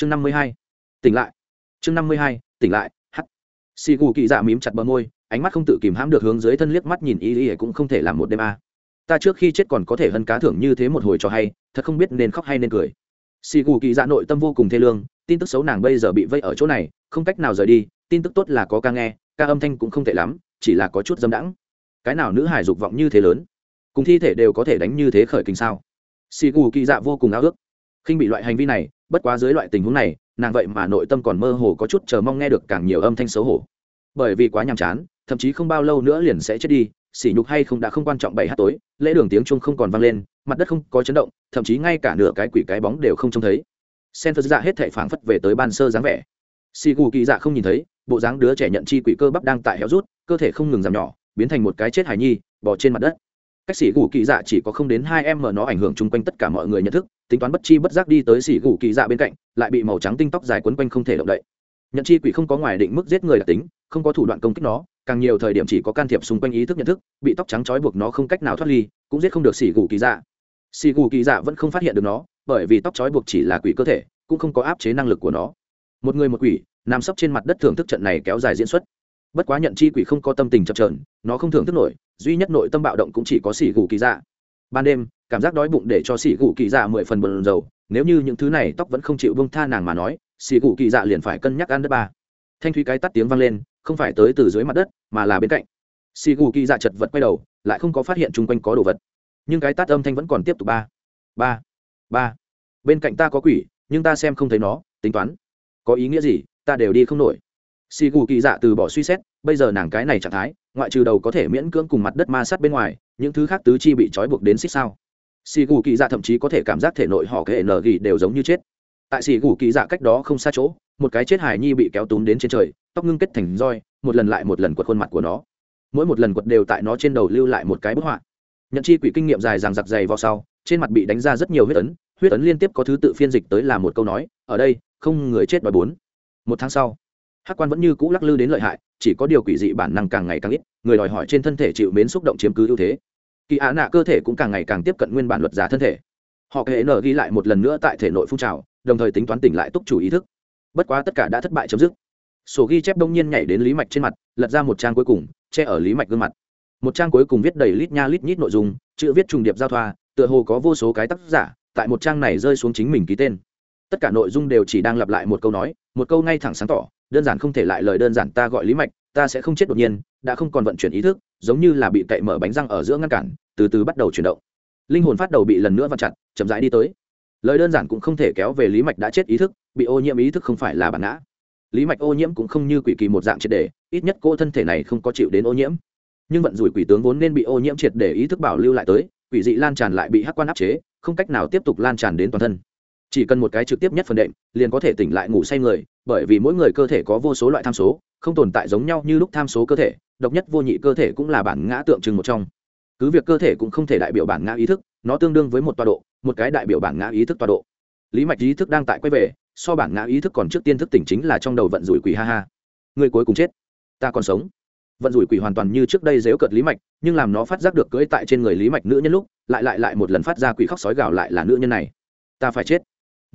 chương năm mươi hai, tỉnh lại. Chương năm mươi hai, tỉnh lại hắt xì gù kỳ dạ mím chặt bờ môi, ánh mắt không tự kìm hãm được hướng dưới thân liếc mắt nhìn ý ý cũng không thể làm một đêm a. Ta trước khi chết còn có thể hân cá thưởng như thế một hồi cho hay, thật không biết nên khóc hay nên cười. Xì gù kỳ dạ nội tâm vô cùng thê lương, tin tức xấu nàng bây giờ bị vây ở chỗ này, không cách nào rời đi, tin tức tốt là có ca nghe, ca âm thanh cũng không tệ lắm, chỉ là có chút dâm đãng. Cái nào nữ hải dục vọng như thế lớn? Cùng thi thể đều có thể đánh như thế khởi kinh sao? Xì gù kỳ dạ vô cùng ao ước. Khinh bị loại hành vi này bất quá dưới loại tình huống này, nàng vậy mà nội tâm còn mơ hồ có chút chờ mong nghe được càng nhiều âm thanh xấu hổ. Bởi vì quá nhàm chán, thậm chí không bao lâu nữa liền sẽ chết đi, sỉ nhục hay không đã không quan trọng bảy h tối, lễ đường tiếng chuông không còn vang lên, mặt đất không có chấn động, thậm chí ngay cả nửa cái quỷ cái bóng đều không trông thấy. Sen phật dạ hết thể phảng phất về tới ban sơ dáng vẻ. Xì gù kỳ dạ không nhìn thấy, bộ dáng đứa trẻ nhận chi quỷ cơ bắp đang tại héo rút, cơ thể không ngừng giảm nhỏ, biến thành một cái chết hài nhi bỏ trên mặt đất cách xỉ gù kỳ dạ chỉ có không đến hai em mở nó ảnh hưởng chung quanh tất cả mọi người nhận thức, tính toán bất chi bất giác đi tới xỉ gù kỳ dạ bên cạnh, lại bị màu trắng tinh tóc dài quấn quanh không thể động đậy. Nhận chi quỷ không có ngoài định mức giết người đặc tính, không có thủ đoạn công kích nó, càng nhiều thời điểm chỉ có can thiệp xung quanh ý thức nhận thức, bị tóc trắng trói buộc nó không cách nào thoát ly, cũng giết không được xỉ gù kỳ dạ. Xỉ gù kỳ dạ vẫn không phát hiện được nó, bởi vì tóc trói buộc chỉ là quỷ cơ thể, cũng không có áp chế năng lực của nó. Một người một quỷ, nằm sấp trên mặt đất thưởng thức trận này kéo dài diễn xuất bất quá nhận chi quỷ không có tâm tình chập trờn nó không thưởng thức nổi, duy nhất nội tâm bạo động cũng chỉ có xỉ gù kỳ dạ. Ban đêm, cảm giác đói bụng để cho xỉ gù kỳ dạ mười phần bần dầu nếu như những thứ này tóc vẫn không chịu bông tha nàng mà nói, xỉ gù kỳ dạ liền phải cân nhắc ăn đất ba. Thanh thúy cái tắt tiếng vang lên, không phải tới từ dưới mặt đất, mà là bên cạnh. Xỉ gù kỳ dạ chật vật quay đầu, lại không có phát hiện chung quanh có đồ vật. Nhưng cái tắt âm thanh vẫn còn tiếp tục ba. Ba. Ba. Bên cạnh ta có quỷ, nhưng ta xem không thấy nó, tính toán. Có ý nghĩa gì, ta đều đi không nổi xì gù kỳ dạ từ bỏ suy xét, bây giờ nàng cái này trạng thái, ngoại trừ đầu có thể miễn cưỡng cùng mặt đất ma sát bên ngoài, những thứ khác tứ chi bị trói buộc đến xích sao. Xì gù kỳ dạ thậm chí có thể cảm giác thể nội họ kệ nở gỉ đều giống như chết. Tại xì gù kỳ dạ cách đó không xa chỗ, một cái chết hài nhi bị kéo túm đến trên trời, tóc ngưng kết thành roi, một lần lại một lần quật khuôn mặt của nó. Mỗi một lần quật đều tại nó trên đầu lưu lại một cái bức họa. Nhận chi quỷ kinh nghiệm dài ràng giặc dày vào sau, trên mặt bị đánh ra rất nhiều huyết ấn huyết ấn liên tiếp có thứ tự phiên dịch tới là một câu nói, ở đây, không người chết đòi bốn. Một tháng sau hắc quan vẫn như cũ lắc lư đến lợi hại, chỉ có điều quỷ dị bản năng càng ngày càng ít, người đòi hỏi trên thân thể chịu mến xúc động chiếm cứ ưu thế. Kỳ á nạ cơ thể cũng càng ngày càng tiếp cận nguyên bản luật giá thân thể. Họ hệ nở ghi lại một lần nữa tại thể nội phun trào, đồng thời tính toán tỉnh lại túc chủ ý thức. Bất quá tất cả đã thất bại chấm dứt. Sổ ghi chép đông nhiên nhảy đến lý mạch trên mặt, lật ra một trang cuối cùng, che ở lý mạch gương mặt. Một trang cuối cùng viết đầy lít nha lít nhít nội dung, chữ viết trùng điệp giao thoa, tựa hồ có vô số cái tác giả, tại một trang này rơi xuống chính mình ký tên. Tất cả nội dung đều chỉ đang lặp lại một câu nói, một câu ngay thẳng sáng tỏ đơn giản không thể lại lời đơn giản ta gọi lý mạch, ta sẽ không chết đột nhiên, đã không còn vận chuyển ý thức, giống như là bị cậy mở bánh răng ở giữa ngăn cản, từ từ bắt đầu chuyển động. Linh hồn phát đầu bị lần nữa vặn chặt, chậm rãi đi tới. Lời đơn giản cũng không thể kéo về lý mạch đã chết ý thức, bị ô nhiễm ý thức không phải là bản ngã. Lý mạch ô nhiễm cũng không như quỷ kỳ một dạng triệt để, ít nhất cô thân thể này không có chịu đến ô nhiễm. Nhưng vận rủi quỷ tướng vốn nên bị ô nhiễm triệt để ý thức bảo lưu lại tới, quỷ dị lan tràn lại bị hắc quan áp chế, không cách nào tiếp tục lan tràn đến toàn thân chỉ cần một cái trực tiếp nhất phần đệm, liền có thể tỉnh lại ngủ say người, bởi vì mỗi người cơ thể có vô số loại tham số, không tồn tại giống nhau như lúc tham số cơ thể, độc nhất vô nhị cơ thể cũng là bản ngã tượng trưng một trong. Cứ việc cơ thể cũng không thể đại biểu bản ngã ý thức, nó tương đương với một tọa độ, một cái đại biểu bản ngã ý thức tọa độ. Lý mạch ý thức đang tại quay về, so bản ngã ý thức còn trước tiên thức tỉnh chính là trong đầu vận rủi quỷ ha ha. Người cuối cùng chết. Ta còn sống. Vận rủi quỷ hoàn toàn như trước đây dếu cợt lý mạch, nhưng làm nó phát giác được cưỡi tại trên người lý mạch nữ nhân lúc, lại lại lại một lần phát ra quỷ khóc sói gào lại là nữ nhân này. Ta phải chết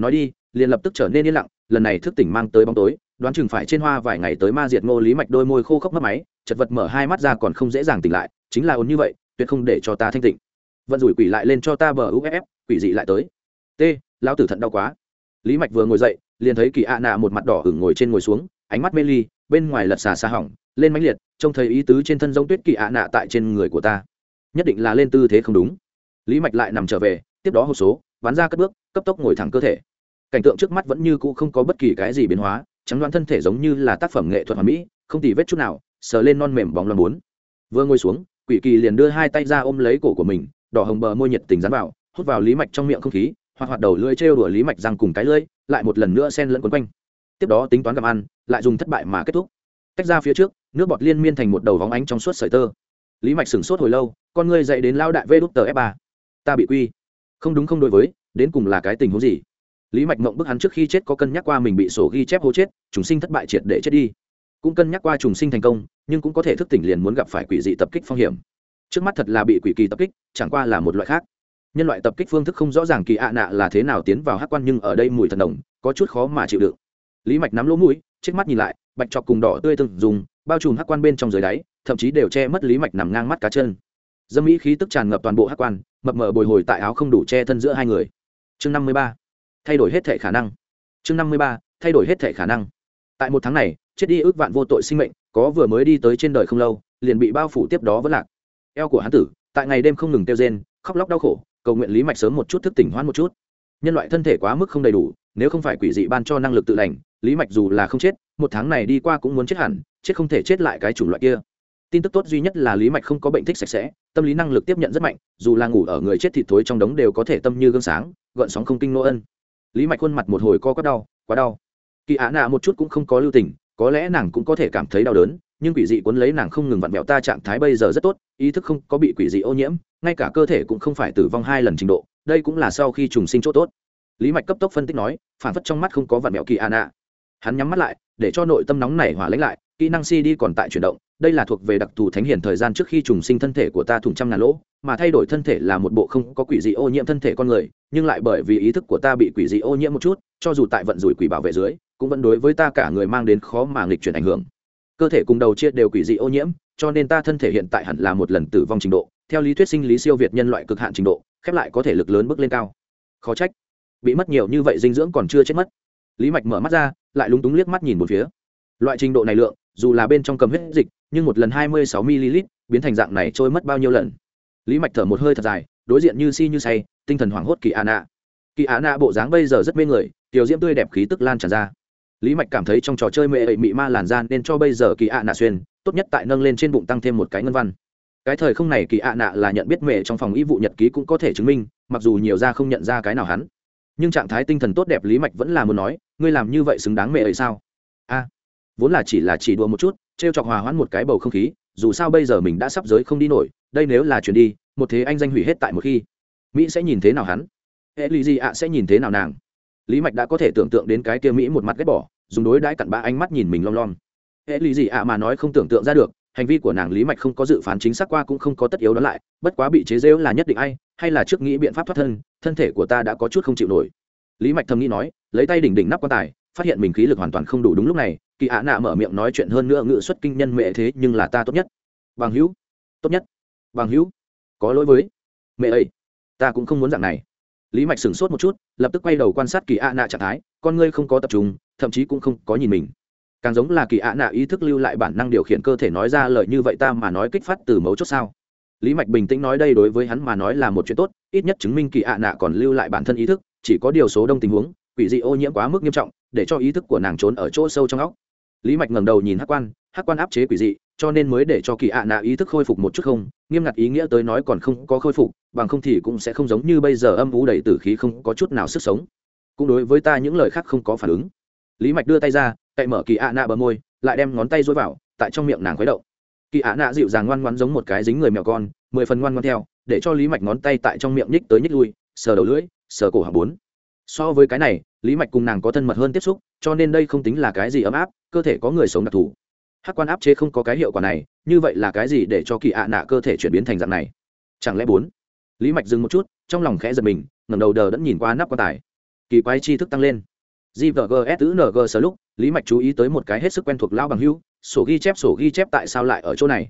nói đi, liền lập tức trở nên yên lặng, lần này thức tỉnh mang tới bóng tối, đoán chừng phải trên hoa vài ngày tới ma diệt ngô lý mạch đôi môi khô khốc mất máy, chật vật mở hai mắt ra còn không dễ dàng tỉnh lại, chính là ồn như vậy, tuyệt không để cho ta thanh tịnh. Vận rủi quỷ lại lên cho ta bờ uff quỷ dị lại tới. T lao tử thận đau quá. Lý mạch vừa ngồi dậy, liền thấy kỳ ạ nạ một mặt đỏ hửng ngồi trên ngồi xuống, ánh mắt mê ly, bên ngoài lật xà xa hỏng, lên mãnh liệt, trông thấy ý tứ trên thân giống tuyết kỳ ạ nạ tại trên người của ta. Nhất định là lên tư thế không đúng. Lý mạch lại nằm trở về, tiếp đó hộp số bắn ra cất bước, cấp tốc ngồi thẳng cơ thể cảnh tượng trước mắt vẫn như cũ không có bất kỳ cái gì biến hóa, trắng đoán thân thể giống như là tác phẩm nghệ thuật hoàn mỹ, không tì vết chút nào, sờ lên non mềm bóng loạn bốn. Vừa ngồi xuống, quỷ kỳ liền đưa hai tay ra ôm lấy cổ của mình, đỏ hồng bờ môi nhiệt tình dán vào, hút vào lý mạch trong miệng không khí, hoặc hoạt đầu lưỡi trêu đùa lý mạch răng cùng cái lưỡi, lại một lần nữa sen lẫn quấn quanh. Tiếp đó tính toán gặm ăn, lại dùng thất bại mà kết thúc. Tách ra phía trước, nước bọt liên miên thành một đầu vóng ánh trong suốt sợi tơ. Lý mạch sửng sốt hồi lâu, con ngươi dậy đến lao đại vê đút tờ f ba. Ta bị quy. Không đúng không đối với, đến cùng là cái tình huống gì? Lý mạch mộng bức hắn trước khi chết có cân nhắc qua mình bị sổ ghi chép hô chết, trùng sinh thất bại triệt để chết đi. Cũng cân nhắc qua trùng sinh thành công, nhưng cũng có thể thức tỉnh liền muốn gặp phải quỷ dị tập kích phong hiểm. Trước mắt thật là bị quỷ kỳ tập kích, chẳng qua là một loại khác. Nhân loại tập kích phương thức không rõ ràng kỳ ạ nạ là thế nào tiến vào hát quan nhưng ở đây mùi thần đồng có chút khó mà chịu đựng. Lý mạch nắm lỗ mũi trước mắt nhìn lại, bạch trọc cùng đỏ tươi từng dùng, bao trùm hát quan bên trong dưới đáy, thậm chí đều che mất lý mạch nằm ngang mắt cá chân. Dâm mỹ khí tức tràn ngập toàn bộ hát quan, mập mờ bồi hồi tại áo không đủ che thân giữa hai người. Chương năm mươi ba thay đổi hết thể khả năng. Chương năm mươi ba, thay đổi hết thể khả năng. Tại một tháng này, chết đi ước vạn vô tội sinh mệnh, có vừa mới đi tới trên đời không lâu, liền bị bao phủ tiếp đó vẫn lạc. Eo của hán tử, tại ngày đêm không ngừng kêu rên, khóc lóc đau khổ, cầu nguyện lý mạch sớm một chút thức tỉnh hoãn một chút. Nhân loại thân thể quá mức không đầy đủ, nếu không phải quỷ dị ban cho năng lực tự lành, lý mạch dù là không chết, một tháng này đi qua cũng muốn chết hẳn, chết không thể chết lại cái chủng loại kia. Tin tức tốt duy nhất là lý mạch không có bệnh thích sạch sẽ, tâm lý năng lực tiếp nhận rất mạnh, dù là ngủ ở người chết thịt thối trong đống đều có thể tâm như gương sáng, gợn sóng không kinh nô ân lý mạch khuôn mặt một hồi co quắp đau, quá đau. Kỳ ạ nạ một chút cũng không có lưu tình, có lẽ nàng cũng có thể cảm thấy đau đớn, nhưng quỷ dị cuốn lấy nàng không ngừng vặn vẹo ta trạng thái bây giờ rất tốt, ý thức không có bị quỷ dị ô nhiễm, ngay cả cơ thể cũng không phải tử vong hai lần trình độ, đây cũng là sau khi trùng sinh chỗ tốt. Lý mạch cấp tốc phân tích nói, phản phất trong mắt không có vặn vẹo kỳ ạ nạ. Hắn nhắm mắt lại, để cho nội tâm nóng này hỏa lấy lại kỹ năng si đi còn tại chuyển động, đây là thuộc về đặc thù thánh hiển thời gian trước khi trùng sinh thân thể của ta thủng trăm ngàn lỗ, mà thay đổi thân thể là một bộ không có quỷ dị ô nhiễm thân thể con người, nhưng lại bởi vì ý thức của ta bị quỷ dị ô nhiễm một chút, cho dù tại vận rủi quỷ bảo vệ dưới, cũng vẫn đối với ta cả người mang đến khó mà nghịch chuyển ảnh hưởng. Cơ thể cùng đầu chia đều quỷ dị ô nhiễm, cho nên ta thân thể hiện tại hẳn là một lần tử vong trình độ, theo lý thuyết sinh lý siêu việt nhân loại cực hạn trình độ, khép lại có thể lực lớn bước lên cao. Khó trách, bị mất nhiều như vậy dinh dưỡng còn chưa chết mất. Lý mạch mở mắt ra, lại lúng túng liếc mắt nhìn một phía loại trình độ này lượng, dù là bên trong cầm huyết dịch, nhưng một lần hai mươi sáu ml biến thành dạng này trôi mất bao nhiêu lần? Lý mạch thở một hơi thật dài, đối diện như si như say, tinh thần hoảng hốt kỳ ạ nạ kỳ ạ nạ bộ dáng bây giờ rất mê người, tiểu diễm tươi đẹp khí tức lan tràn ra. Lý mạch cảm thấy trong trò chơi mẹ ẩy mị ma làn gian nên cho bây giờ kỳ ạ nạ xuyên, tốt nhất tại nâng lên trên bụng tăng thêm một cái ngân văn. Cái thời không này kỳ ạ nạ là nhận biết mẹ trong phòng y vụ nhật ký cũng có thể chứng minh, mặc dù nhiều ra không nhận ra cái nào hắn. Nhưng trạng thái tinh thần tốt đẹp lý mạch vẫn là muốn nói, ngươi làm như vậy xứng đáng mẹ ấy sao? Vốn là chỉ là chỉ đùa một chút t r e o chọc hòa hoãn một cái bầu không khí, dù sao bây giờ mình đã sắp giới không đi nổi, đây nếu là chuyển đi, một thế anh danh hủy hết tại một khi. Mỹ sẽ nhìn thế nào hắn? Hệ lì gì ạ sẽ nhìn thế nào nàng? Lý mạch đã có thể tưởng tượng đến cái kia mỹ một mặt ghét bỏ, dùng đối đãi cặn bã ánh mắt nhìn mình lom lom. Hệ lì gì ạ mà nói không tưởng tượng ra được, hành vi của nàng lý mạch không có dự phán chính xác qua cũng không có tất yếu đó lại, bất quá bị chế rêu là nhất định ai, hay là trước nghĩ biện pháp thoát thân thân thể của ta đã có chút không chịu nổi. Lý mạch thầm nghĩ nói, lấy tay đỉnh đỉnh nắp quan tài, phát hiện mình khí lực hoàn toàn không đủ đúng lúc này kỳ ạ nạ mở miệng nói chuyện hơn nữa ngự xuất kinh nhân mẹ thế nhưng là ta tốt nhất. Bằng hữu. Tốt nhất. Bằng hữu. Có lỗi với. Mẹ ấy. Ta cũng không muốn dạng này. Lý mạch sửng sốt một chút, lập tức quay đầu quan sát kỳ ạ nạ trạng thái, con ngươi không có tập trung, thậm chí cũng không có nhìn mình. Càng giống là kỳ ạ nạ ý thức lưu lại bản năng điều khiển cơ thể nói ra lời như vậy ta mà nói kích phát từ mấu chốt sao? Lý mạch bình tĩnh nói đây đối với hắn mà nói là một chuyện tốt, ít nhất chứng minh kỳ ạ nạ còn lưu lại bản thân ý thức, chỉ có điều số đông tình huống, quỷ dị ô nhiễm quá mức nghiêm trọng, để cho ý thức của nàng trốn ở chỗ sâu trong óc lý mạch ngẩng đầu nhìn hắc quan hắc quan áp chế quỷ dị, cho nên mới để cho kỳ ạ nạ ý thức khôi phục một chút không, nghiêm ngặt ý nghĩa tới nói còn không có khôi phục, bằng không thì cũng sẽ không giống như bây giờ âm u đầy tử khí không có chút nào sức sống. Cũng đối với ta những lời khác không có phản ứng. Lý mạch đưa tay ra, cậy mở kỳ ạ nạ bờ môi, lại đem ngón tay dối vào, tại trong miệng nàng khuấy động. Kỳ ạ nạ dịu dàng ngoan ngoan giống một cái dính người mèo con, mười phần ngoan ngoan theo, để cho lý mạch ngón tay tại trong miệng nhích tới nhích lui, sờ đầu lưỡi, sờ cổ hạ bốn so với cái này, lý mạch cùng nàng có thân mật hơn tiếp xúc, cho nên đây không tính là cái gì ấm áp, cơ thể có người sống đặc thù. Hát quan áp chế không có cái hiệu quả này, như vậy là cái gì để cho kỳ ạ nạ cơ thể chuyển biến thành dạng này? Chẳng lẽ bốn? Lý mạch dừng một chút, trong lòng khẽ giật mình, ngẩng đầu đờ đẫn nhìn qua nắp quan tài. Kỳ quái chi thức tăng lên. Gvgs tứ ng sơ lúc, lý mạch chú ý tới một cái hết sức quen thuộc lao bằng hưu sổ ghi chép, sổ ghi chép tại sao lại ở chỗ này?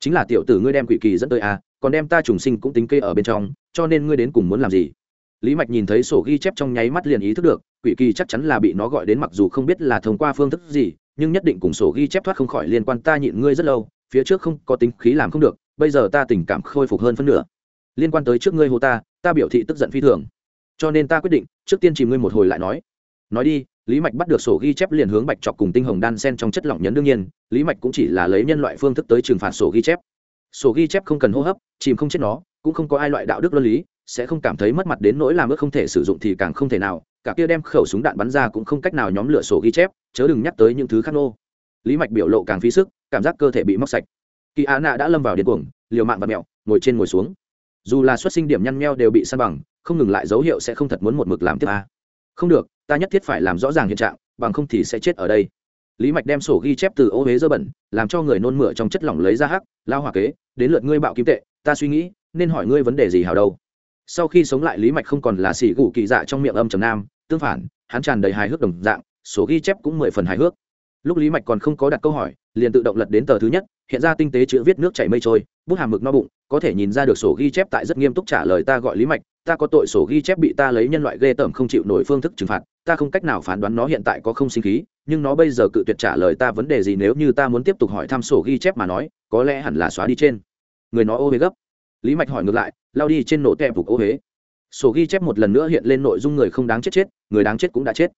Chính là tiểu tử ngươi đem quỷ kỳ dẫn tới à còn đem ta trùng sinh cũng tính kê ở bên trong, cho nên ngươi đến cùng muốn làm gì? Lý mạch nhìn thấy sổ ghi chép trong nháy mắt liền ý thức được, quỷ kỳ chắc chắn là bị nó gọi đến mặc dù không biết là thông qua phương thức gì, nhưng nhất định cùng sổ ghi chép thoát không khỏi liên quan ta nhịn ngươi rất lâu, phía trước không có tính khí làm không được, bây giờ ta tình cảm khôi phục hơn phân nửa. Liên quan tới trước ngươi hô ta ta biểu thị tức giận phi thường. Cho nên ta quyết định, trước tiên chìm ngươi một hồi lại nói. Nói đi, lý mạch bắt được sổ ghi chép liền hướng bạch chọc cùng tinh hồng đan sen trong chất lỏng nhấn đương nhiên, lý mạch cũng chỉ là lấy nhân loại phương thức tới trừng phạt sổ ghi chép. Sổ ghi chép không cần hô hấp, chìm không chết nó, cũng không có ai loại đạo đức luân lý sẽ không cảm thấy mất mặt đến nỗi làm ước không thể sử dụng thì càng không thể nào, cả kia đem khẩu súng đạn bắn ra cũng không cách nào nhóm lửa sổ ghi chép, chớ đừng nhắc tới những thứ khác nô. Lý mạch biểu lộ càng phí sức, cảm giác cơ thể bị móc sạch. Kỳ á nạ đã lâm vào điên cuồng, liều mạng và mẹo, ngồi trên ngồi xuống. Dù là xuất sinh điểm nhăn nheo đều bị săn bằng, không ngừng lại dấu hiệu sẽ không thật muốn một mực làm tiếp a. Không được, ta nhất thiết phải làm rõ ràng hiện trạng, bằng không thì sẽ chết ở đây. Lý mạch đem sổ ghi chép từ ô huế dơ bẩn, làm cho người nôn mửa trong chất lỏng lấy ra hắc, lao hòa kế, đến lượt ngươi bạo kim tệ, ta suy nghĩ, nên hỏi ngươi vấn đề gì hào đâu sau khi sống lại lý mạch không còn là xỉ gù kỳ dạ trong miệng âm trầm nam, tương phản, hắn tràn đầy hài hước đồng dạng số ghi chép cũng mười phần hài hước. Lúc lý mạch còn không có đặt câu hỏi, liền tự động lật đến tờ thứ nhất, hiện ra tinh tế chữ viết nước chảy mây trôi, bút hàm mực no bụng, có thể nhìn ra được sổ ghi chép tại rất nghiêm túc trả lời ta gọi lý mạch, ta có tội sổ ghi chép bị ta lấy nhân loại ghê tởm không chịu nổi phương thức trừng phạt, ta không cách nào phán đoán nó hiện tại có không sinh khí, nhưng nó bây giờ cự tuyệt trả lời ta vấn đề gì nếu như ta muốn tiếp tục hỏi thăm sổ ghi chép mà nói, có lẽ hẳn là xóa đi trên. Người nó ô huế gấp lý mạch hỏi ngược lại, lao đi trên nổ tẹp phục ô huế sổ ghi chép một lần nữa hiện lên nội dung người không đáng chết chết, người đáng chết cũng đã chết.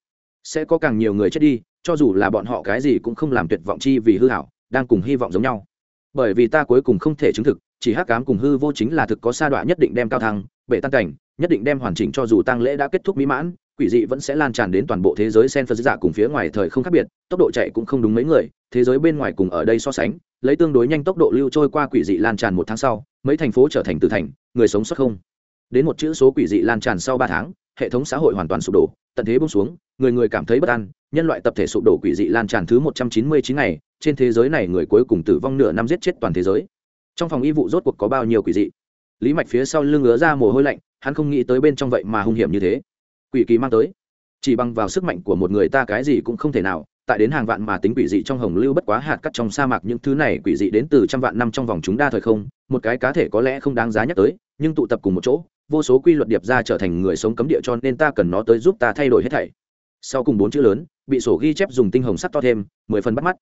Sẽ có càng nhiều người chết đi, cho dù là bọn họ cái gì cũng không làm tuyệt vọng chi vì hư hảo, đang cùng hy vọng giống nhau. Bởi vì ta cuối cùng không thể chứng thực, chỉ hắc cám cùng hư vô chính là thực có sa đọa nhất định đem cao thăng bệ tăng cảnh, nhất định đem hoàn chỉnh cho dù tăng lễ đã kết thúc mỹ mãn quỷ dị vẫn sẽ lan tràn đến toàn bộ thế giới sen phật dạ cùng phía ngoài thời không khác biệt, tốc độ chạy cũng không đúng mấy người, thế giới bên ngoài cùng ở đây so sánh, lấy tương đối nhanh tốc độ lưu trôi qua quỷ dị lan tràn một tháng sau, mấy thành phố trở thành từ thành, người sống xuất không. Đến một chữ số quỷ dị lan tràn sau ba tháng, hệ thống xã hội hoàn toàn sụp đổ, tận thế bông xuống, người người cảm thấy bất an, nhân loại tập thể sụp đổ quỷ dị lan tràn thứ một trăm chín mươi chín ngày, trên thế giới này người cuối cùng tử vong nửa năm giết chết toàn thế giới. Trong phòng y vụ rốt cuộc có bao nhiêu quỷ dị? Lý mạch phía sau lưng ứa ra mồ hôi lạnh, hắn không nghĩ tới bên trong vậy mà hung hiểm như thế quỷ kỳ mang tới. Chỉ bằng vào sức mạnh của một người ta cái gì cũng không thể nào, tại đến hàng vạn mà tính quỷ dị trong hồng lưu bất quá hạt cắt trong sa mạc những thứ này quỷ dị đến từ trăm vạn năm trong vòng chúng đa thời không, một cái cá thể có lẽ không đáng giá nhắc tới, nhưng tụ tập cùng một chỗ, vô số quy luật điệp ra trở thành người sống cấm địa cho nên ta cần nó tới giúp ta thay đổi hết thảy. Sau cùng bốn chữ lớn, bị sổ ghi chép dùng tinh hồng sắt to thêm, mười phần bắt mắt.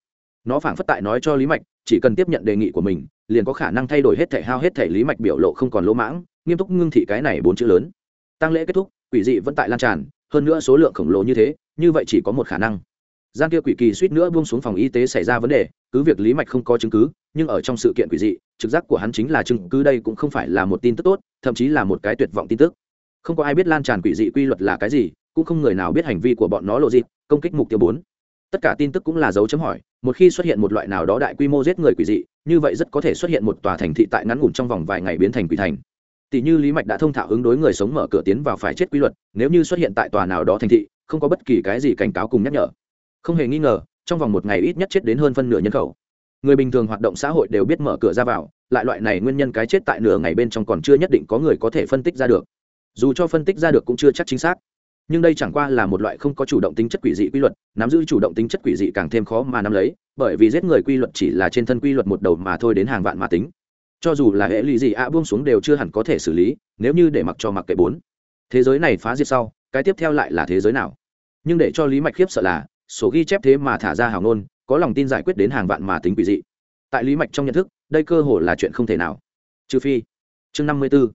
Nó phảng phất tại nói cho lý mạch, chỉ cần tiếp nhận đề nghị của mình, liền có khả năng thay đổi hết thể hao hết thể lý mạch biểu lộ không còn lỗ mãng, nghiêm túc ngưng thị cái này bốn chữ lớn. Tăng lễ kết thúc quỷ dị vẫn tại lan tràn, hơn nữa số lượng khổng lồ như thế, như vậy chỉ có một khả năng. Gian kia quỷ kỳ suýt nữa buông xuống phòng y tế xảy ra vấn đề, cứ việc lý mạch không có chứng cứ, nhưng ở trong sự kiện quỷ dị, trực giác của hắn chính là chứng cứ đây cũng không phải là một tin tức tốt, thậm chí là một cái tuyệt vọng tin tức. Không có ai biết lan tràn quỷ dị quy luật là cái gì, cũng không người nào biết hành vi của bọn nó lộ dịp công kích mục tiêu bốn. Tất cả tin tức cũng là dấu chấm hỏi, một khi xuất hiện một loại nào đó đại quy mô giết người quỷ dị, như vậy rất có thể xuất hiện một tòa thành thị tại ngắn ngủn trong vòng vài ngày biến thành quỷ thành tỷ như lý mạch đã thông thạo ứng đối người sống mở cửa tiến vào phải chết quy luật, nếu như xuất hiện tại tòa nào đó thành thị, không có bất kỳ cái gì cảnh cáo cùng nhắc nhở. Không hề nghi ngờ, trong vòng một ngày ít nhất chết đến hơn phân nửa nhân khẩu. Người bình thường hoạt động xã hội đều biết mở cửa ra vào, lại loại này nguyên nhân cái chết tại nửa ngày bên trong còn chưa nhất định có người có thể phân tích ra được. Dù cho phân tích ra được cũng chưa chắc chính xác. Nhưng đây chẳng qua là một loại không có chủ động tính chất quỷ dị quy luật, nắm giữ chủ động tính chất quỷ dị càng thêm khó mà nắm lấy, bởi vì giết người quy luật chỉ là trên thân quy luật một đầu mà thôi đến hàng vạn mà tính cho dù là hệ lụy gì ạ buông xuống đều chưa hẳn có thể xử lý, nếu như để mặc cho mặc kệ bốn. Thế giới này phá diệt sau, cái tiếp theo lại là thế giới nào? Nhưng để cho lý mạch khiếp sợ là số ghi chép thế mà thả ra hào ngôn, có lòng tin giải quyết đến hàng vạn mà tính quỷ dị. Tại lý mạch trong nhận thức, đây cơ hồ là chuyện không thể nào. Trừ phi, chương năm mươi b ố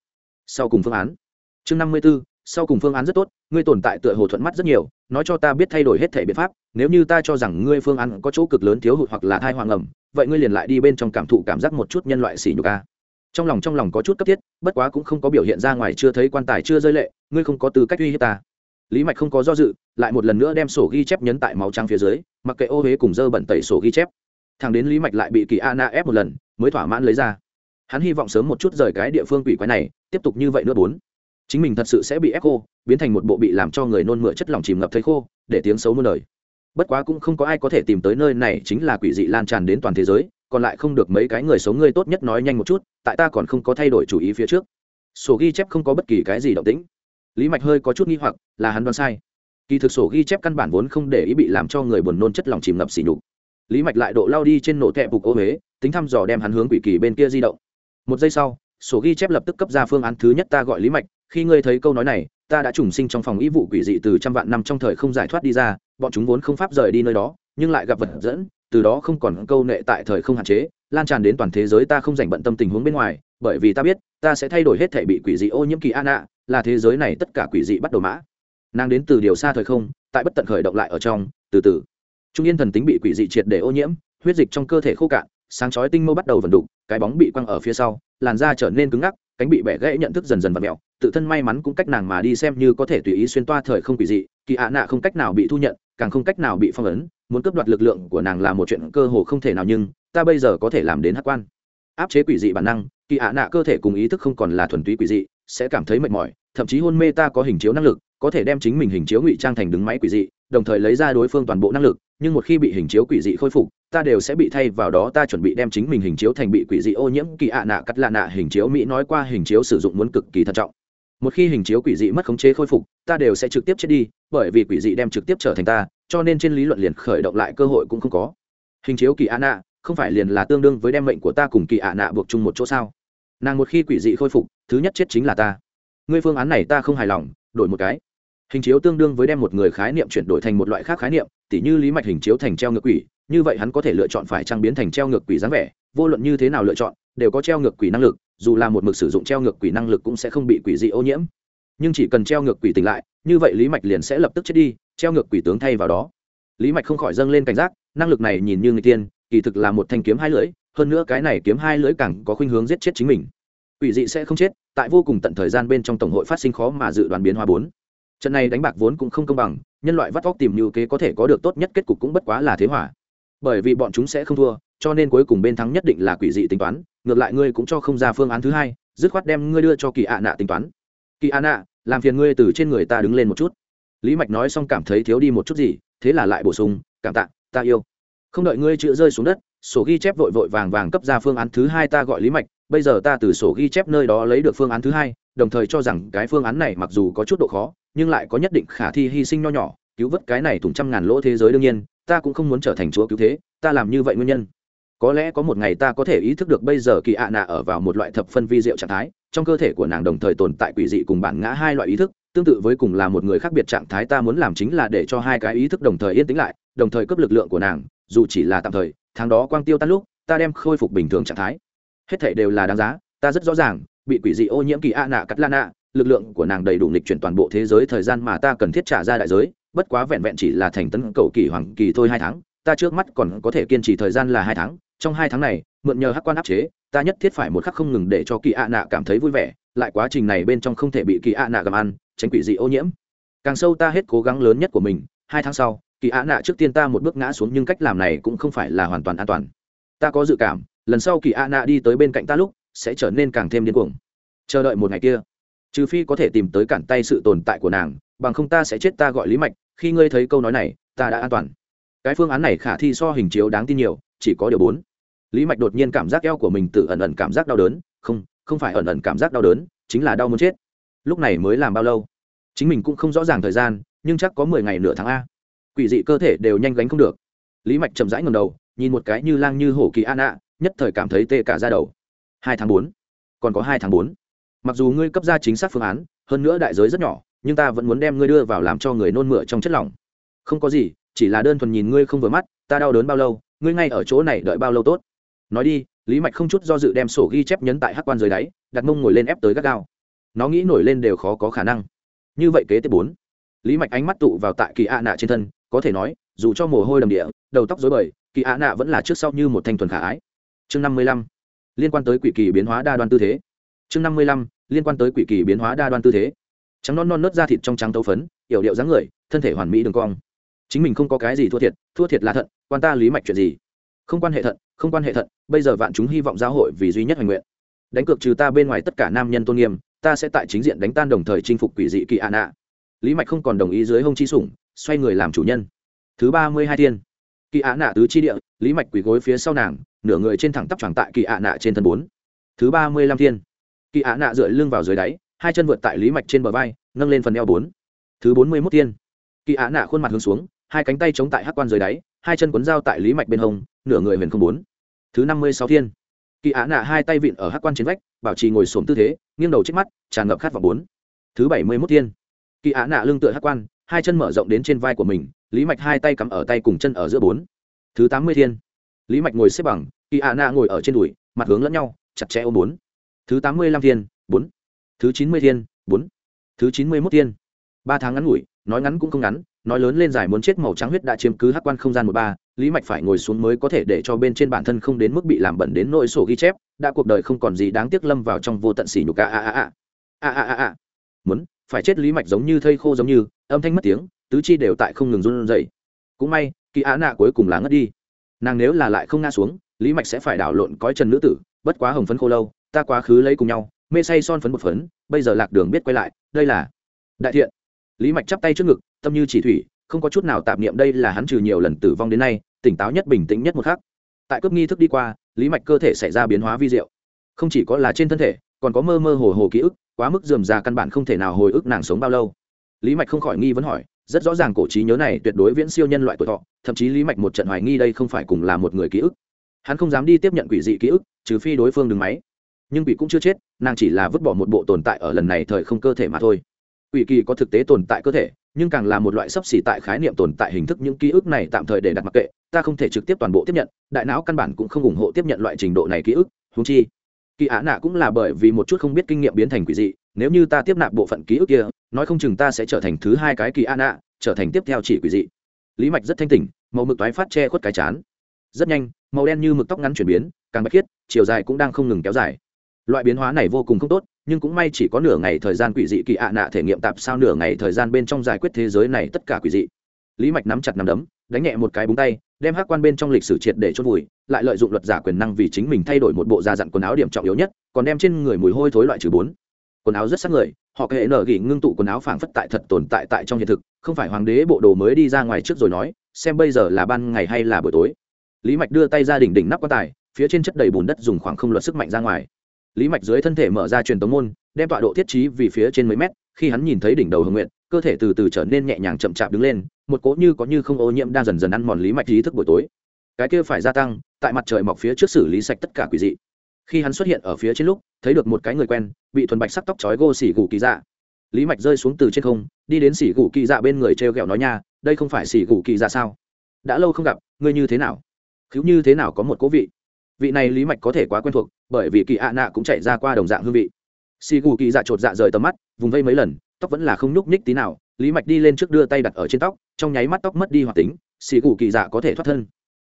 sau cùng phương án. Chương năm mươi b ố sau cùng phương án rất tốt, ngươi tồn tại tựa hồ thuận mắt rất nhiều, nói cho ta biết thay đổi hết thể biện pháp, nếu như ta cho rằng ngươi phương án có chỗ cực lớn thiếu hụt hoặc là thai hoàng ẩm vậy ngươi liền lại đi bên trong cảm thụ cảm giác một chút nhân loại xỉ nhục a trong lòng trong lòng có chút cấp thiết, bất quá cũng không có biểu hiện ra ngoài chưa thấy quan tài chưa rơi lệ, ngươi không có tư cách uy hiếp ta. Lý mạch không có do dự, lại một lần nữa đem sổ ghi chép nhấn tại máu trắng phía dưới, mặc kệ ô huế cùng dơ bẩn tẩy sổ ghi chép. Thằng đến lý mạch lại bị kỳ ana ép một lần, mới thỏa mãn lấy ra. Hắn hy vọng sớm một chút rời cái địa phương quỷ quái này, tiếp tục như vậy nữa bốn. Chính mình thật sự sẽ bị ép khô, biến thành một bộ bị làm cho người nôn mửa chất lỏng chìm ngập thấy khô, để tiếng xấu muôn đời bất quá cũng không có ai có thể tìm tới nơi này chính là quỷ dị lan tràn đến toàn thế giới, còn lại không được mấy cái người sống ngươi tốt nhất nói nhanh một chút, tại ta còn không có thay đổi chủ ý phía trước. Sổ ghi chép không có bất kỳ cái gì động tĩnh. Lý mạch hơi có chút nghi hoặc, là hắn đoán sai. Kỳ thực sổ ghi chép căn bản vốn không để ý bị làm cho người buồn nôn chất lòng chìm ngập xỉ nhục. Lý mạch lại độ lao đi trên nổ kẹ bục ô huế, tính thăm dò đem hắn hướng quỷ kỳ bên kia di động. Một giây sau, sổ ghi chép lập tức cấp ra phương án thứ nhất ta gọi lý mạch, khi ngươi thấy câu nói này ta đã trùng sinh trong phòng y vụ quỷ dị từ trăm vạn năm trong thời không giải thoát đi ra, bọn chúng vốn không pháp rời đi nơi đó, nhưng lại gặp vật dẫn, từ đó không còn câu nệ tại thời không hạn chế, lan tràn đến toàn thế giới ta không dành bận tâm tình huống bên ngoài, bởi vì ta biết, ta sẽ thay đổi hết thể bị quỷ dị ô nhiễm kỳ an ạ là thế giới này tất cả quỷ dị bắt đầu mã. Nàng đến từ điều xa thời không, tại bất tận khởi động lại ở trong, từ từ. Trung yên thần tính bị quỷ dị triệt để ô nhiễm, huyết dịch trong cơ thể khô cạn, sáng chói tinh mô bắt đầu vần đục, cái bóng bị quăng ở phía sau, làn da trở nên cứng ngắc, cánh bị bẻ gãy nhận thức dần dần và mẹo tự thân may mắn cũng cách nàng mà đi xem như có thể tùy ý xuyên toa thời không quỷ dị, kỳ ạ nạ không cách nào bị thu nhận, càng không cách nào bị phong ấn, muốn cướp đoạt lực lượng của nàng là một chuyện cơ hồ không thể nào nhưng, ta bây giờ có thể làm đến hát quan. Áp chế quỷ dị bản năng, kỳ ạ nạ cơ thể cùng ý thức không còn là thuần túy quỷ dị, sẽ cảm thấy mệt mỏi, thậm chí hôn mê ta có hình chiếu năng lực, có thể đem chính mình hình chiếu ngụy trang thành đứng máy quỷ dị, đồng thời lấy ra đối phương toàn bộ năng lực, nhưng một khi bị hình chiếu quỷ dị khôi phục, ta đều sẽ bị thay vào đó ta chuẩn bị đem chính mình hình chiếu thành bị quỷ dị ô nhiễm, kỳ ạ nạ cắt lạ nạ hình chiếu mỹ nói qua hình chiếu sử dụng muốn cực kỳ thận trọng một khi hình chiếu quỷ dị mất khống chế khôi phục, ta đều sẽ trực tiếp chết đi, bởi vì quỷ dị đem trực tiếp trở thành ta, cho nên trên lý luận liền khởi động lại cơ hội cũng không có. Hình chiếu kỳ ạ nạ không phải liền là tương đương với đem mệnh của ta cùng kỳ ạ nạ buộc chung một chỗ sao? Nàng một khi quỷ dị khôi phục, thứ nhất chết chính là ta. Ngươi phương án này ta không hài lòng, đổi một cái. Hình chiếu tương đương với đem một người khái niệm chuyển đổi thành một loại khác khái niệm, tỉ như lý mạch hình chiếu thành treo ngược quỷ, như vậy hắn có thể lựa chọn phải trang biến thành treo ngược quỷ dáng vẻ, vô luận như thế nào lựa chọn, đều có treo ngược quỷ năng lực dù là một mực sử dụng treo ngược quỷ năng lực cũng sẽ không bị quỷ dị ô nhiễm. Nhưng chỉ cần treo ngược quỷ tỉnh lại, như vậy lý mạch liền sẽ lập tức chết đi, treo ngược quỷ tướng thay vào đó. Lý mạch không khỏi dâng lên cảnh giác, năng lực này nhìn như người tiên, kỳ thực là một thanh kiếm hai lưỡi, hơn nữa cái này kiếm hai lưỡi càng có khuynh hướng giết chết chính mình. Quỷ dị sẽ không chết, tại vô cùng tận thời gian bên trong tổng hội phát sinh khó mà dự đoán biến hóa bốn. Trận này đánh bạc vốn cũng không công bằng, nhân loại vắt vóc tìm như kế có thể có được tốt nhất kết cục cũng bất quá là thế hỏa bởi vì bọn chúng sẽ không thua, cho nên cuối cùng bên thắng nhất định là quỷ dị tính toán ngược lại ngươi cũng cho không ra phương án thứ hai, dứt khoát đem ngươi đưa cho kỳ ạ nạ tính toán. Kỳ ạ nạ làm phiền ngươi từ trên người ta đứng lên một chút. Lý mạch nói xong cảm thấy thiếu đi một chút gì, thế là lại bổ sung, cảm tạ, ta yêu. Không đợi ngươi chữ rơi xuống đất, sổ ghi chép vội vội vàng vàng cấp ra phương án thứ hai ta gọi lý mạch, bây giờ ta từ sổ ghi chép nơi đó lấy được phương án thứ hai, đồng thời cho rằng cái phương án này mặc dù có chút độ khó, nhưng lại có nhất định khả thi hy sinh nho nhỏ, cứu vớt cái này thủng trăm ngàn lỗ thế giới đương nhiên, ta cũng không muốn trở thành chúa cứu thế, ta làm như vậy nguyên nhân có lẽ có một ngày ta có thể ý thức được bây giờ kỳ ạ nạ ở vào một loại thập phân vi diệu trạng thái, trong cơ thể của nàng đồng thời tồn tại quỷ dị cùng bản ngã hai loại ý thức, tương tự với cùng là một người khác biệt trạng thái ta muốn làm chính là để cho hai cái ý thức đồng thời yên tĩnh lại, đồng thời cấp lực lượng của nàng, dù chỉ là tạm thời, tháng đó quang tiêu tan lúc, ta đem khôi phục bình thường trạng thái. Hết thể đều là đáng giá, ta rất rõ ràng, bị quỷ dị ô nhiễm kỳ ạ nạ cắt lan nạ, lực lượng của nàng đầy đủ lịch chuyển toàn bộ thế giới thời gian mà ta cần thiết trả ra đại giới, bất quá vẹn vẹn chỉ là thành tấn cầu kỳ hoàng kỳ thôi hai tháng, ta trước mắt còn có thể kiên trì thời gian là hai tháng trong hai tháng này, mượn nhờ hắc quan áp chế, ta nhất thiết phải một khắc không ngừng để cho kỳ ạ nạ cảm thấy vui vẻ, lại quá trình này bên trong không thể bị kỳ ạ nạ gặm ăn, tránh quỷ dị ô nhiễm. Càng sâu ta hết cố gắng lớn nhất của mình, hai tháng sau, kỳ ạ nạ trước tiên ta một bước ngã xuống nhưng cách làm này cũng không phải là hoàn toàn an toàn. Ta có dự cảm, lần sau kỳ ạ nạ đi tới bên cạnh ta lúc, sẽ trở nên càng thêm điên cuồng. Chờ đợi một ngày kia. Trừ phi có thể tìm tới cản tay sự tồn tại của nàng, bằng không ta sẽ chết ta gọi lý mạch, khi ngươi thấy câu nói này, ta đã an toàn. Cái phương án này khả thi so hình chiếu đáng tin nhiều chỉ có điều bốn. Lý mạch đột nhiên cảm giác eo của mình tự ẩn ẩn cảm giác đau đớn. Không không phải ẩn ẩn cảm giác đau đớn, chính là đau muốn chết. Lúc này mới làm bao lâu? Chính mình cũng không rõ ràng thời gian, nhưng chắc có mười ngày nửa tháng a. Quỷ dị cơ thể đều nhanh gánh không được. Lý mạch chậm rãi ngầm đầu, nhìn một cái như lang như hổ kỳ an ạ nhất thời cảm thấy tê cả ra đầu. Hai tháng bốn. Còn có hai tháng bốn. Mặc dù ngươi cấp ra chính xác phương án, hơn nữa đại giới rất nhỏ, nhưng ta vẫn muốn đem ngươi đưa vào làm cho người nôn mửa trong chất lỏng. Không có gì, chỉ là đơn thuần nhìn ngươi không vừa mắt, ta đau đớn bao lâu ngươi ngay ở chỗ này đợi bao lâu tốt? Nói đi, lý mạch không chút do dự đem sổ ghi chép nhấn tại hắc quan dưới đáy, đặt mông ngồi lên ép tới gắt gao. Nó nghĩ nổi lên đều khó có khả năng. Như vậy kế tiếp bốn. Lý mạch ánh mắt tụ vào tại kỳ ạ nạ trên thân, có thể nói, dù cho mồ hôi đầm địa, đầu tóc dối bời, kỳ ạ nạ vẫn là trước sau như một thanh thuần khả ái. Chương năm mươi lăm. Liên quan tới quỷ kỳ biến hóa đa đoan tư thế. Chương năm mươi lăm. Liên quan tới quỷ kỳ biến hóa đa đoan tư thế. Trắng non non nớt da thịt trong trắng tấu phấn, yểu điệu dáng người, thân thể hoàn mỹ đường cong chính mình không có cái gì thua thiệt thua thiệt là thận quan ta lý mạch chuyện gì? Không quan hệ thận không quan hệ thận bây giờ vạn chúng hy vọng giáo hội vì duy nhất hoành nguyện. Đánh cược trừ ta bên ngoài tất cả nam nhân tôn nghiêm ta sẽ tại chính diện đánh tan đồng thời chinh phục quỷ dị kỳ ạ. Nạ lý mạch không còn đồng ý dưới hông chi sủng xoay người làm chủ nhân. Thứ ba mươi hai tiên, kỳ ạ nạ tứ chi địa lý mạch quỳ gối phía sau nàng nửa người trên thẳng tắp tròn tại kỳ ạ nạ trên thân bốn. Thứ ba mươi lăm thiên. Kỳ ạ nạ dựa lưng vào dưới đáy hai chân vượt tại lý mạch trên bờ vai nâng lên phần eo bốn. Thứ bốn mươi mốt tiên, kỳ ạ nạ khuôn mặt hướng xuống hai cánh tay chống tại hắc quan dưới đáy, hai chân quấn dao tại lý mạch bên hông, nửa người huyền không bốn. Thứ năm mươi sáu thiên. Kỳ ạ nạ hai tay vịn ở hắc quan trên vách, bảo trì ngồi xổm tư thế, nghiêng đầu trước mắt, tràn ngập khát vào bốn. Thứ bảy mươi mốt thiên. Kỳ ạ nạ lưng tựa hắc quan, hai chân mở rộng đến trên vai của mình, lý mạch hai tay cắm ở tay cùng chân ở giữa bốn. Thứ tám mươi thiên. Lý mạch ngồi xếp bằng, kỳ ạ nạ ngồi ở trên đùi, mặt hướng lẫn nhau, chặt chẽ ôm bốn. Thứ tám mươi lăm thiên, bốn. Thứ chín mươi thiên, bốn. Thứ chín mươi mốt thiên. Ba tháng ngắn ngủi, nói ngắn cũng không ngắn nói lớn lên dài muốn chết màu trắng huyết đã chiếm cứ hắc quan không gian một ba, lý mạch phải ngồi xuống mới có thể để cho bên trên bản thân không đến mức bị làm bẩn đến nỗi sổ ghi chép, đã cuộc đời không còn gì đáng tiếc lâm vào trong vô tận xỉ nhục a a a a. A a a a. Muốn, phải chết lý mạch giống như thây khô giống như, âm thanh mất tiếng, tứ chi đều tại không ngừng run rẩy. Cũng may, kỳ á nạ cuối cùng là ngất đi. Nàng nếu là lại không ngã xuống, lý mạch sẽ phải đảo lộn cõi trần nữ tử, bất quá hồng phấn khô lâu, ta quá khứ lấy cùng nhau, mê say son phấn một phấn, bây giờ lạc đường biết quay lại, đây là đại thiện lý mạch chắp tay trước ngực, tâm như chỉ thủy, không có chút nào tạp niệm đây là hắn trừ nhiều lần tử vong đến nay, tỉnh táo nhất, bình tĩnh nhất một khắc. Tại cướp nghi thức đi qua, lý mạch cơ thể xảy ra biến hóa vi diệu. Không chỉ có là trên thân thể, còn có mơ mơ hồ hồ ký ức, quá mức dườm già căn bản không thể nào hồi ức nàng sống bao lâu. Lý mạch không khỏi nghi vấn hỏi, rất rõ ràng cổ trí nhớ này tuyệt đối viễn siêu nhân loại tuổi thọ, thậm chí lý mạch một trận hoài nghi đây không phải cùng là một người ký ức. Hắn không dám đi tiếp nhận quỷ dị ký ức, trừ phi đối phương đứng máy. Nhưng quỷ cũng chưa chết, nàng chỉ là vứt bỏ một bộ tồn tại ở lần này thời không cơ thể mà thôi quỷ kỳ có thực tế tồn tại cơ thể, nhưng càng là một loại sấp xỉ tại khái niệm tồn tại hình thức những ký ức này tạm thời để đặt mặc kệ, ta không thể trực tiếp toàn bộ tiếp nhận, đại não căn bản cũng không ủng hộ tiếp nhận loại trình độ này ký ức húng chi. Kỳ ả nạ cũng là bởi vì một chút không biết kinh nghiệm biến thành quỷ dị, nếu như ta tiếp nạp bộ phận ký ức kia, nói không chừng ta sẽ trở thành thứ hai cái kỳ ả nạ, trở thành tiếp theo chỉ quỷ dị. Lý mạch rất thanh tỉnh, màu mực toái phát che khuất cái chán. Rất nhanh, màu đen như mực tóc ngắn chuyển biến, càng bạch khiết, chiều dài cũng đang không ngừng kéo dài loại biến hóa này vô cùng không tốt, nhưng cũng may chỉ có nửa ngày thời gian quỷ dị kỳ ạ nạ thể nghiệm tạp sao nửa ngày thời gian bên trong giải quyết thế giới này tất cả quỷ dị. Lý mạch nắm chặt nắm đấm, đánh nhẹ một cái búng tay, đem hát quan bên trong lịch sử triệt để chốt vùi, lại lợi dụng luật giả quyền năng vì chính mình thay đổi một bộ da dặn quần áo điểm trọng yếu nhất, còn đem trên người mùi hôi thối loại trừ bốn. Quần áo rất sắc người, họ kệ nở gỉ ngưng tụ quần áo phảng phất tại thật tồn tại tại trong hiện thực, không phải hoàng đế bộ đồ mới đi ra ngoài trước rồi nói, xem bây giờ là ban ngày hay là buổi tối. Lý mạch đưa tay ra đỉnh đỉnh nắp quan tài, phía trên chất đầy bùn đất dùng khoảng không luật sức mạnh ra ngoài lý mạch dưới thân thể mở ra truyền tống môn, đem tọa độ thiết trí vì phía trên mấy mét, khi hắn nhìn thấy đỉnh đầu hồng nguyện cơ thể từ từ trở nên nhẹ nhàng chậm chạp đứng lên, một cỗ như có như không ô nhiễm đang dần dần ăn mòn lý mạch ý thức buổi tối. Cái kia phải gia tăng, tại mặt trời mọc phía trước xử lý sạch tất cả quỷ dị. Khi hắn xuất hiện ở phía trên lúc, thấy được một cái người quen, bị thuần bạch sắc tóc chói gô xỉ gù kỳ dạ. Lý mạch rơi xuống từ trên không, đi đến xỉ gù kỳ dạ bên người t r e o g ẹ o nói nha, đây không phải xỉ gù kỳ dạ sao? Đã lâu không gặp, ngươi như thế nào? Cứu như thế nào có một cố vị? Vị này lý mạch có thể quá quen thuộc, bởi vì kỳ ạ nạ cũng chạy ra qua đồng dạng hương vị. Xì gù kỳ dạ chột dạ rời tầm mắt, vùng vây mấy lần, tóc vẫn là không nhúc nhích tí nào, lý mạch đi lên trước đưa tay đặt ở trên tóc, trong nháy mắt tóc mất đi hoạt tính, xì gù kỳ dạ có thể thoát thân.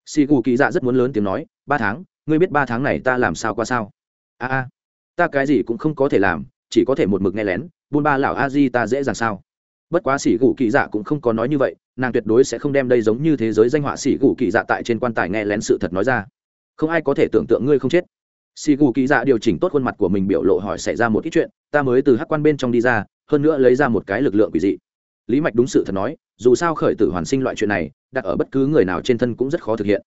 Xì gù kỳ dạ rất muốn lớn tiếng nói, ba tháng, ngươi biết ba tháng này ta làm sao qua sao? A a, ta cái gì cũng không có thể làm, chỉ có thể một mực nghe lén, buôn ba lão a di ta dễ dàng sao? Bất quá xì gù kỳ dạ cũng không có nói như vậy, nàng tuyệt đối sẽ không đem đây giống như thế giới danh họa xì gù kỳ dạ tại trên quan tài nghe lén sự thật nói ra không ai có thể tưởng tượng ngươi không chết. Sĩ gù kỳ dạ điều chỉnh tốt khuôn mặt của mình biểu lộ hỏi xảy ra một ít chuyện, ta mới từ hắc quan bên trong đi ra, hơn nữa lấy ra một cái lực lượng quỷ dị. Lý mạch đúng sự thật nói, dù sao khởi tử hoàn sinh loại chuyện này, đặt ở bất cứ người nào trên thân cũng rất khó thực hiện.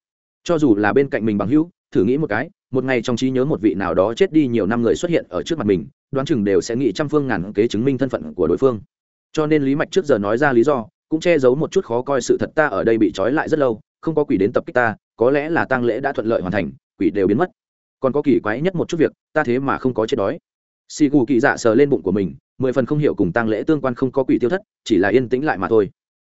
Cho dù là bên cạnh mình bằng hữu, thử nghĩ một cái, một ngày trong trí nhớ một vị nào đó chết đi nhiều năm người xuất hiện ở trước mặt mình, đoán chừng đều sẽ nghĩ trăm phương ngàn kế chứng minh thân phận của đối phương. Cho nên lý mạch trước giờ nói ra lý do, cũng che giấu một chút khó coi sự thật ta ở đây bị trói lại rất lâu, không có quỷ đến tập kích ta có lẽ là tang lễ đã thuận lợi hoàn thành, quỷ đều biến mất. Còn có kỳ quái nhất một chút việc, ta thế mà không có chết đói. Xì gù kỳ dạ sờ lên bụng của mình, mười phần không hiểu cùng tang lễ tương quan không có quỷ tiêu thất, chỉ là yên tĩnh lại mà thôi.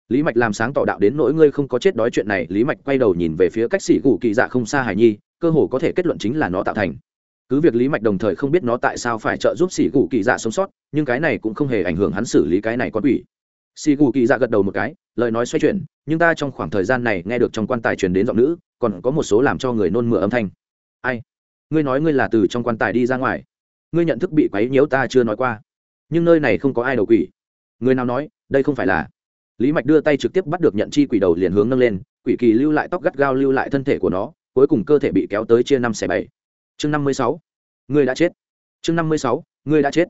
Lý mạch làm sáng tỏ đạo đến nỗi ngươi không có chết đói chuyện này, lý mạch quay đầu nhìn về phía cách xì gù kỳ dạ không xa hải nhi, cơ hồ có thể kết luận chính là nó tạo thành. Cứ việc lý mạch đồng thời không biết nó tại sao phải trợ giúp xỉ gù kỳ dạ sống sót, nhưng cái này cũng không hề ảnh hưởng hắn xử lý cái này con quỷ. Xỉ gù kỳ dạ gật đầu một cái, lời nói xoay chuyển, nhưng ta trong khoảng thời gian này nghe được trong quan tài truyền đến giọng nữ còn có một số làm cho người nôn mửa âm thanh. Ai? Ngươi nói ngươi là từ trong quan tài đi ra ngoài. Ngươi nhận thức bị quấy nhiễu ta chưa nói qua. Nhưng nơi này không có ai đầu quỷ. Người nào nói, đây không phải là. Lý mạch đưa tay trực tiếp bắt được nhận chi quỷ đầu liền hướng nâng lên, quỷ kỳ lưu lại tóc gắt gao lưu lại thân thể của nó, cuối cùng cơ thể bị kéo tới chia năm xẻ bảy. Chương năm mươi sáu. Ngươi đã chết. Chương năm mươi sáu. Ngươi đã chết.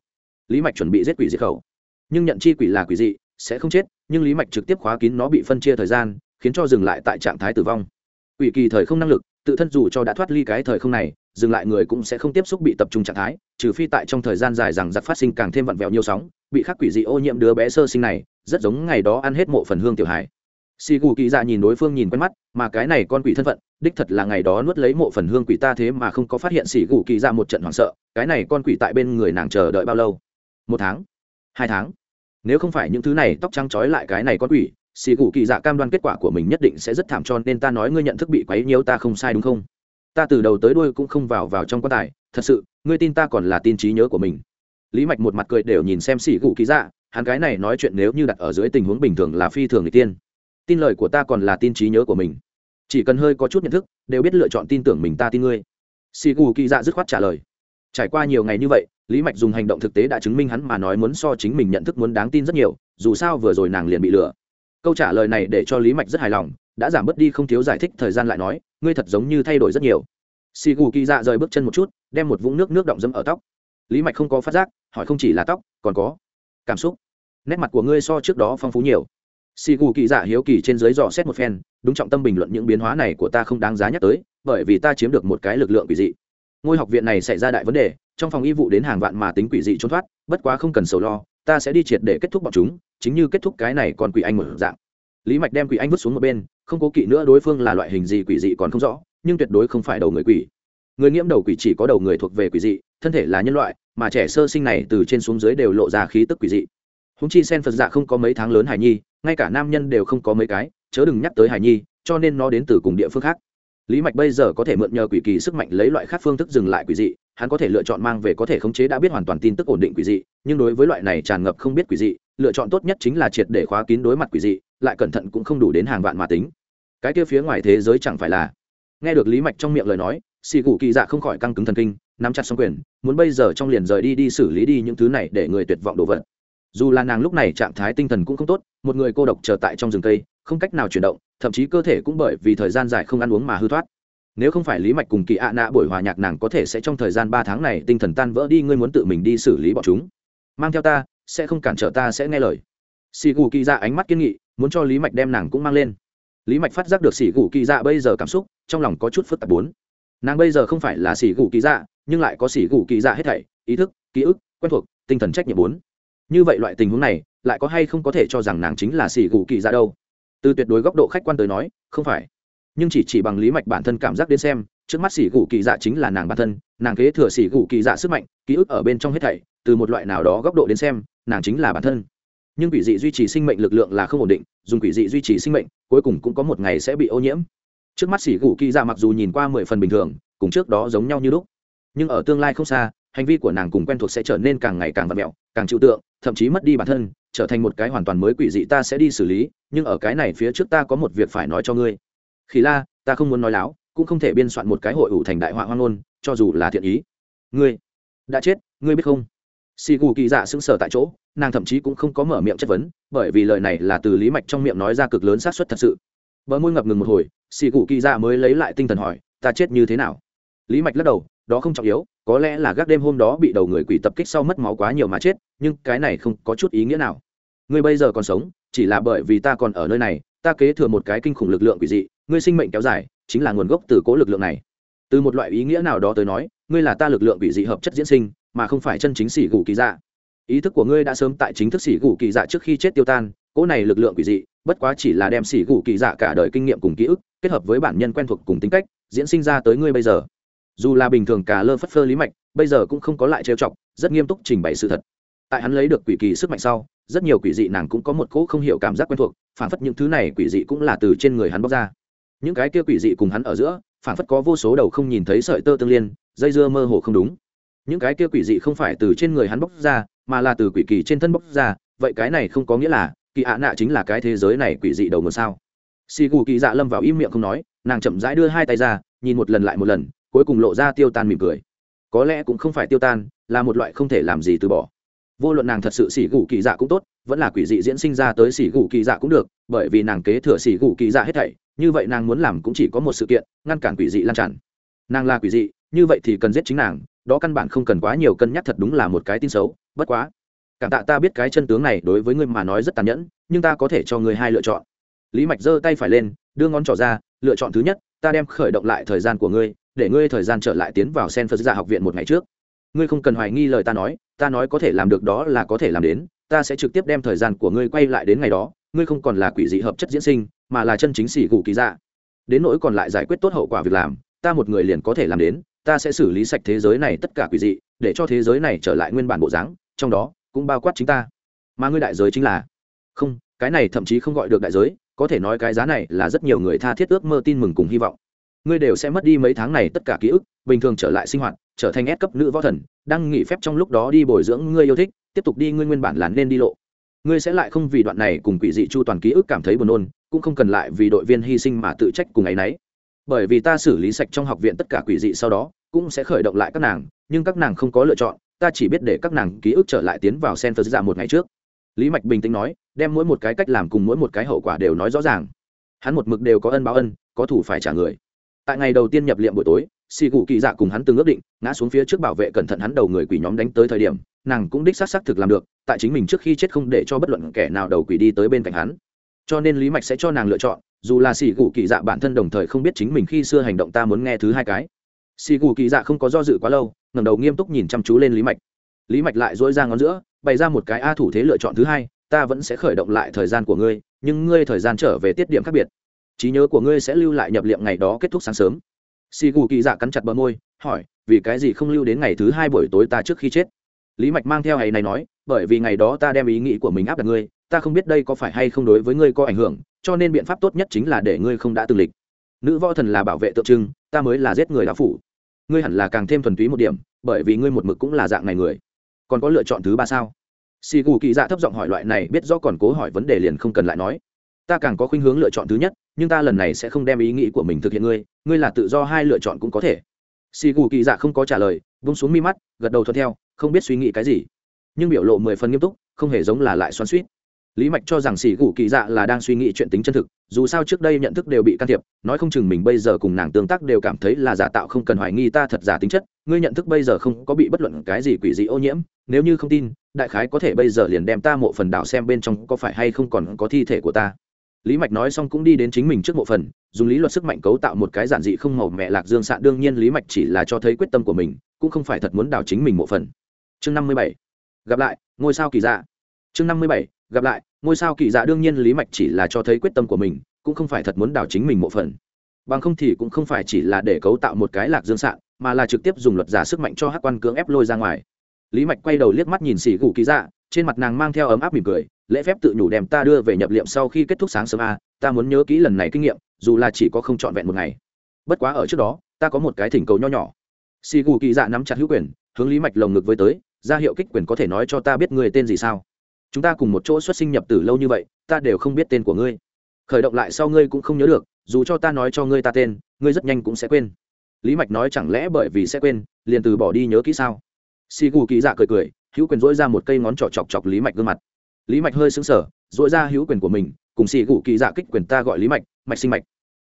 Lý mạch chuẩn bị giết quỷ diệt khẩu. Nhưng nhận chi quỷ là quỷ dị, sẽ không chết, nhưng lý mạch trực tiếp khóa kín nó bị phân chia thời gian, khiến cho dừng lại tại trạng thái tử vong quỷ kỳ thời không năng lực, tự thân dù cho đã thoát ly cái thời không này, dừng lại người cũng sẽ không tiếp xúc bị tập trung trạng thái, trừ phi tại trong thời gian dài rằng giặc phát sinh càng thêm vặn vẹo nhiều sóng, bị khắc quỷ dị ô nhiễm đứa bé sơ sinh này, rất giống ngày đó ăn hết mộ phần hương tiểu hải xì gù kỳ dạ nhìn đối phương nhìn quen mắt, mà cái này con quỷ thân phận, đích thật là ngày đó nuốt lấy mộ phần hương quỷ ta thế mà không có phát hiện xì gù kỳ dạ một trận hoảng sợ, cái này con quỷ tại bên người nàng chờ đợi bao lâu? Một tháng? Hai tháng? Nếu không phải những thứ này tóc trắng trói lại cái này con quỷ xì gù kỳ dạ cam đoan kết quả của mình nhất định sẽ rất thảm cho nên ta nói ngươi nhận thức bị quấy nhiễu ta không sai đúng không? Ta từ đầu tới đuôi cũng không vào vào trong quan tài, thật sự, ngươi tin ta còn là tin trí nhớ của mình. Lý mạch một mặt cười đều nhìn xem xì gù kỳ dạ hắn cái này nói chuyện nếu như đặt ở dưới tình huống bình thường là phi thường người tiên. Tin lời của ta còn là tin trí nhớ của mình. Chỉ cần hơi có chút nhận thức, đều biết lựa chọn tin tưởng mình ta tin ngươi. Xì gù kỳ dạ dứt khoát trả lời. Trải qua nhiều ngày như vậy, lý mạch dùng hành động thực tế đã chứng minh hắn mà nói muốn so chính mình nhận thức muốn đáng tin rất nhiều, dù sao vừa rồi nàng liền bị lừa câu trả lời này để cho lý mạch rất hài lòng, đã giảm bớt đi không thiếu giải thích, thời gian lại nói, ngươi thật giống như thay đổi rất nhiều. Xì gù kỳ dạ rời bước chân một chút, đem một vũng nước nước động dâm ở tóc. Lý mạch không có phát giác, hỏi không chỉ là tóc, còn có cảm xúc. Nét mặt của ngươi so trước đó phong phú nhiều. Xì gù kỳ dạ hiếu kỳ trên dưới dò xét một phen, đúng trọng tâm bình luận những biến hóa này của ta không đáng giá nhắc tới, bởi vì ta chiếm được một cái lực lượng kỳ dị. Ngôi học viện này xảy ra đại vấn đề trong phòng y vụ đến hàng vạn mà tính quỷ dị trốn thoát, bất quá không cần sầu lo, ta sẽ đi triệt để kết thúc bọn chúng, chính như kết thúc cái này còn quỷ anh một dạng. Lý mạch đem quỷ anh vứt xuống một bên, không cố kỵ nữa đối phương là loại hình gì quỷ dị còn không rõ, nhưng tuyệt đối không phải đầu người quỷ. Người nhiễm đầu quỷ chỉ có đầu người thuộc về quỷ dị, thân thể là nhân loại, mà trẻ sơ sinh này từ trên xuống dưới đều lộ ra khí tức quỷ dị. Húng chi sen phật dạ không có mấy tháng lớn hài nhi, ngay cả nam nhân đều không có mấy cái, chớ đừng nhắc tới hài nhi, cho nên nó đến từ cùng địa phương khác. Lý mạch bây giờ có thể mượn nhờ quỷ kỳ sức mạnh lấy loại khác phương thức dừng lại quỷ dị hắn có thể lựa chọn mang về có thể khống chế đã biết hoàn toàn tin tức ổn định quỷ dị, nhưng đối với loại này tràn ngập không biết quỷ dị, lựa chọn tốt nhất chính là triệt để khóa kín đối mặt quỷ dị, lại cẩn thận cũng không đủ đến hàng vạn mà tính. Cái kia phía ngoài thế giới chẳng phải là nghe được lý mạch trong miệng lời nói, xì cụ kỳ dạ không khỏi căng cứng thần kinh, nắm chặt xong quyền, muốn bây giờ trong liền rời đi đi xử lý đi những thứ này để người tuyệt vọng đồ vật dù là nàng lúc này trạng thái tinh thần cũng không tốt, một người cô độc chờ tại trong rừng cây, không cách nào chuyển động, thậm chí cơ thể cũng bởi vì thời gian dài không ăn uống mà hư thoát nếu không phải lý mạch cùng kỳ ạ nạ buổi hòa nhạc nàng có thể sẽ trong thời gian ba tháng này tinh thần tan vỡ đi, ngươi muốn tự mình đi xử lý bọn chúng. Mang theo ta, sẽ không cản trở ta, sẽ nghe lời. Xì gù kỳ dạ ánh mắt kiên nghị, muốn cho lý mạch đem nàng cũng mang lên. Lý mạch phát giác được xì gù kỳ dạ bây giờ cảm xúc, trong lòng có chút phức tạp bốn. Nàng bây giờ không phải là xì gù kỳ dạ nhưng lại có xì gù kỳ dạ hết thảy, ý thức, ký ức, quen thuộc, tinh thần trách nhiệm bốn. Như vậy loại tình huống này, lại có hay không có thể cho rằng nàng chính là xì gù kỳ dạ đâu? Từ tuyệt đối góc độ khách quan tới nói, không phải nhưng chỉ chỉ bằng lý mạch bản thân cảm giác đến xem, trước mắt xỉ gù kỳ dạ chính là nàng bản thân, nàng kế thừa xỉ gù kỳ dạ sức mạnh, ký ức ở bên trong hết thảy, từ một loại nào đó góc độ đến xem, nàng chính là bản thân. Nhưng quỷ dị duy trì sinh mệnh lực lượng là không ổn định, dùng quỷ dị duy trì sinh mệnh, cuối cùng cũng có một ngày sẽ bị ô nhiễm. Trước mắt xỉ gù kỳ dạ mặc dù nhìn qua mười phần bình thường, cùng trước đó giống nhau như lúc. Nhưng ở tương lai không xa, hành vi của nàng cùng quen thuộc sẽ trở nên càng ngày càng vặt mẹo, càng chịu tượng, thậm chí mất đi bản thân, trở thành một cái hoàn toàn mới quỷ dị ta sẽ đi xử lý, nhưng ở cái này phía trước ta có một việc phải nói cho ngươi khỉ la, ta không muốn nói láo, cũng không thể biên soạn một cái hội ủ thành đại họa hoang ngôn, cho dù là thiện ý. Ngươi, đã chết, ngươi biết không? Xì gù kỳ dạ sững sờ tại chỗ, nàng thậm chí cũng không có mở miệng chất vấn, bởi vì lời này là từ lý mạch trong miệng nói ra cực lớn xác suất thật sự. Bờ môi ngập ngừng một hồi xì gù kỳ dạ mới lấy lại tinh thần hỏi, ta chết như thế nào? Lý mạch lắc đầu, đó không trọng yếu, có lẽ là gác đêm hôm đó bị đầu người quỷ tập kích sau mất máu quá nhiều mà chết, nhưng cái này không có chút ý nghĩa nào. Ngươi bây giờ còn sống, chỉ là bởi vì ta còn ở nơi này, ta kế thừa một cái kinh khủng lực lượng quỷ dị ngươi sinh mệnh kéo dài, chính là nguồn gốc từ cố lực lượng này. Từ một loại ý nghĩa nào đó tới nói, ngươi là ta lực lượng bị dị hợp chất diễn sinh, mà không phải chân chính xỉ gù kỳ dạ. Ý thức của ngươi đã sớm tại chính thức xỉ gù kỳ dạ trước khi chết tiêu tan, cỗ này lực lượng quỷ dị, bất quá chỉ là đem xỉ gù kỳ dạ cả đời kinh nghiệm cùng ký ức, kết hợp với bản nhân quen thuộc cùng tính cách, diễn sinh ra tới ngươi bây giờ. Dù là bình thường cả lơ phất phơ lý mạch, bây giờ cũng không có lại trêu chọc, rất nghiêm túc trình bày sự thật. Tại hắn lấy được quỷ kỳ sức mạnh sau, rất nhiều quỷ dị nàng cũng có một cỗ không hiểu cảm giác quen thuộc, phản phất những thứ này quỷ dị cũng là từ trên người hắn bóc ra những cái kia quỷ dị cùng hắn ở giữa phản phất có vô số đầu không nhìn thấy sợi tơ tương liên, dây dưa mơ hồ không đúng. Những cái kia quỷ dị không phải từ trên người hắn bóc ra, mà là từ quỷ kỳ trên thân bóc ra, vậy cái này không có nghĩa là, kỳ ạ nạ chính là cái thế giới này quỷ dị đầu nguồn sao? Xì gù kỳ dạ lâm vào im miệng không nói, nàng chậm rãi đưa hai tay ra, nhìn một lần lại một lần, cuối cùng lộ ra tiêu tan mỉm cười. Có lẽ cũng không phải tiêu tan, là một loại không thể làm gì từ bỏ. Vô luận nàng thật sự xỉ gù kỳ dạ cũng tốt, vẫn là quỷ dị diễn sinh ra tới xỉ gù kỳ dạ cũng được, bởi vì nàng kế thừa xỉ gù kỳ dạ hết thảy như vậy nàng muốn làm cũng chỉ có một sự kiện, ngăn cản quỷ dị lan tràn. Nàng là quỷ dị, như vậy thì cần giết chính nàng, đó căn bản không cần quá nhiều cân nhắc thật đúng là một cái tin xấu, bất quá. Cảm tạ ta biết cái chân tướng này đối với ngươi mà nói rất tàn nhẫn, nhưng ta có thể cho ngươi hai lựa chọn. Lý mạch giơ tay phải lên, đưa ngón trỏ ra, lựa chọn thứ nhất, ta đem khởi động lại thời gian của ngươi, để ngươi thời gian trở lại tiến vào sen phật giả học viện một ngày trước. Ngươi không cần hoài nghi lời ta nói ta nói có thể làm được đó là có thể làm đến, ta sẽ trực tiếp đem thời gian của ngươi quay lại đến ngày đó, ngươi không còn là quỷ dị hợp chất diễn sinh mà là chân chính xỉ gù kỳ dạ. Đến nỗi còn lại giải quyết tốt hậu quả việc làm, ta một người liền có thể làm đến, ta sẽ xử lý sạch thế giới này tất cả quỷ dị, để cho thế giới này trở lại nguyên bản bộ dáng, trong đó cũng bao quát chính ta. Mà ngươi đại giới chính là? Không, cái này thậm chí không gọi được đại giới, có thể nói cái giá này là rất nhiều người tha thiết ước mơ tin mừng cùng hy vọng. Ngươi đều sẽ mất đi mấy tháng này tất cả ký ức, bình thường trở lại sinh hoạt, trở thành ép cấp nữ võ thần, đang nghỉ phép trong lúc đó đi bồi dưỡng ngươi yêu thích, tiếp tục đi ngươi nguyên bản là nên đi lộ. Ngươi sẽ lại không vì đoạn này cùng quỷ dị chu toàn ký ức cảm thấy buồn nôn cũng không cần lại vì đội viên hy sinh mà tự trách cùng ấy nấy. Bởi vì ta xử lý sạch trong học viện tất cả quỷ dị sau đó, cũng sẽ khởi động lại các nàng, nhưng các nàng không có lựa chọn, ta chỉ biết để các nàng ký ức trở lại tiến vào center phật dạ một ngày trước. Lý mạch bình tĩnh nói, đem mỗi một cái cách làm cùng mỗi một cái hậu quả đều nói rõ ràng. Hắn một mực đều có ân báo ân, có thủ phải trả người. Tại ngày đầu tiên nhập liệm buổi tối xì cụ kỳ dạ cùng hắn từng ước định, ngã xuống phía trước bảo vệ cẩn thận hắn đầu người quỷ nhóm đánh tới thời điểm, nàng cũng đích xác xác thực làm được, tại chính mình trước khi chết không để cho bất luận kẻ nào đầu quỷ đi tới bên cạnh hắn cho nên lý mạch sẽ cho nàng lựa chọn, dù là xì gù kỳ dạ bản thân đồng thời không biết chính mình khi xưa hành động ta muốn nghe thứ hai cái. Xì gù kỳ dạ không có do dự quá lâu, ngẩng đầu nghiêm túc nhìn chăm chú lên lý mạch. Lý mạch lại dỗi ra ngón giữa, bày ra một cái a thủ thế lựa chọn thứ hai, ta vẫn sẽ khởi động lại thời gian của ngươi, nhưng ngươi thời gian trở về tiết điểm khác biệt. Trí nhớ của ngươi sẽ lưu lại nhập liệm ngày đó kết thúc sáng sớm. Xì gù kỳ dạ cắn chặt bờ môi, hỏi, vì cái gì không lưu đến ngày thứ hai buổi tối ta trước khi chết? Lý mạch mang theo ngày này nói, bởi vì ngày đó ta đem ý nghĩ của mình áp đặt ngươi ta không biết đây có phải hay không đối với ngươi có ảnh hưởng, cho nên biện pháp tốt nhất chính là để ngươi không đã từng lịch. Nữ võ thần là bảo vệ tượng trưng, ta mới là giết người đã phủ. Ngươi hẳn là càng thêm thuần túy một điểm, bởi vì ngươi một mực cũng là dạng này người. Còn có lựa chọn thứ ba sao? Xì gù kỳ dạ thấp giọng hỏi loại này, biết do còn cố hỏi vấn đề liền không cần lại nói. Ta càng có khuynh hướng lựa chọn thứ nhất, nhưng ta lần này sẽ không đem ý nghĩ của mình thực hiện ngươi ngươi là tự do hai lựa chọn cũng có thể. Xì gù kỳ dạ không có trả lời, vung xuống mi mắt, gật đầu thuận theo, không biết suy nghĩ cái gì. Nhưng biểu lộ mười phần nghiêm túc, không hề giống là lại xoắn suýt lý mạch cho rằng xì gù kỳ dạ là đang suy nghĩ chuyện tính chân thực, dù sao trước đây nhận thức đều bị can thiệp, nói không chừng mình bây giờ cùng nàng tương tác đều cảm thấy là giả tạo không cần hoài nghi ta thật giả tính chất, ngươi nhận thức bây giờ không có bị bất luận cái gì quỷ dị ô nhiễm, nếu như không tin, đại khái có thể bây giờ liền đem ta mộ phần đảo xem bên trong có phải hay không còn có thi thể của ta. Lý mạch nói xong cũng đi đến chính mình trước mộ phần, dùng lý luật sức mạnh cấu tạo một cái giản dị không màu mẹ lạc dương sạn, đương nhiên lý mạch chỉ là cho thấy quyết tâm của mình, cũng không phải thật muốn đảo chính mình mộ phần. Chương năm mươi bảy, gặp lại, ngôi sao kỳ dạ. Chương năm mươi bảy gặp lại, ngôi sao kỳ dạ đương nhiên lý mạch chỉ là cho thấy quyết tâm của mình, cũng không phải thật muốn đảo chính mình mộ phần. Bằng không thì cũng không phải chỉ là để cấu tạo một cái lạc dương sạn, mà là trực tiếp dùng luật giả sức mạnh cho hát quan cưỡng ép lôi ra ngoài. Lý mạch quay đầu liếc mắt nhìn xỉ gù kỳ dạ trên mặt nàng mang theo ấm áp mỉm cười, lễ phép tự nhủ đem ta đưa về nhập liệm sau khi kết thúc sáng sớm a, ta muốn nhớ kỹ lần này kinh nghiệm, dù là chỉ có không trọn vẹn một ngày. Bất quá ở trước đó, ta có một cái thỉnh cầu nho nhỏ. Xì gù kỳ dạ nắm chặt hữu quyền, hướng lý mạch lồng ngực với tới, ra hiệu kích quyền có thể nói cho ta biết người tên gì sao? Chúng ta cùng một chỗ xuất sinh nhập tử lâu như vậy, ta đều không biết tên của ngươi. Khởi động lại sau ngươi cũng không nhớ được, dù cho ta nói cho ngươi ta tên, ngươi rất nhanh cũng sẽ quên. Lý mạch nói chẳng lẽ bởi vì sẽ quên, liền từ bỏ đi nhớ kỹ sao? Xì gù kỳ dạ cười cười, hữu quyền dỗi ra một cây ngón trỏ chọc chọc lý mạch gương mặt. Lý mạch hơi xứng sở dỗi ra hữu quyền của mình, cùng xì gù kỳ dạ kích quyền ta gọi lý mạch mạch sinh mạch.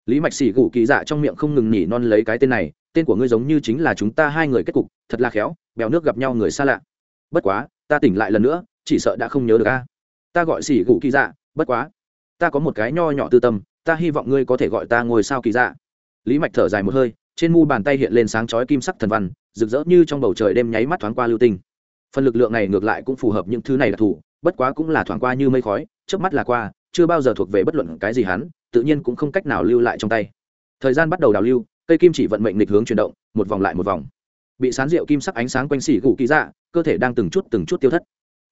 Lý mạch xì gù kỳ dạ trong miệng không ngừng nhỉ non lấy cái tên này, tên của ngươi giống như chính là chúng ta hai người kết cục, thật là khéo, bèo nước gặp nhau người xa lạ. Bất quá, ta tỉnh lại lần nữa chỉ sợ đã không nhớ được a. Ta gọi xỉ gù kỳ dạ bất quá. Ta có một cái nho nhỏ tư tâm, ta hy vọng ngươi có thể gọi ta ngồi sao kỳ dạ. Lý mạch thở dài một hơi, trên mu bàn tay hiện lên sáng chói kim sắc thần văn, rực rỡ như trong bầu trời đêm nháy mắt thoáng qua lưu tinh. Phần lực lượng này ngược lại cũng phù hợp những thứ này đặc thù bất quá cũng là thoáng qua như mây khói trước mắt là qua, chưa bao giờ thuộc về bất luận cái gì hắn, tự nhiên cũng không cách nào lưu lại trong tay. Thời gian bắt đầu đào lưu, cây kim chỉ vận mệnh lịch hướng chuyển động, một vòng lại một vòng. Bị sán rượu kim sắc ánh sáng quanh xỉ gù kỳ dạ cơ thể đang từng chút từng chút tiêu thất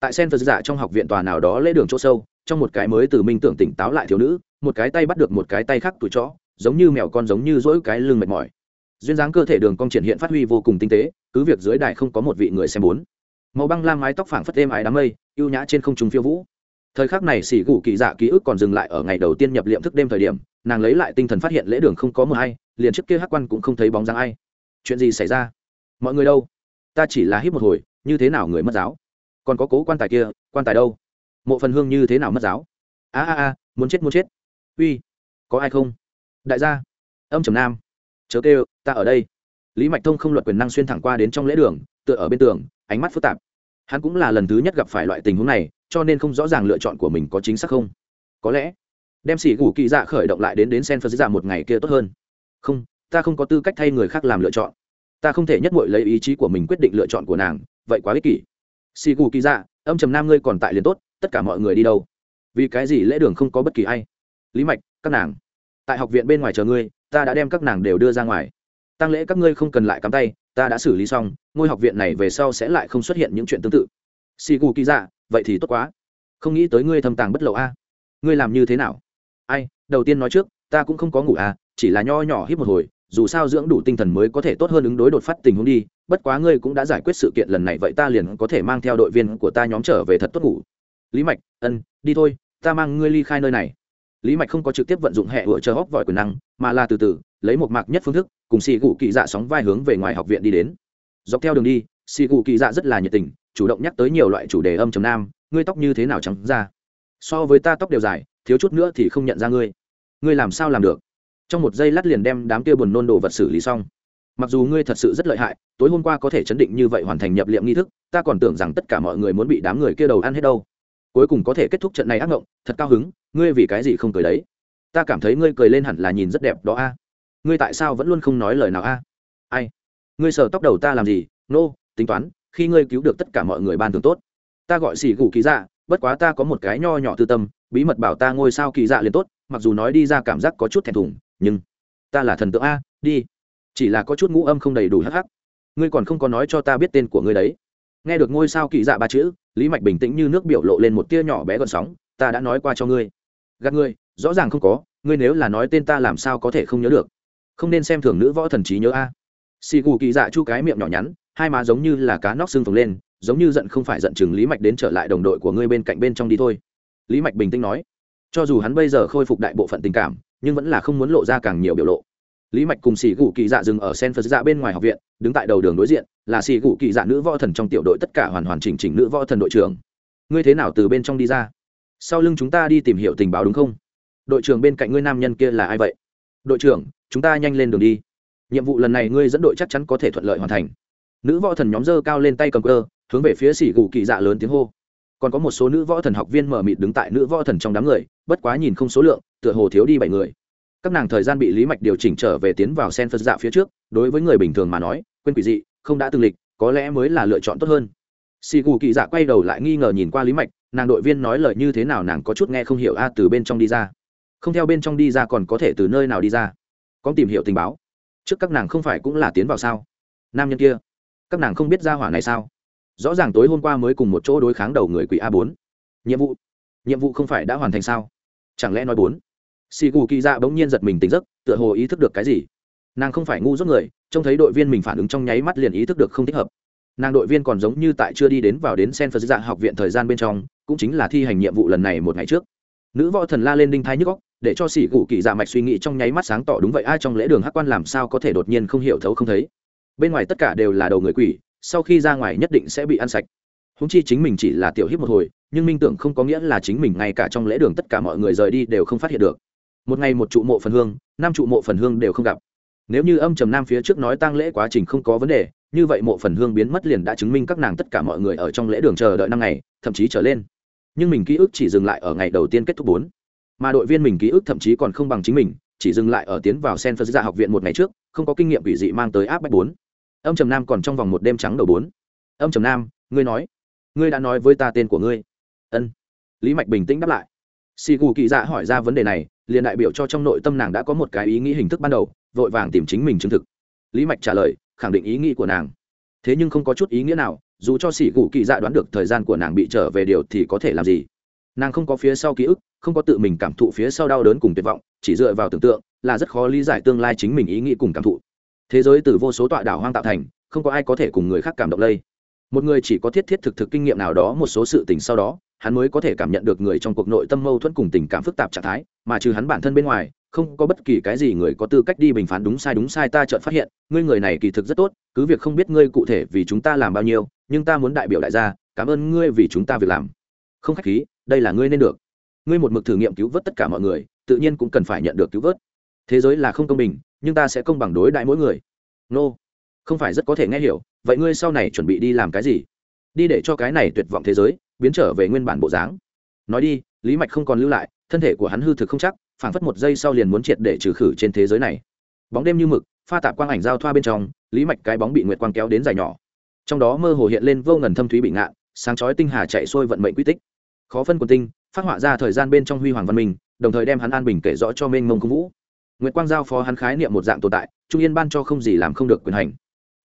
tại sen phật giả trong học viện tòa nào đó lễ đường chỗ sâu, trong một cái mới từ minh tưởng tỉnh táo lại thiếu nữ, một cái tay bắt được một cái tay khác tuổi chó, giống như mèo con giống như dỗi cái lưng mệt mỏi. Duyên dáng cơ thể đường cong triển hiện phát huy vô cùng tinh tế, cứ việc dưới đài không có một vị người xem bốn. Màu băng lam mái tóc phảng phất êm ái đám mây, ưu nhã trên không trung phiêu vũ. Thời khắc này xỉ gù kỳ dạ ký ức còn dừng lại ở ngày đầu tiên nhập liệm thức đêm thời điểm, nàng lấy lại tinh thần phát hiện lễ đường không có mờ hay, liền trước kia hắc quan cũng không thấy bóng dáng ai. Chuyện gì xảy ra? Mọi người đâu? Ta chỉ là hít một hồi, như thế nào người mất giáo? Còn có cố quan tài kia, quan tài đâu? Mộ phần hương như thế nào mất giáo? A a a, muốn chết muốn chết. Uy, có ai không? Đại gia, âm trầm nam, chớ kêu, ta ở đây. Lý mạch thông không luật quyền năng xuyên thẳng qua đến trong lễ đường, tựa ở bên tường, ánh mắt phức tạp. Hắn cũng là lần thứ nhất gặp phải loại tình huống này, cho nên không rõ ràng lựa chọn của mình có chính xác không. Có lẽ, đem xỉ gù kỳ dạ khởi động lại đến đến sen phật dạ một ngày kia tốt hơn. Không, ta không có tư cách thay người khác làm lựa chọn. Ta không thể nhất mội lấy ý chí của mình quyết định lựa chọn của nàng, vậy quá ích kỷ. Xì gù kỳ dạ âm trầm nam ngươi còn tại liền tốt, tất cả mọi người đi đâu? Vì cái gì lễ đường không có bất kỳ ai? Lý mạch, các nàng, tại học viện bên ngoài chờ ngươi, ta đã đem các nàng đều đưa ra ngoài. Tăng lễ các ngươi không cần lại cắm tay, ta đã xử lý xong, ngôi học viện này về sau sẽ lại không xuất hiện những chuyện tương tự. Xì gù kỳ dạ vậy thì tốt quá. Không nghĩ tới ngươi thâm tàng bất lậu a. Ngươi làm như thế nào? Ai, đầu tiên nói trước, ta cũng không có ngủ à chỉ là nho nhỏ hít một hồi dù sao dưỡng đủ tinh thần mới có thể tốt hơn ứng đối đột phát tình huống đi, bất quá ngươi cũng đã giải quyết sự kiện lần này, vậy ta liền có thể mang theo đội viên của ta nhóm trở về thật tốt ngủ. Lý mạch, ân, đi thôi, ta mang ngươi ly khai nơi này. Lý mạch không có trực tiếp vận dụng hệ ựa chờ hóc vòi quyền năng, mà là từ từ, lấy một mạc nhất phương thức, cùng xì gù kỳ dạ sóng vai hướng về ngoài học viện đi đến. Dọc theo đường đi, xì gù kỳ dạ rất là nhiệt tình, chủ động nhắc tới nhiều loại chủ đề âm trầm nam, ngươi tóc như thế nào trắng ra? So với ta tóc đều dài, thiếu chút nữa thì không nhận ra ngươi. Ngươi làm sao làm được? Trong một giây lát liền đem đám kia buồn nôn đồ vật xử lý xong. Mặc dù ngươi thật sự rất lợi hại tối hôm qua có thể chấn định như vậy hoàn thành nhập liệm nghi thức ta còn tưởng rằng tất cả mọi người muốn bị đám người kia đầu ăn hết đâu. Cuối cùng có thể kết thúc trận này ác ngộng thật cao hứng ngươi vì cái gì không cười đấy? Ta cảm thấy ngươi cười lên hẳn là nhìn rất đẹp đó a. Ngươi tại sao vẫn luôn không nói lời nào a? Ai? Ngươi sờ tóc đầu ta làm gì? Nô、no, tính toán khi ngươi cứu được tất cả mọi người ban thường tốt. Ta gọi xỉ gù kỳ dạ bất quá ta có một cái nho nhỏ tư tâm bí mật bảo ta ngôi sao kỳ dạ liền tốt mặc dù nói đi ra cảm giác có chút thèm thùng nhưng ta là thần tượng a, đi. Chỉ là có chút ngũ âm không đầy đủ hắc hắc. Ngươi còn không có nói cho ta biết tên của ngươi đấy. Nghe được ngôi sao kỳ dạ ba chữ, lý mạch bình tĩnh như nước biểu lộ lên một tia nhỏ bé gọn sóng, ta đã nói qua cho ngươi. Gạt ngươi, rõ ràng không có, ngươi nếu là nói tên ta làm sao có thể không nhớ được? Không nên xem thường nữ võ thần trí nhớ a. Xì gù kỳ dạ chu cái miệng nhỏ nhắn, hai má giống như là cá nóc xương phồng lên, giống như giận không phải giận chừng lý mạch đến trở lại đồng đội của ngươi bên cạnh bên trong đi thôi. Lý mạch bình tĩnh nói, cho dù hắn bây giờ khôi phục đại bộ phận tình cảm nhưng vẫn là không muốn lộ ra càng nhiều biểu lộ. Lý mạch cùng xì gù kỳ dạ dừng ở sen phật dạ bên ngoài học viện, đứng tại đầu đường đối diện, là xì gù kỳ dạ nữ võ thần trong tiểu đội tất cả hoàn hoàn chỉnh chỉnh nữ võ thần đội trưởng. Ngươi thế nào từ bên trong đi ra? Sau lưng chúng ta đi tìm hiểu tình báo đúng không? Đội trưởng bên cạnh ngươi nam nhân kia là ai vậy? Đội trưởng, chúng ta nhanh lên đường đi. Nhiệm vụ lần này ngươi dẫn đội chắc chắn có thể thuận lợi hoàn thành. Nữ võ thần nhóm dơ cao lên tay cầm cơ, hướng về phía xì gù kỳ dạ lớn tiếng hô còn có một số nữ võ thần học viên mở mịt đứng tại nữ võ thần trong đám người, bất quá nhìn không số lượng, tựa hồ thiếu đi bảy người. Các nàng thời gian bị lý mạch điều chỉnh trở về tiến vào sen phật dạ phía trước, đối với người bình thường mà nói, quên quỷ dị, không đã từng lịch, có lẽ mới là lựa chọn tốt hơn. Xì gù kỳ dạ quay đầu lại nghi ngờ nhìn qua lý mạch, nàng đội viên nói lời như thế nào nàng có chút nghe không hiểu a, từ bên trong đi ra. Không theo bên trong đi ra còn có thể từ nơi nào đi ra? Có tìm hiểu tình báo. Trước các nàng không phải cũng là tiến vào sao? Nam nhân kia. Các nàng không biết ra hỏa này sao? Rõ ràng tối hôm qua mới cùng một chỗ đối kháng đầu người quỷ a bốn. Nhiệm vụ? Nhiệm vụ không phải đã hoàn thành sao? Chẳng lẽ nói bốn? Xì gù kỳ dạ bỗng nhiên giật mình tỉnh giấc, tựa hồ ý thức được cái gì? Nàng không phải ngu dốt người, trông thấy đội viên mình phản ứng trong nháy mắt liền ý thức được không thích hợp. Nàng đội viên còn giống như tại chưa đi đến vào đến sen phật dạ học viện thời gian bên trong, cũng chính là thi hành nhiệm vụ lần này một ngày trước. Nữ võ thần la lên đinh thái nhức góc để cho sĩ cụ kỳ dạ mạch suy nghĩ trong nháy mắt sáng tỏ đúng vậy, ai trong lễ đường hắc quan làm sao có thể đột nhiên không hiểu thấu không thấy. Bên ngoài tất cả đều là đầu người quỷ sau khi ra ngoài nhất định sẽ bị ăn sạch. Húng chi chính mình chỉ là tiểu hiếp một hồi, nhưng minh tưởng không có nghĩa là chính mình ngay cả trong lễ đường tất cả mọi người rời đi đều không phát hiện được. Một ngày một trụ mộ phần hương, năm trụ mộ phần hương đều không gặp. Nếu như âm trầm nam phía trước nói tăng lễ quá trình không có vấn đề, như vậy mộ phần hương biến mất liền đã chứng minh các nàng tất cả mọi người ở trong lễ đường chờ đợi năm ngày, thậm chí trở lên. Nhưng mình ký ức chỉ dừng lại ở ngày đầu tiên kết thúc bốn. Mà đội viên mình ký ức thậm chí còn không bằng chính mình, chỉ dừng lại ở tiến vào sen phật gia học viện một ngày trước, không có kinh nghiệm quỷ dị mang tới áp bách bốn âm trầm nam còn trong vòng một đêm trắng đầu bốn. Âm trầm nam, ngươi nói. Ngươi đã nói với ta tên của ngươi. Ân. Lý mạch bình tĩnh đáp lại. Xì gù kỳ dạ hỏi ra vấn đề này, liền đại biểu cho trong nội tâm nàng đã có một cái ý nghĩ hình thức ban đầu, vội vàng tìm chính mình chứng thực. Lý mạch trả lời, khẳng định ý nghĩ của nàng. Thế nhưng không có chút ý nghĩa nào, dù cho xỉ gù kỳ dạ đoán được thời gian của nàng bị trở về điều thì có thể làm gì. Nàng không có phía sau ký ức, không có tự mình cảm thụ phía sau đau đớn cùng tuyệt vọng, chỉ dựa vào tưởng tượng là rất khó lý giải tương lai chính mình ý nghĩ cùng cảm thụ thế giới từ vô số tọa đảo hoang tạo thành, không có ai có thể cùng người khác cảm động lây. Một người chỉ có thiết thiết thực thực kinh nghiệm nào đó, một số sự tình sau đó, hắn mới có thể cảm nhận được người trong cuộc nội tâm mâu thuẫn cùng tình cảm phức tạp trạng thái, mà trừ hắn bản thân bên ngoài, không có bất kỳ cái gì người có tư cách đi bình phán đúng sai đúng sai ta chợt phát hiện, ngươi người này kỳ thực rất tốt, cứ việc không biết ngươi cụ thể vì chúng ta làm bao nhiêu, nhưng ta muốn đại biểu đại gia, cảm ơn ngươi vì chúng ta việc làm. Không khách khí, đây là ngươi nên được. Ngươi một mực thử nghiệm cứu vớt tất cả mọi người, tự nhiên cũng cần phải nhận được cứu vớt thế giới là không công bình, nhưng ta sẽ công bằng đối đại mỗi người. Nô、no. không phải rất có thể nghe hiểu, vậy ngươi sau này chuẩn bị đi làm cái gì? Đi để cho cái này tuyệt vọng thế giới biến trở về nguyên bản bộ dáng. Nói đi, lý mạch không còn lưu lại, thân thể của hắn hư thực không chắc, phảng phất một giây sau liền muốn triệt để trừ khử trên thế giới này. Bóng đêm như mực, pha tạp quang ảnh giao thoa bên trong, lý mạch cái bóng bị nguyệt quang kéo đến dài nhỏ. Trong đó mơ hồ hiện lên vô ngần thâm thúy bị ngạn, sáng chói tinh hà chạy xuôi vận mệnh quy tích. Khó phân quần tinh, phát họa ra thời gian bên trong huy hoàng văn minh, đồng thời đem hắn an bình kể rõ cho mênh mông công vũ nguyệt quang giao phó hắn khái niệm một dạng tồn tại, trung yên ban cho không gì làm không được quyền hành.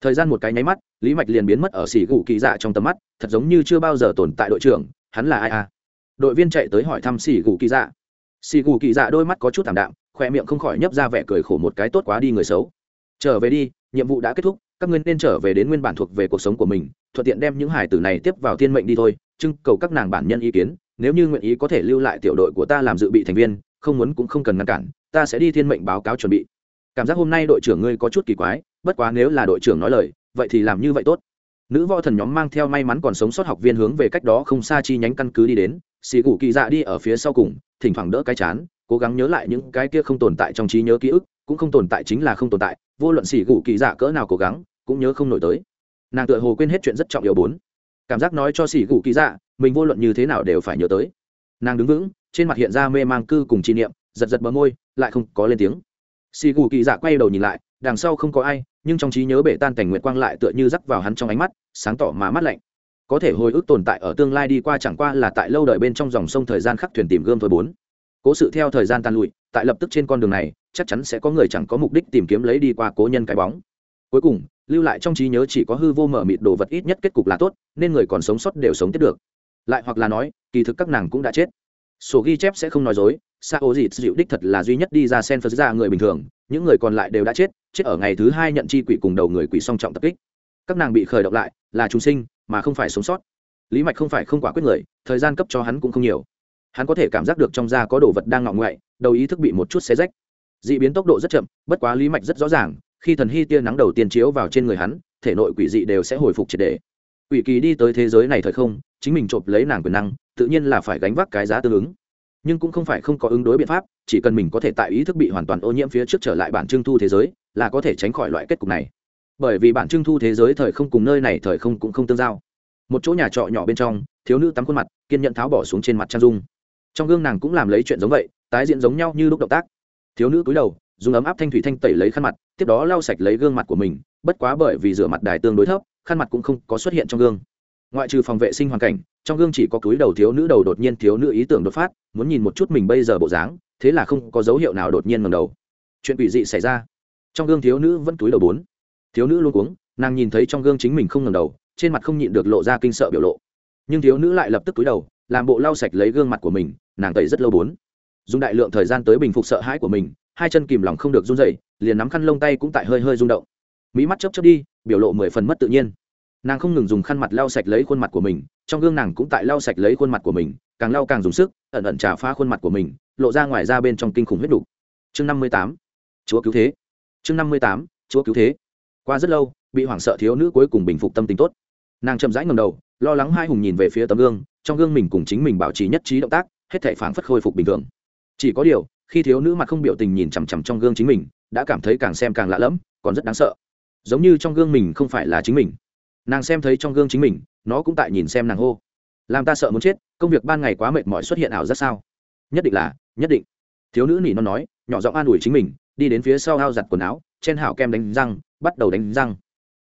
Thời gian một cái nháy mắt, lý mạch liền biến mất ở xỉ gù kỳ dạ trong tầm mắt, thật giống như chưa bao giờ tồn tại đội trưởng, hắn là ai à? Đội viên chạy tới hỏi thăm xỉ gù kỳ dạ. Xỉ gù kỳ dạ đôi mắt có chút thảm đạm, khoe miệng không khỏi nhấp ra vẻ cười khổ một cái tốt quá đi người xấu. Trở về đi, nhiệm vụ đã kết thúc, các ngươi nên trở về đến nguyên bản thuộc về cuộc sống của mình, thuận tiện đem những hải tử này tiếp vào thiên mệnh đi thôi trưng cầu các nàng bản nhân ý kiến, nếu như nguyện ý có thể lưu lại tiểu đội của ta làm dự bị thành viên, không muốn cũng không cần ngăn cản ta sẽ đi thiên mệnh báo cáo chuẩn bị. Cảm giác hôm nay đội trưởng ngươi có chút kỳ quái, bất quá nếu là đội trưởng nói lời, vậy thì làm như vậy tốt. Nữ võ thần nhóm mang theo may mắn còn sống sót học viên hướng về cách đó không xa chi nhánh căn cứ đi đến, xì cụ kỳ dạ đi ở phía sau cùng, thỉnh thoảng đỡ cái chán, cố gắng nhớ lại những cái kia không tồn tại trong trí nhớ ký ức, cũng không tồn tại chính là không tồn tại, vô luận xì cụ kỳ dạ cỡ nào cố gắng, cũng nhớ không nổi tới. Nàng tựa hồ quên hết chuyện rất trọng yếu bốn. Cảm giác nói cho xì cụ kỳ dạ mình vô luận như thế nào đều phải nhớ tới. Nàng đứng vững, trên mặt hiện ra mê mang cư cùng chi niệm giật giật bờ môi, lại không có lên tiếng. Xì gù kỳ dạ quay đầu nhìn lại, đằng sau không có ai, nhưng trong trí nhớ bể tan cảnh nguyệt quang lại tựa như rắc vào hắn trong ánh mắt, sáng tỏ mà mắt lạnh. Có thể hồi ức tồn tại ở tương lai đi qua chẳng qua là tại lâu đời bên trong dòng sông thời gian khắc thuyền tìm gươm thôi bốn. Cố sự theo thời gian tan lụi, tại lập tức trên con đường này, chắc chắn sẽ có người chẳng có mục đích tìm kiếm lấy đi qua cố nhân cái bóng. Cuối cùng, lưu lại trong trí nhớ chỉ có hư vô mở mịt đồ vật ít nhất kết cục là tốt, nên người còn sống sót đều sống tiếp được. Lại hoặc là nói, kỳ thực các nàng cũng đã chết. Sổ ghi chép sẽ không nói dối sa ô dịt dịu đích thật là duy nhất đi ra sen phật ra người bình thường, những người còn lại đều đã chết chết ở ngày thứ hai nhận chi quỷ cùng đầu người quỷ song trọng tập kích. Các nàng bị khởi động lại, là chúng sinh, mà không phải sống sót. Lý mạch không phải không quả quyết người, thời gian cấp cho hắn cũng không nhiều. Hắn có thể cảm giác được trong da có đồ vật đang ngọng ngoại, đầu ý thức bị một chút xé rách. D ị biến tốc độ rất chậm, bất quá lý mạch rất rõ ràng, khi thần hy tia nắng đầu tiên chiếu vào trên người hắn, thể nội quỷ dị đều sẽ hồi phục triệt đề quỷ kỳ đi tới thế giới này thời không, chính mình trộm lấy nàng quyền năng, tự nhiên là phải gánh vác cái giá tương ứng nhưng cũng không phải không có ứng đối biện pháp, chỉ cần mình có thể tại ý thức bị hoàn toàn ô nhiễm phía trước trở lại bản trưng thu thế giới, là có thể tránh khỏi loại kết cục này. Bởi vì bản trưng thu thế giới thời không cùng nơi này thời không cũng không tương giao. Một chỗ nhà trọ nhỏ bên trong, thiếu nữ tắm khuôn mặt, kiên nhận tháo bỏ xuống trên mặt trang dung. Trong gương nàng cũng làm lấy chuyện giống vậy, tái diễn giống nhau như lúc động tác. Thiếu nữ cúi đầu, dùng ấm áp thanh thủy thanh tẩy lấy khăn mặt, tiếp đó lau sạch lấy gương mặt của mình, bất quá bởi vì rửa mặt đài tương đối thấp, khăn mặt cũng không có xuất hiện trong gương. Ngoại trừ phòng vệ sinh hoàn cảnh trong gương chỉ có túi đầu thiếu nữ đầu đột nhiên thiếu nữ ý tưởng đột phát, muốn nhìn một chút mình bây giờ bộ dáng, thế là không có dấu hiệu nào đột nhiên ngầm đầu. Chuyện quỷ dị xảy ra. Trong gương thiếu nữ vẫn túi đầu bốn. Thiếu nữ luôn cuống, nàng nhìn thấy trong gương chính mình không ngầm đầu, trên mặt không nhịn được lộ ra kinh sợ biểu lộ. Nhưng thiếu nữ lại lập tức túi đầu, làm bộ lau sạch lấy gương mặt của mình, nàng tẩy rất lâu bốn. Dùng đại lượng thời gian tới bình phục sợ hãi của mình, hai chân kìm lòng không được run dậy liền nắm khăn lông tay cũng tại hơi hơi rung động. Mỹ mắt chấp chấp đi, biểu lộ mười phần mất tự nhiên nàng không ngừng dùng khăn mặt lau sạch lấy khuôn mặt của mình, trong gương nàng cũng tại lau sạch lấy khuôn mặt của mình, càng lau càng dùng sức, ẩn ẩn trả phá khuôn mặt của mình, lộ ra ngoài ra bên trong kinh khủng huyết đủ. chương năm mươi tám, chúa cứu thế. Chương năm mươi tám, chúa cứu thế. Qua rất lâu, bị hoảng sợ thiếu nữ cuối cùng bình phục tâm tình tốt. Nàng chậm rãi ngầm đầu, lo lắng hai hùng nhìn về phía tấm gương, trong gương mình cùng chính mình bảo trì nhất trí động tác, hết thể phản phất khôi phục bình thường. Chỉ có điều, khi thiếu nữ mặt không biểu tình nhìn chằm chằm trong gương chính mình, đã cảm thấy càng xem càng lạ lẫm, còn rất đáng sợ. Giống như trong gương mình không phải là chính mình nàng xem thấy trong gương chính mình, nó cũng tại nhìn xem nàng hô. Làm ta sợ muốn chết, công việc ban ngày quá mệt mỏi xuất hiện ảo rất sao? Nhất định là, nhất định. Thiếu nữ nỉ nó nói, nhỏ giọng an ủi chính mình, đi đến phía sau ao giặt quần áo, chen hảo kem đánh răng, bắt đầu đánh răng.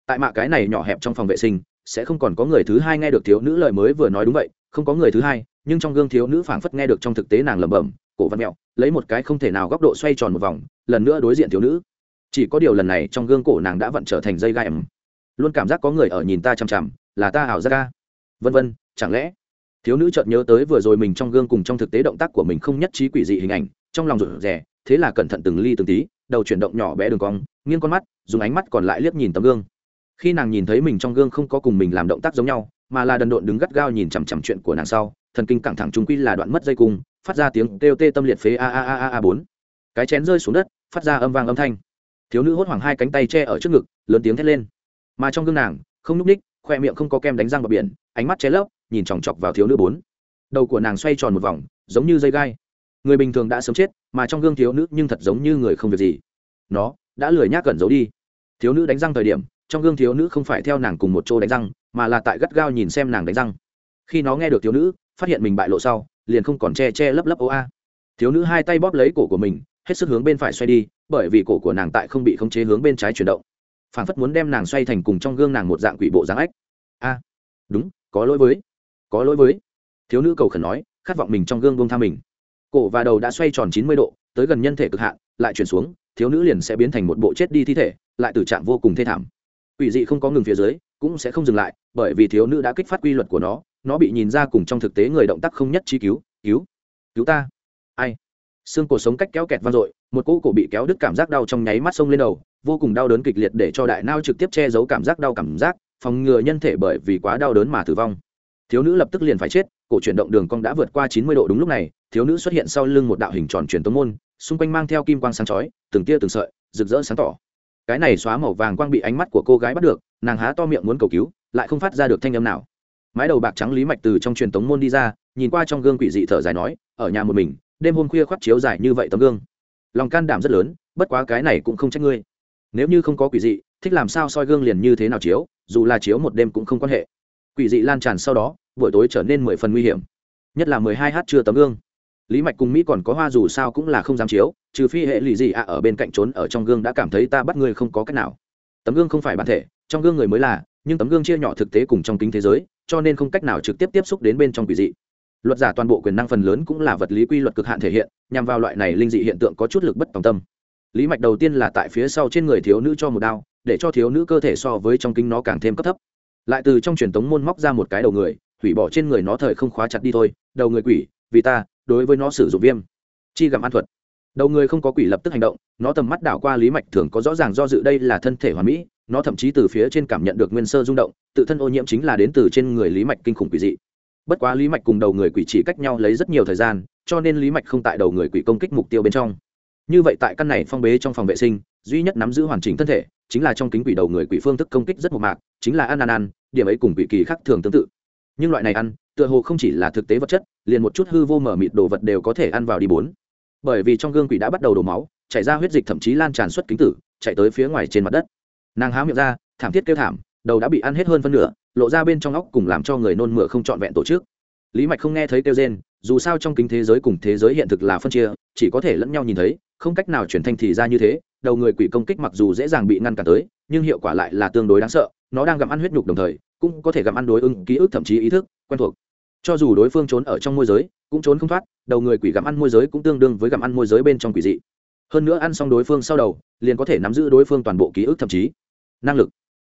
Tại mạ cái này nhỏ hẹp trong phòng vệ sinh, sẽ không còn có người thứ hai nghe được thiếu nữ lời mới vừa nói đúng vậy, không có người thứ hai, nhưng trong gương thiếu nữ phảng phất nghe được trong thực tế nàng lẩm bẩm, cổ văn mẹo, lấy một cái không thể nào góc độ xoay tròn một vòng, lần nữa đối diện thiếu nữ. Chỉ có điều lần này trong gương cổ nàng đã vận trở thành dây gai ẩm luôn cảm giác có người ở nhìn ta chằm chằm, là ta ảo giác ca vân vân, chẳng lẽ? Thiếu nữ chợt nhớ tới vừa rồi mình trong gương cùng trong thực tế động tác của mình không nhất trí quỷ dị hình ảnh, trong lòng rụt rè, thế là cẩn thận từng ly từng tí, đầu chuyển động nhỏ bé đường cong, nghiêng con mắt, dùng ánh mắt còn lại liếc nhìn tấm gương. Khi nàng nhìn thấy mình trong gương không có cùng mình làm động tác giống nhau, mà là đần độn đứng gắt gao nhìn chằm chằm chuyện của nàng sau, thần kinh căng thẳng chúng quy là đoạn mất dây cung, phát ra tiếng kêu tê tâm liệt phế a a a a a bốn. Cái chén rơi xuống đất, phát ra âm vang âm thanh. Thiếu nữ hốt hoảng hai cánh tay che ở trước ngực, lớn tiếng thét lên mà trong gương nàng, không n ú c ních khoe miệng không có kem đánh răng vào biển, ánh mắt ché lấp, nhìn chòng chọc vào thiếu nữ bốn. Đầu của nàng xoay tròn một vòng, giống như dây gai. Người bình thường đã sớm chết, mà trong gương thiếu nữ nhưng thật giống như người không việc gì. Nó, đã lười nhác cẩn giấu đi. Thiếu nữ đánh răng thời điểm, trong gương thiếu nữ không phải theo nàng cùng một chỗ đánh răng, mà là tại gắt gao nhìn xem nàng đánh răng. Khi nó nghe được thiếu nữ, phát hiện mình bại lộ sau, liền không còn che che lấp lấp ô a. Thiếu nữ hai tay bóp lấy cổ của mình, hết sức hướng bên phải xoay đi, bởi vì cổ của nàng tại không bị khống chế hướng bên trái chuyển động phản phất muốn đem nàng xoay thành cùng trong gương nàng một dạng quỷ bộ dáng ách a, đúng, có lỗi với, có lỗi với. Thiếu nữ cầu khẩn nói, khát vọng mình trong gương buông tha mình. Cổ và đầu đã xoay tròn chín mươi độ, tới gần nhân thể cực hạn, lại chuyển xuống, thiếu nữ liền sẽ biến thành một bộ chết đi thi thể, lại tử trạng vô cùng thê thảm. Quỷ dị không có ngừng phía dưới, cũng sẽ không dừng lại, bởi vì thiếu nữ đã kích phát quy luật của nó nó bị nhìn ra cùng trong thực tế người động tác không nhất trí cứu cứu cứu ta. Ai? Xương cổ sống cách kéo kẹt vang dội, một cỗ cổ bị kéo đứt cảm giác đau trong nháy mắt sông lên đầu vô cùng đau đớn kịch liệt để cho đại nao trực tiếp che giấu cảm giác đau cảm giác, phòng ngừa nhân thể bởi vì quá đau đớn mà tử vong. Thiếu nữ lập tức liền phải chết, cổ chuyển động đường cong đã vượt qua chín mươi độ đúng lúc này, thiếu nữ xuất hiện sau lưng một đạo hình tròn truyền tống môn, xung quanh mang theo kim quang sáng chói, từng tia từng sợi, rực rỡ sáng tỏ. Cái này xóa màu vàng quang bị ánh mắt của cô gái bắt được, nàng há to miệng muốn cầu cứu, lại không phát ra được thanh âm nào. Mái đầu bạc trắng lý mạch từ trong truyền tống môn đi ra, nhìn qua trong gương quỷ dị thở dài nói, ở nhà một mình, đêm hôm khuya khoác chiếu dài như vậy tấm gương. Lòng can đảm rất lớn, bất quá cái này cũng không trách ngươi nếu như không có quỷ dị, thích làm sao soi gương liền như thế nào chiếu, dù là chiếu một đêm cũng không quan hệ. Quỷ dị lan tràn sau đó, buổi tối trở nên mười phần nguy hiểm. Nhất là mười hai h chưa tấm gương. Lý mạch cùng mỹ còn có hoa dù sao cũng là không dám chiếu, trừ phi hệ lụy gì ạ ở bên cạnh trốn ở trong gương đã cảm thấy ta bắt ngươi không có cách nào. Tấm gương không phải bản thể, trong gương người mới là, nhưng tấm gương chia nhỏ thực tế cùng trong kính thế giới, cho nên không cách nào trực tiếp tiếp xúc đến bên trong quỷ dị. Luật giả toàn bộ quyền năng phần lớn cũng là vật lý quy luật cực hạn thể hiện, nhằm vào loại này linh dị hiện tượng có chút lực bất tòng tâm lý mạch đầu tiên là tại phía sau trên người thiếu nữ cho một đao, để cho thiếu nữ cơ thể so với trong kính nó càng thêm cấp thấp. Lại từ trong truyền tống môn móc ra một cái đầu người, hủy bỏ trên người nó thời không khóa chặt đi thôi, đầu người quỷ, vì ta, đối với nó sử dụng viêm. Chi gặm ăn thuật. Đầu người không có quỷ lập tức hành động, nó tầm mắt đảo qua lý mạch thường có rõ ràng do dự đây là thân thể hoàn mỹ, nó thậm chí từ phía trên cảm nhận được nguyên sơ rung động, tự thân ô nhiễm chính là đến từ trên người lý mạch kinh khủng quỷ dị. Bất quá lý mạch cùng đầu người quỷ chỉ cách nhau lấy rất nhiều thời gian, cho nên lý mạch không tại đầu người quỷ công kích mục tiêu bên trong như vậy tại căn này phong bế trong phòng vệ sinh, duy nhất nắm giữ hoàn chỉnh thân thể, chính là trong kính quỷ đầu người quỷ phương thức công kích rất mộc mạc, chính là ăn ăn ăn, điểm ấy cùng quỷ kỳ khác thường tương tự. Nhưng loại này ăn, tựa hồ không chỉ là thực tế vật chất, liền một chút hư vô mở mịt đồ vật đều có thể ăn vào đi bốn. Bởi vì trong gương quỷ đã bắt đầu đổ máu, chảy ra huyết dịch thậm chí lan tràn xuất kính tử, chạy tới phía ngoài trên mặt đất. Nàng há miệng ra, thảm thiết kêu thảm, đầu đã bị ăn hết hơn phân nửa, lộ ra bên trong óc cùng làm cho người nôn mửa không trọn vẹn tổ chức. Lý mạch không nghe thấy kêu rên, dù sao trong kính thế giới cùng thế giới hiện thực là phân chia, chỉ có thể lẫn nhau nhìn thấy không cách nào chuyển thanh thì ra như thế, đầu người quỷ công kích mặc dù dễ dàng bị ngăn cản tới, nhưng hiệu quả lại là tương đối đáng sợ, nó đang gặm ăn huyết nhục đồng thời, cũng có thể gặm ăn đối ứng ký ức thậm chí ý thức, quen thuộc. Cho dù đối phương trốn ở trong môi giới, cũng trốn không thoát, đầu người quỷ gặm ăn môi giới cũng tương đương với gặm ăn môi giới bên trong quỷ dị. Hơn nữa ăn xong đối phương sau đầu, liền có thể nắm giữ đối phương toàn bộ ký ức thậm chí. Năng lực.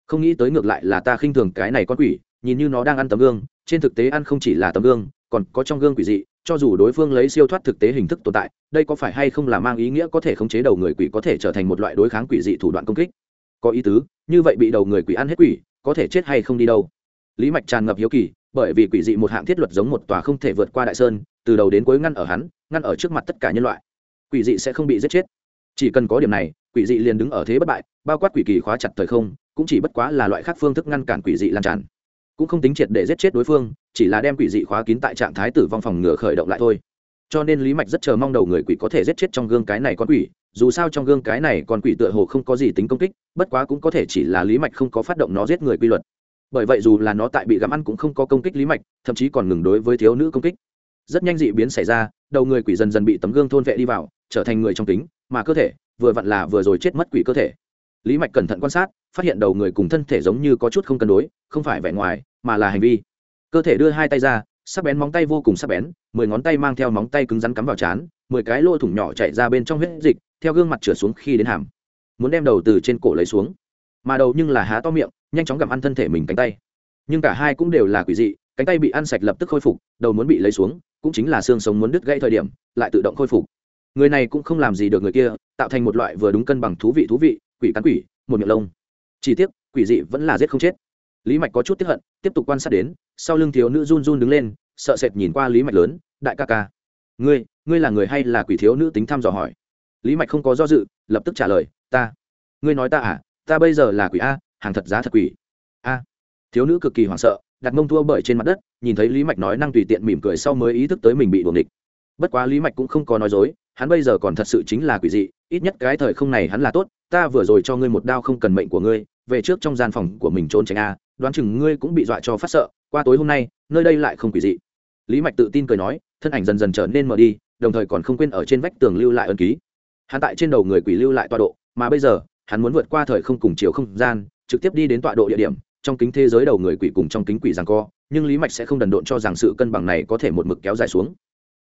Không nghĩ tới ngược lại là ta khinh thường cái này con quỷ, nhìn như nó đang ăn tấm gương, trên thực tế ăn không chỉ là tấm gương, còn có trong gương quỷ dị cho dù đối phương lấy siêu thoát thực tế hình thức tồn tại, đây có phải hay không là mang ý nghĩa có thể khống chế đầu người quỷ có thể trở thành một loại đối kháng quỷ dị thủ đoạn công kích? Có ý tứ, như vậy bị đầu người quỷ ăn hết quỷ, có thể chết hay không đi đâu? Lý mạch tràn ngập hiếu kỳ, bởi vì quỷ dị một hạng thiết luật giống một tòa không thể vượt qua đại sơn, từ đầu đến cuối ngăn ở hắn, ngăn ở trước mặt tất cả nhân loại. Quỷ dị sẽ không bị giết chết. Chỉ cần có điểm này, quỷ dị liền đứng ở thế bất bại, bao quát quỷ kỳ khóa chặt thời không, cũng chỉ bất quá là loại khác phương thức ngăn cản quỷ dị lan tràn cũng không tính triệt để giết chết đối phương chỉ là đem quỷ dị khóa kín tại trạng thái tử vong phòng ngừa khởi động lại thôi. Cho nên lý mạch rất chờ mong đầu người quỷ có thể giết chết trong gương cái này con quỷ dù sao trong gương cái này con quỷ tựa hồ không có gì tính công kích bất quá cũng có thể chỉ là lý mạch không có phát động nó giết người quy luật. Bởi vậy dù là nó tại bị gặm ăn cũng không có công kích lý mạch thậm chí còn ngừng đối với thiếu nữ công kích. Rất nhanh dị biến xảy ra đầu người quỷ dần dần bị tấm gương thôn vệ đi vào trở thành người trong tính, mà cơ thể vừa vặn là vừa rồi chết mất quỷ cơ thể lý mạch cẩn thận quan sát, phát hiện đầu người cùng thân thể giống như có chút không cân đối, không phải vẻ ngoài, mà là hành vi. Cơ thể đưa hai tay ra, sắc bén móng tay vô cùng sắc bén, mười ngón tay mang theo móng tay cứng rắn cắm vào chán mười cái lỗ thủng nhỏ chạy ra bên trong huyết dịch, theo gương mặt trở xuống khi đến hàm. Muốn đem đầu từ trên cổ lấy xuống. Mà đầu nhưng là há to miệng, nhanh chóng gặm ăn thân thể mình cánh tay. Nhưng cả hai cũng đều là quỷ dị, cánh tay bị ăn sạch lập tức khôi phục, đầu muốn bị lấy xuống, cũng chính là xương sống muốn đứt gãy thời điểm, lại tự động khôi phục. Người này cũng không làm gì được người kia, tạo thành một loại vừa đúng cân bằng thú vị thú vị quỷ cắn quỷ, một miệng lông. Chỉ tiếc, quỷ dị vẫn là giết không chết. Lý mạch có chút tiếp hận, tiếp tục quan sát đến, sau lưng thiếu nữ run run đứng lên, sợ sệt nhìn qua lý mạch lớn, đại ca ca, ngươi ngươi là người hay là quỷ thiếu nữ tính thăm dò hỏi? Lý mạch không có do dự, lập tức trả lời, ta. Ngươi nói ta à? Ta bây giờ là quỷ a, hàng thật giá thật quỷ. A. Thiếu nữ cực kỳ hoảng sợ, đặt mông thua bởi trên mặt đất, nhìn thấy lý mạch nói năng tùy tiện mỉm cười sau mới ý thức tới mình bị đuồng địch bất quá lý mạch cũng không có nói dối, hắn bây giờ còn thật sự chính là quỷ dị ít nhất cái thời không này hắn là tốt, ta vừa rồi cho ngươi một đao không cần mệnh của ngươi, về trước trong gian phòng của mình trốn tránh a, đoán chừng ngươi cũng bị dọa cho phát sợ, qua tối hôm nay, nơi đây lại không quỷ dị. Lý mạch tự tin cười nói, thân ảnh dần dần trở nên mờ đi, đồng thời còn không quên ở trên vách tường lưu lại ân ký. Hắn tại trên đầu người quỷ lưu lại tọa độ, mà bây giờ, hắn muốn vượt qua thời không cùng chiều không gian, trực tiếp đi đến tọa độ địa điểm, trong kính thế giới đầu người quỷ cùng trong kính quỷ rằng co, nhưng lý mạch sẽ không đần độn cho rằng sự cân bằng này có thể một mực kéo dài xuống.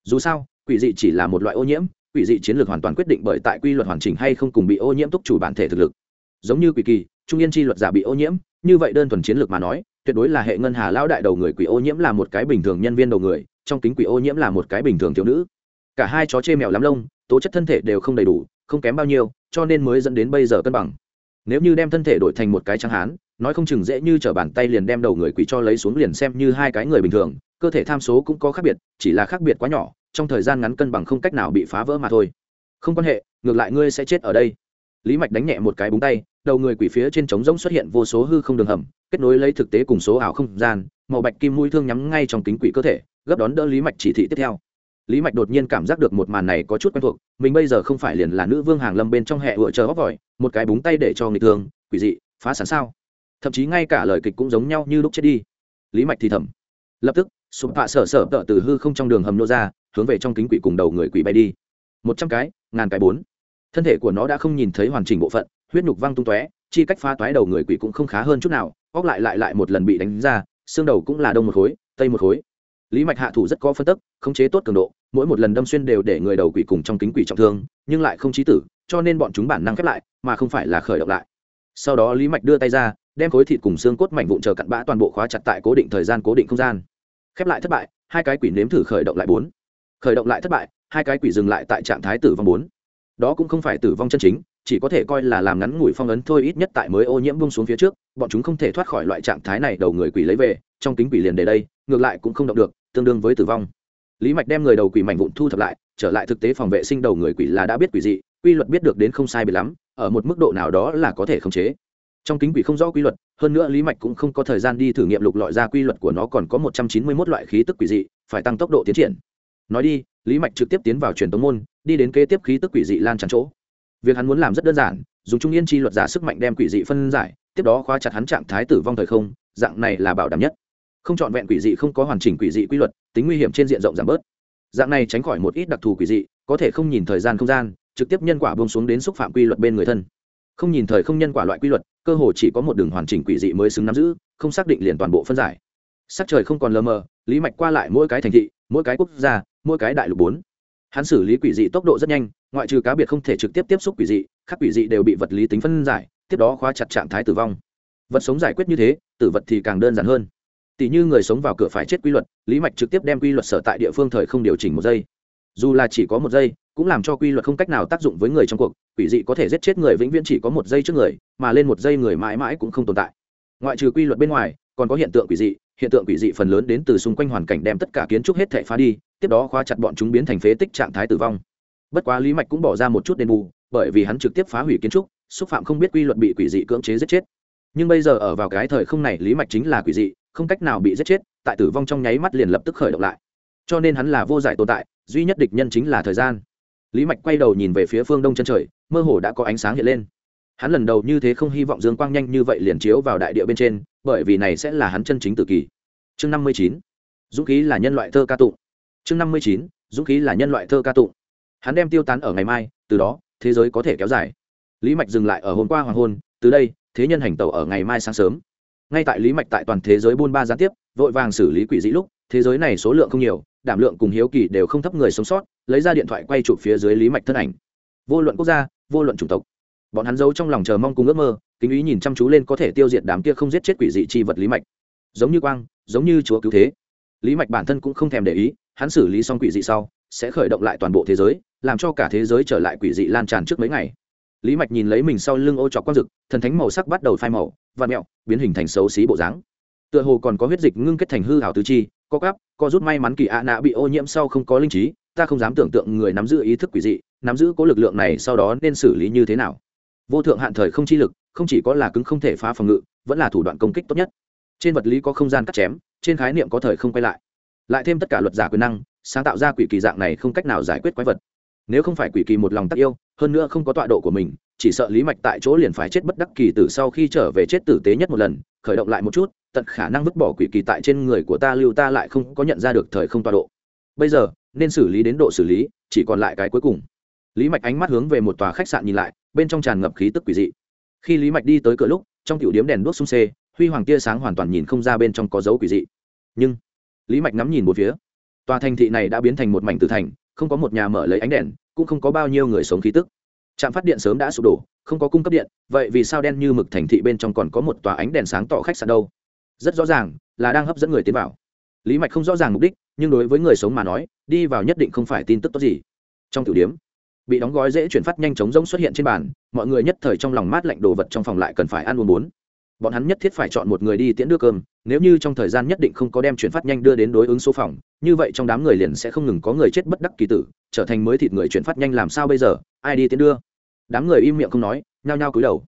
Dù sao, quỷ dị chỉ là một loại ô nhiễm quỷ dị chiến lược hoàn toàn quyết định bởi tại quy luật hoàn chỉnh hay không cùng bị ô nhiễm túc chủ bản thể thực lực. Giống như quỷ kỳ, trung yên chi luật giả bị ô nhiễm, như vậy đơn thuần chiến lược mà nói, tuyệt đối là hệ ngân hà lão đại đầu người quỷ ô nhiễm là một cái bình thường nhân viên đầu người, trong kính quỷ ô nhiễm là một cái bình thường thiếu nữ. Cả hai chó chê mèo lắm lông, tố chất thân thể đều không đầy đủ, không kém bao nhiêu, cho nên mới dẫn đến bây giờ cân bằng nếu như đem thân thể đổi thành một cái trắng hán, nói không chừng dễ như t r ở bàn tay liền đem đầu người quỷ cho lấy xuống liền xem như hai cái người bình thường, cơ thể tham số cũng có khác biệt, chỉ là khác biệt quá nhỏ, trong thời gian ngắn cân bằng không cách nào bị phá vỡ mà thôi. Không quan hệ, ngược lại ngươi sẽ chết ở đây. Lý mạch đánh nhẹ một cái búng tay, đầu người quỷ phía trên trống rỗng xuất hiện vô số hư không đường hầm, kết nối lấy thực tế cùng số ảo không gian, màu bạch kim mũi thương nhắm ngay trong kính quỷ cơ thể, gấp đón đỡ lý mạch chỉ thị tiếp theo lý mạch đột nhiên cảm giác được một màn này có chút quen thuộc, mình bây giờ không phải liền là nữ vương hàng lâm bên trong hệ vựa chờ bóc vòi, một cái búng tay để cho người thương, quỷ dị, phá sản sao? Thậm chí ngay cả lời kịch cũng giống nhau như lúc chết đi. Lý mạch thì thầm. Lập tức, sụp hạ sở sở tợ từ hư không trong đường hầm nô ra, hướng về trong kính quỷ cùng đầu người quỷ bay đi. Một trăm cái, ngàn cái bốn. Thân thể của nó đã không nhìn thấy hoàn chỉnh bộ phận, huyết nhục văng tung tóe, chi cách phá toái đầu người quỷ cũng không khá hơn chút nào, óc lại lại lại một lần bị đánh ra, xương đầu cũng là đông một khối, tây một khối lý mạch hạ thủ rất có phân tức, khống chế tốt cường độ, mỗi một lần đâm xuyên đều để người đầu quỷ cùng trong kính quỷ trọng thương, nhưng lại không chí tử, cho nên bọn chúng bản năng khép lại, mà không phải là khởi động lại. Sau đó lý mạch đưa tay ra, đem khối thịt cùng xương cốt mảnh vụn chờ cặn bã toàn bộ khóa chặt tại cố định thời gian cố định không gian. Khép lại thất bại, hai cái quỷ nếm thử khởi động lại bốn. Khởi động lại thất bại, hai cái quỷ dừng lại tại trạng thái tử vong bốn. Đó cũng không phải tử vong chân chính, chỉ có thể coi là làm ngắn ngủi phong ấn thôi ít nhất tại mới ô nhiễm bung xuống phía trước, bọn chúng không thể thoát khỏi loại trạng thái này, đầu người quỷ lấy về, trong kính quỷ liền để đây, ngược lại cũng không động được tương đương với tử vong. Lý mạch đem người đầu quỷ mảnh vụn thu thập lại, trở lại thực tế phòng vệ sinh đầu người quỷ là đã biết quỷ dị, quy luật biết được đến không sai bị lắm, ở một mức độ nào đó là có thể khống chế. Trong kính quỷ không rõ quy luật, hơn nữa lý mạch cũng không có thời gian đi thử nghiệm lục lọi ra quy luật của nó còn có một trăm chín mươi mốt loại khí tức quỷ dị, phải tăng tốc độ tiến triển. Nói đi, lý mạch trực tiếp tiến vào truyền tống môn, đi đến kế tiếp khí tức quỷ dị lan tràn chỗ. Việc hắn muốn làm rất đơn giản, dùng trung yên chi luật giả sức mạnh đem quỷ dị phân giải, tiếp đó khóa chặt hắn trạng thái tử vong thời không, dạng này là bảo đảm nhất không chọn vẹn quỷ dị, không có hoàn chỉnh quỷ dị quy luật, tính nguy hiểm trên diện rộng giảm bớt. Dạng này tránh khỏi một ít đặc thù quỷ dị, có thể không nhìn thời gian không gian, trực tiếp nhân quả bông xuống đến xúc phạm quy luật bên người thân. Không nhìn thời không nhân quả loại quy luật, cơ hồ chỉ có một đường hoàn chỉnh quỷ dị mới xứng nắm giữ, không xác định liền toàn bộ phân giải. Sắc trời không còn lờ mờ, lý mạch qua lại mỗi cái thành thị, mỗi cái quốc gia, mỗi cái đại lục bốn. Hắn xử lý quỷ dị tốc độ rất nhanh, ngoại trừ cá biệt không thể trực tiếp tiếp xúc quỷ dị các quỷ dị đều bị vật lý tính phân giải, tiếp đó khóa chặt trạng thái tử vong. Vật sống giải quyết như thế, tử vật thì càng đơn giản hơn tỷ như người sống vào cửa phải chết quy luật, lý mạch trực tiếp đem quy luật sở tại địa phương thời không điều chỉnh một giây. Dù là chỉ có một giây, cũng làm cho quy luật không cách nào tác dụng với người trong cuộc, quỷ dị có thể giết chết người vĩnh viễn chỉ có một giây trước người, mà lên một giây người mãi mãi cũng không tồn tại. Ngoại trừ quy luật bên ngoài, còn có hiện tượng quỷ dị, hiện tượng quỷ dị phần lớn đến từ xung quanh hoàn cảnh đem tất cả kiến trúc hết thể phá đi, tiếp đó khóa chặt bọn chúng biến thành phế tích trạng thái tử vong. Bất quá lý mạch cũng bỏ ra một chút đền bù, bởi vì hắn trực tiếp phá hủy kiến trúc, xúc phạm không biết quy luật bị quỷ dị cưỡng chế giết chết. Nhưng bây giờ ở vào cái thời không này, lý mạch chính là quỷ dị không cách nào bị giết chết, tại tử vong trong nháy mắt liền lập tức khởi động lại. Cho nên hắn là vô giải tồn tại, duy nhất địch nhân chính là thời gian. Lý mạch quay đầu nhìn về phía phương đông chân trời, mơ hồ đã có ánh sáng hiện lên. Hắn lần đầu như thế không hy vọng dương quang nhanh như vậy liền chiếu vào đại địa bên trên, bởi vì này sẽ là hắn chân chính tự kỷ chương năm mươi chín, dũng khí là nhân loại thơ ca tụng. Chương năm mươi chín, dũng khí là nhân loại thơ ca tụng. Hắn đem tiêu tán ở ngày mai, từ đó, thế giới có thể kéo dài. Lý mạch dừng lại ở hôm qua hoàng hôn, từ đây, thế nhân hành tẩu ở ngày mai sáng sớm ngay tại lý mạch tại toàn thế giới buôn ba gián tiếp, vội vàng xử lý quỷ dĩ lúc, thế giới này số lượng không nhiều, đảm lượng cùng hiếu kỳ đều không thấp người sống sót, lấy ra điện thoại quay chụp phía dưới lý mạch thân ảnh. Vô luận quốc gia, vô luận chủng tộc. Bọn hắn giấu trong lòng chờ mong cùng ước mơ, kính ý nhìn chăm chú lên có thể tiêu diệt đám kia không giết chết quỷ dị chi vật lý mạch. Giống như quang, giống như chúa cứu thế. Lý mạch bản thân cũng không thèm để ý, hắn xử lý xong quỷ dị sau, sẽ khởi động lại toàn bộ thế giới, làm cho cả thế giới trở lại quỷ dị lan tràn trước mấy ngày. Lý mạch nhìn lấy mình sau lưng ô trọc quang dực thần thánh màu sắc bắt đầu phai màu và mẹo, biến hình thành xấu xí bộ dáng. Tựa hồ còn có huyết dịch ngưng kết thành hư hảo tứ chi, co cắp co rút may mắn kỳ ạ nạ bị ô nhiễm sau không có linh trí, ta không dám tưởng tượng người nắm giữ ý thức quỷ dị, nắm giữ cố lực lượng này sau đó nên xử lý như thế nào. Vô thượng hạn thời không chi lực, không chỉ có là cứng không thể phá phòng ngự, vẫn là thủ đoạn công kích tốt nhất. Trên vật lý có không gian cắt chém, trên khái niệm có thời không quay lại. Lại thêm tất cả luật giả quyền năng, sáng tạo ra quỷ kỳ dạng này không cách nào giải quyết quái vật. Nếu không phải quỷ kỳ một lòng tắc yêu, hơn nữa không có tọa độ của mình chỉ sợ lý mạch tại chỗ liền phải chết bất đắc kỳ tử sau khi trở về chết tử tế nhất một lần, khởi động lại một chút, tận khả năng vứt bỏ quỷ kỳ tại trên người của ta lưu ta lại không có nhận ra được thời không tọa độ. Bây giờ, nên xử lý đến độ xử lý, chỉ còn lại cái cuối cùng. Lý mạch ánh mắt hướng về một tòa khách sạn nhìn lại, bên trong tràn ngập khí tức quỷ dị. Khi lý mạch đi tới cửa lúc, trong tiểu điếm đèn đuốc sung xê huy hoàng tia sáng hoàn toàn nhìn không ra bên trong có dấu quỷ dị. Nhưng, lý mạch ngắm nhìn một phía, tòa thành thị này đã biến thành một mảnh tử thành, không có một nhà mở lấy ánh đèn, cũng không có bao nhiêu người sống khí tức trạm phát điện sớm đã sụp đổ, không có cung cấp điện, vậy vì sao đen như mực thành thị bên trong còn có một tòa ánh đèn sáng tỏ khách sạn đâu? Rất rõ ràng, là đang hấp dẫn người tiến vào. Lý mạch không rõ ràng mục đích, nhưng đối với người sống mà nói, đi vào nhất định không phải tin tức tốt gì. Trong tiểu điếm bị đóng gói dễ chuyển phát nhanh chóng rỗng xuất hiện trên bàn, mọi người nhất thời trong lòng mát lạnh đồ vật trong phòng lại cần phải ăn uống bốn bọn hắn nhất thiết phải chọn một người đi tiễn đưa cơm, nếu như trong thời gian nhất định không có đem chuyển phát nhanh đưa đến đối ứng số phòng, như vậy trong đám người liền sẽ không ngừng có người chết bất đắc kỳ tử, trở thành mới thịt người chuyển phát nhanh làm sao bây giờ, ai đi tiễn đưa? Đám người im miệng không nói, nhao nhao cúi đầu.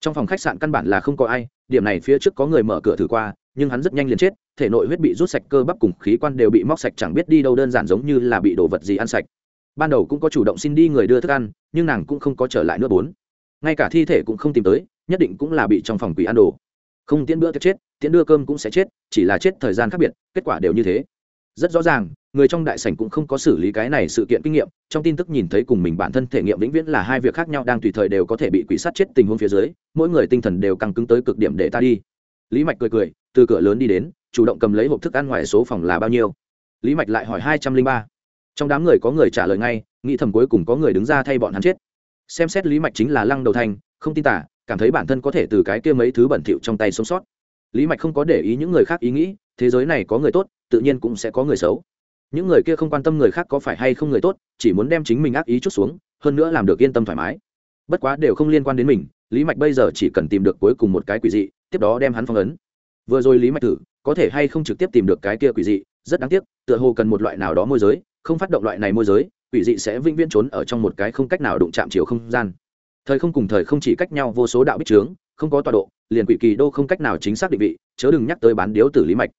Trong phòng khách sạn căn bản là không có ai, điểm này phía trước có người mở cửa thử qua, nhưng hắn rất nhanh liền chết, thể nội huyết bị rút sạch, cơ bắp cùng khí quan đều bị móc sạch, chẳng biết đi đâu đơn giản giống như là bị đồ vật gì ăn sạch. Ban đầu cũng có chủ động xin đi người đưa thức ăn, nhưng nàng cũng không có trở lại nữa bốn. Ngay cả thi thể cũng không tìm tới nhất định cũng là bị trong phòng quỷ ăn đồ. Không tiễn bữa tiệc chết tiễn đưa cơm cũng sẽ chết chỉ là chết thời gian khác biệt kết quả đều như thế. Rất rõ ràng người trong đại sảnh cũng không có xử lý cái này sự kiện kinh nghiệm trong tin tức nhìn thấy cùng mình bản thân thể nghiệm vĩnh viễn là hai việc khác nhau đang tùy thời đều có thể bị quỷ sát chết tình huống phía dưới mỗi người tinh thần đều căng cứng tới cực điểm để ta đi. Lý mạch cười cười từ cửa lớn đi đến chủ động cầm lấy hộp thức ăn ngoài số phòng là bao nhiêu. Lý mạch lại hỏi hai trăm linh ba. Trong đám người có người trả lời ngay nghĩ thầm cuối cùng có người đứng ra thay bọn hắn chết. Xem xét lý mạch chính là lăng đầu thành, không tin tả cảm thấy bản thân có thể từ cái kia mấy thứ bẩn thỉu trong tay sống sót. Lý mạch không có để ý những người khác ý nghĩ, thế giới này có người tốt, tự nhiên cũng sẽ có người xấu. Những người kia không quan tâm người khác có phải hay không người tốt, chỉ muốn đem chính mình ác ý chút xuống, hơn nữa làm được yên tâm thoải mái. Bất quá đều không liên quan đến mình, lý mạch bây giờ chỉ cần tìm được cuối cùng một cái quỷ dị, tiếp đó đem hắn phong ấn. Vừa rồi lý mạch thử, có thể hay không trực tiếp tìm được cái kia quỷ dị, rất đáng tiếc, tựa hồ cần một loại nào đó môi giới, không phát động loại này môi giới, quỷ dị sẽ vĩnh viễn trốn ở trong một cái không cách nào đụng chạm chiều không gian thời không cùng thời không chỉ cách nhau vô số đạo bích trướng, không có tọa độ, liền quỷ kỳ đô không cách nào chính xác định vị, chớ đừng nhắc tới bán điếu tử lý mạch.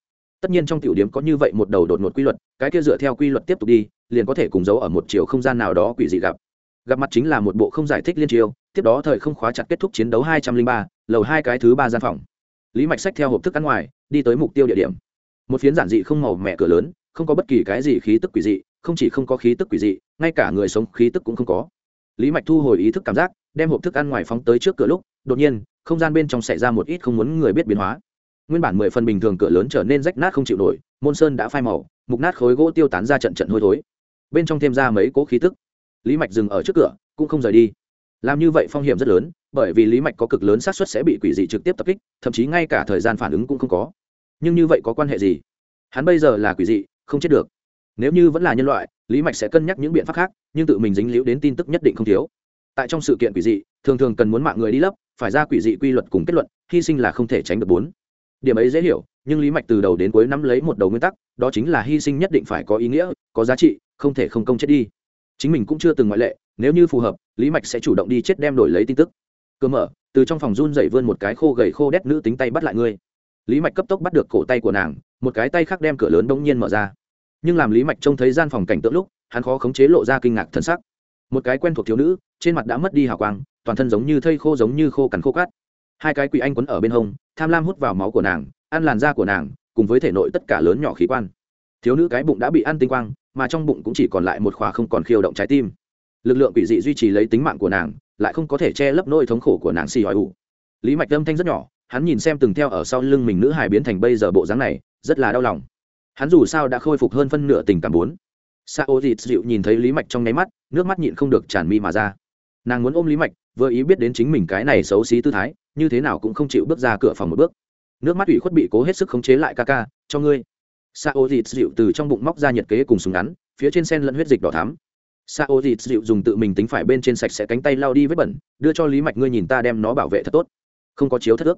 Tất nhiên trong tiểu điểm có như vậy một đầu đột ngột quy luật, cái kia dựa theo quy luật tiếp tục đi, liền có thể cùng giấu ở một chiều không gian nào đó quỷ dị gặp. Gặp mặt chính là một bộ không giải thích liên triều tiếp đó thời không khóa chặt kết thúc chiến đấu hai trăm linh ba, lầu hai cái thứ ba gian phòng. Lý mạch sách theo hộp thức ăn ngoài, đi tới mục tiêu địa điểm. Một phiến giản dị không màu mẹ cửa lớn, không có bất kỳ cái gì khí tức quỷ dị, không chỉ không có khí tức quỷ dị, ngay cả người sống khí tức cũng không có. Lý mạch thu hồi ý thức cảm giác đem hộp thức ăn ngoài phóng tới trước cửa lúc, đột nhiên, không gian bên trong xảy ra một ít không muốn người biết biến hóa. Nguyên bản mười phần bình thường cửa lớn trở nên rách nát không chịu nổi, môn sơn đã phai màu, mục nát khối gỗ tiêu tán ra trận trận hôi thối. Bên trong thêm ra mấy cỗ khí tức. Lý mạch dừng ở trước cửa, cũng không rời đi. Làm như vậy phong hiểm rất lớn, bởi vì lý mạch có cực lớn xác suất sẽ bị quỷ dị trực tiếp tập kích, thậm chí ngay cả thời gian phản ứng cũng không có. Nhưng như vậy có quan hệ gì? Hắn bây giờ là quỷ dị, không chết được. Nếu như vẫn là nhân loại, lý mạch sẽ cân nhắc những biện pháp khác, nhưng tự mình dính líu đến tin tức nhất định không thiếu tại trong sự kiện quỷ dị, thường thường cần muốn mạng người đi lấp, phải ra quỷ dị quy luật cùng kết luận, hy sinh là không thể tránh được bốn. Điểm ấy dễ hiểu, nhưng lý mạch từ đầu đến cuối nắm lấy một đầu nguyên tắc, đó chính là hy sinh nhất định phải có ý nghĩa, có giá trị, không thể không công chết đi. Chính mình cũng chưa từng ngoại lệ, nếu như phù hợp, lý mạch sẽ chủ động đi chết đem đổi lấy tin tức. Cơ mở, từ trong phòng run dậy vươn một cái khô gầy khô đét nữ tính tay bắt lại ngươi. Lý mạch cấp tốc bắt được cổ tay của nàng, một cái tay khác đem cửa lớn đông nhiên mở ra. Nhưng làm lý mạch trông thấy gian phòng cảnh tượng lúc, hắn khó khống chế lộ ra kinh ngạc thân sắc một cái quen thuộc thiếu nữ, trên mặt đã mất đi hào quang, toàn thân giống như thây khô giống như khô cằn khô cát. Hai cái quỷ anh quấn ở bên hông, tham lam hút vào máu của nàng, ăn làn da của nàng, cùng với thể nội tất cả lớn nhỏ khí quan. Thiếu nữ cái bụng đã bị ăn tinh quang, mà trong bụng cũng chỉ còn lại một khóa không còn khiêu động trái tim. Lực lượng quỷ dị duy trì lấy tính mạng của nàng, lại không có thể che lấp nỗi thống khổ của nàng xì hỏi ủ. Lý mạch âm thanh rất nhỏ, hắn nhìn xem từng theo ở sau lưng mình nữ hài biến thành bây giờ bộ dáng này, rất là đau lòng. Hắn dù sao đã khôi phục hơn phân nửa tình cảm bốn sa O dịt dịu nhìn thấy lý mạch trong nháy mắt, nước mắt nhịn không được tràn mi mà ra. Nàng muốn ôm lý mạch, vừa ý biết đến chính mình cái này xấu xí tư thái, như thế nào cũng không chịu bước ra cửa phòng một bước. Nước mắt ủy khuất bị cố hết sức khống chế lại ca ca, cho ngươi. Sa O dịt dịu từ trong bụng móc ra nhiệt kế cùng súng ngắn, phía trên sen lẫn huyết dịch đỏ thắm. Sa O dịt dịu dùng tự mình tính phải bên trên sạch sẽ cánh tay lao đi vết bẩn, đưa cho lý mạch, ngươi nhìn ta đem nó bảo vệ thật tốt. Không có chiếu thất ước.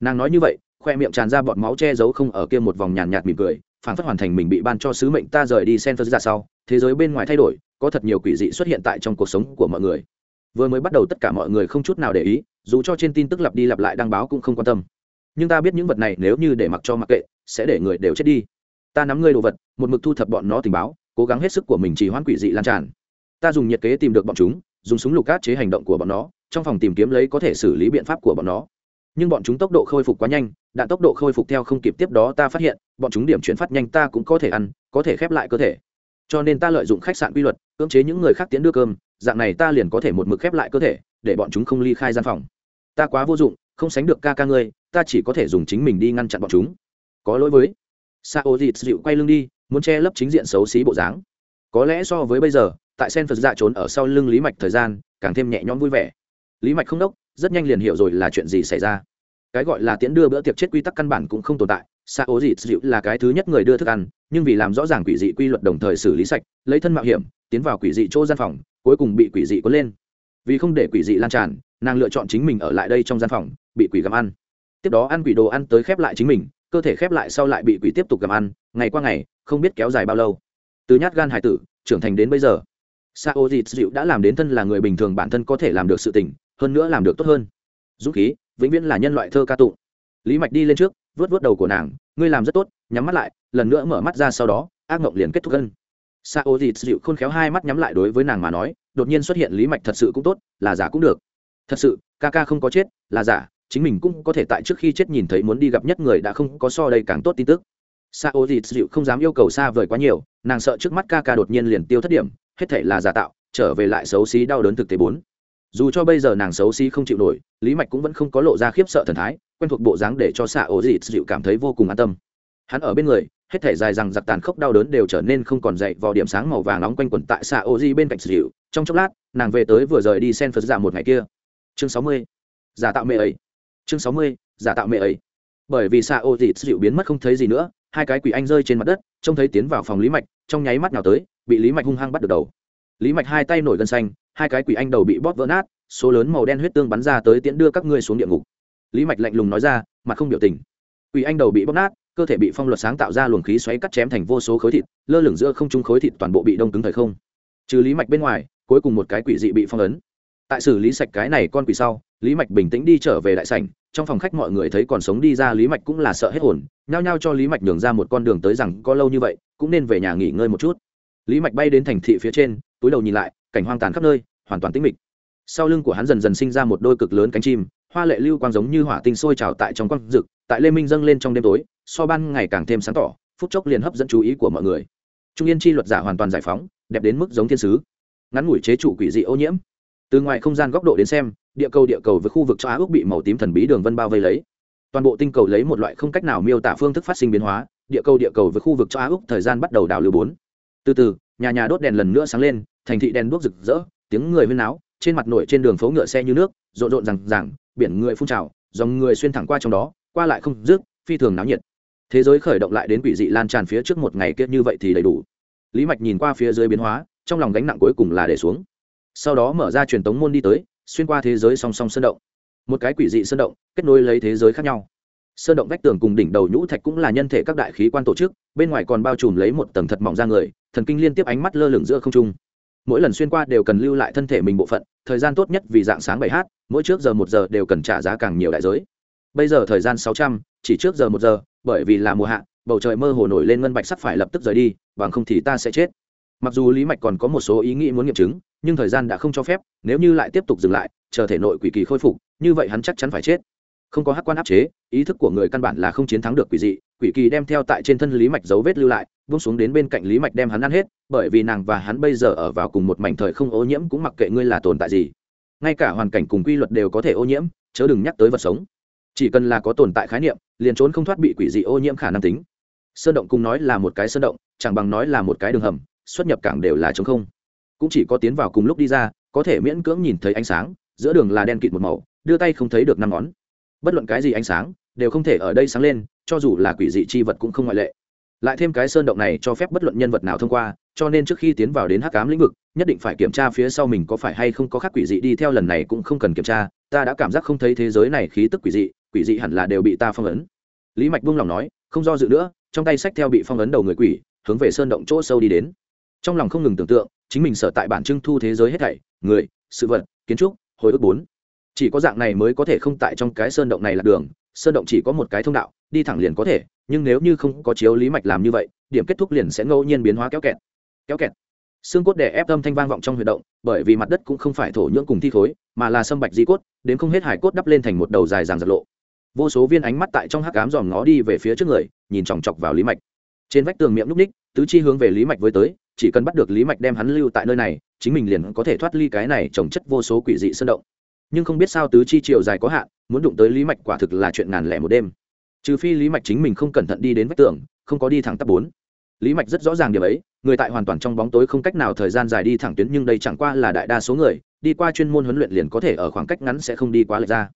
Nàng nói như vậy, khoe miệng tràn ra bọt máu che giấu không ở kia một vòng nhàn nhạt mỉm cười phản phất hoàn thành mình bị ban cho sứ mệnh ta rời đi sen phật ra sau, thế giới bên ngoài thay đổi, có thật nhiều quỷ dị xuất hiện tại trong cuộc sống của mọi người. Vừa mới bắt đầu tất cả mọi người không chút nào để ý, dù cho trên tin tức lặp đi lặp lại đăng báo cũng không quan tâm. Nhưng ta biết những vật này nếu như để mặc cho mặc kệ, sẽ để người đều chết đi. Ta nắm ngươi đồ vật, một mực thu thập bọn nó tình báo, cố gắng hết sức của mình chỉ hoãn quỷ dị lan tràn. Ta dùng nhiệt kế tìm được bọn chúng, dùng súng lục cát chế hành động của bọn nó, trong phòng tìm kiếm lấy có thể xử lý biện pháp của bọn nó nhưng bọn chúng tốc độ khôi phục quá nhanh, đạn tốc độ khôi phục theo không kịp tiếp đó ta phát hiện, bọn chúng điểm chuyển phát nhanh ta cũng có thể ăn, có thể khép lại cơ thể. Cho nên ta lợi dụng khách sạn quy luật, cưỡng chế những người khác tiến đưa cơm, dạng này ta liền có thể một mực khép lại cơ thể, để bọn chúng không ly khai gian phòng. Ta quá vô dụng, không sánh được ca ca ngươi, ta chỉ có thể dùng chính mình đi ngăn chặn bọn chúng. Có lỗi với. Sa ô dịt dịu quay lưng đi, muốn che lấp chính diện xấu xí bộ dáng. Có lẽ so với bây giờ, tại sen phật dạ trốn ở sau lưng lý mạch thời gian, càng thêm nhẹ nhõm vui vẻ. Lý mạch không đốc, rất nhanh liền hiểu rồi là chuyện gì xảy ra cái gọi là tiễn đưa bữa tiệc chết quy tắc căn bản cũng không tồn tại. Xa ố dịt dịu là cái thứ nhất người đưa thức ăn nhưng vì làm rõ ràng quỷ dị quy luật đồng thời xử lý sạch lấy thân mạo hiểm tiến vào quỷ dị chỗ gian phòng cuối cùng bị quỷ dị cuốn lên. Vì không để quỷ dị lan tràn nàng lựa chọn chính mình ở lại đây trong gian phòng bị quỷ gặm ăn. Tiếp đó ăn quỷ đồ ăn tới khép lại chính mình cơ thể khép lại sau lại bị quỷ tiếp tục gặm ăn ngày qua ngày không biết kéo dài bao lâu. Từ nhát gan hải tử trưởng thành đến bây giờ sa ô dịt dịu đã làm đến thân là người bình thường bản thân có thể làm được sự tỉnh, hơn nữa làm được tốt hơn. Dũng khí vĩnh viễn là nhân loại thơ ca tụng. Lý mạch đi lên trước vớt vớt đầu của nàng, ngươi làm rất tốt, nhắm mắt lại, lần nữa mở mắt ra sau đó, ác mộng liền kết thúc gân sa ô dịt dịu khôn khéo hai mắt nhắm lại đối với nàng mà nói, đột nhiên xuất hiện lý mạch thật sự cũng tốt, là giả cũng được. Thật sự, ca ca không có chết, là giả, chính mình cũng có thể tại trước khi chết nhìn thấy muốn đi gặp nhất người đã không có so đây càng tốt tin tức. Sa ô dịt dịu không dám yêu cầu xa vời quá nhiều, nàng sợ trước mắt ca ca đột nhiên liền tiêu thất điểm, hết thể là giả tạo, trở về lại xấu xí đau đớn thực tế bốn dù cho bây giờ nàng xấu xí không chịu nổi, lý mạch cũng vẫn không có lộ ra khiếp sợ thần thái, quen thuộc bộ dáng để cho xạ ổ dịt dịu cảm thấy vô cùng an tâm. Hắn ở bên người, hết thể dài rằng giặc tàn khốc đau đớn đều trở nên không còn dậy vào điểm sáng màu vàng nóng quanh quẩn tại xạ ô di bên cạnh dịu. Trong chốc lát, nàng về tới vừa rời đi sen phật giả một ngày kia. Chương sáu mươi. Giả tạo mẹ ấy. Chương sáu mươi, giả tạo mẹ ấy. Bởi vì xạ ô di dịu biến mất không thấy gì nữa, hai cái quỷ anh rơi trên mặt đất, trông thấy tiến vào phòng lý mạch, trong nháy mắt nào tới, bị lý mạch hung hăng bắt được đầu. Lý mạch hai tay nổi gân xanh hai cái quỷ anh đầu bị bóp vỡ nát, số lớn màu đen huyết tương bắn ra tới tiễn đưa các ngươi xuống địa ngục. Lý mạch lạnh lùng nói ra, mặt không biểu tình. Quỷ anh đầu bị bóp nát, cơ thể bị phong luật sáng tạo ra luồng khí xoáy cắt chém thành vô số khối thịt, lơ lửng giữa không trung khối thịt toàn bộ bị đông cứng thời không. Trừ lý mạch bên ngoài, cuối cùng một cái quỷ dị bị phong ấn. Tại xử lý sạch cái này con quỷ sau, lý mạch bình tĩnh đi trở về đại sảnh, trong phòng khách mọi người thấy còn sống đi ra lý mạch cũng là sợ hết hồn, nhao nhao cho lý mạch nhường ra một con đường tới rằng có lâu như vậy, cũng nên về nhà nghỉ ngơi một chút. Lý mạch bay đến thành thị phía trên, túi đầu nhìn lại cảnh hoang tàn khắp nơi, hoàn toàn tĩnh mịch. Sau lưng của hắn dần dần sinh ra một đôi cực lớn cánh chim, hoa lệ lưu quang giống như hỏa tinh sôi trào tại trong quang rực, tại lê minh dâng lên trong đêm tối, so ban ngày càng thêm sáng tỏ, phút chốc liền hấp dẫn chú ý của mọi người. Trung yên chi luật giả hoàn toàn giải phóng, đẹp đến mức giống thiên sứ. Ngắn ngủi chế trụ quỷ dị ô nhiễm. Từ ngoài không gian góc độ đến xem, địa cầu địa cầu với khu vực châu á ước bị màu tím thần bí đường vân bao vây lấy. Toàn bộ tinh cầu lấy một loại không cách nào miêu tả phương thức phát sinh biến hóa, địa cầu địa cầu với khu vực châu á ước thời gian bắt đầu đảo lưu bốn. Từ từ, nhà nhà đốt đèn lần nữa sáng lên thành thị đèn đuốc rực rỡ, tiếng người huyên náo, trên mặt nổi trên đường phố ngựa xe như nước, rộn rộn rằng rằng biển người phun trào, dòng người xuyên thẳng qua trong đó, qua lại không dứt, phi thường náo nhiệt. Thế giới khởi động lại đến quỷ dị lan tràn phía trước một ngày kiết như vậy thì đầy đủ. Lý mạch nhìn qua phía dưới biến hóa, trong lòng gánh nặng cuối cùng là để xuống. Sau đó mở ra truyền tống môn đi tới, xuyên qua thế giới song song sơn động. Một cái quỷ dị sơn động, kết nối lấy thế giới khác nhau. Sơn động vách tường cùng đỉnh đầu nhũ thạch cũng là nhân thể các đại khí quan tổ chức, bên ngoài còn bao trùm lấy một tầng thật mỏng ra người, thần kinh liên tiếp ánh mắt lơ lửng giữa không trung mỗi lần xuyên qua đều cần lưu lại thân thể mình bộ phận, thời gian tốt nhất vì dạng sáng bảy h, mỗi trước giờ một giờ đều cần trả giá càng nhiều đại giới. Bây giờ thời gian sáu trăm, chỉ trước giờ một giờ, bởi vì là mùa hạ, bầu trời mơ hồ nổi lên ngân bạch sắp phải lập tức rời đi, bằng không thì ta sẽ chết. Mặc dù lý mạch còn có một số ý nghĩ muốn nghiệm chứng, nhưng thời gian đã không cho phép, nếu như lại tiếp tục dừng lại, chờ thể nội quỷ kỳ khôi phục, như vậy hắn chắc chắn phải chết. Không có hắc quan áp chế, ý thức của người căn bản là không chiến thắng được quỷ dị quỷ kỳ đem theo tại trên thân lý mạch dấu vết lưu lại vung xuống đến bên cạnh lý mạch đem hắn ăn hết, bởi vì nàng và hắn bây giờ ở vào cùng một mảnh thời không ô nhiễm cũng mặc kệ ngươi là tồn tại gì. Ngay cả hoàn cảnh cùng quy luật đều có thể ô nhiễm, chớ đừng nhắc tới vật sống. Chỉ cần là có tồn tại khái niệm, liền trốn không thoát bị quỷ dị ô nhiễm khả năng tính. Sơn động cùng nói là một cái sơn động, chẳng bằng nói là một cái đường hầm, xuất nhập cảng đều là t không. Cũng chỉ có tiến vào cùng lúc đi ra, có thể miễn cưỡng nhìn thấy ánh sáng, giữa đường là đen kịt một màu, đưa tay không thấy được năm ngón. Bất luận cái gì ánh sáng, đều không thể ở đây sáng lên cho dù là quỷ dị chi vật cũng không ngoại lệ. Lại thêm cái sơn động này cho phép bất luận nhân vật nào thông qua, cho nên trước khi tiến vào đến hắc cám lĩnh vực, nhất định phải kiểm tra phía sau mình có phải hay không có khác quỷ dị đi theo lần này cũng không cần kiểm tra, ta đã cảm giác không thấy thế giới này khí tức quỷ dị quỷ dị hẳn là đều bị ta phong ấn. Lý mạch buông lòng nói, không do dự nữa, trong tay sách theo bị phong ấn đầu người quỷ, hướng về sơn động chỗ sâu đi đến. Trong lòng không ngừng tưởng tượng, chính mình sở tại bản trưng thu thế giới hết thảy, người, sự vật, kiến trúc, hồi ức bốn. Chỉ có dạng này mới có thể không tại trong cái sơn động này là đường, sơn động chỉ có một cái thông đạo đi thẳng liền có thể, nhưng nếu như không có chiếu lý mạch làm như vậy, điểm kết thúc liền sẽ ngẫu nhiên biến hóa kéo kẹt. Kéo kẹt. Xương cốt đè ép âm thanh vang vọng trong huy động, bởi vì mặt đất cũng không phải thổ nhưỡng cùng thi khối, mà là sâm bạch di cốt, đến không hết hải cốt đắp lên thành một đầu dài dàng giật lộ. Vô số viên ánh mắt tại trong hắc cám dòm ngó đi về phía trước người, nhìn chòng chọc vào lý mạch. Trên vách tường miệng núp ních, tứ chi hướng về lý mạch với tới, chỉ cần bắt được lý mạch đem hắn lưu tại nơi này, chính mình liền có thể thoát ly cái này trồng chất vô số quỷ dị sơn động. Nhưng không biết sao tứ chi chiều dài có hạn, muốn đụng tới lý mạch quả thực là chuyện ngàn lẻ một đêm trừ phi lý mạch chính mình không cẩn thận đi đến vách tường, không có đi thẳng tắp bốn. Lý mạch rất rõ ràng điều ấy, người tại hoàn toàn trong bóng tối không cách nào thời gian dài đi thẳng tuyến, nhưng đây chẳng qua là đại đa số người, đi qua chuyên môn huấn luyện liền có thể ở khoảng cách ngắn sẽ không đi quá lệch ra.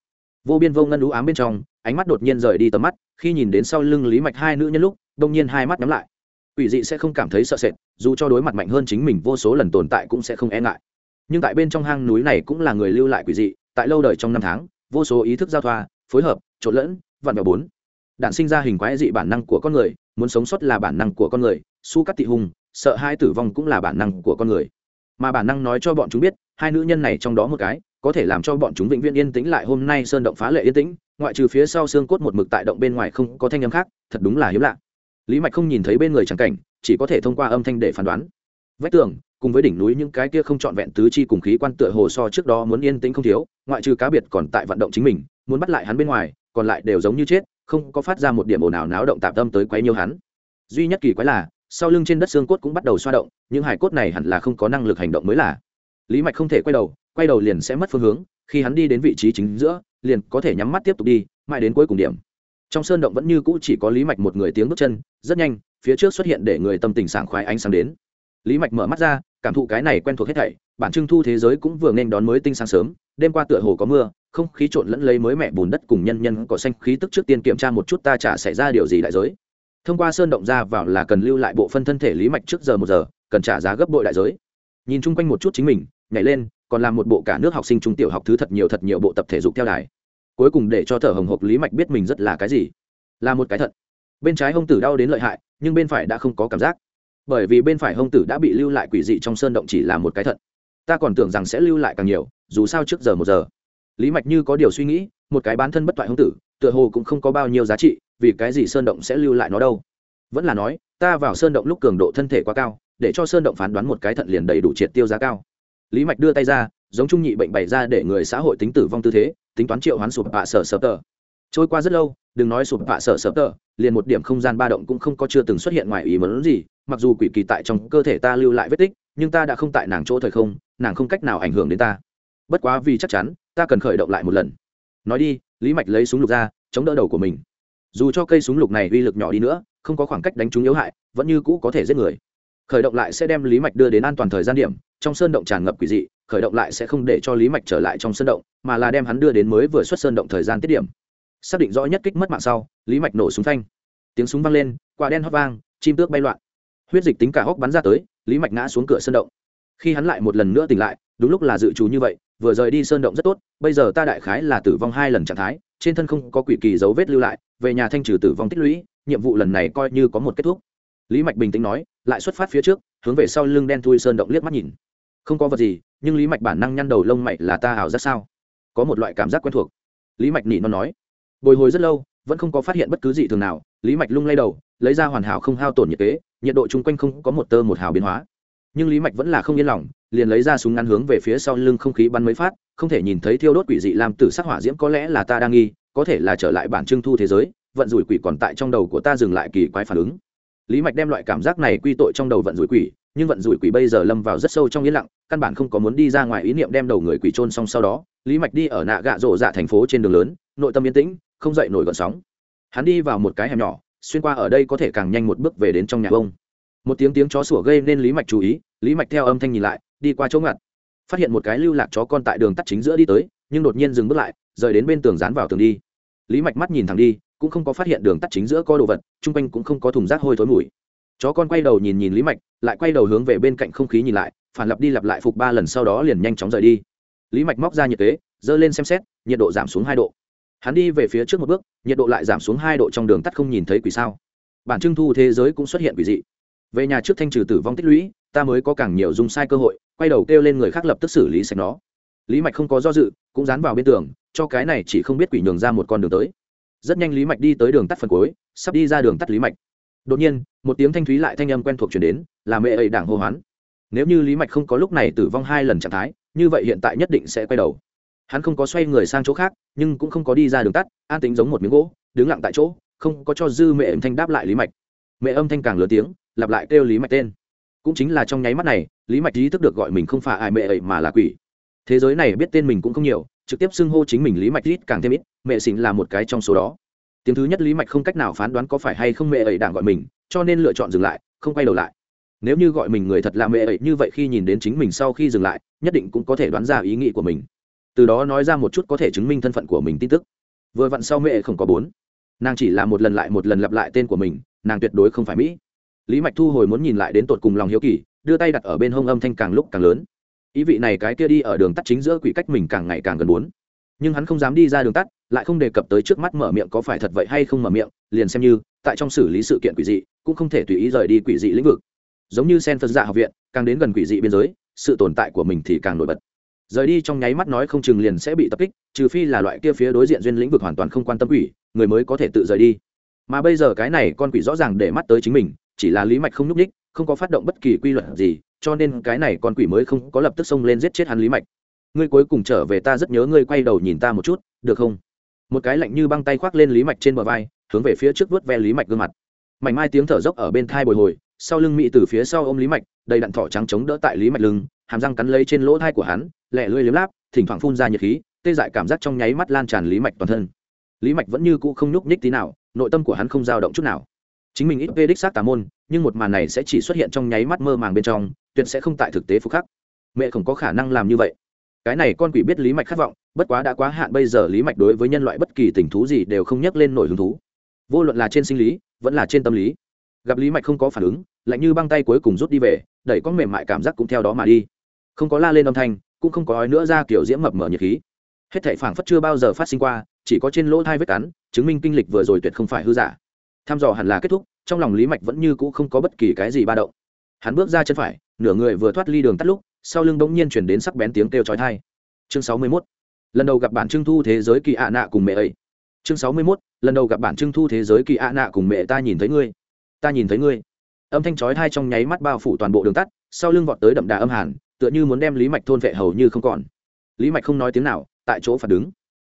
Vô biên vô ngân lũ ám bên trong, ánh mắt đột nhiên rời đi tầm mắt, khi nhìn đến sau lưng lý mạch hai nữ nhân lúc, đông nhiên hai mắt nhắm lại. Ủy dị sẽ không cảm thấy sợ sệt, dù cho đối mặt mạnh hơn chính mình vô số lần tồn tại cũng sẽ không e ngại. Nhưng tại bên trong hang núi này cũng là người lưu lại quỷ dị, tại lâu đời trong năm tháng, vô số ý thức giao thoa, phối hợp, trộn lẫn vạn vẹo bốn đạn sinh ra hình quái dị bản năng của con người, muốn sống sót là bản năng của con người, su cắt tị hùng, sợ hai tử vong cũng là bản năng của con người. Mà bản năng nói cho bọn chúng biết, hai nữ nhân này trong đó một cái, có thể làm cho bọn chúng vĩnh viễn yên tĩnh lại. Hôm nay sơn động phá lệ yên tĩnh, ngoại trừ phía sau xương cốt một mực tại động bên ngoài không có thanh âm khác, thật đúng là hiếm lạ. Lý mạch không nhìn thấy bên người trắng cảnh, chỉ có thể thông qua âm thanh để phán đoán. Vách tường, cùng với đỉnh núi những cái kia không trọn vẹn tứ chi cùng khí quan tựa hồ so trước đó muốn yên tĩnh không thiếu, ngoại trừ cá biệt còn tại vận động chính mình, muốn bắt lại hắn bên ngoài, còn lại đều giống như chết không có phát ra một điểm ồn ào náo động tạm tâm tới quấy nhiều hắn. Duy nhất kỳ quái là, sau lưng trên đất xương cốt cũng bắt đầu xoa động, những hải cốt này hẳn là không có năng lực hành động mới là. Lý mạch không thể quay đầu quay đầu liền sẽ mất phương hướng, khi hắn đi đến vị trí chính giữa, liền có thể nhắm mắt tiếp tục đi, mãi đến cuối cùng điểm. Trong sơn động vẫn như cũ chỉ có lý mạch một người tiếng bước chân, rất nhanh, phía trước xuất hiện để người tâm tình sảng khoái ánh sáng đến. Lý mạch mở mắt ra cảm thụ cái này quen thuộc hết thảy bản trưng thu thế giới cũng vừa nên đón mới tinh sáng sớm đêm qua tựa hồ có mưa không khí trộn lẫn lấy mới mẹ bùn đất cùng nhân nhân cỏ xanh khí tức trước tiên kiểm tra một chút ta chả xảy ra điều gì đại giới. Thông qua sơn động ra vào là cần lưu lại bộ phân thân thể lý mạch trước giờ một giờ cần trả giá gấp bội đại giới. Nhìn chung quanh một chút chính mình nhảy lên còn làm một bộ cả nước học sinh trung tiểu học thứ thật nhiều thật nhiều bộ tập thể dục theo đài. Cuối cùng để cho thở hồng hộc lý mạch biết mình rất là cái gì. Là một cái thật, bên trái hông tử đau đến lợi hại nhưng bên phải đã không có cảm giác bởi vì bên phải hông tử đã bị lưu lại quỷ dị trong sơn động chỉ là một cái thận ta còn tưởng rằng sẽ lưu lại càng nhiều, dù sao trước giờ một giờ. Lý mạch như có điều suy nghĩ, một cái bán thân bất toại hông tử, tựa hồ cũng không có bao nhiêu giá trị, vì cái gì sơn động sẽ lưu lại nó đâu? Vẫn là nói, ta vào sơn động lúc cường độ thân thể quá cao, để cho sơn động phán đoán một cái thận liền đầy đủ triệt tiêu giá cao. Lý mạch đưa tay ra, giống trung nhị bệnh bày ra để người xã hội tính tử vong tư thế, tính toán triệu hoán sụp hạ sở sở tờ trôi qua rất lâu, đừng nói sụp vạ sợ sợ tờ, liền một điểm không gian ba động cũng không có chưa từng xuất hiện ngoài ý muốn gì, mặc dù quỷ kỳ tại trong cơ thể ta lưu lại vết tích, nhưng ta đã không tại nàng chỗ thời không, nàng không cách nào ảnh hưởng đến ta. Bất quá vì chắc chắn, ta cần khởi động lại một lần. Nói đi, lý mạch lấy súng lục ra, chống đỡ đầu của mình. Dù cho cây súng lục này uy lực nhỏ đi nữa, không có khoảng cách đánh trúng yếu hại, vẫn như cũ có thể giết người. Khởi động lại sẽ đem lý mạch đưa đến an toàn thời gian điểm, trong sơn động tràn ngập quỷ dị, khởi động lại sẽ không để cho lý mạch trở lại trong sơn động, mà là đem hắn đưa đến mới vừa xuất sơn động thời gian tiết điểm xác định rõ nhất kích mất mạng sau, lý mạch nổ súng phanh. Tiếng súng vang lên, quả đen hót vang, chim tước bay loạn. Huyết dịch tính cả hốc bắn ra tới, lý mạch ngã xuống cửa sơn động. Khi hắn lại một lần nữa tỉnh lại, đúng lúc là dự trù như vậy, vừa rời đi sơn động rất tốt, bây giờ ta đại khái là tử vong hai lần trạng thái, trên thân không có quỷ kỳ dấu vết lưu lại, về nhà thanh trừ tử vong tích lũy, nhiệm vụ lần này coi như có một kết thúc. Lý mạch bình tĩnh nói, lại xuất phát phía trước, hướng về sau lưng đen thui sơn động liếc mắt nhìn. Không có vật gì, nhưng lý mạch bản năng nhăn đầu lông mày là ta hào giác sao? Có một loại cảm giác quen thuộc. Lý mạch nỉ nó nói bồi hồi rất lâu, vẫn không có phát hiện bất cứ gì thường nào, lý mạch lung lay đầu, lấy ra hoàn hảo không hao tổn nhiệt kế, nhiệt độ chung quanh không có một tơ một hào biến hóa. Nhưng lý mạch vẫn là không yên lòng, liền lấy ra súng ngắn hướng về phía sau lưng không khí bắn mấy phát, không thể nhìn thấy thiêu đốt quỷ dị làm tử sắc hỏa diễm có lẽ là ta đang nghi, có thể là trở lại bản trưng thu thế giới, vận rủi quỷ còn tại trong đầu của ta dừng lại kỳ quái phản ứng. Lý mạch đem loại cảm giác này quy tội trong đầu vận rủi quỷ, nhưng vận rủi quỷ bây giờ lâm vào rất sâu trong yên lặng, căn bản không có muốn đi ra ngoài ý niệm đem đầu người quỷ trôn xong sau đó. Lý mạch đi ở nạ gạ rộ dạ thành phố trên đường lớn, nội tâm yên tĩnh không dậy nổi gọn sóng. Hắn đi vào một cái hẻm nhỏ, xuyên qua ở đây có thể càng nhanh một bước về đến trong nhà ông. Một tiếng tiếng chó sủa gây nên lý mạch chú ý, lý mạch theo âm thanh nhìn lại, đi qua chỗ ngặt. Phát hiện một cái lưu lạc chó con tại đường tắt chính giữa đi tới, nhưng đột nhiên dừng bước lại, rời đến bên tường dán vào tường đi. Lý mạch mắt nhìn thẳng đi, cũng không có phát hiện đường tắt chính giữa có đồ vật, chung quanh cũng không có thùng rác hôi thối mùi. Chó con quay đầu nhìn nhìn lý mạch, lại quay đầu hướng về bên cạnh không khí nhìn lại, phản lặp đi lặp lại phục ba lần sau đó liền nhanh chóng rời đi. Lý mạch móc ra nhiệt kế, giơ lên xem xét, nhiệt độ giảm xuống hai độ hắn đi về phía trước một bước, nhiệt độ lại giảm xuống hai độ trong đường tắt không nhìn thấy quỷ sao. Bản trưng thu thế giới cũng xuất hiện quỷ dị. Về nhà trước thanh trừ tử vong tích lũy, ta mới có càng nhiều dùng sai cơ hội, quay đầu kêu lên người khác lập tức xử lý sạch nó. Lý mạch không có do dự, cũng dán vào bên tường, cho cái này chỉ không biết quỷ nhường ra một con đường tới. Rất nhanh lý mạch đi tới đường tắt phần cuối, sắp đi ra đường tắt lý mạch. Đột nhiên, một tiếng thanh thúy lại thanh âm quen thuộc chuyển đến, là mẹ ấy đảng hô hoán. Nếu như lý mạch không có lúc này tử vong hai lần trạng thái, như vậy hiện tại nhất định sẽ quay đầu hắn không có xoay người sang chỗ khác, nhưng cũng không có đi ra đường tắt, an tính giống một miếng gỗ, đứng lặng tại chỗ, không có cho dư mẹ âm thanh đáp lại lý mạch. Mẹ âm thanh càng lớn tiếng, lặp lại kêu lý mạch tên. Cũng chính là trong nháy mắt này, lý mạch ý thức được gọi mình không phải ai mẹ ấy mà là quỷ. Thế giới này biết tên mình cũng không nhiều, trực tiếp xưng hô chính mình lý mạch ít càng thêm ít, mẹ xỉn là một cái trong số đó. Tiếng thứ nhất lý mạch không cách nào phán đoán có phải hay không mẹ ấy đang gọi mình, cho nên lựa chọn dừng lại, không quay đầu lại. Nếu như gọi mình người thật là mẹ ấy như vậy khi nhìn đến chính mình sau khi dừng lại, nhất định cũng có thể đoán ra ý nghĩ của mình từ đó nói ra một chút có thể chứng minh thân phận của mình tin tức. Vừa vặn sau mẹ không có bốn. Nàng chỉ là một lần lại một lần lặp lại tên của mình, nàng tuyệt đối không phải mỹ. Lý mạch thu hồi muốn nhìn lại đến tột cùng lòng hiếu kỳ, đưa tay đặt ở bên hông âm thanh càng lúc càng lớn. Ý vị này cái kia đi ở đường tắt chính giữa quỷ cách mình càng ngày càng gần bốn. Nhưng hắn không dám đi ra đường tắt, lại không đề cập tới trước mắt mở miệng có phải thật vậy hay không mở miệng, liền xem như, tại trong xử lý sự kiện quỷ dị, cũng không thể tùy ý rời đi quỷ dị lĩnh vực. Giống như sen phân dạ học viện, càng đến gần quỷ dị biên giới, sự tồn tại của mình thì càng nổi bật rời đi trong nháy mắt nói không chừng liền sẽ bị tập kích, trừ phi là loại kia phía đối diện duyên lĩnh vực hoàn toàn không quan tâm quỷ, người mới có thể tự rời đi. Mà bây giờ cái này con quỷ rõ ràng để mắt tới chính mình, chỉ là lý mạch không nhúc ních không có phát động bất kỳ quy luật gì, cho nên cái này con quỷ mới không có lập tức xông lên giết chết hắn lý mạch. Ngươi cuối cùng trở về ta rất nhớ ngươi quay đầu nhìn ta một chút, được không? Một cái lạnh như băng tay khoác lên lý mạch trên bờ vai, hướng về phía trước vớt ve lý mạch gương mặt. Mảnh mai tiếng thở dốc ở bên thai bồi hồi, sau lưng mị từ phía sau ôm lý mạch, đầy đặn thỏ trắng chống đỡ tại lý mạch lưng, hàm răng cắn lấy trên lỗ thai của hắn lẻ lưỡi liếm láp, thỉnh thoảng phun ra nhiệt khí, tê dại cảm giác trong nháy mắt lan tràn lý mạch toàn thân. Lý mạch vẫn như cũ không nhúc nhích tí nào, nội tâm của hắn không dao động chút nào. Chính mình ít vê đích xác tà môn, nhưng một màn này sẽ chỉ xuất hiện trong nháy mắt mơ màng bên trong, tuyệt sẽ không tại thực tế phục khắc. Mẹ không có khả năng làm như vậy. Cái này con quỷ biết lý mạch khát vọng, bất quá đã quá hạn bây giờ lý mạch đối với nhân loại bất kỳ tình thú gì đều không nhắc lên nổi hứng thú. Vô luận là trên sinh lý, vẫn là trên tâm lý. Gặp lý mạch không có phản ứng, lạnh như băng tay cuối cùng rút đi về, đẩy con mềm mại cảm giác cũng theo đó mà đi. Không có la lên âm thanh cũng không có ói nữa ra kiểu diễm mập mở nhiệt khí. Hết thảy phảng phất chưa bao giờ phát sinh qua, chỉ có trên lỗ thai vết cắn, chứng minh kinh lịch vừa rồi tuyệt không phải hư giả. Tham dò hẳn là kết thúc, trong lòng lý mạch vẫn như cũ không có bất kỳ cái gì ba động. Hắn bước ra chân phải, nửa người vừa thoát ly đường tắt lúc, sau lưng bỗng nhiên chuyển đến sắc bén tiếng kêu chói thai chương sáu mươi 61. lần đầu gặp bản trưng thu thế giới kỳ ạ nạ cùng mẹ ấy. Chương sáu mươi 61. lần đầu gặp bản trưng thu thế giới kỳ ạ nạ cùng mẹ ta nhìn thấy ngươi. Ta nhìn thấy ngươi. Âm thanh chói thai trong nháy mắt bao phủ toàn bộ đường tắt, sau lưng vọt tới đậm đà âm hàn tựa như muốn đem lý mạch thôn vệ hầu như không còn. Lý mạch không nói tiếng nào, tại chỗ phản đứng.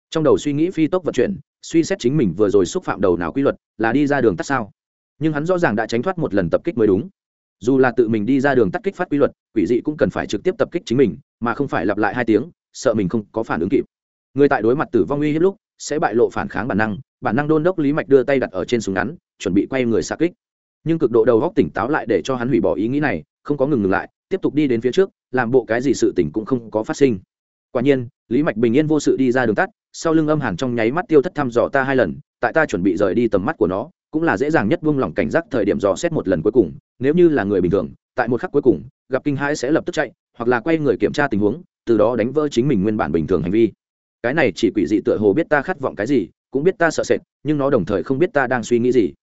Trong đầu suy nghĩ phi tốc vận chuyển, suy xét chính mình vừa rồi xúc phạm đầu nào quy luật, là đi ra đường tắt sao? Nhưng hắn rõ ràng đã tránh thoát một lần tập kích mới đúng. Dù là tự mình đi ra đường tắt kích phát quy luật, quỷ dị cũng cần phải trực tiếp tập kích chính mình, mà không phải lặp lại hai tiếng, sợ mình không có phản ứng kịp. Người tại đối mặt tử vong uy hiếp lúc, sẽ bại lộ phản kháng bản năng bản năng đôn đốc lý mạch đưa tay đặt ở trên súng ngắn, chuẩn bị quay người xa kích. Nhưng cực độ đầu góc tỉnh táo lại để cho hắn hủy bỏ ý nghĩ này, không có ngừng ngừng lại tiếp tục đi đến phía trước, làm bộ cái gì sự tình cũng không có phát sinh. Quả nhiên, lý mạch bình yên vô sự đi ra đường tắt, sau lưng âm hàn trong nháy mắt tiêu thất thăm dò ta hai lần, tại ta chuẩn bị rời đi tầm mắt của nó, cũng là dễ dàng nhất buông lỏng cảnh giác thời điểm dò xét một lần cuối cùng, nếu như là người bình thường, tại một khắc cuối cùng, gặp kinh hãi sẽ lập tức chạy, hoặc là quay người kiểm tra tình huống, từ đó đánh vỡ chính mình nguyên bản bình thường hành vi. Cái này chỉ quỷ dị tựa hồ biết ta khát vọng cái gì, cũng biết ta sợ sệt, nhưng nó đồng thời không biết ta đang suy nghĩ gì.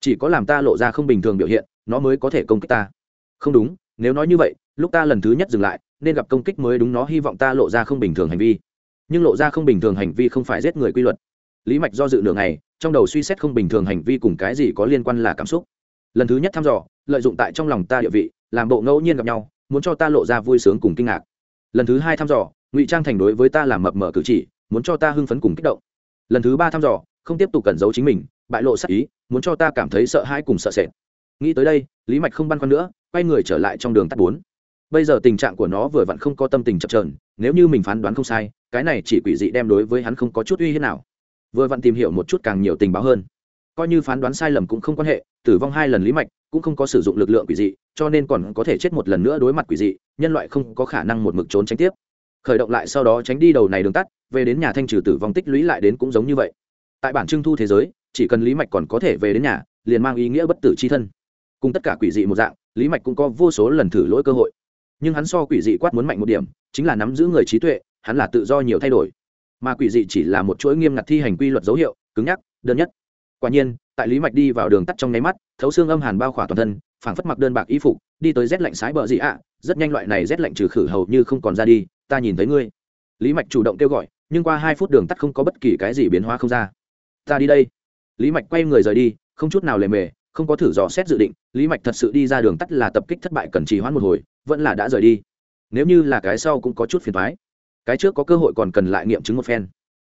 Chỉ có làm ta lộ ra không bình thường biểu hiện, nó mới có thể công kích ta. Không đúng nếu nói như vậy, lúc ta lần thứ nhất dừng lại, nên gặp công kích mới đúng nó, hy vọng ta lộ ra không bình thường hành vi. Nhưng lộ ra không bình thường hành vi không phải giết người quy luật. Lý mạch do dự nửa ngày, trong đầu suy xét không bình thường hành vi cùng cái gì có liên quan là cảm xúc. Lần thứ nhất thăm dò, lợi dụng tại trong lòng ta địa vị, làm bộ ngẫu nhiên gặp nhau, muốn cho ta lộ ra vui sướng cùng kinh ngạc. Lần thứ hai thăm dò, ngụy trang thành đối với ta làm mập mờ cử chỉ, muốn cho ta hưng phấn cùng kích động. Lần thứ ba thăm dò, không tiếp tục cẩn giấu chính mình, bại lộ sắc ý, muốn cho ta cảm thấy sợ hãi cùng sợ sệt. Nghĩ tới đây, lý mạch không băn khoăn nữa quay người trở lại trong đường tắt bốn. Bây giờ tình trạng của nó vừa vặn không có tâm tình chập trờn nếu như mình phán đoán không sai, cái này chỉ quỷ dị đem đối với hắn không có chút uy hiếp nào. Vừa vặn tìm hiểu một chút càng nhiều tình báo hơn. Coi như phán đoán sai lầm cũng không quan hệ, tử vong hai lần lý mạch, cũng không có sử dụng lực lượng quỷ dị, cho nên còn có thể chết một lần nữa đối mặt quỷ dị, nhân loại không có khả năng một mực trốn tránh tiếp. Khởi động lại sau đó tránh đi đầu này đường tắt, về đến nhà thanh trừ tử vong tích lũy lại đến cũng giống như vậy. Tại bản trưng thu thế giới, chỉ cần lý mạch còn có thể về đến nhà, liền mang ý nghĩa bất tử c h i thân. Cùng tất cả quỷ dị một dạng lý mạch cũng có vô số lần thử lỗi cơ hội. Nhưng hắn so quỷ dị quát muốn mạnh một điểm, chính là nắm giữ người trí tuệ, hắn là tự do nhiều thay đổi. Mà quỷ dị chỉ là một chuỗi nghiêm ngặt thi hành quy luật dấu hiệu, cứng nhắc, đơn nhất. Quả nhiên, tại lý mạch đi vào đường tắt trong nháy mắt, thấu xương âm hàn bao khỏa toàn thân, phảng phất mặc đơn bạc y phục, đi tới rét lạnh sái bờ dị ạ, rất nhanh loại này rét lạnh trừ khử hầu như không còn ra đi, ta nhìn thấy ngươi. Lý mạch chủ động kêu gọi, nhưng qua hai phút đường tắt không có bất kỳ cái gì biến hóa không ra. Ta đi đây. Lý mạch quay người rời đi, không chút nào lề mề không có thử dò xét dự định, lý mạch thật sự đi ra đường tắt là tập kích thất bại cần trì hoãn một hồi, vẫn là đã rời đi. Nếu như là cái sau cũng có chút phiền thoái cái trước có cơ hội còn cần lại nghiệm chứng một phen.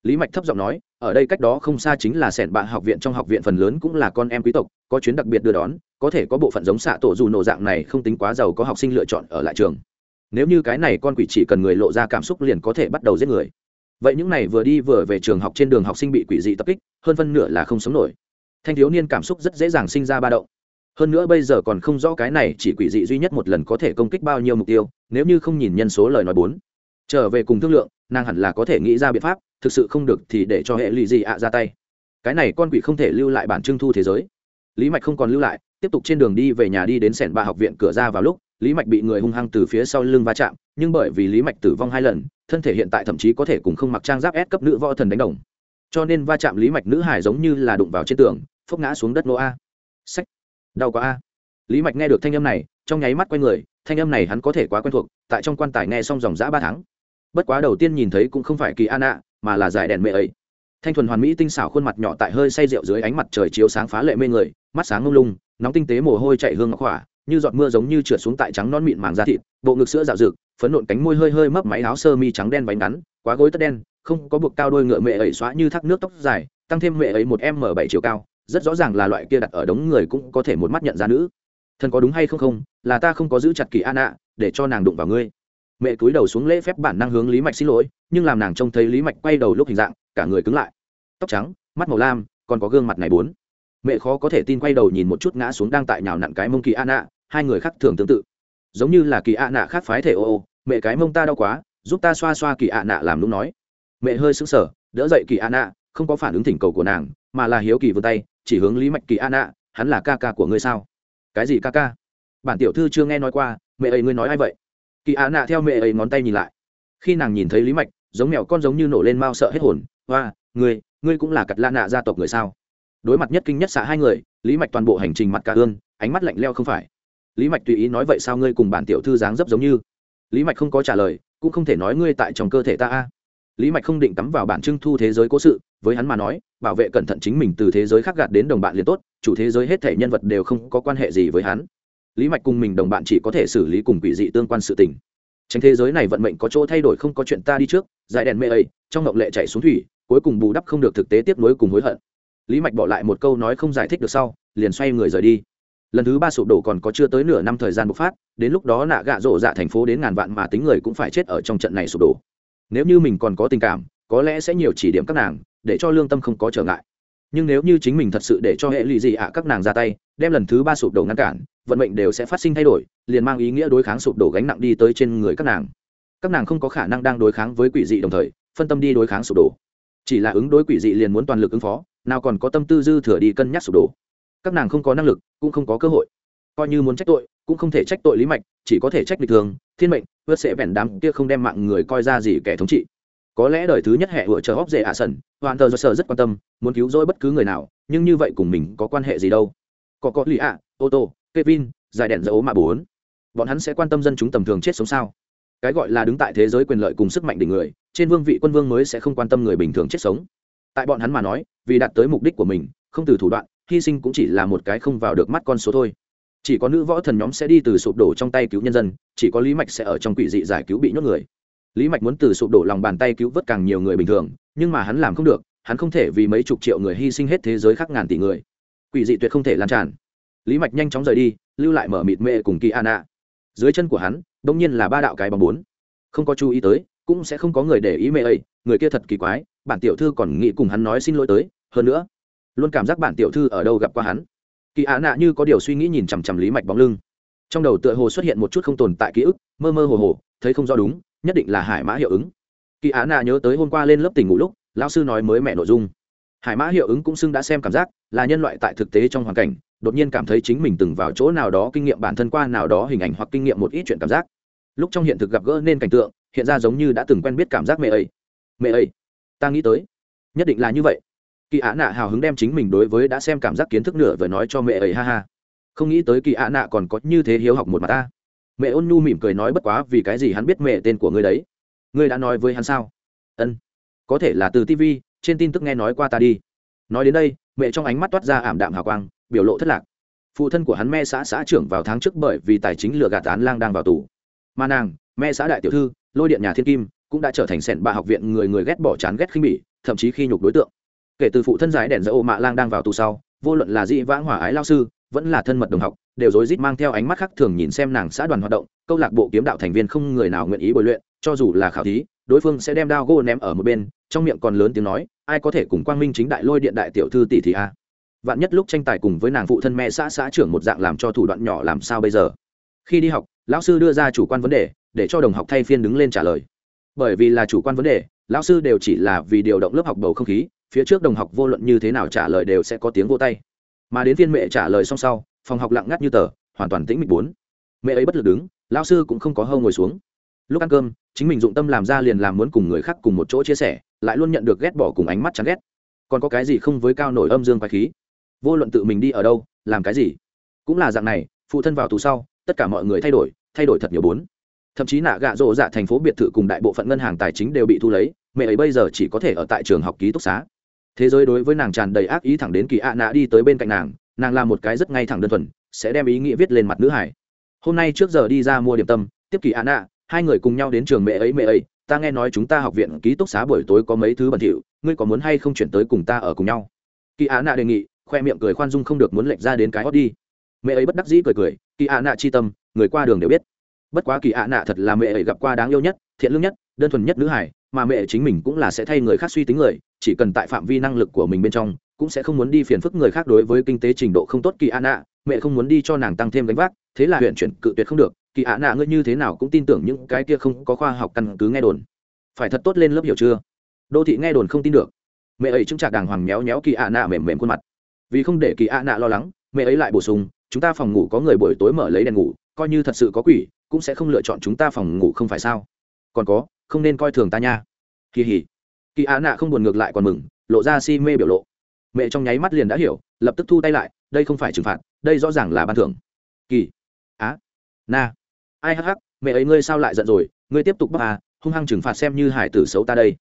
Lý mạch thấp giọng nói, ở đây cách đó không xa chính là sẻn bạ học viện, trong học viện phần lớn cũng là con em quý tộc, có chuyến đặc biệt đưa đón, có thể có bộ phận giống xạ tổ dù nổ dạng này không tính quá giàu có học sinh lựa chọn ở lại trường. Nếu như cái này con quỷ chỉ cần người lộ ra cảm xúc liền có thể bắt đầu giết người. Vậy những này vừa đi vừa về trường học trên đường học sinh bị quỷ dị tập kích, hơn phân nửa là không sống nổi thanh thiếu niên cảm xúc rất dễ dàng sinh ra ba động. Hơn nữa bây giờ còn không rõ cái này chỉ quỷ dị duy nhất một lần có thể công kích bao nhiêu mục tiêu, nếu như không nhìn nhân số lời nói bốn. Trở về cùng thương lượng, nàng hẳn là có thể nghĩ ra biện pháp, thực sự không được thì để cho hệ lụy gì ạ ra tay. Cái này con quỷ không thể lưu lại bản trưng thu thế giới. Lý mạch không còn lưu lại, tiếp tục trên đường đi về nhà đi đến sẻn ba học viện cửa ra vào lúc, lý mạch bị người hung hăng từ phía sau lưng va chạm, nhưng bởi vì lý mạch tử vong hai lần, thân thể hiện tại thậm chí có thể cùng không mặc trang giáp ép cấp nữ võ thần đánh đồng. Cho nên va chạm lý mạch nữ hải giống như là đụng vào trên tường phốc ngã xuống đất nô a. Sách. Đau quá a. Lý mạch nghe được thanh âm này, trong nháy mắt q u a y người, thanh âm này hắn có thể quá quen thuộc, tại trong quan tài nghe xong dòng g ba tháng. Bất quá đầu tiên nhìn thấy cũng không phải kỳ an ạ mà là giải đèn mẹ ấy. Thanh thuần hoàn mỹ tinh xảo khuôn mặt nhỏ tại hơi say rượu dưới ánh mặt trời chiếu sáng phá lệ mê người, mắt sáng ngông lung, nóng tinh tế mồ hôi chạy hương ngọc hỏa, như giọt mưa giống như trượt xuống tại trắng non mịn màng da thịt, bộ ngực sữa dạo rực phấn nộn cánh môi hơi hơi mấp máy áo sơ mi trắng đen váy ngắn, quá gối tất đen, không có buộc cao đôi ngựa mẹ ấy xóa như thác nước tóc dài, tăng thêm mẹ ấy một m bảy chiều cao rất rõ ràng là loại kia đặt ở đống người cũng có thể một mắt nhận ra nữ. Thần có đúng hay không không, là ta không có giữ chặt kỳ an ạ, để cho nàng đụng vào ngươi. Mẹ cúi đầu xuống lễ phép bản năng hướng lý mạch xin lỗi, nhưng làm nàng trông thấy lý mạch quay đầu lúc hình dạng, cả người cứng lại. Tóc trắng, mắt màu lam, còn có gương mặt này bốn. Mẹ khó có thể tin quay đầu nhìn một chút ngã xuống đang tại nhào nặn cái mông kỳ an ạ, hai người khác thường tương tự. Giống như là kỳ ạ nạ khác phái thể ô ô, mẹ cái mông ta đau quá, giúp ta xoa xoa kỳ ạ nạ làm lúc nói. Mẹ hơi sững sờ, đỡ dậy kỳ ạ nạ không có phản ứng thỉnh cầu của nàng, mà là hiếu kỳ vươn tay chỉ hướng lý mạch kỳ ạ nạ hắn là ca ca của ngươi sao? Cái gì ca ca? Bản tiểu thư chưa nghe nói qua, mẹ ấy ngươi nói ai vậy? Kỳ ạ nạ theo mẹ ấy ngón tay nhìn lại. Khi nàng nhìn thấy lý mạch, giống mèo con giống như nổ lên mau sợ hết hồn. Hoa, ngươi ngươi cũng là cặt la nạ gia tộc người sao? Đối mặt nhất kinh nhất xạ hai người, lý mạch toàn bộ hành trình mặt cả ương, ánh mắt lạnh leo không phải. Lý mạch tùy ý nói, vậy sao ngươi cùng bản tiểu thư dáng dấp giống như? Lý mạch không có trả lời, cũng không thể nói, ngươi tại trong cơ thể ta a lý mạch không định cắm vào bản trưng thu thế giới cố sự, với hắn mà nói, bảo vệ cẩn thận chính mình từ thế giới khác gạt đến đồng bạn liền tốt, chủ thế giới hết thể nhân vật đều không có quan hệ gì với hắn. Lý mạch cùng mình đồng bạn chỉ có thể xử lý cùng quỷ dị tương quan sự tình. Tránh thế giới này vận mệnh có chỗ thay đổi không có chuyện ta đi trước, giải đèn mê ấy, trong ngộng lệ chạy xuống thủy, cuối cùng bù đắp không được thực tế tiếp nối cùng hối hận. Lý mạch bỏ lại một câu nói không giải thích được sau, liền xoay người rời đi. Lần thứ ba sụp đổ còn có chưa tới nửa năm thời gian bộc phát, đến lúc đó nạ gạ rộ dạ thành phố đến ngàn vạn mà tính người cũng phải chết ở trong trận này sụp đổ nếu như mình còn có tình cảm, có lẽ sẽ nhiều chỉ điểm các nàng, để cho lương tâm không có trở ngại. Nhưng nếu như chính mình thật sự để cho hệ lụy gì ạ, các nàng ra tay, đem lần thứ ba sụp đổ ngăn cản, vận mệnh đều sẽ phát sinh thay đổi, liền mang ý nghĩa đối kháng sụp đổ gánh nặng đi tới trên người các nàng. Các nàng không có khả năng đang đối kháng với quỷ dị đồng thời, phân tâm đi đối kháng sụp đổ. Chỉ là ứng đối quỷ dị liền muốn toàn lực ứng phó, nào còn có tâm tư dư thừa đi cân nhắc sụp đổ. Các nàng không có năng lực, cũng không có cơ hội. Coi như muốn trách tội, cũng không thể trách tội lý mạch, chỉ có thể trách bình thường, thiên mệnh vớt sẽ vẹn đám kia không đem mạng người coi ra gì kẻ thống trị. Có lẽ đời thứ nhất hệ vừa chờ hóc dễ ạ sần hoàn tờ do sở rất quan tâm, muốn cứu rỗi bất cứ người nào, nhưng như vậy cùng mình có quan hệ gì đâu. Có có lì ạ, ô tô, kevin, dài đèn dấu mà bốn. Bọn hắn sẽ quan tâm dân chúng tầm thường chết sống sao? Cái gọi là đứng tại thế giới quyền lợi cùng sức mạnh đỉnh người, trên vương vị quân vương mới sẽ không quan tâm người bình thường chết sống. Tại bọn hắn mà nói, vì đạt tới mục đích của mình, không từ thủ đoạn, hy sinh cũng chỉ là một cái không vào được mắt con số thôi chỉ có nữ võ thần nhóm sẽ đi từ sụp đổ trong tay cứu nhân dân, chỉ có lý mạch sẽ ở trong quỷ dị giải cứu bị nhốt người. Lý mạch muốn từ sụp đổ lòng bàn tay cứu vớt càng nhiều người bình thường, nhưng mà hắn làm không được, hắn không thể vì mấy chục triệu người hy sinh hết thế giới khác ngàn tỷ người. Quỷ dị tuyệt không thể lan tràn. Lý mạch nhanh chóng rời đi, lưu lại mở mịt mệ cùng kỳ an ạ. Dưới chân của hắn đ ỗ n g nhiên là ba đạo cái bóng bốn. Không có chú ý tới, cũng sẽ không có người để ý mẹ ấy, người kia thật kỳ quái, bản tiểu thư còn nghĩ cùng hắn nói xin lỗi tới, hơn nữa, luôn cảm giác bản tiểu thư ở đâu gặp qua hắn kỳ ạ nạ như có điều suy nghĩ nhìn chằm chằm lý mạch bóng lưng. Trong đầu tựa hồ xuất hiện một chút không tồn tại ký ức, mơ mơ hồ hồ, thấy không rõ đúng, nhất định là hải mã hiệu ứng. Kỳ á nạ nhớ tới hôm qua lên lớp tình ngủ lúc, lão sư nói mới mẹ nội dung. Hải mã hiệu ứng cũng xưng đã xem cảm giác, là nhân loại tại thực tế trong hoàn cảnh, đột nhiên cảm thấy chính mình từng vào chỗ nào đó kinh nghiệm bản thân qua nào đó hình ảnh hoặc kinh nghiệm một ít chuyện cảm giác. Lúc trong hiện thực gặp gỡ nên cảnh tượng, hiện ra giống như đã từng quen biết cảm giác mẹ ấy. Mẹ ấy, ta nghĩ tới, nhất định là như vậy kỳ ạ nạ hào hứng đem chính mình đối với đã xem cảm giác kiến thức nửa vừa nói cho mẹ ấy, ha ha. Không nghĩ tới kỳ ạ nạ còn có như thế hiếu học một mặt ta. Mẹ ôn nhu mỉm cười nói bất quá vì cái gì hắn biết mẹ tên của ngươi đấy? Ngươi đã nói với hắn sao? Ân. Có thể là từ tv trên tin tức nghe nói qua ta đi. Nói đến đây, mẹ trong ánh mắt toát ra ảm đạm hào quang, biểu lộ thất lạc. Phụ thân của hắn mẹ xã xã trưởng vào tháng trước bởi vì tài chính lừa gạt án lang đang vào tù. Mà nàng, mẹ xã đại tiểu thư, lôi điện nhà thiên kim, cũng đã trở thành sẻn bạ học viện người người ghét bỏ chán ghét khinh bỉ, thậm chí khi nhục đối tượng kể từ phụ thân giải đèn dỡ ô mạ lang đang vào tù sau, vô luận là dị vãng hòa ái lao sư, vẫn là thân mật đồng học, đều rối rít mang theo ánh mắt khác thường nhìn xem nàng xã đoàn hoạt động, câu lạc bộ kiếm đạo thành viên không người nào nguyện ý bồi luyện, cho dù là khảo thí, đối phương sẽ đem đao gô ném ở một bên, trong miệng còn lớn tiếng nói, ai có thể cùng quang minh chính đại lôi điện đại tiểu thư tỷ thì a? Vạn nhất lúc tranh tài cùng với nàng phụ thân mẹ xã xã trưởng một dạng làm cho thủ đoạn nhỏ làm sao bây giờ? Khi đi học, lão sư đưa ra chủ quan vấn đề, để cho đồng học thay phiên đứng lên trả lời. Bởi vì là chủ quan vấn đề, lão sư đều chỉ là vì điều động lớp học bầu không khí phía trước đồng học vô luận như thế nào trả lời đều sẽ có tiếng vô tay. Mà đến phiên mẹ trả lời xong sau, phòng học lặng ngắt như tờ, hoàn toàn tĩnh mịch bốn. Mẹ ấy bất lực đứng lao sư cũng không có hâu ngồi xuống. Lúc ăn cơm, chính mình dụng tâm làm ra liền làm muốn cùng người khác cùng một chỗ chia sẻ, lại luôn nhận được ghét bỏ cùng ánh mắt chán ghét. Còn có cái gì không với cao nổi âm dương quái khí? Vô luận tự mình đi ở đâu, làm cái gì? Cũng là dạng này, phụ thân vào tù sau, tất cả mọi người thay đổi thay đổi thật nhiều bốn. Thậm chí nạ gạ rộ dạ thành phố biệt thự cùng đại bộ phận ngân hàng tài chính đều bị thu lấy, mẹ ấy bây giờ chỉ có thể ở tại trường học ký túc xá thế giới đối với nàng tràn đầy ác ý thẳng đến kỳ ạ nạ đi tới bên cạnh nàng nàng làm một cái rất ngay thẳng đơn thuần, sẽ đem ý nghĩa viết lên mặt nữ hải. Hôm nay trước giờ đi ra mua điểm tâm, tiếp kỳ ạ nạ hai người cùng nhau đến trường mẹ ấy mẹ ấy, ta nghe nói chúng ta học viện ký túc xá buổi tối có mấy thứ bẩn thỉu, ngươi có muốn hay không chuyển tới cùng ta ở cùng nhau? Kỳ ạ nạ đề nghị, khoe miệng cười khoan dung không được muốn lệch ra đến cái hót đi. Mẹ ấy bất đắc dĩ cười cười, kỳ ạ nạ chi tâm, người qua đường đều biết. Bất quá kỳ ạ nạ thật là mẹ ấy gặp qua đáng yêu nhất, thiện lương nhất, đơn thuần nhất nữ hải, mà mẹ chính mình cũng là sẽ thay người khác suy tính người chỉ cần tại phạm vi năng lực của mình bên trong, cũng sẽ không muốn đi phiền phức người khác đối với kinh tế trình độ không tốt kỳ ạ nạ mẹ không muốn đi cho nàng tăng thêm gánh vác, thế là huyện chuyển cự tuyệt không được. Kỳ ạ nạ ngươi như thế nào cũng tin tưởng những cái kia không có khoa học căn cứ nghe đồn. Phải thật tốt lên lớp hiểu chưa? Đô thị nghe đồn không tin được. Mẹ ấy chứng trạc đàng hoàng méo méo kỳ ạ nạ mềm mềm khuôn mặt. Vì không để kỳ ạ nạ lo lắng, mẹ ấy lại bổ sung, chúng ta phòng ngủ có người buổi tối mở lấy đèn ngủ, coi như thật sự có quỷ, cũng sẽ không lựa chọn chúng ta phòng ngủ không phải sao? Còn có, không nên coi thường ta nha. Kỳ hỉ kỳ á nạ không buồn ngược lại còn mừng, lộ ra si mê biểu lộ. Mẹ trong nháy mắt liền đã hiểu, lập tức thu tay lại, đây không phải trừng phạt, đây rõ ràng là ban thưởng. Kỳ á na ai hắc hắc, mẹ ấy ngươi sao lại giận rồi, ngươi tiếp tục bắt à hung hăng trừng phạt xem như hải tử xấu ta đây.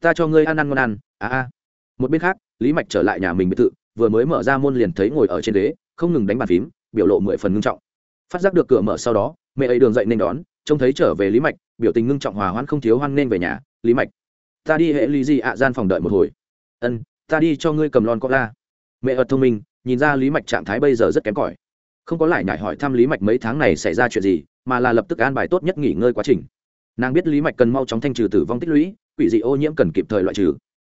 Ta cho ngươi ăn ăn ngon ăn à à một bên khác, lý mạch trở lại nhà mình biệt thự, vừa mới mở ra môn liền thấy ngồi ở trên đế không ngừng đánh bàn phím, biểu lộ mười phần ngưng trọng. Phát giác được cửa mở sau đó, mẹ ấy đường dậy nên đón, trông thấy trở về lý mạch, biểu tình ngưng trọng hòa hoãn không thiếu hoan nên về nhà, lý mạch ta đi hệ ly di ạ, gian phòng đợi một hồi. Ân, ta đi cho ngươi cầm lon có la mẹ ợt thông minh, nhìn ra lý mạch trạng thái bây giờ rất kém cỏi. Không có lại nhải hỏi thăm lý mạch mấy tháng này xảy ra chuyện gì, mà là lập tức an bài tốt nhất nghỉ ngơi quá trình. Nàng biết lý mạch cần mau chóng thanh trừ tử vong tích lũy, quỷ dị ô nhiễm cần kịp thời loại trừ.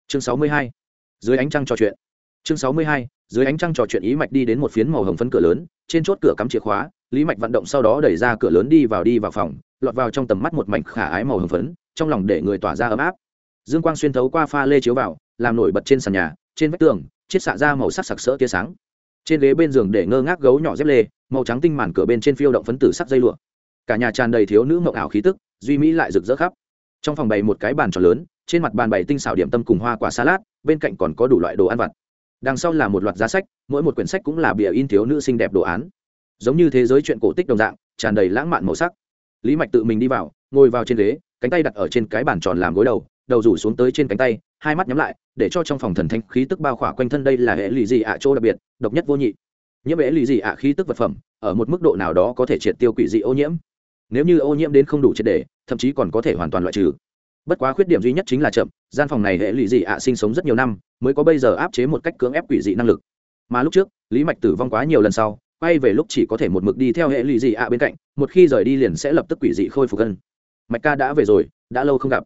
Chương sáu mươi hai, dưới ánh trăng trò chuyện. Chương sáu mươi hai, dưới ánh trăng trò chuyện ý mạch đi đến một phiến màu hồng phấn cửa lớn, trên chốt cửa cắm chìa khóa, lý mạch vận động sau đó đẩy ra cửa lớn đi vào đi vào phòng, lọt vào trong tầm mắt một mảnh khả ái màu hồng phấn, trong lòng để người tỏa ra ấm áp dương quang xuyên thấu qua pha lê chiếu vào, làm nổi bật trên sàn nhà, trên vách tường, chiết xạ ra màu sắc sặc sỡ tia sáng. Trên ghế bên giường để ngơ ngác gấu nhỏ dép lê, màu trắng tinh màn cửa bên trên phiêu động phấn tử sắc dây lụa. Cả nhà tràn đầy thiếu nữ mộng ảo khí tức, duy mỹ lại rực rỡ khắp. Trong phòng bày một cái bàn tròn lớn, trên mặt bàn bày tinh xảo điểm tâm cùng hoa quả salad, bên cạnh còn có đủ loại đồ ăn vặt. Đằng sau là một loạt giá sách, mỗi một quyển sách cũng là bìa in thiếu nữ xinh đẹp đồ án. Giống như thế giới chuyện cổ tích đồng dạng, tràn đầy lãng mạn màu sắc. Lý mạch tự mình đi vào, ngồi vào trên ghế, cánh tay đặt ở trên cái bàn tròn làm gối đầu đầu rủ xuống tới trên cánh tay, hai mắt nhắm lại, để cho trong phòng thần thanh khí tức bao khỏa quanh thân đây là hệ lụy gì ạ? Chỗ đặc biệt, độc nhất vô nhị. Nhiễm hệ lụy gì ạ? Khí tức vật phẩm, ở một mức độ nào đó có thể triệt tiêu quỷ dị ô nhiễm. Nếu như ô nhiễm đến không đủ triệt để, thậm chí còn có thể hoàn toàn loại trừ. Bất quá khuyết điểm duy nhất chính là chậm, gian phòng này hệ lụy dị ạ? Sinh sống rất nhiều năm, mới có bây giờ áp chế một cách cưỡng ép quỷ dị năng lực. Mà lúc trước, lý mạch tử vong quá nhiều lần sau, quay về lúc chỉ có thể một mực đi theo hệ lụy dị ạ bên cạnh, một khi rời đi liền sẽ lập tức quỷ dị khôi phục hơn. Mạch ca đã về rồi, đã lâu không gặp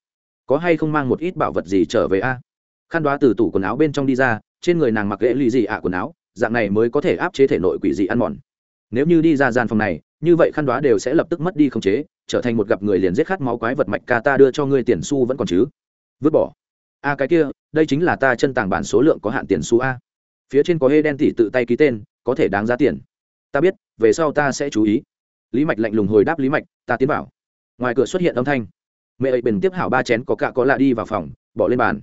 có hay không mang một ít bảo vật gì trở về a? Khăn đoá từ tủ quần áo bên trong đi ra, trên người nàng mặc lễ lụy dị ạ quần áo, dạng này mới có thể áp chế thể nội quỷ dị ăn mòn. Nếu như đi ra gian phòng này, như vậy khăn đoá đều sẽ lập tức mất đi khống chế, trở thành một gặp người liền giết khát máu quái vật mạch ca ta đưa cho ngươi tiền xu vẫn còn chứ? Vứt bỏ. A, cái kia, đây chính là ta chân tàng bản số lượng có hạn tiền xu a. Phía trên có hê đen tỉ tự tay ký tên, có thể đáng giá tiền. Ta biết, về sau ta sẽ chú ý. Lý mạch lạnh lùng hồi đáp lý mạch, ta tiến vào. ngoài cửa xuất hiện âm thanh mẹ ấy bền tiếp hảo ba chén có cạ có lạ đi vào phòng, bỏ lên bàn.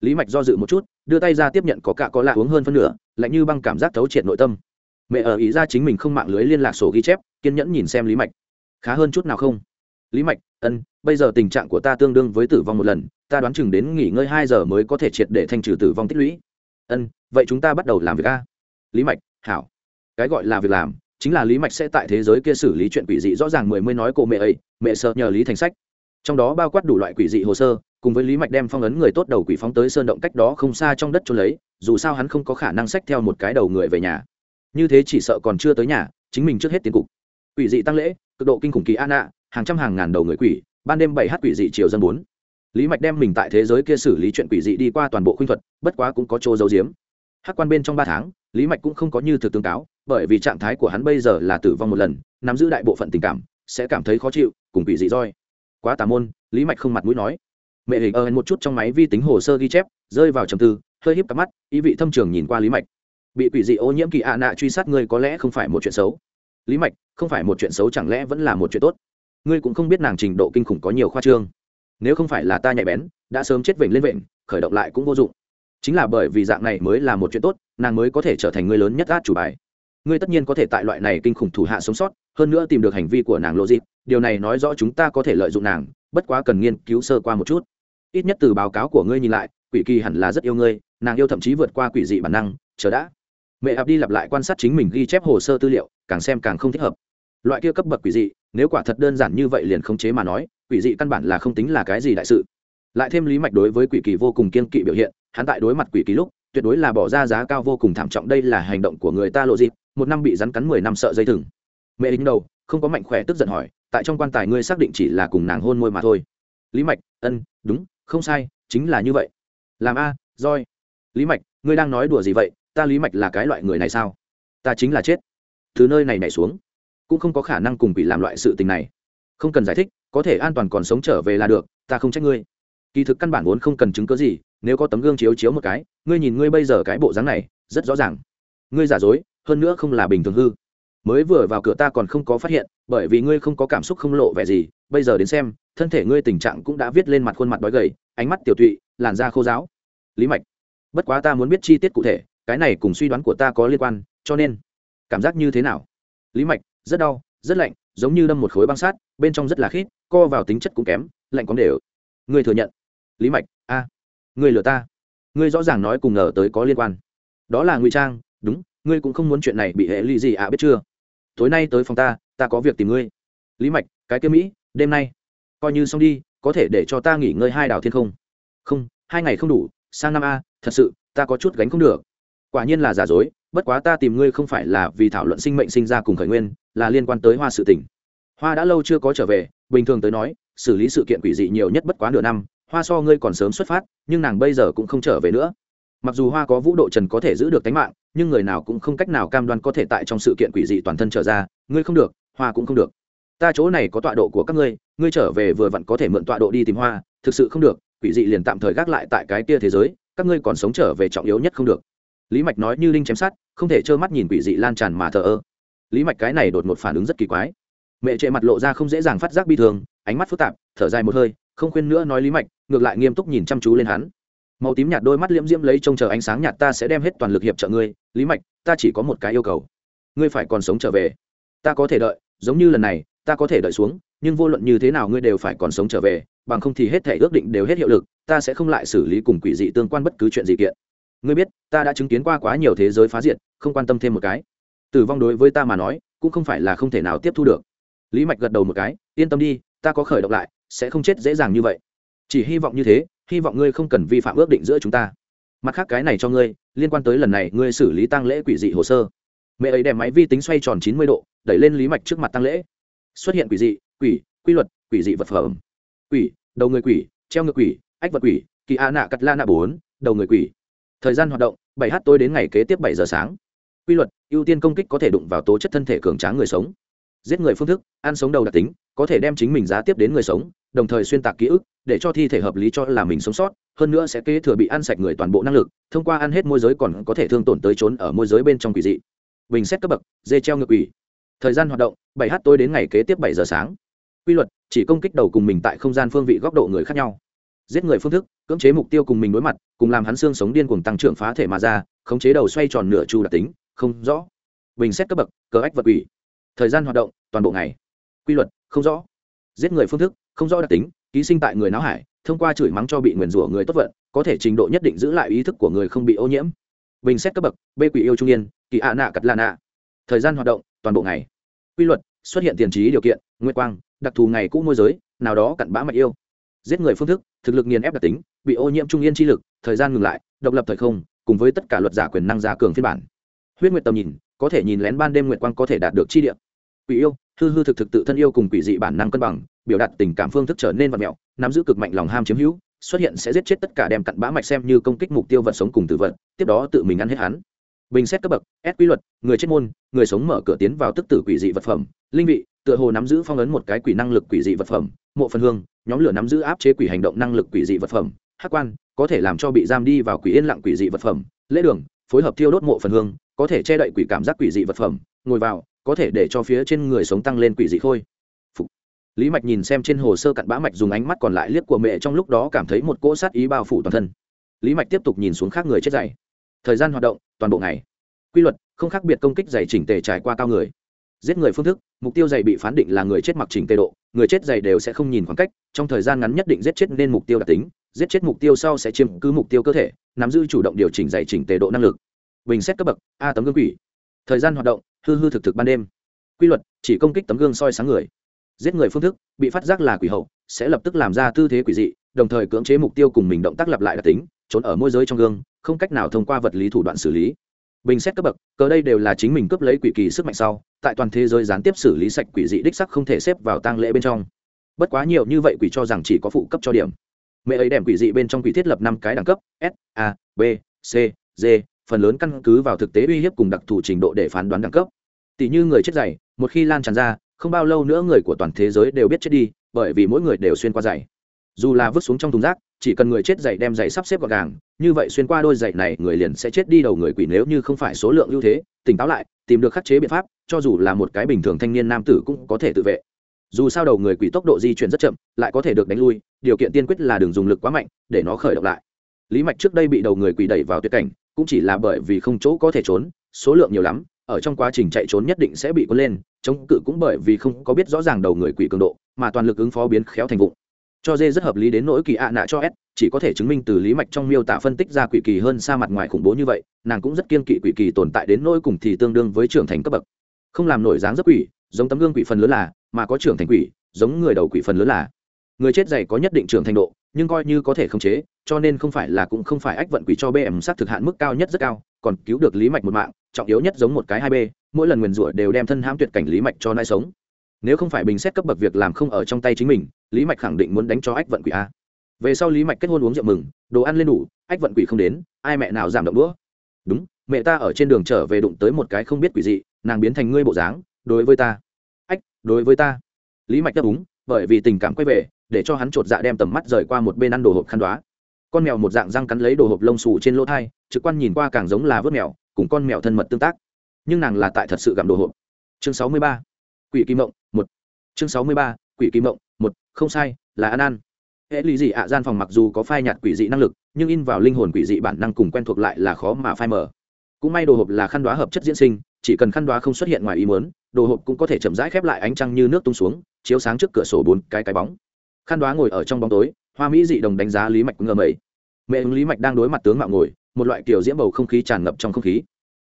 Lý mạch do dự một chút, đưa tay ra tiếp nhận có cạ có lạ uống hơn phân nửa, lạnh như băng cảm giác thấu triệt nội tâm. Mẹ ở ý ra chính mình không mạng lưới liên lạc sổ ghi chép, kiên nhẫn nhìn xem lý mạch. Khá hơn chút nào không? Lý mạch, ân, bây giờ tình trạng của ta tương đương với tử vong một lần, ta đoán chừng đến nghỉ ngơi hai giờ mới có thể triệt để thanh trừ tử vong tích lũy. Ân, vậy chúng ta bắt đầu làm việc a. Lý mạch, hảo. Cái gọi là việc làm, chính là lý mạch sẽ tại thế giới kia xử lý chuyện quỷ dị rõ ràng mười mươi nói cô mẹ ấy, mẹ sợ nhờ lý thành sách trong đó bao quát đủ loại quỷ dị hồ sơ, cùng với lý mạch đem phong ấn người tốt đầu quỷ phóng tới sơn động cách đó không xa trong đất trốn lấy, dù sao hắn không có khả năng sách theo một cái đầu người về nhà. Như thế chỉ sợ còn chưa tới nhà, chính mình trước hết tiến cục. Quỷ dị tăng lễ, cực độ kinh khủng kỳ an ạ hàng trăm hàng ngàn đầu người quỷ, ban đêm bảy h quỷ dị chiều dân bốn. Lý mạch đem mình tại thế giới kia xử lý chuyện quỷ dị đi qua toàn bộ khuynh thuật, bất quá cũng có chỗ giấu giếm. Hát quan bên trong ba tháng, lý mạch cũng không có như thực tương cáo, bởi vì trạng thái của hắn bây giờ là tử vong một lần, nắm giữ đại bộ phận tình cảm, sẽ cảm thấy khó chịu, cùng quỷ dị roi quá tà môn, lý mạch không mặt mũi nói. Mẹ hình ờ, ơn một chút trong máy vi tính hồ sơ ghi chép, rơi vào trầm tư, hơi híp cặp mắt, ý vị thâm trường nhìn qua lý mạch. Bị quỷ dị ô nhiễm kỳ ạ nạ truy sát ngươi có lẽ không phải một chuyện xấu. Lý mạch, không phải một chuyện xấu chẳng lẽ vẫn là một chuyện tốt? Ngươi cũng không biết nàng trình độ kinh khủng có nhiều khoa trương. Nếu không phải là ta nhạy bén, đã sớm chết vểnh lên vểnh, khởi động lại cũng vô dụng. Chính là bởi vì dạng này mới là một chuyện tốt, nàng mới có thể trở thành người lớn nhất át chủ bài ngươi tất nhiên có thể tại loại này kinh khủng thủ hạ sống sót, hơn nữa tìm được hành vi của nàng lộ dịp điều này nói rõ chúng ta có thể lợi dụng nàng, bất quá cần nghiên cứu sơ qua một chút. Ít nhất từ báo cáo của ngươi nhìn lại, quỷ kỳ hẳn là rất yêu ngươi, nàng yêu thậm chí vượt qua quỷ dị bản năng, chờ đã. Mẹ ạp đi lặp lại quan sát chính mình ghi chép hồ sơ tư liệu, càng xem càng không thích hợp. Loại kia cấp bậc quỷ dị, nếu quả thật đơn giản như vậy liền không chế mà nói, quỷ dị căn bản là không tính là cái gì đại sự. Lại thêm lý mạch đối với quỷ kỳ vô cùng kiên kỵ biểu hiện, hắn tại đối mặt quỷ kỳ lúc, tuyệt đối là bỏ ra giá cao vô cùng thảm trọng, đây là hành động của người ta lộ dịp một năm bị rắn cắn mười năm sợ dây thừng. Mẹ đính đầu, không có mạnh khỏe tức giận hỏi, tại trong quan tài ngươi xác định chỉ là cùng nàng hôn môi mà thôi. Lý mạch, ân, đúng, không sai, chính là như vậy. Làm a, roi. Lý mạch, ngươi đang nói đùa gì vậy? Ta lý mạch là cái loại người này sao? Ta chính là chết. Từ nơi này nhảy xuống, cũng không có khả năng cùng bị làm loại sự tình này. Không cần giải thích, có thể an toàn còn sống trở về là được, ta không trách ngươi. Kỳ thực căn bản vốn không cần chứng cớ gì, nếu có tấm gương chiếu chiếu một cái, ngươi nhìn ngươi bây giờ cái bộ dáng này, rất rõ ràng. Ngươi giả dối hơn nữa không là bình thường hư. Mới vừa vào cửa ta còn không có phát hiện bởi vì ngươi không có cảm xúc không lộ vẻ gì bây giờ đến xem thân thể ngươi tình trạng cũng đã viết lên mặt khuôn mặt đói gầy ánh mắt tiểu tụy làn da khô giáo lý mạch bất quá ta muốn biết chi tiết cụ thể cái này cùng suy đoán của ta có liên quan cho nên cảm giác như thế nào? Lý mạch rất đau rất lạnh giống như đâm một khối băng sát bên trong rất là khít co vào tính chất cũng kém lạnh có đều. Ngươi thừa nhận. Lý mạch a à, ngươi lừa ta. Ngươi rõ ràng nói cùng ngờ tới có liên quan. Đó là ngụy trang đúng ngươi cũng không muốn chuyện này bị hệ lụy gì à biết chưa? Tối nay tới phòng ta ta có việc tìm ngươi. Lý mạch, cái kia mỹ, đêm nay. Coi như xong đi, có thể để cho ta nghỉ ngơi hai đảo thiên không. Không, hai ngày không đủ, sang năm a, thật sự, ta có chút gánh không được. Quả nhiên là giả dối, bất quá ta tìm ngươi không phải là vì thảo luận sinh mệnh sinh ra cùng khởi nguyên, là liên quan tới hoa sự tỉnh hoa đã lâu chưa có trở về, bình thường tới nói, xử lý sự kiện quỷ dị nhiều nhất bất quá nửa năm, hoa so ngươi còn sớm xuất phát, nhưng nàng bây giờ cũng không trở về nữa. Mặc dù hoa có vũ độ trần có thể giữ được tính mạng nhưng người nào cũng không cách nào cam đoan có thể tại trong sự kiện quỷ dị toàn thân trở ra, ngươi không được, hoa cũng không được. Ta chỗ này có tọa độ của các ngươi ngươi trở về vừa vặn có thể mượn tọa độ đi tìm hoa, thực sự không được, quỷ dị liền tạm thời gác lại tại cái kia thế giới, các ngươi còn sống trở về trọng yếu nhất không được. Lý mạch nói như linh chém sát không thể trơ mắt nhìn quỷ dị lan tràn mà thờ ơ. Lý mạch cái này đột một phản ứng rất kỳ quái. Mẹ trệ mặt lộ ra không dễ dàng phát giác bi thường, ánh mắt phức tạp, thở dài một hơi, không khuyên nữa nói lý mạch, ngược lại nghiêm túc nhìn chăm chú lên hắn màu tím nhạt đôi mắt liễm diễm lấy trông chờ ánh sáng nhạt ta sẽ đem hết toàn lực hiệp trợ ngươi, lý mạch, ta chỉ có một cái yêu cầu. Ngươi phải còn sống trở về. Ta có thể đợi, giống như lần này, ta có thể đợi xuống, nhưng vô luận như thế nào ngươi đều phải còn sống trở về, bằng không thì hết thể ước định đều hết hiệu lực, ta sẽ không lại xử lý cùng quỷ dị tương quan bất cứ chuyện gì kiện. Ngươi biết, ta đã chứng kiến qua quá nhiều thế giới phá diệt, không quan tâm thêm một cái. Tử vong đối với ta mà nói, cũng không phải là không thể nào tiếp thu được. Lý mạch gật đầu một cái, yên tâm đi, ta có khởi động lại, sẽ không chết dễ dàng như vậy. Chỉ hy vọng như thế hy vọng ngươi không cần vi phạm ước định giữa chúng ta. Mặt khác cái này cho ngươi, liên quan tới lần này ngươi xử lý tăng lễ quỷ dị hồ sơ. Mẹ ấy đem máy vi tính xoay tròn chín mươi độ, đẩy lên lý mạch trước mặt tăng lễ. Xuất hiện quỷ dị, quỷ, quy luật, quỷ dị vật phẩm. Quỷ, đầu người quỷ, treo ngược quỷ, ách vật quỷ, kỳ a nạ cắt la nạ bốn, đầu người quỷ. Thời gian hoạt động, bảy h tối đến ngày kế tiếp bảy giờ sáng. Quy luật, ưu tiên công kích có thể đụng vào tố chất thân thể cường tráng người sống. Giết người phương thức, ăn sống đầu đặc tính, có thể đem chính mình giá tiếp đến người sống, đồng thời xuyên tạc ký ức để cho thi thể hợp lý cho là mình sống sót, hơn nữa sẽ kế thừa bị ăn sạch người toàn bộ năng lực, thông qua ăn hết môi giới còn có thể thương tổn tới trốn ở môi giới bên trong quỷ dị. Bình xét cấp bậc, dê treo ngược quỷ. Thời gian hoạt động, bảy h tối đến ngày kế tiếp bảy giờ sáng. Quy luật, chỉ công kích đầu cùng mình tại không gian phương vị góc độ người khác nhau. Giết người phương thức, cưỡng chế mục tiêu cùng mình đối mặt, cùng làm hắn xương sống điên cùng tăng trưởng phá thể mà ra, khống chế đầu xoay tròn nửa chu đặc tính, không rõ. Bình xét cấp bậc cờ ách vật ủy thời gian hoạt động, toàn bộ ngày. Quy luật, không rõ. Giết người phương thức, không rõ đặc tính ký sinh tại người náo hải, thông qua chửi mắng cho bị nguyền rủa người tốt vận, có thể trình độ nhất định giữ lại ý thức của người không bị ô nhiễm. Bình xét cấp bậc, b quỷ yêu trung yên, kỳ ạ nạ cật lan nạ. Thời gian hoạt động, toàn bộ ngày. Quy luật, xuất hiện tiền trí điều kiện nguyên quang, đặc thù ngày cũ môi giới, nào đó cặn bã mạch yêu. Giết người phương thức, thực lực nghiền ép đặc tính, bị ô nhiễm trung yên chi lực, thời gian ngừng lại, độc lập thời không, cùng với tất cả luật giả quyền năng giả cường phiên bản. Huyết nguyệt tầm nhìn, có thể nhìn lén ban đêm nguyệt quang có thể đạt được chi địa. Quỷ yêu hư hư thực thực tự thân yêu cùng quỷ dị bản năng cân bằng, biểu đạt tình cảm phương thức trở nên vật mẹo, nắm giữ cực mạnh lòng ham chiếm hữu, xuất hiện sẽ giết chết tất cả đem cặn bã mạch xem như công kích mục tiêu vật sống cùng tử vật, tiếp đó tự mình ăn hết hắn. Bình xét cấp bậc ép quy luật, người chết môn, người sống mở cửa tiến vào tức tử quỷ dị vật phẩm, linh vị, tựa hồ nắm giữ phong ấn một cái quỷ năng lực quỷ dị vật phẩm, mộ phần hương, nhóm lửa nắm giữ áp chế quỷ hành động năng lực quỷ dị vật phẩm hát quan, có thể làm cho bị giam đi vào quỷ yên lặng quỷ dị vật phẩm, lễ đường, phối hợp thiêu đốt mộ phần hương, có thể che đậy quỷ cảm giác quỷ dị vật phẩm, ngồi vào có thể để cho phía trên người sống tăng lên quỷ dị khôi. Phục. lý mạch nhìn xem trên hồ sơ cặn bã mạch dùng ánh mắt còn lại liếc của mẹ trong lúc đó cảm thấy một cỗ sát ý bao phủ toàn thân. Lý mạch tiếp tục nhìn xuống khác người chết dày thời gian hoạt động, toàn bộ ngày. Quy luật, không khác biệt công kích dày chỉnh tề trải qua cao người. Giết người phương thức, mục tiêu dày bị phán định là người chết mặc chỉnh tề độ, người chết dày đều sẽ không nhìn khoảng cách, trong thời gian ngắn nhất định giết chết nên mục tiêu đặc tính, giết chết mục tiêu sau sẽ chiếm cứ mục tiêu cơ thể, nắm giữ chủ động điều chỉnh dày chỉnh tề độ năng lực. Bình xét cấp bậc, a tấm gương quỷ. Thời gian hoạt động hư hư thực thực ban đêm. Quy luật, chỉ công kích tấm gương soi sáng người. Giết người phương thức, bị phát giác là quỷ hậu, sẽ lập tức làm ra tư thế quỷ dị, đồng thời cưỡng chế mục tiêu cùng mình động tác lặp lại đặc tính, trốn ở môi giới trong gương, không cách nào thông qua vật lý thủ đoạn xử lý. Bình xét cấp bậc, cờ đây đều là chính mình cướp lấy quỷ kỳ sức mạnh sau, tại toàn thế giới gián tiếp xử lý sạch quỷ dị đích sắc không thể xếp vào tang lễ bên trong. Bất quá nhiều như vậy quỷ cho rằng chỉ có phụ cấp cho điểm. Mẹ ấy đem quỷ dị bên trong quỷ thiết lập năm cái đẳng cấp, s, a, b, c, d phần lớn căn cứ vào thực tế uy hiếp cùng đặc thù trình độ để phán đoán đẳng cấp. Tỷ như người chết dày một khi lan tràn ra, không bao lâu nữa người của toàn thế giới đều biết chết đi, bởi vì mỗi người đều xuyên qua giày dù là vứt xuống trong thùng rác, chỉ cần người chết giày đem giày sắp xếp gọn gàng, như vậy xuyên qua đôi giày này, người liền sẽ chết đi đầu người quỷ nếu như không phải số lượng ưu thế, tỉnh táo lại, tìm được khắc chế biện pháp, cho dù là một cái bình thường thanh niên nam tử cũng có thể tự vệ. Dù sao đầu người quỷ tốc độ di chuyển rất chậm, lại có thể được đánh lui, điều kiện tiên quyết là đừng dùng lực quá mạnh, để nó khởi động lại. Lý mạch trước đây bị đầu người quỷ đẩy vào tuyệt cảnh cũng chỉ là bởi vì không chỗ có thể trốn, số lượng nhiều lắm, ở trong quá trình chạy trốn nhất định sẽ bị cuốn lên, chống cự cũng bởi vì không có biết rõ ràng đầu người quỷ cường độ, mà toàn lực ứng phó biến khéo thành vụng. Cho dê rất hợp lý đến nỗi kỳ ạ nạ cho s, chỉ có thể chứng minh từ lý mạch trong miêu tả phân tích ra quỷ kỳ hơn xa mặt ngoài khủng bố như vậy, nàng cũng rất kiên kỵ quỷ kỳ tồn tại đến nỗi cùng thì tương đương với trưởng thành cấp bậc. Không làm nổi dáng rất quỷ, giống tấm gương quỷ phần lớn là, mà có trưởng thành quỷ, giống người đầu quỷ phần lớn là người chết dày có nhất định trưởng thành độ, nhưng coi như có thể khống chế, cho nên không phải là cũng không phải ách vận quỷ cho bm sát thực hạn mức cao nhất rất cao, còn cứu được lý mạch một mạng, trọng yếu nhất giống một cái hai b, mỗi lần nguyền rủa đều đem thân hãm tuyệt cảnh lý mạch cho nai sống. Nếu không phải bình xét cấp bậc việc làm không ở trong tay chính mình, lý mạch khẳng định muốn đánh cho ách vận quỷ a. Về sau lý mạch kết hôn uống rượu mừng, đồ ăn lên đủ, ách vận quỷ không đến, ai mẹ nào giảm động đũa? Đúng, mẹ ta ở trên đường trở về đụng tới một cái không biết quỷ dị, nàng biến thành ngươi bộ dáng, đối với ta. Ách, đối với ta. Lý mạch đáp ứng, bởi vì tình cảm quay về để cho hắn chột dạ đem tầm mắt rời qua một bên ăn đồ hộp khăn đoá. Con mèo một dạng răng cắn lấy đồ hộp lông xù trên lỗ thai, trực quan nhìn qua càng giống là vớt mèo, cùng con mèo thân mật tương tác. Nhưng nàng là tại thật sự gặm đồ hộp. Chương sáu mươi ba, quỷ kim mộng, một. Chương sáu mươi ba, quỷ kim mộng, một. Không sai, là ăn ăn hệ lý dị ạ gian phòng mặc dù có phai nhạt quỷ dị năng lực, nhưng in vào linh hồn quỷ dị bản năng cùng quen thuộc lại là khó mà phai mở cũng may đồ hộp là khăn đoá hợp chất diễn sinh, chỉ cần khăn đoá không xuất hiện ngoài ý muốn, đồ hộp cũng có thể chậm rãi khép lại ánh trăng như nước tung xuống, chiếu sáng trước cửa sổ bốn cái cái bóng khăn đoá ngồi ở trong bóng tối, hoa mỹ dị đồng đánh giá lý mạch ngờ mẩy mẹ ứng lý mạch đang đối mặt tướng mạo ngồi, một loại kiểu diễm bầu không khí tràn ngập trong không khí.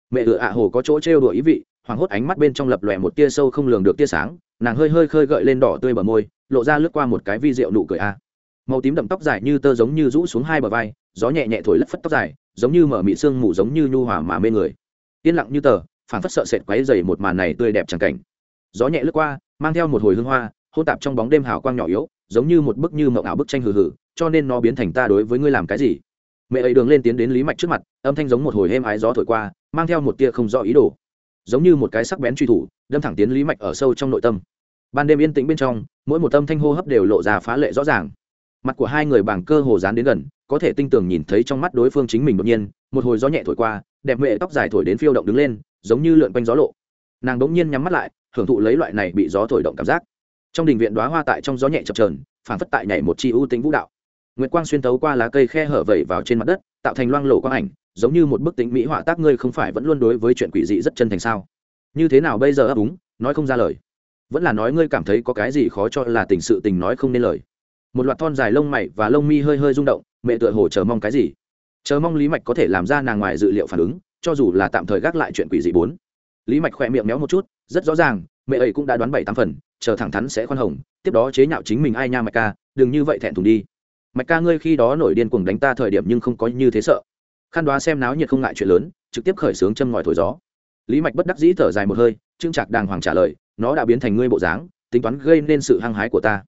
Mẹ ựa ạ hồ có chỗ trêu đùa ý vị, hoảng hốt ánh mắt bên trong lập lòe một tia sâu không lường được tia sáng, nàng hơi hơi khơi gợi lên đỏ tươi bờ môi, lộ ra lướt qua một cái vi rượu nụ cười a. Màu tím đậm tóc dài như tơ giống như rũ xuống hai bờ vai, gió nhẹ nhẹ thổi lất phất tóc dài, giống như mở mị sương mù giống như nhu hòa mà mê người. Yên lặng như tờ phản phất sợ sệt quáy dày một màn này tươi đẹp chẳng cảnh. Gió nhẹ lướt qua, mang theo một hồi hương hoa, hôn tạp trong bóng đêm hào quang nhỏ yếu giống như một bức như mộng ảo bức tranh hừ hừ, cho nên nó biến thành ta đối với ngươi làm cái gì? Mẹ ấy đường lên tiến đến lý mạch trước mặt, âm thanh giống một hồi êm ái gió thổi qua, mang theo một tia không rõ ý đồ. Giống như một cái sắc bén truy thủ, đâm thẳng tiến lý mạch ở sâu trong nội tâm. Ban đêm yên tĩnh bên trong, mỗi một âm thanh hô hấp đều lộ ra phá lệ rõ ràng. Mặt của hai người bảng cơ hồ dán đến gần, có thể tinh tường nhìn thấy trong mắt đối phương chính mình đột nhiên, một hồi gió nhẹ thổi qua, đẹp mệ tóc dài thổi đến phiêu động đứng lên, giống như lượn quanh gió lộ. Nàng đ ỗ n g nhiên nhắm mắt lại, hưởng thụ lấy loại này bị gió thổi động cảm giác trong đình viện đoá hoa tại trong gió nhẹ chập trờn phản phất tại nhảy một chi ưu tính vũ đạo. Nguyệt quang xuyên tấu qua lá cây khe hở vẩy vào trên mặt đất, tạo thành loang lổ quang ảnh, giống như một bức tính mỹ họa tác ngươi không phải vẫn luôn đối với chuyện quỷ dị rất chân thành sao? Như thế nào bây giờ ấp úng, nói không ra lời. Vẫn là nói ngươi cảm thấy có cái gì khó cho là tình sự tình nói không nên lời. Một loạt thon dài lông mày và lông mi hơi hơi rung động, mẹ tựa hồ chờ mong cái gì? Chờ mong lý mạch có thể làm ra nàng ngoài dự liệu phản ứng, cho dù là tạm thời gác lại chuyện quỷ dị bốn. Lý mạch khỏe miệng méo một chút, rất rõ ràng, mẹ ấy cũng đã đoán bảy tám phần chờ thẳng thắn sẽ khoan hồng, tiếp đó chế nhạo chính mình ai nha mạch ca, đừng như vậy thẹn thùng đi. Mạch ca ngươi khi đó nổi điên cuồng đánh ta thời điểm nhưng không có như thế sợ. Khăn đoá xem náo nhiệt không ngại chuyện lớn, trực tiếp khởi xướng châm ngòi thổi gió. Lý mạch bất đắc dĩ thở dài một hơi, trương trạc đàng hoàng trả lời, nó đã biến thành ngươi bộ dáng, tính toán gây nên sự hăng hái của ta.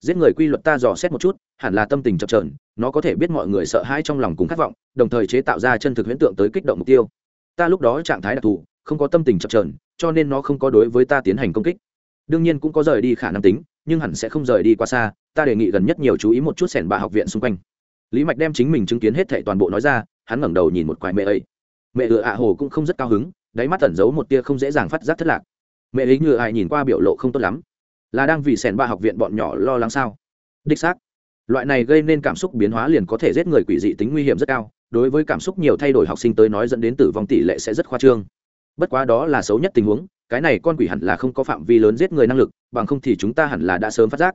Giết người quy luật ta dò xét một chút, hẳn là tâm tình chập trờn nó có thể biết mọi người sợ hãi trong lòng cùng khát vọng, đồng thời chế tạo ra chân thực huyễn tượng tới kích động mục tiêu. Ta lúc đó trạng thái đặc thù, không có tâm tình chập trờn cho nên nó không có đối với ta tiến hành công kích đương nhiên cũng có rời đi khả năng tính, nhưng hẳn sẽ không rời đi quá xa, ta đề nghị gần nhất nhiều chú ý một chút sẻn bà học viện xung quanh. Lý mạch đem chính mình chứng kiến hết thệ toàn bộ nói ra, hắn ngẩng đầu nhìn một quái mẹ ấy. Mẹ ựa ạ hồ cũng không rất cao hứng, đáy mắt tẩn giấu một tia không dễ dàng phát giác thất lạc. Mẹ ấy như ai nhìn qua biểu lộ không tốt lắm. Là đang vì sẻn bà học viện bọn nhỏ lo lắng sao? Đích xác. Loại này gây nên cảm xúc biến hóa liền có thể giết người quỷ dị tính nguy hiểm rất cao, đối với cảm xúc nhiều thay đổi học sinh tới nói dẫn đến tử vong tỷ lệ sẽ rất khoa trương. Bất quá đó là xấu nhất tình huống cái này con quỷ hẳn là không có phạm vi lớn giết người năng lực, bằng không thì chúng ta hẳn là đã sớm phát giác.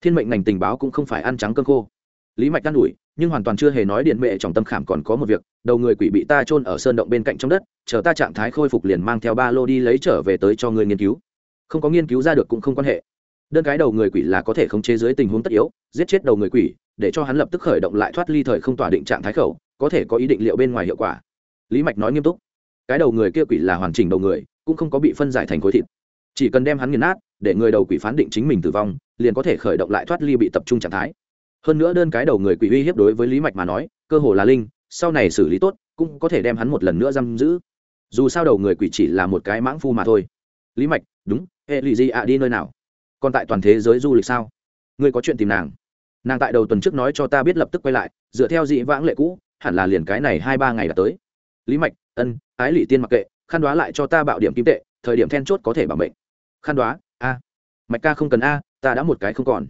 Thiên mệnh ngành tình báo cũng không phải ăn trắng cơm khô. Lý mạch đan ủi, nhưng hoàn toàn chưa hề nói điện mệ trong tâm khảm còn có một việc, đầu người quỷ bị ta chôn ở sơn động bên cạnh trong đất, chờ ta trạng thái khôi phục liền mang theo ba lô đi lấy trở về tới cho người nghiên cứu. Không có nghiên cứu ra được cũng không quan hệ. Đơn cái đầu người quỷ là có thể khống chế dưới tình huống tất yếu, giết chết đầu người quỷ, để cho hắn lập tức khởi động lại thoát ly thời không tỏa định trạng thái khẩu, có thể có ý định liệu bên ngoài hiệu quả. Lý mạch nói nghiêm túc, cái đầu người kia quỷ là hoàn chỉnh đầu người cũng không có bị phân giải thành khối thịt. Chỉ cần đem hắn nghiền nát, để người đầu quỷ phán định chính mình tử vong, liền có thể khởi động lại thoát ly bị tập trung trạng thái. Hơn nữa đơn cái đầu người quỷ uy hiếp đối với lý mạch mà nói, cơ hồ là linh, sau này xử lý tốt, cũng có thể đem hắn một lần nữa giam giữ. Dù sao đầu người quỷ chỉ là một cái mãng phu mà thôi. Lý mạch, đúng hệ lụy gì ạ, đi nơi nào? Còn tại toàn thế giới du lịch sao? Ngươi có chuyện tìm nàng. Nàng tại đầu tuần trước nói cho ta biết lập tức quay lại, dựa theo dị vãng lệ cũ, hẳn là liền cái này hai ba ngày đã tới. Lý mạch, ân, ái lụy tiên mặc kệ khăn đoá lại cho ta bạo điểm kim tệ, thời điểm then chốt có thể bảo mệnh. Khăn đoá, a. Mạch ca không cần a, ta đã một cái không còn.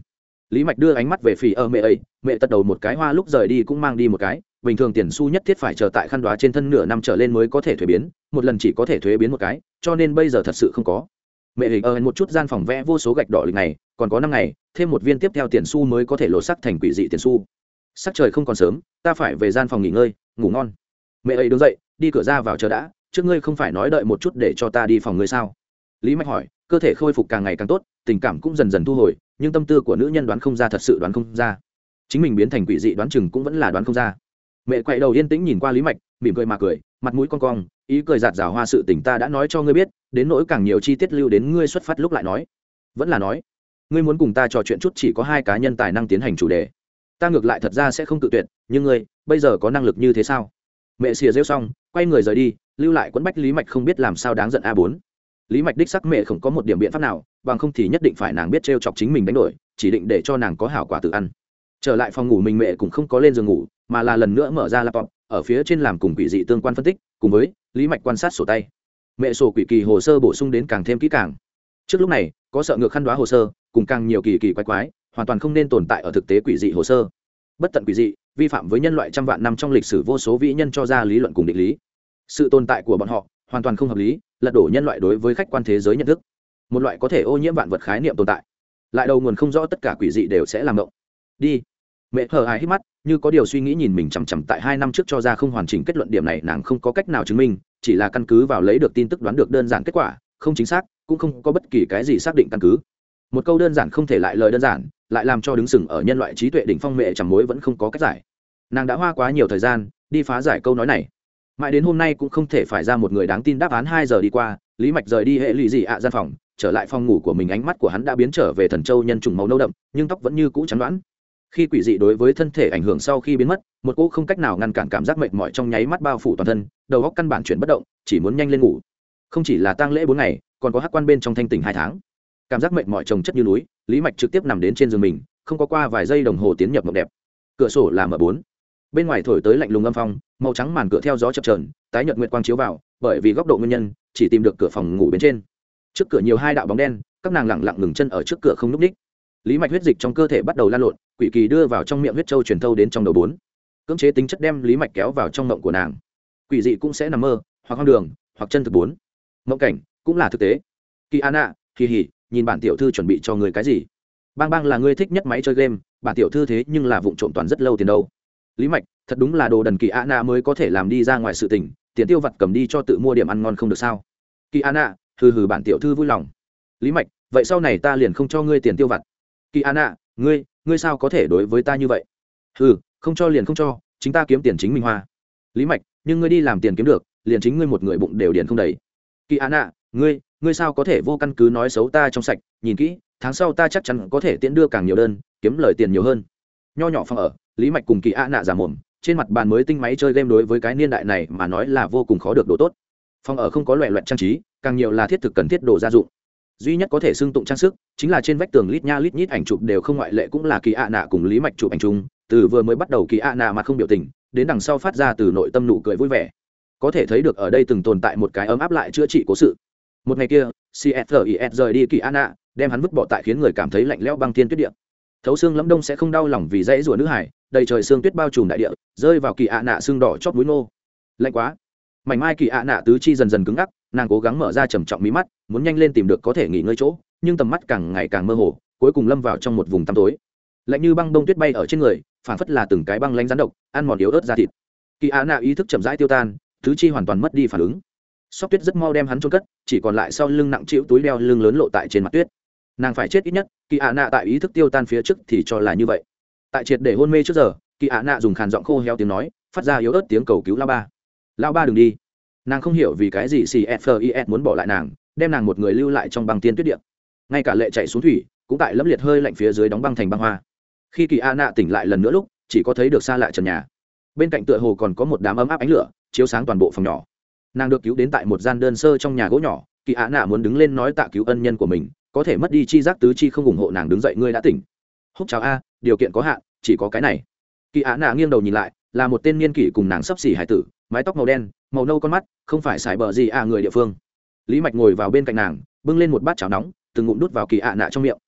Lý mạch đưa ánh mắt về phì ở mẹ ấy, mẹ tật đầu một cái hoa lúc rời đi cũng mang đi một cái, bình thường tiền su nhất thiết phải chờ tại khăn đoá trên thân nửa năm trở lên mới có thể thuế biến, một lần chỉ có thể thuế biến một cái, cho nên bây giờ thật sự không có. Mẹ hình ơn một chút gian phòng vẽ vô số gạch đỏ lịch này, còn có năm ngày, thêm một viên tiếp theo tiền su mới có thể lột sắc thành quỷ dị tiền su sắc trời không còn sớm, ta phải về gian phòng nghỉ ngơi, ngủ ngon. Mẹ ấy đứng dậy, đi cửa ra vào chờ đã trước ngươi không phải nói đợi một chút để cho ta đi phòng ngươi sao? Lý mạch hỏi, cơ thể khôi phục càng ngày càng tốt, tình cảm cũng dần dần thu hồi, nhưng tâm tư của nữ nhân đoán không ra thật sự đoán không ra. Chính mình biến thành quỷ dị đoán chừng cũng vẫn là đoán không ra. Mẹ quay đầu yên tĩnh nhìn qua lý mạch, mỉm cười mà cười, mặt mũi con cong, ý cười giạt rào hoa sự tình ta đã nói cho ngươi biết, đến nỗi càng nhiều chi tiết lưu đến ngươi xuất phát lúc lại nói. Vẫn là nói, ngươi muốn cùng ta trò chuyện chút chỉ có hai cá nhân tài năng tiến hành chủ đề. Ta ngược lại thật ra sẽ không tự tuyệt, nhưng ngươi, bây giờ có năng lực như thế sao? Mẹ xìa rêu xong, quay người rời đi lưu lại quẫn bách lý mạch không biết làm sao đáng giận a bốn. Lý mạch đích sắc mẹ không có một điểm biện pháp nào, bằng không thì nhất định phải nàng biết t r e o chọc chính mình đánh đổi, chỉ định để cho nàng có hảo quả tự ăn. Trở lại phòng ngủ mình mẹ cũng không có lên giường ngủ, mà là lần nữa mở ra laptop, ở phía trên làm cùng quỷ dị tương quan phân tích, cùng với lý mạch quan sát sổ tay. Mẹ sổ quỷ kỳ hồ sơ bổ sung đến càng thêm kỹ càng. Trước lúc này, có sợ ngược khăn đoá hồ sơ, cùng càng nhiều kỳ kỳ quái quái, hoàn toàn không nên tồn tại ở thực tế quỷ dị hồ sơ. Bất tận quỷ dị, vi phạm với nhân loại trăm vạn năm trong lịch sử vô số vĩ nhân cho ra lý luận cùng định lý sự tồn tại của bọn họ hoàn toàn không hợp lý, lật đổ nhân loại đối với khách quan thế giới nhận thức. Một loại có thể ô nhiễm vạn vật khái niệm tồn tại. Lại đầu nguồn không rõ tất cả quỷ dị đều sẽ làm động. Đi. Mẹ hờ hài hít mắt, như có điều suy nghĩ nhìn mình chằm chằm tại hai năm trước cho ra không hoàn chỉnh kết luận điểm này, nàng không có cách nào chứng minh, chỉ là căn cứ vào lấy được tin tức đoán được đơn giản kết quả, không chính xác, cũng không có bất kỳ cái gì xác định căn cứ. Một câu đơn giản không thể lại lời đơn giản, lại làm cho đứng sừng ở nhân loại trí tuệ đỉnh phong mẹ chẳng mối vẫn không có cách giải. Nàng đã hoa quá nhiều thời gian, đi phá giải câu nói này mãi đến hôm nay cũng không thể phải ra một người đáng tin đáp án hai giờ đi qua, lý mạch rời đi hệ lụy dị ạ gian phòng, trở lại phòng ngủ của mình, ánh mắt của hắn đã biến trở về thần châu nhân trùng màu nâu đậm, nhưng tóc vẫn như cũ chắn đoán. Khi quỷ dị đối với thân thể ảnh hưởng sau khi biến mất, một cô không cách nào ngăn cản cảm giác mệt mỏi trong nháy mắt bao phủ toàn thân, đầu góc căn bản chuyển bất động, chỉ muốn nhanh lên ngủ. Không chỉ là tang lễ bốn ngày, còn có hát quan bên trong thanh tỉnh hai tháng. Cảm giác mệt mỏi trồng chất như núi, lý mạch trực tiếp nằm đến trên giường mình, không có qua vài giây đồng hồ tiến nhập mộng đẹp. Cửa sổ là mở bốn bên ngoài thổi tới lạnh lùng âm phong, màu trắng màn cửa theo gió chập trờn tái nhợt nguyệt quang chiếu vào, bởi vì góc độ nguyên nhân, chỉ tìm được cửa phòng ngủ bên trên. Trước cửa nhiều hai đạo bóng đen, các nàng lẳng lặng ngừng chân ở trước cửa không núp ních lý mạch huyết dịch trong cơ thể bắt đầu lan lộn, quỷ kỳ đưa vào trong miệng huyết trâu truyền thâu đến trong đầu bốn. Cưỡng chế tính chất đem lý mạch kéo vào trong mộng của nàng. Quỷ dị cũng sẽ nằm mơ, hoặc hoang đường, hoặc chân thực bốn. Mộng cảnh, cũng là thực tế. Kỳ an ạ kỳ hỉ, nhìn bản tiểu thư chuẩn bị cho người cái gì? Bang bang là người thích nhất máy chơi game, bản tiểu thư thế nhưng là vụ trộm toàn rất lâu tiền đâu lý mạch, thật đúng là đồ đần kỳ a na mới có thể làm đi ra ngoài sự tình, tiền tiêu vặt cầm đi cho tự mua điểm ăn ngon không được sao? Kỳ a na hừ hừ bản tiểu thư vui lòng. Lý mạch, vậy sau này ta liền không cho ngươi tiền tiêu vặt. Kỳ a na ngươi ngươi sao có thể đối với ta như vậy? Hừ, không cho liền không cho, chính ta kiếm tiền chính mình hoa. Lý mạch, nhưng ngươi đi làm tiền kiếm được, liền chính ngươi một người bụng đều điền không đầy. Kỳ a na ngươi ngươi sao có thể vô căn cứ nói xấu ta trong sạch? Nhìn kỹ, tháng sau ta chắc chắn có thể tiễn đưa càng nhiều đơn, kiếm lời tiền nhiều hơn. Nho nhỏ phòng ở lý mạch cùng kỳ a nạ giả mồm, trên mặt bàn mới tinh máy chơi game đối với cái niên đại này mà nói là vô cùng khó được đồ tốt. Phòng ở không có loẹ loẹt trang trí, càng nhiều là thiết thực cần thiết đồ gia dụng. Duy nhất có thể xưng tụng trang sức, chính là trên vách tường lít nha lít nhít ảnh chụp đều không ngoại lệ cũng là kỳ a nạ cùng lý mạch chụp ảnh chung, từ vừa mới bắt đầu kỳ a nạ mà không biểu tình, đến đằng sau phát ra từ nội tâm nụ cười vui vẻ. Có thể thấy được ở đây từng tồn tại một cái ấm áp lại chữa trị cố sự. Một ngày kia csis rời đi kỳ a nạ, đem hắn vứt bỏ tại khiến người cảm thấy lạnh lẽo băng thiên tuyết địa thấu xương lẫm đông sẽ không đau lòng vì dãy rủa nữ hải, đầy trời xương tuyết bao trùm đại địa, rơi vào kỳ ạ nạ xương đỏ chót mũi nô lạnh quá. Mảnh mai kỳ ạ nạ tứ chi dần dần cứng ngắc, nàng cố gắng mở ra trầm trọng mí mắt, muốn nhanh lên tìm được có thể nghỉ ngơi chỗ, nhưng tầm mắt càng ngày càng mơ hồ, cuối cùng lâm vào trong một vùng tăm tối. Lạnh như băng đông tuyết bay ở trên người phản phất là từng cái băng lanh rắn độc, ăn mòn yếu ớt ra thịt. Kỳ ạ nạ ý thức chậm rãi tiêu tan, tứ chi hoàn toàn mất đi phản ứng. Sóc tuyết rất mau đem hắn trôn cất, chỉ còn lại sau lưng nặng chịu túi đeo lưng lớn lộ tại trên mặt tuyết nàng phải chết ít nhất, kỳ ạ nạ tại ý thức tiêu tan phía trước thì cho là như vậy. Tại triệt để hôn mê trước giờ, kỳ ạ nạ dùng khàn giọng khô heo tiếng nói, phát ra yếu ớt tiếng cầu cứu lao ba. Lao ba đừng đi. Nàng không hiểu vì cái gì cfis muốn bỏ lại nàng, đem nàng một người lưu lại trong băng tiên tuyết điện ngay cả lệ chạy xuống thủy, cũng tại lẫm liệt hơi lạnh phía dưới đóng băng thành băng hoa. Khi kỳ a nạ tỉnh lại lần nữa lúc, chỉ có thấy được xa lại trần nhà. Bên cạnh tựa hồ còn có một đám ấm áp ánh lửa, chiếu sáng toàn bộ phòng nhỏ. Nàng được cứu đến tại một gian đơn sơ trong nhà gỗ nhỏ, kỳ a nạ muốn đứng lên nói tạ cứu ân nhân của mình có thể mất đi chi giác tứ chi không ủng hộ nàng đứng dậy, ngươi đã tỉnh. Húc chào a, điều kiện có hạn, chỉ có cái này. Kỳ ạ nạ nghiêng đầu nhìn lại, là một tên niên kỷ cùng nàng sắp xỉ hải tử, mái tóc màu đen, màu nâu con mắt, không phải xài bờ gì à người địa phương. Lý mạch ngồi vào bên cạnh nàng, bưng lên một bát cháo nóng, từng ngụm đút vào kỳ ạ nạ trong miệng.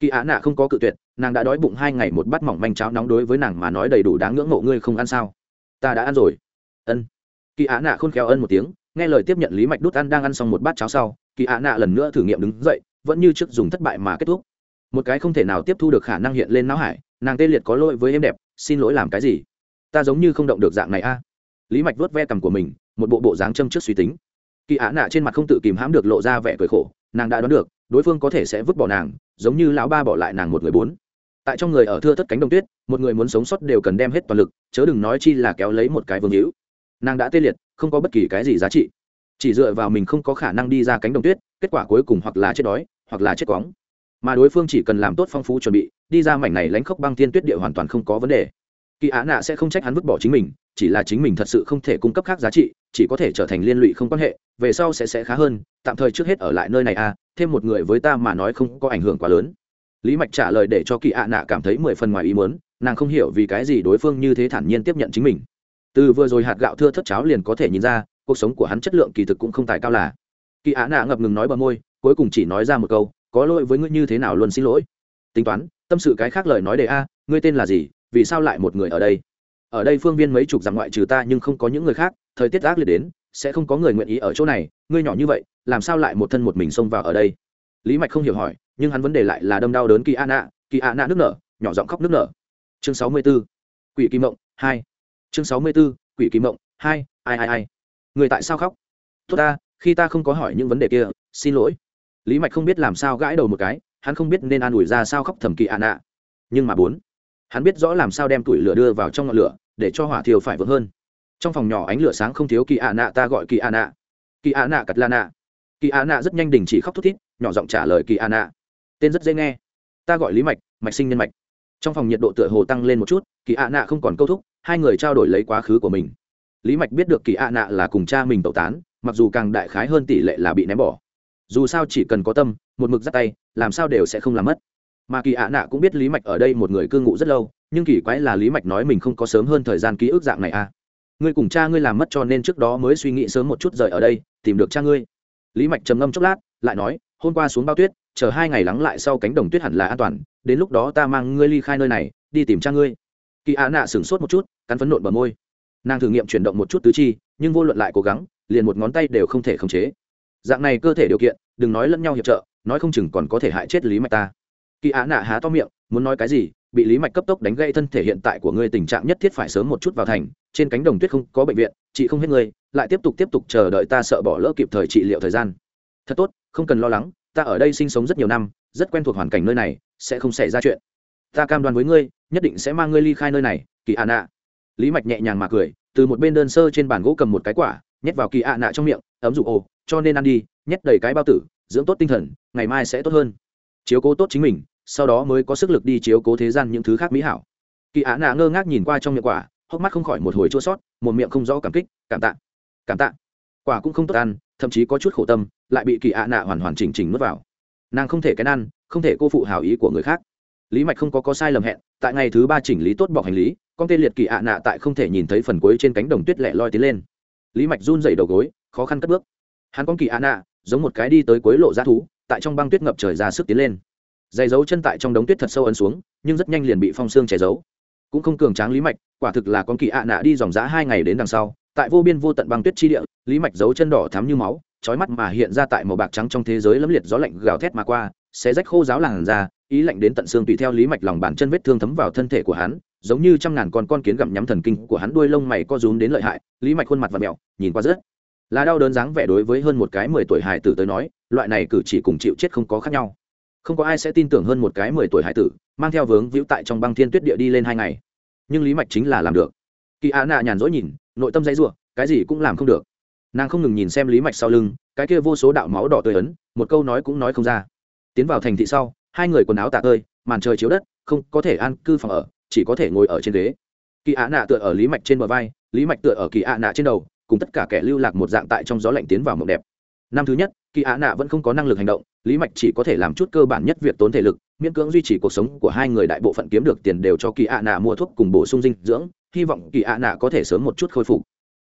Kỳ ạ nạ không có cự tuyệt, nàng đã đói bụng hai ngày một bát mỏng manh cháo nóng đối với nàng mà nói đầy đủ đáng ngưỡng mộ, ngươi không ăn sao? Ta đã ăn rồi. Ân. Kỳ ạ nạ khôn khéo ân một tiếng, nghe lời tiếp nhận lý mạch đút ăn đang ăn xong một bát cháo sau, kỳ ạ nạ lần nữa thử nghiệm đứng dậy vẫn như trước dùng thất bại mà kết thúc. Một cái không thể nào tiếp thu được khả năng hiện lên não hải, nàng tê liệt có lỗi với em đẹp, xin lỗi làm cái gì? Ta giống như không động được dạng này a. Lý mạch vớt ve cằm của mình, một bộ bộ dáng châm trước suy tính. Kỳ á nạ trên mặt không tự kìm hãm được lộ ra vẻ cười khổ, nàng đã đoán được, đối phương có thể sẽ vứt bỏ nàng, giống như lão ba bỏ lại nàng một người bốn. Tại trong người ở thưa thất cánh đồng tuyết, một người muốn sống sót đều cần đem hết toàn lực, chớ đừng nói chi là kéo lấy một cái vương hữu. Nàng đã tê liệt, không có bất kỳ cái gì giá trị. Chỉ dựa vào mình không có khả năng đi ra cánh đồng tuyết, kết quả cuối cùng hoặc là chết đói hoặc là chết quóng. Mà đối phương chỉ cần làm tốt phong phú chuẩn bị, đi ra mảnh này lánh khốc băng thiên tuyết địa hoàn toàn không có vấn đề. Kỳ á nạ sẽ không trách hắn vứt bỏ chính mình, chỉ là chính mình thật sự không thể cung cấp khác giá trị, chỉ có thể trở thành liên lụy không quan hệ, về sau sẽ sẽ khá hơn, tạm thời trước hết ở lại nơi này à thêm một người với ta mà nói không có ảnh hưởng quá lớn. Lý mạch trả lời để cho kỳ ạ nạ cảm thấy mười phần ngoài ý muốn, nàng không hiểu vì cái gì đối phương như thế thản nhiên tiếp nhận chính mình. Từ vừa rồi hạt gạo thưa thất cháo liền có thể nhìn ra, cuộc sống của hắn chất lượng kỳ thực cũng không tài cao là. Kỳ ạ nạ ngập ngừng nói bờ môi cuối cùng chỉ nói ra một câu, có lỗi với ngươi như thế nào luôn xin lỗi? Tính toán, tâm sự cái khác lời nói đề a, ngươi tên là gì, vì sao lại một người ở đây? Ở đây phương viên mấy chục dặm ngoại trừ ta nhưng không có những người khác, thời tiết ác liệt đến, sẽ không có người nguyện ý ở chỗ này, ngươi nhỏ như vậy, làm sao lại một thân một mình xông vào ở đây? Lý mạch không hiểu hỏi, nhưng hắn vấn đề lại là đâm đau đớn kỳ a nạ kỳ a nạ nước nở, nhỏ giọng khóc nước nở. Chương sáu mươi b ố quỷ kim mộng, hai. Chương sáu mươi b ố quỷ kim mộng, hai, ai ai ai. Người tại sao khóc? Tốt ta, khi ta không có hỏi những vấn đề kia, xin lỗi lý mạch không biết làm sao gãi đầu một cái, hắn không biết nên an ủi ra sao khóc thầm kỳ ạ nạ. Nhưng mà bốn, hắn biết rõ làm sao đem tuổi lửa đưa vào trong ngọn lửa, để cho hỏa thiêu phải vững hơn. Trong phòng nhỏ ánh lửa sáng không thiếu kỳ ạ nạ, ta gọi kỳ ạ nạ. Kỳ ạ nạ cật la nạ. Kỳ ạ nạ rất nhanh đình chỉ khóc thút thít, nhỏ giọng trả lời kỳ ạ nạ. Tên rất dễ nghe. Ta gọi lý mạch mạch sinh nhân mạch. Trong phòng nhiệt độ tựa hồ tăng lên một chút, kỳ ạ nạ không còn câu thúc, hai người trao đổi lấy quá khứ của mình. Lý mạch biết được kỳ ạ nạ là cùng cha mình tẩu tán, mặc dù càng đại khái hơn tỷ lệ là bị ném bỏ dù sao chỉ cần có tâm, một mực dắt tay, làm sao đều sẽ không làm mất. Mà kỳ ạ nạ cũng biết lý mạch ở đây một người cư ngụ rất lâu, nhưng kỳ quái là lý mạch nói mình không có sớm hơn thời gian ký ức dạng này à. Ngươi cùng cha ngươi làm mất cho nên trước đó mới suy nghĩ sớm một chút rời ở đây, tìm được cha ngươi. Lý mạch trầm ngâm chốc lát, lại nói, hôm qua xuống bao tuyết, chờ hai ngày lắng lại sau cánh đồng tuyết hẳn là an toàn, đến lúc đó ta mang ngươi ly khai nơi này, đi tìm cha ngươi. Kỳ ạ nạ sửng sốt một chút, cắn phấn nộn bờ môi. Nàng thử nghiệm chuyển động một chút tứ chi, nhưng vô luận lại cố gắng, liền một ngón tay đều không thể khống chế dạng này cơ thể điều kiện, đừng nói lẫn nhau hiệp trợ, nói không chừng còn có thể hại chết lý mạch ta. Kỳ á nạ há to miệng, muốn nói cái gì, bị lý mạch cấp tốc đánh gây thân thể hiện tại của ngươi tình trạng nhất thiết phải sớm một chút vào thành, trên cánh đồng tuyết không có bệnh viện, chị không hết ngươi, lại tiếp tục tiếp tục chờ đợi ta sợ bỏ lỡ kịp thời trị liệu thời gian. Thật tốt, không cần lo lắng, ta ở đây sinh sống rất nhiều năm, rất quen thuộc hoàn cảnh nơi này, sẽ không xảy ra chuyện. Ta cam đoan với ngươi, nhất định sẽ mang ngươi ly khai nơi này, kỳ ạ nạ. Lý mạch nhẹ nhàng mà cười, từ một bên đơn sơ trên bàn gỗ cầm một cái quả, nhét vào kỳ ạ nạ trong miệng, ấm dụ ồ cho nên ăn đi, nhét đầy cái bao tử, dưỡng tốt tinh thần, ngày mai sẽ tốt hơn. Chiếu cố tốt chính mình, sau đó mới có sức lực đi chiếu cố thế gian những thứ khác mỹ hảo. Kỳ á nạ ngơ ngác nhìn qua trong miệng quả, hốc mắt không khỏi một hồi chua sót, một miệng không rõ cảm kích, cảm tạ cảm tạ. Quả cũng không tốt ăn, thậm chí có chút khổ tâm, lại bị kỳ ạ nạ hoàn hoàn chỉnh chỉnh nuốt vào. Nàng không thể cái ăn, không thể cô phụ hào ý của người khác. Lý mạch không có có sai lầm hẹn, tại ngày thứ ba chỉnh lý tốt bọc hành lý, con tên liệt kỳ ạ nạ tại không thể nhìn thấy phần cuối trên cánh đồng tuyết lẻ loi tiến lên. Lý mạch run dậy đầu gối, khó khăn cất bước hắn con kỳ ạ nạ giống một cái đi tới cuối lộ g thú, tại trong băng tuyết ngập trời ra sức tiến lên. Dày dấu chân tại trong đống tuyết thật sâu ấn xuống, nhưng rất nhanh liền bị phong xương che giấu. Cũng không cường tráng lý mạch, quả thực là con kỳ ạ nạ đi dòng giã hai ngày đến đằng sau, tại vô biên vô tận băng tuyết chi địa, lý mạch dấu chân đỏ thắm như máu trói mắt mà hiện ra tại màu bạc trắng trong thế giới lấm liệt gió lạnh gào thét mà qua, xé rách khô giáo làn ra ý lạnh đến tận xương tùy theo lý mạch lòng bàn chân vết thương thấm vào thân thể của hắn, giống như trăm ngàn con con kiến gặm nhắm thần kinh của hắn đuôi lông mày co rúm đến lợi hại, lý mạch khuôn mặt và mẹo, nhìn qua rất là đau đớn dáng vẻ đối với hơn một cái mười tuổi hải tử tới nói, loại này cử chỉ cùng chịu chết không có khác nhau. Không có ai sẽ tin tưởng hơn một cái mười tuổi hải tử, mang theo vướng víu tại trong băng thiên tuyết địa đi lên hai ngày. Nhưng lý mạch chính là làm được. Kỳ á nạ nhàn rỗi nhìn, nội tâm dãy r u ộ cái gì cũng làm không được. Nàng không ngừng nhìn xem lý mạch sau lưng, cái kia vô số đạo máu đỏ tươi ấn, một câu nói cũng nói không ra. Tiến vào thành thị sau, hai người quần áo tạ tơi, màn trời chiếu đất, không có thể an cư phòng ở, chỉ có thể ngồi ở trên ghế. Kỳ ạ nạ tựa ở lý mạch trên bờ vai, lý mạch tựa ở kỳ ạ nạ trên đầu cùng tất cả kẻ lưu lạc một dạng tại trong gió lạnh tiến vào mộng đẹp. Năm thứ nhất, kỳ ạ nạ vẫn không có năng lực hành động, lý mạch chỉ có thể làm chút cơ bản nhất việc tốn thể lực, miễn cưỡng duy trì cuộc sống của hai người đại bộ phận kiếm được tiền đều cho kỳ ạ nạ mua thuốc cùng bổ sung dinh dưỡng, hy vọng kỳ ạ nạ có thể sớm một chút khôi phục.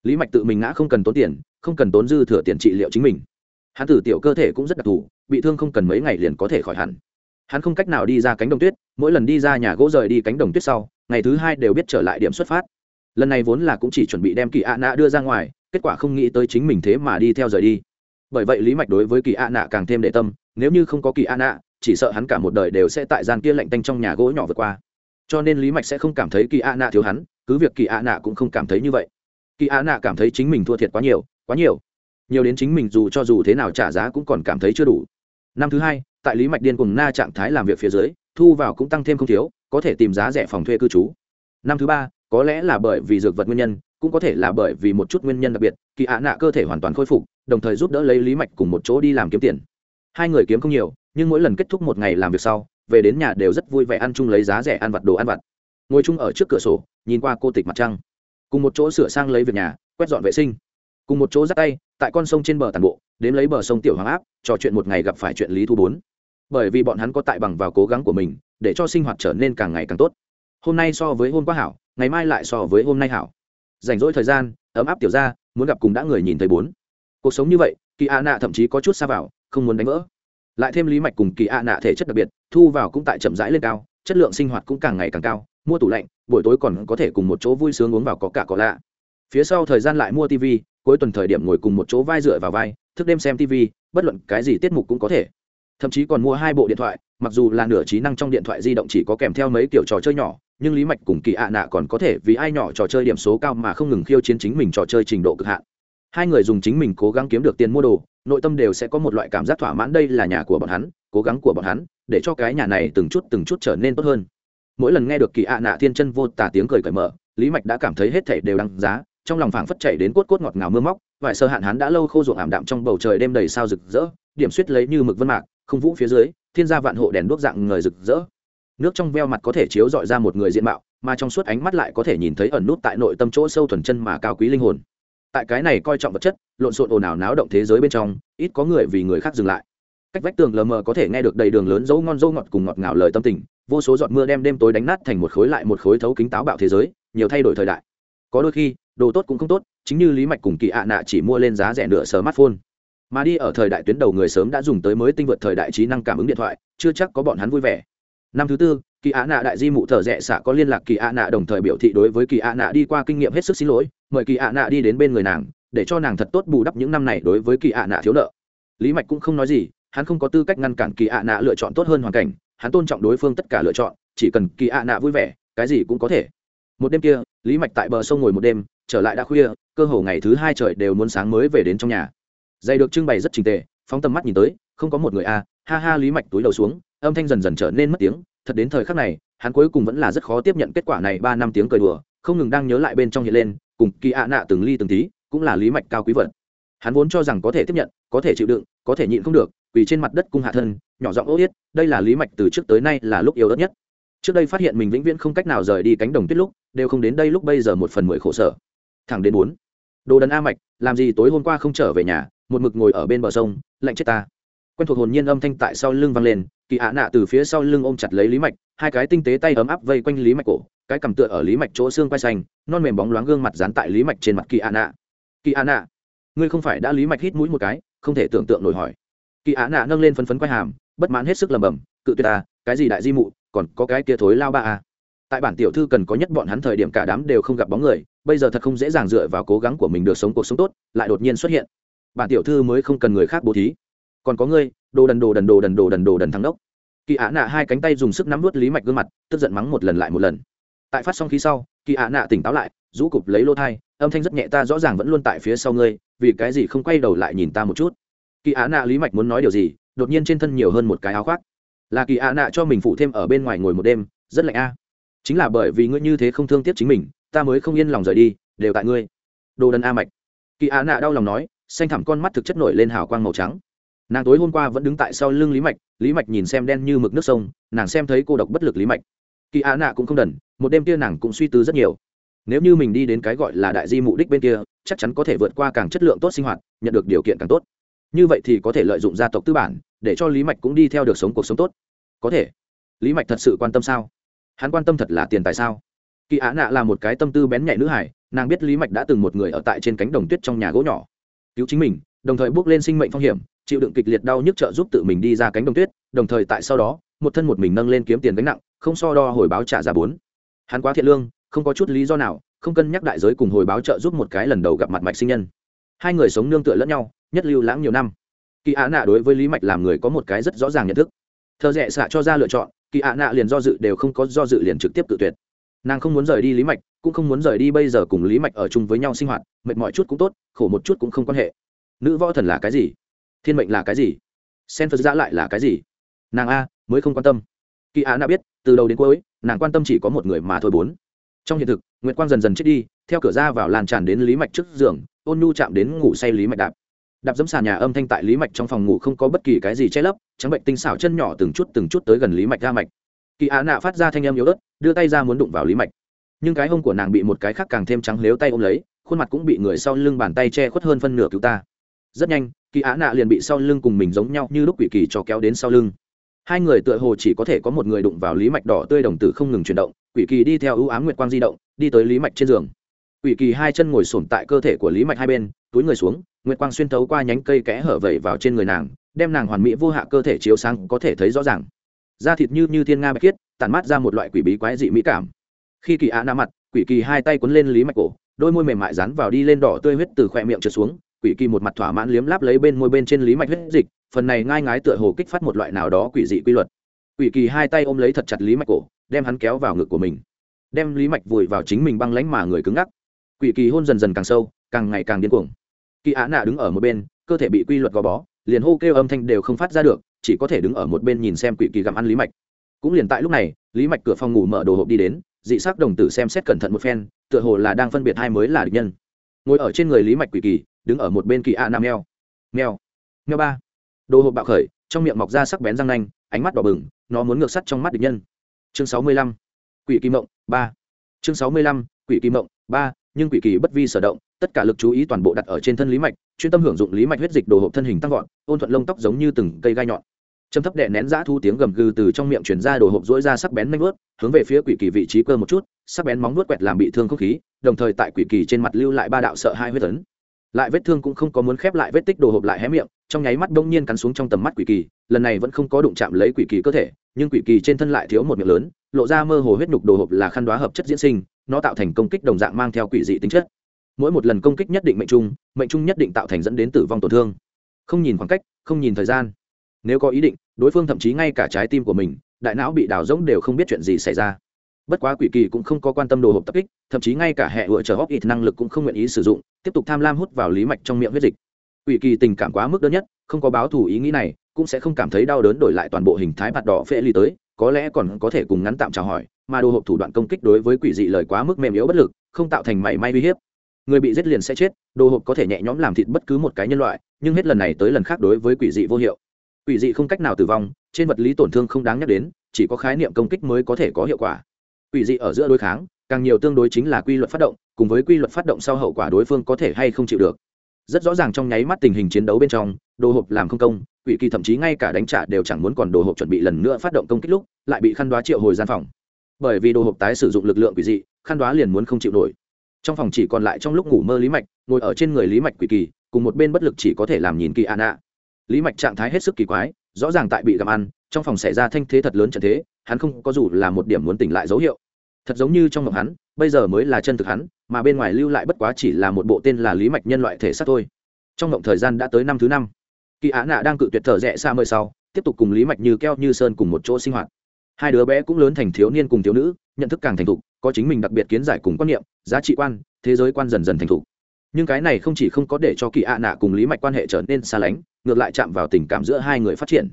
Lý mạch tự mình ngã không cần tốn tiền, không cần tốn dư thừa tiền trị liệu chính mình. Hắn tử tiểu cơ thể cũng rất đặc thù, bị thương không cần mấy ngày liền có thể khỏi hẳn. Hắn không cách nào đi ra cánh đồng tuyết, mỗi lần đi ra nhà gỗ rời đi cánh đồng tuyết sau, ngày thứ hai đều biết trở lại điểm xuất phát lần này vốn là cũng chỉ chuẩn bị đem kỳ ạ nạ đưa ra ngoài, kết quả không nghĩ tới chính mình thế mà đi theo rời đi. Bởi vậy lý mạch đối với kỳ ạ nạ càng thêm đệ tâm, nếu như không có kỳ ạ nạ, chỉ sợ hắn cả một đời đều sẽ tại gian kia lạnh tanh trong nhà gỗ nhỏ vượt qua. Cho nên lý mạch sẽ không cảm thấy kỳ ạ nạ thiếu hắn, cứ việc kỳ ạ nạ cũng không cảm thấy như vậy. Kỳ ạ nạ cảm thấy chính mình thua thiệt quá nhiều quá nhiều. Nhiều đến chính mình dù cho dù thế nào trả giá cũng còn cảm thấy chưa đủ. Năm thứ hai, tại lý mạch điên cùng na trạng thái làm việc phía dưới, thu vào cũng tăng thêm không thiếu, có thể tìm giá rẻ phòng thuê cư trú. Năm thứ ba có lẽ là bởi vì dược vật nguyên nhân, cũng có thể là bởi vì một chút nguyên nhân đặc biệt, kỳ ạ nạ cơ thể hoàn toàn khôi phục, đồng thời giúp đỡ lấy lý mạch cùng một chỗ đi làm kiếm tiền. Hai người kiếm không nhiều, nhưng mỗi lần kết thúc một ngày làm việc sau, về đến nhà đều rất vui vẻ ăn chung lấy giá rẻ ăn vặt đồ ăn vặt. Ngồi chung ở trước cửa sổ, nhìn qua cô tịch mặt trăng. Cùng một chỗ sửa sang lấy việc nhà, quét dọn vệ sinh. Cùng một chỗ dắt tay, tại con sông trên bờ tàn bộ, đến lấy bờ sông tiểu hoàng áp, trò chuyện một ngày gặp phải chuyện lý thu bốn. Bởi vì bọn hắn có tại bằng vào cố gắng của mình, để cho sinh hoạt trở nên càng ngày càng tốt. Hôm nay so với hôm qua hảo ngày mai lại so với hôm nay hảo. Rảnh rỗi thời gian, ấm áp tiểu ra muốn gặp cùng đã người nhìn thấy bốn. Cuộc sống như vậy, kỳ ạ nạ thậm chí có chút xa vào, không muốn đánh vỡ. Lại thêm lý mạch cùng kỳ ạ nạ thể chất đặc biệt, thu vào cũng tại chậm rãi lên cao, chất lượng sinh hoạt cũng càng ngày càng cao, mua tủ lạnh, buổi tối còn có thể cùng một chỗ vui sướng uống vào có cả có lạ. Phía sau thời gian lại mua tv cuối tuần thời điểm ngồi cùng một chỗ vai dựa vào vai, thức đêm xem tv bất luận cái gì tiết mục cũng có thể. Thậm chí còn mua hai bộ điện thoại, mặc dù là nửa trí năng trong điện thoại di động chỉ có kèm theo mấy kiểu trò chơi nhỏ nhưng lý mạch cùng kỳ ạ nạ còn có thể vì ai nhỏ trò chơi điểm số cao mà không ngừng khiêu chiến chính mình trò chơi trình độ cực hạn. Hai người dùng chính mình cố gắng kiếm được tiền mua đồ, nội tâm đều sẽ có một loại cảm giác thỏa mãn đây là nhà của bọn hắn, cố gắng của bọn hắn, để cho cái nhà này từng chút từng chút trở nên tốt hơn. Mỗi lần nghe được kỳ ạ nạ thiên chân vô tà tiếng cười cởi mở, lý mạch đã cảm thấy hết thể đều đăng giá, trong lòng phảng phất chảy đến cốt cốt ngọt ngào mưa móc vải sơ hạn hắn đã lâu khô ruộng ảm đạm trong bầu trời đêm đầy sao rực rỡ, điểm suýt lấy như mực vân mạc, không vũ phía dưới, thiên gia vạn hộ đèn đuốc dạng người rực rỡ nước trong veo mặt có thể chiếu dọi ra một người diện mạo, mà trong suốt ánh mắt lại có thể nhìn thấy ẩn nút tại nội tâm chỗ sâu thuần chân mà cao quý linh hồn. Tại cái này coi trọng vật chất, lộn xộn ồn ào náo động thế giới bên trong, ít có người vì người khác dừng lại. Cách vách tường lờ mờ có thể nghe được đầy đường lớn dấu ngon dấu ngọt cùng ngọt ngào lời tâm tình, vô số giọt mưa đem đêm tối đánh nát thành một khối lại một khối thấu kính táo bạo thế giới, nhiều thay đổi thời đại. Có đôi khi, đồ tốt cũng không tốt, chính như lý mạch cùng kỳ ạ nạ chỉ mua lên giá rẻ nửa smartphone. Mà đi ở thời đại tuyến đầu người sớm đã dùng tới mới tinh vượt thời đại trí năng cảm ứng điện thoại, chưa chắc có bọn hắn vui vẻ năm thứ tư, kỳ ạ nạ đại di mụ thợ rẽ xạ có liên lạc kỳ ạ nạ đồng thời biểu thị đối với kỳ ạ nạ đi qua kinh nghiệm hết sức xin lỗi, mời kỳ ạ nạ đi đến bên người nàng, để cho nàng thật tốt bù đắp những năm này đối với kỳ ạ nạ thiếu nợ. Lý mạch cũng không nói gì, hắn không có tư cách ngăn cản kỳ ạ nạ lựa chọn tốt hơn hoàn cảnh, hắn tôn trọng đối phương tất cả lựa chọn, chỉ cần kỳ ạ nạ vui vẻ, cái gì cũng có thể. Một đêm kia, lý mạch tại bờ sông ngồi một đêm, trở lại đã khuya, cơ hồ ngày thứ hai trời đều muốn sáng mới về đến trong nhà. Dây được trưng bày rất trình tề, phóng tầm mắt nhìn tới, không có một người a ha ha lý mạch túi đầu xuống âm thanh dần dần trở nên mất tiếng, thật đến thời khắc này, hắn cuối cùng vẫn là rất khó tiếp nhận kết quả này ba năm tiếng cười đùa, không ngừng đang nhớ lại bên trong hiện lên, cùng kỳ ạ nạ từng ly từng tí, cũng là lý mạch cao quý vật. Hắn vốn cho rằng có thể tiếp nhận, có thể chịu đựng, có thể nhịn không được, vì trên mặt đất cung hạ thân, nhỏ giọng ô yết, đây là lý mạch từ trước tới nay là lúc yếu ớt nhất. Trước đây phát hiện mình vĩnh viễn không cách nào rời đi cánh đồng tuyết lúc, đều không đến đây lúc bây giờ một phần mười khổ sở. Thẳng đến bốn. Đồ đần a mạch, làm gì tối hôm qua không trở về nhà, một mực ngồi ở bên bờ sông, lạnh chết ta quen thuộc hồn nhiên âm thanh tại sau lưng vang lên, kỳ ạ nạ từ phía sau lưng ôm chặt lấy lý mạch, hai cái tinh tế tay ấm áp vây quanh lý mạch cổ, cái cầm tựa ở lý mạch chỗ xương quay xanh, non mềm bóng loáng gương mặt dán tại lý mạch trên mặt kỳ ạ nạ. Kỳ ạ nạ, ngươi không phải đã lý mạch hít mũi một cái, không thể tưởng tượng nổi hỏi. Kỳ ạ nạ nâng lên phấn phấn quay hàm, bất mãn hết sức lầm bầm cự tuyệt ta, cái gì đại di mụ, còn có cái kia thối lao ba à. tại bản tiểu thư cần có nhất bọn hắn thời điểm cả đám đều không gặp bóng người, bây giờ thật không dễ dàng dựa vào cố gắng của mình được sống cuộc sống tốt, lại đột nhiên xuất hiện. Bản tiểu thư mới không cần người khác bố thí còn có ngươi, đồ đần đồ đần đồ đần đồ đần đồ đần thắng đốc kỳ ạ nạ hai cánh tay dùng sức nắm vớt lý mạch gương mặt, tức giận mắng một lần lại một lần. Tại phát xong khí sau, kỳ ạ nạ tỉnh táo lại, rũ cụp lấy lô thai, âm thanh rất nhẹ ta rõ ràng vẫn luôn tại phía sau ngươi, vì cái gì không quay đầu lại nhìn ta một chút? Kỳ ạ nạ lý mạch muốn nói điều gì, đột nhiên trên thân nhiều hơn một cái áo khoác. Là kỳ ạ nạ cho mình phụ thêm ở bên ngoài ngồi một đêm, rất lạnh a. Chính là bởi vì ngươi như thế không thương tiếc chính mình, ta mới không yên lòng rời đi, đều tại ngươi. Đồ đần a mạch. Kỳ ạ nạ đau lòng nói, xanh thẳm con mắt thực chất nổi lên hào quang màu trắng nàng tối hôm qua vẫn đứng tại sau lưng lý mạch lý mạch nhìn xem đen như mực nước sông, nàng xem thấy cô độc bất lực lý mạch. Kỳ á nạ cũng không đần, một đêm kia nàng cũng suy tư rất nhiều. Nếu như mình đi đến cái gọi là đại di mục đích bên kia, chắc chắn có thể vượt qua càng chất lượng tốt sinh hoạt, nhận được điều kiện càng tốt. Như vậy thì có thể lợi dụng gia tộc tư bản, để cho lý mạch cũng đi theo được sống cuộc sống tốt. Có thể. Lý mạch thật sự quan tâm sao? Hắn quan tâm thật là tiền tài sao? Kỳ á nạ là một cái tâm tư bén nhạy nữ hải nàng biết lý mạch đã từng một người ở tại trên cánh đồng tuyết trong nhà gỗ nhỏ. Cứu chính mình đồng thời bước lên sinh mệnh phong hiểm, chịu đựng kịch liệt đau nhức trợ giúp tự mình đi ra cánh đồng tuyết, đồng thời tại sau đó, một thân một mình nâng lên kiếm tiền gánh nặng, không so đo hồi báo trả giá bốn. Hắn quá thiện lương, không có chút lý do nào, không cân nhắc đại giới cùng hồi báo trợ giúp một cái lần đầu gặp mặt mạch sinh nhân. Hai người sống nương tựa lẫn nhau, nhất lưu lãng nhiều năm. Kỳ ạ nạ đối với lý mạch làm người có một cái rất rõ ràng nhận thức. Thợ rẽ xạ cho ra lựa chọn, kỳ ạ nạ liền do dự đều không có do dự liền trực tiếp tự tuyệt. Nàng không muốn rời đi lý mạch, cũng không muốn rời đi bây giờ cùng lý mạch ở chung với nhau sinh hoạt, mệt mọi chút cũng tốt, khổ một chút cũng không quan hệ nữ võ thần là cái gì? Thiên mệnh là cái gì? Sen phật giã lại là cái gì? Nàng a, mới không quan tâm. Kỳ á đã biết, từ đầu đến cuối, nàng quan tâm chỉ có một người mà thôi bốn. Trong hiện thực, nguyệt quang dần dần chết đi, theo cửa ra vào lan tràn đến lý mạch trước giường, ôn nhu chạm đến ngủ say lý mạch đạp. Đạp dẫm sàn nhà âm thanh tại lý mạch trong phòng ngủ không có bất kỳ cái gì che lấp, trắng bệnh tinh xảo chân nhỏ từng chút từng chút tới gần lý mạch ra mạch. Kỳ á nạ phát ra thanh âm yếu ớt, đưa tay ra muốn đụng vào lý mạch. Nhưng cái hông của nàng bị một cái khác càng thêm trắng lếu tay ôm lấy, khuôn mặt cũng bị người sau lưng bàn tay che khuất hơn phân nửa cứu ta rất nhanh, kỳ á nạ liền bị sau lưng cùng mình giống nhau như lúc quỷ kỳ cho kéo đến sau lưng. Hai người tựa hồ chỉ có thể có một người đụng vào lý mạch đỏ tươi đồng tử không ngừng chuyển động, quỷ kỳ đi theo ưu ám nguyệt quang di động, đi tới lý mạch trên giường. Quỷ kỳ hai chân ngồi sổm tại cơ thể của lý mạch hai bên, túi người xuống, nguyệt quang xuyên thấu qua nhánh cây kẽ hở vẩy vào trên người nàng, đem nàng hoàn mỹ vô hạ cơ thể chiếu sáng có thể thấy rõ ràng. Da thịt như như thiên nga bạch khiết tản mát ra một loại quỷ bí quái dị mỹ cảm. Khi kỳ á nạ mặt, quỷ kỳ hai tay quấn lên lý mạch cổ, đôi môi mềm mại dán vào đi lên đỏ tươi huyết từ khoe miệng trượt xuống quỷ kỳ một mặt thỏa mãn liếm láp lấy bên môi bên trên lý mạch huyết dịch, phần này ngai ngái tựa hồ kích phát một loại nào đó quỷ dị quy luật. Quỷ kỳ hai tay ôm lấy thật chặt lý mạch cổ, đem hắn kéo vào ngực của mình. Đem lý mạch vùi vào chính mình băng lánh mà người cứng ngắc. Quỷ kỳ hôn dần dần càng sâu, càng ngày càng điên cuồng. Kỳ á nạ đứng ở một bên, cơ thể bị quy luật gò bó, liền hô kêu âm thanh đều không phát ra được, chỉ có thể đứng ở một bên nhìn xem quỷ kỳ gặm ăn lý mạch. Cũng liền tại lúc này, lý mạch cửa phòng ngủ mở đồ hộp đi đến, dị sắc đồng tử xem xét cẩn thận một phen, tựa hồ là đang phân biệt hai mới là địch nhân. Ngồi ở trên người lý mạch quỷ kỳ đứng ở một bên kỳ a nam meo. Meo. Meo ba. Đồ hộp bạo khởi, trong miệng mọc ra sắc bén răng nanh, ánh mắt đỏ bừng, nó muốn ngược sắt trong mắt địch nhân. Chương sáu mươi lăm. Quỷ kỳ mộng, ba. Chương sáu mươi lăm, quỷ kỳ mộng, ba, nhưng quỷ kỳ bất vi sở động, tất cả lực chú ý toàn bộ đặt ở trên thân lý mạch, chuyên tâm hưởng dụng lý mạch huyết dịch đồ hộp thân hình tăng vọt, ôn thuận lông tóc giống như từng cây gai nhọn. Châm thấp đệ nén giã thu tiếng gầm gừ từ trong miệng chuyển ra đồ hộp rỗi ra sắc bén nanh vớt hướng về phía quỷ kỳ vị trí cơ một chút, sắc bén móng vuốt quẹt làm bị thương không khí, đồng thời tại quỷ kỳ trên mặt lưu lại ba đạo sợ hai huyết tấn lại vết thương cũng không có muốn khép lại vết tích đồ hộp lại hé miệng, trong nháy mắt đông nhiên cắn xuống trong tầm mắt quỷ kỳ, lần này vẫn không có đụng chạm lấy quỷ kỳ cơ thể, nhưng quỷ kỳ trên thân lại thiếu một miệng lớn, lộ ra mơ hồ huyết nhục đồ hộp là khăn đoá hợp chất diễn sinh, nó tạo thành công kích đồng dạng mang theo quỷ dị tính chất. Mỗi một lần công kích nhất định mệnh trung mệnh trung nhất định tạo thành dẫn đến tử vong tổn thương. Không nhìn khoảng cách, không nhìn thời gian. Nếu có ý định, đối phương thậm chí ngay cả trái tim của mình, đại não bị đào rỗng đều không biết chuyện gì xảy ra bất quá quỷ kỳ cũng không có quan tâm đồ hộp tập kích, thậm chí ngay cả hệ vựa chờ hóc ít năng lực cũng không nguyện ý sử dụng, tiếp tục tham lam hút vào lý mạch trong miệng huyết dịch. Quỷ kỳ tình cảm quá mức đơn nhất, không có báo thù ý nghĩ này, cũng sẽ không cảm thấy đau đớn đổi lại toàn bộ hình thái mặt đỏ phê ly tới, có lẽ còn có thể cùng ngắn tạm chào hỏi, mà đồ hộp thủ đoạn công kích đối với quỷ dị lời quá mức mềm yếu bất lực, không tạo thành mảy may uy hiếp. Người bị giết liền sẽ chết, đồ hộp có thể nhẹ nhõm làm thịt bất cứ một cái nhân loại, nhưng hết lần này tới lần khác đối với quỷ dị vô hiệu. Quỷ dị không cách nào tử vong, trên vật lý tổn thương không đáng nhắc đến, chỉ có khái niệm công kích mới có thể có hiệu quả quỷ dị ở giữa đối kháng, càng nhiều tương đối chính là quy luật phát động, cùng với quy luật phát động sau hậu quả đối phương có thể hay không chịu được. Rất rõ ràng trong nháy mắt tình hình chiến đấu bên trong, đồ hộp làm không công, quỷ kỳ thậm chí ngay cả đánh trả đều chẳng muốn còn đồ hộp chuẩn bị lần nữa phát động công kích lúc, lại bị khăn đoá triệu hồi gian phòng. Bởi vì đồ hộp tái sử dụng lực lượng quỷ dị, khăn đoá liền muốn không chịu nổi. Trong phòng chỉ còn lại trong lúc ngủ mơ lý mạch, ngồi ở trên người lý mạch quỷ kỳ, cùng một bên bất lực chỉ có thể làm nhìn kỳ an ạ. Lý mạch trạng thái hết sức kỳ quái, rõ ràng tại bị gặm ăn trong phòng xảy ra thanh thế thật lớn trận thế, hắn không có dù là một điểm muốn tỉnh lại dấu hiệu. Thật giống như trong mộng hắn, bây giờ mới là chân thực hắn, mà bên ngoài lưu lại bất quá chỉ là một bộ tên là lý mạch nhân loại thể xác thôi. Trong mộng thời gian đã tới năm thứ năm. Kỳ á nạ đang cự tuyệt thở rẽ xa mời sau, tiếp tục cùng lý mạch như keo như sơn cùng một chỗ sinh hoạt. Hai đứa bé cũng lớn thành thiếu niên cùng thiếu nữ, nhận thức càng thành thục, có chính mình đặc biệt kiến giải cùng quan niệm, giá trị quan, thế giới quan dần dần thành thục. Nhưng cái này không chỉ không có để cho kỳ ạ nạ cùng lý mạch quan hệ trở nên xa lánh, ngược lại chạm vào tình cảm giữa hai người phát triển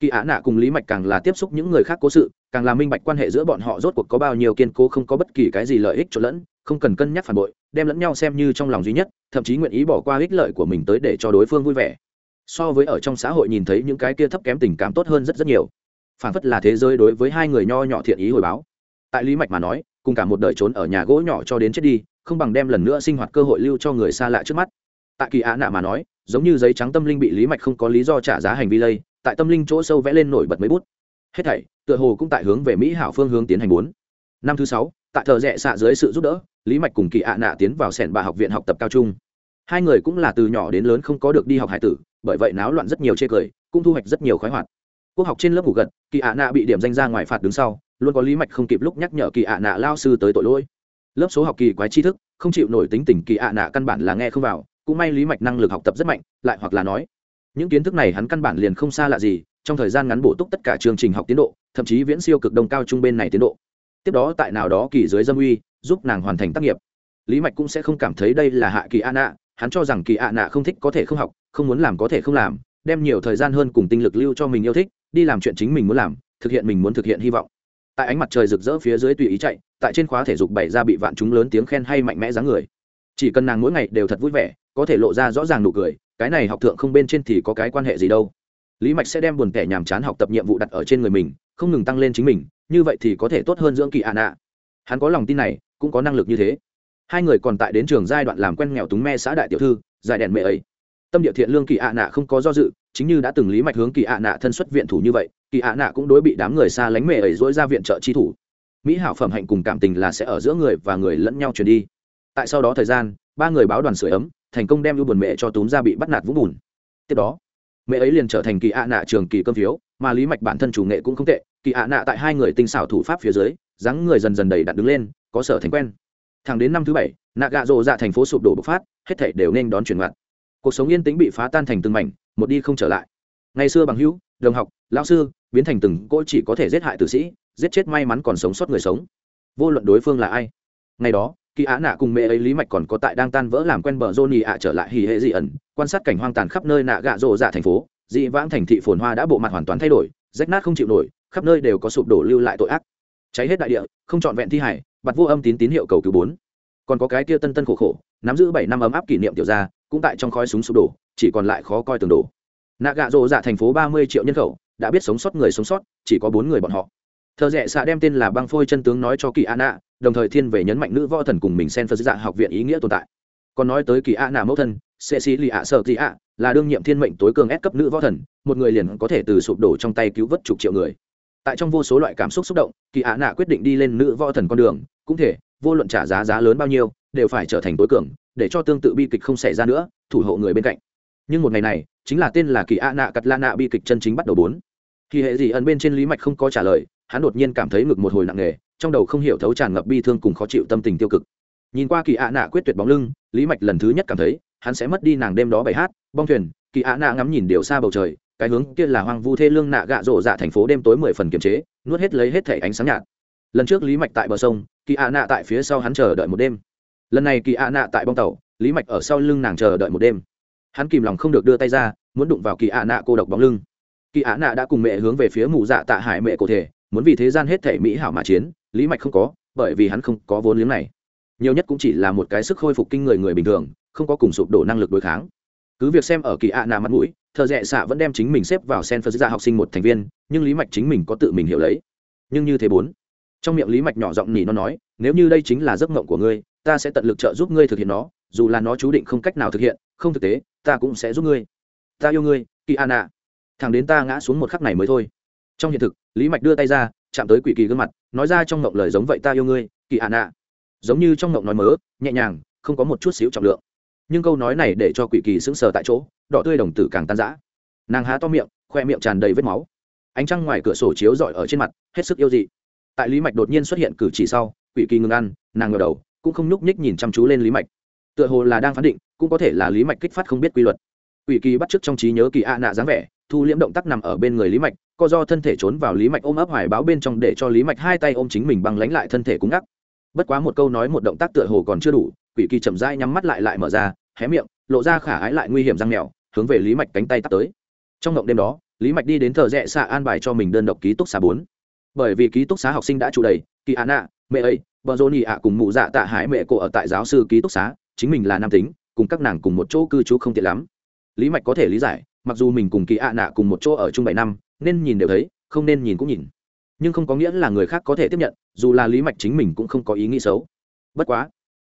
kỳ ạ nạ cùng lý mạch càng là tiếp xúc những người khác cố sự, càng là minh bạch quan hệ giữa bọn họ rốt cuộc có bao nhiêu kiên cố không có bất kỳ cái gì lợi ích cho lẫn, không cần cân nhắc phản bội, đem lẫn nhau xem như trong lòng duy nhất, thậm chí nguyện ý bỏ qua ích lợi của mình tới để cho đối phương vui vẻ. So với ở trong xã hội nhìn thấy những cái kia thấp kém tình cảm tốt hơn rất rất nhiều. Phản phất là thế giới đối với hai người nho nhỏ thiện ý hồi báo. Tại lý mạch mà nói, cùng cả một đời trốn ở nhà gỗ nhỏ cho đến chết đi, không bằng đem lần nữa sinh hoạt cơ hội lưu cho người xa lạ trước mắt. Tại kỳ ạ nạ mà nói, giống như giấy trắng tâm linh bị lý mạch không có lý do trả giá hành vi lây tại tâm linh chỗ sâu vẽ lên nổi bật mấy bút. Hết thảy, tựa hồ cũng tại hướng về mỹ hảo phương hướng tiến hành bốn. Năm thứ sáu, tại thợ rẽ xạ dưới sự giúp đỡ, lý mạch cùng kỳ ạ nạ tiến vào sẻn bà học viện học tập cao trung. Hai người cũng là từ nhỏ đến lớn không có được đi học hải tử, bởi vậy náo loạn rất nhiều chê cười, cũng thu hoạch rất nhiều khoái hoạt. Quốc học trên lớp ngủ gật, kỳ ạ nạ bị điểm danh ra ngoài phạt đứng sau, luôn có lý mạch không kịp lúc nhắc nhở kỳ ạ nạ lao sư tới tội lỗi. Lớp số học kỳ quái tri thức, không chịu nổi tính tình kỳ ạ nạ căn bản là nghe không vào, cũng may lý mạch năng lực học tập rất mạnh, lại hoặc là nói những kiến thức này hắn căn bản liền không xa lạ gì, trong thời gian ngắn bổ túc tất cả chương trình học tiến độ, thậm chí viễn siêu cực đông cao trung bên này tiến độ. Tiếp đó tại nào đó kỳ dưới dâm uy, giúp nàng hoàn thành tác nghiệp. Lý mạch cũng sẽ không cảm thấy đây là hạ kỳ a nạ, hắn cho rằng kỳ a nạ không thích có thể không học, không muốn làm có thể không làm, đem nhiều thời gian hơn cùng tinh lực lưu cho mình yêu thích, đi làm chuyện chính mình muốn làm, thực hiện mình muốn thực hiện hy vọng. Tại ánh mặt trời rực rỡ phía dưới tùy ý chạy, tại trên khóa thể dục bày ra bị vạn chúng lớn tiếng khen hay mạnh mẽ dáng người. Chỉ cần nàng mỗi ngày đều thật vui vẻ có thể lộ ra rõ ràng nụ cười, cái này học thượng không bên trên thì có cái quan hệ gì đâu. Lý mạch sẽ đem buồn kẻ nhàm chán học tập nhiệm vụ đặt ở trên người mình, không ngừng tăng lên chính mình, như vậy thì có thể tốt hơn dưỡng kỳ ạ nạ. Hắn có lòng tin này, cũng có năng lực như thế. Hai người còn tại đến trường giai đoạn làm quen nghèo túng me xã đại tiểu thư, giải đèn mẹ ấy. Tâm địa thiện lương kỳ ạ nạ không có do dự, chính như đã từng lý mạch hướng kỳ ạ nạ thân xuất viện thủ như vậy, kỳ ạ nạ cũng đối bị đám người xa lánh mẹ ấy dỗi ra viện trợ chi thủ. Mỹ hảo phẩm hạnh cùng cảm tình là sẽ ở giữa người và người lẫn nhau truyền đi. Tại sau đó thời gian, ba người báo đoàn sửa ấm thành công đem ưu buồn mẹ cho túm ra bị bắt nạt vũng bùn. Tiếp đó, mẹ ấy liền trở thành kỳ ạ nạ trường kỳ cơm phiếu, mà lý mạch bản thân chủ nghệ cũng không tệ, kỳ ạ nạ tại hai người tinh xảo thủ pháp phía dưới, dáng người dần dần đầy đặt đứng lên, có sở thành quen. Thẳng đến năm thứ bảy nạ gạ rộ dạ thành phố sụp đổ bộc phát, hết thảy đều nên đón chuyển ngoặt. Cuộc sống yên tĩnh bị phá tan thành từng mảnh, một đi không trở lại. Ngày xưa bằng hữu, đồng học, lão sư, biến thành từng cô chỉ có thể giết hại tử sĩ, giết chết may mắn còn sống sót người sống. Vô luận đối phương là ai. Ngày đó kỳ á nạ cùng mẹ ấy lý mạch còn có tại đang tan vỡ làm quen bờ johnny ạ trở lại hì hệ dị ẩn, quan sát cảnh hoang tàn khắp nơi nạ gạ rộ dạ thành phố, dị vãng thành thị phồn hoa đã bộ mặt hoàn toàn thay đổi, rách nát không chịu nổi, khắp nơi đều có sụp đổ lưu lại tội ác. Cháy hết đại địa, không trọn vẹn thi hải bặt vô âm tín tín hiệu cầu cứu bốn. Còn có cái kia tân tân khổ khổ, nắm giữ bảy năm ấm áp kỷ niệm tiểu gia, cũng tại trong khói súng sụp đổ, chỉ còn lại khó coi tường đổ. Nạ gạ rộ dạ thành phố ba mươi triệu nhân khẩu, đã biết sống sót người sống sót, chỉ có bốn người bọn họ. Thợ rẽ xạ đem tên là băng phôi chân tướng nói cho kỳ an ạ đồng thời thiên về nhấn mạnh nữ võ thần cùng mình sen phật dạ học viện ý nghĩa tồn tại. Còn nói tới kỳ a nà mẫu thân, sẽ xí lì ạ sợ gì ạ, là đương nhiệm thiên mệnh tối cường ép cấp nữ võ thần, một người liền có thể từ sụp đổ trong tay cứu vớt chục triệu người. Tại trong vô số loại cảm xúc xúc động, kỳ a nạ quyết định đi lên nữ võ thần con đường, cũng thể, vô luận trả giá giá lớn bao nhiêu, đều phải trở thành tối cường, để cho tương tự bi kịch không xảy ra nữa, thủ hộ người bên cạnh. Nhưng một ngày này, chính là tên là kỳ a nạ cắt la nạ bi kịch chân chính bắt đầu bốn. Kỳ hệ gì ẩn bên trên lý mạch không có trả lời hắn đột nhiên cảm thấy ngực một hồi nặng nề, trong đầu không hiểu thấu tràn ngập bi thương cùng khó chịu tâm tình tiêu cực. Nhìn qua kỳ ạ nạ quyết tuyệt bóng lưng, lý mạch lần thứ nhất cảm thấy, hắn sẽ mất đi nàng đêm đó bài hát, bong thuyền, kỳ ạ nạ ngắm nhìn điều xa bầu trời, cái hướng kia là hoang vu thê lương nạ gạ rộ dạ thành phố đêm tối mười phần kiềm chế, nuốt hết lấy hết thẻ ánh sáng nhạt. Lần trước lý mạch tại bờ sông, kỳ ạ nạ tại phía sau hắn chờ đợi một đêm. Lần này kỳ ạ nạ tại bong tàu, lý mạch ở sau lưng nàng chờ đợi một đêm. Hắn kìm lòng không được đưa tay ra, muốn đụng vào kỳ ạ nạ cô độc bóng lưng. Kỳ ạ nạ đã cùng mẹ hướng về phía mụ dạ tạ hải mẹ cổ thể muốn vì thế gian hết thể mỹ hảo mà chiến, lý mạch không có, bởi vì hắn không có vốn liếng này. Nhiều nhất cũng chỉ là một cái sức khôi phục kinh người người bình thường, không có cùng sụp đổ năng lực đối kháng. Cứ việc xem ở kỳ ạ nà mặt mũi, thợ rẽ xạ vẫn đem chính mình xếp vào sen phật ra học sinh một thành viên, nhưng lý mạch chính mình có tự mình hiểu lấy. Nhưng như thế bốn, trong miệng lý mạch nhỏ giọng nỉ nó nói, nếu như đây chính là giấc mộng của ngươi, ta sẽ tận lực trợ giúp ngươi thực hiện nó, dù là nó chú định không cách nào thực hiện, không thực tế, ta cũng sẽ giúp ngươi. Ta yêu ngươi, kỳ an nạ. Thằng đến ta ngã xuống một khắc này mới thôi. Trong hiện thực lý mạch đưa tay ra, chạm tới quỷ kỳ gương mặt, nói ra trong ngộng lời giống vậy ta yêu ngươi, kỳ an nạ. Giống như trong ngộng nói mớ, nhẹ nhàng, không có một chút xíu trọng lượng. Nhưng câu nói này để cho quỷ kỳ sững sờ tại chỗ, đỏ tươi đồng tử càng tan rã. Nàng há to miệng, khoe miệng tràn đầy vết máu. Ánh trăng ngoài cửa sổ chiếu rọi ở trên mặt, hết sức yêu dị. Tại lý mạch đột nhiên xuất hiện cử chỉ sau, quỷ kỳ ngừng ăn, nàng ngờ đầu, cũng không nhúc nhích nhìn chăm chú lên lý mạch. Tựa hồ là đang phán định, cũng có thể là lý mạch kích phát không biết quy luật. Quỷ kỳ bắt t trong trí nhớ kỳ a nạ dáng vẻ, thu liễm động tác nằm ở bên người lý mạch co do thân thể trốn vào lý mạch ôm ấp hoài báo bên trong để cho lý mạch hai tay ôm chính mình bằng lánh lại thân thể cúng ngắc. Bất quá một câu nói một động tác tựa hồ còn chưa đủ, quỷ kỳ chậm rãi nhắm mắt lại lại mở ra, hé miệng, lộ ra khả ái lại nguy hiểm răng mèo hướng về lý mạch cánh tay tắt tới. Trong ngộng đêm đó, lý mạch đi đến thợ rẽ xạ an bài cho mình đơn độc ký túc xá bốn. Bởi vì ký túc xá học sinh đã trụ đầy, kỳ an ạ mẹ ấy, bờ rô nhị ạ cùng mụ dạ tạ hải mẹ cô ở tại giáo sư ký túc xá, chính mình là nam tính, cùng các nàng cùng một chỗ cư trú không tiện lắm. Lý mạch có thể lý giải, mặc dù mình cùng kỳ ạ nạ cùng một chỗ ở chung bảy năm nên nhìn đều thấy, không nên nhìn cũng nhìn. Nhưng không có nghĩa là người khác có thể tiếp nhận, dù là lý mạch chính mình cũng không có ý nghĩ xấu. Bất quá,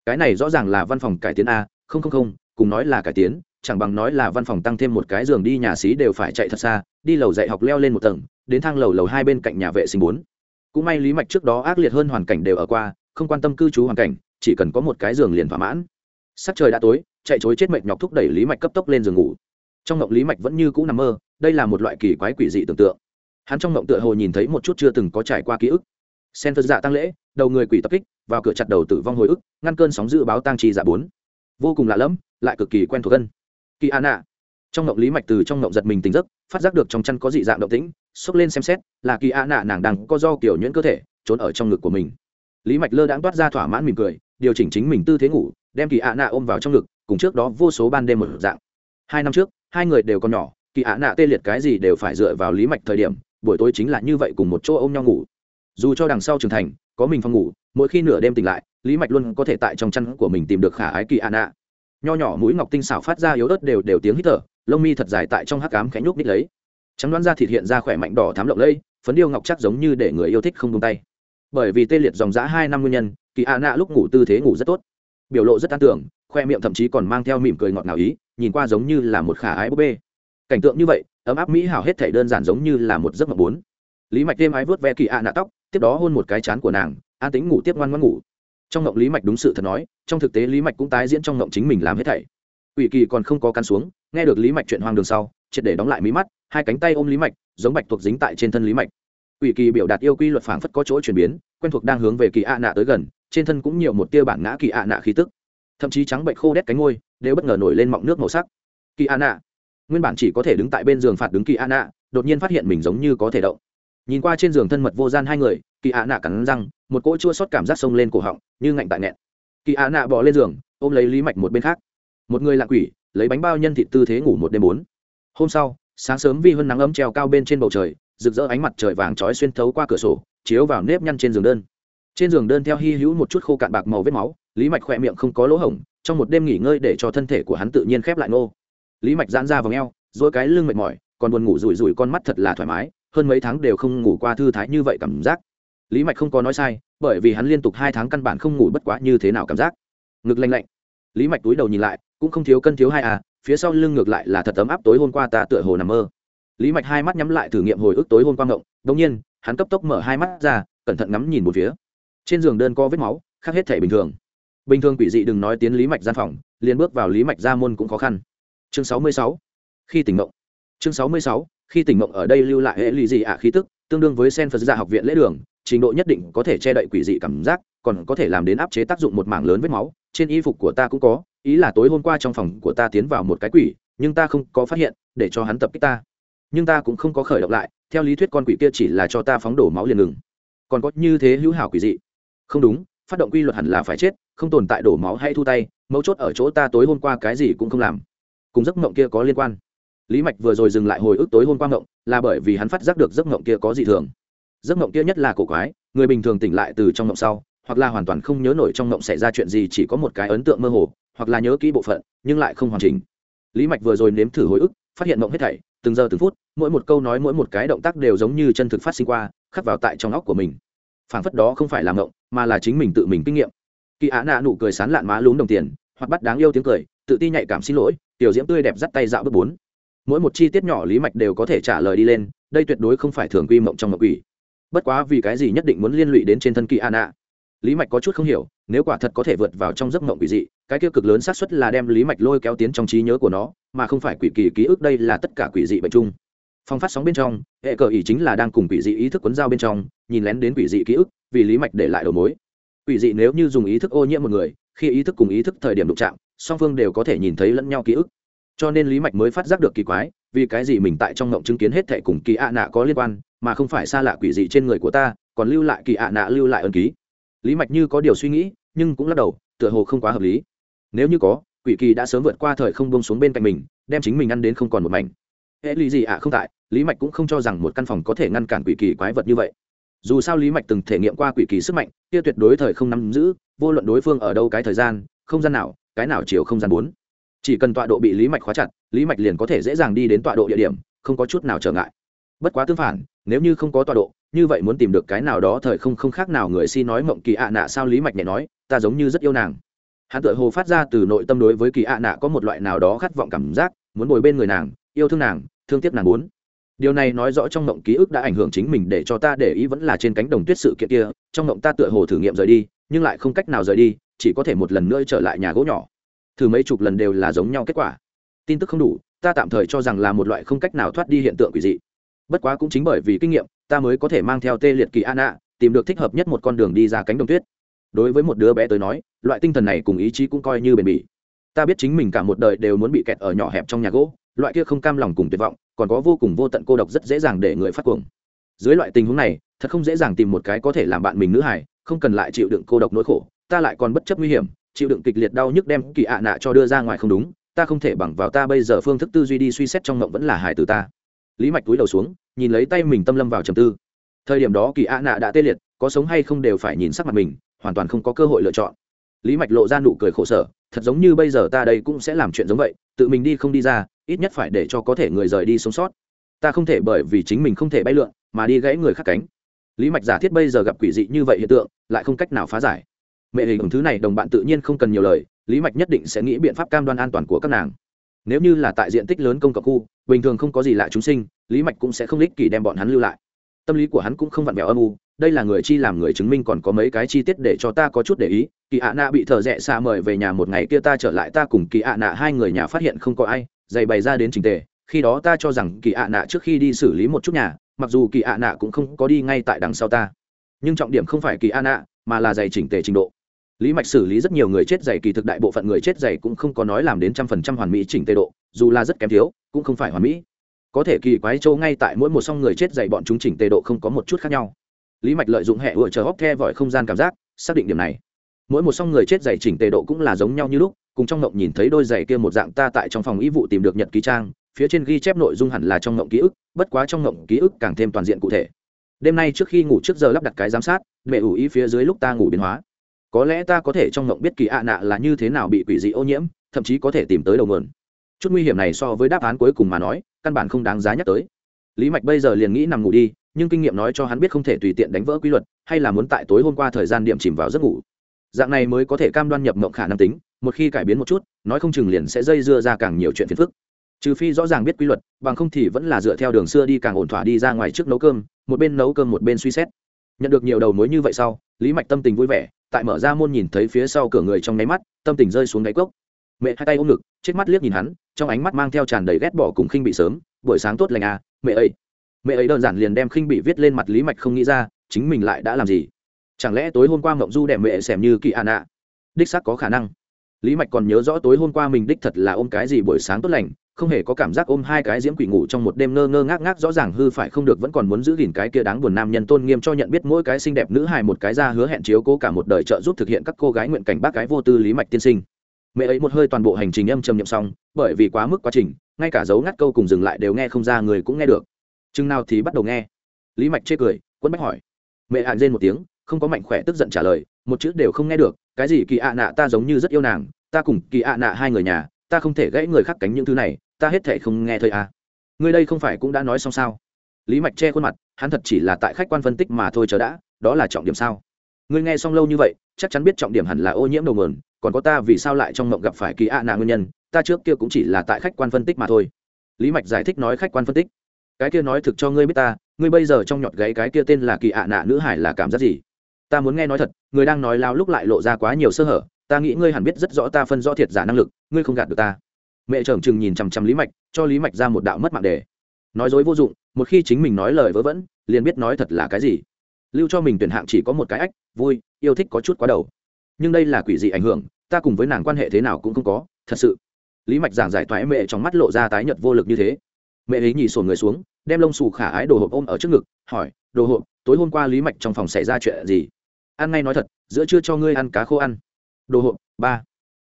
cái này rõ ràng là văn phòng cải tiến a, không không không, cùng nói là cải tiến, chẳng bằng nói là văn phòng tăng thêm một cái giường đi nhà xí đều phải chạy thật xa, đi lầu dạy học leo lên một tầng, đến thang lầu lầu hai bên cạnh nhà vệ sinh bốn. Cũng may lý mạch trước đó ác liệt hơn hoàn cảnh đều ở qua, không quan tâm cư trú hoàn cảnh, chỉ cần có một cái giường liền thỏa mãn. Sắc trời đã tối, chạy chối chết mệt nhọc thúc đẩy lý mạch cấp tốc lên giường ngủ trong ngộng lý mạch vẫn như cũ nằm mơ, đây là một loại kỳ quái quỷ dị tưởng tượng. Hắn trong ngộng tựa hồ nhìn thấy một chút chưa từng có trải qua ký ức. Sen phật dạ tăng lễ, đầu người quỷ tập kích, vào cửa chặt đầu tử vong hồi ức, ngăn cơn sóng dự báo tăng trì dạ bốn. Vô cùng lạ lẫm, lại cực kỳ quen thuộc gân kỳ an ạ. Trong ngộng lý mạch từ trong ngộng giật mình tỉnh giấc, phát giác được trong chăn có dị dạng động tĩnh, xốc lên xem xét, là kỳ an nạ nàng đang có do kiểu nhuyễn cơ thể, trốn ở trong ngực của mình. Lý mạch lơ đãng toát ra thỏa mãn mỉm cười, điều chỉnh chính mình tư thế ngủ, đem kỳ ạ nạ ôm vào trong ngực, cùng trước đó vô số ban đêm một dạng. Hai năm trước hai người đều còn nhỏ, kỳ ạ nạ tê liệt cái gì đều phải dựa vào lý mạch thời điểm, buổi tối chính là như vậy cùng một chỗ ôm nhau ngủ. Dù cho đằng sau trưởng thành, có mình phòng ngủ, mỗi khi nửa đêm tỉnh lại, lý mạch luôn có thể tại trong chăn của mình tìm được khả ái kỳ ạ nạ. Nho nhỏ mũi ngọc tinh xảo phát ra yếu ớt đều đều tiếng hít thở, lông mi thật dài tại trong hắc cám khẽ nhúc nít lấy. Trắng đoán da thịt hiện ra khỏe mạnh đỏ thám lộng lẫy, phấn điêu ngọc chắc giống như để người yêu thích không tung tay. Bởi vì tê liệt dòng giã hai năm nguyên nhân, kỳ ạ nạ lúc ngủ tư thế ngủ rất tốt. Biểu lộ rất an tưởng, khoe miệng thậm chí còn mang theo mỉm cười ngọt ngào ý nhìn qua giống như là một khả ái búp bê. Cảnh tượng như vậy, ấm áp mỹ hảo hết thể đơn giản giống như là một giấc mộng bốn. Lý mạch thêm ái vớt ve kỳ ạ nạ tóc, tiếp đó hôn một cái chán của nàng, an tính ngủ tiếp ngoan ngoan ngủ. Trong ngộng lý mạch đúng sự thật nói, trong thực tế lý mạch cũng tái diễn trong ngộng chính mình làm hết thảy. Ủy kỳ còn không có căn xuống, nghe được lý mạch chuyện hoang đường sau, triệt để đóng lại mí mắt, hai cánh tay ôm lý mạch, giống bạch thuộc dính tại trên thân lý mạch. Ủy kỳ biểu đạt yêu quy luật phảng phất có chỗ chuyển biến, quen thuộc đang hướng về kỳ ạ nạ tới gần, trên thân cũng nhiều một tia bản ngã kỳ ạ nạ khí tức. Thậm chí trắng bệnh khô đét cánh ngôi đều bất ngờ nổi lên mọng nước màu sắc. Kỳ ạ nguyên bản chỉ có thể đứng tại bên giường phạt đứng kỳ ạ đột nhiên phát hiện mình giống như có thể động. Nhìn qua trên giường thân mật vô gian hai người kỳ ạ nạ cắn răng, một cỗ chua xót cảm giác sông lên cổ họng, như ngạnh tại nghẹn. Kỳ ạ nạ bỏ lên giường, ôm lấy lý mạch một bên khác. Một người lạ quỷ, lấy bánh bao nhân thịt tư thế ngủ một đêm bốn. Hôm sau, sáng sớm vi hơn nắng ấm treo cao bên trên bầu trời, rực rỡ ánh mặt trời vàng trói xuyên thấu qua cửa sổ, chiếu vào nếp nhăn trên giường đơn. Trên giường đơn theo hy hữu một chút khô cạn bạc màu vết máu, lý mạch khỏe miệng không có lỗ hổng trong một đêm nghỉ ngơi để cho thân thể của hắn tự nhiên khép lại ngô. Lý mạch giãn ra v ò n g e o dỗi cái lưng mệt mỏi, còn buồn ngủ rủi rủi con mắt thật là thoải mái, hơn mấy tháng đều không ngủ qua thư thái như vậy cảm giác. Lý mạch không có nói sai, bởi vì hắn liên tục hai tháng căn bản không ngủ bất quá như thế nào cảm giác. Ngực lanh lạnh. Lý mạch túi đầu nhìn lại, cũng không thiếu cân thiếu hai à phía sau lưng ngược lại là thật ấm áp tối hôm qua ta tựa hồ nằm mơ. Lý mạch hai mắt nhắm lại thử nghiệm hồi ức tối hôm qua ngộng đ ỗ n g nhiên, hắn cấp tốc mở hai mắt ra, cẩn thận ngắm nhìn một phía. Trên giường đơn có vết máu, khác hết thể bình thường bình thường quỷ dị đừng nói tiến lý mạch gian phòng, liền bước vào lý mạch ra môn cũng khó khăn. Chương sáu mươi sáu. Khi tỉnh mộng chương sáu mươi sáu. Khi tỉnh mộng ở đây lưu lại hệ lụy dị ạ khí tức, tương đương với sen phật gia học viện lễ đường, trình độ nhất định có thể che đậy quỷ dị cảm giác, còn có thể làm đến áp chế tác dụng một mảng lớn vết máu, trên y phục của ta cũng có, ý là tối hôm qua trong phòng của ta tiến vào một cái quỷ, nhưng ta không có phát hiện, để cho hắn tập kích ta. Nhưng ta cũng không có khởi động lại, theo lý thuyết con quỷ kia chỉ là cho ta phóng đổ máu liền ngừng. Còn có như thế hữu hảo quỷ dị. Không đúng, phát động quy luật hẳn là phải chết không tồn tại đổ máu hay thu tay, mấu chốt ở chỗ ta tối hôm qua cái gì cũng không làm. Cùng giấc mộng kia có liên quan. Lý mạch vừa rồi dừng lại hồi ức tối hôm qua mộng, là bởi vì hắn phát giác được giấc mộng kia có gì thường. Giấc mộng kia nhất là cổ quái, người bình thường tỉnh lại từ trong mộng sau, hoặc là hoàn toàn không nhớ nổi trong mộng xảy ra chuyện gì, chỉ có một cái ấn tượng mơ hồ, hoặc là nhớ kỹ bộ phận, nhưng lại không hoàn chỉnh. Lý mạch vừa rồi nếm thử hồi ức, phát hiện mộng hết thảy, từng giờ từng phút, mỗi một câu nói, mỗi một cái động tác đều giống như chân thực phát sinh qua, khắc vào tại trong óc của mình. Phảng phất đó không phải là mộng, mà là chính mình tự mình kinh nghiệm kỳ á nạ nụ cười sán lạn má lún đồng tiền, hoặc bắt đáng yêu tiếng cười, tự ti nhạy cảm xin lỗi, tiểu diễm tươi đẹp dắt tay dạo bước bốn. Mỗi một chi tiết nhỏ lý mạch đều có thể trả lời đi lên, đây tuyệt đối không phải thường quy mộng trong mộng quỷ. bất quá vì cái gì nhất định muốn liên lụy đến trên thân kỳ an ạ lý mạch có chút không hiểu, nếu quả thật có thể vượt vào trong giấc mộng quỷ dị, cái kia cực lớn xác suất là đem lý mạch lôi kéo tiến trong trí nhớ của nó, mà không phải quỷ kỳ ký ức đây là tất cả quỷ dị bệnh chung. Phong phát sóng bên trong, hệ cờ ý chính là đang cùng quỷ dị ý thức quấn dao bên trong, nhìn lén đến quỷ dị ký ức, vì lý mạch để lại đầu mối quỷ dị nếu như dùng ý thức ô nhiễm một người, khi ý thức cùng ý thức thời điểm đụng chạm, song phương đều có thể nhìn thấy lẫn nhau ký ức. Cho nên lý mạch mới phát giác được kỳ quái, vì cái gì mình tại trong ngộng chứng kiến hết thệ cùng kỳ ạ nạ có liên quan, mà không phải xa lạ quỷ dị trên người của ta, còn lưu lại kỳ ạ nạ lưu lại ân ký. Lý mạch như có điều suy nghĩ, nhưng cũng lắc đầu, tựa hồ không quá hợp lý. Nếu như có, quỷ kỳ đã sớm vượt qua thời không bông xuống bên cạnh mình, đem chính mình ăn đến không còn một mảnh. Hệ lý gì ạ? Không tại. Lý mạch cũng không cho rằng một căn phòng có thể ngăn cản quỷ kỳ quái vật như vậy dù sao lý mạch từng thể nghiệm qua quỷ kỳ sức mạnh, kia tuyệt đối thời không nắm giữ, vô luận đối phương ở đâu cái thời gian, không gian nào, cái nào chiều không gian bốn. Chỉ cần tọa độ bị lý mạch khóa chặt, lý mạch liền có thể dễ dàng đi đến tọa độ địa điểm, không có chút nào trở ngại. Bất quá tương phản, nếu như không có tọa độ, như vậy muốn tìm được cái nào đó thời không không khác nào người si nói mộng kỳ ạ nạ sao lý mạch nhẹ nói, ta giống như rất yêu nàng. Hắn tự hồ phát ra từ nội tâm đối với kỳ ạ nạ có một loại nào đó khát vọng cảm giác, muốn bồi bên người nàng, yêu thương nàng, thương tiếc nàng muốn điều này nói rõ trong mộng ký ức đã ảnh hưởng chính mình để cho ta để ý vẫn là trên cánh đồng tuyết sự kiện kia, trong mộng ta tựa hồ thử nghiệm rời đi, nhưng lại không cách nào rời đi, chỉ có thể một lần nữa trở lại nhà gỗ nhỏ. Thử mấy chục lần đều là giống nhau kết quả. Tin tức không đủ, ta tạm thời cho rằng là một loại không cách nào thoát đi hiện tượng quỷ dị. Bất quá cũng chính bởi vì kinh nghiệm, ta mới có thể mang theo tê liệt kỳ an ạ tìm được thích hợp nhất một con đường đi ra cánh đồng tuyết. Đối với một đứa bé tới nói, loại tinh thần này cùng ý chí cũng coi như bền bỉ. Ta biết chính mình cả một đời đều muốn bị kẹt ở nhỏ hẹp trong nhà gỗ loại kia không cam lòng cùng tuyệt vọng, còn có vô cùng vô tận cô độc rất dễ dàng để người phát cuồng. Dưới loại tình huống này, thật không dễ dàng tìm một cái có thể làm bạn mình nữ hải không cần lại chịu đựng cô độc nỗi khổ, ta lại còn bất chấp nguy hiểm, chịu đựng kịch liệt đau nhức đem kỳ ạ nạ cho đưa ra ngoài không đúng, ta không thể bằng vào ta bây giờ phương thức tư duy đi suy xét trong ngộng vẫn là hải từ ta. Lý mạch túi đầu xuống, nhìn lấy tay mình tâm lâm vào trầm tư. Thời điểm đó kỳ ạ nạ đã tê liệt, có sống hay không đều phải nhìn sắc mặt mình, hoàn toàn không có cơ hội lựa chọn. Lý mạch lộ ra nụ cười khổ sở, thật giống như bây giờ ta đây cũng sẽ làm chuyện giống vậy, tự mình đi không đi ra ít nhất phải để cho có thể người rời đi sống sót. Ta không thể bởi vì chính mình không thể bay lượn mà đi gãy người khác cánh. Lý mạch giả thiết bây giờ gặp quỷ dị như vậy hiện tượng, lại không cách nào phá giải. Mẹ hình thứ này đồng bạn tự nhiên không cần nhiều lời, lý mạch nhất định sẽ nghĩ biện pháp cam đoan an toàn của các nàng. Nếu như là tại diện tích lớn công cộng khu, bình thường không có gì lạ chúng sinh, lý mạch cũng sẽ không lích kỷ đem bọn hắn lưu lại. Tâm lý của hắn cũng không vặn vẹo âm u, đây là người chi làm người chứng minh còn có mấy cái chi tiết để cho ta có chút để ý. Kỳ ạ nạ bị thợ rẽ xa mời về nhà một ngày kia ta trở lại, ta cùng kỳ ạ nạ hai người nhà phát hiện không có ai dày bày ra đến trình tề, khi đó ta cho rằng kỳ ạ nạ trước khi đi xử lý một chút nhà, mặc dù kỳ ạ nạ cũng không có đi ngay tại đằng sau ta. Nhưng trọng điểm không phải kỳ ạ nạ, mà là dày chỉnh tề trình độ. Lý mạch xử lý rất nhiều người chết dày kỳ thực đại bộ phận người chết dày cũng không có nói làm đến trăm phần trăm hoàn mỹ chỉnh tề độ, dù là rất kém thiếu, cũng không phải hoàn mỹ. Có thể kỳ quái châu ngay tại mỗi một song người chết dày bọn chúng chỉnh tề độ không có một chút khác nhau. Lý mạch lợi dụng hệ vừa chờ hóc the vòi không gian cảm giác, xác định điểm này. Mỗi một song người chết dày chỉnh tề độ cũng là giống nhau như lúc cùng trong ngộng nhìn thấy đôi giày kia một dạng ta tại trong phòng y vụ tìm được nhật ký trang, phía trên ghi chép nội dung hẳn là trong ngộng ký ức, bất quá trong ngộng ký ức càng thêm toàn diện cụ thể. Đêm nay trước khi ngủ trước giờ lắp đặt cái giám sát, mẹ ủ ý phía dưới lúc ta ngủ biến hóa. Có lẽ ta có thể trong ngộng biết kỳ ạ nạ là như thế nào bị quỷ dị ô nhiễm, thậm chí có thể tìm tới đầu nguồn. Chút nguy hiểm này so với đáp án cuối cùng mà nói, căn bản không đáng giá nhắc tới. Lý mạch bây giờ liền nghĩ nằm ngủ đi, nhưng kinh nghiệm nói cho hắn biết không thể tùy tiện đánh vỡ quy luật, hay là muốn tại tối hôm qua thời gian điểm chìm vào giấc ngủ. Dạng này mới có thể cam đoan nhập mộng khả năng tính một khi cải biến một chút, nói không chừng liền sẽ dây dưa ra càng nhiều chuyện phiền phức. Trừ phi rõ ràng biết quy luật, bằng không thì vẫn là dựa theo đường xưa đi càng ổn thỏa đi ra ngoài trước nấu cơm, một bên nấu cơm một bên suy xét. Nhận được nhiều đầu mối như vậy sau, lý mạch tâm tình vui vẻ, tại mở ra môn nhìn thấy phía sau cửa người trong nháy mắt, tâm tình rơi xuống đáy cốc. Mẹ hai tay ôm ngực chết mắt liếc nhìn hắn, trong ánh mắt mang theo tràn đầy ghét bỏ cùng khinh bị sớm, buổi sáng tốt lành à mẹ ấy mẹ ấy đơn giản liền đem khinh bị viết lên mặt lý mạch không nghĩ ra, chính mình lại đã làm gì? Chẳng lẽ tối hôm qua mộng du đẹp mẹ xẻm như kỳ an ạ à? đích xác có khả năng lý mạch còn nhớ rõ tối hôm qua mình đích thật là ôm cái gì buổi sáng tốt lành, không hề có cảm giác ôm hai cái diễm quỷ ngủ trong một đêm ngơ ngơ ngác ngác, rõ ràng hư phải không được, vẫn còn muốn giữ gìn cái kia đáng buồn nam nhân tôn nghiêm cho nhận biết mỗi cái xinh đẹp nữ hài một cái ra hứa hẹn chiếu cố cả một đời trợ giúp thực hiện các cô gái nguyện cảnh bác cái vô tư lý mạch tiên sinh. Mẹ ấy một hơi toàn bộ hành trình âm trầm nhậm xong, bởi vì quá mức quá trình, ngay cả dấu ngắt câu cùng dừng lại đều nghe không ra người cũng nghe được. Chừng nào thì bắt đầu nghe. Lý mạch chê cười quân bách hỏi. Mẹ hạn lên một tiếng, không có mạnh khỏe tức giận trả lời, một chữ đều không nghe được cái gì kỳ ạ nạ ta giống như rất yêu nàng, ta cùng kỳ ạ nạ hai người nhà, ta không thể gãy người khác cánh những thứ này, ta hết thể không nghe thôi à. Ngươi đây không phải cũng đã nói xong sao? Lý mạch che khuôn mặt, hắn thật chỉ là tại khách quan phân tích mà thôi chờ đã, đó là trọng điểm sao? Ngươi nghe xong lâu như vậy, chắc chắn biết trọng điểm hẳn là ô nhiễm đầu nguồn, còn có ta vì sao lại trong mộng gặp phải kỳ ạ nạ nguyên nhân, ta trước kia cũng chỉ là tại khách quan phân tích mà thôi. Lý mạch giải thích nói khách quan phân tích. Cái kia nói thực cho ngươi biết ta, ngươi bây giờ trong nhọt gáy cái kia tên là kỳ ạ nạ nữ hải là cảm giác gì? Ta muốn nghe nói thật, người đang nói lao lúc lại lộ ra quá nhiều sơ hở, ta nghĩ ngươi hẳn biết rất rõ ta phân rõ thiệt giả năng lực, ngươi không gạt được ta. Mẹ trưởng chừng nhìn chằm chằm lý mạch, cho lý mạch ra một đạo mất mạng đề. Nói dối vô dụng, một khi chính mình nói lời vớ vẩn, liền biết nói thật là cái gì. Lưu cho mình tuyển hạng chỉ có một cái ách, vui, yêu thích có chút quá đầu. Nhưng đây là quỷ dị ảnh hưởng, ta cùng với nàng quan hệ thế nào cũng không có, thật sự. Lý mạch giảng giải thoái mẹ trong mắt lộ ra tái nhợt vô lực như thế. Mẹ ấy nhì sổ người xuống, đem lông xù khả ái đồ hộp ôm ở trước ngực, hỏi, đồ hộp, tối hôm qua lý mạch trong phòng xảy ra chuyện gì? Ăn ngay nói thật, giữa chưa cho ngươi ăn cá khô ăn. Đồ hộp, ba.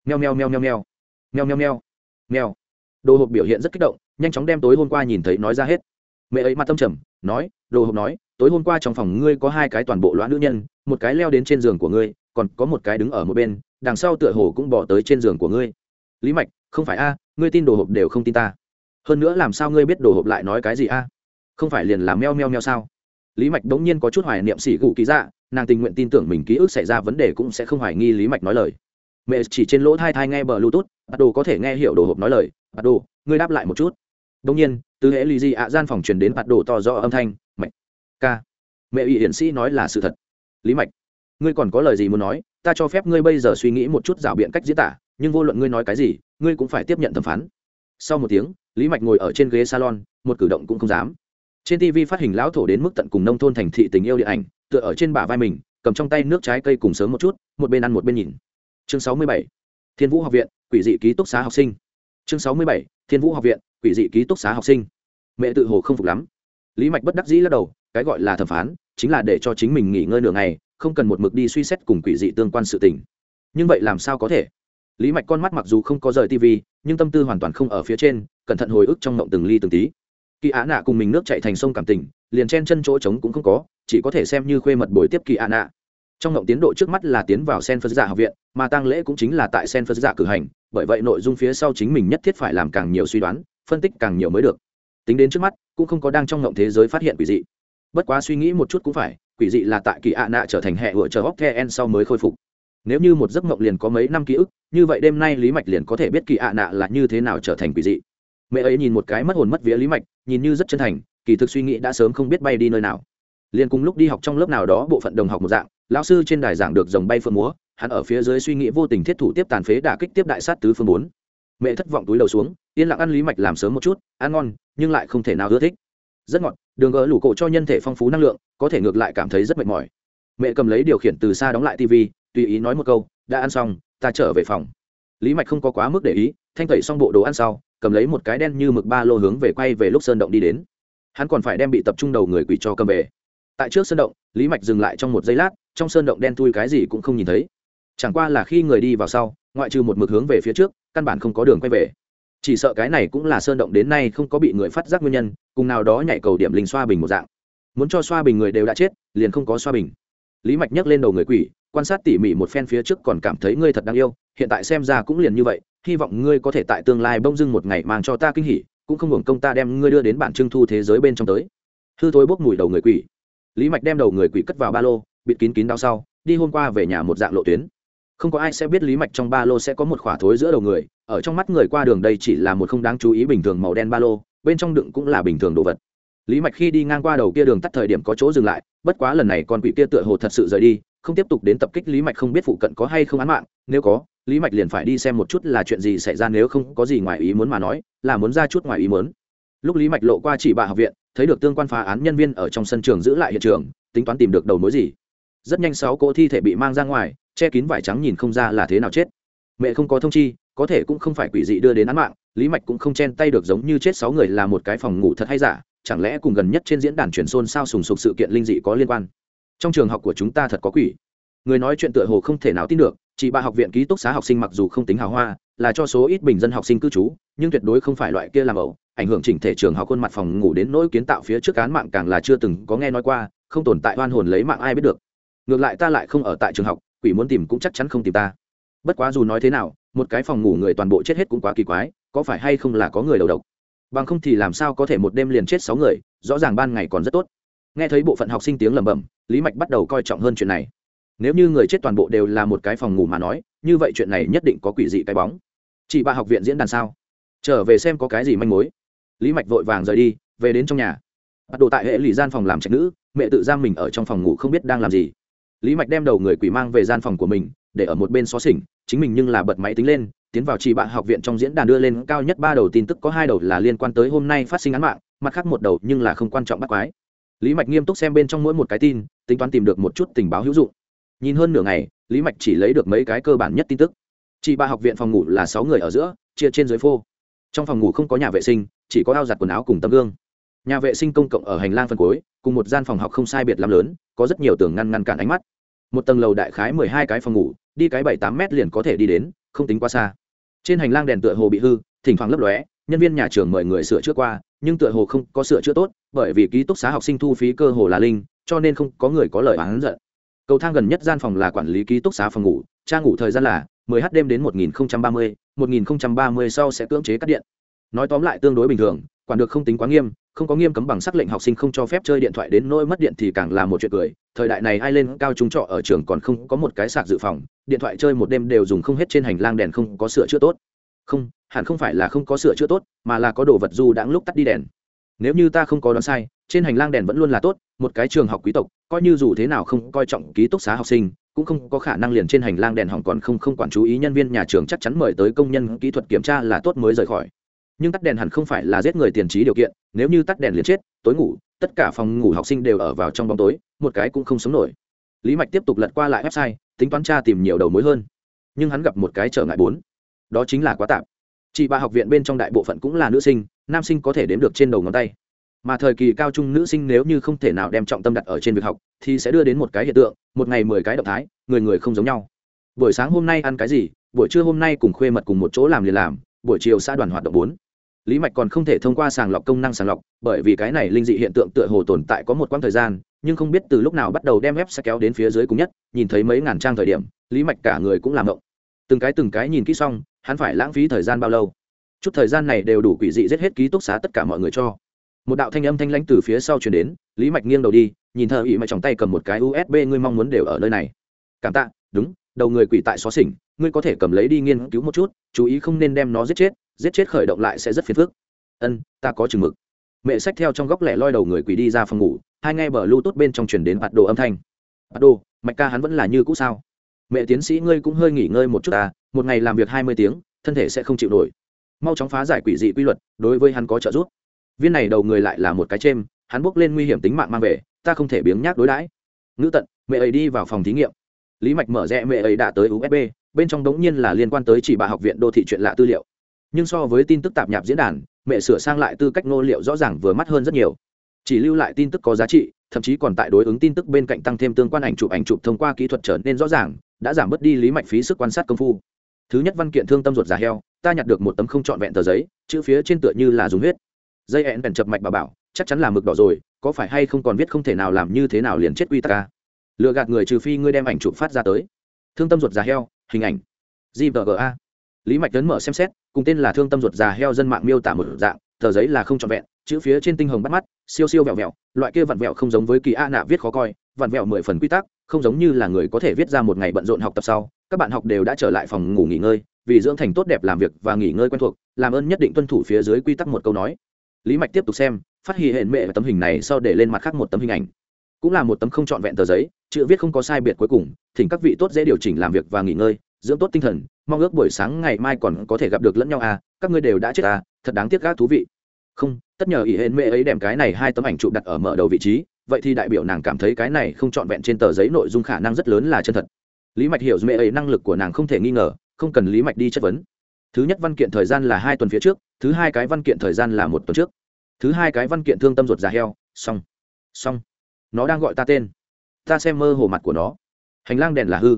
Meo meo meo meo meo. Meo meo meo. Meo. Đồ hộp biểu hiện rất kích động, nhanh chóng đem tối hôm qua nhìn thấy nói ra hết. Mẹ ấy mặt tâm trầm, nói, đồ hộp nói, tối hôm qua trong phòng ngươi có hai cái toàn bộ loãn nữ nhân, một cái leo đến trên giường của ngươi, còn có một cái đứng ở một bên, đằng sau tựa hồ cũng bỏ tới trên giường của ngươi. Lý mạch, không phải a, ngươi tin đồ hộp đều không tin ta. Hơn nữa làm sao ngươi biết đồ hộp lại nói cái gì a? Không phải liền làm meo meo meo sao? Lý mạch đống nhiên có chút hoài niệm xỉ gù ký dạ nàng tình nguyện tin tưởng mình ký ức xảy ra vấn đề cũng sẽ không hoài nghi lý mạch nói lời. Mẹ chỉ trên lỗ thai thai nghe bờ bluetooth, bắt đồ có thể nghe hiểu đồ hộp nói lời, bắt đồ, ngươi đáp lại một chút. Đống nhiên, từ hệ lì di ạ gian phòng truyền đến bắt đồ to do âm thanh mạch ca. Mẹ ủy hiển sĩ nói là sự thật. Lý mạch, ngươi còn có lời gì muốn nói? Ta cho phép ngươi bây giờ suy nghĩ một chút rảo biện cách diễn tả, nhưng vô luận ngươi nói cái gì, ngươi cũng phải tiếp nhận thẩm phán. Sau một tiếng, lý mạch ngồi ở trên ghế salon, một cử động cũng không dám trên tv phát hình lão thổ đến mức tận cùng nông thôn thành thị tình yêu điện ảnh, tựa ở trên bả vai mình, cầm trong tay nước trái cây cùng sớm một chút, một bên ăn một bên nhìn. Chương sáu mươi bảy, thiên vũ học viện, quỷ dị ký túc xá học sinh. Chương sáu mươi bảy, thiên vũ học viện, quỷ dị ký túc xá học sinh. Mẹ tự hồ không phục lắm. Lý mạch bất đắc dĩ lắc đầu, cái gọi là thẩm phán, chính là để cho chính mình nghỉ ngơi nửa ngày, không cần một mực đi suy xét cùng quỷ dị tương quan sự tình. Nhưng vậy làm sao có thể? Lý mạch con mắt mặc dù không có rời tv nhưng tâm tư hoàn toàn không ở phía trên, cẩn thận hồi ức trong mộng từng ly từng tí kỳ á nạ cùng mình nước chạy thành sông cảm tình, liền chen chân chỗ trống cũng không có, chỉ có thể xem như khuê mật bồi tiếp kỳ á nạ. Trong ngộng tiến độ trước mắt là tiến vào sen phật giả học viện, mà tăng lễ cũng chính là tại sen phật giả cử hành, bởi vậy nội dung phía sau chính mình nhất thiết phải làm càng nhiều suy đoán, phân tích càng nhiều mới được. Tính đến trước mắt, cũng không có đang trong ngộng thế giới phát hiện quỷ dị. Bất quá suy nghĩ một chút cũng phải, quỷ dị là tại kỳ ạ nạ trở thành hệ vựa chờ hóc the en sau mới khôi phục. Nếu như một giấc mộng liền có mấy năm ký ức, như vậy đêm nay lý mạch liền có thể biết kỳ ạ nạ là như thế nào trở thành quỷ dị mẹ ấy nhìn một cái mất hồn mất vía lý mạch, nhìn như rất chân thành, kỳ thực suy nghĩ đã sớm không biết bay đi nơi nào. Liền cùng lúc đi học trong lớp nào đó bộ phận đồng học một dạng, lão sư trên đài giảng được dòng bay phượng múa, hắn ở phía dưới suy nghĩ vô tình thiết thủ tiếp tàn phế đả kích tiếp đại sát tứ phương bốn. Mẹ thất vọng túi đầu xuống, yên lặng ăn lý mạch làm sớm một chút, ăn ngon, nhưng lại không thể nào ưa thích. Rất ngọt, đường gỡ lủ cổ cho nhân thể phong phú năng lượng, có thể ngược lại cảm thấy rất mệt mỏi. Mẹ cầm lấy điều khiển từ xa đóng lại tv tùy ý nói một câu, đã ăn xong, ta trở về phòng. Lý mạch không có quá mức để ý, thanh tẩy xong bộ đồ ăn sau cầm lấy một cái đen như mực ba lô hướng về quay về lúc sơn động đi đến. Hắn còn phải đem bị tập trung đầu người quỷ cho cầm về. Tại trước sơn động, lý mạch dừng lại trong một giây lát, trong sơn động đen thui cái gì cũng không nhìn thấy. Chẳng qua là khi người đi vào sau, ngoại trừ một mực hướng về phía trước, căn bản không có đường quay về. Chỉ sợ cái này cũng là sơn động đến nay không có bị người phát giác nguyên nhân, cùng nào đó nhảy cầu điểm linh xoa bình một dạng. Muốn cho xoa bình người đều đã chết, liền không có xoa bình. Lý mạch nhấc lên đầu người quỷ quan sát tỉ mỉ một phen phía trước còn cảm thấy ngươi thật đáng yêu, hiện tại xem ra cũng liền như vậy hy vọng ngươi có thể tại tương lai bông dưng một ngày mang cho ta kinh hỉ, cũng không hưởng công ta đem ngươi đưa đến bản trưng thu thế giới bên trong tới. Hư thối bốc mùi đầu người quỷ. Lý mạch đem đầu người quỷ cất vào ba lô, bịt kín kín đau sau, đi hôm qua về nhà một dạng lộ tuyến. Không có ai sẽ biết lý mạch trong ba lô sẽ có một khỏa thối giữa đầu người, ở trong mắt người qua đường đây chỉ là một không đáng chú ý bình thường màu đen ba lô, bên trong đựng cũng là bình thường đồ vật. Lý mạch khi đi ngang qua đầu kia đường tắt thời điểm có chỗ dừng lại, bất quá lần này con quỷ kia tựa hồ thật sự rời đi, không tiếp tục đến tập kích lý mạch không biết phụ cận có hay không án mạng, nếu có lý mạch liền phải đi xem một chút là chuyện gì xảy ra nếu không có gì ngoài ý muốn mà nói, là muốn ra chút ngoài ý muốn. Lúc lý mạch lộ qua chỉ bà học viện, thấy được tương quan phá án nhân viên ở trong sân trường giữ lại hiện trường, tính toán tìm được đầu mối gì. Rất nhanh sáu cỗ thi thể bị mang ra ngoài, che kín vải trắng nhìn không ra là thế nào chết. Mẹ không có thông chi, có thể cũng không phải quỷ dị đưa đến án mạng, lý mạch cũng không chen tay được giống như chết sáu người là một cái phòng ngủ thật hay giả, chẳng lẽ cùng gần nhất trên diễn đàn truyền xôn sao sùng sục sự kiện linh dị có liên quan? Trong trường học của chúng ta thật có quỷ. Người nói chuyện tựa hồ không thể nào tin được chỉ ba học viện ký túc xá học sinh mặc dù không tính hào hoa, là cho số ít bình dân học sinh cư trú, nhưng tuyệt đối không phải loại kia làm ẩu, ảnh hưởng chỉnh thể trường học khuôn mặt phòng ngủ đến nỗi kiến tạo phía trước cán mạng càng là chưa từng có nghe nói qua, không tồn tại oan hồn lấy mạng ai biết được. Ngược lại ta lại không ở tại trường học, quỷ muốn tìm cũng chắc chắn không tìm ta. Bất quá dù nói thế nào, một cái phòng ngủ người toàn bộ chết hết cũng quá kỳ quái, có phải hay không là có người đầu độc? Bằng không thì làm sao có thể một đêm liền chết sáu người, rõ ràng ban ngày còn rất tốt. Nghe thấy bộ phận học sinh tiếng lẩm bẩm, lý mạch bắt đầu coi trọng hơn chuyện này nếu như người chết toàn bộ đều là một cái phòng ngủ mà nói, như vậy chuyện này nhất định có quỷ dị cái bóng. Chị bà học viện diễn đàn sao? Trở về xem có cái gì manh mối. Lý mạch vội vàng rời đi, về đến trong nhà. Bắt đồ tại hệ lì gian phòng làm trạch nữ, mẹ tự giam mình ở trong phòng ngủ không biết đang làm gì. Lý mạch đem đầu người quỷ mang về gian phòng của mình, để ở một bên xó xỉnh, chính mình nhưng là bật máy tính lên, tiến vào trì bạn học viện trong diễn đàn đưa lên cao nhất ba đầu tin tức có hai đầu là liên quan tới hôm nay phát sinh án mạng, mặt khác một đầu nhưng là không quan trọng bắt quái. Lý mạch nghiêm túc xem bên trong mỗi một cái tin, tính toán tìm được một chút tình báo hữu dụng nhìn hơn nửa ngày, lý mạch chỉ lấy được mấy cái cơ bản nhất tin tức. Chị ba học viện phòng ngủ là sáu người ở giữa, chia trên dưới phô. Trong phòng ngủ không có nhà vệ sinh, chỉ có ao giặt quần áo cùng tấm gương. Nhà vệ sinh công cộng ở hành lang phân cối cùng một gian phòng học không sai biệt lắm lớn, có rất nhiều tường ngăn ngăn cản ánh mắt. Một tầng lầu đại khái mười hai cái phòng ngủ, đi cái bảy tám mét liền có thể đi đến, không tính quá xa. Trên hành lang đèn tựa hồ bị hư, thỉnh thoảng lấp lóe, nhân viên nhà trường mời người sửa chữa qua, nhưng tựa hồ không có sửa chữa tốt, bởi vì ký túc xá học sinh thu phí cơ hồ là linh, cho nên không có người có lời oán giận cầu thang gần nhất gian phòng là quản lý ký túc xá phòng ngủ Trang ngủ thời gian là 10 h đêm đến 1030, 1030 sau sẽ cưỡng chế cắt điện. Nói tóm lại tương đối bình thường quản được không tính quá nghiêm không có nghiêm cấm bằng sắc lệnh học sinh không cho phép chơi điện thoại đến nỗi mất điện thì càng là một chuyện cười. Thời đại này ai lên cao trung trọ ở trường còn không có một cái sạc dự phòng điện thoại chơi một đêm đều dùng không hết trên hành lang đèn không có sửa chữa tốt. Không hẳn không phải là không có sửa chữa tốt mà là có đồ vật du đãng lúc tắt đi đèn. Nếu như ta không có đoán sai trên hành lang đèn vẫn luôn là tốt, một cái trường học quý tộc, coi như dù thế nào không coi trọng ký túc xá học sinh, cũng không có khả năng liền trên hành lang đèn hỏng còn không không quản chú ý nhân viên nhà trường chắc chắn mời tới công nhân kỹ thuật kiểm tra là tốt mới rời khỏi. Nhưng tắt đèn hẳn không phải là giết người tiền trí điều kiện, nếu như tắt đèn liền chết, tối ngủ, tất cả phòng ngủ học sinh đều ở vào trong bóng tối, một cái cũng không sống nổi. Lý mạch tiếp tục lật qua lại website, tính toán tra tìm nhiều đầu mối hơn. Nhưng hắn gặp một cái trở ngại bốn. Đó chính là quá tạp. Chị bà học viện bên trong đại bộ phận cũng là nữ sinh, nam sinh có thể đếm được trên đầu ngón tay mà thời kỳ cao trung nữ sinh nếu như không thể nào đem trọng tâm đặt ở trên việc học, thì sẽ đưa đến một cái hiện tượng, một ngày mười cái động thái, người người không giống nhau. Buổi sáng hôm nay ăn cái gì, buổi trưa hôm nay cùng khuê mật cùng một chỗ làm liền làm, buổi chiều xã đoàn hoạt động bốn. Lý mạch còn không thể thông qua sàng lọc công năng sàng lọc, bởi vì cái này linh dị hiện tượng tựa hồ tồn tại có một quãng thời gian, nhưng không biết từ lúc nào bắt đầu đem web sẽ kéo đến phía dưới cùng nhất, nhìn thấy mấy ngàn trang thời điểm, lý mạch cả người cũng làm động. Từng cái từng cái nhìn kỹ xong, hắn phải lãng phí thời gian bao lâu? Chút thời gian này đều đủ quỷ dị giết hết ký túc xá tất cả mọi người cho một đạo thanh âm thanh lãnh từ phía sau chuyển đến, lý mạch nghiêng đầu đi, nhìn thợ ỵ mạch trong tay cầm một cái usb ngươi mong muốn đều ở nơi này. Cảm tạ, đúng, đầu người quỷ tại xó xỉnh, ngươi có thể cầm lấy đi nghiên cứu một chút, chú ý không nên đem nó giết chết giết chết khởi động lại sẽ rất phiền phức. Ân, ta có chừng mực. Mẹ sách theo trong góc lẻ loi đầu người quỷ đi ra phòng ngủ, hai nghe bờ lưu tốt bên trong chuyển đến bạt đồ âm thanh. Bạt đồ, mạch ca hắn vẫn là như cũ sao? Mẹ tiến sĩ ngươi cũng hơi nghỉ ngơi một chút ta một ngày làm việc hai mươi tiếng, thân thể sẽ không chịu nổi. Mau chóng phá giải quỷ dị quy luật, đối với hắn có trợ giúp viên này đầu người lại là một cái chêm, hắn bước lên nguy hiểm tính mạng mang về, ta không thể biếng nhác đối đãi. Ngữ tận, mẹ ấy đi vào phòng thí nghiệm. Lý mạch mở rẽ mẹ ấy đã tới usb bên trong đống nhiên là liên quan tới chỉ bà học viện đô thị chuyện lạ tư liệu. Nhưng so với tin tức tạp nhạp diễn đàn, mẹ sửa sang lại tư cách nô liệu rõ ràng vừa mắt hơn rất nhiều. Chỉ lưu lại tin tức có giá trị, thậm chí còn tại đối ứng tin tức bên cạnh tăng thêm tương quan ảnh chụp ảnh chụp thông qua kỹ thuật trở nên rõ ràng, đã giảm bớt đi lý mạch phí sức quan sát công phu. Thứ nhất văn kiện thương tâm ruột già heo, ta nhặt được một tấm không trọn vẹn tờ giấy, chữ phía trên tựa như là dùng huyết dây ẹn bèn chập mạch bà bảo, chắc chắn là mực đỏ rồi, có phải hay không còn viết không thể nào làm như thế nào liền chết quy tắc à? ca lựa gạt người trừ phi ngươi đem ảnh chụp phát ra tới. Thương tâm ruột già heo, hình ảnh. Gvga lý mạch tấn mở xem xét, cùng tên là thương tâm ruột già heo dân mạng miêu tả một dạng, tờ giấy là không trọn vẹn, chữ phía trên tinh hồng bắt mắt, siêu siêu vẹo vẹo, loại kia vặn vẹo không giống với kỳ a nạ viết khó coi, vặn vẹo mười phần quy tắc, không giống như là người có thể viết ra một ngày bận rộn học tập sau, các bạn học đều đã trở lại phòng ngủ nghỉ ngơi, vì dưỡng thành tốt đẹp làm việc và nghỉ ngơi quen thuộc, làm ơn nhất định tuân thủ phía dưới quy tắc một câu nói lý mạch tiếp tục xem, phát hiện hệ mẹ tấm hình này sau để lên mặt khác một tấm hình ảnh. Cũng là một tấm không trọn vẹn tờ giấy, chữ viết không có sai biệt cuối cùng, thỉnh các vị tốt dễ điều chỉnh làm việc và nghỉ ngơi, dưỡng tốt tinh thần, mong ước buổi sáng ngày mai còn có thể gặp được lẫn nhau à các ngươi đều đã chết à thật đáng tiếc gác thú vị. Không, tất nhờ ỷ hên mẹ ấy đem cái này hai tấm ảnh chụp đặt ở mở đầu vị trí, vậy thì đại biểu nàng cảm thấy cái này không trọn vẹn trên tờ giấy nội dung khả năng rất lớn là chân thật. Lý mạch hiểu mẹ ấy năng lực của nàng không thể nghi ngờ, không cần lý mạch đi chất vấn. Thứ nhất văn kiện thời gian là hai tuần phía trước thứ hai cái văn kiện thời gian là một tuần trước. Thứ hai cái văn kiện thương tâm ruột già heo. Xong. Xong. Nó đang gọi ta tên. Ta xem mơ hồ mặt của nó. Hành lang đèn là hư.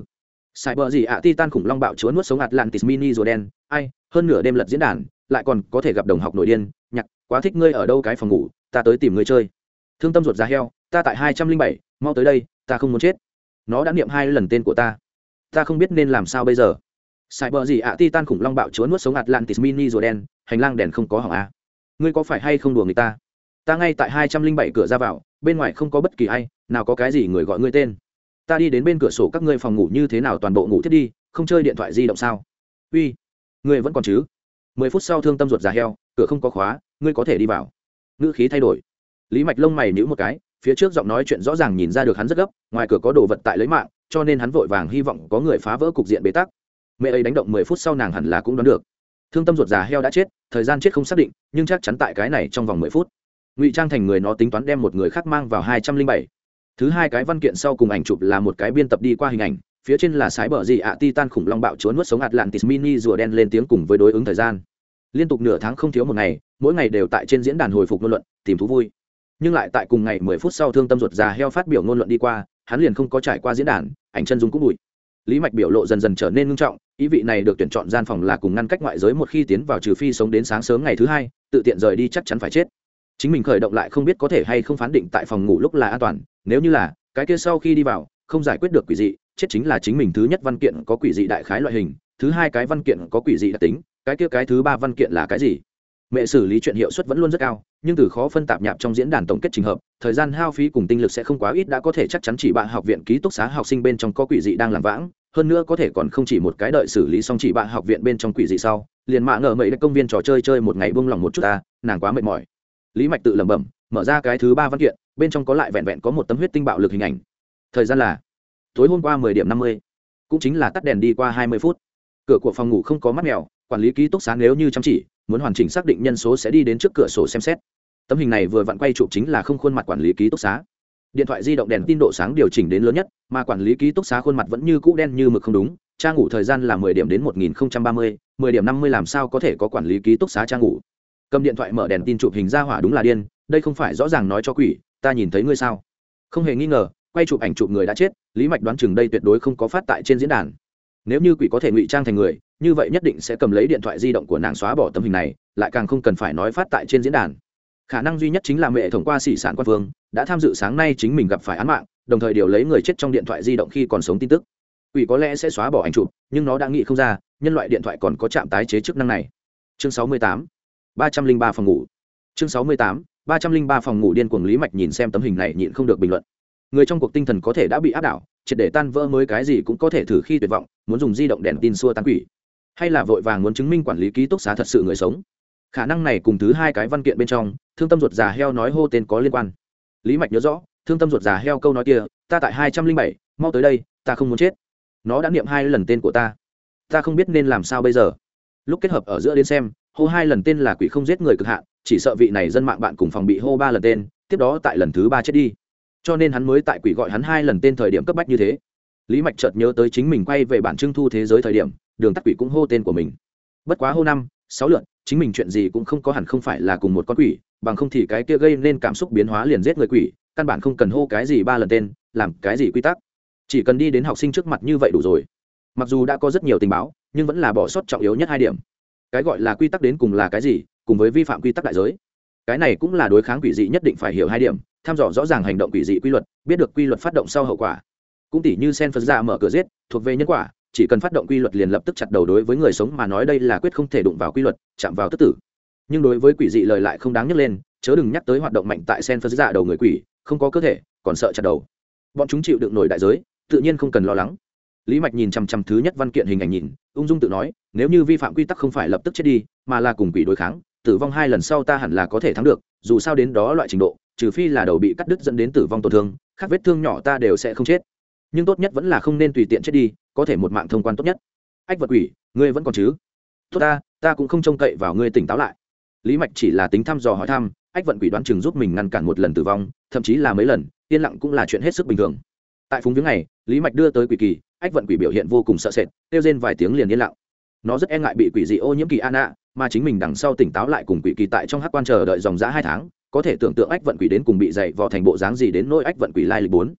Sài bờ gì ạ? À, Titan khủng long bạo chúa nuốt sống atlantis mini rùa đen. Ai, hơn nửa đêm lật diễn đàn, lại còn có thể gặp đồng học nội điên. Nhạc, quá thích ngươi ở đâu cái phòng ngủ, ta tới tìm ngươi chơi. Thương tâm ruột già heo, ta tại hai trăm linh bảy, mau tới đây, ta không muốn chết. Nó đã niệm hai lần tên của ta. Ta không biết nên làm sao bây giờ sài bờ gì ạ, titan khủng long bạo chúa nuốt sống atlantis mini rùa đen, hành lang đèn không có hỏng a ngươi có phải hay không đùa người ta? Ta ngay tại hai trăm linh bảy cửa ra vào, bên ngoài không có bất kỳ ai, nào có cái gì người gọi ngươi tên. Ta đi đến bên cửa sổ các ngươi phòng ngủ như thế nào toàn bộ ngủ thiết đi, không chơi điện thoại di động sao? Uy, ngươi vẫn còn chứ? Mười phút sau thương tâm ruột già heo, cửa không có khóa, ngươi có thể đi vào. Ngữ khí thay đổi. Lý mạch lông mày nhữ một cái, phía trước giọng nói chuyện rõ ràng nhìn ra được hắn rất gấp, ngoài cửa có đồ vật tại lấy mạng, cho nên hắn vội vàng hy vọng có người phá vỡ cục diện bế tắc mẹ ấy đánh động mười phút sau nàng hẳn là cũng đoán được. Thương tâm ruột già heo đã chết, thời gian chết không xác định, nhưng chắc chắn tại cái này trong vòng mười phút, ngụy trang thành người nó tính toán đem một người khác mang vào hai trăm linh bảy. Thứ hai cái văn kiện sau cùng ảnh chụp là một cái biên tập đi qua hình ảnh, phía trên là sái bờ gì ạ, titan khủng long bạo chúa nuốt sống atlantis mini rùa đen lên tiếng cùng với đối ứng thời gian. Liên tục nửa tháng không thiếu một ngày, mỗi ngày đều tại trên diễn đàn hồi phục ngôn luận, tìm thú vui. Nhưng lại tại cùng ngày mười phút sau thương tâm ruột già heo phát biểu ngôn luận đi qua, hắn liền không có trải qua diễn đàn, ảnh chân dung cũng bụi lý mạch biểu lộ dần dần trở nên ngưng trọng, ý vị này được tuyển chọn gian phòng là cùng ngăn cách ngoại giới một khi tiến vào trừ phi sống đến sáng sớm ngày thứ hai, tự tiện rời đi chắc chắn phải chết. Chính mình khởi động lại không biết có thể hay không phán định tại phòng ngủ lúc là an toàn, nếu như là, cái kia sau khi đi vào, không giải quyết được quỷ dị, chết chính là chính mình thứ nhất văn kiện có quỷ dị đại khái loại hình, thứ hai cái văn kiện có quỷ dị đặc tính, cái kia cái thứ ba văn kiện là cái gì? Mẹ xử lý chuyện hiệu suất vẫn luôn rất cao, nhưng từ khó phân tạp nhạp trong diễn đàn tổng kết trình hợp, thời gian hao phí cùng tinh lực sẽ không quá ít đã có thể chắc chắn chỉ bạn học viện ký túc xá học sinh bên trong có quỷ dị đang làm vãng, hơn nữa có thể còn không chỉ một cái đợi xử lý xong chỉ bạn học viện bên trong quỷ dị sau, liền mạng ngờ mấy công viên trò chơi chơi một ngày buông lỏng một chút ta, nàng quá mệt mỏi. Lý mạch tự lẩm bẩm, mở ra cái thứ ba văn kiện, bên trong có lại vẹn vẹn có một tấm huyết tinh bạo lực hình ảnh. Thời gian là tối hôm qua mười điểm năm mươi, cũng chính là tắt đèn đi qua hai mươi phút. Cửa của phòng ngủ không có mắt mèo, quản lý ký túc xá nếu như chăm chỉ muốn hoàn chỉnh xác định nhân số sẽ đi đến trước cửa sổ xem xét. Tấm hình này vừa vặn quay chụp chính là không khuôn mặt quản lý ký túc xá. Điện thoại di động đèn tin độ sáng điều chỉnh đến lớn nhất, mà quản lý ký túc xá khuôn mặt vẫn như cũ đen như mực không đúng, tra ngủ thời gian là mười điểm đến một nghìn ba mươi, mười điểm năm mươi làm sao có thể có quản lý ký túc xá tra ngủ. Cầm điện thoại mở đèn tin chụp hình ra hỏa đúng là điên, đây không phải rõ ràng nói cho quỷ, ta nhìn thấy ngươi sao? Không hề nghi ngờ, quay chụp ảnh chụp người đã chết, lý mạch đoán chừng đây tuyệt đối không có phát tại trên diễn đàn. Nếu như quỷ có thể ngụy trang thành người như vậy nhất định sẽ cầm lấy điện thoại di động của nàng xóa bỏ tấm hình này, lại càng không cần phải nói phát tại trên diễn đàn. Khả năng duy nhất chính là mẹ thông qua sĩ sản quan phương đã tham dự sáng nay chính mình gặp phải án mạng, đồng thời điều lấy người chết trong điện thoại di động khi còn sống tin tức. Quỷ có lẽ sẽ xóa bỏ ảnh chụp, nhưng nó đã nghĩ không ra, nhân loại điện thoại còn có trạm tái chế chức năng này. Chương sáu mươi tám, ba trăm linh ba phòng ngủ. Chương sáu mươi tám, ba trăm linh ba phòng ngủ điên cuồng lý mạch nhìn xem tấm hình này nhịn không được bình luận. Người trong cuộc tinh thần có thể đã bị áp đảo, triệt để tan vỡ mới cái gì cũng có thể thử khi tuyệt vọng, muốn dùng di động đèn tin xua tan quỷ hay là vội vàng muốn chứng minh quản lý ký túc xá thật sự người sống. Khả năng này cùng thứ hai cái văn kiện bên trong, thương tâm ruột già heo nói hô tên có liên quan. Lý mạch nhớ rõ, thương tâm ruột già heo câu nói kia, ta tại hai trăm linh bảy, mau tới đây, ta không muốn chết. Nó đã niệm hai lần tên của ta. Ta không biết nên làm sao bây giờ. Lúc kết hợp ở giữa đến xem, hô hai lần tên là quỷ không giết người cực hạn, chỉ sợ vị này dân mạng bạn cùng phòng bị hô ba lần tên, tiếp đó tại lần thứ ba chết đi. Cho nên hắn mới tại quỷ gọi hắn hai lần tên thời điểm cấp bách như thế. Lý mạch chợt nhớ tới chính mình quay về bản trưng thu thế giới thời điểm đường tắt quỷ cũng hô tên của mình. Bất quá hô năm, sáu lượn, chính mình chuyện gì cũng không có hẳn không phải là cùng một con quỷ, bằng không thì cái kia gây nên cảm xúc biến hóa liền giết người quỷ, căn bản không cần hô cái gì ba lần tên, làm cái gì quy tắc. Chỉ cần đi đến học sinh trước mặt như vậy đủ rồi. Mặc dù đã có rất nhiều tình báo, nhưng vẫn là bỏ sót trọng yếu nhất hai điểm. Cái gọi là quy tắc đến cùng là cái gì, cùng với vi phạm quy tắc đại giới. Cái này cũng là đối kháng quỷ dị nhất định phải hiểu hai điểm thăm dò rõ ràng hành động quỷ dị quy luật, biết được quy luật phát động sau hậu quả. Cũng tỷ như sen phật ra mở cửa giết, thuộc về nhân quả chỉ cần phát động quy luật liền lập tức chặt đầu đối với người sống mà nói đây là quyết không thể đụng vào quy luật, chạm vào tức tử. Nhưng đối với quỷ dị lời lại không đáng nhắc lên, chớ đừng nhắc tới hoạt động mạnh tại sen phật dạ đầu người quỷ, không có cơ thể, còn sợ chặt đầu. Bọn chúng chịu đựng nổi đại giới, tự nhiên không cần lo lắng. Lý mạch nhìn chằm chằm thứ nhất văn kiện hình ảnh nhìn, ung dung tự nói, nếu như vi phạm quy tắc không phải lập tức chết đi, mà là cùng quỷ đối kháng, tử vong hai lần sau ta hẳn là có thể thắng được, dù sao đến đó loại trình độ, trừ phi là đầu bị cắt đứt dẫn đến tử vong tổn thương các vết thương nhỏ ta đều sẽ không chết. Nhưng tốt nhất vẫn là không nên tùy tiện chết đi có thể một mạng thông quan tốt nhất. Ách vật quỷ, ngươi vẫn còn chứ? Tốt ta ta cũng không trông cậy vào ngươi tỉnh táo lại. Lý mạch chỉ là tính thăm dò hỏi thăm, ách vận quỷ đoán chừng giúp mình ngăn cản một lần tử vong, thậm chí là mấy lần, yên lặng cũng là chuyện hết sức bình thường. Tại phúng viếng này, lý mạch đưa tới quỷ kỳ, ách vận quỷ biểu hiện vô cùng sợ sệt, kêu rên vài tiếng liền yên lặng. Nó rất e ngại bị quỷ dị ô nhiễm kỳ an ạ mà chính mình đằng sau tỉnh táo lại cùng quỷ kỳ tại trong hát quan chờ đợi dòng giã hai tháng, có thể tưởng tượng ách vận quỷ đến cùng bị dày vò thành bộ dáng gì đến nỗi ách vận quỷ lai lịch bốn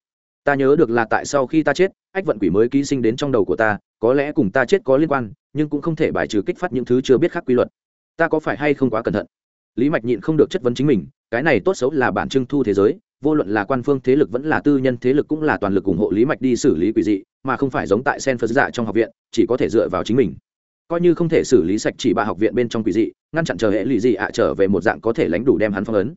ta nhớ được là tại sau khi ta chết, ách vận quỷ mới ký sinh đến trong đầu của ta, có lẽ cùng ta chết có liên quan, nhưng cũng không thể bài trừ kích phát những thứ chưa biết khác quy luật. Ta có phải hay không quá cẩn thận? Lý mạch nhịn không được chất vấn chính mình, cái này tốt xấu là bản trưng thu thế giới, vô luận là quan phương thế lực vẫn là tư nhân thế lực cũng là toàn lực ủng hộ lý mạch đi xử lý quỷ dị, mà không phải giống tại sen phật dạ trong học viện, chỉ có thể dựa vào chính mình. Coi như không thể xử lý sạch chỉ ba học viện bên trong quỷ dị, ngăn chặn chờ hệ lụy dị ạ trở về một dạng có thể lánh đủ đem hắn phong ấn.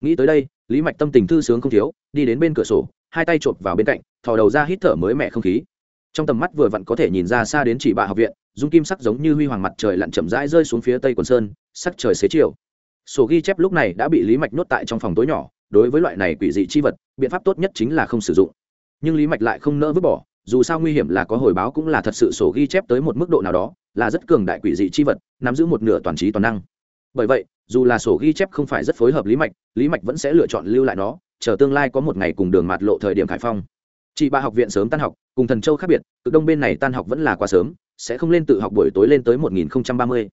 Nghĩ tới đây, lý mạch tâm tình thư sướng không thiếu, đi đến bên cửa sổ hai tay chộp vào bên cạnh, thò đầu ra hít thở mới mẻ không khí. Trong tầm mắt vừa vặn có thể nhìn ra xa đến chỉ bạ học viện, dung kim sắc giống như huy hoàng mặt trời lặn chậm rãi rơi xuống phía tây quần sơn, sắc trời xế chiều. Sổ ghi chép lúc này đã bị lý mạch nuốt tại trong phòng tối nhỏ, đối với loại này quỷ dị chi vật, biện pháp tốt nhất chính là không sử dụng. Nhưng lý mạch lại không nỡ vứt bỏ, dù sao nguy hiểm là có hồi báo cũng là thật sự sổ ghi chép tới một mức độ nào đó, là rất cường đại quỷ dị chi vật, nắm giữ một nửa toàn trí toàn năng. Bởi vậy, dù là sổ ghi chép không phải rất phối hợp lý mạch lý mạch vẫn sẽ lựa chọn lưu lại nó chờ tương lai có một ngày cùng đường mạt lộ thời điểm khải phong. Chị ba học viện sớm tan học, cùng thần châu khác biệt, cực đông bên này tan học vẫn là quá sớm, sẽ không lên tự học buổi tối lên tới một nghìn ba mươi.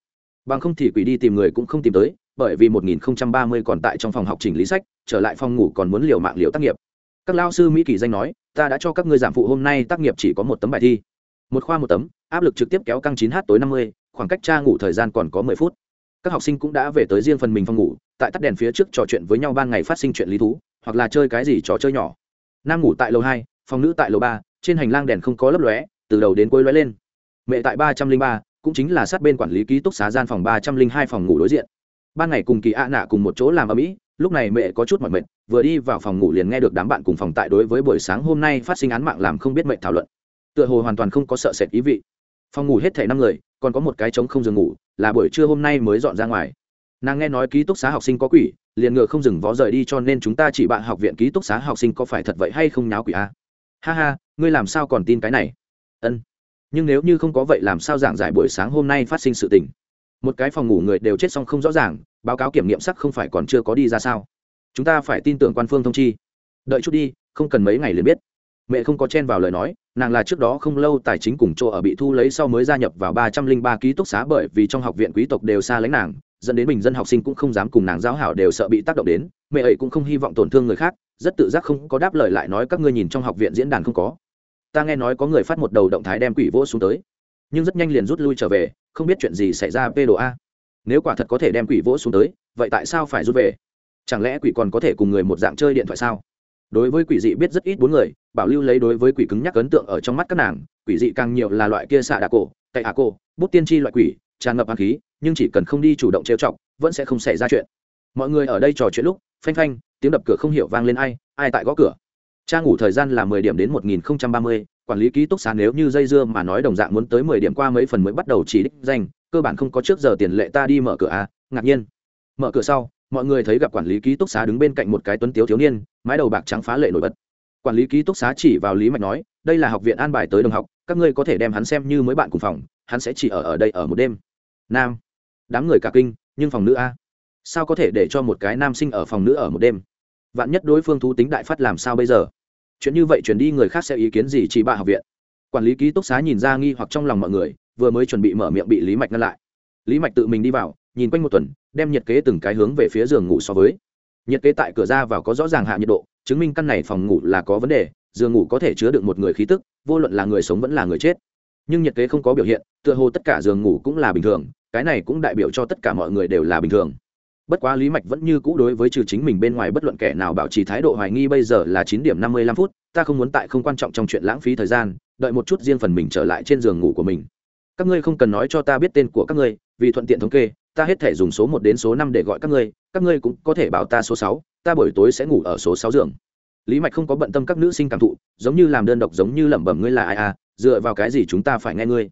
Bằng không thì quỷ đi tìm người cũng không tìm tới, bởi vì một nghìn ba mươi còn tại trong phòng học chỉnh lý sách, trở lại phòng ngủ còn muốn liều mạng liều tác nghiệp. Các lao sư mỹ kỳ danh nói, ta đã cho các ngươi giảm phụ, hôm nay tác nghiệp chỉ có một tấm bài thi. Một khoa một tấm, áp lực trực tiếp kéo căng chín h tối năm mươi, khoảng cách tra ngủ thời gian còn có mười phút. Các học sinh cũng đã về tới riêng phần mình phòng ngủ, tại tắt đèn phía trước trò chuyện với nhau ban ngày phát sinh chuyện lý thú hoặc là chơi cái gì trò chơi nhỏ. Nam ngủ tại lầu hai, phòng nữ tại lầu ba, trên hành lang đèn không có lấp lóe, từ đầu đến cuối lóe lên. Mẹ tại ba trăm linh ba, cũng chính là sát bên quản lý ký túc xá gian phòng ba trăm linh hai phòng ngủ đối diện. Ban ngày cùng kỳ ạ nạ cùng một chỗ làm ở mỹ lúc này mẹ có chút mọi mệt, vừa đi vào phòng ngủ liền nghe được đám bạn cùng phòng tại đối với buổi sáng hôm nay phát sinh án mạng làm không biết mệnh thảo luận. Tựa hồ hoàn toàn không có sợ sệt ý vị. Phòng ngủ hết thể năm người, còn có một cái trống không giường ngủ, là buổi trưa hôm nay mới dọn ra ngoài nàng nghe nói ký túc xá học sinh có quỷ, liền ngựa không dừng vó rời đi cho nên chúng ta chỉ bạn học viện ký túc xá học sinh có phải thật vậy hay không nháo quỷ a? Ha ha, ngươi làm sao còn tin cái này? Ân. Nhưng nếu như không có vậy làm sao giảng giải buổi sáng hôm nay phát sinh sự tình? Một cái phòng ngủ người đều chết xong không rõ ràng, báo cáo kiểm nghiệm sắc không phải còn chưa có đi ra sao? Chúng ta phải tin tưởng quan phương thông chi. Đợi chút đi, không cần mấy ngày liền biết. Mẹ không có chen vào lời nói, nàng là trước đó không lâu tài chính cùng chỗ ở bị thu lấy sau mới gia nhập vào ba trăm linh ba ký túc xá bởi vì trong học viện quý tộc đều xa lánh nàng dẫn đến bình dân học sinh cũng không dám cùng nàng giáo hảo đều sợ bị tác động đến, mẹ ấy cũng không hy vọng tổn thương người khác, rất tự giác không có đáp lời lại nói các ngươi nhìn trong học viện diễn đàn không có. Ta nghe nói có người phát một đầu động thái đem quỷ vỗ xuống tới, nhưng rất nhanh liền rút lui trở về, không biết chuyện gì xảy ra p đồ a. Nếu quả thật có thể đem quỷ vỗ xuống tới, vậy tại sao phải rút về? Chẳng lẽ quỷ còn có thể cùng người một dạng chơi điện thoại sao? Đối với quỷ dị biết rất ít bốn người, bảo lưu lấy đối với quỷ cứng nhắc ấn tượng ở trong mắt các nàng, quỷ dị càng nhiều là loại kia xạ đà cổ cậy hạ cổ, bút tiên tri loại quỷ tràn ngập hạt khí, nhưng chỉ cần không đi chủ động trêu chọc, vẫn sẽ không xảy ra chuyện. Mọi người ở đây trò chuyện lúc, phanh phanh, tiếng đập cửa không hiểu vang lên ai ai tại gõ cửa. Cha ngủ thời gian là mười điểm đến một nghìn không trăm ba mươi, quản lý ký túc xá nếu như dây dưa mà nói đồng dạng muốn tới mười điểm qua mấy phần mới bắt đầu chỉ đích danh, cơ bản không có trước giờ tiền lệ ta đi mở cửa à ngạc nhiên. Mở cửa sau, mọi người thấy gặp quản lý ký túc xá đứng bên cạnh một cái tuấn tiếu thiếu niên, mái đầu bạc trắng phá lệ nổi bật. Quản lý ký túc xá chỉ vào lý mạch nói, đây là học viện an bài tới đồng học, các ngươi có thể đem hắn xem như mới bạn cùng phòng, hắn sẽ chỉ ở ở đây ở một đêm nam. Đám người cả kinh, nhưng phòng nữ a. Sao có thể để cho một cái nam sinh ở phòng nữ ở một đêm? Vạn nhất đối phương thú tính đại phát làm sao bây giờ? Chuyện như vậy chuyển đi người khác sẽ ý kiến gì chỉ bà học viện? Quản lý ký túc xá nhìn ra nghi hoặc trong lòng mọi người, vừa mới chuẩn bị mở miệng bị lý mạch ngăn lại. Lý mạch tự mình đi vào, nhìn quanh một tuần, đem nhiệt kế từng cái hướng về phía giường ngủ so với. Nhiệt kế tại cửa ra vào có rõ ràng hạ nhiệt độ, chứng minh căn này phòng ngủ là có vấn đề, giường ngủ có thể chứa được một người khí tức, vô luận là người sống vẫn là người chết. Nhưng nhiệt kế không có biểu hiện, tựa hồ tất cả giường ngủ cũng là bình thường cái này cũng đại biểu cho tất cả mọi người đều là bình thường. Bất quá lý mạch vẫn như cũ đối với trừ chính mình bên ngoài bất luận kẻ nào bảo trì thái độ hoài nghi bây giờ là chín điểm năm mươi lăm phút, ta không muốn tại không quan trọng trong chuyện lãng phí thời gian, đợi một chút riêng phần mình trở lại trên giường ngủ của mình. Các ngươi không cần nói cho ta biết tên của các ngươi, vì thuận tiện thống kê, ta hết thể dùng số một đến số năm để gọi các ngươi các ngươi cũng có thể bảo ta số sáu, ta buổi tối sẽ ngủ ở số sáu giường. Lý mạch không có bận tâm các nữ sinh cảm thụ, giống như làm đơn độc giống như lẩm bẩm ngươi là ai à dựa vào cái gì chúng ta phải nghe ngươi?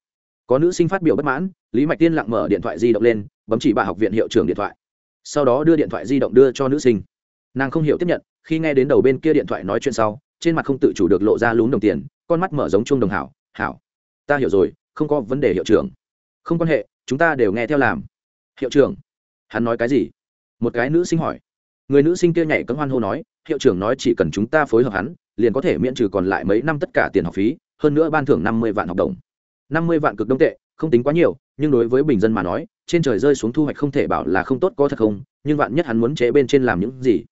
Có nữ sinh phát biểu bất mãn, lý mạch tiên lặng mở điện thoại di động lên, bấm chỉ bà học viện hiệu trưởng điện thoại. Sau đó đưa điện thoại di động đưa cho nữ sinh. Nàng không hiểu tiếp nhận, khi nghe đến đầu bên kia điện thoại nói chuyện sau, trên mặt không tự chủ được lộ ra lún đồng tiền, con mắt mở giống chuông đồng hảo hảo, ta hiểu rồi, không có vấn đề hiệu trưởng. Không quan hệ, chúng ta đều nghe theo làm. Hiệu trưởng? Hắn nói cái gì? Một cái nữ sinh hỏi. Người nữ sinh kia nhảy cấm hoan hô nói, hiệu trưởng nói chỉ cần chúng ta phối hợp hắn, liền có thể miễn trừ còn lại mấy năm tất cả tiền học phí, hơn nữa ban thưởng năm mươi vạn học đồng năm mươi vạn cực đông tệ, không tính quá nhiều, nhưng đối với bình dân mà nói, trên trời rơi xuống thu hoạch không thể bảo là không tốt có thật không, nhưng vạn nhất hắn muốn chế bên trên làm những gì?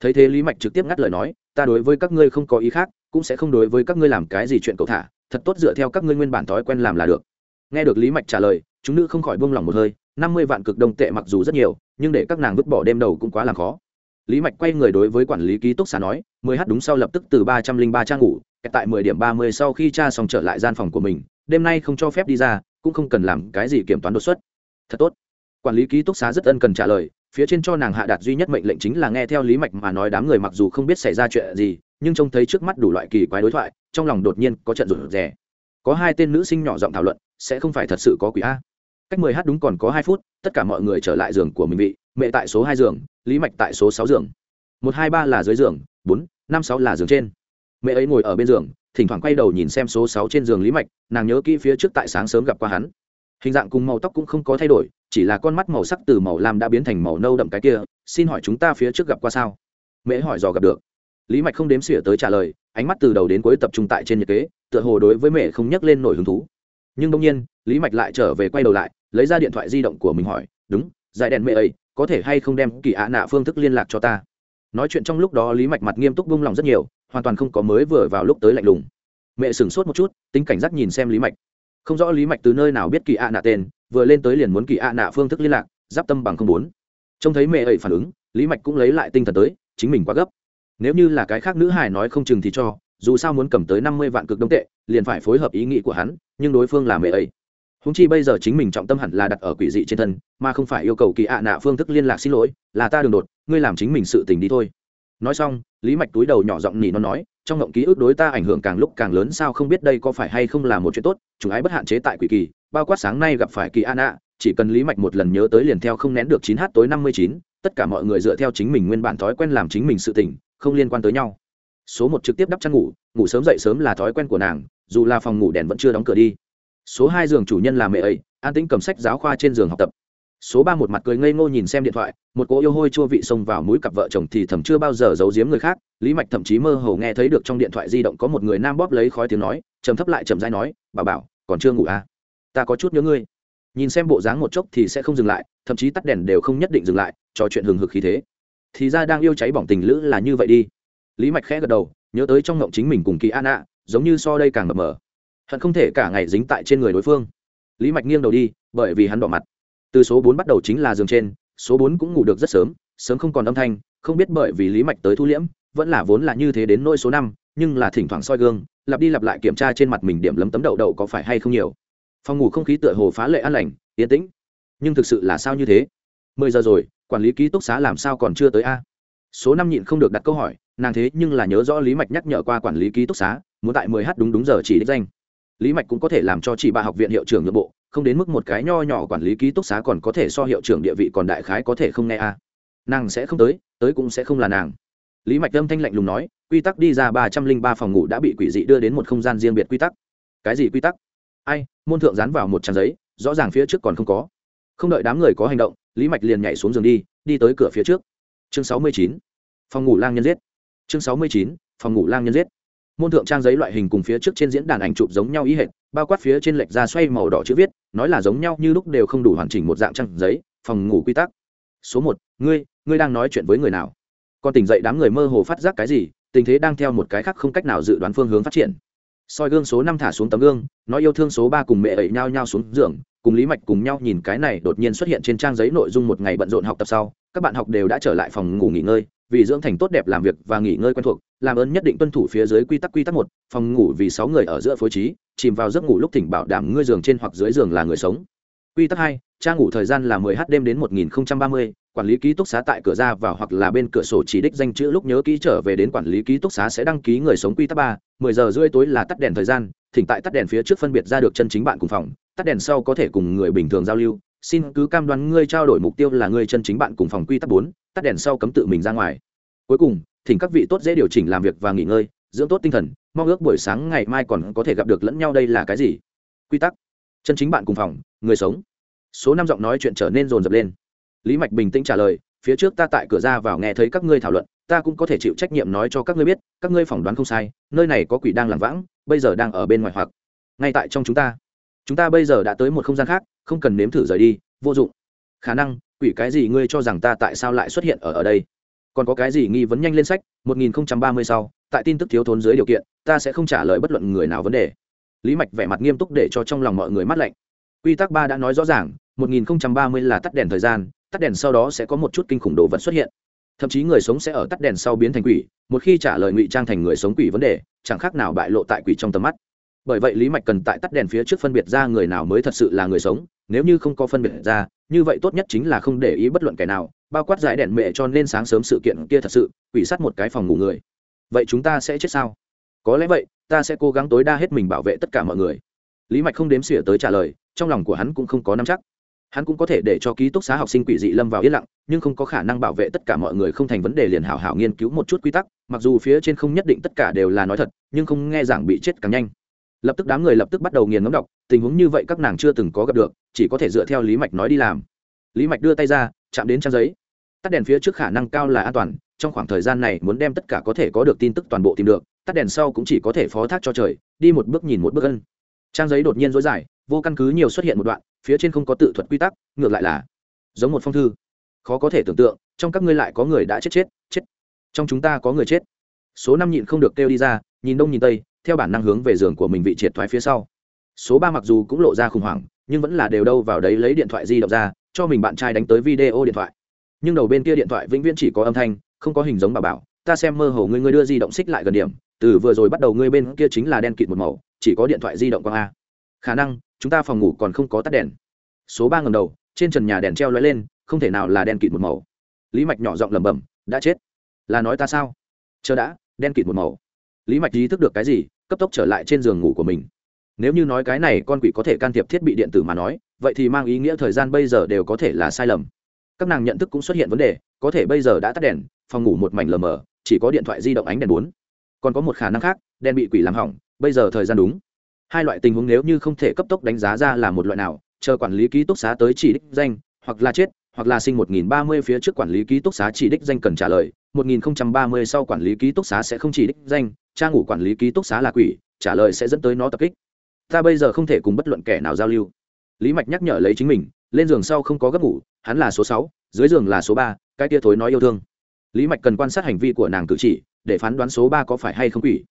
Thấy thế lý mạch trực tiếp ngắt lời nói, ta đối với các ngươi không có ý khác, cũng sẽ không đối với các ngươi làm cái gì chuyện cầu thả, thật tốt dựa theo các ngươi nguyên bản thói quen làm là được. Nghe được lý mạch trả lời, chúng nữ không khỏi buông lỏng một hơi, năm mươi vạn cực đông tệ mặc dù rất nhiều, nhưng để các nàng vứt bỏ đêm đầu cũng quá làm khó. Lý mạch quay người đối với quản lý ký túc xá nói, mười h đúng sau lập tức từ ba trăm linh ba trang ngủ, tại mười điểm ba mươi sau khi cha xong trở lại gian phòng của mình đêm nay không cho phép đi ra, cũng không cần làm cái gì kiểm toán đột xuất. Thật tốt. Quản lý ký túc xá rất ân cần trả lời, phía trên cho nàng hạ đạt duy nhất mệnh lệnh chính là nghe theo lý mạch mà nói đám người mặc dù không biết xảy ra chuyện gì, nhưng trông thấy trước mắt đủ loại kỳ quái đối thoại, trong lòng đột nhiên có trận rụt rè. Có hai tên nữ sinh nhỏ giọng thảo luận, sẽ không phải thật sự có quỷ a? Cách mười h đúng còn có hai phút, tất cả mọi người trở lại giường của mình vị, mẹ tại số hai giường, lý mạch tại số sáu giường. Một, hai, ba là dưới giường, bốn, năm, sáu là giường trên mẹ ấy ngồi ở bên giường, thỉnh thoảng quay đầu nhìn xem số sáu trên giường lý mạch, nàng nhớ kỹ phía trước tại sáng sớm gặp qua hắn. Hình dạng cùng màu tóc cũng không có thay đổi, chỉ là con mắt màu sắc từ màu lam đã biến thành màu nâu đậm cái kia, xin hỏi chúng ta phía trước gặp qua sao? Mễ hỏi dò gặp được. Lý mạch không đếm xỉa tới trả lời, ánh mắt từ đầu đến cuối tập trung tại trên nhiệt kế, tựa hồ đối với mẹ không nhắc lên nổi hứng thú. Nhưng đông nhiên, lý mạch lại trở về quay đầu lại, lấy ra điện thoại di động của mình hỏi, đúng dài đèn mẹ ấy, có thể hay không đem kỳ ạ nạ phương thức liên lạc cho ta? Nói chuyện trong lúc đó lý mạch mặt nghiêm túc vung lòng rất nhiều hoàn toàn không có mới vừa vào lúc tới lạnh lùng. Mẹ sửng sốt một chút, tính cảnh giác nhìn xem lý mạch. Không rõ lý mạch từ nơi nào biết kỳ ạ nạ tên, vừa lên tới liền muốn kỳ ạ nạ phương thức liên lạc, giáp tâm bằng không bốn. Trông thấy mẹ ấy phản ứng, lý mạch cũng lấy lại tinh thần tới, chính mình quá gấp. Nếu như là cái khác nữ hải nói không chừng thì cho, dù sao muốn cầm tới năm mươi vạn cực đông tệ, liền phải phối hợp ý nghĩ của hắn, nhưng đối phương là mẹ ấy. Húng chi bây giờ chính mình trọng tâm hẳn là đặt ở quỷ dị trên thân, mà không phải yêu cầu kỳ ạ nạ phương thức liên lạc xin lỗi, là ta đường đột, ngươi làm chính mình sự tình đi thôi nói xong, lý mạch túi đầu nhỏ giọng nhỉ nó nói, trong ngộng ký ức đối ta ảnh hưởng càng lúc càng lớn sao không biết đây có phải hay không là một chuyện tốt, chúng ái bất hạn chế tại quỷ kỳ, bao quát sáng nay gặp phải kỳ an ạ chỉ cần lý mạch một lần nhớ tới liền theo không nén được chín h tối năm mươi chín, tất cả mọi người dựa theo chính mình nguyên bản thói quen làm chính mình sự tỉnh không liên quan tới nhau. Số một trực tiếp đắp chăn ngủ ngủ sớm dậy sớm là thói quen của nàng, dù là phòng ngủ đèn vẫn chưa đóng cửa đi. Số hai giường chủ nhân là mẹ ấy, an tĩnh cầm sách giáo khoa trên giường học tập số ba một mặt cười ngây ngô nhìn xem điện thoại, một cỗ yêu hôi chua vị xông vào mũi cặp vợ chồng thì thầm chưa bao giờ giấu giếm người khác, lý mạch thậm chí mơ hồ nghe thấy được trong điện thoại di động có một người nam bóp lấy khói tiếng nói, trầm thấp lại trầm dai nói, bà bảo, còn chưa ngủ à? Ta có chút nhớ ngươi. Nhìn xem bộ dáng một chốc thì sẽ không dừng lại, thậm chí tắt đèn đều không nhất định dừng lại, trò chuyện hừng hực khí thế. Thì ra đang yêu cháy bỏng tình lữ là như vậy đi. Lý mạch khẽ gật đầu, nhớ tới trong ngộng chính mình cùng kỳ an ạ, giống như so đây càng mập mờ. Hận không thể cả ngày dính tại trên người đối phương. Lý mạch nghiêng đầu đi, bởi vì hắn đỏ mặt từ số bốn bắt đầu chính là giường trên, số bốn cũng ngủ được rất sớm sớm không còn âm thanh, không biết bởi vì lý mạch tới thu liễm, vẫn là vốn là như thế đến nỗi số năm, nhưng là thỉnh thoảng soi gương, lặp đi lặp lại kiểm tra trên mặt mình điểm lấm tấm đậu đậu có phải hay không nhiều. Phòng ngủ không khí tựa hồ phá lệ an lành, yên tĩnh. Nhưng thực sự là sao như thế? Mười giờ rồi, quản lý ký túc xá làm sao còn chưa tới a? Số năm nhịn không được đặt câu hỏi, nàng thế nhưng là nhớ rõ lý mạch nhắc nhở qua quản lý ký túc xá, muốn tại mười h đúng đúng giờ chỉ đích danh lý mạch cũng có thể làm cho chị bà học viện hiệu trưởng nội bộ, không đến mức một cái nho nhỏ quản lý ký túc xá còn có thể so hiệu trưởng địa vị còn đại khái có thể không nghe a. Nàng sẽ không tới tới cũng sẽ không là nàng. Lý mạch âm thanh lạnh lùng nói, quy tắc đi ra ba trăm linh ba phòng ngủ đã bị quỷ dị đưa đến một không gian riêng biệt quy tắc. Cái gì quy tắc? Ai, môn thượng dán vào một trang giấy, rõ ràng phía trước còn không có. Không đợi đám người có hành động, lý mạch liền nhảy xuống giường đi đi tới cửa phía trước. Chương sáu mươi chín, phòng ngủ lang nhân giết. Chương sáu mươi chín, phòng ngủ lang nhân giết môn thượng trang giấy loại hình cùng phía trước trên diễn đàn ảnh chụp giống nhau ý hệt, bao quát phía trên lệch ra xoay màu đỏ chữ viết, nói là giống nhau như lúc đều không đủ hoàn chỉnh một dạng trang giấy, phòng ngủ quy tắc. Số một, ngươi ngươi đang nói chuyện với người nào? Còn tỉnh dậy đám người mơ hồ phát giác cái gì, tình thế đang theo một cái khác không cách nào dự đoán phương hướng phát triển. Soi gương số năm thả xuống tấm gương, nói yêu thương số ba cùng mẹ ẩy nhao nhao xuống giường, cùng lý mạch cùng nhau nhìn cái này đột nhiên xuất hiện trên trang giấy nội dung một ngày bận rộn học tập sau, các bạn học đều đã trở lại phòng ngủ nghỉ ngơi vì dưỡng thành tốt đẹp làm việc và nghỉ ngơi quen thuộc làm ơn nhất định tuân thủ phía dưới quy tắc quy tắc một phòng ngủ vì sáu người ở giữa phối trí chìm vào giấc ngủ lúc thỉnh bảo đảm ngươi giường trên hoặc dưới giường là người sống. Quy tắc hai trang ngủ thời gian là 10 h đêm đến 1030, quản lý ký túc xá tại cửa ra vào hoặc là bên cửa sổ chỉ đích danh chữ lúc nhớ ký trở về đến quản lý ký túc xá sẽ đăng ký người sống quy tắc ba 10 giờ rưỡi tối là tắt đèn thời gian thỉnh tại tắt đèn phía trước phân biệt ra được chân chính bạn cùng phòng tắt đèn sau có thể cùng người bình thường giao lưu xin cứ cam đoan ngươi trao đổi mục tiêu là ngươi chân chính bạn cùng phòng quy tắc bốn, tắt đèn sau cấm tự mình ra ngoài. Cuối cùng, thỉnh các vị tốt dễ điều chỉnh làm việc và nghỉ ngơi, dưỡng tốt tinh thần, mong ước buổi sáng ngày mai còn có thể gặp được lẫn nhau đây là cái gì? Quy tắc. Chân chính bạn cùng phòng, người sống. Số năm giọng nói chuyện trở nên rồn rập lên. Lý mạch bình tĩnh trả lời, phía trước ta tại cửa ra vào nghe thấy các ngươi thảo luận, ta cũng có thể chịu trách nhiệm nói cho các ngươi biết, các ngươi phỏng đoán không sai, nơi này có quỷ đang làm vãng, bây giờ đang ở bên ngoài hoặc. Ngay tại trong chúng ta chúng ta bây giờ đã tới một không gian khác, không cần nếm thử rời đi, vô dụng. Khả năng, quỷ cái gì ngươi cho rằng ta tại sao lại xuất hiện ở ở đây? Còn có cái gì nghi vấn nhanh lên sách 1030 sau, tại tin tức thiếu thốn dưới điều kiện, ta sẽ không trả lời bất luận người nào vấn đề. Lý mạch vẻ mặt nghiêm túc để cho trong lòng mọi người mát lạnh. Quy tắc ba đã nói rõ ràng 1030 là tắt đèn thời gian, tắt đèn sau đó sẽ có một chút kinh khủng đồ vật xuất hiện. Thậm chí người sống sẽ ở tắt đèn sau biến thành quỷ, một khi trả lời ngụy trang thành người sống quỷ vấn đề, chẳng khác nào bại lộ tại quỷ trong tầm mắt bởi vậy lý mạch cần tại tắt đèn phía trước phân biệt ra người nào mới thật sự là người sống. Nếu như không có phân biệt ra, như vậy tốt nhất chính là không để ý bất luận kẻ nào, bao quát giải đèn mẹ cho nên sáng sớm sự kiện kia thật sự, quỷ sát một cái phòng ngủ người. Vậy chúng ta sẽ chết sao? Có lẽ vậy, ta sẽ cố gắng tối đa hết mình bảo vệ tất cả mọi người. Lý mạch không đếm xỉa tới trả lời, trong lòng của hắn cũng không có nắm chắc. Hắn cũng có thể để cho ký túc xá học sinh quỷ dị lâm vào yên lặng, nhưng không có khả năng bảo vệ tất cả mọi người không thành vấn đề liền hảo hảo nghiên cứu một chút quy tắc, mặc dù phía trên không nhất định tất cả đều là nói thật, nhưng không nghe giảng bị chết càng nhanh lập tức đám người lập tức bắt đầu nghiền ngấm đọc, tình huống như vậy các nàng chưa từng có gặp được, chỉ có thể dựa theo lý mạch nói đi làm. Lý mạch đưa tay ra, chạm đến trang giấy. Tắt đèn phía trước khả năng cao là an toàn, trong khoảng thời gian này muốn đem tất cả có thể có được tin tức toàn bộ tìm được, tắt đèn sau cũng chỉ có thể phó thác cho trời, đi một bước nhìn một bước ân. Trang giấy đột nhiên dối dài, vô căn cứ nhiều xuất hiện một đoạn, phía trên không có tự thuật quy tắc, ngược lại là giống một phong thư. Khó có thể tưởng tượng, trong các ngươi lại có người đã chết chết chết. Trong chúng ta có người chết. Số năm nhịn không được kêu đi ra, nhìn đông nhìn tây theo bản năng hướng về giường của mình vị triệt thoái phía sau. Số ba mặc dù cũng lộ ra khủng hoảng, nhưng vẫn là đều đâu vào đấy lấy điện thoại di động ra, cho mình bạn trai đánh tới video điện thoại. Nhưng đầu bên kia điện thoại vĩnh viễn chỉ có âm thanh, không có hình giống bà bảo, ta xem mơ hồ ngươi ngươi đưa di động xích lại gần điểm, từ vừa rồi bắt đầu ngươi bên kia chính là đen kịt một màu, chỉ có điện thoại di động quang a. Khả năng, chúng ta phòng ngủ còn không có tắt đèn. Số ba ngầm đầu, trên trần nhà đèn treo lóe lên, không thể nào là đen kịt một màu. Lý mạch nhỏ giọng lẩm bẩm, đã chết. Là nói ta sao? Chờ đã, đen kịt một màu lý mạch ý thức được cái gì, cấp tốc trở lại trên giường ngủ của mình. Nếu như nói cái này con quỷ có thể can thiệp thiết bị điện tử mà nói, vậy thì mang ý nghĩa thời gian bây giờ đều có thể là sai lầm. Các nàng nhận thức cũng xuất hiện vấn đề, có thể bây giờ đã tắt đèn, phòng ngủ một mảnh lờ mờ, chỉ có điện thoại di động ánh đèn bốn. Còn có một khả năng khác, đèn bị quỷ làm hỏng, bây giờ thời gian đúng. Hai loại tình huống nếu như không thể cấp tốc đánh giá ra là một loại nào, chờ quản lý ký túc xá tới chỉ đích danh, hoặc là chết hoặc là sinh 1030 phía trước quản lý ký túc xá chỉ đích danh cần trả lời 1030 sau quản lý ký túc xá sẽ không chỉ đích danh cha ngủ quản lý ký túc xá là quỷ, trả lời sẽ dẫn tới nó tập kích. Ta bây giờ không thể cùng bất luận kẻ nào giao lưu. Lý mạch nhắc nhở lấy chính mình, lên giường sau không có gấp ngủ, hắn là số sáu, dưới giường là số ba, cái tia thối nói yêu thương. Lý mạch cần quan sát hành vi của nàng cử chỉ, để phán đoán số ba có phải hay không quỷ.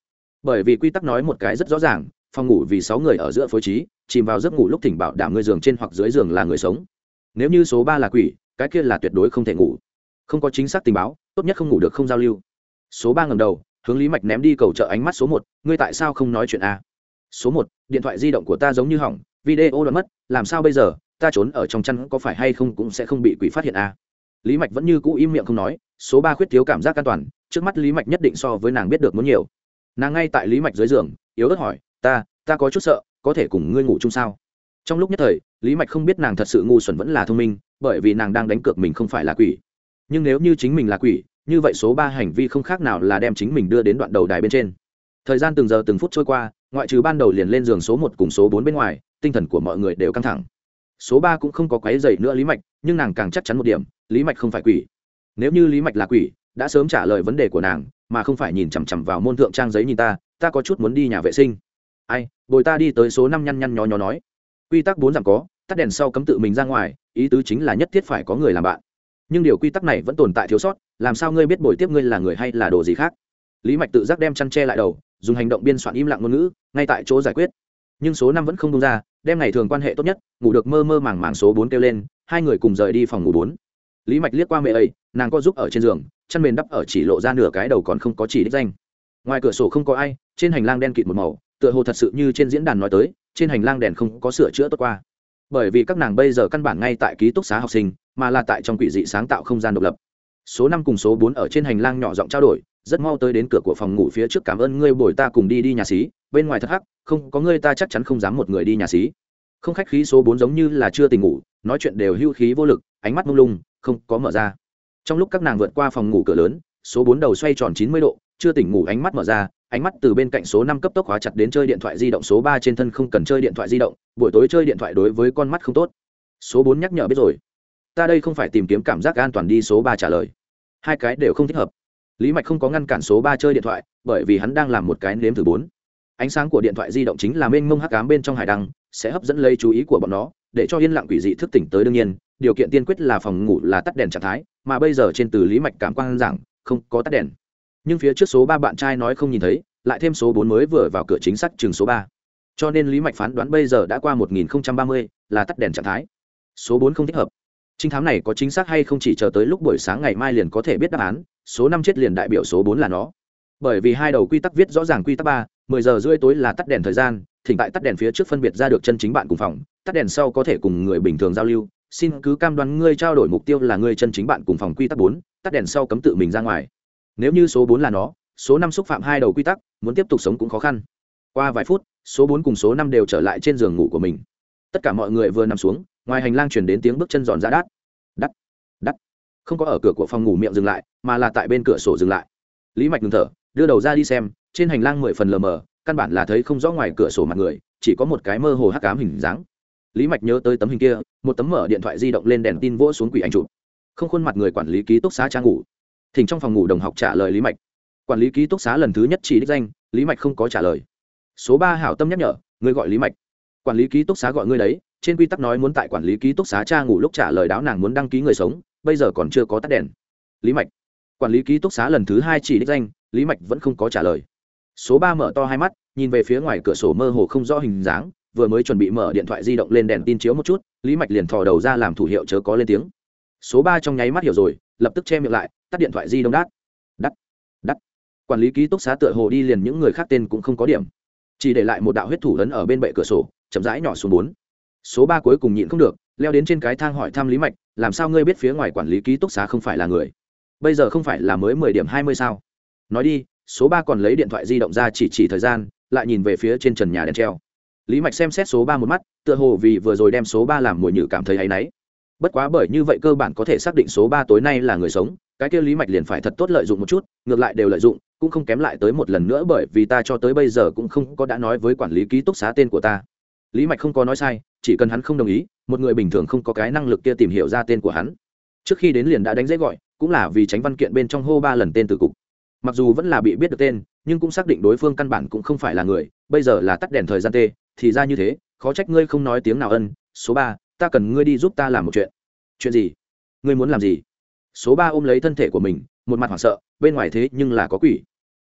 Bởi vì quy tắc nói một cái rất rõ ràng, phòng ngủ vì sáu người ở giữa phối trí, chìm vào giấc ngủ lúc thỉnh bảo đảm người giường trên hoặc dưới giường là người sống nếu như số ba là quỷ, cái kia là tuyệt đối không thể ngủ. Không có chính xác tình báo, tốt nhất không ngủ được không giao lưu. Số ba ngầm đầu, hướng lý mạch ném đi cầu trợ ánh mắt số một, ngươi tại sao không nói chuyện a số một, điện thoại di động của ta giống như hỏng, video đoạn mất, làm sao bây giờ, ta trốn ở trong chăn có phải hay không cũng sẽ không bị quỷ phát hiện a lý mạch vẫn như cũ im miệng không nói, số ba khuyết thiếu cảm giác an toàn, trước mắt lý mạch nhất định so với nàng biết được muốn nhiều. Nàng ngay tại lý mạch dưới giường, yếu ớt hỏi, ta ta có chút sợ, có thể cùng ngươi ngủ chung sao? Trong lúc nhất thời, lý mạch không biết nàng thật sự ngu xuẩn vẫn là thông minh, bởi vì nàng đang đánh cược mình không phải là quỷ. Nhưng nếu như chính mình là quỷ, như vậy số ba hành vi không khác nào là đem chính mình đưa đến đoạn đầu đài bên trên. Thời gian từng giờ từng phút trôi qua, ngoại trừ ban đầu liền lên giường số một cùng số bốn bên ngoài, tinh thần của mọi người đều căng thẳng. Số ba cũng không có quáy dày nữa lý mạch, nhưng nàng càng chắc chắn một điểm, lý mạch không phải quỷ. Nếu như lý mạch là quỷ, đã sớm trả lời vấn đề của nàng, mà không phải nhìn chằm chằm vào môn thượng trang giấy nhìn ta ta có chút muốn đi nhà vệ sinh. Ai, bồi ta đi tới số năm nhăn nhăn nhó nhó nói quy tắc bốn dặm có, tắt đèn sau cấm tự mình ra ngoài, ý tứ chính là nhất thiết phải có người làm bạn. Nhưng điều quy tắc này vẫn tồn tại thiếu sót, làm sao ngươi biết bồi tiếp ngươi là người hay là đồ gì khác? Lý mạch tự giác đem chăn tre lại đầu, dùng hành động biên soạn im lặng ngôn ngữ, ngay tại chỗ giải quyết. Nhưng số năm vẫn không đông ra, đem ngày thường quan hệ tốt nhất, ngủ được mơ mơ màng màng số bốn kêu lên, hai người cùng rời đi phòng ngủ bốn. Lý mạch liếc qua mẹ ấy, nàng có giúp ở trên giường, chăn mền đắp ở chỉ lộ ra nửa cái đầu còn không có chỉ đích danh. Ngoài cửa sổ không có ai, trên hành lang đen kịt một màu, tựa hồ thật sự như trên diễn đàn nói tới trên hành lang đèn không có sửa chữa tốt qua. Bởi vì các nàng bây giờ căn bản ngay tại ký túc xá học sinh, mà là tại trong quỷ dị sáng tạo không gian độc lập. Số năm cùng số bốn ở trên hành lang nhỏ giọng trao đổi, rất mau tới đến cửa của phòng ngủ phía trước cảm ơn ngươi bồi ta cùng đi đi nhà xí, bên ngoài thật hắc, không, có ngươi ta chắc chắn không dám một người đi nhà xí. Không khách khí số bốn giống như là chưa tình ngủ, nói chuyện đều hưu khí vô lực, ánh mắt mông lung, không có mở ra. Trong lúc các nàng vượt qua phòng ngủ cửa lớn, số bốn đầu xoay tròn chín mươi độ, chưa tỉnh ngủ ánh mắt mở ra ánh mắt từ bên cạnh số năm cấp tốc hóa chặt đến chơi điện thoại di động số ba trên thân không cần chơi điện thoại di động buổi tối chơi điện thoại đối với con mắt không tốt. Số bốn nhắc nhở biết rồi. Ta đây không phải tìm kiếm cảm giác an toàn đi số ba trả lời. Hai cái đều không thích hợp. Lý mạch không có ngăn cản số ba chơi điện thoại bởi vì hắn đang làm một cái nếm thử bốn. Ánh sáng của điện thoại di động chính là mênh mông hắc ám bên trong hải đăng sẽ hấp dẫn lấy chú ý của bọn nó để cho yên lặng quỷ dị thức tỉnh tới đương nhiên điều kiện tiên quyết là phòng ngủ là tắt đèn trạng thái mà bây giờ trên từ lý mạch cảm quan rằng, không có tắt đèn nhưng phía trước số ba bạn trai nói không nhìn thấy, lại thêm số bốn mới vừa vào cửa chính xác chừng số ba. Cho nên lý mạch phán đoán bây giờ đã qua một nghìn ba mươi, là tắt đèn trạng thái. Số bốn không thích hợp. Trinh thám này có chính xác hay không chỉ chờ tới lúc buổi sáng ngày mai liền có thể biết đáp án, số năm chết liền đại biểu số bốn là nó. Bởi vì hai đầu quy tắc viết rõ ràng quy tắc ba, mười giờ rưỡi tối là tắt đèn thời gian, thỉnh tại tắt đèn phía trước phân biệt ra được chân chính bạn cùng phòng, tắt đèn sau có thể cùng người bình thường giao lưu. Xin cứ cam đoan ngươi trao đổi mục tiêu là ngươi chân chính bạn cùng phòng quy tắc bốn, tắt đèn sau cấm tự mình ra ngoài nếu như số bốn là nó, số năm xúc phạm hai đầu quy tắc, muốn tiếp tục sống cũng khó khăn. Qua vài phút, số bốn cùng số năm đều trở lại trên giường ngủ của mình. Tất cả mọi người vừa nằm xuống, ngoài hành lang chuyển đến tiếng bước chân giòn ra đát. Đắt đắt. Không có ở cửa của phòng ngủ miệng dừng lại, mà là tại bên cửa sổ dừng lại. Lý mạch ngừng thở, đưa đầu ra đi xem, trên hành lang mười phần lờ mờ, căn bản là thấy không rõ ngoài cửa sổ mặt người, chỉ có một cái mơ hồ hắc cám hình dáng. Lý mạch nhớ tới tấm hình kia, một tấm mở điện thoại di động lên đèn tin vỗ xuống quỷ ảnh chụp. Không khuôn mặt người quản lý ký túc xá trang ngủ thỉnh trong phòng ngủ đồng học trả lời lý mạch. Quản lý ký túc xá lần thứ nhất chỉ đích danh, lý mạch không có trả lời. Số ba hảo tâm nhắc nhở ngươi gọi lý mạch. Quản lý ký túc xá gọi ngươi đấy, trên quy tắc nói muốn tại quản lý ký túc xá cha ngủ lúc trả lời đáo nàng muốn đăng ký người sống, bây giờ còn chưa có tắt đèn. Lý mạch. Quản lý ký túc xá lần thứ hai chỉ đích danh, lý mạch vẫn không có trả lời. Số ba mở to hai mắt, nhìn về phía ngoài cửa sổ mơ hồ không rõ hình dáng, vừa mới chuẩn bị mở điện thoại di động lên đèn tin chiếu một chút, lý mạch liền thò đầu ra làm thủ hiệu chớ có lên tiếng. Số ba trong nháy mắt hiểu rồi, lập tức che miệng lại tắt điện thoại di động đắt. Đắt đắt. Quản lý ký túc xá tựa hồ đi liền những người khác tên cũng không có điểm. Chỉ để lại một đạo huyết thủ ấn ở bên bệ cửa sổ, chậm rãi nhỏ xuống bốn. Số ba cuối cùng nhịn không được, leo đến trên cái thang hỏi thăm lý mạch, làm sao ngươi biết phía ngoài quản lý ký túc xá không phải là người? Bây giờ không phải là mới mười điểm hai mươi sao? Nói đi, số ba còn lấy điện thoại di động ra chỉ chỉ thời gian, lại nhìn về phía trên trần nhà đèn treo. Lý mạch xem xét số ba một mắt, tựa hồ vì vừa rồi đem số ba làm mồi nhử cảm thấy hay náy. Bất quá bởi như vậy cơ bản có thể xác định số ba tối nay là người sống cái kia lý mạch liền phải thật tốt lợi dụng một chút, ngược lại đều lợi dụng, cũng không kém lại tới một lần nữa bởi vì ta cho tới bây giờ cũng không có đã nói với quản lý ký túc xá tên của ta. Lý mạch không có nói sai, chỉ cần hắn không đồng ý, một người bình thường không có cái năng lực kia tìm hiểu ra tên của hắn. Trước khi đến liền đã đánh dễ gọi, cũng là vì tránh văn kiện bên trong hô ba lần tên từ cục. Mặc dù vẫn là bị biết được tên, nhưng cũng xác định đối phương căn bản cũng không phải là người, bây giờ là tắt đèn thời gian tê, thì ra như thế, khó trách ngươi không nói tiếng nào ân, số ba, ta cần ngươi đi giúp ta làm một chuyện. Chuyện gì? Ngươi muốn làm gì? Số ba ôm lấy thân thể của mình, một mặt hoảng sợ, bên ngoài thế nhưng là có quỷ.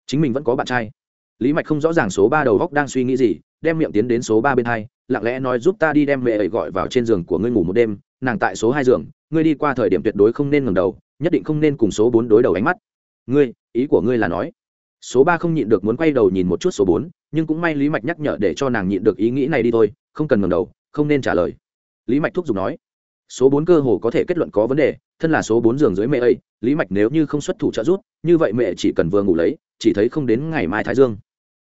Chính mình vẫn có bạn trai. Lý mạch không rõ ràng số ba đầu góc đang suy nghĩ gì, đem miệng tiến đến số ba bên hai, lặng lẽ nói giúp ta đi đem mẹ ấy gọi vào trên giường của ngươi ngủ một đêm, nàng tại số hai giường, ngươi đi qua thời điểm tuyệt đối không nên ngẩng đầu, nhất định không nên cùng số bốn đối đầu ánh mắt. Ngươi, ý của ngươi là nói. Số ba không nhịn được muốn quay đầu nhìn một chút số bốn, nhưng cũng may lý mạch nhắc nhở để cho nàng nhịn được ý nghĩ này đi thôi, không cần ngẩng đầu, không nên trả lời. Lý mạch thúc giục nói. Số bốn cơ hồ có thể kết luận có vấn đề thân là số bốn giường dưới mẹ ấy, lý mạch nếu như không xuất thủ trợ giúp, như vậy mẹ chỉ cần vừa ngủ lấy, chỉ thấy không đến ngày mai thái dương.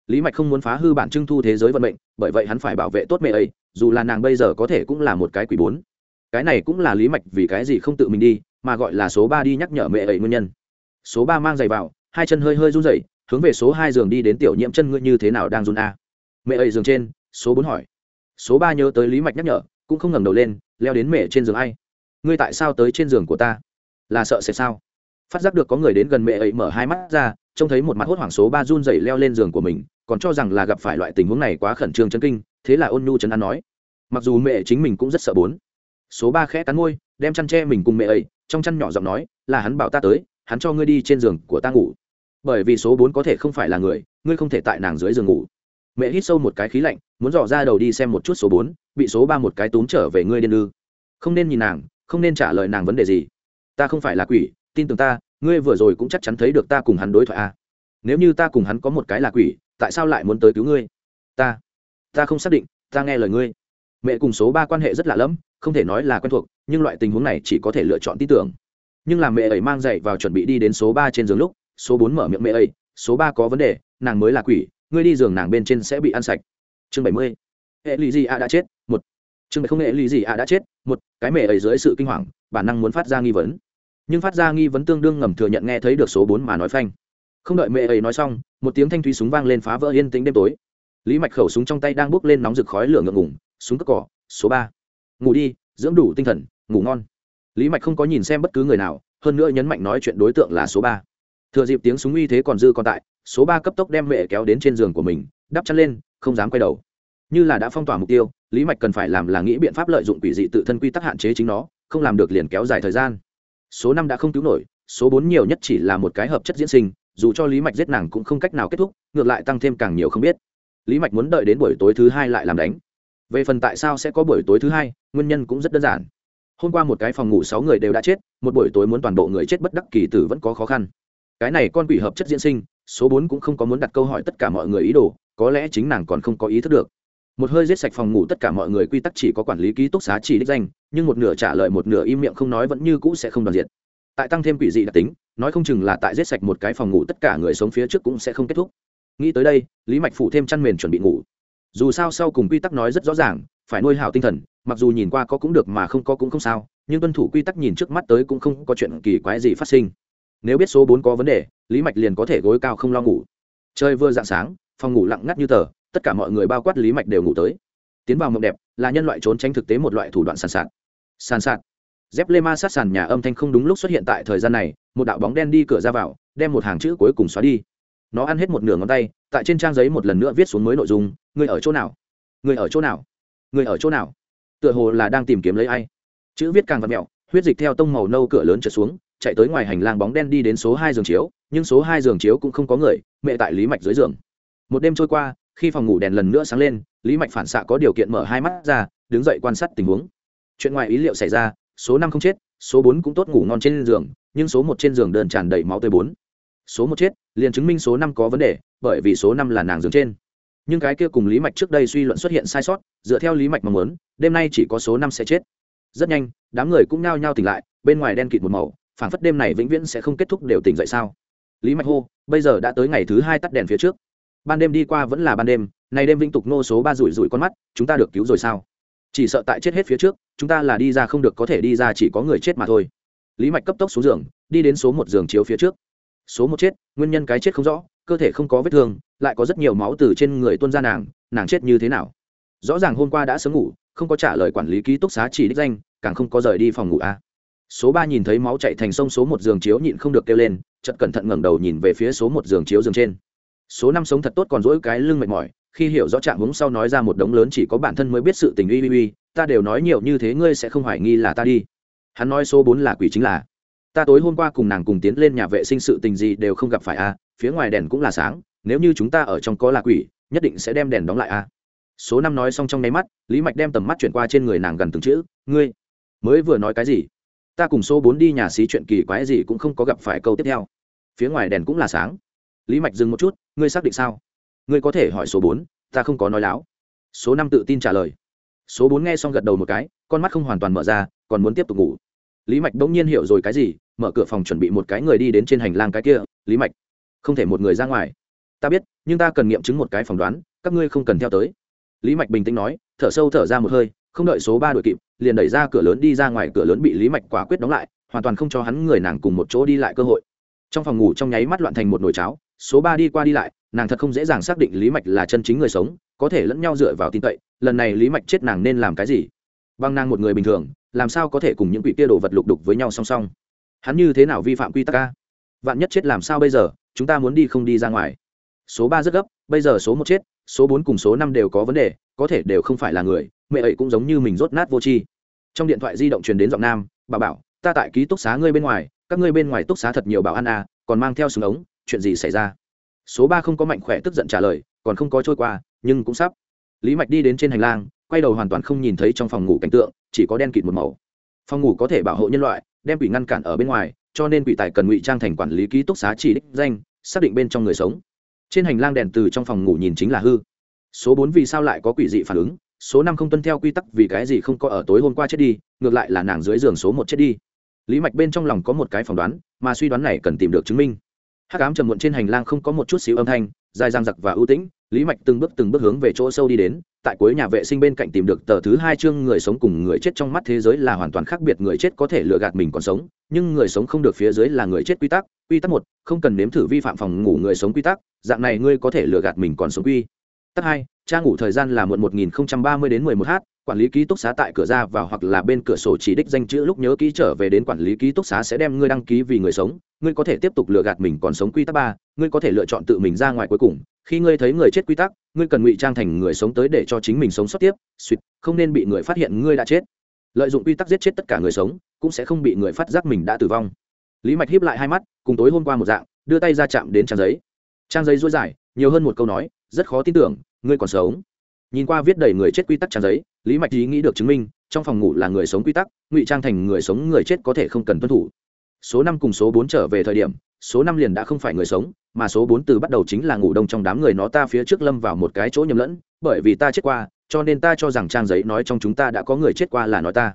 Lý mạch không muốn phá hư bản trưng thu thế giới vận mệnh, bởi vậy hắn phải bảo vệ tốt mẹ ấy, dù là nàng bây giờ có thể cũng là một cái quỷ bốn. Cái này cũng là lý mạch vì cái gì không tự mình đi, mà gọi là số ba đi nhắc nhở mẹ ấy nguyên nhân. Số ba mang giày vào, hai chân hơi hơi run rẩy, hướng về số hai giường đi đến tiểu nhiễm chân ngươi như thế nào đang run a? Mẹ ấy giường trên, số bốn hỏi. Số ba nhớ tới lý mạch nhắc nhở, cũng không ngẩng đầu lên, leo đến mẹ trên giường ai ngươi tại sao tới trên giường của ta? Là sợ sẽ sao? Phát giác được có người đến gần mẹ ấy mở hai mắt ra, trông thấy một mặt hốt hoảng số ba run rẩy leo lên giường của mình, còn cho rằng là gặp phải loại tình huống này quá khẩn trương chân kinh, thế là ôn nhu chấn an nói. Mặc dù mẹ chính mình cũng rất sợ bốn. Số ba khẽ cắn môi, đem chăn tre mình cùng mẹ ấy, trong chăn nhỏ giọng nói, là hắn bảo ta tới, hắn cho ngươi đi trên giường của ta ngủ. Bởi vì số bốn có thể không phải là người, ngươi không thể tại nàng dưới giường ngủ. Mẹ hít sâu một cái khí lạnh, muốn dò ra đầu đi xem một chút số bốn, bị số ba một cái túm trở về ngươi điên ư. Không nên nhìn nàng không nên trả lời nàng vấn đề gì. Ta không phải là quỷ, tin tưởng ta, ngươi vừa rồi cũng chắc chắn thấy được ta cùng hắn đối thoại a à. nếu như ta cùng hắn có một cái là quỷ, tại sao lại muốn tới cứu ngươi? Ta ta không xác định, ta nghe lời ngươi. Mẹ cùng số ba quan hệ rất lạ lẫm, không thể nói là quen thuộc, nhưng loại tình huống này chỉ có thể lựa chọn tin tưởng. Nhưng làm mẹ ấy mang dậy vào chuẩn bị đi đến số ba trên giường lúc, số bốn mở miệng mẹ ấy, số ba có vấn đề, nàng mới là quỷ, ngươi đi giường nàng bên trên sẽ bị ăn sạch. Chương bảy mươi. Hệ lụy gì a đã chết trương bạch không hệ lý gì a đã chết, một, cái mẹ ấy dưới sự kinh hoàng, bản năng muốn phát ra nghi vấn. Nhưng phát ra nghi vấn tương đương ngầm thừa nhận nghe thấy được số bốn mà nói phanh. Không đợi mẹ ấy nói xong, một tiếng thanh thúy súng vang lên phá vỡ yên tĩnh đêm tối. Lý mạch khẩu súng trong tay đang bốc lên nóng rực khói lửa ngượng ngủng súng cất cỏ, số ba. Ngủ đi, dưỡng đủ tinh thần, ngủ ngon. Lý mạch không có nhìn xem bất cứ người nào, hơn nữa nhấn mạnh nói chuyện đối tượng là số ba. Thừa dịp tiếng súng uy thế còn dư còn tại, số ba cấp tốc đem mẹ kéo đến trên giường của mình, đắp chăn lên, không dám quay đầu. Như là đã phong tỏa mục tiêu lý mạch cần phải làm là nghĩ biện pháp lợi dụng quỷ dị tự thân quy tắc hạn chế chính nó, không làm được liền kéo dài thời gian. Số năm đã không cứu nổi, số bốn nhiều nhất chỉ là một cái hợp chất diễn sinh, dù cho lý mạch giết nàng cũng không cách nào kết thúc, ngược lại tăng thêm càng nhiều không biết. Lý mạch muốn đợi đến buổi tối thứ hai lại làm đánh. Về phần tại sao sẽ có buổi tối thứ hai, nguyên nhân cũng rất đơn giản. Hôm qua một cái phòng ngủ sáu người đều đã chết, một buổi tối muốn toàn bộ người chết bất đắc kỳ tử vẫn có khó khăn. Cái này con quỷ hợp chất diễn sinh, số bốn cũng không có muốn đặt câu hỏi tất cả mọi người ý đồ, có lẽ chính nàng còn không có ý thức được một hơi giết sạch phòng ngủ tất cả mọi người quy tắc chỉ có quản lý ký túc xá chỉ đích danh, nhưng một nửa trả lời một nửa im miệng không nói vẫn như cũ sẽ không đoàn diện. Tại tăng thêm quỷ dị đặc tính, nói không chừng là tại giết sạch một cái phòng ngủ tất cả người sống phía trước cũng sẽ không kết thúc. Nghĩ tới đây, lý mạch phủ thêm chăn mền chuẩn bị ngủ. Dù sao sau cùng quy tắc nói rất rõ ràng, phải nuôi hảo tinh thần, mặc dù nhìn qua có cũng được mà không có cũng không sao, nhưng tuân thủ quy tắc nhìn trước mắt tới cũng không có chuyện kỳ quái gì phát sinh. Nếu biết số bốn có vấn đề, lý mạch liền có thể gối cao không lo ngủ. Chơi vừa dạng sáng, phòng ngủ lặng ngắt như tờ tất cả mọi người bao quát lý mạch đều ngủ tới. Tiến vào mộng đẹp, là nhân loại trốn tránh thực tế một loại thủ đoạn sàn sạt. Sàn sạt. Dép lê ma sát sàn nhà âm thanh không đúng lúc xuất hiện tại thời gian này, một đạo bóng đen đi cửa ra vào, đem một hàng chữ cuối cùng xóa đi. Nó ăn hết một nửa ngón tay, tại trên trang giấy một lần nữa viết xuống mới nội dung người ở chỗ nào? Người ở chỗ nào? Người ở chỗ nào? Tựa hồ là đang tìm kiếm lấy ai. Chữ viết càng vặt mẹo, huyết dịch theo tông màu nâu cửa lớn trở xuống, chạy tới ngoài hành lang bóng đen đi đến số hai giường chiếu, nhưng số hai giường chiếu cũng không có người, mẹ tại lý mạch dưới giường. Một đêm trôi qua khi phòng ngủ đèn lần nữa sáng lên, lý mạch phản xạ có điều kiện mở hai mắt ra, đứng dậy quan sát tình huống. Chuyện ngoài ý liệu xảy ra, số năm không chết, số bốn cũng tốt ngủ ngon trên giường, nhưng số một trên giường đơn tràn đầy máu tươi bốn. Số một chết, liền chứng minh số năm có vấn đề, bởi vì số năm là nàng giường trên. Nhưng cái kia cùng lý mạch trước đây suy luận xuất hiện sai sót, dựa theo lý mạch mong muốn, đêm nay chỉ có số năm sẽ chết. Rất nhanh, đám người cũng nao nhao tỉnh lại, bên ngoài đen kịt một màu, phảng phất đêm này vĩnh viễn sẽ không kết thúc đều tỉnh dậy sao? Lý mạch hô, bây giờ đã tới ngày thứ hai tắt đèn phía trước ban đêm đi qua vẫn là ban đêm, này đêm vĩnh tục nô số ba rủi rủi con mắt, chúng ta được cứu rồi sao? Chỉ sợ tại chết hết phía trước, chúng ta là đi ra không được có thể đi ra chỉ có người chết mà thôi. Lý mạch cấp tốc xuống giường, đi đến số một giường chiếu phía trước. Số một chết, nguyên nhân cái chết không rõ, cơ thể không có vết thương, lại có rất nhiều máu từ trên người tuân ra nàng nàng chết như thế nào? Rõ ràng hôm qua đã sớm ngủ, không có trả lời quản lý ký túc xá chỉ đích danh, càng không có rời đi phòng ngủ a. Số ba nhìn thấy máu chạy thành sông số một giường chiếu nhịn không được kêu lên chật cẩn thận ngẩng đầu nhìn về phía số một giường chiếu giường trên số năm sống thật tốt còn dỗi cái lưng mệt mỏi, khi hiểu rõ trạng hướng sau nói ra một đống lớn chỉ có bản thân mới biết sự tình uy uy uy, ta đều nói nhiều như thế ngươi sẽ không hoài nghi là ta đi. Hắn nói số bốn là quỷ chính là, ta tối hôm qua cùng nàng cùng tiến lên nhà vệ sinh sự tình gì đều không gặp phải a phía ngoài đèn cũng là sáng, nếu như chúng ta ở trong có là quỷ, nhất định sẽ đem đèn đóng lại a số năm nói xong trong nháy mắt, lý mạch đem tầm mắt chuyển qua trên người nàng gần từng chữ, ngươi mới vừa nói cái gì? Ta cùng số bốn đi nhà xí chuyện kỳ quái gì cũng không có gặp phải câu tiếp theo. Phía ngoài đèn cũng là sáng lý mạch dừng một chút, ngươi xác định sao? Ngươi có thể hỏi số bốn, ta không có nói láo. Số năm tự tin trả lời. Số bốn nghe xong gật đầu một cái, con mắt không hoàn toàn mở ra, còn muốn tiếp tục ngủ. Lý mạch bỗng nhiên hiểu rồi cái gì, mở cửa phòng chuẩn bị một cái người đi đến trên hành lang cái kia, lý mạch, không thể một người ra ngoài. Ta biết, nhưng ta cần nghiệm chứng một cái phỏng đoán, các ngươi không cần theo tới. Lý mạch bình tĩnh nói, thở sâu thở ra một hơi, không đợi số ba đội kịp, liền đẩy ra cửa lớn đi ra ngoài, cửa lớn bị lý mạch quả quyết đóng lại, hoàn toàn không cho hắn người nàng cùng một chỗ đi lại cơ hội. Trong phòng ngủ trong nháy mắt loạn thành một nồi cháo số ba đi qua đi lại, nàng thật không dễ dàng xác định lý mạch là chân chính người sống, có thể lẫn nhau dựa vào tin cậy, lần này lý mạch chết nàng nên làm cái gì? Bằng nàng một người bình thường, làm sao có thể cùng những quỷ kia đồ vật lục đục với nhau song song? Hắn như thế nào vi phạm quy tắc ca vạn nhất chết làm sao bây giờ, chúng ta muốn đi không đi ra ngoài. Số ba rất gấp, bây giờ số một chết, số bốn cùng số năm đều có vấn đề, có thể đều không phải là người, mẹ ấy cũng giống như mình rốt nát vô tri. Trong điện thoại di động truyền đến giọng nam, bà bảo, ta tại ký túc xá ngươi bên ngoài, các ngươi bên ngoài túc xá thật nhiều bảo an à còn mang theo súng ống chuyện gì xảy ra? Số ba không có mạnh khỏe tức giận trả lời, còn không có trôi qua, nhưng cũng sắp. Lý mạch đi đến trên hành lang, quay đầu hoàn toàn không nhìn thấy trong phòng ngủ cảnh tượng, chỉ có đen kịt một màu. Phòng ngủ có thể bảo hộ nhân loại, đem quỷ ngăn cản ở bên ngoài, cho nên quỷ tài cần ngụy trang thành quản lý ký túc xá chỉ đích danh, xác định bên trong người sống. Trên hành lang đèn từ trong phòng ngủ nhìn chính là hư. Số bốn vì sao lại có quỷ dị phản ứng? Số năm không tuân theo quy tắc vì cái gì không có ở tối hôm qua chết đi, ngược lại là nàng dưới giường số một chết đi. Lý mạch bên trong lòng có một cái phỏng đoán, mà suy đoán này cần tìm được chứng minh hắc ám trầm muộn trên hành lang không có một chút xíu âm thanh, dài dang giặc và ưu tĩnh, lý mạch từng bước từng bước hướng về chỗ sâu đi đến, tại cuối nhà vệ sinh bên cạnh tìm được tờ thứ hai chương người sống cùng người chết trong mắt thế giới là hoàn toàn khác biệt người chết có thể lừa gạt mình còn sống, nhưng người sống không được phía dưới là người chết quy tắc quy tắc một, không cần nếm thử vi phạm phòng ngủ người sống quy tắc, dạng này ngươi có thể lừa gạt mình còn sống quy. Tắc hai cha ngủ thời gian là muộn một nghìn ba mươi đến mười một h quản lý ký túc xá tại cửa ra vào hoặc là bên cửa sổ chỉ đích danh chữ lúc nhớ ký trở về đến quản lý ký túc xá sẽ đem ngươi đăng ký vì người sống. Ngươi có thể tiếp tục lừa gạt mình còn sống quy tắc ba, ngươi có thể lựa chọn tự mình ra ngoài cuối cùng. Khi ngươi thấy người chết quy tắc, ngươi cần ngụy trang thành người sống tới để cho chính mình sống sót tiếp. Suýt không nên bị người phát hiện ngươi đã chết. Lợi dụng quy tắc giết chết tất cả người sống, cũng sẽ không bị người phát giác mình đã tử vong. Lý mạch hiếp lại hai mắt, cùng tối hôm qua một dạng, đưa tay ra chạm đến trang giấy. Trang giấy dối dài, nhiều hơn một câu nói, rất khó tin tưởng, ngươi còn sống nhìn qua viết đầy người chết quy tắc trang giấy, lý mạch ý nghĩ được chứng minh, trong phòng ngủ là người sống quy tắc, ngụy trang thành người sống người chết có thể không cần tuân thủ. Số năm cùng số bốn trở về thời điểm, số năm liền đã không phải người sống, mà số bốn từ bắt đầu chính là ngủ đông trong đám người nó ta phía trước lâm vào một cái chỗ nhầm lẫn, bởi vì ta chết qua, cho nên ta cho rằng trang giấy nói trong chúng ta đã có người chết qua là nói ta.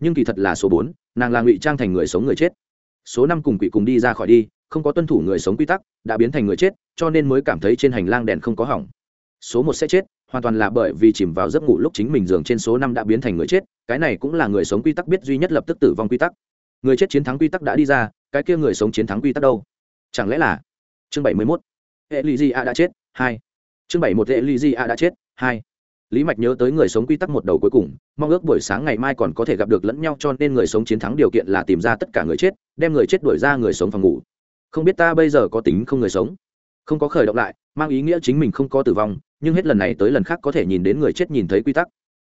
Nhưng kỳ thật là số bốn, nàng là ngụy trang thành người sống người chết. Số năm cùng quỷ cùng đi ra khỏi đi, không có tuân thủ người sống quy tắc, đã biến thành người chết, cho nên mới cảm thấy trên hành lang đèn không có hỏng. Số một sẽ chết hoàn toàn là bởi vì chìm vào giấc ngủ lúc chính mình giường trên số năm đã biến thành người chết, cái này cũng là người sống quy tắc biết duy nhất lập tức tử vong quy tắc. Người chết chiến thắng quy tắc đã đi ra, cái kia người sống chiến thắng quy tắc đâu? Chẳng lẽ là chương bảy mươi mốt? Hệ lụy di a đã chết, hai. Chương bảy một hệ lụy di a đã chết, hai. Lý mạch nhớ tới người sống quy tắc một đầu cuối cùng, mong ước buổi sáng ngày mai còn có thể gặp được lẫn nhau cho nên người sống chiến thắng điều kiện là tìm ra tất cả người chết, đem người chết đuổi ra người sống phòng ngủ. Không biết ta bây giờ có tính không người sống? Không có khởi động lại, mang ý nghĩa chính mình không có tử vong nhưng hết lần này tới lần khác có thể nhìn đến người chết nhìn thấy quy tắc.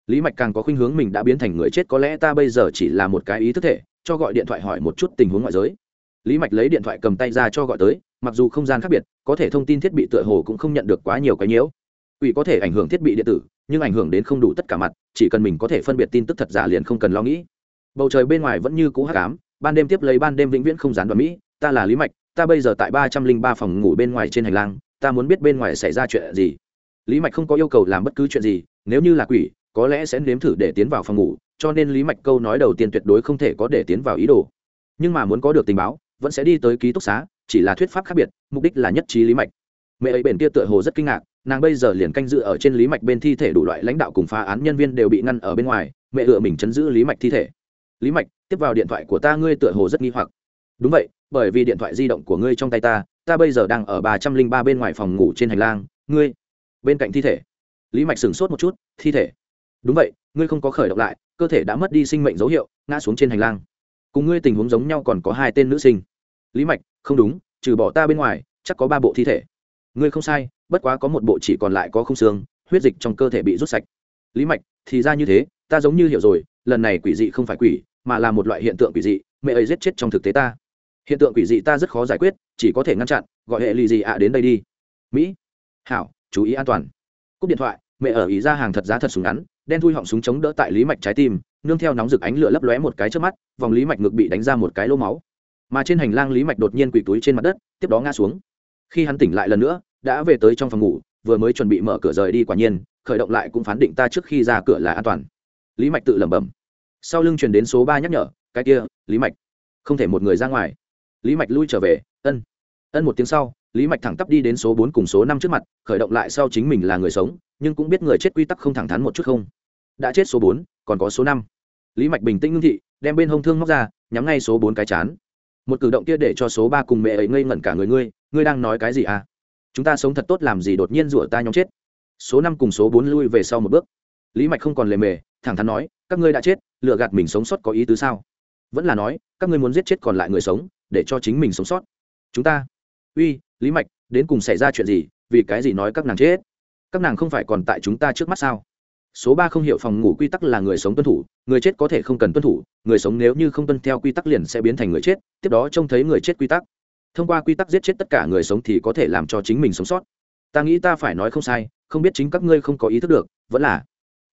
Lý mạch càng có khuynh hướng mình đã biến thành người chết, có lẽ ta bây giờ chỉ là một cái ý thức thể, cho gọi điện thoại hỏi một chút tình huống ngoại giới. Lý mạch lấy điện thoại cầm tay ra cho gọi tới, mặc dù không gian khác biệt, có thể thông tin thiết bị tựa hồ cũng không nhận được quá nhiều cái nhiễu. Quỷ có thể ảnh hưởng thiết bị điện tử, nhưng ảnh hưởng đến không đủ tất cả mặt, chỉ cần mình có thể phân biệt tin tức thật giả liền không cần lo nghĩ. Bầu trời bên ngoài vẫn như cũ hát cám ban đêm tiếp lấy ban đêm vĩnh viễn không gián đoạn mỹ, ta là lý mạch, ta bây giờ tại ba trăm linh ba phòng ngủ bên ngoài trên hành lang, ta muốn biết bên ngoài xảy ra chuyện gì lý mạch không có yêu cầu làm bất cứ chuyện gì, nếu như là quỷ, có lẽ sẽ nếm thử để tiến vào phòng ngủ, cho nên lý mạch câu nói đầu tiên tuyệt đối không thể có để tiến vào ý đồ. Nhưng mà muốn có được tình báo, vẫn sẽ đi tới ký túc xá, chỉ là thuyết pháp khác biệt, mục đích là nhất trí lý mạch. Mẹ ấy bên kia tựa hồ rất kinh ngạc, nàng bây giờ liền canh dự ở trên lý mạch bên thi thể đủ loại lãnh đạo cùng phá án nhân viên đều bị ngăn ở bên ngoài, mẹ ựa mình chấn giữ lý mạch thi thể. Lý mạch, tiếp vào điện thoại của ta, ngươi tựa hồ rất nghi hoặc. Đúng vậy, bởi vì điện thoại di động của ngươi trong tay ta ta bây giờ đang ở ba trăm linh ba bên ngoài phòng ngủ trên hành lang, ngươi bên cạnh thi thể. Lý mạch sửng sốt một chút, thi thể. Đúng vậy, ngươi không có khởi động lại, cơ thể đã mất đi sinh mệnh dấu hiệu, ngã xuống trên hành lang. Cùng ngươi tình huống giống nhau còn có hai tên nữ sinh. Lý mạch, không đúng, trừ bỏ ta bên ngoài, chắc có ba bộ thi thể. Ngươi không sai, bất quá có một bộ chỉ còn lại có không xương, huyết dịch trong cơ thể bị rút sạch. Lý mạch, thì ra như thế, ta giống như hiểu rồi, lần này quỷ dị không phải quỷ, mà là một loại hiện tượng quỷ dị, mẹ ấy giết chết trong thực tế ta. Hiện tượng quỷ dị ta rất khó giải quyết, chỉ có thể ngăn chặn, gọi hệ lì dị ạ đến đây đi. Mỹ, hảo chú ý an toàn. Cúp điện thoại, mẹ ở ý ra hàng thật giá thật súng ngắn, đen thui họng súng chống đỡ tại lý mạch trái tim, nương theo nóng rực ánh lửa lấp lóe một cái trước mắt, vòng lý mạch ngực bị đánh ra một cái lô máu. Mà trên hành lang lý mạch đột nhiên quỳ túi trên mặt đất, tiếp đó ngã xuống. Khi hắn tỉnh lại lần nữa, đã về tới trong phòng ngủ, vừa mới chuẩn bị mở cửa rời đi quả nhiên, khởi động lại cũng phán định ta trước khi ra cửa là an toàn. Lý mạch tự lẩm bẩm. Sau lưng truyền đến số ba nhắc nhở, cái kia, lý mạch, không thể một người ra ngoài. Lý mạch lui trở về, ân. Ân một tiếng sau lý mạch thẳng tắp đi đến số bốn cùng số năm trước mặt, khởi động lại sau chính mình là người sống, nhưng cũng biết người chết quy tắc không thẳng thắn một chút không. Đã chết số bốn, còn có số năm. Lý mạch bình tĩnh ngưng thị, đem bên hông thương móc ra, nhắm ngay số bốn cái chán. Một cử động kia để cho số ba cùng mẹ ấy ngây ngẩn cả người ngươi ngươi đang nói cái gì à? Chúng ta sống thật tốt làm gì đột nhiên rủa ta nhóm chết? Số năm cùng số bốn lui về sau một bước. Lý mạch không còn lề mề, thẳng thắn nói, các ngươi đã chết lựa gạt mình sống sót có ý tứ sao? Vẫn là nói, các ngươi muốn giết chết còn lại người sống, để cho chính mình sống sót. Chúng ta, uy lý mạch, đến cùng xảy ra chuyện gì? Vì cái gì nói các nàng chết? Các nàng không phải còn tại chúng ta trước mắt sao? Số ba không hiểu phòng ngủ quy tắc là người sống tuân thủ, người chết có thể không cần tuân thủ, người sống nếu như không tuân theo quy tắc liền sẽ biến thành người chết, tiếp đó trông thấy người chết quy tắc. Thông qua quy tắc giết chết tất cả người sống thì có thể làm cho chính mình sống sót. Ta nghĩ ta phải nói không sai, không biết chính các ngươi không có ý thức được, vẫn là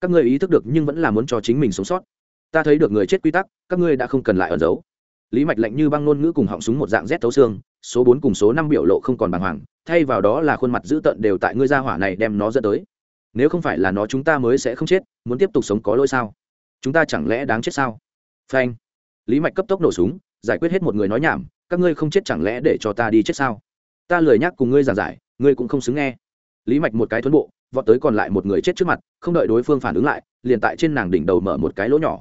các ngươi ý thức được nhưng vẫn là muốn cho chính mình sống sót. Ta thấy được người chết quy tắc, các ngươi đã không cần lại ẩn giấu lý mạch lạnh như băng ngôn ngữ cùng họng súng một dạng rét thấu xương, số bốn cùng số năm biểu lộ không còn bàng hoàng, thay vào đó là khuôn mặt dữ tợn đều tại ngươi gia hỏa này đem nó dẫn tới. Nếu không phải là nó chúng ta mới sẽ không chết, muốn tiếp tục sống có lỗi sao? Chúng ta chẳng lẽ đáng chết sao? Phanh. Lý mạch cấp tốc nổ súng, giải quyết hết một người nói nhảm, các ngươi không chết chẳng lẽ để cho ta đi chết sao? Ta lười nhắc cùng ngươi giảng giải, ngươi cũng không xứng nghe. Lý mạch một cái thuấn bộ, vọt tới còn lại một người chết trước mặt, không đợi đối phương phản ứng lại, liền tại trên nàng đỉnh đầu mở một cái lỗ nhỏ.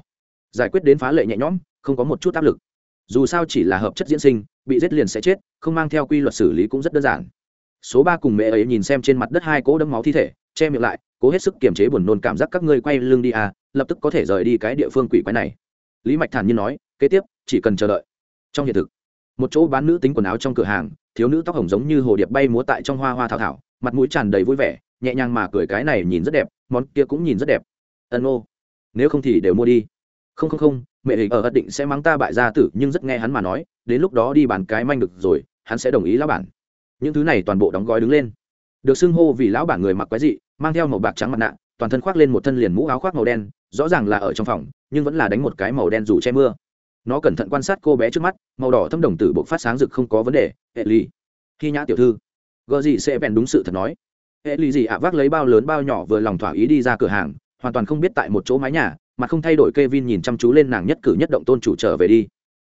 Giải quyết đến phá lệ nhẹ nhõm, không có một chút áp lực dù sao chỉ là hợp chất diễn sinh, bị giết liền sẽ chết, không mang theo quy luật xử lý cũng rất đơn giản. Số ba cùng mẹ ấy nhìn xem trên mặt đất hai cỗ đấm máu thi thể, che miệng lại, cố hết sức kiềm chế buồn nôn cảm giác các ngươi quay lưng đi à lập tức có thể rời đi cái địa phương quỷ quái này. Lý mạch thản nhiên nói, kế tiếp, chỉ cần chờ đợi. Trong hiện thực, một chỗ bán nữ tính quần áo trong cửa hàng, thiếu nữ tóc hồng giống như hồ điệp bay múa tại trong hoa hoa thảo thảo, mặt mũi tràn đầy vui vẻ, nhẹ nhàng mà cười cái này nhìn rất đẹp, món kia cũng nhìn rất đẹp. Ân ô, nếu không thì đều mua đi. Không không không mẹ hình ở ất định sẽ mắng ta bại gia tử, nhưng rất nghe hắn mà nói, đến lúc đó đi bàn cái manh được rồi, hắn sẽ đồng ý lão bản. Những thứ này toàn bộ đóng gói đứng lên. Được xưng hô vì lão bản người mặc quái dị, mang theo màu bạc trắng mặt nạ, toàn thân khoác lên một thân liền mũ áo khoác màu đen, rõ ràng là ở trong phòng, nhưng vẫn là đánh một cái màu đen dù che mưa. Nó cẩn thận quan sát cô bé trước mắt, màu đỏ thâm đồng tử bộ phát sáng rực không có vấn đề, hệ ly khi nhã tiểu thư. Gợ gì sẽ bèn đúng sự thật nói. Hệ ly gì ạ, vác lấy bao lớn bao nhỏ vừa lòng thỏa ý đi ra cửa hàng, hoàn toàn không biết tại một chỗ mái nhà mà không thay đổi Kevin nhìn chăm chú lên nàng nhất cử nhất động tôn chủ trở về đi.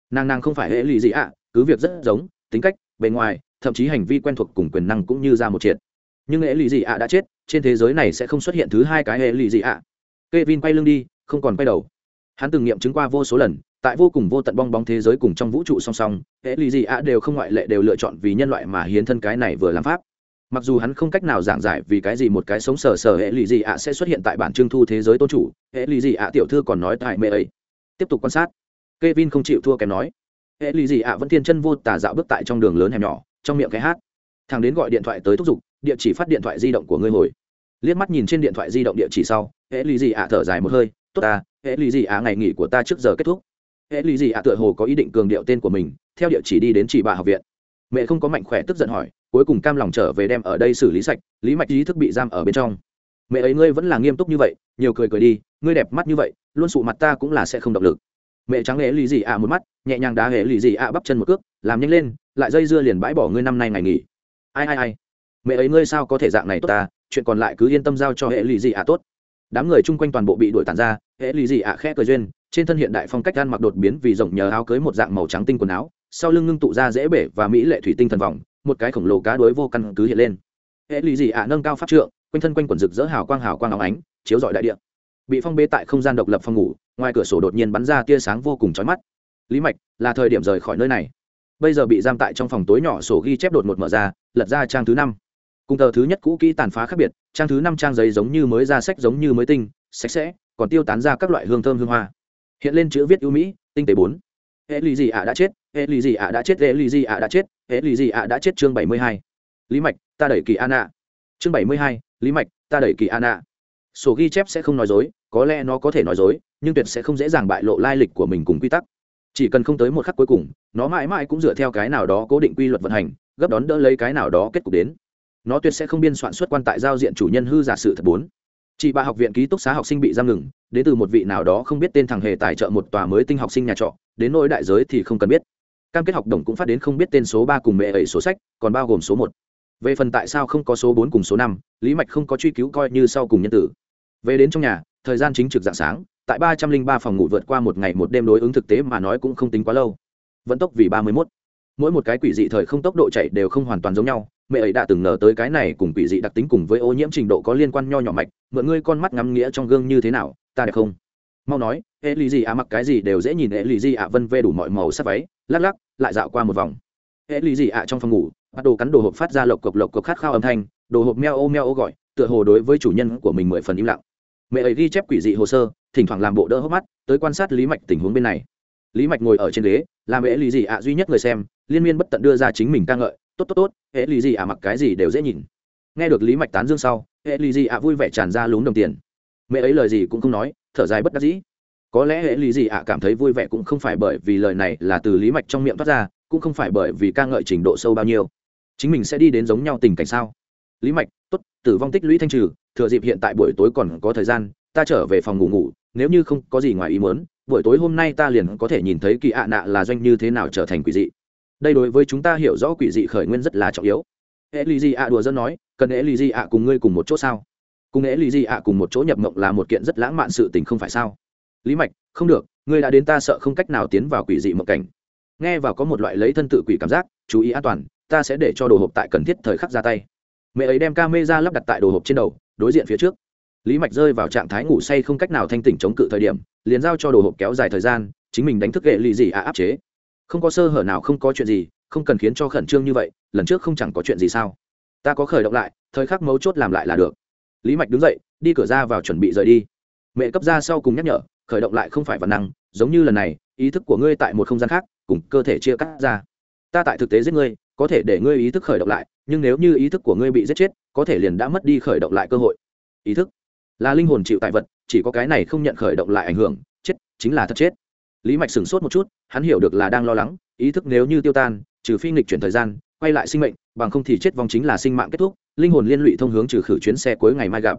Nàng nàng không phải hệ ly gì ạ, cứ việc rất giống, tính cách, bề ngoài, thậm chí hành vi quen thuộc cùng quyền năng cũng như ra một triệt. Nhưng hệ lụy gì ạ đã chết, trên thế giới này sẽ không xuất hiện thứ hai cái hệ lụy gì ạ. À. Quay lưng đi, không còn quay đầu. Hắn từng nghiệm chứng qua vô số lần, tại vô cùng vô tận bong bóng thế giới cùng trong vũ trụ song song, hệ lụy gì ạ đều không ngoại lệ đều lựa chọn vì nhân loại mà hiến thân cái này vừa làm pháp mặc dù hắn không cách nào giảng giải vì cái gì một cái sống sờ sờ hệ lụy gì ạ sẽ xuất hiện tại bản trưng thu thế giới tôn chủ, hệ lụy gì ạ tiểu thư còn nói tại mẹ ấy. Tiếp tục quan sát. Kevin không chịu thua kém nói. Hệ lụy gì ạ vẫn thiên chân vô tà dạo bước tại trong đường lớn hẻm nhỏ, trong miệng cái hát. Thằng đến gọi điện thoại tới thúc giục, địa chỉ phát điện thoại di động của ngươi hồi. Liếc mắt nhìn trên điện thoại di động địa chỉ sau, hệ lụy gì ạ thở dài một hơi, tốt ta, hệ lụy gì ạ, ngày nghỉ của ta trước giờ kết thúc. Hệ lụy gì ạ tựa hồ có ý định cường điệu tên của mình, theo địa chỉ đi đến chỉ bà học viện. Mẹ không có mạnh khỏe tức giận hỏi cuối cùng cam lòng trở về đem ở đây xử lý sạch, lý mạch ý thức bị giam ở bên trong. Mẹ ấy ngươi vẫn là nghiêm túc như vậy, nhiều cười cười đi, ngươi đẹp mắt như vậy, luôn sụ mặt ta cũng là sẽ không động lực. Mẹ trắng hễ lì dị ạ một mắt, nhẹ nhàng đá hễ lì dị ạ bắp chân một cước, làm nhanh lên, lại dây dưa liền bãi bỏ ngươi năm nay ngày nghỉ. Ai ai ai? Mẹ ấy ngươi sao có thể dạng này tốt ta, chuyện còn lại cứ yên tâm giao cho hệ lì dị ạ tốt. Đám người chung quanh toàn bộ bị đuổi tàn ra hệ lì dị ạ khẽ cười duyên, trên thân hiện đại phong cách ăn mặc đột biến vì rộng nhờ áo cưới một dạng màu trắng tinh quần áo, sau lưng ngưng tụ ra dễ bể và mỹ lệ thủy tinh thần vòng một cái khổng lồ cá đuối vô căn cứ hiện lên. Hệ lì dị ạ? À, nâng cao pháp trượng, quanh thân quanh quần rực rỡ hào quang hào quang áo ánh, chiếu rọi đại địa. Bị phong bế tại không gian độc lập phòng ngủ, ngoài cửa sổ đột nhiên bắn ra tia sáng vô cùng chói mắt. Lý mạch, là thời điểm rời khỏi nơi này. Bây giờ bị giam tại trong phòng tối nhỏ sổ ghi chép đột ngột mở ra, lật ra trang thứ năm. Cùng tờ thứ nhất cũ kỹ tàn phá khác biệt, trang thứ năm trang giấy giống như mới ra sách giống như mới tinh, sạch sẽ, còn tiêu tán ra các loại hương thơm hương hoa. Hiện lên chữ viết ưu mỹ, tinh tế bốn. Hệ lì gì ạ? À, đã chết hệ lì gì ạ đã chết hệ lì gì ạ đã chết hệ lì gì ạ đã chết chương bảy mươi hai. Lý mạch, ta đẩy kỳ an ạ chương bảy mươi hai, lý mạch, ta đẩy kỳ an ạ sổ ghi chép sẽ không nói dối, có lẽ nó có thể nói dối, nhưng tuyệt sẽ không dễ dàng bại lộ lai lịch của mình cùng quy tắc. Chỉ cần không tới một khắc cuối cùng, nó mãi mãi cũng dựa theo cái nào đó cố định quy luật vận hành, gấp đón đỡ lấy cái nào đó kết cục đến. Nó tuyệt sẽ không biên soạn xuất quan tại giao diện chủ nhân hư giả sự thật bốn. Chị bà học viện ký túc xá học sinh bị giam ngừng, đến từ một vị nào đó không biết tên thằng hề tài trợ một tòa mới tinh học sinh nhà trọ, đến nỗi đại giới thì không cần biết cam kết học đồng cũng phát đến không biết tên số ba cùng mẹ ấy số sách, còn bao gồm số một. Về phần tại sao không có số bốn cùng số năm, lý mạch không có truy cứu coi như sau cùng nhân tử. Về đến trong nhà, thời gian chính trực dạng sáng, tại ba trăm linh ba phòng ngủ vượt qua một ngày một đêm đối ứng thực tế mà nói cũng không tính quá lâu. Vận tốc vì ba mươi mốt. Mỗi một cái quỷ dị thời không tốc độ chạy đều không hoàn toàn giống nhau, mẹ ấy đã từng ngờ tới cái này cùng quỷ dị đặc tính cùng với ô nhiễm trình độ có liên quan nho nhỏ mạch, mượn ngươi con mắt ngắm nghĩa trong gương như thế nào, ta đẹp không? Mau nói ê lì gì ạ mặc cái gì đều dễ nhìn ê lì gì ạ vân vê đủ mọi màu sắc váy lắc lắc, lại dạo qua một vòng. Hễ lý gì ạ trong phòng ngủ, bắt đồ cắn đồ hộp phát ra lộc cộc lộc cộc khát khao âm thanh, đồ hộp meo ô meo ô gọi, tựa hồ đối với chủ nhân của mình mười phần im lặng. Mẹ ấy ghi chép quỷ dị hồ sơ, thỉnh thoảng làm bộ đỡ hốc mắt, tới quan sát lý mạch tình huống bên này. Lý mạch ngồi ở trên ghế, làm hễ lý gì ạ duy nhất người xem, liên miên bất tận đưa ra chính mình ca ngợi, tốt tốt tốt hễ lý gì ạ mặc cái gì đều dễ nhìn. Nghe được lý mạch tán dương sau hễ lý gì ạ vui vẻ tràn ra lúng đồng tiền. Mẹ ấy lời gì cũng không nói, thở dài bất đắc dĩ có lẽ ế lý gì ạ cảm thấy vui vẻ cũng không phải bởi vì lời này là từ lý mạch trong miệng thoát ra, cũng không phải bởi vì ca ngợi trình độ sâu bao nhiêu. Chính mình sẽ đi đến giống nhau tình cảnh sao? Lý mạch, tốt, tử vong tích lũy thanh trừ, thừa dịp hiện tại buổi tối còn có thời gian, ta trở về phòng ngủ ngủ, nếu như không có gì ngoài ý muốn, buổi tối hôm nay ta liền có thể nhìn thấy kỳ ạ nạ là doanh như thế nào trở thành quỷ dị. Đây đối với chúng ta hiểu rõ quỷ dị khởi nguyên rất là trọng yếu. E lý dị ạ đùa dân nói, cần e Lý dị ạ cùng ngươi cùng một chỗ sao? Cùng e Lý dị ạ cùng một chỗ nhập mộng là một kiện rất lãng mạn sự tình không phải sao? Lý mạch, không được, ngươi đã đến ta sợ không cách nào tiến vào quỷ dị mộng cảnh. Nghe vào có một loại lấy thân tự quỷ cảm giác, chú ý an toàn, ta sẽ để cho đồ hộp tại cần thiết thời khắc ra tay. Mẹ ấy đem ca mê ra lắp đặt tại đồ hộp trên đầu, đối diện phía trước. Lý mạch rơi vào trạng thái ngủ say không cách nào thanh tỉnh chống cự thời điểm, liền giao cho đồ hộp kéo dài thời gian, chính mình đánh thức ghệ lì gì à áp chế. Không có sơ hở nào không có chuyện gì, không cần khiến cho khẩn trương như vậy, lần trước không chẳng có chuyện gì sao? Ta có khởi động lại, thời khắc mấu chốt làm lại là được. Lý mạch đứng dậy, đi cửa ra vào chuẩn bị rời đi. Mẹ cấp ra sau cùng nhắc nhở khởi động lại không phải văn năng, giống như lần này, ý thức của ngươi tại một không gian khác, cùng cơ thể chia cắt ra. Ta tại thực tế giết ngươi, có thể để ngươi ý thức khởi động lại, nhưng nếu như ý thức của ngươi bị giết chết, có thể liền đã mất đi khởi động lại cơ hội. Ý thức là linh hồn chịu tại vật, chỉ có cái này không nhận khởi động lại ảnh hưởng, chết chính là thật chết. Lý mạch sửng sốt một chút, hắn hiểu được là đang lo lắng, ý thức nếu như tiêu tan, trừ phi nghịch chuyển thời gian, quay lại sinh mệnh, bằng không thì chết vong chính là sinh mạng kết thúc, linh hồn liên lụy thông hướng trừ khử chuyến xe cuối ngày mai gặp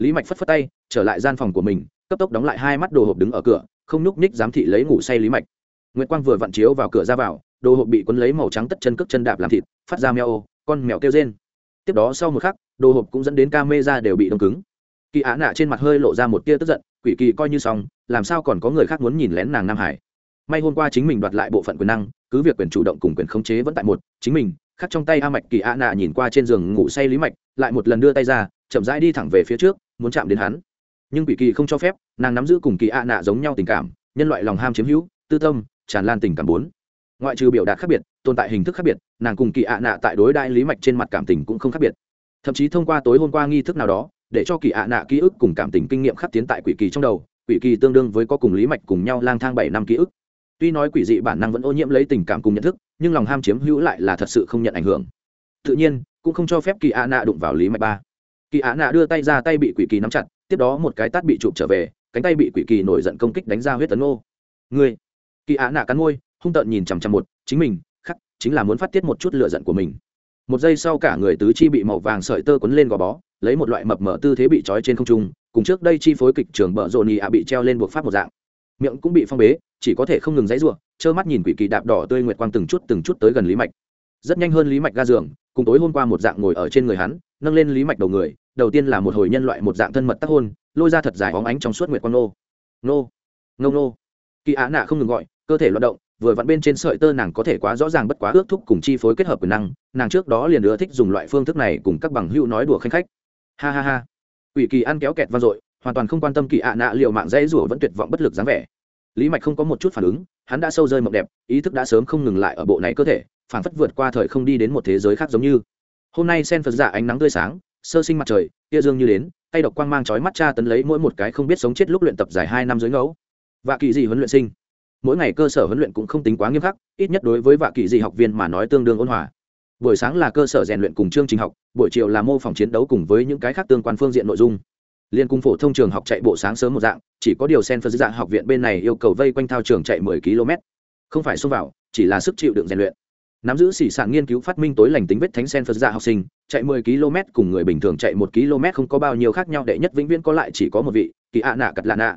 lý mạch phất phất tay, trở lại gian phòng của mình, cấp tốc đóng lại hai mắt đồ hộp đứng ở cửa, không nhúc ních giám thị lấy ngủ say lý mạch. Nguyễn quang vừa vặn chiếu vào cửa ra vào, đồ hộp bị quấn lấy màu trắng tất chân cước chân đạp làm thịt, phát ra mèo ô con mèo kêu rên. Tiếp đó sau một khắc, đồ hộp cũng dẫn đến ca mê ra đều bị đông cứng. Kỳ á nạ trên mặt hơi lộ ra một tia tức giận, quỷ kỳ coi như xong, làm sao còn có người khác muốn nhìn lén nàng nam hải? May hôm qua chính mình đoạt lại bộ phận quyền năng, cứ việc quyền chủ động cùng quyền khống chế vẫn tại một, chính mình, khắc trong tay a mạch kỳ á nạ nhìn qua trên giường ngủ say lý mạch, lại một lần đưa tay ra, chậm rãi đi thẳng về phía trước muốn chạm đến hắn. Nhưng quỷ kỳ không cho phép, nàng nắm giữ cùng kỳ ạ nạ giống nhau tình cảm, nhân loại lòng ham chiếm hữu, tư tâm, tràn lan tình cảm bốn. Ngoại trừ biểu đạt khác biệt, tồn tại hình thức khác biệt, nàng cùng kỳ ạ nạ tại đối đại lý mạch trên mặt cảm tình cũng không khác biệt. Thậm chí thông qua tối hôm qua nghi thức nào đó, để cho kỳ ạ nạ ký ức cùng cảm tình kinh nghiệm khắc tiến tại quỷ kỳ trong đầu, quỷ kỳ tương đương với có cùng lý mạch cùng nhau lang thang bảy năm ký ức. Tuy nói quỷ dị bản năng vẫn ô nhiễm lấy tình cảm cùng nhận thức, nhưng lòng ham chiếm hữu lại là thật sự không nhận ảnh hưởng. Tự nhiên, cũng không cho phép kỳ ạ nạ đụng vào lý mạch ba kỳ ạ nạ đưa tay ra tay bị quỷ kỳ nắm chặt tiếp đó một cái tát bị chụp trở về cánh tay bị quỷ kỳ nổi giận công kích đánh ra huyết tấn ô người kỳ ạ nạ cắn môi hung tợn nhìn chằm chằm một chính mình khắc chính là muốn phát tiết một chút lựa giận của mình. Một giây sau cả người tứ chi bị màu vàng sợi tơ quấn lên gò bó lấy một loại mập mở tư thế bị trói trên không trung cùng trước đây chi phối kịch trường bợ rộn nhì ạ bị treo lên buộc pháp một dạng. Miệng cũng bị phong bế chỉ có thể không ngừng dãy rủa, trơ mắt nhìn quỷ kỳ đạp đỏ tươi nguyệt quang từng chút từng chút tới gần lý mạch. Rất nhanh hơn lý mạch ga giường cùng tối hôm qua một dạng ngồi ở trên người hắn nâng lên lý mạch đầu người, đầu tiên là một hồi nhân loại một dạng thân mật tác hôn, lôi ra thật dài óng ánh trong suốt nguyệt quang nô. Nô nô nô. Kỳ á nạ không ngừng gọi, cơ thể loạt động, vừa vặn bên trên sợi tơ nàng có thể quá rõ ràng bất quá ước thúc cùng chi phối kết hợp quyền năng, nàng trước đó liền ưa thích dùng loại phương thức này cùng các bằng hữu nói đùa khanh khách. Ha ha ha. Ủy kỳ ăn kéo kẹt vang dội, hoàn toàn không quan tâm kỳ ạ nạ liệu mạng dãy rủa vẫn tuyệt vọng bất lực dáng vẻ. Lý mạch không có một chút phản ứng, hắn đã sâu rơi mộng đẹp, ý thức đã sớm không ngừng lại ở bộ này cơ thể phản phất vượt qua thời không đi đến một thế giới khác giống như hôm nay sen phật dạ ánh nắng tươi sáng, sơ sinh mặt trời, tia dương như đến, tay độc quang mang chói mắt cha tấn lấy mỗi một cái không biết sống chết lúc luyện tập dài hai năm dưới ngẫu. Và kỳ Dị huấn luyện sinh. Mỗi ngày cơ sở huấn luyện cũng không tính quá nghiêm khắc, ít nhất đối với vạ kỳ dị học viên mà nói tương đương ôn hòa. Buổi sáng là cơ sở rèn luyện cùng chương trình học, buổi chiều là mô phỏng chiến đấu cùng với những cái khác tương quan phương diện nội dung. Liên cung phổ thông trường học chạy bộ sáng sớm một dạng, chỉ có điều sen phân dạng học viện bên này yêu cầu vây quanh thao trường chạy 10 km không phải xông vào, chỉ là sức chịu đựng rèn luyện nắm giữ xỉ sản nghiên cứu phát minh tối lành tính vết thánh sen phật giả học sinh, chạy 10 km cùng người bình thường chạy một km không có bao nhiêu khác nhau, đệ nhất vĩnh viễn có lại chỉ có một vị, kỳ ạ nạ cật lạ nạ.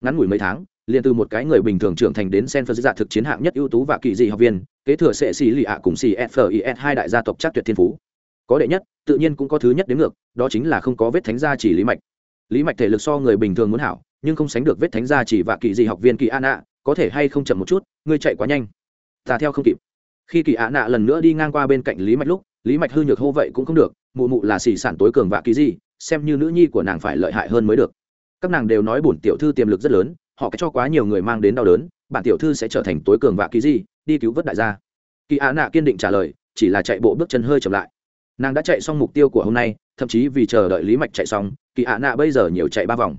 Ngắn ngủi mấy tháng, liền từ một cái người bình thường trưởng thành đến sen phật giả thực chiến hạng nhất ưu tú và kỳ dị học viên, kế thừa sẽ xì lì ạ cùng xì fis hai đại gia tộc chắc tuyệt thiên phú. Có đệ nhất, tự nhiên cũng có thứ nhất đến ngược, đó chính là không có vết thánh gia chỉ lý mạch. Lý mạch thể lực so người bình thường muốn hảo, nhưng không sánh được vết thánh gia chỉ và kỳ dị học viên kỳ an ạ có thể hay không chậm một chút, ngươi chạy quá nhanh. Ta theo không kịp khi kỳ ạ nạ lần nữa đi ngang qua bên cạnh lý mạch lúc, lý mạch hư nhược hô vậy cũng không được, mụ mụ là xỉ sản tối cường và kỳ gì, xem như nữ nhi của nàng phải lợi hại hơn mới được. Các nàng đều nói bổn tiểu thư tiềm lực rất lớn, họ cái cho quá nhiều người mang đến đau đớn, bản tiểu thư sẽ trở thành tối cường và kỳ gì, đi cứu vớt đại gia. Kỳ á nạ kiên định trả lời, chỉ là chạy bộ bước chân hơi chậm lại. Nàng đã chạy xong mục tiêu của hôm nay, thậm chí vì chờ đợi lý mạch chạy xong, kỳ á nạ bây giờ nhiều chạy ba vòng.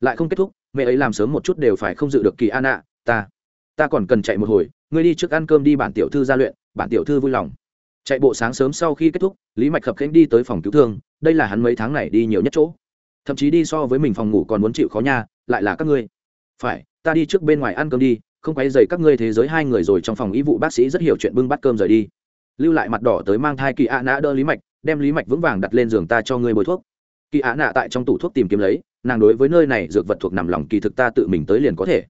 Lại không kết thúc, mẹ ấy làm sớm một chút đều phải không dự được kỳ á nạ, ta ta còn cần chạy một hồi ngươi đi trước ăn cơm đi bản tiểu thư ra luyện, bản tiểu thư vui lòng. Chạy bộ sáng sớm sau khi kết thúc, lý mạch khập khanh đi tới phòng cứu thương, đây là hắn mấy tháng này đi nhiều nhất chỗ. Thậm chí đi so với mình phòng ngủ còn muốn chịu khó nha, lại là các ngươi. Phải, ta đi trước bên ngoài ăn cơm đi, không quay dày các ngươi thế giới hai người rồi trong phòng y vụ bác sĩ rất hiểu chuyện bưng bắt cơm rời đi. Lưu lại mặt đỏ tới mang thai kỳ ạ nã đỡ lý mạch, đem lý mạch vững vàng đặt lên giường ta cho ngươi bôi thuốc. Kỳ ạ nạ tại trong tủ thuốc tìm kiếm lấy, nàng đối với nơi này dược vật thuộc nằm lòng kỳ thực ta tự mình tới liền có thể.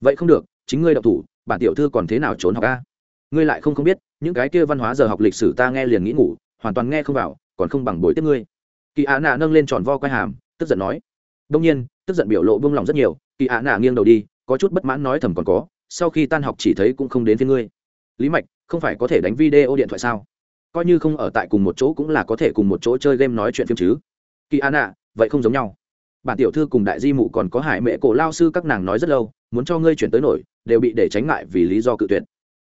Vậy không được, chính ngươi đọc thủ bản tiểu thư còn thế nào trốn học a? Ngươi lại không không biết, những cái kia văn hóa giờ học lịch sử ta nghe liền nghĩ ngủ, hoàn toàn nghe không vào, còn không bằng bồi tiếp ngươi. Kỳ ạ nạ nâng lên tròn vo quai hàm, tức giận nói. Đông nhiên, tức giận biểu lộ buông lòng rất nhiều, kỳ ạ nạ nghiêng đầu đi, có chút bất mãn nói thầm còn có, sau khi tan học chỉ thấy cũng không đến với ngươi. Lý mạch, không phải có thể đánh video điện thoại sao? Coi như không ở tại cùng một chỗ cũng là có thể cùng một chỗ chơi game nói chuyện phim chứ. Kỳ an ạ vậy không giống nhau. Bản tiểu thư cùng đại di mụ còn có hải mẹ cổ lao sư các nàng nói rất lâu, muốn cho ngươi chuyển tới nổi đều bị để tránh ngại vì lý do cự tuyệt.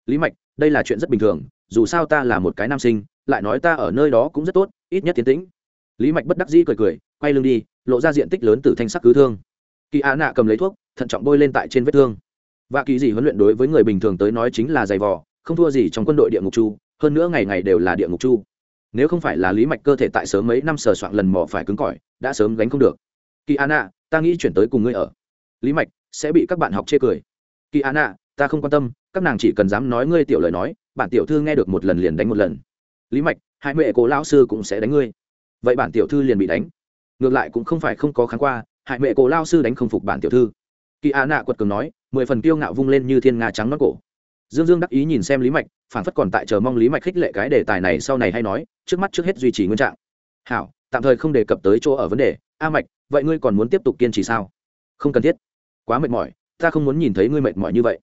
Lý mạch, đây là chuyện rất bình thường, dù sao ta là một cái nam sinh, lại nói ta ở nơi đó cũng rất tốt, ít nhất tiến tĩnh. Lý mạch bất đắc dĩ cười cười, quay lưng đi, lộ ra diện tích lớn từ thanh sắc cứ thương. Kỳ á nạ cầm lấy thuốc, thận trọng bôi lên tại trên vết thương. Và kỳ gì huấn luyện đối với người bình thường tới nói chính là giày vò, không thua gì trong quân đội địa ngục chu, hơn nữa ngày ngày đều là địa ngục chu. Nếu không phải là lý mạch cơ thể tại sớm mấy năm sờ soạn lần mò phải cứng cỏi, đã sớm gánh không được. Kỳ an nạ, ta nghĩ chuyển tới cùng ngươi ở. Lý mạch, sẽ bị các bạn học chê cười kỳ an ạ, ta không quan tâm các nàng chỉ cần dám nói ngươi tiểu lời nói bản tiểu thư nghe được một lần liền đánh một lần. Lý mạch hai mẹ cố lão sư cũng sẽ đánh ngươi. Vậy bản tiểu thư liền bị đánh. Ngược lại cũng không phải không có kháng qua hại mẹ cổ lao sư đánh không phục bản tiểu thư. Kỳ a nạ quật cường nói mười phần kiêu ngạo vung lên như thiên nga trắng nó cổ. Dương dương đắc ý nhìn xem lý mạch phản phất còn tại chờ mong lý mạch khích lệ cái đề tài này sau này hay nói trước mắt trước hết duy trì nguyên trạng. Hảo tạm thời không đề cập tới chỗ ở vấn đề. A mạch vậy ngươi còn muốn tiếp tục kiên trì sao? Không cần thiết. Quá mệt mỏi ta không muốn nhìn thấy ngươi mệt mỏi như vậy.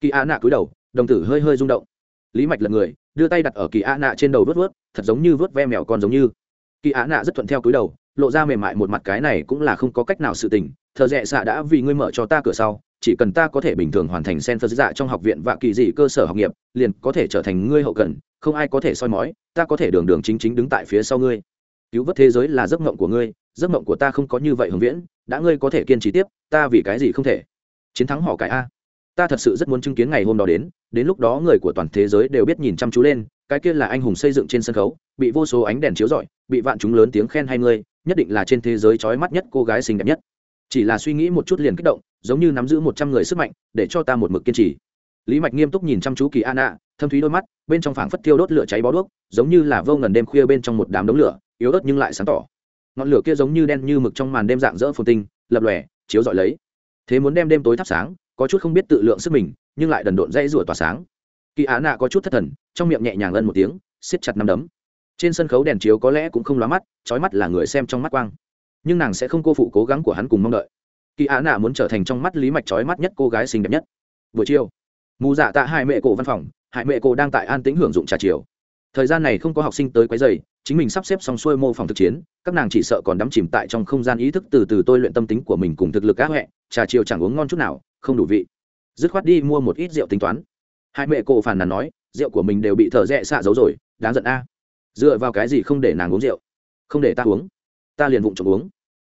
Kỳ a nạ cúi đầu, đồng tử hơi hơi rung động. Lý mạch lật người, đưa tay đặt ở kỳ a nạ trên đầu vớt vớt thật giống như vớt ve mèo con giống như. Kỳ a nạ rất thuận theo cúi đầu, lộ ra mềm mại một mặt cái này cũng là không có cách nào sự tình thợ rẽ xạ đã vì ngươi mở cho ta cửa sau, chỉ cần ta có thể bình thường hoàn thành sen phật dạ trong học viện và kỳ dị cơ sở học nghiệp, liền có thể trở thành ngươi hậu cần, không ai có thể soi mói, ta có thể đường đường chính chính đứng tại phía sau ngươi. Cứu vớt thế giới là giấc mộng của ngươi, giấc mộng của ta không có như vậy hưởng viễn, đã ngươi có thể kiên trì tiếp, ta vì cái gì không thể? Chiến thắng họ cải a. Ta thật sự rất muốn chứng kiến ngày hôm đó đến đến lúc đó người của toàn thế giới đều biết nhìn chăm chú lên, cái kia là anh hùng xây dựng trên sân khấu, bị vô số ánh đèn chiếu rọi, bị vạn chúng lớn tiếng khen hay ngươi, nhất định là trên thế giới trói mắt nhất cô gái xinh đẹp nhất. Chỉ là suy nghĩ một chút liền kích động, giống như nắm giữ một trăm người sức mạnh, để cho ta một mực kiên trì. Lý mạch nghiêm túc nhìn chăm chú kỳ an ạ, thâm thúy đôi mắt, bên trong phảng phất thiêu đốt lửa cháy bó đuốc, giống như là vô ngần đêm khuya bên trong một đám đống lửa, yếu ớt nhưng lại sáng tỏ. Ngọn lửa kia giống như đen như mực trong màn đêm dạng dỡ phồn tinh, lập lòe, chiếu dọi lấy thế muốn đem đêm tối thắp sáng, có chút không biết tự lượng sức mình, nhưng lại đần độn dây rủa tỏa sáng. Kỳ á nạ có chút thất thần, trong miệng nhẹ nhàng ân một tiếng, siết chặt nắm đấm. Trên sân khấu đèn chiếu có lẽ cũng không lóa mắt trói mắt là người xem trong mắt quang. Nhưng nàng sẽ không cô phụ cố gắng của hắn cùng mong đợi. Kỳ á nạ muốn trở thành trong mắt lý mạch trói mắt nhất cô gái xinh đẹp nhất. Buổi chiều, mù dạ tạ hai mẹ cổ văn phòng, hai mẹ cổ đang tại an tĩnh hưởng dụng trà chiều. Thời gian này không có học sinh tới quấy dày chính mình sắp xếp xong xuôi mô phỏng thực chiến, các nàng chỉ sợ còn đắm chìm tại trong không gian ý thức từ từ tôi luyện tâm tính của mình cùng thực lực cá huệ, trà chiều chẳng uống ngon chút nào, không đủ vị. Dứt khoát đi mua một ít rượu tính toán. Hai mẹ cổ phản nàn nói, rượu của mình đều bị thợ rẽ xạ giấu rồi, đáng giận a. Dựa vào cái gì không để nàng uống rượu? Không để ta uống. Ta liền vụng trộm uống.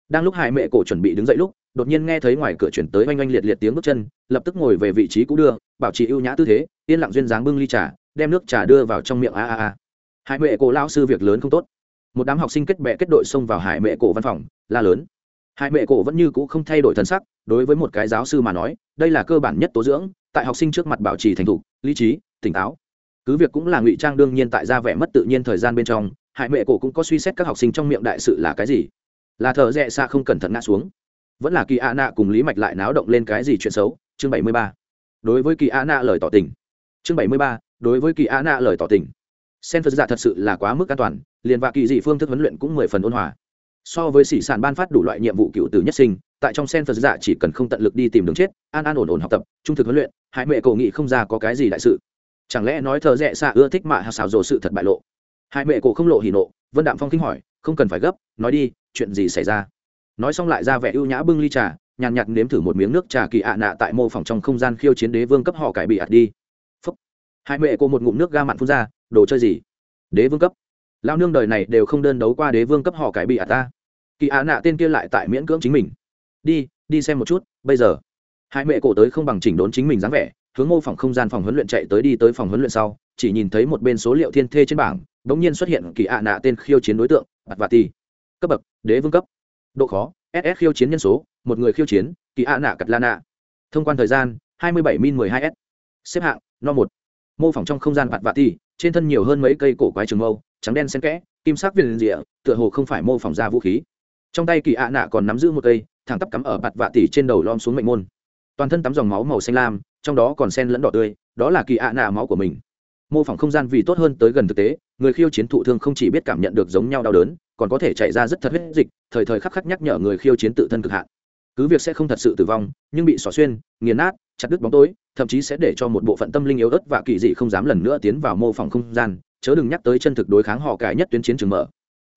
Đang lúc hai mẹ cổ chuẩn bị đứng dậy lúc, đột nhiên nghe thấy ngoài cửa chuyển tới oanh oanh liệt liệt tiếng bước chân, lập tức ngồi về vị trí cũ đưa, bảo trì ưu nhã tư thế, yên lặng duyên dáng bưng ly trà, đem nước trà đưa vào trong miệng a a a hải mẹ cổ lao sư việc lớn không tốt. Một đám học sinh kết bè kết đội xông vào hải mẹ cổ văn phòng, la lớn. Hải mẹ cổ vẫn như cũ không thay đổi thân sắc, đối với một cái giáo sư mà nói, đây là cơ bản nhất tố dưỡng, tại học sinh trước mặt bảo trì thành thục, lý trí, tỉnh táo. Cứ việc cũng là ngụy trang đương nhiên tại ra vẻ mất tự nhiên thời gian bên trong, hải mẹ cổ cũng có suy xét các học sinh trong miệng đại sự là cái gì. Là thợ rẽ xa không cẩn thận ngã xuống. Vẫn là kỳ a nạ cùng lý mạch lại náo động lên cái gì chuyện xấu, chương bảy mươi ba. Đối với kỳ a nạ lời tỏ tình. Chương bảy mươi ba, đối với kỳ a nạ lời tỏ tình sen phật dạ thật sự là quá mức an toàn, liền và kỳ dị phương thức huấn luyện cũng mười phần ôn hòa. So với sĩ sản ban phát đủ loại nhiệm vụ cựu tử nhất sinh, tại trong sen phật dạ chỉ cần không tận lực đi tìm đường chết, an an ổn ổn học tập, trung thực huấn luyện hải mẹ cổ nghị không ra có cái gì đại sự. Chẳng lẽ nói thợ rẽ xạ ưa thích mạ xào rồ sự thật bại lộ? Hải mẹ cổ không lộ hỉ nộ, vân đạm phong kinh hỏi, không cần phải gấp, nói đi, chuyện gì xảy ra? Nói xong lại ra vẻ ưu nhã bưng ly trà, nhàn nhạt nếm thử một miếng nước trà kỳ ạ nạ tại mô phỏng trong không gian khiêu chiến đế vương cấp họ cải bị ạt đi. Phúc. Hai mẹ cô một ngụm nước ga mặn phun ra đồ chơi gì? Đế vương cấp. Lao nương đời này đều không đơn đấu qua đế vương cấp họ cải bị à ta. Kỳ ạ nạ tên kia lại tại miễn cưỡng chính mình. Đi đi xem một chút, bây giờ. Hai mẹ cổ tới không bằng chỉnh đốn chính mình dáng vẻ, hướng mô phỏng không gian phòng huấn luyện chạy tới đi tới phòng huấn luyện sau, chỉ nhìn thấy một bên số liệu thiên thê trên bảng đ ỗ n g nhiên xuất hiện kỳ ạ nạ tên khiêu chiến đối tượng, bạt và ti cấp bậc, đế vương cấp. Độ khó ss khiêu chiến nhân số, một người khiêu chiến, kỳ ạ nạ cật la nạ thông quan thời gian, hai mươi bảy min mười hai s. Xếp hạng, no một mô phỏng trong không gian vạt vạ ti trên thân nhiều hơn mấy cây cổ quái trường mâu, trắng đen xen kẽ, kim sắc viền rịa, tựa hồ không phải mô phỏng ra vũ khí. Trong tay kỳ ạ nạ còn nắm giữ một cây, thẳng tắp cắm ở bạt vạ tỉ trên đầu lom xuống mệnh môn. Toàn thân tắm dòng máu màu xanh lam, trong đó còn sen lẫn đỏ tươi, đó là kỳ ạ nạ máu của mình. Mô phỏng không gian vì tốt hơn tới gần thực tế, người khiêu chiến thụ thương không chỉ biết cảm nhận được giống nhau đau đớn, còn có thể chạy ra rất thật huyết dịch, thời thời khắc khắc nhắc nhở người khiêu chiến tự thân cực hạn. Cứ việc sẽ không thật sự tử vong, nhưng bị xỏ xuyên, nghiền nát chặt đứt bóng tối, thậm chí sẽ để cho một bộ phận tâm linh yếu ớt và kỳ dị không dám lần nữa tiến vào mô phỏng không gian. Chớ đừng nhắc tới chân thực đối kháng họ cải nhất tuyến chiến trường mở.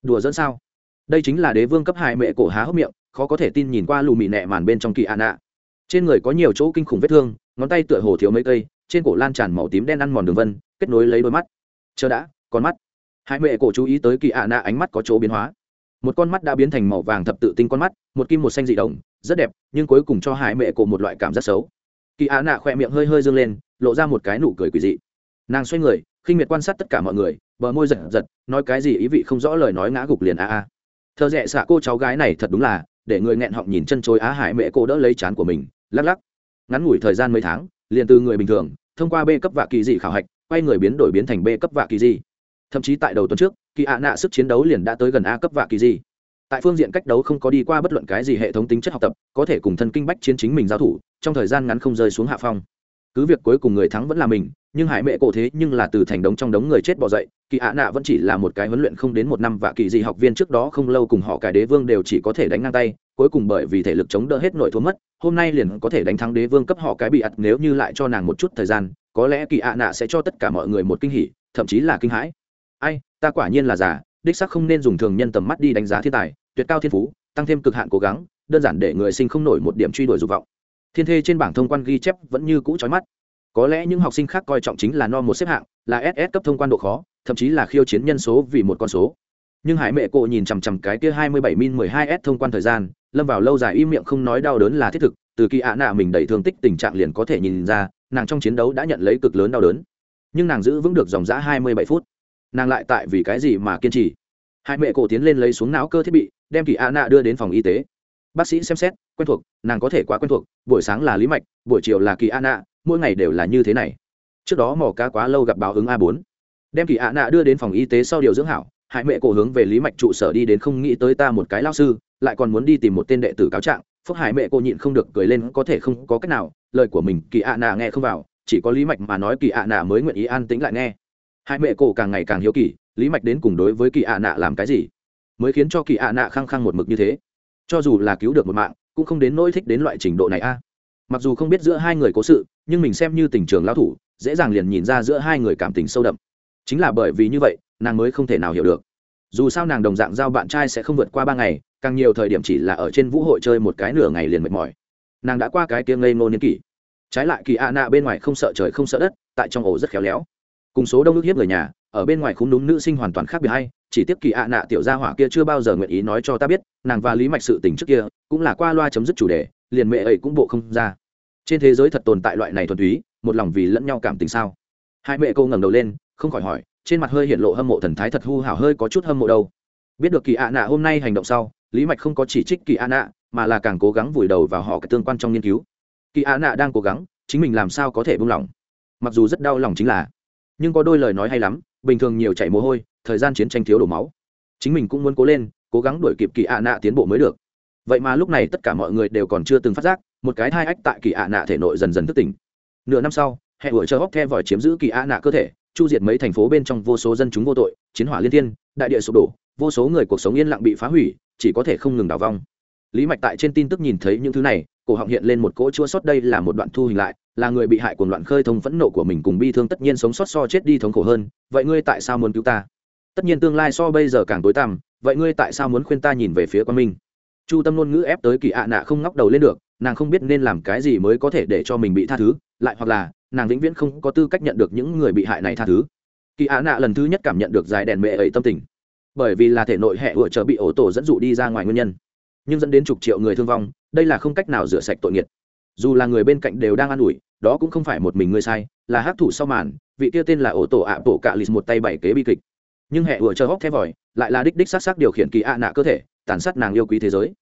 Đùa dẫn sao? Đây chính là đế vương cấp hai mẹ cổ há hốc miệng, khó có thể tin nhìn qua lù mị nẹ màn bên trong kỳ ạ. Nạ trên người có nhiều chỗ kinh khủng vết thương, ngón tay tựa hồ thiếu mấy cây, trên cổ lan tràn màu tím đen ăn mòn đường vân, kết nối lấy đôi mắt. Chờ đã, con mắt. Hai mẹ cổ chú ý tới kỳ ạ nạ ánh mắt có chỗ biến hóa. Một con mắt đã biến thành màu vàng thập tự tinh con mắt, một kim một xanh dị đồng rất đẹp, nhưng cuối cùng cho hai mẹ cổ một loại cảm giác xấu kỳ á nạ khỏe miệng hơi hơi dâng lên, lộ ra một cái nụ cười quỳ dị. Nàng xoay người, khinh miệt quan sát tất cả mọi người, bờ môi giật giật, nói cái gì ý vị không rõ lời nói ngã gục liền a a. Thợ rẽ xạ cô cháu gái này thật đúng là, để người nghẹn họng nhìn chân chối á hải mẹ cô đỡ lấy chán của mình, lắc lắc. Ngắn ngủi thời gian mấy tháng, liền từ người bình thường, thông qua b cấp vạ kỳ dị khảo hạch, quay người biến đổi biến thành b cấp vạ kỳ dị. Thậm chí tại đầu tuần trước, kỳ ạ nạ sức chiến đấu liền đã tới gần a cấp vạ kỳ dị tại phương diện cách đấu không có đi qua bất luận cái gì hệ thống tính chất học tập, có thể cùng thân kinh bách chiến chính mình giao thủ, trong thời gian ngắn không rơi xuống hạ phong. Cứ việc cuối cùng người thắng vẫn là mình, nhưng hải mẹ cổ thế nhưng là từ thành đống trong đống người chết bỏ dậy, kỳ ạ nạ vẫn chỉ là một cái huấn luyện không đến một năm và kỳ dị học viên trước đó không lâu cùng họ cải đế vương đều chỉ có thể đánh ngang tay, cuối cùng bởi vì thể lực chống đỡ hết nội thua mất, hôm nay liền có thể đánh thắng đế vương cấp họ cái bị ặt nếu như lại cho nàng một chút thời gian, có lẽ kỳ ạ nạ sẽ cho tất cả mọi người một kinh hỉ, thậm chí là kinh hãi. Ai, ta quả nhiên là giả đích sắc không nên dùng thường nhân tầm mắt đi đánh giá thiên tài, tuyệt cao thiên phú, tăng thêm cực hạn cố gắng, đơn giản để người sinh không nổi một điểm truy đuổi dục vọng. Thiên thê trên bảng thông quan ghi chép vẫn như cũ trói mắt. Có lẽ những học sinh khác coi trọng chính là no một xếp hạng, là ss cấp thông quan độ khó, thậm chí là khiêu chiến nhân số vì một con số. Nhưng hải mẹ cộ nhìn chằm chằm cái kia hai mươi bảy min mười hai s thông quan thời gian, lâm vào lâu dài im miệng không nói đau đớn là thiết thực, từ kỳ ạ nạ mình đầy thương tích tình trạng liền có thể nhìn ra, nàng trong chiến đấu đã nhận lấy cực lớn đau đớn. Nhưng nàng giữ vững được dòng giã hai mươi bảy phút nàng lại tại vì cái gì mà kiên trì? Hai mẹ cổ tiến lên lấy xuống não cơ thiết bị, đem kỳ a nạ đưa đến phòng y tế. Bác sĩ xem xét, quen thuộc, nàng có thể quá quen thuộc, buổi sáng là lý mạch, buổi chiều là kỳ a nạ mỗi ngày đều là như thế này. Trước đó mỏ cá quá lâu gặp báo ứng a bốn. Đem kỳ a nạ đưa đến phòng y tế sau điều dưỡng hảo hải mẹ cổ hướng về lý mạch trụ sở đi đến không nghĩ tới ta một cái lao sư, lại còn muốn đi tìm một tên đệ tử cáo trạng, phúc hải mẹ cô nhịn không được cười lên, có thể không có cách nào, lời của mình kỳ ạ nạ nghe không vào, chỉ có lý mạch mà nói kỳ ạ nạ mới nguyện ý an tĩnh lại nghe hai mẹ cổ càng ngày càng hiếu kỳ, lý mạch đến cùng đối với kỳ ạ nạ làm cái gì? Mới khiến cho kỳ ạ nạ khăng khăng một mực như thế. Cho dù là cứu được một mạng, cũng không đến nỗi thích đến loại trình độ này a. Mặc dù không biết giữa hai người cố sự, nhưng mình xem như tình trường lao thủ, dễ dàng liền nhìn ra giữa hai người cảm tình sâu đậm. Chính là bởi vì như vậy, nàng mới không thể nào hiểu được. Dù sao nàng đồng dạng giao bạn trai sẽ không vượt qua ba ngày, càng nhiều thời điểm chỉ là ở trên vũ hội chơi một cái nửa ngày liền mệt mỏi. Nàng đã qua cái kia ngây ngô niên kỷ. Trái lại kỳ ạ nạ bên ngoài không sợ trời không sợ đất, tại trong ổ rất khéo léo cùng số đông ước hiếp người nhà, ở bên ngoài khung đúng nữ sinh hoàn toàn khác biệt hay, chỉ tiếp kỳ ạ nạ tiểu gia hỏa kia chưa bao giờ nguyện ý nói cho ta biết, nàng và lý mạch sự tình trước kia, cũng là qua loa chấm dứt chủ đề, liền mẹ ấy cũng bộ không ra. Trên thế giới thật tồn tại loại này thuần túy, một lòng vì lẫn nhau cảm tình sao? Hai mẹ cô ngẩng đầu lên, không khỏi hỏi, trên mặt hơi hiện lộ hâm mộ thần thái thật hư hảo hơi có chút hâm mộ đâu. Biết được kỳ ạ nạ hôm nay hành động sau, lý mạch không có chỉ trích kỳ ạ nạ, mà là càng cố gắng vùi đầu vào họ cái tương quan trong nghiên cứu. Kỳ ạ nạ đang cố gắng, chính mình làm sao có thể buông lỏng. Mặc dù rất đau lòng chính là nhưng có đôi lời nói hay lắm, bình thường nhiều chảy mồ hôi, thời gian chiến tranh thiếu đổ máu. Chính mình cũng muốn cố lên, cố gắng đuổi kịp kỳ ạ nạ tiến bộ mới được. Vậy mà lúc này tất cả mọi người đều còn chưa từng phát giác, một cái thai ách tại kỳ ạ nạ thể nội dần dần thức tỉnh. Nửa năm sau, hệ ủi chờ hóc the vòi chiếm giữ kỳ ạ nạ cơ thể, chu diệt mấy thành phố bên trong vô số dân chúng vô tội, chiến hỏa liên thiên, đại địa sụp đổ, vô số người cuộc sống yên lặng bị phá hủy, chỉ có thể không ngừng đào vong lý mạch tại trên tin tức nhìn thấy những thứ này, cổ họng hiện lên một cỗ chua sót đây là một đoạn thu hình lại, là người bị hại cuồng loạn khơi thông phẫn nộ của mình cùng bi thương tất nhiên sống sót so chết đi thống khổ hơn, vậy ngươi tại sao muốn cứu ta? Tất nhiên tương lai so bây giờ càng tối tăm, vậy ngươi tại sao muốn khuyên ta nhìn về phía quan minh? Chu tâm ngôn ngữ ép tới kỳ ạ nạ không ngóc đầu lên được, nàng không biết nên làm cái gì mới có thể để cho mình bị tha thứ, lại hoặc là, nàng vĩnh viễn không có tư cách nhận được những người bị hại này tha thứ. Kỳ ạ nạ lần thứ nhất cảm nhận được dài đèn mẹ ấy tâm tình. Bởi vì là thể nội hệ ủa chờ bị ổ tổ dẫn dụ đi ra ngoài nguyên nhân nhưng dẫn đến chục triệu người thương vong, đây là không cách nào rửa sạch tội nghiệt. Dù là người bên cạnh đều đang an ủi, đó cũng không phải một mình ngươi sai, là hát thủ sau màn, vị kia tên là ổ tổ ạ bộ cạ lì một tay bảy kế bi kịch. Nhưng hệ vừa chờ hóc thép vòi, lại là đích đích s á t s á t điều khiển kỳ ạ nạ cơ thể, tàn sát nàng yêu quý thế giới.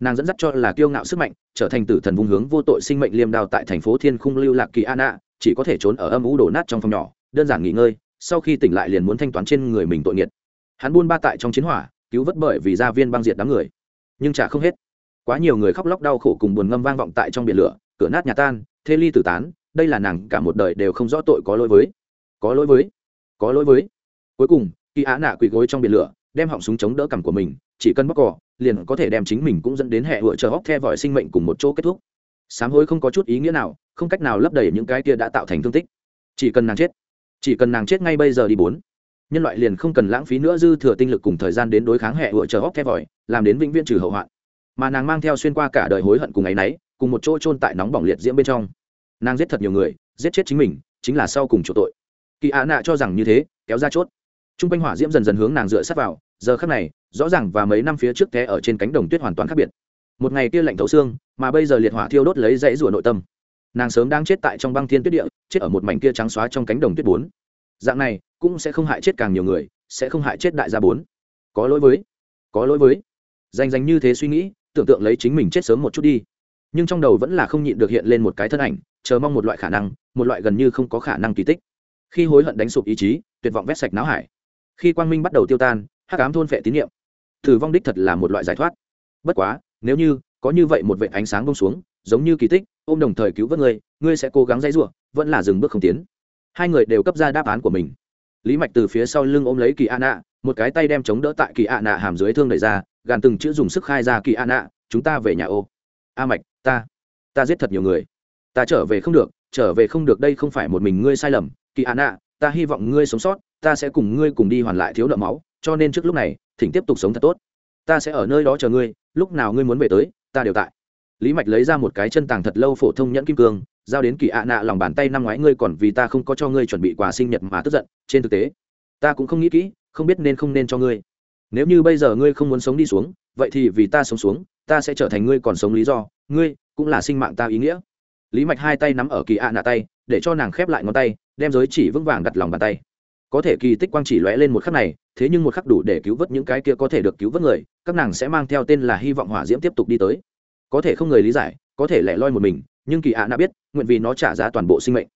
Nàng dẫn dắt cho là kiêu ngạo sức mạnh, trở thành tử thần vùng hướng vô tội sinh mệnh liêm đao tại thành phố thiên khung lưu lạc kỳ ạ nạ, chỉ có thể trốn ở âm ú đổ nát trong phòng nhỏ, đơn giản nghỉ ngơi, sau khi tỉnh lại liền muốn thanh toán trên người mình tội nghiệt. Hắn buôn ba tại trong chiến hỏa, cứu vớt bởi vì gia viên băng diệt đám người nhưng chả không hết. Quá nhiều người khóc lóc đau khổ cùng buồn ngâm vang vọng tại trong biển lửa, cửa nát nhà tan, thê ly tử tán, đây là nàng cả một đời đều không rõ tội có lỗi với. Có lỗi với. Có lỗi với. Cuối cùng, kỳ á nạ quỳ gối trong biển lửa, đem họng súng chống đỡ cằm của mình, chỉ cần bóc cỏ liền có thể đem chính mình cũng dẫn đến hệ vựa chờ hóc the vòi sinh mệnh cùng một chỗ kết thúc. Sám hối không có chút ý nghĩa nào, không cách nào lấp đầy những cái kia đã tạo thành thương tích. Chỉ cần nàng chết. Chỉ cần nàng chết ngay bây giờ đi bốn nhân loại liền không cần lãng phí nữa dư thừa tinh lực cùng thời gian đến đối kháng hệ vựa chờ hóc thép vòi, làm đến vĩnh viễn trừ hậu hoạn. Mà nàng mang theo xuyên qua cả đời hối hận cùng ấ nấy cùng một chỗ trôn tại nóng bỏng liệt diễm bên trong. Nàng giết thật nhiều người, giết chết chính mình, chính là sau cùng chỗ tội. Kỳ ạ nạ cho rằng như thế, kéo ra chốt. T r u n g quanh hỏa diễm dần dần hướng nàng dựa sát vào, giờ khắc này, rõ ràng và mấy năm phía trước té ở trên cánh đồng tuyết hoàn toàn khác biệt. Một ngày kia lạnh thấu xương, mà bây giờ liệt hỏa thiêu đốt lấy dãy rủa nội tâm. Nàng sớm đang chết tại trong băng thiên tuyết địa, chết ở một mảnh kia trắng xóa trong cánh đồng tuyết bốn. Dạng này cũng sẽ không hại chết càng nhiều người, sẽ không hại chết đại gia bốn. Có lỗi với, có lỗi với. Danh danh như thế suy nghĩ, tưởng tượng lấy chính mình chết sớm một chút đi. Nhưng trong đầu vẫn là không nhịn được hiện lên một cái thân ảnh, chờ mong một loại khả năng, một loại gần như không có khả năng kỳ tích. Khi hối hận đánh sụp ý chí, tuyệt vọng vét sạch náo hải. Khi quang minh bắt đầu tiêu tan, hắc ám thôn phệ tín nhiệm thử vong đích thật là một loại giải thoát. Bất quá, nếu như, có như vậy một vệ ánh sáng bông xuống, giống như kỳ tích, ôm đồng thời cứu vớt ngươi ngươi sẽ cố gắng dãy ruộng vẫn là dừng bước không tiến. Hai người đều cấp ra đáp án của mình lý mạch từ phía sau lưng ôm lấy kỳ a nạ một cái tay đem chống đỡ tại kỳ a nạ hàm dưới thương đẩy ra, gàn từng chữ dùng sức khai ra kỳ a nạ chúng ta về nhà ô. A mạch, ta ta giết thật nhiều người. Ta trở về không được, trở về không được đây không phải một mình ngươi sai lầm. Kỳ a nạ ta hy vọng ngươi sống sót, ta sẽ cùng ngươi cùng đi hoàn lại thiếu nợ máu, cho nên trước lúc này, thỉnh tiếp tục sống thật tốt. Ta sẽ ở nơi đó chờ ngươi, lúc nào ngươi muốn về tới, ta đều tại. Lý mạch lấy ra một cái chân tàng thật lâu phổ thông nhẫn kim cương giao đến kỳ ạ nạ lòng bàn tay năm ngoái ngươi còn vì ta không có cho ngươi chuẩn bị quà sinh nhật mà tức giận, trên thực tế, ta cũng không nghĩ kỹ, không biết nên không nên cho ngươi. Nếu như bây giờ ngươi không muốn sống đi xuống, vậy thì vì ta sống xuống, ta sẽ trở thành ngươi còn sống lý do, ngươi cũng là sinh mạng ta ý nghĩa. Lý mạch hai tay nắm ở kỳ ạ nạ tay, để cho nàng khép lại ngón tay, đem giới chỉ vững vàng đặt lòng bàn tay. Có thể kỳ tích quang chỉ lóe lên một khắc này, thế nhưng một khắc đủ để cứu vớt những cái kia có thể được cứu vớt người, các nàng sẽ mang theo tên là hy vọng hỏa diễm tiếp tục đi tới. Có thể không người lý giải, có thể lẻ loi một mình nhưng kỳ ạ nạ biết, nguyện vì nó trả giá toàn bộ sinh mệnh.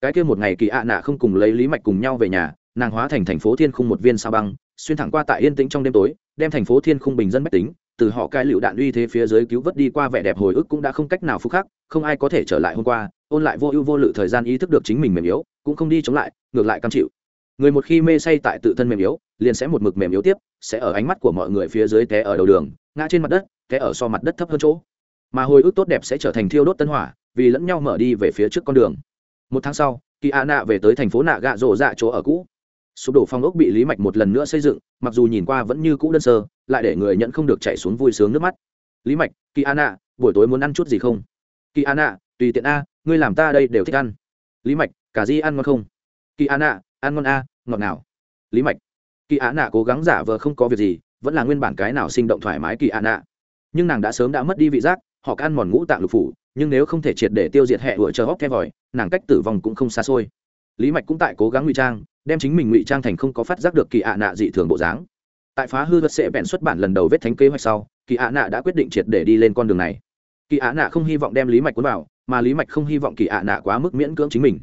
Cái kia một ngày kỳ ạ nạ không cùng lấy lý mạch cùng nhau về nhà, nàng hóa thành thành phố thiên khung một viên sao băng, xuyên thẳng qua tại yên tĩnh trong đêm tối, đem thành phố thiên khung bình dân mách tính, từ họ cai lựu đạn uy thế phía dưới cứu vớt đi qua vẻ đẹp hồi ức cũng đã không cách nào phúc khắc, không ai có thể trở lại hôm qua, ôn lại vô ưu vô lự thời gian ý thức được chính mình mềm yếu, cũng không đi chống lại, ngược lại cam chịu. Người một khi mê say tại tự thân mềm yếu, liền sẽ một mực mềm yếu tiếp, sẽ ở ánh mắt của mọi người phía dưới té ở đầu đường, ngã trên mặt đất, té ở so mặt đất thấp hơn chỗ mà hồi ức tốt đẹp sẽ trở thành thiêu đốt tân hỏa, vì lẫn nhau mở đi về phía trước con đường. Một tháng sau, kỳ a nạ về tới thành phố nạ gạ rộ dạ chỗ ở cũ. Sụp đổ phong ốc bị lý mạch một lần nữa xây dựng, mặc dù nhìn qua vẫn như cũ đơn sơ, lại để người nhận không được chạy xuống vui sướng nước mắt. Lý mạch, kỳ a nạ, buổi tối muốn ăn chút gì không? Kỳ a nạ, tùy tiện a, ngươi làm ta đây đều thích ăn. Lý mạch, cả di ăn ngon không? Kỳ a nạ, ăn ngon a, ngọt nào lý mạch, kỳ a nạ cố gắng giả vờ không có việc gì, vẫn là nguyên bản cái nào sinh động thoải mái kỳ a nạ. Nhưng nàng đã sớm đã mất đi vị giác họ ăn mòn ngũ tạng lục phủ, nhưng nếu không thể triệt để tiêu diệt hệ ủa chờ hóc the vòi, nàng cách tử vong cũng không xa xôi. Lý mạch cũng tại cố gắng ngụy trang, đem chính mình ngụy trang thành không có phát giác được kỳ ạ nạ dị thường bộ dáng. Tại phá hư vật sẽ bèn xuất bản lần đầu vết thánh kế hoạch sau, kỳ ạ nạ đã quyết định triệt để đi lên con đường này. Kỳ ạ nạ không hy vọng đem lý mạch cuốn vào, mà lý mạch không hy vọng kỳ ạ nạ quá mức miễn cưỡng chính mình.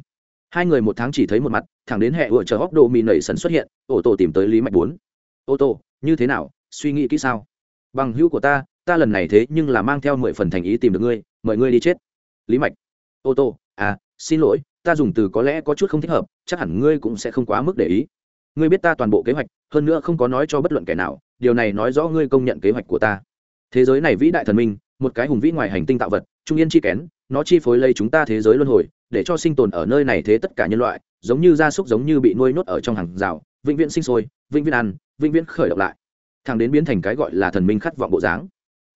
Hai người một tháng chỉ thấy một mặt, thẳng đến hệ ủa chờ hóc đồ mì nảy sần xuất hiện, ô tô tìm tới lý mạch bốn. Ô tô, như thế nào? Suy nghĩ kỹ sao? Bằng hữu của ta ta lần này thế nhưng là mang theo mười phần thành ý tìm được ngươi, mời ngươi đi chết. Lý mạch, ô tô à xin lỗi, ta dùng từ có lẽ có chút không thích hợp, chắc hẳn ngươi cũng sẽ không quá mức để ý. Ngươi biết ta toàn bộ kế hoạch, hơn nữa không có nói cho bất luận kẻ nào, điều này nói rõ ngươi công nhận kế hoạch của ta. Thế giới này vĩ đại thần minh, một cái hùng vĩ ngoài hành tinh tạo vật, trung yên chi kén, nó chi phối lây chúng ta thế giới luân hồi, để cho sinh tồn ở nơi này thế tất cả nhân loại, giống như gia súc giống như bị nuôi nhốt ở trong hàng rào, vĩnh viễn sinh sôi, vĩnh viễn ăn, vĩnh viễn khởi động lại. Thằng đến biến thành cái gọi là thần minh khát vọng bộ dáng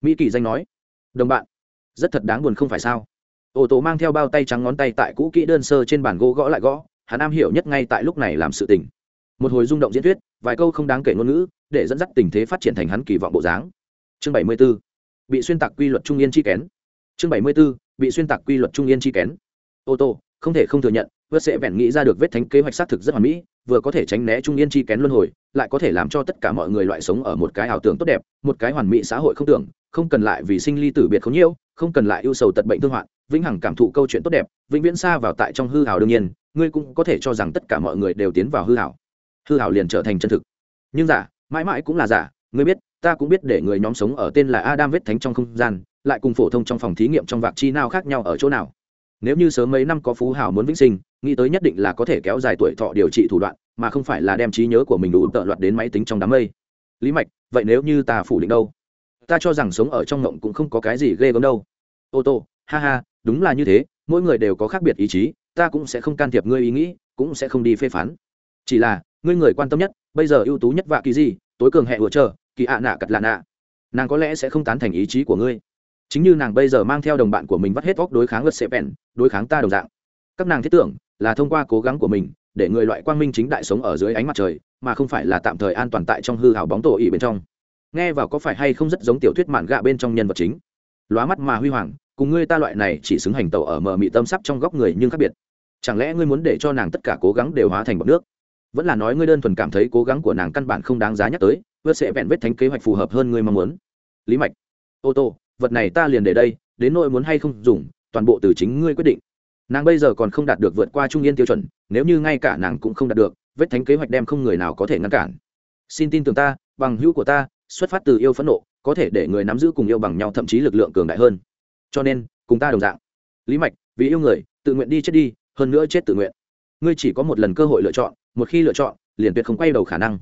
mỹ kỳ danh nói, đồng bạn, rất thật đáng buồn không phải sao ô tô mang theo bao tay trắng ngón tay tại cũ kỹ đơn sơ trên bàn gỗ gõ lại gõ, hắn am hiểu nhất ngay tại lúc này làm sự tình một hồi rung động diễn thuyết, vài câu không đáng kể ngôn ngữ, để dẫn dắt tình thế phát triển thành hắn kỳ vọng bộ dáng chương bảy mươi 74. bị xuyên tạc quy luật trung yên chi kén chương bảy mươi 74. bị xuyên tạc quy luật trung yên chi kén ô tô, không thể không thừa nhận vớt sẽ vẹn nghĩ ra được vết thánh kế hoạch xác thực rất hoàn mỹ vừa có thể tránh né trung yên chi kén luân hồi, lại có thể làm cho tất cả mọi người loại sống ở một cái ảo tưởng tốt đẹp, một cái hoàn mỹ xã hội không tưởng, không cần lại vì sinh ly tử biệt không nhiêu không cần lại ưu sầu tật bệnh thương hoạn, vĩnh hằng cảm thụ câu chuyện tốt đẹp, vĩnh viễn xa vào tại trong hư hào đương nhiên, ngươi cũng có thể cho rằng tất cả mọi người đều tiến vào hư hào hư hào liền trở thành chân thực. Nhưng giả, mãi mãi cũng là giả, ngươi biết, ta cũng biết để người nhóm sống ở tên là adam vết thánh trong không gian, lại cùng phổ thông trong phòng thí nghiệm trong vạc chi nào khác nhau ở chỗ nào nếu như sớm mấy năm có phú hào muốn vĩnh sinh, nghĩ tới nhất định là có thể kéo dài tuổi thọ điều trị thủ đoạn, mà không phải là đem trí nhớ của mình đủ tợ loạt đến máy tính trong đám mây. Lý mạch, vậy nếu như ta phủ định đâu? Ta cho rằng sống ở trong ngộng cũng không có cái gì ghê gớm đâu. Ô tô, ha ha, đúng là như thế, mỗi người đều có khác biệt ý chí, ta cũng sẽ không can thiệp ngươi ý nghĩ, cũng sẽ không đi phê phán. Chỉ là, ngươi người quan tâm nhất, bây giờ ưu tú nhất vạ kỳ gì, tối cường hệ vừa chờ, kỳ ạ nạ cật lạ nạ. Nàng có lẽ sẽ không tán thành ý chí của ngươi chính như nàng bây giờ mang theo đồng bạn của mình vắt hết vóc đối kháng lật sệ bèn đối kháng ta đồng dạng. Các nàng thiết tưởng là thông qua cố gắng của mình để người loại quang minh chính đại sống ở dưới ánh mặt trời, mà không phải là tạm thời an toàn tại trong hư hào bóng tổ ỉ bên trong. Nghe vào có phải hay không rất giống tiểu thuyết mạn gạ bên trong nhân vật chính. Lóa mắt mà huy hoàng, cùng ngươi ta loại này chỉ xứng hành tàu ở mờ mị tâm sắp trong góc người nhưng khác biệt. Chẳng lẽ ngươi muốn để cho nàng tất cả cố gắng đều hóa thành bọc nước? Vẫn là nói ngươi đơn thuần cảm thấy cố gắng của nàng căn bản không đáng giá nhắc tới vớt sẽ vẹn vết thánh kế hoạch phù hợp hơn ngươi mong muốn. Lý mạch, ô tô vật này ta liền để đây, đến nỗi muốn hay không dùng, toàn bộ từ chính ngươi quyết định. Nàng bây giờ còn không đạt được vượt qua trung yên tiêu chuẩn, nếu như ngay cả nàng cũng không đạt được, vết thánh kế hoạch đem không người nào có thể ngăn cản. Xin tin tưởng ta, bằng hữu của ta, xuất phát từ yêu phẫn nộ, có thể để người nắm giữ cùng yêu bằng nhau thậm chí lực lượng cường đại hơn. Cho nên, cùng ta đồng dạng. Lý mạch, vì yêu người, tự nguyện đi chết đi, hơn nữa chết tự nguyện. Ngươi chỉ có một lần cơ hội lựa chọn, một khi lựa chọn, liền tuyệt không quay đầu khả năng.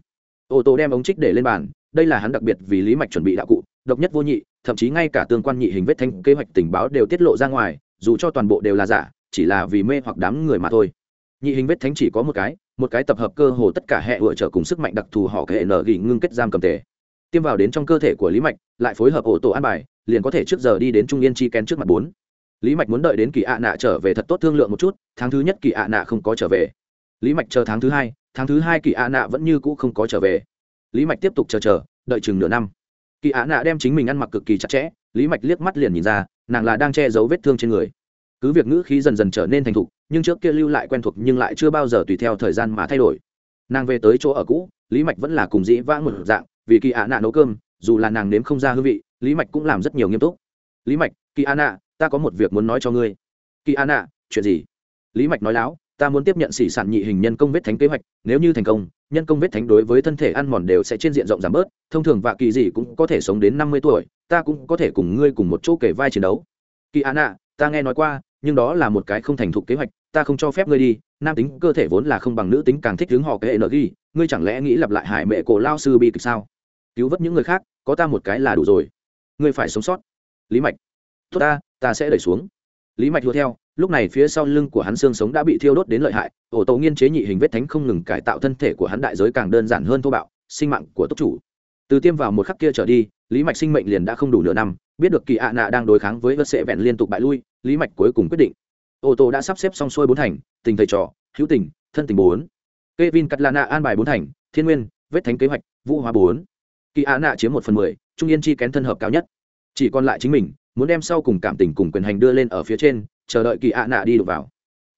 Ô tô đem ống trích để lên bàn, đây là hắn đặc biệt vì lý mạch chuẩn bị đạo cụ độc nhất vô nhị, thậm chí ngay cả tương quan nhị hình vết thanh kế hoạch tình báo đều tiết lộ ra ngoài, dù cho toàn bộ đều là giả, chỉ là vì mê hoặc đám người mà thôi. Nhị hình vết thánh chỉ có một cái một cái tập hợp cơ hồ tất cả hệ vựa trở cùng sức mạnh đặc thù họ hệ nở gỉ ngưng kết giam cầm tề. Tiêm vào đến trong cơ thể của lý mạch, lại phối hợp ổ tổ an bài, liền có thể trước giờ đi đến trung yên chi kén trước mặt bốn. Lý mạch muốn đợi đến kỳ ạ nạ trở về thật tốt thương lượng một chút, tháng thứ nhất kỳ ạ nạ không có trở về. Lý mạch chờ tháng thứ hai, tháng thứ hai kỳ ạ nạ vẫn như cũ không có trở về. Lý mạch tiếp tục chờ chờ, đợi chừng nửa năm kỳ á nạ đem chính mình ăn mặc cực kỳ chặt chẽ, lý mạch liếc mắt liền nhìn ra, nàng là đang che giấu vết thương trên người. Cứ việc ngữ khí dần dần trở nên thành thục, nhưng trước kia lưu lại quen thuộc nhưng lại chưa bao giờ tùy theo thời gian mà thay đổi. Nàng về tới chỗ ở cũ, lý mạch vẫn là cùng dĩ vãng một dạng, vì kỳ á nạ nấu cơm, dù là nàng nếm không ra hương vị, lý mạch cũng làm rất nhiều nghiêm túc. Lý mạch, kỳ á nạ, ta có một việc muốn nói cho ngươi. Kỳ á nạ, chuyện gì? Lý mạch nói láo ta muốn tiếp nhận xỉ sản nhị hình nhân công vết thánh kế hoạch, nếu như thành công, nhân công vết thánh đối với thân thể ăn mòn đều sẽ trên diện rộng giảm bớt, thông thường và kỳ gì cũng có thể sống đến năm mươi tuổi, ta cũng có thể cùng ngươi cùng một chỗ kể vai chiến đấu. Kỳ an ạ, ta nghe nói qua, nhưng đó là một cái không thành thục kế hoạch, ta không cho phép ngươi đi, nam tính cơ thể vốn là không bằng nữ tính càng thích hướng họ cái hệ nợ ghi ngươi chẳng lẽ nghĩ lặp lại hải mẹ cổ lao sư bi kịch sao? Cứu vớt những người khác, có ta một cái là đủ rồi. Ngươi phải sống sót. Lý mạch. Tốt ta ta sẽ đẩy xuống. Lý mạch đua theo lúc này phía sau lưng của hắn xương sống đã bị thiêu đốt đến lợi hại, ổ tổ nghiên chế nhị hình vết thánh không ngừng cải tạo thân thể của hắn đại giới càng đơn giản hơn thô bạo, sinh mạng của tốc chủ. Từ tiêm vào một khắc kia trở đi, lý mạch sinh mệnh liền đã không đủ nửa năm, biết được kỳ ạ nạ đang đối kháng với vật sệ vẹn liên tục bại lui, lý mạch cuối cùng quyết định. Ô tô đã sắp xếp xong xuôi bốn thành, tình thầy trò, hữu tình, thân tình bốn. K e vin cắt lana an bài bốn thành, thiên nguyên, vết thánh kế hoạch, vũ hóa bốn. Kỳ ạ nạ chiếm một phần mười, trung yên chi kén thân hợp cao nhất. Chỉ còn lại chính mình muốn đem sau cùng cảm tình cùng quyền hành đưa lên ở phía trên, chờ đợi kỳ ạ nạ đi đục vào.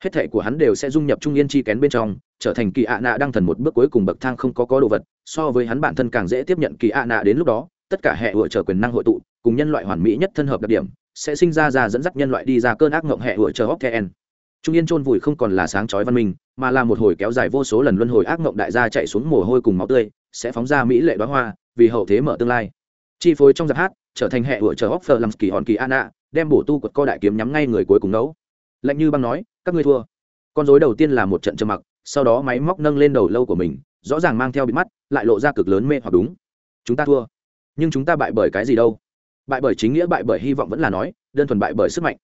Hết thệ của hắn đều sẽ dung nhập trung yên chi kén bên trong, trở thành kỳ ạ nạ đang thần một bước cuối cùng bậc thang không có có đồ vật, so với hắn bản thân càng dễ tiếp nhận kỳ ạ nạ đến lúc đó, tất cả hệ hựa trở quyền năng hội tụ, cùng nhân loại hoàn mỹ nhất thân hợp đặc điểm, sẽ sinh ra ra dẫn dắt nhân loại đi ra cơn ác ngộng hệ hựa trở hóc thẹn. Trung yên chôn vùi không còn là sáng chói văn minh, mà là một hồi kéo dài vô số lần luân hồi ác ngộng đại gia chạy xuống mồ hôi cùng máu tươi, sẽ phóng ra mỹ lệ đoá hoa, vì hậu thế mở tương lai. Chi phối trong giáp hát trở thành hệ vựa chờ hóc phờ làm kỳ hòn kỳ an ạ đem bổ tu quật co đại kiếm nhắm ngay người cuối cùng nấu. Lạnh như băng nói, các ngươi thua. Con dối đầu tiên là một trận trầm mặc, sau đó máy móc nâng lên đầu lâu của mình, rõ ràng mang theo bị mắt, lại lộ ra cực lớn mê hoặc đúng. Chúng ta thua, nhưng chúng ta bại bởi cái gì đâu? Bại bởi chính nghĩa, bại bởi hy vọng vẫn là nói, đơn thuần bại bởi sức mạnh.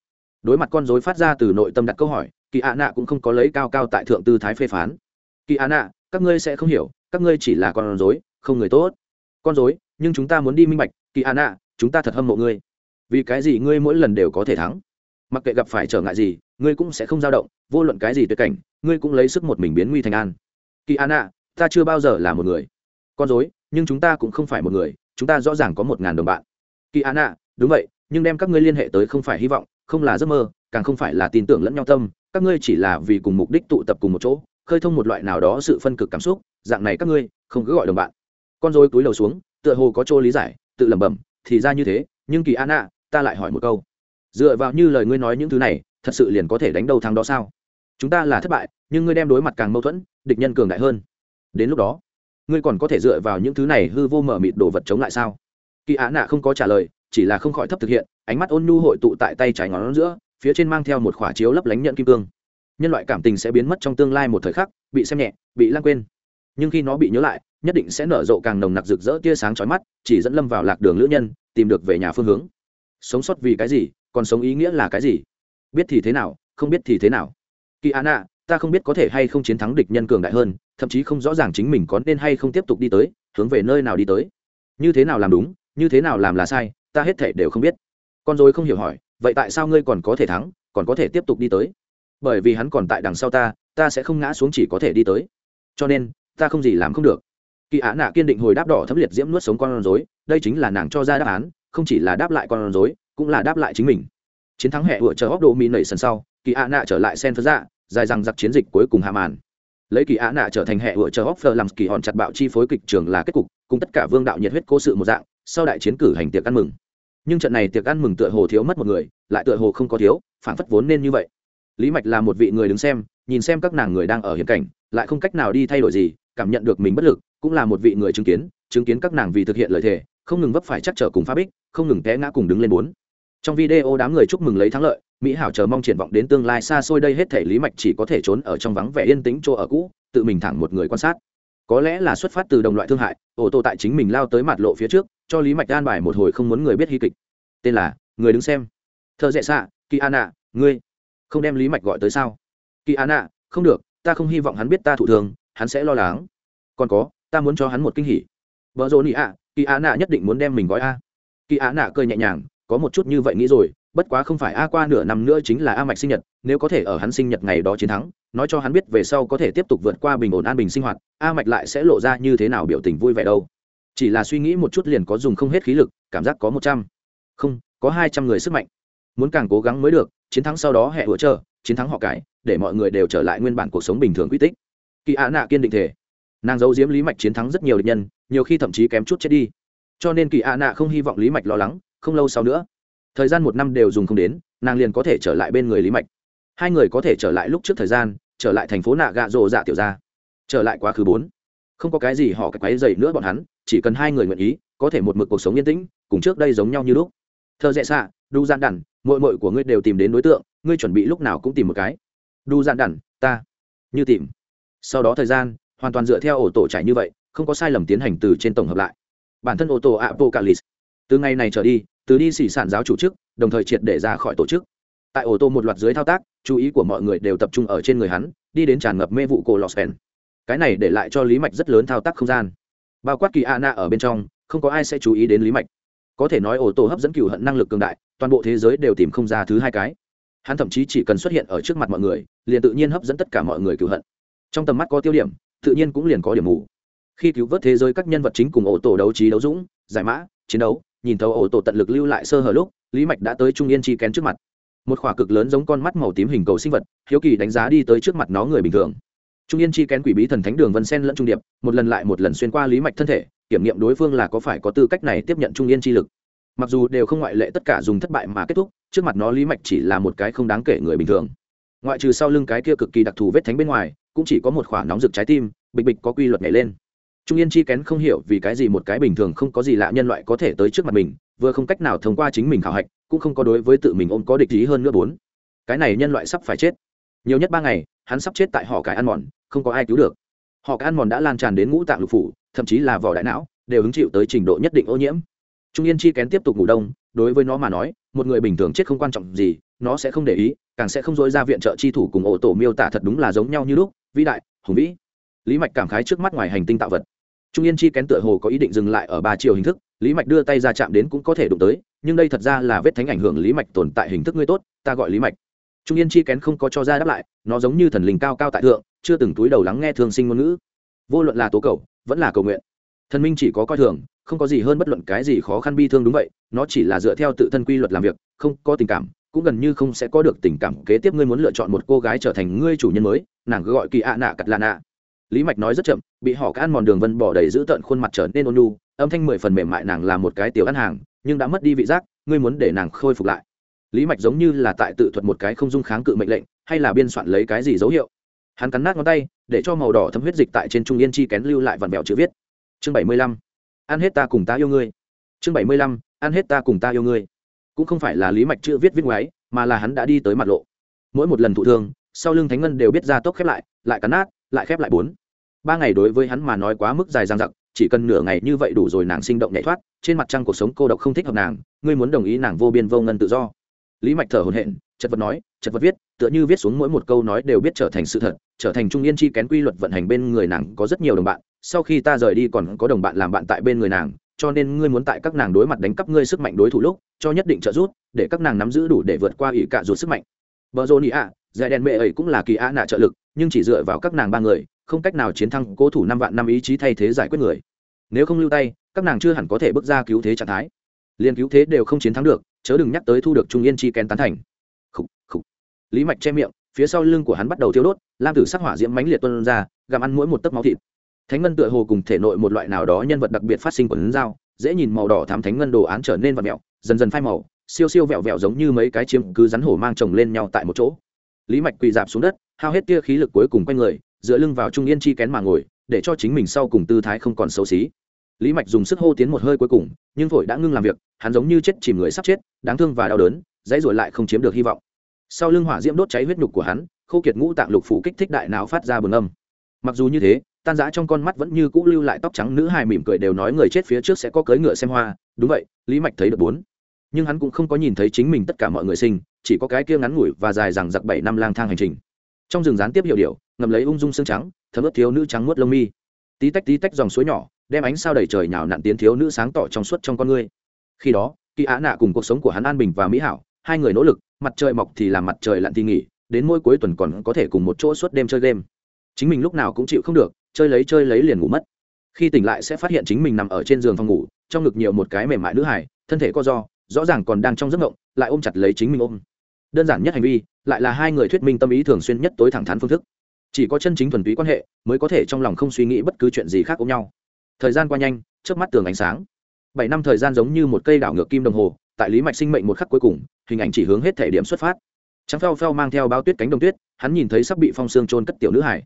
Đối mặt con dối phát ra từ nội tâm đặt câu hỏi, kỳ ạ nạ cũng không có lấy cao cao tại thượng tư thái phê phán. Kỳ ạ nạ các ngươi sẽ không hiểu, các ngươi chỉ là con dối không người tốt. Con dối nhưng chúng ta muốn đi minh bạch, kỳ ạ nạ chúng ta thật hâm mộ ngươi. Vì cái gì ngươi mỗi lần đều có thể thắng? Mặc kệ gặp phải trở ngại gì, ngươi cũng sẽ không dao động, vô luận cái gì tuyệt cảnh, ngươi cũng lấy sức một mình biến nguy thành an. Kỳ an ạ ta chưa bao giờ là một người. Con dối, nhưng chúng ta cũng không phải một người, chúng ta rõ ràng có một ngàn đồng bạn. Kỳ an ạ đúng vậy, nhưng đem các ngươi liên hệ tới không phải hy vọng, không là giấc mơ, càng không phải là tin tưởng lẫn nhau tâm. Các ngươi chỉ là vì cùng mục đích tụ tập cùng một chỗ, khơi thông một loại nào đó sự phân cực cảm xúc, dạng này các ngươi không cứ gọi đồng bạn. Con dối túi đầu xuống, tựa hồ có chỗ lý giải, tự lẩm bẩm thì ra như thế, nhưng kỳ an ạ ta lại hỏi một câu. Dựa vào như lời ngươi nói những thứ này, thật sự liền có thể đánh đầu thắng đó sao? Chúng ta là thất bại, nhưng ngươi đem đối mặt càng mâu thuẫn, địch nhân cường đại hơn. Đến lúc đó, ngươi còn có thể dựa vào những thứ này hư vô mở mịt đồ vật chống lại sao? Kỳ á nạ không có trả lời, chỉ là không khỏi thấp thực hiện, ánh mắt ôn nhu hội tụ tại tay trái ngón giữa, phía trên mang theo một khỏa chiếu lấp lánh nhận kim cương. Nhân loại cảm tình sẽ biến mất trong tương lai một thời khắc, bị xem nhẹ, bị lãng quên. Nhưng khi nó bị nhớ lại nhất định sẽ nở rộ càng nồng nặc rực rỡ tia sáng chói mắt, chỉ dẫn lâm vào lạc đường lữ nhân, tìm được về nhà phương hướng. Sống sót vì cái gì, còn sống ý nghĩa là cái gì? Biết thì thế nào, không biết thì thế nào? Kỳ an ạ ta không biết có thể hay không chiến thắng địch nhân cường đại hơn, thậm chí không rõ ràng chính mình có nên hay không tiếp tục đi tới, hướng về nơi nào đi tới. Như thế nào làm đúng, như thế nào làm là sai, ta hết thể đều không biết. Con dối không hiểu hỏi, vậy tại sao ngươi còn có thể thắng, còn có thể tiếp tục đi tới? Bởi vì hắn còn tại đằng sau ta ta sẽ không ngã xuống chỉ có thể đi tới. Cho nên, ta không gì làm không được kỳ á nạ kiên định hồi đáp đỏ thấm liệt diễm nuốt sống con rối, đây chính là nàng cho ra đáp án, không chỉ là đáp lại con rối, cũng là đáp lại chính mình. Chiến thắng hệ vừa chờ góc độ mỹ nảy sân sau, kỳ Á nạ trở lại sen phật dạ dài rằng giặc chiến dịch cuối cùng hạ màn. Lấy kỳ Á nạ trở thành hệ vừa chờ góc phờ làm kỳ hòn chặt bạo chi phối kịch trường là kết cục, cùng tất cả vương đạo nhiệt huyết cố sự một dạng, sau đại chiến cử hành tiệc ăn mừng. Nhưng trận này tiệc ăn mừng tựa hồ thiếu mất một người, lại tựa hồ không có thiếu, phản phất vốn nên như vậy. Lý mạch là một vị người đứng xem, nhìn xem các nàng người đang ở hiện cảnh, lại không cách nào đi thay đổi gì, cảm nhận được mình bất lực cũng là một vị người chứng kiến chứng kiến các nàng vì thực hiện lời thề, không ngừng vấp phải chắc trở cùng phá bích, không ngừng té ngã cùng đứng lên bốn. Trong video đám người chúc mừng lấy thắng lợi, mỹ hảo chờ mong triển vọng đến tương lai xa xôi đây hết thể lý mạch chỉ có thể trốn ở trong vắng vẻ yên tĩnh chỗ ở cũ, tự mình thẳng một người quan sát. Có lẽ là xuất phát từ đồng loại thương hại, ô tô tại chính mình lao tới mặt lộ phía trước, cho lý mạch an bài một hồi không muốn người biết hy kịch. Tên là, người đứng xem. Thợ dễ xạ kỳ an ạ ngươi. Không đem lý mạch gọi tới sao? Kỳ an ạ không được, ta không hy vọng hắn biết ta thụ thường, hắn sẽ lo lắng. Còn có ta muốn cho hắn một kinh hỉ. Vợ dỗ nị ạ, kỳ á nạ nhất định muốn đem mình gói a. Kỳ á nạ cười nhẹ nhàng, có một chút như vậy nghĩ rồi, bất quá không phải a qua nửa năm nữa chính là a mạch sinh nhật, nếu có thể ở hắn sinh nhật ngày đó chiến thắng, nói cho hắn biết về sau có thể tiếp tục vượt qua bình ổn an bình sinh hoạt, a mạch lại sẽ lộ ra như thế nào biểu tình vui vẻ đâu. Chỉ là suy nghĩ một chút liền có dùng không hết khí lực, cảm giác có một trăm. Không, có hai trăm người sức mạnh. Muốn càng cố gắng mới được, chiến thắng sau đó hẹn hỗ trợ chiến thắng họ cải, để mọi người đều trở lại nguyên bản cuộc sống bình thường quy tích. Kỳ á nạ kiên định thể nàng giấu diếm lý mạch chiến thắng rất nhiều địch nhân, nhiều khi thậm chí kém chút chết đi. Cho nên kỳ ạ nạ không hy vọng lý mạch lo lắng, không lâu sau nữa, thời gian một năm đều dùng không đến, nàng liền có thể trở lại bên người lý mạch. Hai người có thể trở lại lúc trước thời gian, trở lại thành phố nạ gạ rộ dạ tiểu ra trở lại quá khứ bốn. Không có cái gì họ cái quáy dày nữa bọn hắn, chỉ cần hai người nguyện ý, có thể một mực cuộc sống yên tĩnh, cùng trước đây giống nhau như lúc. Thơ dễ dạ xạ, đu gian đẳng mội mội của ngươi đều tìm đến đối tượng, ngươi chuẩn bị lúc nào cũng tìm một cái. Đu gian đẳng ta. Như tìm. Sau đó thời gian hoàn toàn dựa theo ổ tổ chạy như vậy, không có sai lầm tiến hành từ trên tổng hợp lại. Bản thân ổ tổ apocalypse, từ ngày này trở đi, từ đi xỉ sản giáo chủ chức, đồng thời triệt để ra khỏi tổ chức. Tại ổ tô một loạt dưới thao tác, chú ý của mọi người đều tập trung ở trên người hắn, đi đến tràn ngập mê vụ cổ lospen cái này để lại cho lý mạch rất lớn thao tác không gian. Bao quát kỳ a na ở bên trong, không có ai sẽ chú ý đến lý mạch. Có thể nói ổ tô hấp dẫn cựu hận năng lực cường đại, toàn bộ thế giới đều tìm không ra thứ hai cái. Hắn thậm chí chỉ cần xuất hiện ở trước mặt mọi người, liền tự nhiên hấp dẫn tất cả mọi người cựu hận. Trong tầm mắt có tiêu điểm tự nhiên cũng liền có điểm mù. Khi cứu vớt thế giới các nhân vật chính cùng ổ tổ đấu trí đấu dũng, giải mã, chiến đấu, nhìn thấu ổ tổ tận lực lưu lại sơ hở lúc, lý mạch đã tới trung yên chi kén trước mặt. Một khỏa cực lớn giống con mắt màu tím hình cầu sinh vật, hiếu kỳ đánh giá đi tới trước mặt nó người bình thường. Trung yên chi kén quỷ bí thần thánh đường vân sen lẫn trung điệp, một lần lại một lần xuyên qua lý mạch thân thể, kiểm nghiệm đối phương là có phải có tư cách này tiếp nhận trung yên chi lực. Mặc dù đều không ngoại lệ tất cả dùng thất bại mà kết thúc, trước mặt nó lý mạch chỉ là một cái không đáng kể người bình thường. Ngoại trừ sau lưng cái kia cực kỳ đặc thù vết thánh bên ngoài cũng chỉ có một khoảng nóng rực trái tim, bịch bịch có quy luật nhảy lên. Trung yên chi kén không hiểu vì cái gì một cái bình thường không có gì lạ nhân loại có thể tới trước mặt mình, vừa không cách nào thông qua chính mình khảo hạch, cũng không có đối với tự mình ôm có địch ý hơn nữa bốn. Cái này nhân loại sắp phải chết. Nhiều nhất ba ngày, hắn sắp chết tại họ cải ăn mòn, không có ai cứu được. Họ cải ăn mòn đã lan tràn đến ngũ tạng lục phủ, thậm chí là vỏ đại não, đều hứng chịu tới trình độ nhất định ô nhiễm. Trung yên chi kén tiếp tục ngủ đông, đối với nó mà nói, một người bình thường chết không quan trọng gì, nó sẽ không để ý, càng sẽ không dối ra viện trợ chi thủ cùng ổ tổ miêu tả thật đúng là giống nhau như lúc vĩ đại, hùng vĩ. Lý mạch cảm khái trước mắt ngoài hành tinh tạo vật. Trung yên chi kén tựa hồ có ý định dừng lại ở ba chiều hình thức, lý mạch đưa tay ra chạm đến cũng có thể đụng tới, nhưng đây thật ra là vết thánh ảnh hưởng lý mạch tồn tại hình thức ngươi tốt, ta gọi lý mạch. Trung yên chi kén không có cho ra đáp lại, nó giống như thần linh cao cao tại thượng, chưa từng túi đầu lắng nghe thường sinh ngôn ngữ. Vô luận là tố cầu, vẫn là cầu nguyện. Thần minh chỉ có coi thường, không có gì hơn bất luận cái gì khó khăn bi thương đúng vậy, nó chỉ là dựa theo tự thân quy luật làm việc, không có tình cảm cũng gần như không sẽ có được tình cảm kế tiếp ngươi muốn lựa chọn một cô gái trở thành ngươi chủ nhân mới, nàng cứ gọi kỳ ạ nạ cặt lạ nạ. Lý mạch nói rất chậm, bị họ cá ăn mòn đường vân bỏ đầy giữ tận khuôn mặt trở nên ôn lu âm thanh mười phần mềm mại nàng là một cái tiểu ăn hàng, nhưng đã mất đi vị giác, ngươi muốn để nàng khôi phục lại. Lý mạch giống như là tại tự thuật một cái không dung kháng cự mệnh lệnh, hay là biên soạn lấy cái gì dấu hiệu. Hắn cắn nát ngón tay, để cho màu đỏ thấm huyết dịch tại trên trung yên chi kén lưu lại vằn vẹo chữ viết. Chương bảy mươi lăm. Ăn hết ta cùng ta yêu ngươi. Chương bảy mươi lăm. Ăn hết ta cùng ta yêu ngươi cũng không phải là lý mạch chữ viết viết ngoáy, mà là hắn đã đi tới mặt lộ. Mỗi một lần thụ thương, sau lưng thánh ngân đều biết ra tốc khép lại lại cắn nát, lại khép lại bốn. Ba ngày đối với hắn mà nói quá mức dài dang dặc, chỉ cần nửa ngày như vậy đủ rồi nàng sinh động nhảy thoát, trên mặt trăng cuộc sống cô độc không thích hợp nàng, ngươi muốn đồng ý nàng vô biên vô ngân tự do. Lý mạch thở hồn hện chật vật nói, chật vật viết, tựa như viết xuống mỗi một câu nói đều biết trở thành sự thật, trở thành trung yên chi kén quy luật vận hành bên người nàng có rất nhiều đồng bạn, sau khi ta rời đi còn có đồng bạn làm bạn tại bên người nàng cho nên ngươi muốn tại các nàng đối mặt đánh cắp ngươi sức mạnh đối thủ lúc cho nhất định trợ giúp để các nàng nắm giữ đủ để vượt qua ỷ cạ ruột sức mạnh. Vợ dồn nị ạ dạy đèn mẹ ấy cũng là kỳ ạ nạ trợ lực nhưng chỉ dựa vào các nàng ba người không cách nào chiến thắng cố thủ năm vạn năm ý chí thay thế giải quyết người. Nếu không lưu tay các nàng chưa hẳn có thể bước ra cứu thế trạng thái. Liên cứu thế đều không chiến thắng được chớ đừng nhắc tới thu được trung yên chi kén tán thành. Khúc, khúc. lý mạch che miệng phía sau lưng của hắn bắt đầu thiêu đốt lam tử sắc hỏa diễm mãnh liệt tuân ra gặm ăn mỗi một tấc máu thịt thánh ngân tựa hồ cùng thể nội một loại nào đó nhân vật đặc biệt phát sinh của lấn dao, dễ nhìn màu đỏ thám thánh ngân đồ án trở nên vật mẹo dần dần phai màu, siêu siêu vẹo vẹo giống như mấy cái chiếm cứ rắn hổ mang chồng lên nhau tại một chỗ. Lý mạch quỳ dạp xuống đất, hao hết tia khí lực cuối cùng quanh người, dựa lưng vào trung yên chi kén mà ngồi, để cho chính mình sau cùng tư thái không còn xấu xí. Lý mạch dùng sức hô tiến một hơi cuối cùng, nhưng phổi đã ngưng làm việc, hắn giống như chết chìm người sắp chết, đáng thương và đau đớn, dãy rồi lại không chiếm được hy vọng. Sau lưng hỏa diễm đốt cháy huyết nhục của hắn, khô kiệt ngũ tạng lục phủ kích thích đại não phát ra bừng âm. Mặc dù như thế tan rã trong con mắt vẫn như cũ lưu lại tóc trắng nữ hài mỉm cười đều nói người chết phía trước sẽ có cưỡi ngựa xem hoa. Đúng vậy, lý mạch thấy được bốn. Nhưng hắn cũng không có nhìn thấy chính mình tất cả mọi người sinh, chỉ có cái kia ngắn ngủi và dài rằng giặc bảy năm lang thang hành trình. Trong rừng gián tiếp hiệu điệu ngầm lấy ung dung xương trắng, thấm ướt thiếu nữ trắng muốt lông mi. Tí tách tí tách dòng suối nhỏ, đem ánh sao đầy trời nhào nặn tiến thiếu nữ sáng tỏ trong suốt trong con ngươi. Khi đó, kỳ á nạ cùng cuộc sống của hắn an bình và mỹ hảo, hai người nỗ lực, mặt trời mọc thì làm mặt trời lặn thì nghỉ, đến mỗi cuối tuần còn có thể cùng một chỗ suốt đêm chơi game. Chính mình lúc nào cũng chịu không được chơi lấy chơi lấy liền ngủ mất. Khi tỉnh lại sẽ phát hiện chính mình nằm ở trên giường phòng ngủ, trong ngực nhiều một cái mềm mại nữ hải thân thể co do rõ ràng còn đang trong giấc ngộng, lại ôm chặt lấy chính mình ôm. Đơn giản nhất hành vi, lại là hai người thuyết minh tâm ý thường xuyên nhất tối thẳng thắn phương thức. Chỉ có chân chính thuần túy quan hệ, mới có thể trong lòng không suy nghĩ bất cứ chuyện gì khác ôm nhau. Thời gian qua nhanh trước mắt tường ánh sáng. Bảy năm thời gian giống như một cây đảo ngược kim đồng hồ, tại lý mạch sinh mệnh một khắc cuối cùng, hình ảnh chỉ hướng hết thể điểm xuất phát. Trắng phao phao mang theo bao tuyết cánh đồng tuyết, hắn nhìn thấy sắp bị phong xương trôn cất tiểu nữ hải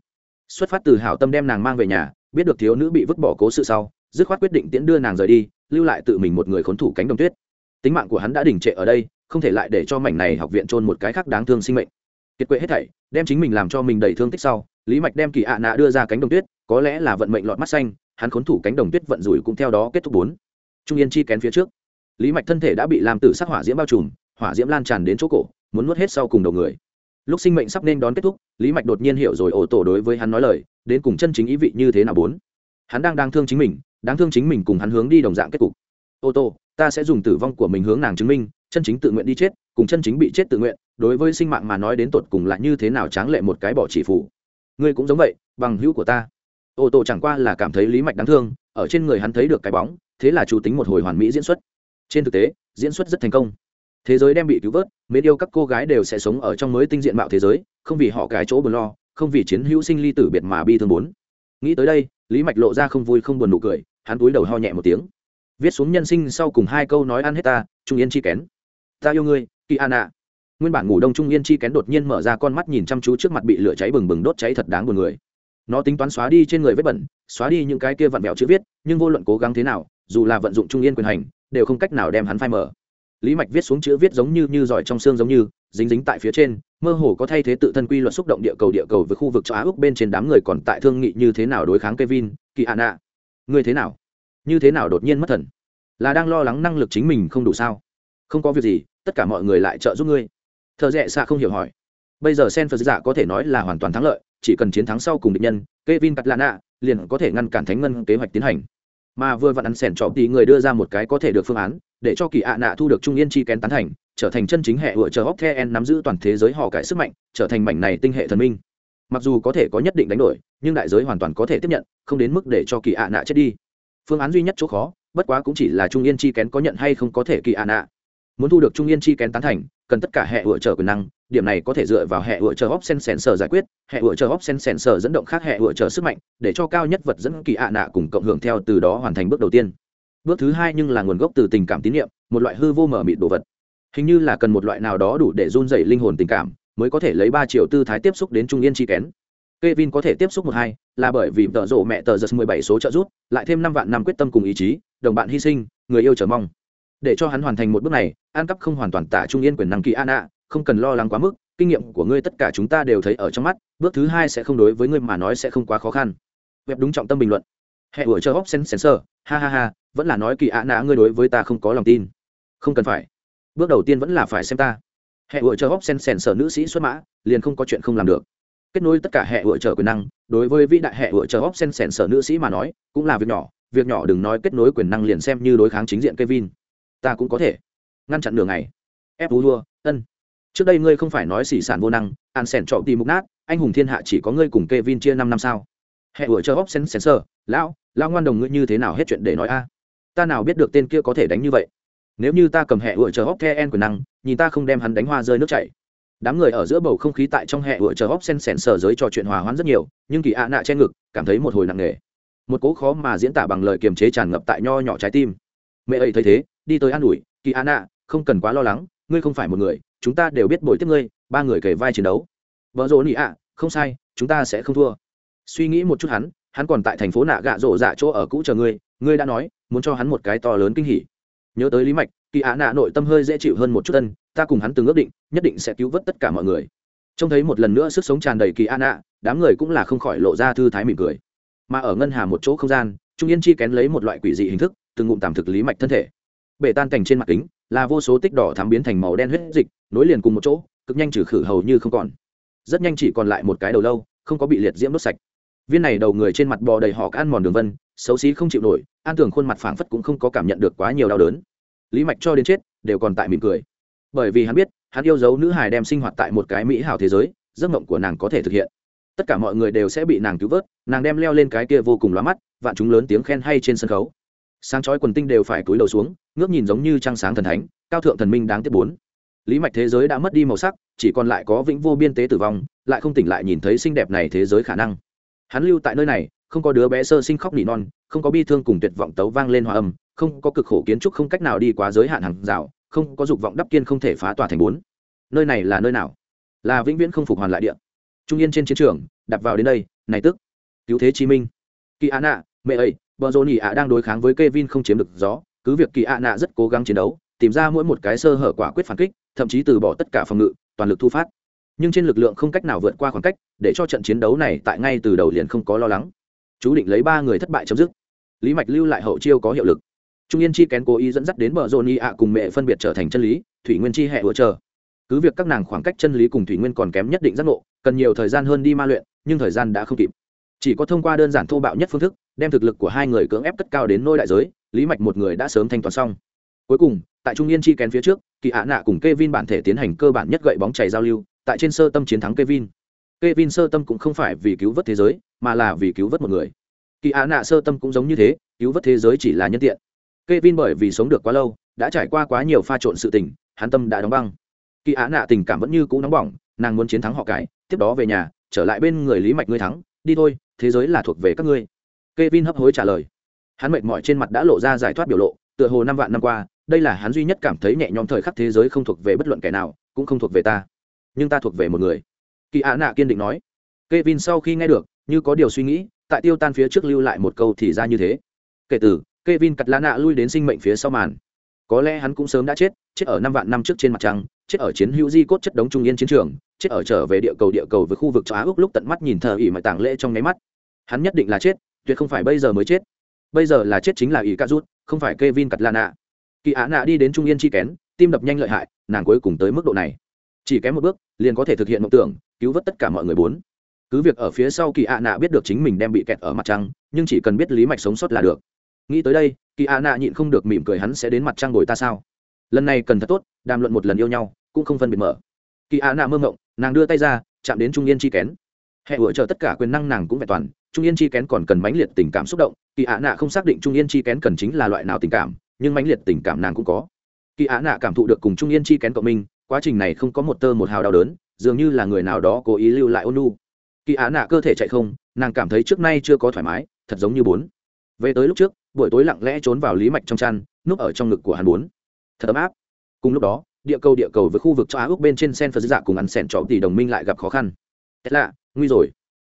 xuất phát từ hảo tâm đem nàng mang về nhà, biết được thiếu nữ bị vứt bỏ cố sự sau, dứt khoát quyết định tiễn đưa nàng rời đi, lưu lại tự mình một người khốn thủ cánh đồng tuyết. Tính mạng của hắn đã đỉnh trệ ở đây, không thể lại để cho mảnh này học viện trôn một cái khác đáng thương sinh mệnh. Kiệt quệ hết thảy, đem chính mình làm cho mình đầy thương tích sau, lý mạch đem kỳ ạ nạ đưa ra cánh đồng tuyết, có lẽ là vận mệnh lọt mắt xanh, hắn khốn thủ cánh đồng tuyết vận rủi cũng theo đó kết thúc bốn. Trung yên chi kén phía trước. Lý mạch thân thể đã bị làm tử sắc hỏa diễm bao trùm, hỏa diễm lan tràn đến chỗ cổ, muốn nuốt hết sau cùng đầu người lúc sinh mệnh sắp nên đón kết thúc, lý mạch đột nhiên hiểu rồi ổ tổ đối với hắn nói lời, đến cùng chân chính ý vị như thế nào bốn. Hắn đang đang thương chính mình, đáng thương chính mình cùng hắn hướng đi đồng dạng kết cục. Ô tô, ta sẽ dùng tử vong của mình hướng nàng chứng minh, chân chính tự nguyện đi chết, cùng chân chính bị chết tự nguyện, đối với sinh mạng mà nói đến tột cùng là như thế nào tráng lệ một cái bỏ chỉ phủ. Ngươi cũng giống vậy, bằng hữu của ta. Ô tô chẳng qua là cảm thấy lý mạch đáng thương, ở trên người hắn thấy được cái bóng, thế là chủ tính một hồi hoàn mỹ diễn xuất. Trên thực tế, diễn xuất rất thành công thế giới đem bị cứu vớt, mến yêu các cô gái đều sẽ sống ở trong mới tinh diện mạo thế giới, không vì họ cái chỗ buồn lo, không vì chiến hữu sinh ly tử biệt mà bi thương bốn. Nghĩ tới đây, lý mạch lộ ra không vui không buồn nụ cười, hắn túi đầu ho nhẹ một tiếng. Viết xuống nhân sinh sau cùng hai câu nói ăn hết ta, trung yên chi kén. Ta yêu ngươi, kỳ an ạ. Nguyên bản ngủ đông trung yên chi kén đột nhiên mở ra con mắt nhìn chăm chú trước mặt bị lửa cháy bừng bừng đốt cháy thật đáng buồn người. Nó tính toán xóa đi trên người vết bẩn, xóa đi những cái kia vặn vẹo chữ viết, nhưng vô luận cố gắng thế nào, dù là vận dụng trung yên quyền hành, đều không cách nào đem hắn phai mở lý mạch viết xuống chữ viết giống như như giỏi trong xương giống như, dính dính tại phía trên, mơ hồ có thay thế tự thân quy luật xúc động địa cầu địa cầu với khu vực châu á úc bên trên đám người còn tại thương nghị như thế nào đối kháng kevin, kỳ hạ nạ người thế nào? Như thế nào đột nhiên mất thần? Là đang lo lắng năng lực chính mình không đủ sao? Không có việc gì, tất cả mọi người lại trợ giúp ngươi. Thợ rẽ xa không hiểu hỏi. Bây giờ sen phật giả có thể nói là hoàn toàn thắng lợi, chỉ cần chiến thắng sau cùng địch nhân, kevin cắt lana liền có thể ngăn cản thánh ngân kế hoạch tiến hành. Mà vừa vặn ăn sẻn trọ tí người đưa ra một cái có thể được phương án để cho kỳ ạ nạ thu được trung yên chi kén tán thành, trở thành chân chính hệ vựa chờ hóc the en nắm giữ toàn thế giới họ cải sức mạnh, trở thành mảnh này tinh hệ thần minh. Mặc dù có thể có nhất định đánh đổi, nhưng đại giới hoàn toàn có thể tiếp nhận, không đến mức để cho kỳ ạ nạ chết đi. Phương án duy nhất chỗ khó, bất quá cũng chỉ là trung yên chi kén có nhận hay không có thể kỳ ạ nạ. Muốn thu được trung yên chi kén tán thành, cần tất cả hệ vựa chờ quyền năng, điểm này có thể dựa vào hệ vựa chờ hóc sen sen sở giải quyết, hệ vựa chờ hóc sen sen sở dẫn động khác hệ vựa chờ sức mạnh, để cho cao nhất vật dẫn kỳ ạ nạ cùng cộng hưởng theo từ đó hoàn thành bước đầu tiên bước thứ hai nhưng là nguồn gốc từ tình cảm tín nhiệm một loại hư vô mở mịt đồ vật hình như là cần một loại nào đó đủ để run dày linh hồn tình cảm mới có thể lấy ba triệu tư thái tiếp xúc đến trung yên chi kén Kevin có thể tiếp xúc một hai, là bởi vì tợ rộ mẹ tờ giật 17 số trợ rút, lại thêm năm vạn năm quyết tâm cùng ý chí, đồng bạn hy sinh, người yêu chờ mong. Để cho hắn hoàn thành một bước này, An cấp không hoàn toàn tả trung yên quyền năng kỳ Anna, không cần lo lắng quá mức, kinh nghiệm của ngươi tất cả chúng ta đều thấy ở trong mắt, bước thứ hai sẽ không đối với ngươi mà nói sẽ không quá khó khăn. Web đúng trọng tâm bình luận. Hệ ủa chờ hốc sensor, ha ha ha, vẫn là nói kỳ Ana ngươi đối với ta không có lòng tin. Không cần phải. Bước đầu tiên vẫn là phải xem ta. Hệ ủa chờ sèn sở nữ sĩ xuất mã, liền không có chuyện không làm được. Kết nối tất cả hệ vựa chờ quyền năng đối với vĩ đại hệ vựa chờ hóc sen sèn sở nữ sĩ mà nói cũng là việc nhỏ. Việc nhỏ đừng nói kết nối quyền năng liền xem như đối kháng chính diện kevin. Ta cũng có thể. Ngăn chặn đường này ép vua đua ân. Trước đây ngươi không phải nói xỉ sản vô năng an sèn trọ tìm mục nát anh hùng thiên hạ chỉ có ngươi cùng kevin chia năm năm sao? Hệ vựa chờ hóc sen sèn sở lão lão ngoan đồng ngươi như thế nào hết chuyện để nói a? Ta nào biết được tên kia có thể đánh như vậy? Nếu như ta cầm hẹ ủa chờ hóc the en quyền năng, nhìn ta không đem hắn đánh hoa rơi nước chảy. Đám người ở giữa bầu không khí tại trong hẹ ủa chờ hóc sen sẻn sở giới trò chuyện hòa hoãn rất nhiều, nhưng kỳ ạ nạ che ngực, cảm thấy một hồi nặng nề. Một cố khó mà diễn tả bằng lời kiềm chế tràn ngập tại nho nhỏ trái tim. Mẹ ấy thấy thế, đi tới an ủi, kỳ ạ nạ, không cần quá lo lắng, ngươi không phải một người, chúng ta đều biết bồi tiếp ngươi, ba người kể vai chiến đấu. Vợ rỗ nị ạ, không sai, chúng ta sẽ không thua. Suy nghĩ một chút hắn hắn còn tại thành phố nạ gạ rộ dạ chỗ ở cũ chờ ngươi ngươi đã nói muốn cho hắn một cái to lớn kinh hỉ. Nhớ tới lý mạch kỳ ạ nạ nội tâm hơi dễ chịu hơn một chút tân ta cùng hắn từng ước định nhất định sẽ cứu vớt tất cả mọi người. Trông thấy một lần nữa sức sống tràn đầy kỳ an Nạ, đám người cũng là không khỏi lộ ra thư thái mỉm cười. Mà ở ngân hà một chỗ không gian trung yên chi kén lấy một loại quỷ dị hình thức từng ngụm tạm thực lý mạch thân thể. Bể tan cảnh trên mặt kính là vô số tích đỏ thám biến thành màu đen huyết dịch nối liền cùng một chỗ cực nhanh trừ khử hầu như không còn. Rất nhanh chỉ còn lại một cái đầu lâu không có bị liệt diễm đốt sạch viên này đầu người trên mặt bò đầy họ ăn mòn đường vân, xấu xí không chịu nổi, an tưởng khuôn mặt phảng phất cũng không có cảm nhận được quá nhiều đau đớn. Lý mạch cho đến chết, đều còn tại mỉm cười. Bởi vì hắn biết, hắn yêu dấu nữ hài đem sinh hoạt tại một cái mỹ hảo thế giới, giấc mộng của nàng có thể thực hiện. Tất cả mọi người đều sẽ bị nàng cứu vớt, nàng đem leo lên cái kia vô cùng lóa mắt, vạn chúng lớn tiếng khen hay trên sân khấu. Sáng chói quần tinh đều phải cúi đầu xuống, ngước nhìn giống như trăng sáng thần thánh, cao thượng thần minh đáng tiếc bốn. Lý mạch thế giới đã mất đi màu sắc, chỉ còn lại có vĩnh vô biên tế tử vong, lại không tỉnh lại nhìn thấy xinh đẹp này thế giới khả năng hắn lưu tại nơi này, không có đứa bé sơ sinh khóc nỉ non, không có bi thương cùng tuyệt vọng tấu vang lên hòa âm, không có cực khổ kiến trúc không cách nào đi quá giới hạn hàng rào, không có dục vọng đắp kiên không thể phá tỏa thành bốn. Nơi này là nơi nào? Là vĩnh viễn không phục hoàn lại địa. Trung yên trên chiến trường đặt vào đến đây, này tức. Cứu thế chí minh. Kỳ a nạ mẹ ấy bờ rô nỉ ạ đang đối kháng với k e vin không chiếm được gió, cứ việc kỳ a nạ rất cố gắng chiến đấu, tìm ra mỗi một cái sơ hở quả quyết phản kích, thậm chí từ bỏ tất cả phòng ngự, toàn lực thu phát nhưng trên lực lượng không cách nào vượt qua khoảng cách, để cho trận chiến đấu này tại ngay từ đầu liền không có lo lắng. Chú định lấy ba người thất bại chấm dứt. Lý mạch lưu lại hậu chiêu có hiệu lực. Trung yên chi kén cố ý dẫn dắt đến bờ rộn y ạ cùng mẹ phân biệt trở thành chân lý, thủy nguyên chi hệ vừa chờ. Cứ việc các nàng khoảng cách chân lý cùng thủy nguyên còn kém nhất định giác ngộ, cần nhiều thời gian hơn đi ma luyện, nhưng thời gian đã không kịp. Chỉ có thông qua đơn giản thô bạo nhất phương thức, đem thực lực của hai người cưỡng ép cất cao đến nôi đại giới, lý mạch một người đã sớm thanh toán xong. Cuối cùng, tại trung yên chi kén phía trước, kỳ ạ nạ cùng k e vin bản thể tiến hành cơ bản nhất gậy bóng chảy giao lưu tại trên sơ tâm chiến thắng Kevin, Kevin sơ tâm cũng không phải vì cứu vớt thế giới mà là vì cứu vớt một người. Kỳ Á nạ sơ tâm cũng giống như thế cứu vớt thế giới chỉ là nhân tiện. Kevin bởi vì sống được quá lâu đã trải qua quá nhiều pha trộn sự tình hắn tâm đã đóng băng. Kỳ Á nạ tình cảm vẫn như cũ nóng bỏng nàng muốn chiến thắng họ cái tiếp đó về nhà trở lại bên người lý mạch ngươi thắng đi thôi thế giới là thuộc về các ngươi. Kevin hấp hối trả lời. Hắn mệt mỏi trên mặt đã lộ ra giải thoát biểu lộ tựa hồ năm vạn năm qua đây là hắn duy nhất cảm thấy nhẹ nhõm thời khắc thế giới không thuộc về bất luận kẻ nào cũng không thuộc về ta nhưng ta thuộc về một người. Kỳ ạ nạ kiên định nói. K e vin sau khi nghe được, như có điều suy nghĩ, tại tiêu tan phía trước lưu lại một câu thì ra như thế. Kể từ k e vin cắt lá nạ lui đến sinh mệnh phía sau màn. Có lẽ hắn cũng sớm đã chết chết ở năm vạn năm trước trên mặt trăng, chết ở chiến hữu di cốt chất đống trung yên chiến trường, chết ở trở về địa cầu địa cầu với khu vực châu á úc lúc tận mắt nhìn thờ ỉ mại tàng lễ trong nháy mắt. Hắn nhất định là chết, tuyệt không phải bây giờ mới chết. Bây giờ là chết chính là ỉ ca rút, không phải k e vin cắt la nạ. Kỳ á nạ đi đến trung yên chi kén, tim đập nhanh lợi hại, nàng cuối cùng tới mức độ này chỉ kém một bước, liền có thể thực hiện mộng tưởng, cứu vớt tất cả mọi người bốn. Cứ việc ở phía sau kỳ ạ nạ biết được chính mình đem bị kẹt ở mặt trăng, nhưng chỉ cần biết lý mạch sống sót là được. Nghĩ tới đây, kỳ ạ nạ nhịn không được mỉm cười hắn sẽ đến mặt trăng ngồi ta sao? Lần này cần thật tốt, đàm luận một lần yêu nhau, cũng không phân biệt mở. Kỳ ạ nạ mơ mộng, nàng đưa tay ra, chạm đến trung yên chi kén. Hệ ủa chờ tất cả quyền năng nàng cũng vẹn toàn, trung yên chi kén còn cần mãnh liệt tình cảm xúc động, kỳ ạ nạ không xác định trung yên chi kén cần chính là loại nào tình cảm, nhưng mãnh liệt tình cảm nàng cũng có. Kỳ ạ nạ cảm thụ được cùng trung yên chi kén cộng minh quá trình này không có một tơ một hào đau đớn, dường như là người nào đó cố ý lưu lại ôn nu kỳ á nạ cơ thể chạy không, nàng cảm thấy trước nay chưa có thoải mái, thật giống như bốn. Về tới lúc trước, buổi tối lặng lẽ trốn vào lý mạch trong chăn, núp ở trong ngực của hắn bốn. Thật ấm áp. Cùng lúc đó, địa cầu địa cầu với khu vực cho á ước bên trên sen phật dạ cùng ăn sẻn trọ tỷ đồng minh lại gặp khó khăn. Tết lạ nguy rồi.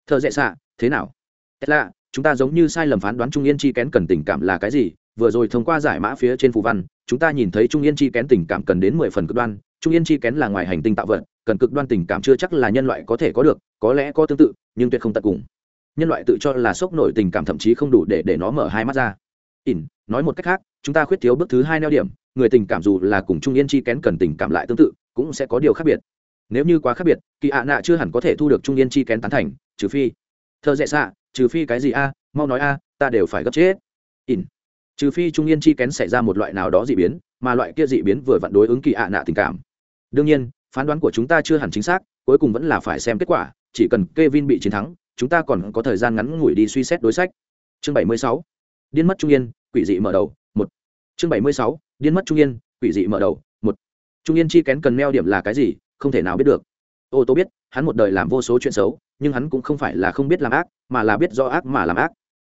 Thợ dễ xạ, thế nào? Tết lạ chúng ta giống như sai lầm phán đoán trung yên chi kén cần tình cảm là cái gì? Vừa rồi thông qua giải mã phía trên phù văn, chúng ta nhìn thấy trung yên chi kén tình cảm cần đến mười phần cực đoan trung yên chi kén là ngoài hành tinh tạo vật, cần cực đoan tình cảm chưa chắc là nhân loại có thể có được, có lẽ có tương tự, nhưng tuyệt không tận cùng. Nhân loại tự cho là sốc nổi tình cảm thậm chí không đủ để để nó mở hai mắt ra. Ỉn, nói một cách khác, chúng ta khuyết thiếu bước thứ hai neo điểm, người tình cảm dù là cùng trung yên chi kén cần tình cảm lại tương tự, cũng sẽ có điều khác biệt. Nếu như quá khác biệt, kỳ ạ nạ chưa hẳn có thể thu được trung yên chi kén tán thành, trừ phi. Thợ dễ xạ, trừ phi cái gì a, mau nói a, ta đều phải gấp chết. Ỉn, trừ phi trung yên chi kén xảy ra một loại nào đó dị biến, mà loại kia dị biến vừa vặn đối ứng kỳ ạ nạ tình cảm đương nhiên, phán đoán của chúng ta chưa hẳn chính xác, cuối cùng vẫn là phải xem kết quả, chỉ cần k e vin bị chiến thắng, chúng ta còn có thời gian ngắn ngủi đi suy xét đối sách chương 76. điên mất trung yên, quỷ dị mở đầu, một chương 76. điên mất trung yên, quỷ dị mở đầu, một trung yên chi kén cần neo điểm là cái gì, không thể nào biết được ô tô biết, hắn một đời làm vô số chuyện xấu, nhưng hắn cũng không phải là không biết làm ác, mà là biết do ác mà làm ác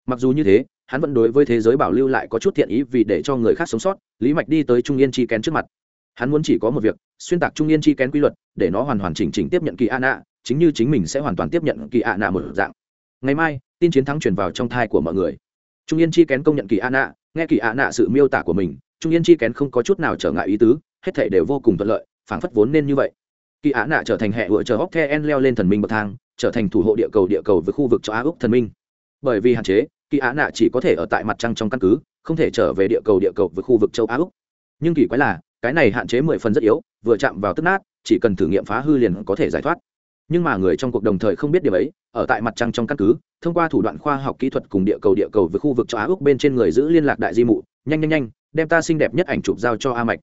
mặc dù như thế, hắn vẫn đối với thế giới bảo lưu lại có chút thiện ý vì để cho người khác sống sót, lý mạch đi tới trung yên chi kén trước mặt hắn muốn chỉ có một việc, xuyên tạc trung yên chi kén quy luật, để nó hoàn hoàn chỉnh chỉnh tiếp nhận kỳ ạ nạ, chính như chính mình sẽ hoàn toàn tiếp nhận kỳ ạ nạ một dạng. Ngày mai, tin chiến thắng truyền vào trong thai của mọi người. Trung yên chi kén công nhận kỳ ạ nạ, nghe kỳ ạ nạ sự miêu tả của mình, trung yên chi kén không có chút nào trở ngại ý tứ, hết thể đều vô cùng thuận lợi, phảng phất vốn nên như vậy. Kỳ ạ nạ trở thành hệ vựa chờ hóc the en leo lên thần minh bậc thang, trở thành thủ hộ địa cầu địa cầu với khu vực cho á úc thần minh. Bởi vì hạn chế, kỳ ạ nạ chỉ có thể ở tại mặt trăng trong căn cứ, không thể trở về địa cầu địa cầu với khu vực châu á úc. Nhưng kỳ quái là cái này hạn chế mười phần rất yếu, vừa chạm vào tức nát, chỉ cần thử nghiệm phá hư liền có thể giải thoát. Nhưng mà người trong cuộc đồng thời không biết điều ấy, ở tại mặt trăng trong căn cứ, thông qua thủ đoạn khoa học kỹ thuật cùng địa cầu địa cầu với khu vực châu á úc bên trên người giữ liên lạc đại di mụ, nhanh nhanh nhanh, đem ta xinh đẹp nhất ảnh chụp giao cho a mạch.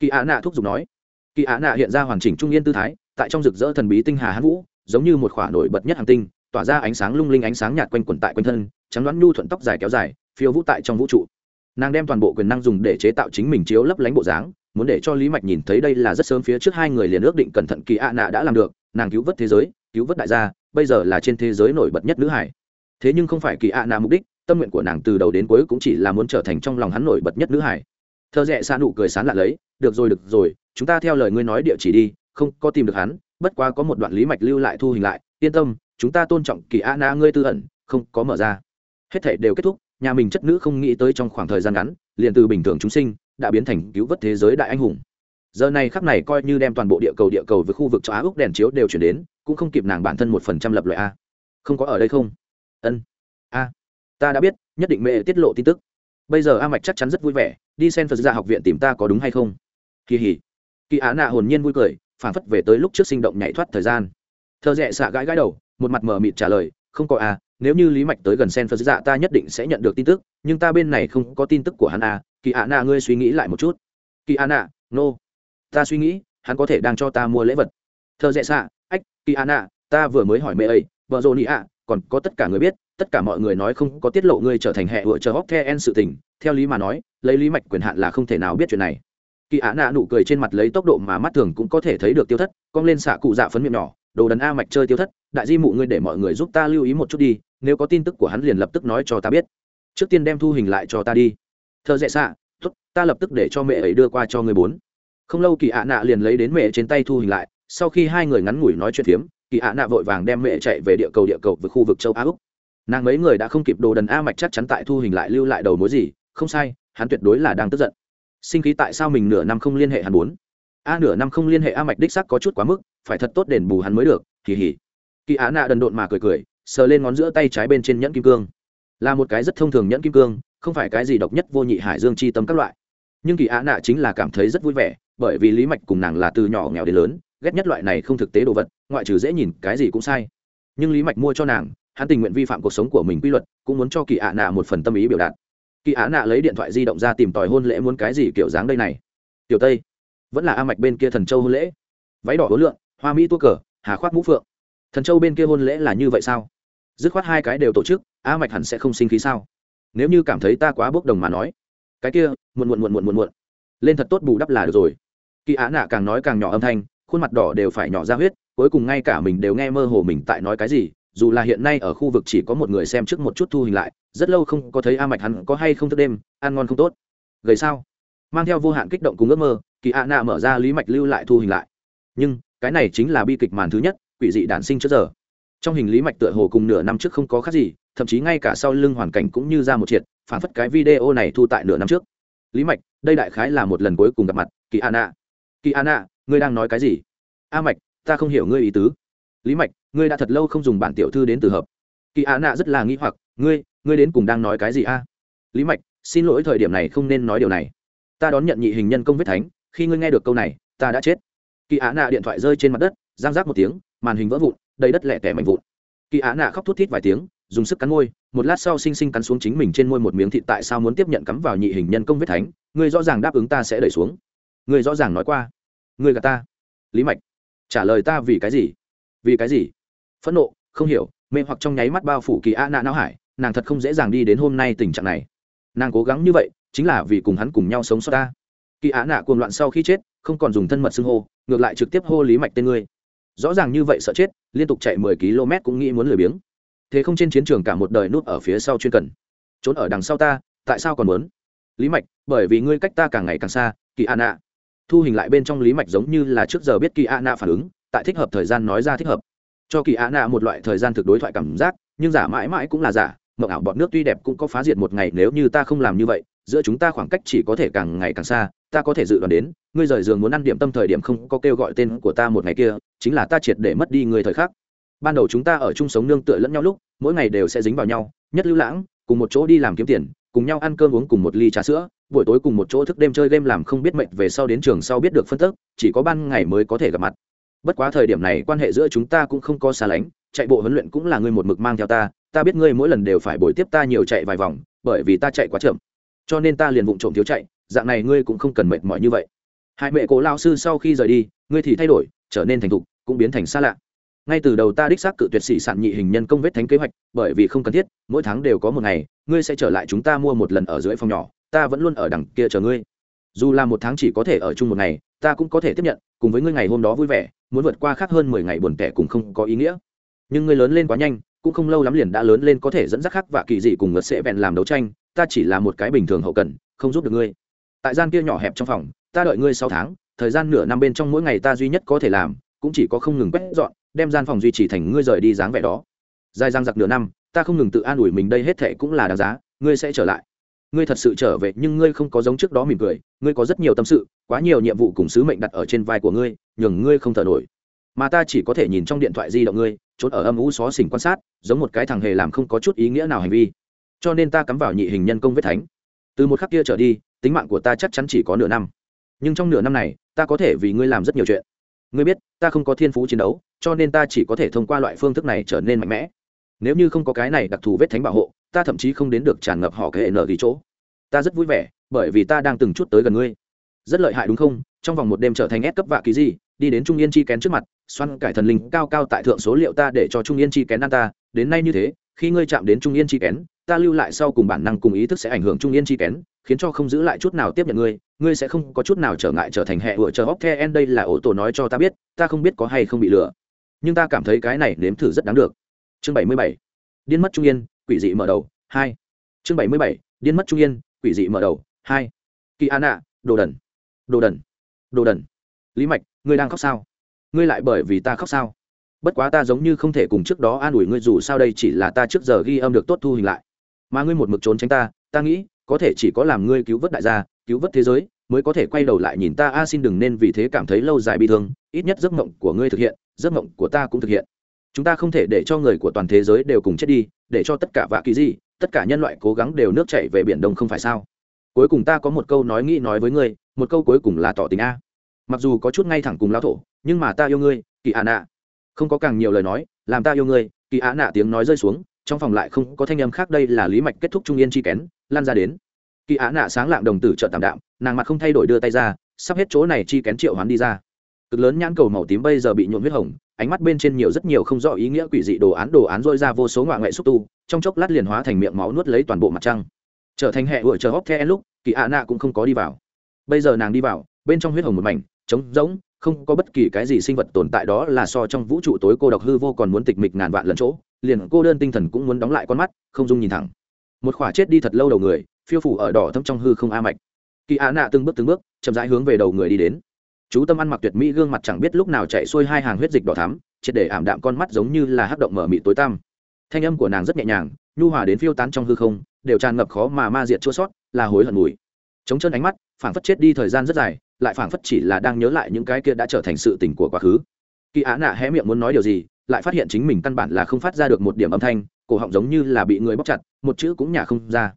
Kỳ á nạ thúc giục nói. Kỳ á nạ hiện ra hoàn chỉnh trung yên tư thái, tại trong rực rỡ thần bí tinh hà hán vũ, giống như một khoả nổi bật nhất hàng tinh, tỏa ra ánh sáng lung linh ánh sáng nhạt quanh quẩn tại quanh thân, trắng đoán nhu thuận tóc dài kéo dài, phiêu vũ tại trong vũ trụ. Nàng đem toàn bộ quyền năng dùng để chế tạo chính mình chiếu lấp lánh bộ dáng muốn để cho lý mạch nhìn thấy đây là rất sớm phía trước hai người liền ước định cẩn thận kỳ ạ nạ đã làm được, nàng cứu vớt thế giới, cứu vớt đại gia, bây giờ là trên thế giới nổi bật nhất nữ hải. Thế nhưng không phải kỳ ạ nạ mục đích, tâm nguyện của nàng từ đầu đến cuối cũng chỉ là muốn trở thành trong lòng hắn nổi bật nhất nữ hải. Thợ rẽ xa nụ cười sán lạ lấy, được rồi được rồi, chúng ta theo lời ngươi nói địa chỉ đi, không có tìm được hắn, bất quá có một đoạn lý mạch lưu lại thu hình lại, yên tâm, chúng ta tôn trọng kỳ a na ngươi tư ẩn, không có mở ra. Hết thể đều kết thúc, nhà mình chất nữ không nghĩ tới trong khoảng thời gian ngắn, liền từ bình thường chúng sinh đã biến thành cứu vớt thế giới đại anh hùng. Giờ này khắc này coi như đem toàn bộ địa cầu địa cầu với khu vực châu á úc đèn chiếu đều chuyển đến, cũng không kịp nàng bản thân một phần trăm lập loại a. Không có ở đây không? Ân. A. Ta đã biết, nhất định mẹ tiết lộ tin tức. Bây giờ a mạch chắc chắn rất vui vẻ, đi sen phật ra học viện tìm ta có đúng hay không? Kỳ hỉ. Kỳ á nạ hồn nhiên vui cười phản phất về tới lúc trước sinh động nhảy thoát thời gian. Thợ rẽ xạ gãi gãi đầu, một mặt mờ mịt trả lời, không có a, nếu như lý mạch tới gần sen phật dạ ta nhất định sẽ nhận được tin tức, nhưng ta bên này không có tin tức của hắn a kỳ ạ nạ ngươi suy nghĩ lại một chút. Kỳ ạ nạ nô、no. ta suy nghĩ, hắn có thể đang cho ta mua lễ vật. Thợ dễ xạ, ách, kỳ ạ nạ ta vừa mới hỏi mẹ ấy vợ dồn ý ạ, còn có tất cả người biết, tất cả mọi người nói không có tiết lộ ngươi trở thành hệ vợ chờ hóc the en sự tình. Theo lý mà nói, lấy lý mạch quyền hạn là không thể nào biết chuyện này. Kỳ ạ nạ nụ cười trên mặt lấy tốc độ mà mắt thường cũng có thể thấy được tiêu thất, cong lên xạ cụ dạ phấn miệng nhỏ, đồ đần a mạch chơi tiêu thất, đại di mụ ngươi để mọi người giúp ta lưu ý một chút đi, nếu có tin tức của hắn liền lập tức nói cho ta biết. Trước tiên đem thu hình lại cho ta đi thợ dễ xạ, tốt, ta lập tức để cho mẹ ấy đưa qua cho người bốn. Không lâu kỳ ạ nạ liền lấy đến mẹ trên tay thu hình lại, sau khi hai người ngắn ngủi nói chuyện phiếm kỳ ạ nạ vội vàng đem mẹ chạy về địa cầu địa cầu với khu vực châu á úc. Nàng mấy người đã không kịp đồ đần a mạch chắc chắn tại thu hình lại lưu lại đầu mối gì, không sai, hắn tuyệt đối là đang tức giận. Sinh khí tại sao mình nửa năm không liên hệ hắn bốn? A nửa năm không liên hệ a mạch đích sắc có chút quá mức, phải thật tốt đền bù hắn mới được kỳ hỉ kỳ á nạ đần độn mà cười cười, sờ lên ngón giữa tay trái bên trên nhẫn kim cương. Là một cái rất thông thường nhẫn kim cương không phải cái gì độc nhất vô nhị hải dương chi tâm các loại. Nhưng kỳ ạ nạ chính là cảm thấy rất vui vẻ, bởi vì lý mạch cùng nàng là từ nhỏ nghèo đến lớn, ghét nhất loại này không thực tế đồ vật, ngoại trừ dễ nhìn, cái gì cũng sai. Nhưng lý mạch mua cho nàng, hắn tình nguyện vi phạm cuộc sống của mình quy luật, cũng muốn cho kỳ ạ nạ một phần tâm ý biểu đạt. Kỳ ạ nạ lấy điện thoại di động ra tìm tòi hôn lễ muốn cái gì kiểu dáng đây này. Tiểu tây, vẫn là a mạch bên kia thần châu hôn lễ. Váy đỏ hối lượng, hoa mỹ tua cờ, hà khoác mũ phượng. Thần châu bên kia hôn lễ là như vậy sao? Dứt khoát hai cái đều tổ chức, a mạch hẳn sẽ không sinh khí sao? Nếu như cảm thấy ta quá bốc đồng mà nói, cái kia, muộn muộn muộn muộn muộn muộn. Lên thật tốt bù đắp là được rồi. Kỳ á nạ càng nói càng nhỏ âm thanh, khuôn mặt đỏ đều phải nhỏ ra huyết, cuối cùng ngay cả mình đều nghe mơ hồ mình tại nói cái gì, dù là hiện nay ở khu vực chỉ có một người xem trước một chút thu hình lại, rất lâu không có thấy a mạch hắn có hay không thức đêm, ăn ngon không tốt. Gầy sao? Mang theo vô hạn kích động cùng ước mơ, kỳ ạ nạ mở ra lý mạch lưu lại thu hình lại. Nhưng, cái này chính là bi kịch màn thứ nhất, quỷ dị đản sinh trước giờ. Trong hình lý mạch tựa hồ cùng nửa năm trước không có khác gì thậm chí ngay cả sau lưng hoàn cảnh cũng như ra một triệt, phản phất cái video này thu tại nửa năm trước. Lý mạch, đây đại khái là một lần cuối cùng gặp mặt, kỳ a nạ kỳ a nạ ngươi đang nói cái gì? A mạch, ta không hiểu ngươi ý tứ. Lý mạch, ngươi đã thật lâu không dùng bản tiểu thư đến từ hợp. Kỳ a nạ rất là nghĩ hoặc, ngươi ngươi đến cùng đang nói cái gì a? Lý mạch, xin lỗi thời điểm này không nên nói điều này. Ta đón nhận nhị hình nhân công vết thánh, khi ngươi nghe được câu này, ta đã chết. Kỳ á nạ điện thoại rơi trên mặt đất giang rác một tiếng, màn hình vỡ vụn, đầy đất lẻ tẻ mạnh vụn. Kỳ á nạ khóc thút thít vài tiếng dùng sức cắn môi, một lát sau xinh xinh cắn xuống chính mình trên môi một miếng thịt tại sao muốn tiếp nhận cắm vào nhị hình nhân công vết thánh, ngươi rõ ràng đáp ứng ta sẽ đẩy xuống. Ngươi rõ ràng nói qua. Ngươi gạt ta. Lý mạch, trả lời ta vì cái gì? Vì cái gì? Phẫn nộ, không hiểu, mê hoặc trong nháy mắt bao phủ kỳ a nạ não hải, nàng thật không dễ dàng đi đến hôm nay tình trạng này. Nàng cố gắng như vậy, chính là vì cùng hắn cùng nhau sống sót ta. Kỳ á nạ cuồng loạn sau khi chết, không còn dùng thân mật xưng hô, ngược lại trực tiếp hô lý mạch tên ngươi. Rõ ràng như vậy sợ chết, liên tục chạy mười km cũng nghĩ muốn lười biếng thế không trên chiến trường cả một đời nút ở phía sau chuyên cần. Trốn ở đằng sau ta, tại sao còn muốn? Lý mạch, bởi vì ngươi cách ta càng ngày càng xa, kỳ An nạ. Thu hình lại bên trong lý mạch giống như là trước giờ biết kỳ An nạ phản ứng, tại thích hợp thời gian nói ra thích hợp. Cho kỳ An nạ một loại thời gian thực đối thoại cảm giác, nhưng giả mãi mãi cũng là giả, mộng ảo bọn nước tuy đẹp cũng có phá diệt một ngày, nếu như ta không làm như vậy, giữa chúng ta khoảng cách chỉ có thể càng ngày càng xa, ta có thể dự đoán đến, ngươi rời giường muốn ăn điểm tâm thời điểm không có kêu gọi tên của ta một ngày kia, chính là ta triệt để mất đi người thời khắc ban đầu chúng ta ở chung sống nương tựa lẫn nhau lúc, mỗi ngày đều sẽ dính vào nhau, nhất lưu lãng, cùng một chỗ đi làm kiếm tiền, cùng nhau ăn cơm uống cùng một ly trà sữa, buổi tối cùng một chỗ thức đêm chơi game làm không biết mệnh về sau đến trường sau biết được phân tức, chỉ có ban ngày mới có thể gặp mặt. Bất quá thời điểm này quan hệ giữa chúng ta cũng không có xa lánh, chạy bộ huấn luyện cũng là ngươi một mực mang theo ta ta biết ngươi mỗi lần đều phải bồi tiếp ta nhiều chạy vài vòng, bởi vì ta chạy quá chậm. Cho nên ta liền vụng trộm thiếu chạy, dạng này ngươi cũng không cần mệt mỏi như vậy. Hai mẹ cố lao sư sau khi rời đi, ngươi thì thay đổi, trở nên thành thục, cũng biến thành xa lạ ngay từ đầu ta đích xác cự tuyệt sĩ sản nhị hình nhân công vết thánh kế hoạch, bởi vì không cần thiết, mỗi tháng đều có một ngày, ngươi sẽ trở lại chúng ta mua một lần ở dưới phòng nhỏ, ta vẫn luôn ở đằng kia chờ ngươi. Dù là một tháng chỉ có thể ở chung một ngày, ta cũng có thể tiếp nhận, cùng với ngươi ngày hôm đó vui vẻ, muốn vượt qua khác hơn mười ngày buồn tẻ cũng không có ý nghĩa. Nhưng ngươi lớn lên quá nhanh, cũng không lâu lắm liền đã lớn lên có thể dẫn dắt khác và kỳ dị cùng ngật sẽ vẹn làm đấu tranh, ta chỉ là một cái bình thường hậu cần, không giúp được ngươi. Tại gian kia nhỏ hẹp trong phòng, ta đợi ngươi sáu tháng, thời gian nửa năm bên trong mỗi ngày ta duy nhất có thể làm, cũng chỉ có không ngừng quét dọn đem gian phòng duy trì thành ngươi rời đi dáng vẻ đó. Dài giang giặc nửa năm, ta không ngừng tự an ủi mình đây hết thệ cũng là đáng giá, ngươi sẽ trở lại. Ngươi thật sự trở về, nhưng ngươi không có giống trước đó mỉm cười, ngươi có rất nhiều tâm sự, quá nhiều nhiệm vụ cùng sứ mệnh đặt ở trên vai của ngươi, nhường ngươi không thở nổi. Mà ta chỉ có thể nhìn trong điện thoại di động ngươi, trốn ở âm u xó xỉnh quan sát, giống một cái thằng hề làm không có chút ý nghĩa nào hành vi. Cho nên ta cắm vào nhị hình nhân công vết thánh. Từ một khắc kia trở đi, tính mạng của ta chắc chắn chỉ có nửa năm. Nhưng trong nửa năm này, ta có thể vì ngươi làm rất nhiều chuyện ngươi biết, ta không có thiên phú chiến đấu, cho nên ta chỉ có thể thông qua loại phương thức này trở nên mạnh mẽ. Nếu như không có cái này đặc thù vết thánh bảo hộ, ta thậm chí không đến được tràn ngập họ cái hệ nở ghi chỗ. Ta rất vui vẻ, bởi vì ta đang từng chút tới gần ngươi. Rất lợi hại đúng không? Trong vòng một đêm trở thành ép cấp vạ kỳ gì, đi đến trung yên chi kén trước mặt xoăn cải thần linh cao cao tại thượng số liệu ta để cho trung yên chi kén ăn ta. Đến nay như thế, khi ngươi chạm đến trung yên chi kén, ta lưu lại sau cùng bản năng cùng ý thức sẽ ảnh hưởng trung yên chi kén khiến cho không giữ lại chút nào tiếp nhận ngươi ngươi sẽ không có chút nào trở ngại trở thành hệ vựa chờ hóc the en đây là ổ tổ nói cho ta biết, ta không biết có hay không bị lừa. Nhưng ta cảm thấy cái này nếm thử rất đáng được. Chương bảy mươi bảy, điên mất trung yên, quỷ dị mở đầu, hai. Chương bảy mươi bảy, điên mất trung yên, quỷ dị mở đầu, hai. Kỳ an ạ đồ đần. Đồ đần. Đồ đần. Lý mạch, ngươi đang khóc sao? Ngươi lại bởi vì ta khóc sao? Bất quá ta giống như không thể cùng trước đó an ủi ngươi dù sao đây chỉ là ta trước giờ ghi âm được tốt thu hình lại. Mà ngươi một mực trốn tránh ta ta nghĩ có thể chỉ có làm ngươi cứu vớt đại gia, cứu vớt thế giới, mới có thể quay đầu lại nhìn ta. A, xin đừng nên vì thế cảm thấy lâu dài bi thương. Ít nhất giấc mộng của ngươi thực hiện, giấc mộng của ta cũng thực hiện. Chúng ta không thể để cho người của toàn thế giới đều cùng chết đi, để cho tất cả vạ kỳ gì tất cả nhân loại cố gắng đều nước chảy về biển đông không phải sao? Cuối cùng ta có một câu nói nghĩ nói với ngươi, một câu cuối cùng là tỏ tình a. Mặc dù có chút ngay thẳng cùng lao thổ, nhưng mà ta yêu ngươi, kỳ ạ nạ. Không có càng nhiều lời nói, làm ta yêu ngươi, kỳ ạ nạ tiếng nói rơi xuống trong phòng lại không có thanh âm khác, đây là lý mạch kết thúc trung yên chi kén, lan ra đến. Kỳ á nạ sáng lạng đồng tử trợ tạm đạm, nàng mặt không thay đổi đưa tay ra, sắp hết chỗ này chi kén triệu hoán đi ra. Cực lớn nhãn cầu màu tím bây giờ bị nhuộm huyết hồng, ánh mắt bên trên nhiều rất nhiều không rõ ý nghĩa quỷ dị đồ án đồ án dôi ra vô số ngoại ngoại xúc tu, trong chốc lát liền hóa thành miệng máu nuốt lấy toàn bộ mặt trăng. Trở thành hệ vựa chờ hóc the lúc, kỳ ạ nạ cũng không có đi vào. Bây giờ nàng đi vào, bên trong huyết hồng một mảnh, trống rỗng không có bất kỳ cái gì sinh vật tồn tại đó là so trong vũ trụ tối cô độc hư vô còn muốn tịch mịch ngàn vạn lần chỗ, liền cô đơn tinh thần cũng muốn đóng lại con mắt, không dung nhìn thẳng. Một khỏa chết đi thật lâu đầu người, phiêu phủ ở đỏ thâm trong hư không a mạch. Kỳ á nạ từng bước từng bước, chậm rãi hướng về đầu người đi đến. Chú tâm ăn mặc tuyệt mỹ gương mặt chẳng biết lúc nào chạy xuôi hai hàng huyết dịch đỏ thắm, triệt để ảm đạm con mắt giống như là hắc động mở mị tối tăm. Thanh âm của nàng rất nhẹ nhàng, nhu hòa đến phiêu tán trong hư không, đều tràn ngập khó mà ma diệt chua sót, là hối hận mùi. Chống chân ánh mắt, phảng phất chết đi thời gian rất dài lại phảng phất chỉ là đang nhớ lại những cái kia đã trở thành sự tình của quá khứ. Kỳ á nạ hé miệng muốn nói điều gì, lại phát hiện chính mình căn bản là không phát ra được một điểm âm thanh, cổ họng giống như là bị người bóc chặt, một chữ cũng nhả không ra.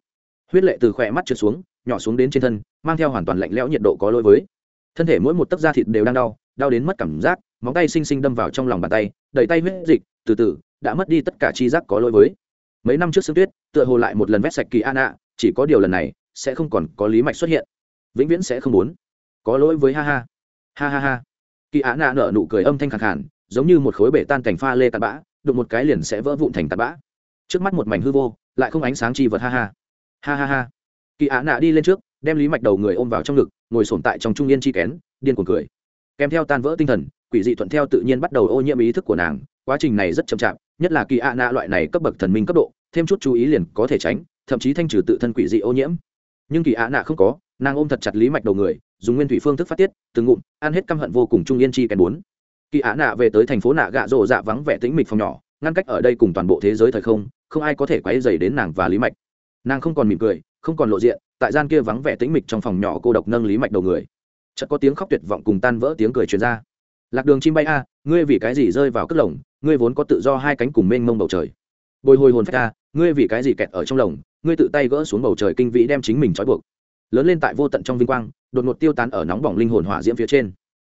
Huyết lệ từ khỏe mắt trượt xuống, nhỏ xuống đến trên thân, mang theo hoàn toàn lạnh lẽo nhiệt độ có lỗi với. Thân thể mỗi một tấc da thịt đều đang đau đau đến mất cảm giác, móng tay xinh xinh đâm vào trong lòng bàn tay, đẩy tay huyết dịch, từ từ, đã mất đi tất cả chi giác có lỗi với. Mấy năm trước sương tuyết, tựa hồ lại một lần vét sạch kỳ an ạ chỉ có điều lần này, sẽ không còn có lý mạch xuất hiện. Vĩnh viễn sẽ không muốn có lỗi với ha ha. Ha ha ha. Kỳ á nạ nở nụ cười âm thanh khẳng khản giống như một khối bể tan cảnh pha lê tạt bã, đụng một cái liền sẽ vỡ vụn thành tạt bã. Trước mắt một mảnh hư vô, lại không ánh sáng chi vật ha ha. Ha ha ha. Kỳ á nạ đi lên trước, đem lý mạch đầu người ôm vào trong ngực, ngồi sổn tại trong trung yên chi kén, điên cuồng cười. Kèm theo tan vỡ tinh thần, quỷ dị thuận theo tự nhiên bắt đầu ô nhiễm ý thức của nàng, quá trình này rất chậm chạp, nhất là kỳ ạ nạ loại này cấp bậc thần minh cấp độ, thêm chút chú ý liền có thể tránh, thậm chí thanh trừ tự thân quỷ dị ô nhiễm. Nhưng kỳ ạ nạ không có nàng ôm thật chặt lý mạch đầu người, dùng nguyên thủy phương thức phát tiết, từng ngụm, ăn hết căm hận vô cùng trung yên chi kèn bốn. Kỳ ả nạ về tới thành phố nạ gạ rộ dạ vắng vẻ tĩnh mịch phòng nhỏ, ngăn cách ở đây cùng toàn bộ thế giới thời không không ai có thể quấy dày đến nàng và lý mạch. Nàng không còn mỉm cười, không còn lộ diện, tại gian kia vắng vẻ tĩnh mịch trong phòng nhỏ cô độc nâng lý mạch đầu người. Chợt có tiếng khóc tuyệt vọng cùng tan vỡ tiếng cười truyền ra. Lạc đường chim bay a, ngươi vì cái gì rơi vào cất lồng, ngươi vốn có tự do hai cánh cùng mênh mông bầu trời. Bồi hồi hồn phách a, ngươi vì cái gì kẹt ở trong lồng, ngươi tự tay gỡ xuống bầu trời kinh vĩ đem chính mình trói buộc lớn lên tại vô tận trong vinh quang, đột ngột tiêu tán ở nóng bỏng linh hồn hỏa diễm phía trên.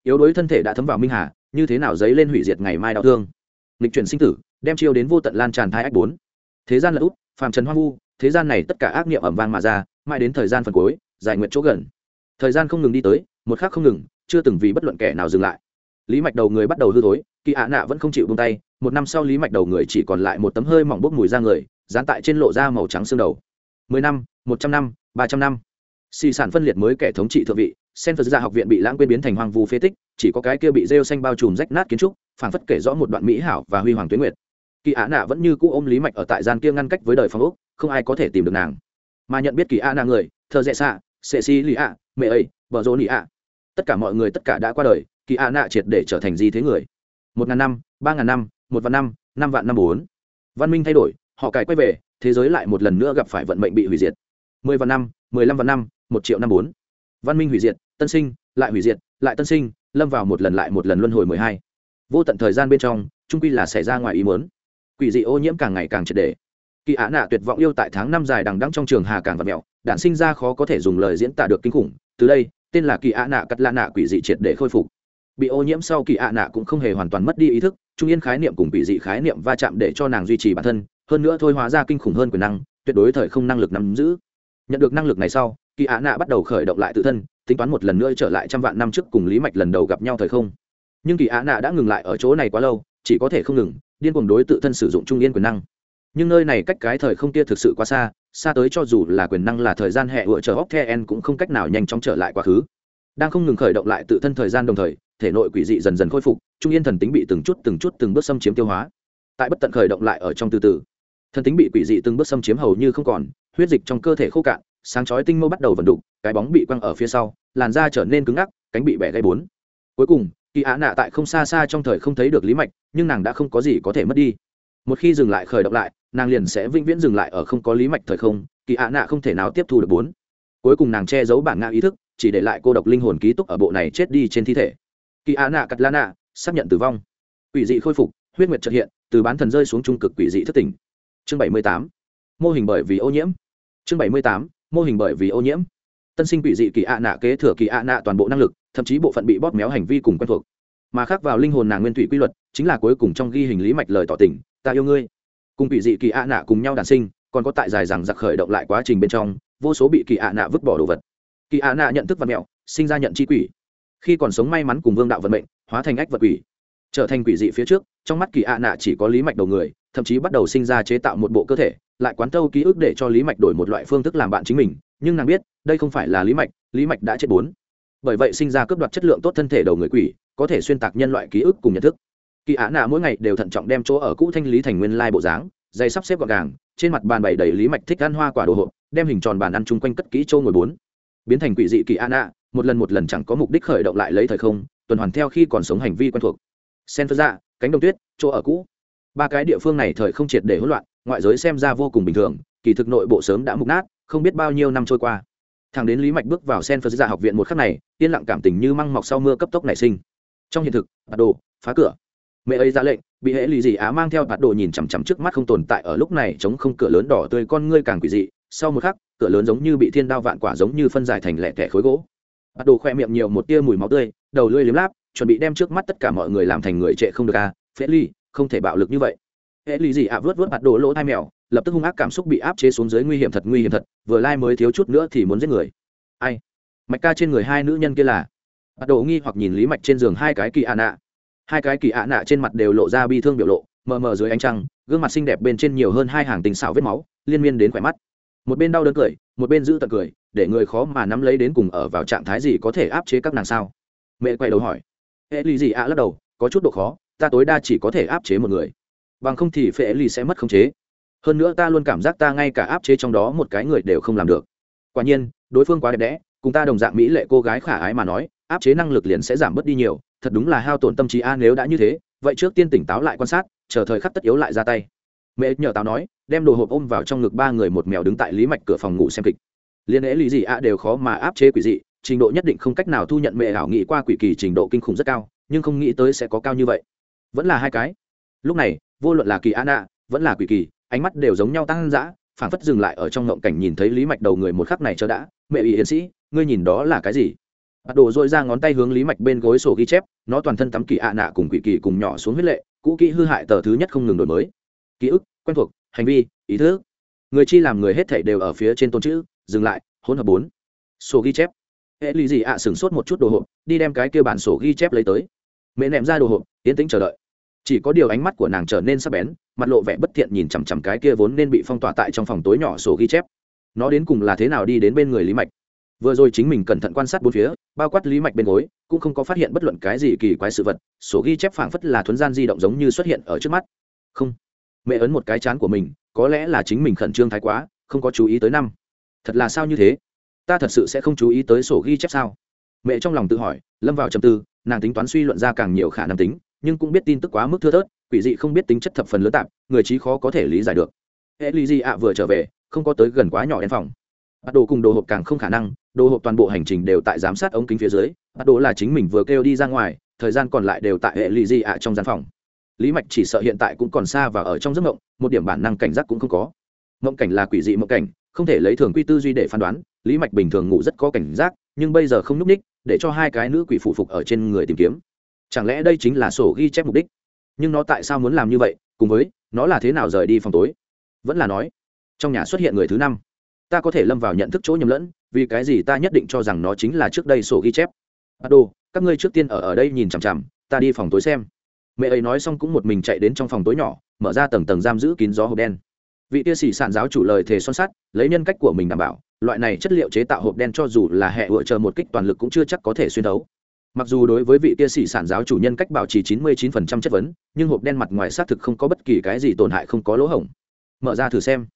Yếu đuối thân thể đã thấm vào minh hà, như thế nào dấy lên hủy diệt ngày mai đau thương? Lịch chuyển sinh tử, đem chiêu đến vô tận lan tràn thai ách bốn. Thế gian là út, phàm trần hoang vu, thế gian này tất cả ác niệm ẩm vang mà ra, mãi đến thời gian phần cuối, giải nguyện chỗ gần. Thời gian không ngừng đi tới, một khắc không ngừng, chưa từng vì bất luận kẻ nào dừng lại. Lý mạch đầu người bắt đầu hư thối, kỳ ạ nạ vẫn không chịu buông tay, một năm sau lý mạch đầu người chỉ còn lại một tấm hơi mỏng bốc mùi ra người, dán tại trên lộ da màu trắng xương đầu. Mười năm, một trăm năm, ba trăm năm xì sản phân liệt mới kẻ thống trị thượng vị, sen phật ra học viện bị lãng quên biến thành hoang vu phế tích, chỉ có cái kia bị rêu xanh bao trùm rách nát kiến trúc, phảng phất kể rõ một đoạn mỹ hảo và huy hoàng tuyến nguyệt. Kỳ á nạ vẫn như cũ ôm lý mạch ở tại gian kia ngăn cách với đời phong úc không ai có thể tìm được nàng. Mà nhận biết kỳ á nạ người thợ dẹ xạ sệ xi lì ạ, mẹ ấy vợ dỗ lì ạ. Tất cả mọi người tất cả đã qua đời, kỳ á nạ triệt để trở thành gì thế người. Một ngàn năm, ba ngàn năm, một vạn năm năm vạn năm bốn. Văn minh thay đổi, họ cải quay về, thế giới lại một lần nữa gặp phải vận mệnh bị hủy diệt. Mười vạn năm, mười lăm vạn năm một triệu năm bốn. Văn minh hủy diệt, tân sinh, lại hủy diệt, lại tân sinh, lâm vào một lần lại một lần luân hồi mười hai. Vô tận thời gian bên trong trung quy là xảy ra ngoài ý muốn. Quỷ dị ô nhiễm càng ngày càng triệt đề. Kỳ á nạ tuyệt vọng yêu tại tháng năm dài đằng đẵng trong trường hà càng và mẹo, đản sinh ra khó có thể dùng lời diễn tả được kinh khủng. Từ đây, tên là kỳ á nạ cắt la nạ quỷ dị triệt để khôi phục. Bị ô nhiễm sau kỳ ạ nạ cũng không hề hoàn toàn mất đi ý thức, trung yên khái niệm cùng quỷ dị khái niệm va chạm để cho nàng duy trì bản thân, hơn nữa thôi hóa ra kinh khủng hơn quyền năng, tuyệt đối thời không năng lực nắm giữ. Nhận được năng lực này sau kỳ ạ nạ bắt đầu khởi động lại tự thân, tính toán một lần nữa trở lại trăm vạn năm trước cùng lý mạch lần đầu gặp nhau thời không. Nhưng kỳ ạ nạ đã ngừng lại ở chỗ này quá lâu, chỉ có thể không ngừng, điên cuồng đối tự thân sử dụng trung yên quyền năng. Nhưng nơi này cách cái thời không kia thực sự quá xa xa tới cho dù là quyền năng là thời gian hệ vựa chờ hóc the en cũng không cách nào nhanh chóng trở lại quá khứ. Đang không ngừng khởi động lại tự thân thời gian đồng thời, thể nội quỷ dị dần dần khôi phục, trung yên thần tính bị từng chút từng chút từng bước xâm chiếm tiêu hóa. Tại bất tận khởi động lại ở trong từ từ, thần tính bị quỷ dị từng bước xâm chiếm hầu như không còn, huyết dịch trong cơ thể khô cạn sáng chói tinh mâu bắt đầu vận đục, cái bóng bị quăng ở phía sau, làn da trở nên cứng ngắc, cánh bị bẻ gây bốn. Cuối cùng, kỳ á nạ tại không xa xa trong thời không thấy được lý mạch, nhưng nàng đã không có gì có thể mất đi. Một khi dừng lại khởi động lại, nàng liền sẽ vĩnh viễn dừng lại ở không có lý mạch thời không, kỳ á nạ không thể nào tiếp thu được bốn. Cuối cùng nàng che giấu bản ngã ý thức, chỉ để lại cô độc linh hồn ký túc ở bộ này chết đi trên thi thể. Kỳ á nạ cắt la nạ, xác nhận tử vong. Quỷ dị khôi phục, huyết nguyệt trật hiện, từ bán thần rơi xuống trung cực quỷ dị thất tỉnh. Chương bảy mươi tám. Mô hình bởi vì ô nhiễm. Chương bảy mươi tám mô hình bởi vì ô nhiễm. Tân sinh quỷ dị kỳ ạ nạ kế thừa kỳ ạ nạ toàn bộ năng lực, thậm chí bộ phận bị bóp méo hành vi cùng quen thuộc. Mà khác vào linh hồn nàng nguyên thủy quy luật, chính là cuối cùng trong ghi hình lý mạch lời tỏ tình, ta yêu ngươi. Cùng quỷ dị kỳ ạ nạ cùng nhau đàn sinh, còn có tại dài rằng giặc khởi động lại quá trình bên trong, vô số bị kỳ ạ nạ vứt bỏ đồ vật. Kỳ ạ nạ nhận thức vật mẹo, sinh ra nhận chi quỷ. Khi còn sống may mắn cùng vương đạo vận mệnh, hóa thành ách vật quỷ. Trở thành quỷ dị phía trước, trong mắt kỳ ạ nạ chỉ có lý mạch đầu người, thậm chí bắt đầu sinh ra chế tạo một bộ cơ thể lại quán tâu ký ức để cho lý mạch đổi một loại phương thức làm bạn chính mình, nhưng nàng biết, đây không phải là lý mạch lý mạch đã chết bốn. Bởi vậy sinh ra cướp đoạt chất lượng tốt thân thể đầu người quỷ, có thể xuyên tạc nhân loại ký ức cùng nhận thức. Kỳ á nạ mỗi ngày đều thận trọng đem chỗ ở cũ thanh lý thành nguyên lai bộ dáng dây sắp xếp gọn gàng, trên mặt bàn bày đầy lý mạch thích ăn hoa quả đồ hộp, đem hình tròn bàn ăn chung quanh cất kỹ châu ngồi bốn. Biến thành quỷ dị kỳ á nạ, một lần một lần chẳng có mục đích khởi động lại lấy thời không, tuần hoàn theo khi còn sống hành vi quen thuộc. Sen phơ dạ cánh đồng tuyết, chỗ ở cũ. Ba cái địa phương này thời không triệt để hỗn loạn ngoại giới xem ra vô cùng bình thường, kỳ thực nội bộ sớm đã mục nát, không biết bao nhiêu năm trôi qua. Thằng đến lý mạch bước vào sen phật gia học viện một khắc này, yên lặng cảm tình như măng mọc sau mưa cấp tốc nảy sinh. Trong hiện thực, bạt đồ, phá cửa. Mẹ ấy ra lệnh, bị hệ lì gì á mang theo bạt đồ nhìn chằm chằm trước mắt không tồn tại ở lúc này chống không cửa lớn đỏ tươi con ngươi càng quỷ dị. Sau một khắc, cửa lớn giống như bị thiên đao vạn quả giống như phân giải thành lẻ thẻ khối gỗ. Bạt đồ khoe miệng nhiều một tia mùi máu tươi, đầu lưỡi liếm láp, chuẩn bị đem trước mắt tất cả mọi người làm thành người trệ không được à? Phế ly, không thể bạo lực như vậy hệ lì dị ạ? Vớt vớt bạt đồ lỗ thai mèo, lập tức hung ác cảm xúc bị áp chế xuống dưới nguy hiểm thật, nguy hiểm thật, vừa lai mới thiếu chút nữa thì muốn giết người. Ai? Mạch ca trên người hai nữ nhân kia là? Mặt đổ nghi hoặc nhìn lý mạch trên giường hai cái kỳ ạ nạ. Hai cái kỳ ạ nạ trên mặt đều lộ ra bi thương biểu lộ, mờ mờ dưới ánh trăng, gương mặt xinh đẹp bên trên nhiều hơn hai hàng tình xảo vết máu, liên miên đến khỏe mắt. Một bên đau đớn cười, một bên giữ tật cười, để người khó mà nắm lấy đến cùng ở vào trạng thái gì có thể áp chế các nàng sao? Mẹ quay đầu hỏi. Hệ lì gì ạ? Lắc đầu, có chút độ khó, ta tối đa chỉ có thể áp chế một người bằng không thì phệ lì sẽ mất khống chế. Hơn nữa ta luôn cảm giác ta ngay cả áp chế trong đó một cái người đều không làm được. Quả nhiên, đối phương quá đẹp đẽ, cùng ta đồng dạng mỹ lệ cô gái khả ái mà nói, áp chế năng lực liền sẽ giảm bớt đi nhiều, thật đúng là hao tổn tâm trí a, nếu đã như thế, vậy trước tiên tỉnh táo lại quan sát, chờ thời khắc tất yếu lại ra tay. Mẹ nhờ táo nói, đem đồ hộp ôm vào trong ngực ba người một mèo đứng tại lý mạch cửa phòng ngủ xem kịch. Liên ế lý gì a đều khó mà áp chế quỷ dị, trình độ nhất định không cách nào thu nhận mẹ ảo nghĩ qua quỷ kỳ trình độ kinh khủng rất cao, nhưng không nghĩ tới sẽ có cao như vậy. Vẫn là hai cái lúc này, vô luận là kỳ an ạ vẫn là quỷ kỳ, ánh mắt đều giống nhau tăng dã, phảng phất dừng lại ở trong ngộng cảnh nhìn thấy lý mạch đầu người một khắc này cho đã. Mẹ ủy yến sĩ, ngươi nhìn đó là cái gì? Bắt đồ dội ra ngón tay hướng lý mạch bên gối sổ ghi chép, nó toàn thân tắm kỳ ạ nạ cùng quỷ kỳ cùng nhỏ xuống huyết lệ, cũ kỹ hư hại tờ thứ nhất không ngừng đổi mới. Ký ức, quen thuộc, hành vi, ý thức. Người chi làm người hết thể đều ở phía trên tôn chữ, dừng lại, hỗn hợp bốn. Sổ ghi chép. Hệ lì gì ạ, sửng sốt một chút đồ hộp, đi đem cái kia bản sổ ghi chép lấy tới. Mẹ ném ra đồ hộp tiến tĩnh chờ đợi chỉ có điều ánh mắt của nàng trở nên sắc bén, mặt lộ vẻ bất thiện nhìn chằm chằm cái kia vốn nên bị phong tỏa tại trong phòng tối nhỏ sổ ghi chép. Nó đến cùng là thế nào đi đến bên người lý mạch? Vừa rồi chính mình cẩn thận quan sát bốn phía, bao quát lý mạch bên gối, cũng không có phát hiện bất luận cái gì kỳ quái sự vật, sổ ghi chép phảng phất là thuấn gian di động giống như xuất hiện ở trước mắt. Không. Mẹ ấn một cái chán của mình, có lẽ là chính mình khẩn trương thái quá, không có chú ý tới năm. Thật là sao như thế? Ta thật sự sẽ không chú ý tới sổ ghi chép sao? Mẹ trong lòng tự hỏi, lâm vào trầm tư, nàng tính toán suy luận ra càng nhiều khả năng tính nhưng cũng biết tin tức quá mức thưa thớt, quỷ dị không biết tính chất thập phần lớn tạp, người trí khó có thể lý giải được. Hệ lý di ạ, vừa trở về, không có tới gần quá nhỏ đen phòng. Bắt đồ cùng đồ hộp càng không khả năng, đồ hộp toàn bộ hành trình đều tại giám sát ống kính phía dưới bắt đồ là chính mình vừa kêu đi ra ngoài, thời gian còn lại đều tại hệ lụy di ạ trong gian phòng. Lý mạch chỉ sợ hiện tại cũng còn xa và ở trong giấc mộng, một điểm bản năng cảnh giác cũng không có. Mộng cảnh là quỷ dị mộng cảnh, không thể lấy thường quy tư duy để phán đoán, lý mạch bình thường ngủ rất có cảnh giác, nhưng bây giờ không n ú c ních, để cho hai cái nữ quỷ phụ phục ở trên người tìm kiếm chẳng lẽ đây chính là sổ ghi chép mục đích? Nhưng nó tại sao muốn làm như vậy? Cùng với, nó là thế nào rời đi phòng tối? Vẫn là nói, trong nhà xuất hiện người thứ năm. Ta có thể lâm vào nhận thức chỗ nhầm lẫn, vì cái gì ta nhất định cho rằng nó chính là trước đây sổ ghi chép? Bắt đồ các ngươi trước tiên ở ở đây nhìn chằm chằm, ta đi phòng tối xem. Mẹ ấy nói xong cũng một mình chạy đến trong phòng tối nhỏ, mở ra tầng tầng giam giữ kín gió hộp đen. Vị tia sĩ sản giáo chủ lời thề son sắt, lấy nhân cách của mình đảm bảo, loại này chất liệu chế tạo hộp đen cho dù là hệ vựa chờ một kích toàn lực cũng chưa chắc có thể xuyên đấu mặc dù đối với vị kia sĩ sản giáo chủ nhân cách bảo trì 99% chất vấn, nhưng hộp đen mặt ngoài xác thực không có bất kỳ cái gì tổn hại không có lỗ hổng. Mở ra thử xem.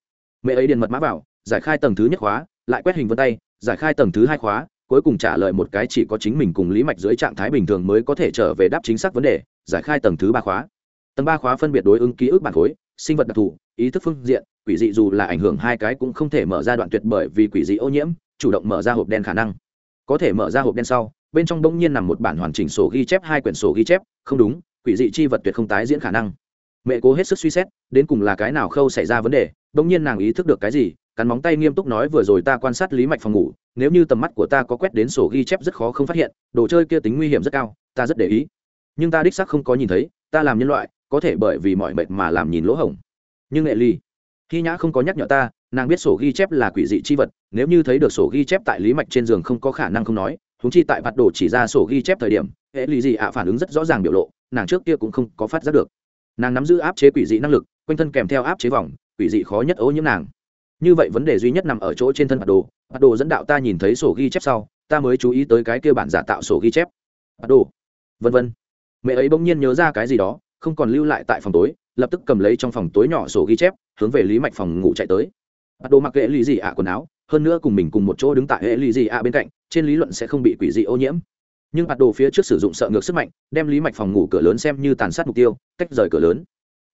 Mẹ ấy điền mật mã vào, giải khai tầng thứ nhất khóa, lại quét hình vân tay, giải khai tầng thứ hai khóa, cuối cùng trả lời một cái chỉ có chính mình cùng lý mạch dưới trạng thái bình thường mới có thể trở về đáp chính xác vấn đề, giải khai tầng thứ ba khóa. Tầng ba khóa phân biệt đối ứng ký ức bản khối, sinh vật đặc thù, ý thức phương diện, quỷ dị dù là ảnh hưởng hai cái cũng không thể mở ra đoạn tuyệt bởi vì quỷ dị ô nhiễm, chủ động mở ra hộp đen khả năng. Có thể mở ra hộp đen sau bên trong bỗng nhiên nằm một bản hoàn chỉnh sổ ghi chép, hai quyển sổ ghi chép, không đúng, quỷ dị chi vật tuyệt không tái diễn khả năng. Mẹ cố hết sức suy xét, đến cùng là cái nào khâu xảy ra vấn đề, bỗng nhiên nàng ý thức được cái gì, cắn móng tay nghiêm túc nói vừa rồi ta quan sát lý mạch phòng ngủ, nếu như tầm mắt của ta có quét đến sổ ghi chép rất khó không phát hiện, đồ chơi kia tính nguy hiểm rất cao, ta rất để ý. Nhưng ta đích xác không có nhìn thấy, ta làm nhân loại, có thể bởi vì mọi mệt mà làm nhìn lỗ hổng. Nhưng nghệ ly khi nhã không có nhắc nhở ta, nàng biết sổ ghi chép là quỷ dị chi vật, nếu như thấy được sổ ghi chép tại lý mạch trên giường không có khả năng không nói húng chi tại vặt đồ chỉ ra sổ ghi chép thời điểm, hệ lì gì ạ à phản ứng rất rõ ràng biểu lộ, nàng trước kia cũng không có phát giác được. Nàng nắm giữ áp chế quỷ dị năng lực, quanh thân kèm theo áp chế vòng, quỷ dị khó nhất ô nhiễm nàng. Như vậy vấn đề duy nhất nằm ở chỗ trên thân vặt đồ. Vặt đồ dẫn đạo ta nhìn thấy sổ ghi chép sau, ta mới chú ý tới cái kia bản giả tạo sổ ghi chép. Vặt đồ. Vân vân. Mẹ ấy bỗng nhiên nhớ ra cái gì đó, không còn lưu lại tại phòng tối, lập tức cầm lấy trong phòng tối nhỏ sổ ghi chép, hướng về lý mạch phòng ngủ chạy tới. Bắt đồ mặc hệ lì gì ạ à quần áo, hơn nữa cùng mình cùng một chỗ đứng tại hệ lì gì ạ à bên cạnh trên lý luận sẽ không bị quỷ dị ô nhiễm. Nhưng bạt đồ phía trước sử dụng sợ ngược sức mạnh, đem lý mạch phòng ngủ cửa lớn xem như tàn sát mục tiêu, tách rời cửa lớn.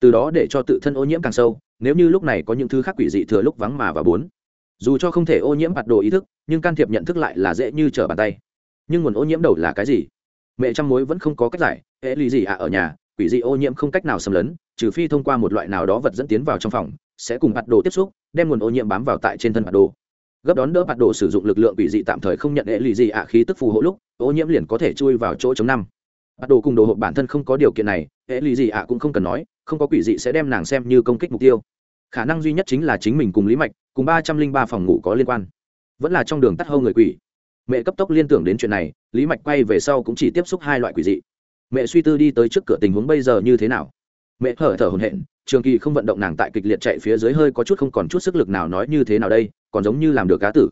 Từ đó để cho tự thân ô nhiễm càng sâu, nếu như lúc này có những thứ khác quỷ dị thừa lúc vắng mà và bốn. Dù cho không thể ô nhiễm bạt đồ ý thức, nhưng can thiệp nhận thức lại là dễ như trở bàn tay. Nhưng nguồn ô nhiễm đầu là cái gì? Mẹ trăm mối vẫn không có cách giải, hễ lý gì ạ, ở nhà, quỷ dị ô nhiễm không cách nào xâm lấn, trừ phi thông qua một loại nào đó vật dẫn tiến vào trong phòng, sẽ cùng bạt đồ tiếp xúc, đem nguồn ô nhiễm bám vào tại trên thân bạt đồ gấp đón đỡ bạt đồ sử dụng lực lượng quỷ dị tạm thời không nhận hệ lì gì ạ khí tức phù hộ lúc, ô nhiễm liền có thể chui vào chỗ chống năm. Bạt đồ cùng đồ hộp bản thân không có điều kiện này, hệ lì gì ạ cũng không cần nói, không có quỷ dị sẽ đem nàng xem như công kích mục tiêu. Khả năng duy nhất chính là chính mình cùng lý mạch, cùng ba trăm linh ba phòng ngủ có liên quan. Vẫn là trong đường tắt hâu người quỷ. Mẹ cấp tốc liên tưởng đến chuyện này, lý mạch quay về sau cũng chỉ tiếp xúc hai loại quỷ dị. Mẹ suy tư đi tới trước cửa tình huống bây giờ như thế nào. Mẹ thở thở hồn hện trường kỳ không vận động nàng tại kịch liệt chạy phía dưới hơi có chút không còn chút sức lực nào nói như thế nào đây còn giống như làm được cá tử.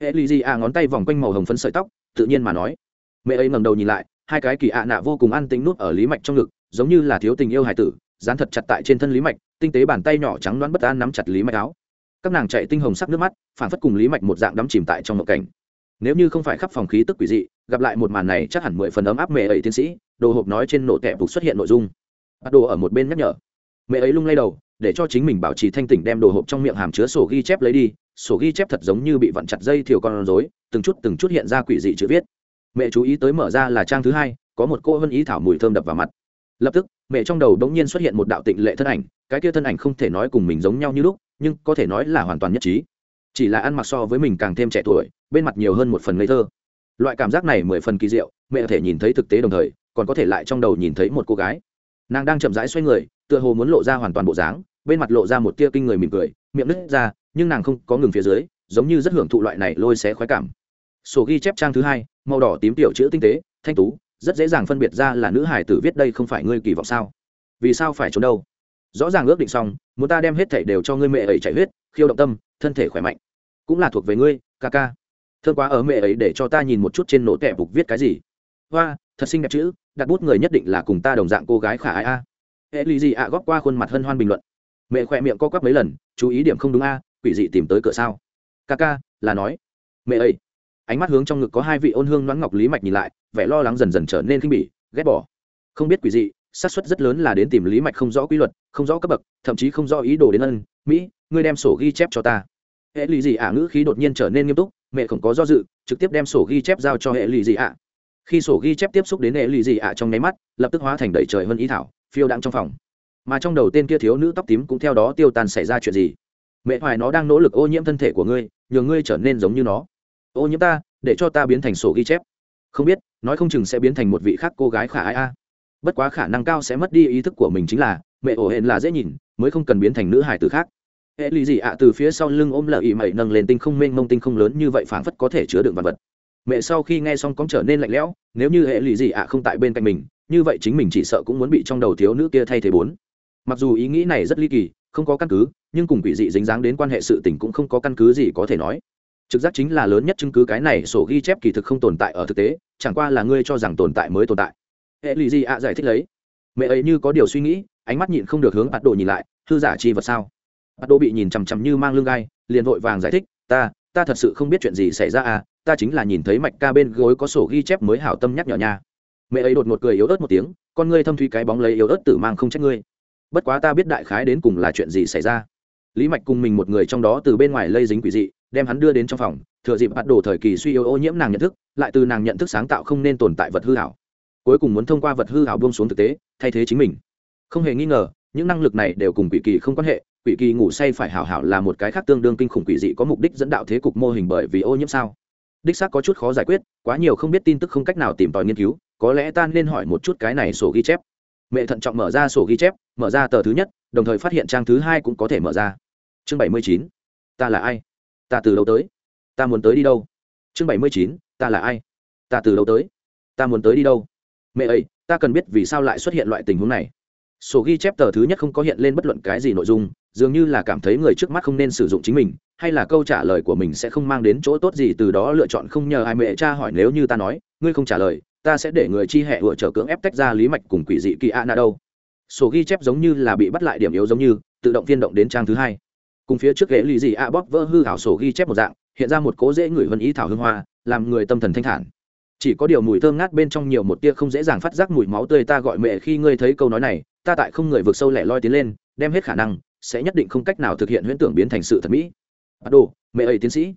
Hệ lì gì à ngón tay vòng quanh màu hồng phấn sợi tóc, tự nhiên mà nói. Mẹ ấy ngẩng đầu nhìn lại, hai cái kỳ ạ nạ vô cùng an tính nút ở lý mạch trong ngực, giống như là thiếu tình yêu hải tử, dán thật chặt tại trên thân lý mạch, tinh tế bàn tay nhỏ trắng đoán bất an nắm chặt lý mạch áo. Các nàng chạy tinh hồng sắc nước mắt, phản phất cùng lý mạch một dạng đắm chìm tại trong một cảnh. Nếu như không phải khắp phòng khí tức quỷ dị, gặp lại một màn này chắc hẳn mười phần ấm áp mẹ ấy tiến sĩ, đồ hộp nói trên nổ tẹp phục xuất hiện nội dung. Bắt đồ ở một bên nhắc nhở. Mẹ ấy lung lay đầu để cho chính mình bảo trì thanh tỉnh đem đồ hộp trong miệng hàm chứa sổ ghi chép lấy đi, sổ ghi chép thật giống như bị vặn chặt dây thiều con rối, từng chút từng chút hiện ra quỷ dị chữ viết. Mẹ chú ý tới mở ra là trang thứ hai, có một cô vân ý thảo mùi thơm đập vào mặt. Lập tức, mẹ trong đầu bỗng nhiên xuất hiện một đạo tịnh lệ thân ảnh, cái kia thân ảnh không thể nói cùng mình giống nhau như lúc, nhưng có thể nói là hoàn toàn nhất trí. Chỉ là ăn mặc so với mình càng thêm trẻ tuổi, bên mặt nhiều hơn một phần ngây thơ. Loại cảm giác này mười phần kỳ diệu, mẹ có thể nhìn thấy thực tế đồng thời, còn có thể lại trong đầu nhìn thấy một cô gái nàng đang chậm rãi xoay người, tựa hồ muốn lộ ra hoàn toàn bộ dáng, bên mặt lộ ra một tia kinh người mỉm cười, miệng nứt ra, nhưng nàng không có ngừng phía dưới, giống như rất hưởng thụ loại này lôi xé khoái cảm. Sổ ghi chép trang thứ hai, màu đỏ tím tiểu chữ tinh tế, thanh tú, rất dễ dàng phân biệt ra là nữ hải tử viết đây không phải ngươi kỳ vọng sao? Vì sao phải trốn đâu? Rõ ràng ước định xong, muốn ta đem hết thảy đều cho ngươi mẹ ấy chạy huyết, khiêu động tâm, thân thể khỏe mạnh. Cũng là thuộc về ngươi, ca ca. Thương quá ở mẹ ấy để cho ta nhìn một chút trên nổ tẹp bục viết cái gì. Hoa, thật xinh đẹp chữ đặt bút người nhất định là cùng ta đồng dạng cô gái khả ai a. Hệ lì gì ạ, góp qua khuôn mặt hân hoan bình luận. Mẹ khỏe miệng co quắp mấy lần, chú ý điểm không đúng a, quỷ dị tìm tới cửa sao? Ca ca, là nói. Mẹ ấy ánh mắt hướng trong ngực có hai vị ôn hương đoán ngọc lý mạch nhìn lại, vẻ lo lắng dần dần trở nên khinh bỉ, ghét bỏ. Không biết quỷ dị, xác suất rất lớn là đến tìm lý mạch không rõ quy luật, không rõ cấp bậc, thậm chí không rõ ý đồ đến ân. Mỹ, ngươi đem sổ ghi chép cho ta. Hệ lì gì ạ, ngữ khí đột nhiên trở nên nghiêm túc, mẹ không có do dự, trực tiếp đem sổ ghi chép giao cho hệ lì gì ạ khi sổ ghi chép tiếp xúc đến hệ lụy dị ạ trong nháy mắt, lập tức hóa thành đầy trời hơn ý thảo, phiêu đạn trong phòng. Mà trong đầu tên kia thiếu nữ tóc tím cũng theo đó tiêu tan xảy ra chuyện gì? Mẹ hoài, nó đang nỗ lực ô nhiễm thân thể của ngươi, nhờ ngươi trở nên giống như nó. Ô nhiễm ta, để cho ta biến thành sổ ghi chép. Không biết, nói không chừng sẽ biến thành một vị khác cô gái khả ai a. Bất quá khả năng cao sẽ mất đi ý thức của mình chính là, mẹ ổ hển là dễ nhìn, mới không cần biến thành nữ hải tử khác. Hệ lụy dị ạ, từ phía sau lưng ôm lợi ị mậy nâng lên tinh không mênh mông tinh không lớn như vậy phảng phất có thể chứa đựng vật vật mẹ sau khi nghe xong cóng trở nên lạnh lẽo, nếu như hệ lụy gì ạ không tại bên cạnh mình, như vậy chính mình chỉ sợ cũng muốn bị trong đầu thiếu nữ kia thay thế bốn. Mặc dù ý nghĩ này rất ly kỳ, không có căn cứ, nhưng cùng quỷ dị dính dáng đến quan hệ sự tình cũng không có căn cứ gì có thể nói. Trực giác chính là lớn nhất chứng cứ cái này sổ ghi chép kỳ thực không tồn tại ở thực tế, chẳng qua là ngươi cho rằng tồn tại mới tồn tại. Hệ lụy gì ạ giải thích lấy. Mẹ ấy như có điều suy nghĩ, ánh mắt nhịn không được hướng bắt đồ nhìn lại, thư giả chi vật sao? Bắt đồ bị nhìn chằm chằm như mang lưng gai, liền vội vàng giải thích, ta ta thật sự không biết chuyện gì xảy ra à ta chính là nhìn thấy mạch ca bên gối có sổ ghi chép mới hảo tâm nhắc nhở nha. Mẹ ấy đột một cười yếu ớt một tiếng, con ngươi thâm thuy cái bóng lấy yếu ớt tử mang không trách ngươi. Bất quá ta biết đại khái đến cùng là chuyện gì xảy ra. Lý mạch cùng mình một người trong đó từ bên ngoài lây dính quỷ dị, đem hắn đưa đến trong phòng, thừa dịp bắt đồ thời kỳ suy yếu ô nhiễm nàng nhận thức, lại từ nàng nhận thức sáng tạo không nên tồn tại vật hư hảo. Cuối cùng muốn thông qua vật hư hảo buông xuống thực tế, thay thế chính mình. Không hề nghi ngờ, những năng lực này đều cùng quỷ kỳ không quan hệ, quỷ kỳ ngủ say phải hảo hảo là một cái khác tương đương kinh khủng quỷ dị có mục đích dẫn đạo thế cục mô hình bởi vì ô nhiễm sao đích xác có chút khó giải quyết, quá nhiều không biết tin tức không cách nào tìm tòi nghiên cứu, có lẽ ta nên hỏi một chút cái này sổ ghi chép. Mẹ thận trọng mở ra sổ ghi chép, mở ra tờ thứ nhất, đồng thời phát hiện trang thứ hai cũng có thể mở ra. Chương bảy mươi chín, ta là ai? Ta từ đâu tới? Ta muốn tới đi đâu? Chương bảy mươi chín, ta là ai? Ta từ đâu tới? Ta muốn tới đi đâu? Mẹ ấy ta cần biết vì sao lại xuất hiện loại tình huống này. Sổ ghi chép tờ thứ nhất không có hiện lên bất luận cái gì nội dung, dường như là cảm thấy người trước mắt không nên sử dụng chính mình hay là câu trả lời của mình sẽ không mang đến chỗ tốt gì từ đó lựa chọn không nhờ ai mẹ cha hỏi nếu như ta nói, ngươi không trả lời, ta sẽ để người chi hệ vựa trở cưỡng ép tách ra lý mạch cùng quỷ dị kỳ a na đâu. Sổ ghi chép giống như là bị bắt lại điểm yếu giống như, tự động viên động đến trang thứ hai. Cùng phía trước ghế lì dị a bóp vỡ hư hảo sổ ghi chép một dạng, hiện ra một cố dễ ngửi vân ý thảo hương hoa, làm người tâm thần thanh thản. Chỉ có điều mùi thơm ngát bên trong nhiều một tia không dễ dàng phát giác mùi máu tươi ta gọi mẹ khi ngươi thấy câu nói này, ta tại không người vượt sâu lẻ loi tiến lên, đem hết khả năng, sẽ nhất định không cách nào thực hiện huyễn tưởng biến thành sự thật mỹ bắt đồ, mẹ ấy tiến sĩ.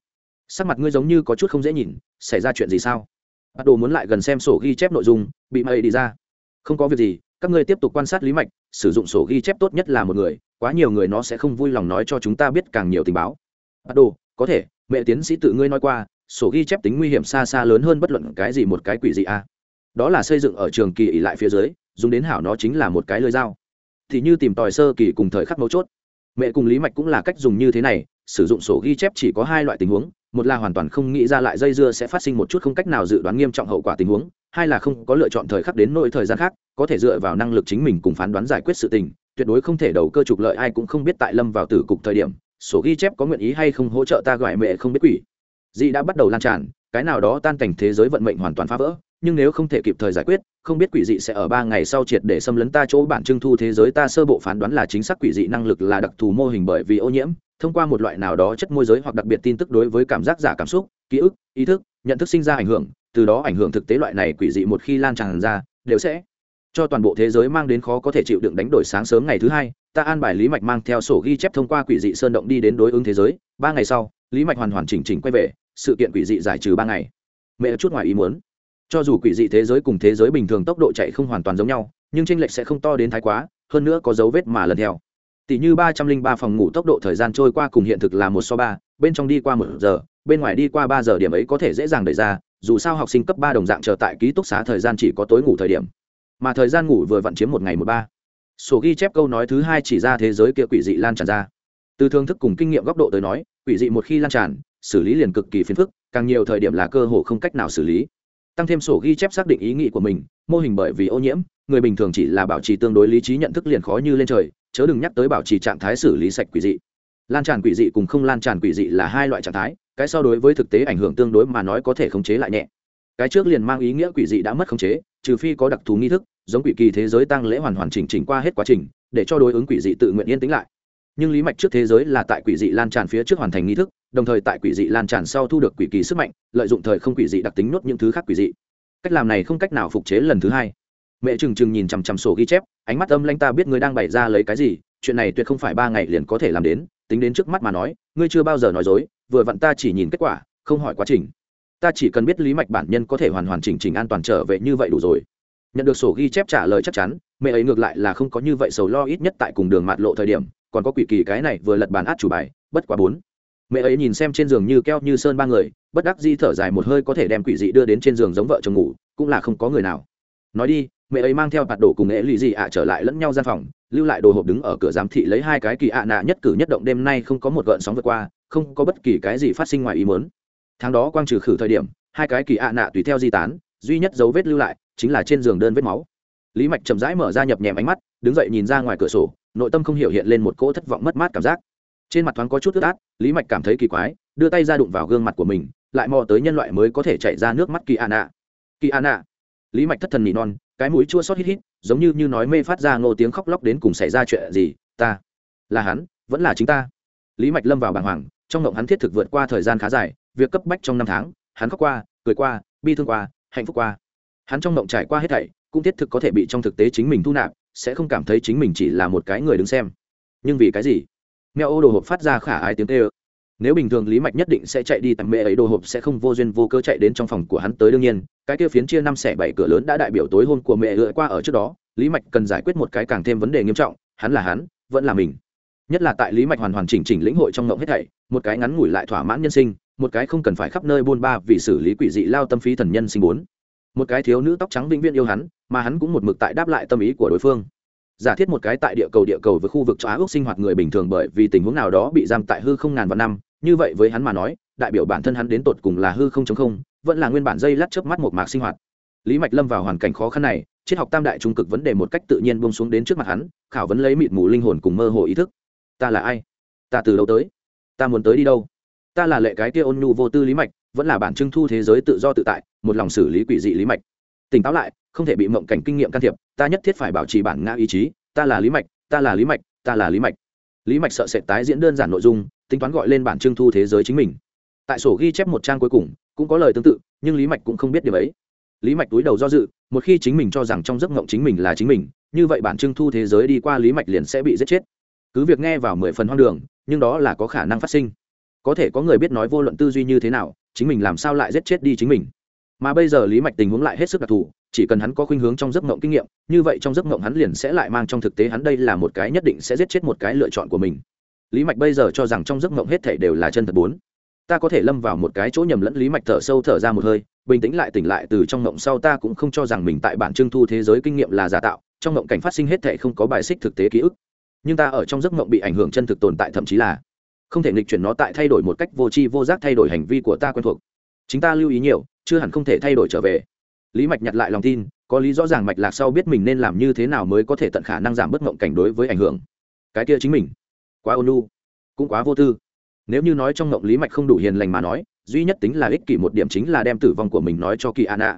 Sắc mặt ngươi giống như có chút không dễ nhìn, xảy ra chuyện gì sao? Bắt đồ muốn lại gần xem sổ ghi chép nội dung, bị mẹ ấy đi ra. Không có việc gì, các ngươi tiếp tục quan sát lý mạch, sử dụng sổ ghi chép tốt nhất là một người, quá nhiều người nó sẽ không vui lòng nói cho chúng ta biết càng nhiều tình báo. Bắt đồ, có thể, mẹ tiến sĩ tự ngươi nói qua, sổ ghi chép tính nguy hiểm xa xa lớn hơn bất luận cái gì một cái quỷ gì a à. đó là xây dựng ở trường kỳ ỉ lại phía dưới, dùng đến hảo nó chính là một cái lưới dao. Thì như tìm tòi sơ kỳ cùng thời khắc mấu chốt. Mẹ cùng lý mạch cũng là cách dùng như thế này sử dụng sổ ghi chép chỉ có hai loại tình huống, một là hoàn toàn không nghĩ ra lại dây dưa sẽ phát sinh một chút không cách nào dự đoán nghiêm trọng hậu quả tình huống, hai là không có lựa chọn thời khắc đến nỗi thời gian khác, có thể dựa vào năng lực chính mình cùng phán đoán giải quyết sự tình, tuyệt đối không thể đầu cơ trục lợi ai cũng không biết tại lâm vào tử cục thời điểm, sổ ghi chép có nguyện ý hay không hỗ trợ ta gọi mẹ không biết quỷ. Dị đã bắt đầu lan tràn, cái nào đó tan cảnh thế giới vận mệnh hoàn toàn phá vỡ, nhưng nếu không thể kịp thời giải quyết, không biết quỷ dị sẽ ở ba ngày sau triệt để xâm lấn ta chỗ bản trưng thu thế giới ta sơ bộ phán đoán là chính xác quỷ dị năng lực là đặc thù mô hình bởi vì ô nhiễm thông qua một loại nào đó chất môi giới hoặc đặc biệt tin tức đối với cảm giác giả cảm xúc, ký ức, ý thức, nhận thức sinh ra ảnh hưởng, từ đó ảnh hưởng thực tế loại này quỷ dị một khi lan tràn ra, đều sẽ cho toàn bộ thế giới mang đến khó có thể chịu đựng đánh đổi sáng sớm ngày thứ hai. Ta an bài lý mạch mang theo sổ ghi chép thông qua quỷ dị sơn động đi đến đối ứng thế giới. Ba ngày sau, lý mạch hoàn hoàn chỉnh chỉnh quay về, sự kiện quỷ dị giải trừ ba ngày. Mẹ chút ngoài ý muốn. Cho dù quỷ dị thế giới cùng thế giới bình thường tốc độ chạy không hoàn toàn giống nhau, nhưng tranh lệch sẽ không to đến thái quá, hơn nữa có dấu vết mà lần theo tỷ như ba trăm linh ba phòng ngủ tốc độ thời gian trôi qua cùng hiện thực là một so ba, bên trong đi qua một giờ, bên ngoài đi qua ba giờ điểm ấy có thể dễ dàng đẩy ra, dù sao học sinh cấp ba đồng dạng chờ tại ký túc xá thời gian chỉ có tối ngủ thời điểm. Mà thời gian ngủ vừa vặn chiếm một ngày một ba. Sổ ghi chép câu nói thứ hai chỉ ra thế giới kia quỷ dị lan tràn ra. Từ thương thức cùng kinh nghiệm góc độ tới nói, quỷ dị một khi lan tràn, xử lý liền cực kỳ phiền phức, càng nhiều thời điểm là cơ hồ không cách nào xử lý. Tăng thêm sổ ghi chép xác định ý nghĩ của mình, mô hình bởi vì ô nhiễm, người bình thường chỉ là bảo trì tương đối lý trí nhận thức liền khó như lên trời chớ đừng nhắc tới bảo trì trạng thái xử lý sạch quỷ dị. Lan tràn quỷ dị cùng không lan tràn quỷ dị là hai loại trạng thái, cái so đối với thực tế ảnh hưởng tương đối mà nói có thể khống chế lại nhẹ. Cái trước liền mang ý nghĩa quỷ dị đã mất khống chế, trừ phi có đặc thù nghi thức, giống quỷ kỳ thế giới tăng lễ hoàn hoàn chỉnh chỉnh qua hết quá trình, để cho đối ứng quỷ dị tự nguyện yên tĩnh lại. Nhưng lý mạch trước thế giới là tại quỷ dị lan tràn phía trước hoàn thành nghi thức, đồng thời tại quỷ dị lan tràn sau thu được quỷ kỳ sức mạnh, lợi dụng thời không quỷ dị đặc tính nuốt những thứ khác quỷ dị. Cách làm này không cách nào phục chế lần thứ hai mẹ trừng trừng nhìn chằm chằm sổ ghi chép, ánh mắt âm lanh ta biết người đang bày ra lấy cái gì, chuyện này tuyệt không phải ba ngày liền có thể làm đến, tính đến trước mắt mà nói, ngươi chưa bao giờ nói dối, vừa vặn ta chỉ nhìn kết quả, không hỏi quá trình. Ta chỉ cần biết lý mạch bản nhân có thể hoàn hoàn chỉnh chỉnh an toàn trở về như vậy đủ rồi. Nhận được sổ ghi chép trả lời chắc chắn, mẹ ấy ngược lại là không có như vậy sầu lo ít nhất tại cùng đường mạt lộ thời điểm, còn có quỷ kỳ cái này vừa lật bàn át chủ bài, bất quá bốn. Mẹ ấy nhìn xem trên giường như keo như sơn ba người, bất đắc di thở dài một hơi có thể đem quỷ dị đưa đến trên giường giống vợ chồng ngủ, cũng là không có người nào. Nói đi mẹ ấy mang theo bạt đổ cùng nghệ lì dị ạ trở lại lẫn nhau gian phòng, lưu lại đồ hộp đứng ở cửa giám thị lấy hai cái kỳ ạ nạ nhất cử nhất động đêm nay không có một gợn sóng vượt qua, không có bất kỳ cái gì phát sinh ngoài ý muốn. Tháng đó quang trừ khử thời điểm, hai cái kỳ ạ nạ tùy theo di tán, duy nhất dấu vết lưu lại chính là trên giường đơn vết máu. Lý mạch chậm rãi mở ra nhập nhèm ánh mắt, đứng dậy nhìn ra ngoài cửa sổ, nội tâm không hiểu hiện lên một cỗ thất vọng mất mát cảm giác. Trên mặt thoáng có chút ướt át, lý mạch cảm thấy kỳ quái, đưa tay ra đụng vào gương mặt của mình, lại mò tới nhân loại mới có thể chạy ra nước mắt kỳ ạ nạ. Kỳ ạ nạ. Lý mạch thất thần nỉ non cái mũi chua xót hít hít, giống như như nói mê phát ra ngô tiếng khóc lóc đến cùng xảy ra chuyện gì, ta, là hắn, vẫn là chính ta. Lý mạch lâm vào bàng hoàng, trong ngộng hắn thiết thực vượt qua thời gian khá dài, việc cấp bách trong năm tháng, hắn khóc qua, cười qua, bi thương qua, hạnh phúc qua. Hắn trong ngộng trải qua hết thảy, cũng thiết thực có thể bị trong thực tế chính mình thu nạp, sẽ không cảm thấy chính mình chỉ là một cái người đứng xem. Nhưng vì cái gì? Mèo ô đồ hộp phát ra khả ai tiếng tê ơ nếu bình thường lý mạch nhất định sẽ chạy đi tặng mẹ ấy, đồ hộp sẽ không vô duyên vô cơ chạy đến trong phòng của hắn tới đương nhiên. Cái kia phiến chia năm xẻ bảy cửa lớn đã đại biểu tối hôn của mẹ lựa qua ở trước đó. Lý mạch cần giải quyết một cái càng thêm vấn đề nghiêm trọng, hắn là hắn, vẫn là mình. Nhất là tại lý mạch hoàn hoàn chỉnh chỉnh lĩnh hội trong ngộng hết thảy, một cái ngắn ngủi lại thỏa mãn nhân sinh, một cái không cần phải khắp nơi buôn ba vì xử lý quỷ dị lao tâm phí thần nhân sinh bốn. Một cái thiếu nữ tóc trắng vĩnh viễn yêu hắn, mà hắn cũng một mực tại đáp lại tâm ý của đối phương. Giả thiết một cái tại địa cầu địa cầu với khu vực cho á ước sinh hoạt người bình thường bởi vì tình huống nào đó bị giam tại hư không ngàn vạn năm như vậy với hắn mà nói, đại biểu bản thân hắn đến tột cùng là hư không chống không, vẫn là nguyên bản dây lát chớp mắt một mạc sinh hoạt. Lý mạch lâm vào hoàn cảnh khó khăn này, triết học tam đại trung cực vấn đề một cách tự nhiên buông xuống đến trước mặt hắn, khảo vấn lấy mịt mù linh hồn cùng mơ hồ ý thức. Ta là ai? Ta từ đâu tới? Ta muốn tới đi đâu? Ta là lệ cái kia ôn nhu vô tư lý mạch, vẫn là bản trưng thu thế giới tự do tự tại, một lòng xử lý quỷ dị lý mạch. Tỉnh táo lại, không thể bị mộng cảnh kinh nghiệm can thiệp, ta nhất thiết phải bảo trì bản ngã ý chí. Ta là lý mạch, ta là lý mạch, ta là lý mạch. Lý mạch sợ sệt tái diễn đơn giản nội dung tính toán gọi lên bản trưng thu thế giới chính mình. Tại sổ ghi chép một trang cuối cùng, cũng có lời tương tự, nhưng lý mạch cũng không biết điều ấy. Lý mạch túi đầu do dự, một khi chính mình cho rằng trong giấc mộng chính mình là chính mình, như vậy bản trưng thu thế giới đi qua lý mạch liền sẽ bị giết chết. Cứ việc nghe vào mười phần hoang đường, nhưng đó là có khả năng phát sinh. Có thể có người biết nói vô luận tư duy như thế nào, chính mình làm sao lại giết chết đi chính mình. Mà bây giờ lý mạch tình huống lại hết sức đặc thù, chỉ cần hắn có khuynh hướng trong giấc mộng kinh nghiệm, như vậy trong giấc mộng hắn liền sẽ lại mang trong thực tế hắn đây là một cái nhất định sẽ giết chết một cái lựa chọn của mình lý mạch bây giờ cho rằng trong giấc mộng hết thể đều là chân thật bốn. Ta có thể lâm vào một cái chỗ nhầm lẫn lý mạch thở sâu thở ra một hơi, bình tĩnh lại tỉnh lại từ trong mộng sau ta cũng không cho rằng mình tại bản trưng thu thế giới kinh nghiệm là giả tạo, trong mộng cảnh phát sinh hết thể không có bài xích thực tế ký ức. Nhưng ta ở trong giấc mộng bị ảnh hưởng chân thực tồn tại thậm chí là không thể nghịch chuyển nó tại thay đổi một cách vô tri vô giác thay đổi hành vi của ta quen thuộc. Chính ta lưu ý nhiều, chưa hẳn không thể thay đổi trở về. Lý mạch nhặt lại lòng tin, có lý rõ ràng mạch lạc sau biết mình nên làm như thế nào mới có thể tận khả năng giảm bớt mộng cảnh đối với ảnh hưởng. Cái kia chính mình quá ôn lu cũng quá vô tư. Nếu như nói trong ngộng lý mạch không đủ hiền lành mà nói, duy nhất tính là ích kỷ một điểm chính là đem tử vong của mình nói cho kỳ ạ nạ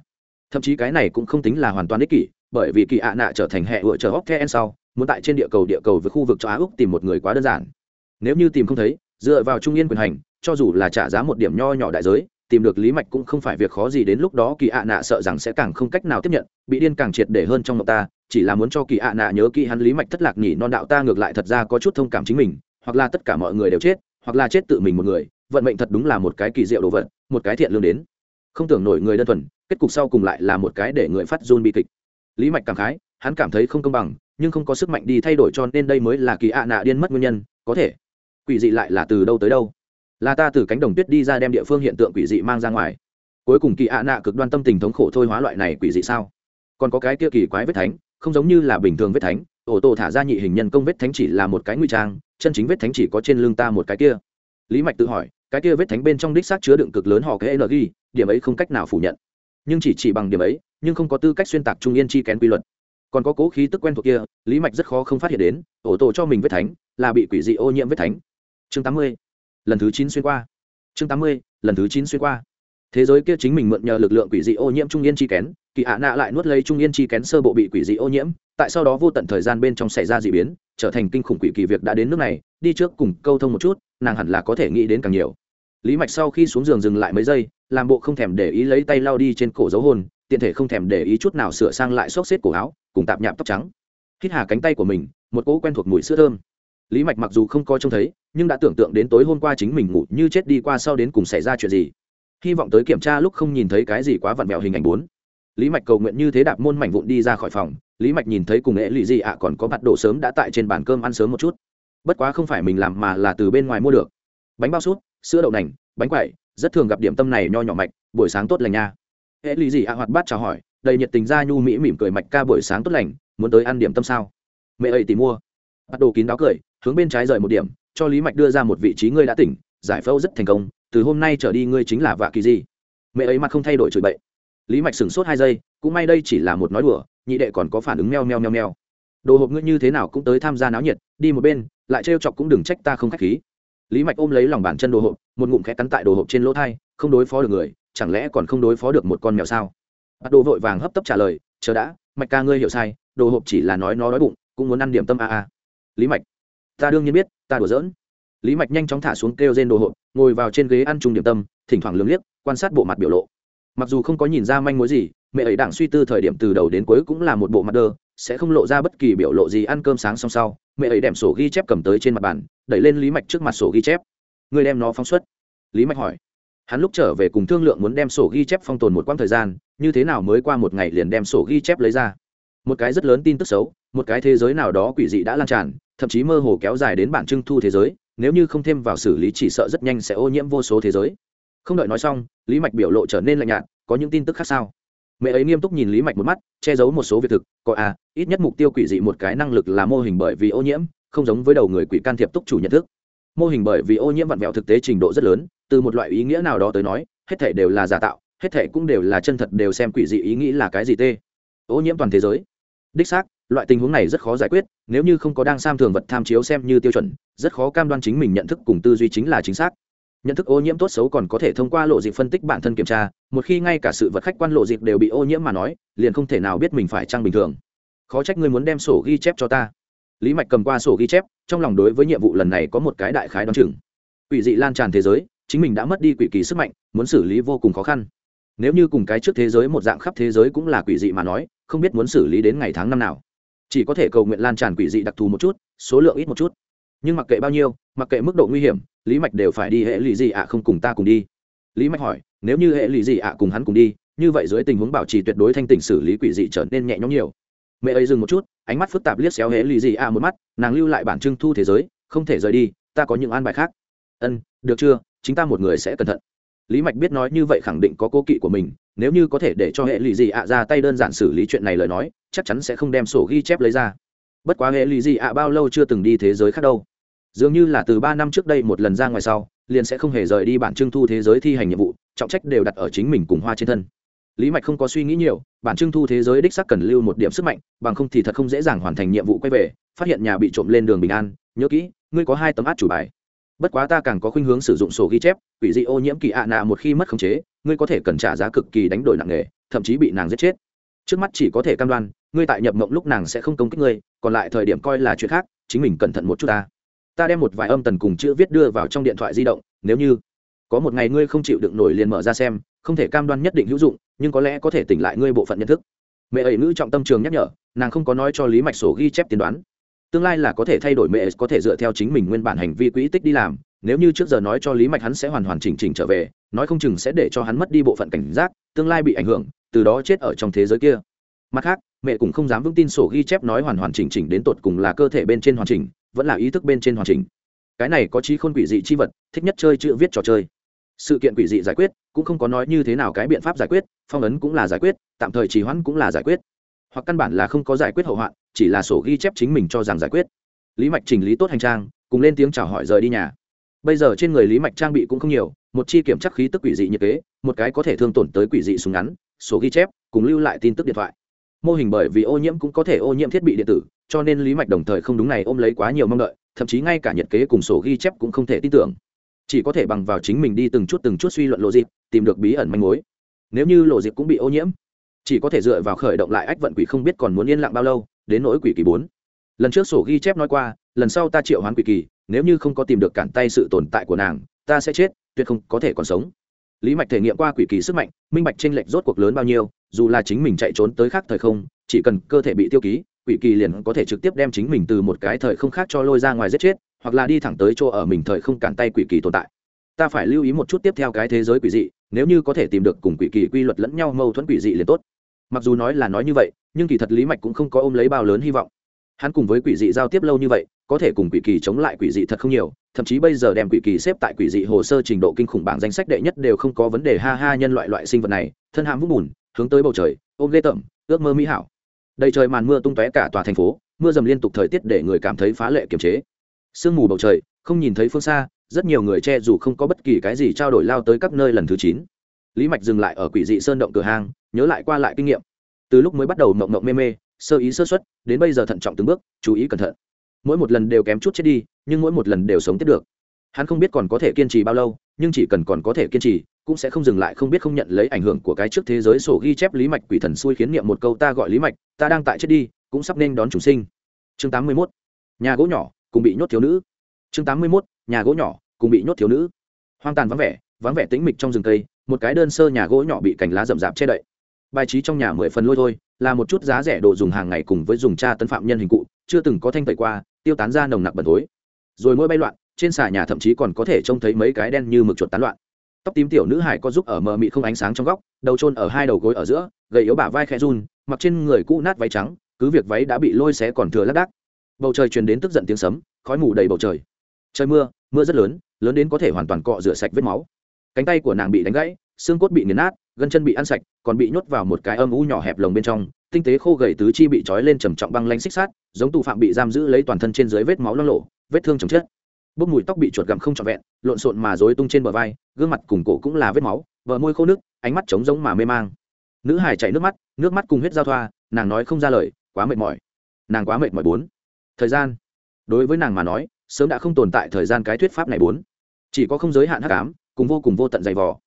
thậm chí cái này cũng không tính là hoàn toàn ích kỷ, bởi vì kỳ ạ nạ trở thành hệ vựa chờ hóc the sau, muốn tại trên địa cầu địa cầu với khu vực cho á úc tìm một người quá đơn giản. Nếu như tìm không thấy, dựa vào trung yên quyền hành, cho dù là trả giá một điểm nho nhỏ đại giới, tìm được lý mạch cũng không phải việc khó gì đến lúc đó kỳ ạ nạ sợ rằng sẽ càng không cách nào tiếp nhận, bị điên càng triệt để hơn trong mộng ta chỉ là muốn cho kỳ ạ nạ nhớ kỹ hắn lý mạch thất lạc nhỉ, non đạo ta ngược lại thật ra có chút thông cảm chính mình, hoặc là tất cả mọi người đều chết, hoặc là chết tự mình một người, vận mệnh thật đúng là một cái kỳ diệu đồ vật, một cái thiện lương đến. Không tưởng nổi người đơn thuần, kết cục sau cùng lại là một cái để người phát run bi kịch. Lý mạch cảm khái, hắn cảm thấy không công bằng, nhưng không có sức mạnh đi thay đổi cho nên đây mới là kỳ ạ nạ điên mất nguyên nhân, có thể. Quỷ dị lại là từ đâu tới đâu? Là ta từ cánh đồng tuyết đi ra đem địa phương hiện tượng quỷ dị mang ra ngoài. Cuối cùng kỳ ạ nạ cực đoan tâm tình thống khổ thôi hóa loại này quỷ dị sao? Còn có cái kia kỳ quái vết thánh không giống như là bình thường vết thánh ổ tổ thả ra nhị hình nhân công vết thánh chỉ là một cái nguy trang, chân chính vết thánh chỉ có trên lưng ta một cái kia. Lý mạch tự hỏi, cái kia vết thánh bên trong đích xác chứa đựng cực lớn họ cái energy, điểm ấy không cách nào phủ nhận. Nhưng chỉ chỉ bằng điểm ấy, nhưng không có tư cách xuyên tạc trung yên chi kén quy luật. Còn có cố khí tức quen thuộc kia, lý mạch rất khó không phát hiện đến ổ tổ cho mình vết thánh là bị quỷ dị ô nhiễm vết thánh. Chương tám mươi, lần thứ chín xuyên qua. Chương tám mươi, lần thứ chín xuyên qua thế giới kia chính mình mượn nhờ lực lượng quỷ dị ô nhiễm trung yên chi kén, kỳ ạ nạ lại nuốt lấy trung yên chi kén sơ bộ bị quỷ dị ô nhiễm, tại sau đó vô tận thời gian bên trong xảy ra d ị biến, trở thành kinh khủng quỷ kỳ việc đã đến nước này, đi trước cùng câu thông một chút, nàng hẳn là có thể nghĩ đến càng nhiều. Lý mạch sau khi xuống giường dừng lại mấy giây, làm bộ không thèm để ý lấy tay lao đi trên cổ dấu hôn tiện thể không thèm để ý chút nào sửa sang lại xốc xếp cổ áo, cùng tạp nhạp tóc trắng. Hít hà cánh tay của mình, một cỗ quen thuộc mùi sữa thơm. Lý mạch mặc dù không coi trông thấy, nhưng đã tưởng tượng đến tối hôm qua chính mình ngủ như chết đi qua sau đến cùng xảy ra chuyện gì hy vọng tới kiểm tra lúc không nhìn thấy cái gì quá vặn vẹo hình ảnh bốn. Lý mạch cầu nguyện như thế đạp môn mảnh vụn đi ra khỏi phòng, lý mạch nhìn thấy cùng nghệ lụy gì ạ còn có mặt đồ sớm đã tại trên bàn cơm ăn sớm một chút. Bất quá không phải mình làm mà là từ bên ngoài mua được. Bánh bao sút sữa đậu nành, bánh quậy rất thường gặp điểm tâm này nho nhỏ mạch, buổi sáng tốt lành nha. Hệ lụy gì ạ hoạt bát chào hỏi, đầy nhiệt tình ra nhu mỹ mỉm cười mạch ca buổi sáng tốt lành, muốn tới ăn điểm tâm sao? Mẹ ấy tìm mua. Bắt đồ kín đáo cười, hướng bên trái rời một điểm, cho lý mạch đưa ra một vị trí ngươi đã tỉnh, giải phẫu rất thành công từ hôm nay trở đi ngươi chính là vạ kỳ gì? Mẹ ấy mặt không thay đổi chửi bậy. Lý mạch sửng sốt hai giây, cũng may đây chỉ là một nói đùa, nhị đệ còn có phản ứng meo meo meo meo. Đồ hộp ngươi như thế nào cũng tới tham gia náo nhiệt, đi một bên, lại trêu chọc cũng đừng trách ta không khách khí. Lý mạch ôm lấy lòng bàn chân đồ hộp, một ngụm khẽ cắn tại đồ hộp trên lỗ thai, không đối phó được người, chẳng lẽ còn không đối phó được một con mèo sao? Bắt đồ vội vàng hấp tấp trả lời, chờ đã, mạch ca ngươi hiểu sai, đồ hộp chỉ là nói nó đói bụng, cũng muốn ăn điểm tâm a a. Lý mạch, ta đương nhiên biết, ta đùa giỡn lý mạch nhanh chóng thả xuống kêu trên đồ hộp, ngồi vào trên ghế ăn chung điểm tâm, thỉnh thoảng lường liếc, quan sát bộ mặt biểu lộ. Mặc dù không có nhìn ra manh mối gì, mẹ ấy đang suy tư thời điểm từ đầu đến cuối cũng là một bộ mặt đơ, sẽ không lộ ra bất kỳ biểu lộ gì ăn cơm sáng xong sau, mẹ ấy đem sổ ghi chép cầm tới trên mặt bàn, đẩy lên lý mạch trước mặt sổ ghi chép. Người đem nó phóng xuất. Lý mạch hỏi. Hắn lúc trở về cùng thương lượng muốn đem sổ ghi chép phong tồn một quãng thời gian, như thế nào mới qua một ngày liền đem sổ ghi chép lấy ra. Một cái rất lớn tin tức xấu, một cái thế giới nào đó quỷ dị đã lan tràn, thậm chí mơ hồ kéo dài đến bản trưng thu thế giới nếu như không thêm vào xử lý chỉ sợ rất nhanh sẽ ô nhiễm vô số thế giới. Không đợi nói xong, lý mạch biểu lộ trở nên lạnh nhạt, có những tin tức khác sao? Mẹ ấy nghiêm túc nhìn lý mạch một mắt, che giấu một số việc thực, có à ít nhất mục tiêu quỷ dị một cái năng lực là mô hình bởi vì ô nhiễm, không giống với đầu người quỷ can thiệp túc chủ nhận thức. Mô hình bởi vì ô nhiễm vặn vẹo thực tế trình độ rất lớn, từ một loại ý nghĩa nào đó tới nói, hết thể đều là giả tạo, hết thể cũng đều là chân thật đều xem quỷ dị ý nghĩ là cái gì tê. Ô nhiễm toàn thế giới. Đích xác loại tình huống này rất khó giải quyết, nếu như không có đang sam thường vật tham chiếu xem như tiêu chuẩn, rất khó cam đoan chính mình nhận thức cùng tư duy chính là chính xác. Nhận thức ô nhiễm tốt xấu còn có thể thông qua lộ dịp phân tích bản thân kiểm tra, một khi ngay cả sự vật khách quan lộ dịp đều bị ô nhiễm mà nói, liền không thể nào biết mình phải trăng bình thường. Khó trách ngươi muốn đem sổ ghi chép cho ta. Lý mạch cầm qua sổ ghi chép, trong lòng đối với nhiệm vụ lần này có một cái đại khái đ o á n chừng. Quỷ dị lan tràn thế giới, chính mình đã mất đi quỷ kỳ sức mạnh, muốn xử lý vô cùng khó khăn. Nếu như cùng cái trước thế giới một dạng khắp thế giới cũng là quỷ dị mà nói, không biết muốn xử lý đến ngày tháng năm nào chỉ có thể cầu nguyện lan tràn quỷ dị đặc thù một chút, số lượng ít một chút. Nhưng mặc kệ bao nhiêu, mặc kệ mức độ nguy hiểm, lý mạch đều phải đi hệ lụy gì ạ không cùng ta cùng đi. Lý mạch hỏi, nếu như hệ lụy gì ạ cùng hắn cùng đi, như vậy dưới tình huống bảo trì tuyệt đối thanh tỉnh xử lý quỷ dị trở nên nhẹ nhõm nhiều. Mẹ ấy dừng một chút, ánh mắt phức tạp liếc xéo hệ lụy gì ạ một mắt, nàng lưu lại bản trưng thu thế giới, không thể rời đi, ta có những an bài khác. Ân, được chưa? Chính ta một người sẽ cẩn thận lý mạch biết nói như vậy khẳng định có cố kỵ của mình, nếu như có thể để cho hệ lụy gì ạ ra tay đơn giản xử lý chuyện này lời nói, chắc chắn sẽ không đem sổ ghi chép lấy ra. Bất quá hệ lụy gì ạ bao lâu chưa từng đi thế giới khác đâu. Dường như là từ ba năm trước đây một lần ra ngoài sau, liền sẽ không hề rời đi bản trưng thu thế giới thi hành nhiệm vụ, trọng trách đều đặt ở chính mình cùng hoa trên thân. Lý mạch không có suy nghĩ nhiều, bản trưng thu thế giới đích sắc cần lưu một điểm sức mạnh, bằng không thì thật không dễ dàng hoàn thành nhiệm vụ quay về, phát hiện nhà bị trộm lên đường bình an, nhớ kỹ, ngươi có hai tấm át chủ bài bất quá ta càng có khuynh hướng sử dụng sổ ghi chép, quỷ dị ô nhiễm kỳ ạ à nạ một khi mất khống chế, ngươi có thể cần trả giá cực kỳ đánh đổi nặng nề, thậm chí bị nàng giết chết. Trước mắt chỉ có thể cam đoan, ngươi tại nhập mộng lúc nàng sẽ không công kích ngươi, còn lại thời điểm coi là chuyện khác, chính mình cẩn thận một chút ta. Ta đem một vài âm tần cùng chữ viết đưa vào trong điện thoại di động, nếu như có một ngày ngươi không chịu đựng nổi liền mở ra xem, không thể cam đoan nhất định hữu dụng, nhưng có lẽ có thể tỉnh lại ngươi bộ phận nhận thức. Mẹ ấy nữ trọng tâm trường nhắc nhở, nàng không có nói cho lý mạch sổ ghi chép tiến đoán tương lai là có thể thay đổi mẹ có thể dựa theo chính mình nguyên bản hành vi quỹ tích đi làm, nếu như trước giờ nói cho lý mạch hắn sẽ hoàn hoàn chỉnh chỉnh trở về, nói không chừng sẽ để cho hắn mất đi bộ phận cảnh giác, tương lai bị ảnh hưởng, từ đó chết ở trong thế giới kia. Mặt khác, mẹ cũng không dám vững tin sổ ghi chép nói hoàn hoàn chỉnh chỉnh đến tột cùng là cơ thể bên trên hoàn chỉnh, vẫn là ý thức bên trên hoàn chỉnh. Cái này có trí khôn quỷ dị chi vật, thích nhất chơi chữ viết trò chơi. Sự kiện quỷ dị giải quyết, cũng không có nói như thế nào cái biện pháp giải quyết, phong ấn cũng là giải quyết, tạm thời trì hoãn cũng là giải quyết. Hoặc căn bản là không có giải quyết hậu hoạn chỉ là sổ ghi chép chính mình cho rằng giải quyết. Lý mạch chỉnh lý tốt hành trang, cùng lên tiếng chào hỏi rời đi nhà. Bây giờ trên người lý mạch trang bị cũng không nhiều, một chi kiểm chắc khí tức quỷ dị nhiệt kế một cái có thể thương tổn tới quỷ dị súng ngắn, sổ ghi chép, cùng lưu lại tin tức điện thoại. Mô hình bởi vì ô nhiễm cũng có thể ô nhiễm thiết bị điện tử, cho nên lý mạch đồng thời không đúng này ôm lấy quá nhiều mong đợi, thậm chí ngay cả nhiệt kế cùng sổ ghi chép cũng không thể tin tưởng. Chỉ có thể bằng vào chính mình đi từng chút từng chút suy luận lộ dịp, tìm được bí ẩn manh mối. Nếu như lộ dịp cũng bị ô nhiễm, chỉ có thể dựa vào khởi động lại ách vận quỷ không biết còn muốn yên lặng bao lâu đến nỗi quỷ kỳ bốn. Lần trước sổ ghi chép nói qua, lần sau ta triệu hoán quỷ kỳ, nếu như không có tìm được cản tay sự tồn tại của nàng, ta sẽ chết, tuyệt không có thể còn sống. Lý mạch thể nghiệm qua quỷ kỳ sức mạnh, minh bạch tranh lệch rốt cuộc lớn bao nhiêu, dù là chính mình chạy trốn tới khác thời không, chỉ cần cơ thể bị tiêu ký, quỷ kỳ liền có thể trực tiếp đem chính mình từ một cái thời không khác cho lôi ra ngoài giết chết, hoặc là đi thẳng tới chỗ ở mình thời không cản tay quỷ kỳ tồn tại. Ta phải lưu ý một chút tiếp theo cái thế giới quỷ dị, nếu như có thể tìm được cùng quỷ kỳ quy luật lẫn nhau mâu thuẫn quỷ dị liền tốt mặc dù nói là nói như vậy, nhưng kỳ thật lý mạch cũng không có ôm lấy bao lớn hy vọng. Hắn cùng với quỷ dị giao tiếp lâu như vậy, có thể cùng quỷ kỳ chống lại quỷ dị thật không nhiều, thậm chí bây giờ đem quỷ kỳ xếp tại quỷ dị hồ sơ trình độ kinh khủng bảng danh sách đệ nhất đều không có vấn đề. Ha ha, nhân loại loại sinh vật này, thân hãm vũng bùn, hướng tới bầu trời, ôm ghê tởm ước mơ mỹ hảo. Đầy trời màn mưa tung tóe cả tòa thành phố, mưa dầm liên tục thời tiết để người cảm thấy phá lệ kiềm chế. Sương mù bầu trời, không nhìn thấy phương xa, rất nhiều người che dù không có bất kỳ cái gì trao đổi lao tới các nơi lần thứ chín lý mạch dừng lại ở quỷ dị sơn động cửa hàng nhớ lại qua lại kinh nghiệm từ lúc mới bắt đầu mộng mộng mê mê, sơ ý sơ xuất đến bây giờ thận trọng từng bước, chú ý cẩn thận mỗi một lần đều kém chút chết đi, nhưng mỗi một lần đều sống tiếp được hắn không biết còn có thể kiên trì bao lâu, nhưng chỉ cần còn có thể kiên trì, cũng sẽ không dừng lại, không biết không nhận lấy ảnh hưởng của cái trước thế giới sổ ghi chép lý mạch quỷ thần xui khiến niệm một câu ta gọi lý mạch, ta đang tại chết đi, cũng sắp nên đón chủ sinh chương tám mươi 81. nhà gỗ nhỏ, cùng bị nhốt thiếu nữ chương tám mươi 81. nhà gỗ nhỏ, cùng bị nhốt thiếu nữ hoang tàn vắng vẻ vắng vẻ tĩnh mịch trong rừng cây một cái đơn sơ nhà gỗ nhỏ bị cành lá rậm rạp che đậy. Bài trí trong nhà mười phần lôi thôi, là một chút giá rẻ đồ dùng hàng ngày cùng với dùng tra tấn phạm nhân hình cụ, chưa từng có thanh tẩy qua, tiêu tán ra nồng nặc bẩn thối. Rồi mỗi bay loạn, trên xà nhà thậm chí còn có thể trông thấy mấy cái đen như mực chuột tán loạn. Tóc tím tiểu nữ hải có giúp ở mờ mị không ánh sáng trong góc, đầu trôn ở hai đầu gối ở giữa, gầy yếu bả vai khẽ run, mặc trên người cũ nát váy trắng, cứ việc váy đã bị lôi xé còn thừa lác đác. Bầu trời truyền đến tức giận tiếng sấm, khói mù đầy bầu trời. Trời mưa mưa rất lớn lớn đến có thể hoàn toàn cọ rửa sạch vết máu cánh tay của nàng bị đánh gãy, xương cốt bị nghiền nát, gân chân bị ăn sạch, còn bị nhốt vào một cái âm u nhỏ hẹp lồng bên trong, tinh tế khô gầy tứ chi bị trói lên trầm trọng băng lanh xích sát giống tù phạm bị giam giữ lấy toàn thân trên dưới vết máu lo lộ vết thương chồng chết bốc mùi tóc bị chuột gặm không trọn vẹn, lộn xộn mà rối tung trên bờ vai, gương mặt cùng cổ cũng là vết máu, bờ môi khô nước ánh mắt trống giống mà mê mang. Nữ hải chạy nước mắt nước mắt cùng huyết giao thoa, nàng nói không ra lời, quá mệt mỏi. Nàng quá mệt mỏi bốn. Thời gian. Đối với nàng mà nói, sớm đã không tồn tại thời gian cái thuyết pháp này bốn. Chỉ có không giới hạn hắc ám cùng vô cùng vô tận dày vò.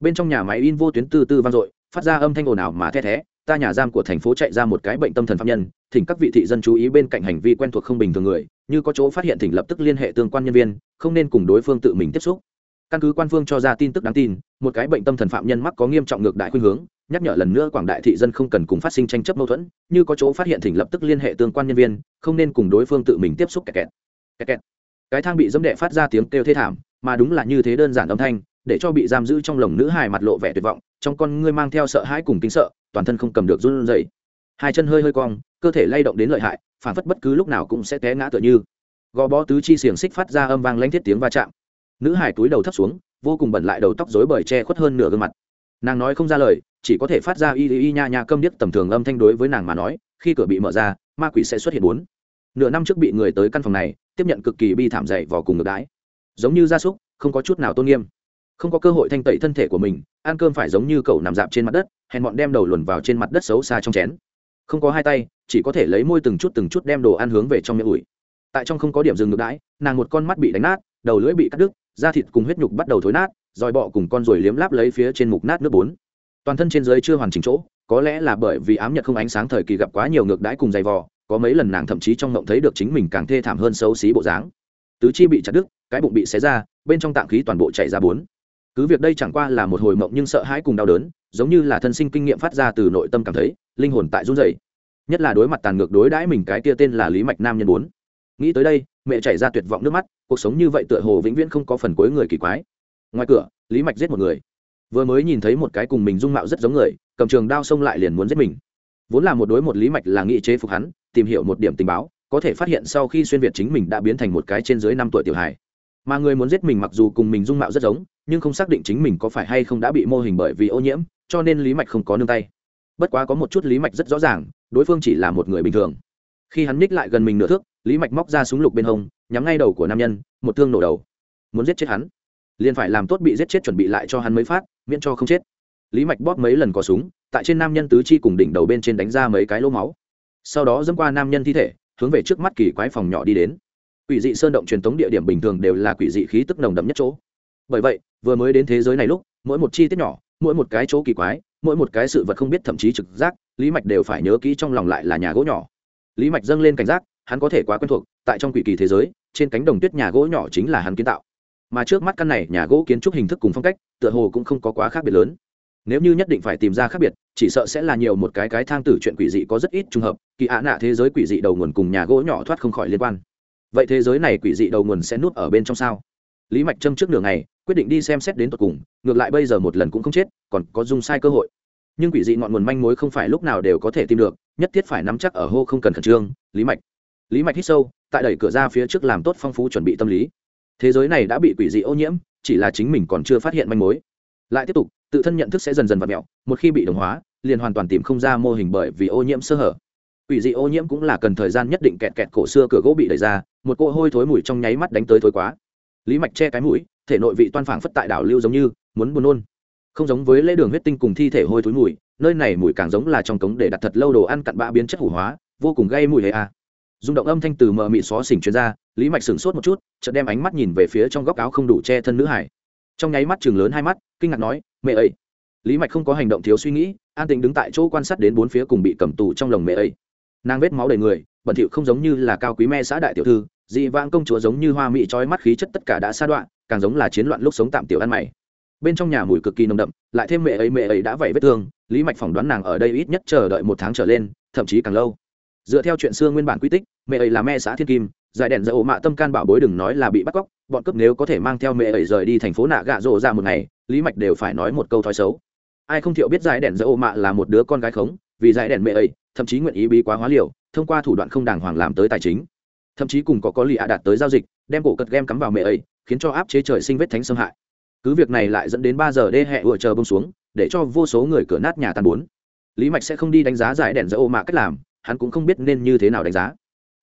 Bên trong nhà máy in vô tuyến tư tư vang dội, phát ra âm thanh ồn ào mà the thé, ta nhà giam của thành phố chạy ra một cái bệnh tâm thần phạm nhân, thỉnh các vị thị dân chú ý bên cạnh hành vi quen thuộc không bình thường người, như có chỗ phát hiện thỉnh lập tức liên hệ tương quan nhân viên, không nên cùng đối phương tự mình tiếp xúc. Căn cứ quan phương cho ra tin tức đáng tin, một cái bệnh tâm thần phạm nhân mắc có nghiêm trọng ngược đại khuynh hướng, nhắc nhở lần nữa quảng đại thị dân không cần cùng phát sinh tranh chấp mâu thuẫn, như có chỗ phát hiện thỉnh lập tức liên hệ tương quan nhân viên, không nên cùng đối phương tự mình tiếp xúc kẹt kẹt. Kẹt kẹt. Cái thang bị dẫm đệ phát ra tiếng kêu thê thảm mà đúng là như thế đơn giản âm thanh, để cho bị giam giữ trong lồng nữ hài mặt lộ vẻ tuyệt vọng, trong con ngươi mang theo sợ hãi cùng kính sợ, toàn thân không cầm được run rẩy. Hai chân hơi hơi cong, cơ thể lay động đến lợi hại, phản phất bất cứ lúc nào cũng sẽ té ngã tựa như. Gò bó tứ chi xiềng xích phát ra âm vang lanh thiết tiếng va chạm. Nữ hải túi đầu thấp xuống, vô cùng bẩn lại đầu tóc rối bời che khuất hơn nửa gương mặt. Nàng nói không ra lời, chỉ có thể phát ra y y nha nha câm điếc tầm thường âm thanh đối với nàng mà nói, khi cửa bị mở ra, ma quỷ sẽ xuất hiện bốn. Nửa năm trước bị người tới căn phòng này, tiếp nhận cực kỳ bi thảm dậy vào cùng ngược đái giống như gia súc, không có chút nào tôn nghiêm. Không có cơ hội thanh tẩy thân thể của mình, ăn cơm phải giống như cậu nằm dạp trên mặt đất, hèn bọn đem đầu luồn vào trên mặt đất xấu xa trong chén. Không có hai tay, chỉ có thể lấy môi từng chút từng chút đem đồ ăn hướng về trong miệng ủi. Tại trong không có điểm dừng ngược đãi, nàng một con mắt bị đánh nát, đầu lưỡi bị cắt đứt, da thịt cùng huyết nhục bắt đầu thối nát, dòi bọ cùng con ruồi liếm láp lấy phía trên mục nát nước bốn toàn thân trên dưới chưa hoàn chỉnh chỗ, có lẽ là bởi vì ám nhật không ánh sáng thời kỳ gặp quá nhiều ngược đãi cùng dày vò, có mấy lần nàng thậm chí trong ngộng thấy được chính mình càng thê thảm hơn xấu xí bộ dáng tứ chi bị chặt đứt, cái bụng bị xé ra, bên trong tạng khí toàn bộ chảy ra bốn. Cứ việc đây chẳng qua là một hồi mộng nhưng sợ hãi cùng đau đớn, giống như là thân sinh kinh nghiệm phát ra từ nội tâm cảm thấy, linh hồn tại run rẩy. Nhất là đối mặt tàn ngược đối đãi mình cái kia tên là lý mạch nam nhân bốn. Nghĩ tới đây, mẹ chảy ra tuyệt vọng nước mắt, cuộc sống như vậy tựa hồ vĩnh viễn không có phần cuối người kỳ quái. Ngoài cửa, lý mạch giết một người. Vừa mới nhìn thấy một cái cùng mình dung mạo rất giống người, cầm trường đao xông lại liền muốn giết mình. Vốn là một đối một lý mạch là nghị chế phục hắn, tìm hiểu một điểm tình báo có thể phát hiện sau khi xuyên việt chính mình đã biến thành một cái trên dưới năm tuổi tiểu hài. Mà người muốn giết mình mặc dù cùng mình dung mạo rất giống, nhưng không xác định chính mình có phải hay không đã bị mô hình bởi vì ô nhiễm, cho nên lý mạch không có nương tay. Bất quá có một chút lý mạch rất rõ ràng, đối phương chỉ là một người bình thường. Khi hắn ních lại gần mình nửa thước, lý mạch móc ra súng lục bên hông, nhắm ngay đầu của nam nhân, một thương nổ đầu. Muốn giết chết hắn, liền phải làm tốt bị giết chết chuẩn bị lại cho hắn mới phát, miễn cho không chết. Lý mạch bóp mấy lần có súng, tại trên nam nhân tứ chi cùng đỉnh đầu bên trên đánh ra mấy cái lỗ máu. Sau đó dẫm qua nam nhân thi thể hướng về trước mắt kỳ quái phòng nhỏ đi đến. Quỷ dị sơn động truyền thống địa điểm bình thường đều là quỷ dị khí tức nồng đậm nhất chỗ. Bởi vậy, vừa mới đến thế giới này lúc, mỗi một chi tiết nhỏ, mỗi một cái chỗ kỳ quái, mỗi một cái sự vật không biết thậm chí trực giác, lý mạch đều phải nhớ kỹ trong lòng lại là nhà gỗ nhỏ. Lý mạch dâng lên cảnh giác, hắn có thể quá quen thuộc, tại trong quỷ kỳ thế giới, trên cánh đồng tuyết nhà gỗ nhỏ chính là hắn kiến tạo. Mà trước mắt căn này nhà gỗ kiến trúc hình thức cùng phong cách, tựa hồ cũng không có quá khác biệt lớn nếu như nhất định phải tìm ra khác biệt, chỉ sợ sẽ là nhiều một cái cái thang tử chuyện quỷ dị có rất ít trùng hợp, kỳ ạ nạ thế giới quỷ dị đầu nguồn cùng nhà gỗ nhỏ thoát không khỏi liên quan. Vậy thế giới này quỷ dị đầu nguồn sẽ nuốt ở bên trong sao? Lý mạch trâm trước nửa ngày, quyết định đi xem xét đến tột cùng, ngược lại bây giờ một lần cũng không chết, còn có dùng sai cơ hội. Nhưng quỷ dị ngọn nguồn manh mối không phải lúc nào đều có thể tìm được, nhất thiết phải nắm chắc ở hô không cần khẩn trương, lý mạch. Lý mạch hít sâu, tại đẩy cửa ra phía trước làm tốt phong phú chuẩn bị tâm lý. Thế giới này đã bị quỷ dị ô nhiễm, chỉ là chính mình còn chưa phát hiện manh mối. Lại tiếp tục tự thân nhận thức sẽ dần dần vặt mẹo, một khi bị đồng hóa, liền hoàn toàn tìm không ra mô hình bởi vì ô nhiễm sơ hở. Quỷ dị ô nhiễm cũng là cần thời gian nhất định kẹt kẹt cổ xưa cửa gỗ bị đẩy ra, một cỗ hôi thối mùi trong nháy mắt đánh tới thối quá. Lý mạch che cái mũi, thể nội vị toan phảng phất tại đảo lưu giống như, muốn buồn nôn. Không giống với lễ đường huyết tinh cùng thi thể hôi thối mùi, nơi này mùi càng giống là trong cống để đặt thật lâu đồ ăn cặn bã biến chất hủ hóa, vô cùng gây mùi hệ a. À. rung động âm thanh từ mờ mị xó xỉnh chuyên ra, lý mạch sửng sốt một chút, chợt đem ánh mắt nhìn về phía trong góc áo không đủ che thân nữ hải. Trong nháy mắt chừng lớn hai mắt, kinh ngạc nói mẹ ấy. Lý mạch không có hành động thiếu suy nghĩ, an tĩnh đứng tại chỗ quan sát đến bốn phía cùng bị cầm tù trong lồng mẹ ấy. Nàng vết máu đầy người, bẩn thỉu không giống như là cao quý me xã đại tiểu thư, dị vãng công chúa giống như hoa mỹ trói mắt khí chất tất cả đã sa đoạn càng giống là chiến loạn lúc sống tạm tiểu ăn mày. Bên trong nhà mùi cực kỳ nồng đậm, lại thêm mẹ ấy mẹ ấy đã vẩy vết thương, lý mạch phỏng đoán nàng ở đây ít nhất chờ đợi một tháng trở lên, thậm chí càng lâu. Dựa theo chuyện xưa nguyên bản quy tích, mẹ ấy là mẹ xã thiên kim giải đèn dỡ ổ mạ tâm can bảo bối đừng nói là bị bắt cóc, bọn cướp nếu có thể mang theo mẹ ấy rời đi thành phố nạ gạ rộ ra một ngày, lý mạch đều phải nói một câu thói xấu. Ai không thiệu biết giải đèn dỡ ổ mạ là một đứa con gái khống, vì giải đèn mẹ ấy, thậm chí nguyện ý bí quá hóa liều, thông qua thủ đoạn không đàng hoàng làm tới tài chính. Thậm chí cùng có có lì ạ đạt tới giao dịch, đem cổ cật game cắm vào mẹ ấy, khiến cho áp chế trời sinh vết thánh xâm hại. Cứ việc này lại dẫn đến ba giờ đê hẹ vừa chờ bông xuống, để cho vô số người cửa nát nhà tàn bốn. Lý mạch sẽ không đi đánh giá giải đèn dỡ ô mạ cách làm, hắn cũng không biết nên như thế nào đánh giá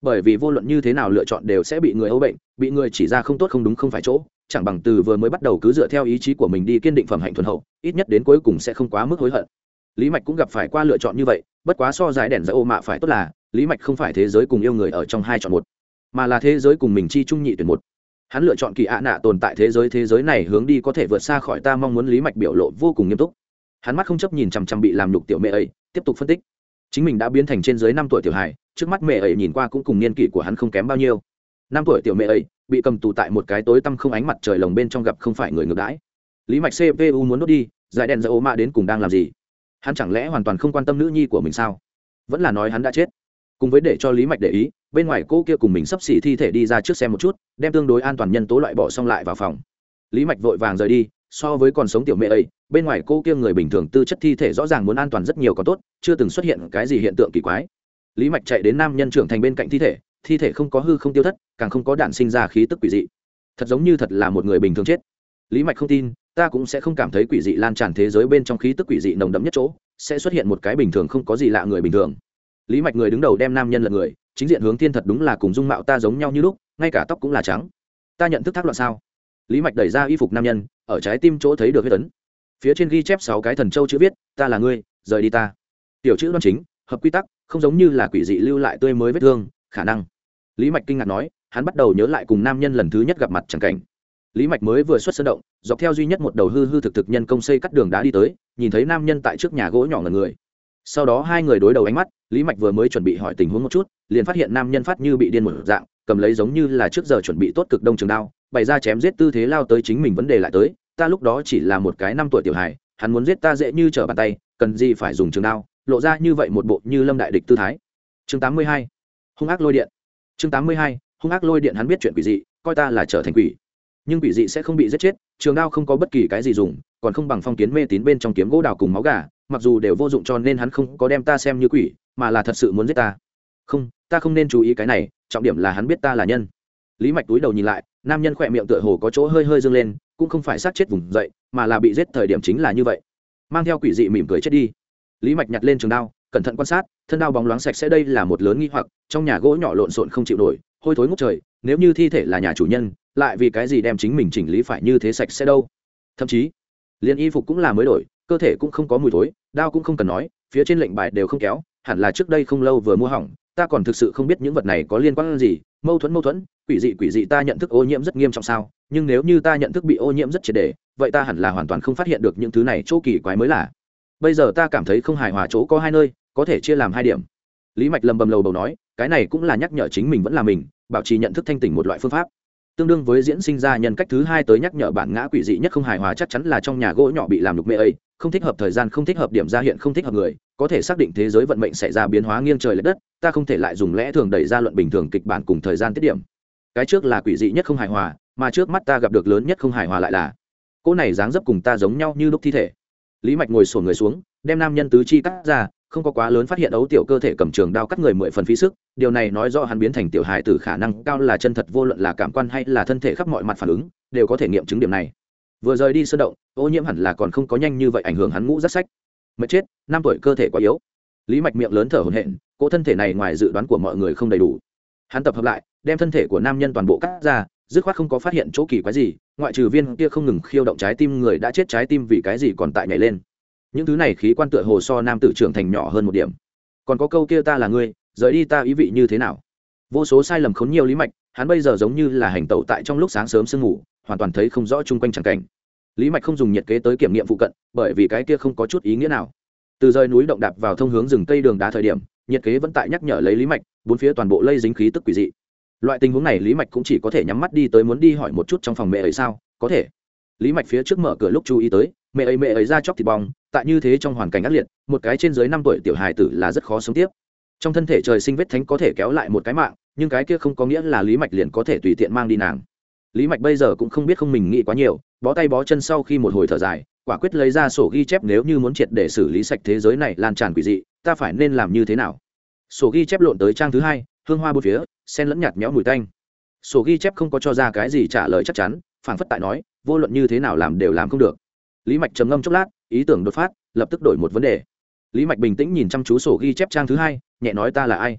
bởi vì vô luận như thế nào lựa chọn đều sẽ bị người âu bệnh, bị người chỉ ra không tốt không đúng không phải chỗ, chẳng bằng từ vừa mới bắt đầu cứ dựa theo ý chí của mình đi kiên định phẩm hạnh thuần hậu, ít nhất đến cuối cùng sẽ không quá mức hối hận. Lý mạch cũng gặp phải qua lựa chọn như vậy, bất quá so giải đèn giải ô mạ phải tốt là, lý mạch không phải thế giới cùng yêu người ở trong hai chọn một, mà là thế giới cùng mình chi trung nhị tuyển một. Hắn lựa chọn kỳ ạ nạ tồn tại thế giới thế giới này hướng đi có thể vượt xa khỏi ta mong muốn, lý mạch biểu lộ vô cùng nghiêm túc. Hắn mắt không chấp nhìn chằm chằm bị làm nhục tiểu mẹ ấy, tiếp tục phân tích. Chính mình đã biến thành trên dưới năm tuổi tiểu hài trước mắt mẹ ấy nhìn qua cũng cùng niên kỷ của hắn không kém bao nhiêu. Năm tuổi tiểu mẹ ấy bị cầm tù tại một cái tối tăm không ánh mặt trời lồng bên trong gặp không phải người ngược đãi. Lý mạch cpu muốn đốt đi, giải đèn dỡ ô mạ đến cùng đang làm gì? Hắn chẳng lẽ hoàn toàn không quan tâm nữ nhi của mình sao? Vẫn là nói hắn đã chết. Cùng với để cho lý mạch để ý, bên ngoài cô kia cùng mình sắp xỉ thi thể đi ra trước xem một chút, đem tương đối an toàn nhân tố loại bỏ xong lại vào phòng. Lý mạch vội vàng rời đi, so với còn sống tiểu mẹ ấy, bên ngoài cô kia người bình thường tư chất thi thể rõ ràng muốn an toàn rất nhiều còn tốt, chưa từng xuất hiện cái gì hiện tượng kỳ quái lý mạch chạy đến nam nhân trưởng thành bên cạnh thi thể thi thể không có hư không tiêu thất, càng không có đạn sinh ra khí tức quỷ dị. Thật giống như thật là một người bình thường chết. Lý mạch không tin, ta cũng sẽ không cảm thấy quỷ dị lan tràn thế giới bên trong khí tức quỷ dị nồng đậm nhất chỗ, sẽ xuất hiện một cái bình thường không có gì lạ người bình thường. Lý mạch người đứng đầu đem nam nhân lật người, chính diện hướng thiên thật đúng là cùng dung mạo ta giống nhau như lúc, ngay cả tóc cũng là trắng. Ta nhận thức thác loạn sao? Lý mạch đẩy ra y phục nam nhân, ở trái tim chỗ thấy được huyết tấn phía trên ghi chép sáu cái thần châu chữ viết, ta là ngươi, rời đi ta. Tiểu chữ đoan chính, hợp quy tắc không giống như là quỷ dị lưu lại tươi mới vết thương, khả năng. Lý mạch kinh ngạc nói, hắn bắt đầu nhớ lại cùng nam nhân lần thứ nhất gặp mặt chẳng cảnh. Lý mạch mới vừa xuất sân động, dọc theo duy nhất một đầu hư hư thực thực nhân công xây cắt đường đá đi tới, nhìn thấy nam nhân tại trước nhà gỗ nhỏ ngần người. Sau đó hai người đối đầu ánh mắt, lý mạch vừa mới chuẩn bị hỏi tình huống một chút, liền phát hiện nam nhân phát như bị điên một dạng, cầm lấy giống như là trước giờ chuẩn bị tốt cực đông trường đao, bày ra chém giết tư thế lao tới chính mình vấn đề lại tới, ta lúc đó chỉ là một cái năm tuổi tiểu hài, hắn muốn giết ta dễ như trở bàn tay, cần gì phải dùng trường đao? Lộ ra như vậy một bộ như lâm đại địch tư thái. Chương 82. hung ác lôi điện. Chương 82. hung ác lôi điện hắn biết chuyện quỷ dị, coi ta là trở thành quỷ. Nhưng quỷ dị sẽ không bị giết chết, trường đao không có bất kỳ cái gì dùng, còn không bằng phong kiến mê tín bên trong kiếm gỗ đào cùng máu gà, mặc dù đều vô dụng cho nên hắn không có đem ta xem như quỷ, mà là thật sự muốn giết ta. Không ta không nên chú ý cái này, trọng điểm là hắn biết ta là nhân. Lý mạch túi đầu nhìn lại, nam nhân khỏe miệng tựa hồ có chỗ hơi hơi dâng lên, cũng không phải sát chết vùng dậy, mà là bị giết thời điểm chính là như vậy. Mang theo quỷ dị mỉm cười chết đi lý mạch nhặt lên trường đao, cẩn thận quan sát, thân đao bóng loáng sạch sẽ đây là một lớn nghi hoặc, trong nhà gỗ nhỏ lộn xộn không chịu nổi, hôi thối ngút trời, nếu như thi thể là nhà chủ nhân, lại vì cái gì đem chính mình chỉnh lý phải như thế sạch sẽ đâu? Thậm chí, liền y phục cũng là mới đổi, cơ thể cũng không có mùi thối, đao cũng không cần nói, phía trên lệnh bài đều không kéo, hẳn là trước đây không lâu vừa mua hỏng, ta còn thực sự không biết những vật này có liên quan gì, mâu thuẫn mâu thuẫn, quỷ dị quỷ dị ta nhận thức ô nhiễm rất nghiêm trọng sao, nhưng nếu như ta nhận thức bị ô nhiễm rất triệt đề vậy ta hẳn là hoàn toàn không phát hiện được những thứ này, chỗ kỳ quái mới là bây giờ ta cảm thấy không hài hòa chỗ có hai nơi, có thể chia làm hai điểm. Lý mạch lầm bầm lầu bầu nói, cái này cũng là nhắc nhở chính mình vẫn là mình, bảo trì nhận thức thanh tỉnh một loại phương pháp. Tương đương với diễn sinh ra nhân cách thứ hai tới nhắc nhở bản ngã quỷ dị nhất không hài hòa chắc chắn là trong nhà gỗ nhỏ bị làm lục mê ấy, không thích hợp thời gian, không thích hợp điểm ra hiện, không thích hợp người, có thể xác định thế giới vận mệnh xảy ra biến hóa nghiêng trời l ệ đất, ta không thể lại dùng lẽ thường đẩy ra luận bình thường kịch bản cùng thời gian tiết điểm. Cái trước là quỷ dị nhất không hài hòa, mà trước mắt ta gặp được lớn nhất không hài hòa lại là cô này dáng dấp cùng ta giống nhau như lúc thi thể lý mạch ngồi sổn người xuống, đem nam nhân tứ chi cắt ra, không có quá lớn phát hiện ấu tiểu cơ thể cầm trường đao cắt người mười phần phí sức. Điều này nói do hắn biến thành tiểu hài từ khả năng cao là chân thật vô luận là cảm quan hay là thân thể khắp mọi mặt phản ứng, đều có thể nghiệm chứng điểm này. Vừa rời đi sơ động, ô nhiễm hẳn là còn không có nhanh như vậy ảnh hưởng hắn ngũ rất sách. Mệt chết, năm tuổi cơ thể quá yếu. Lý mạch miệng lớn thở hổn hển, cỗ thân thể này ngoài dự đoán của mọi người không đầy đủ. Hắn tập hợp lại, đem thân thể của nam nhân toàn bộ cắt ra, dứt khoát không có phát hiện chỗ kỳ quái gì ngoại trừ viên kia không ngừng khiêu động trái tim người đã chết trái tim vì cái gì còn tại nhảy lên. Những thứ này khí quan tựa hồ so nam tử trưởng thành nhỏ hơn một điểm. Còn có câu kia ta là ngươi, rời đi ta ý vị như thế nào? Vô số sai lầm khốn nhiều lý mạch, hắn bây giờ giống như là hành tẩu tại trong lúc sáng sớm sương ngủ hoàn toàn thấy không rõ chung quanh chẳng cảnh. Lý mạch không dùng nhiệt kế tới kiểm nghiệm phụ cận, bởi vì cái kia không có chút ý nghĩa nào. Từ rơi núi động đạp vào thông hướng rừng cây đường đá thời điểm, nhiệt kế vẫn tại nhắc nhở lấy lý mạch, bốn phía toàn bộ lây dính khí tức quỷ dị loại tình huống này lý mạch cũng chỉ có thể nhắm mắt đi tới muốn đi hỏi một chút trong phòng mẹ ấy sao? Có thể. Lý mạch phía trước mở cửa lúc chú ý tới, mẹ ấy mẹ ấy ra chóc thịt bong, tại như thế trong hoàn cảnh ác liệt, một cái trên dưới năm tuổi tiểu hài tử là rất khó sống tiếp. Trong thân thể trời sinh vết thánh có thể kéo lại một cái mạng, nhưng cái kia không có nghĩa là lý mạch liền có thể tùy tiện mang đi nàng. Lý mạch bây giờ cũng không biết không mình nghĩ quá nhiều, bó tay bó chân sau khi một hồi thở dài, quả quyết lấy ra sổ ghi chép nếu như muốn triệt để xử lý sạch thế giới này lan tràn quỷ dị, ta phải nên làm như thế nào? Sổ ghi chép lộn tới trang thứ hai hương hoa bốn phía, sen lẫn nhạt nhẽo mùi tanh. Sổ ghi chép không có cho ra cái gì trả lời chắc chắn, phảng phất tại nói, vô luận như thế nào làm đều làm không được. Lý mạch trầm ngâm chốc lát, ý tưởng đột phát, lập tức đổi một vấn đề. Lý mạch bình tĩnh nhìn chăm chú sổ ghi chép trang thứ hai, nhẹ nói ta là ai?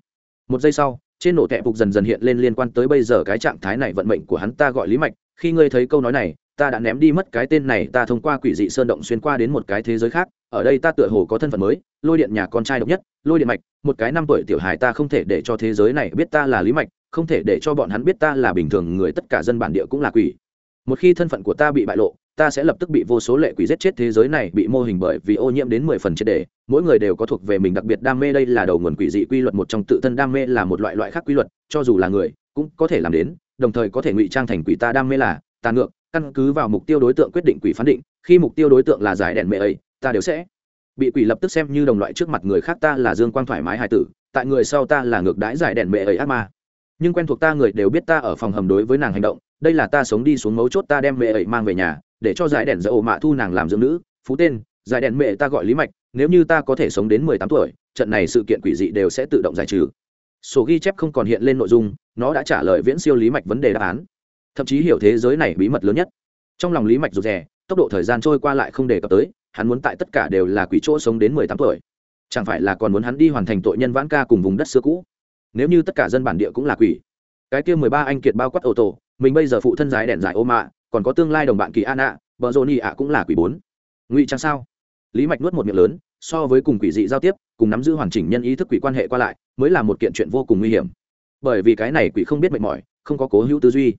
Một giây sau, trên nổ tẹp phục dần dần hiện lên liên quan tới bây giờ cái trạng thái này vận mệnh của hắn ta gọi lý mạch, khi ngươi thấy câu nói này, ta đã ném đi mất cái tên này, ta thông qua quỷ dị sơn động xuyên qua đến một cái thế giới khác ở đây ta tựa hồ có thân phận mới, lôi điện nhà con trai độc nhất, lôi điện mạch, một cái năm tuổi tiểu hài ta không thể để cho thế giới này biết ta là lý mạch, không thể để cho bọn hắn biết ta là bình thường người, tất cả dân bản địa cũng là quỷ. Một khi thân phận của ta bị bại lộ, ta sẽ lập tức bị vô số lệ quỷ giết chết, thế giới này bị mô hình bởi vì ô nhiễm đến mười phần triệt đề mỗi người đều có thuộc về mình đặc biệt đam mê, đây là đầu nguồn quỷ dị quy luật, một trong tự thân đam mê là một loại loại khác quy luật, cho dù là người, cũng có thể làm đến, đồng thời có thể ngụy trang thành quỷ ta đam mê là tà ngược, căn cứ vào mục tiêu đối tượng quyết định quỷ phán định, khi mục tiêu đối tượng là giải đèn mẹ ấy ta đều sẽ. Bị quỷ lập tức xem như đồng loại trước mặt người khác ta là dương quang thoải mái hài tử, tại người sau ta là ngược đãi giải đèn mẹ ấy ác ma. Nhưng quen thuộc ta người đều biết ta ở phòng hầm đối với nàng hành động, đây là ta sống đi xuống mấu chốt ta đem mẹ ấy mang về nhà, để cho giải đèn dỡ ổ mạ thu nàng làm dưỡng nữ. Phú tên, giải đèn mẹ ta gọi lý mạch, nếu như ta có thể sống đến mười tám tuổi, trận này sự kiện quỷ dị đều sẽ tự động giải trừ. Sổ ghi chép không còn hiện lên nội dung, nó đã trả lời viễn siêu lý mạch vấn đề đáp án. Thậm chí hiểu thế giới này bí mật lớn nhất. Trong lòng lý mạch rụt rè, tốc độ thời gian trôi qua lại không đề cập tới hắn muốn tại tất cả đều là quỷ chỗ sống đến mười tám tuổi. Chẳng phải là còn muốn hắn đi hoàn thành tội nhân vãn ca cùng vùng đất xưa cũ? Nếu như tất cả dân bản địa cũng là quỷ, cái kia mười ba anh kiệt bao quát ô tô, mình bây giờ phụ thân dài đèn giải ô mạ, còn có tương lai đồng bạn kỳ an ạ, vợ dồn ỉ ạ cũng là quỷ bốn. Ngụy trang sao? Lý mạch nuốt một miệng lớn, so với cùng quỷ dị giao tiếp, cùng nắm giữ hoàn chỉnh nhân ý thức quỷ quan hệ qua lại, mới là một kiện chuyện vô cùng nguy hiểm. Bởi vì cái này quỷ không biết mệt mỏi, không có cố hữu tư duy.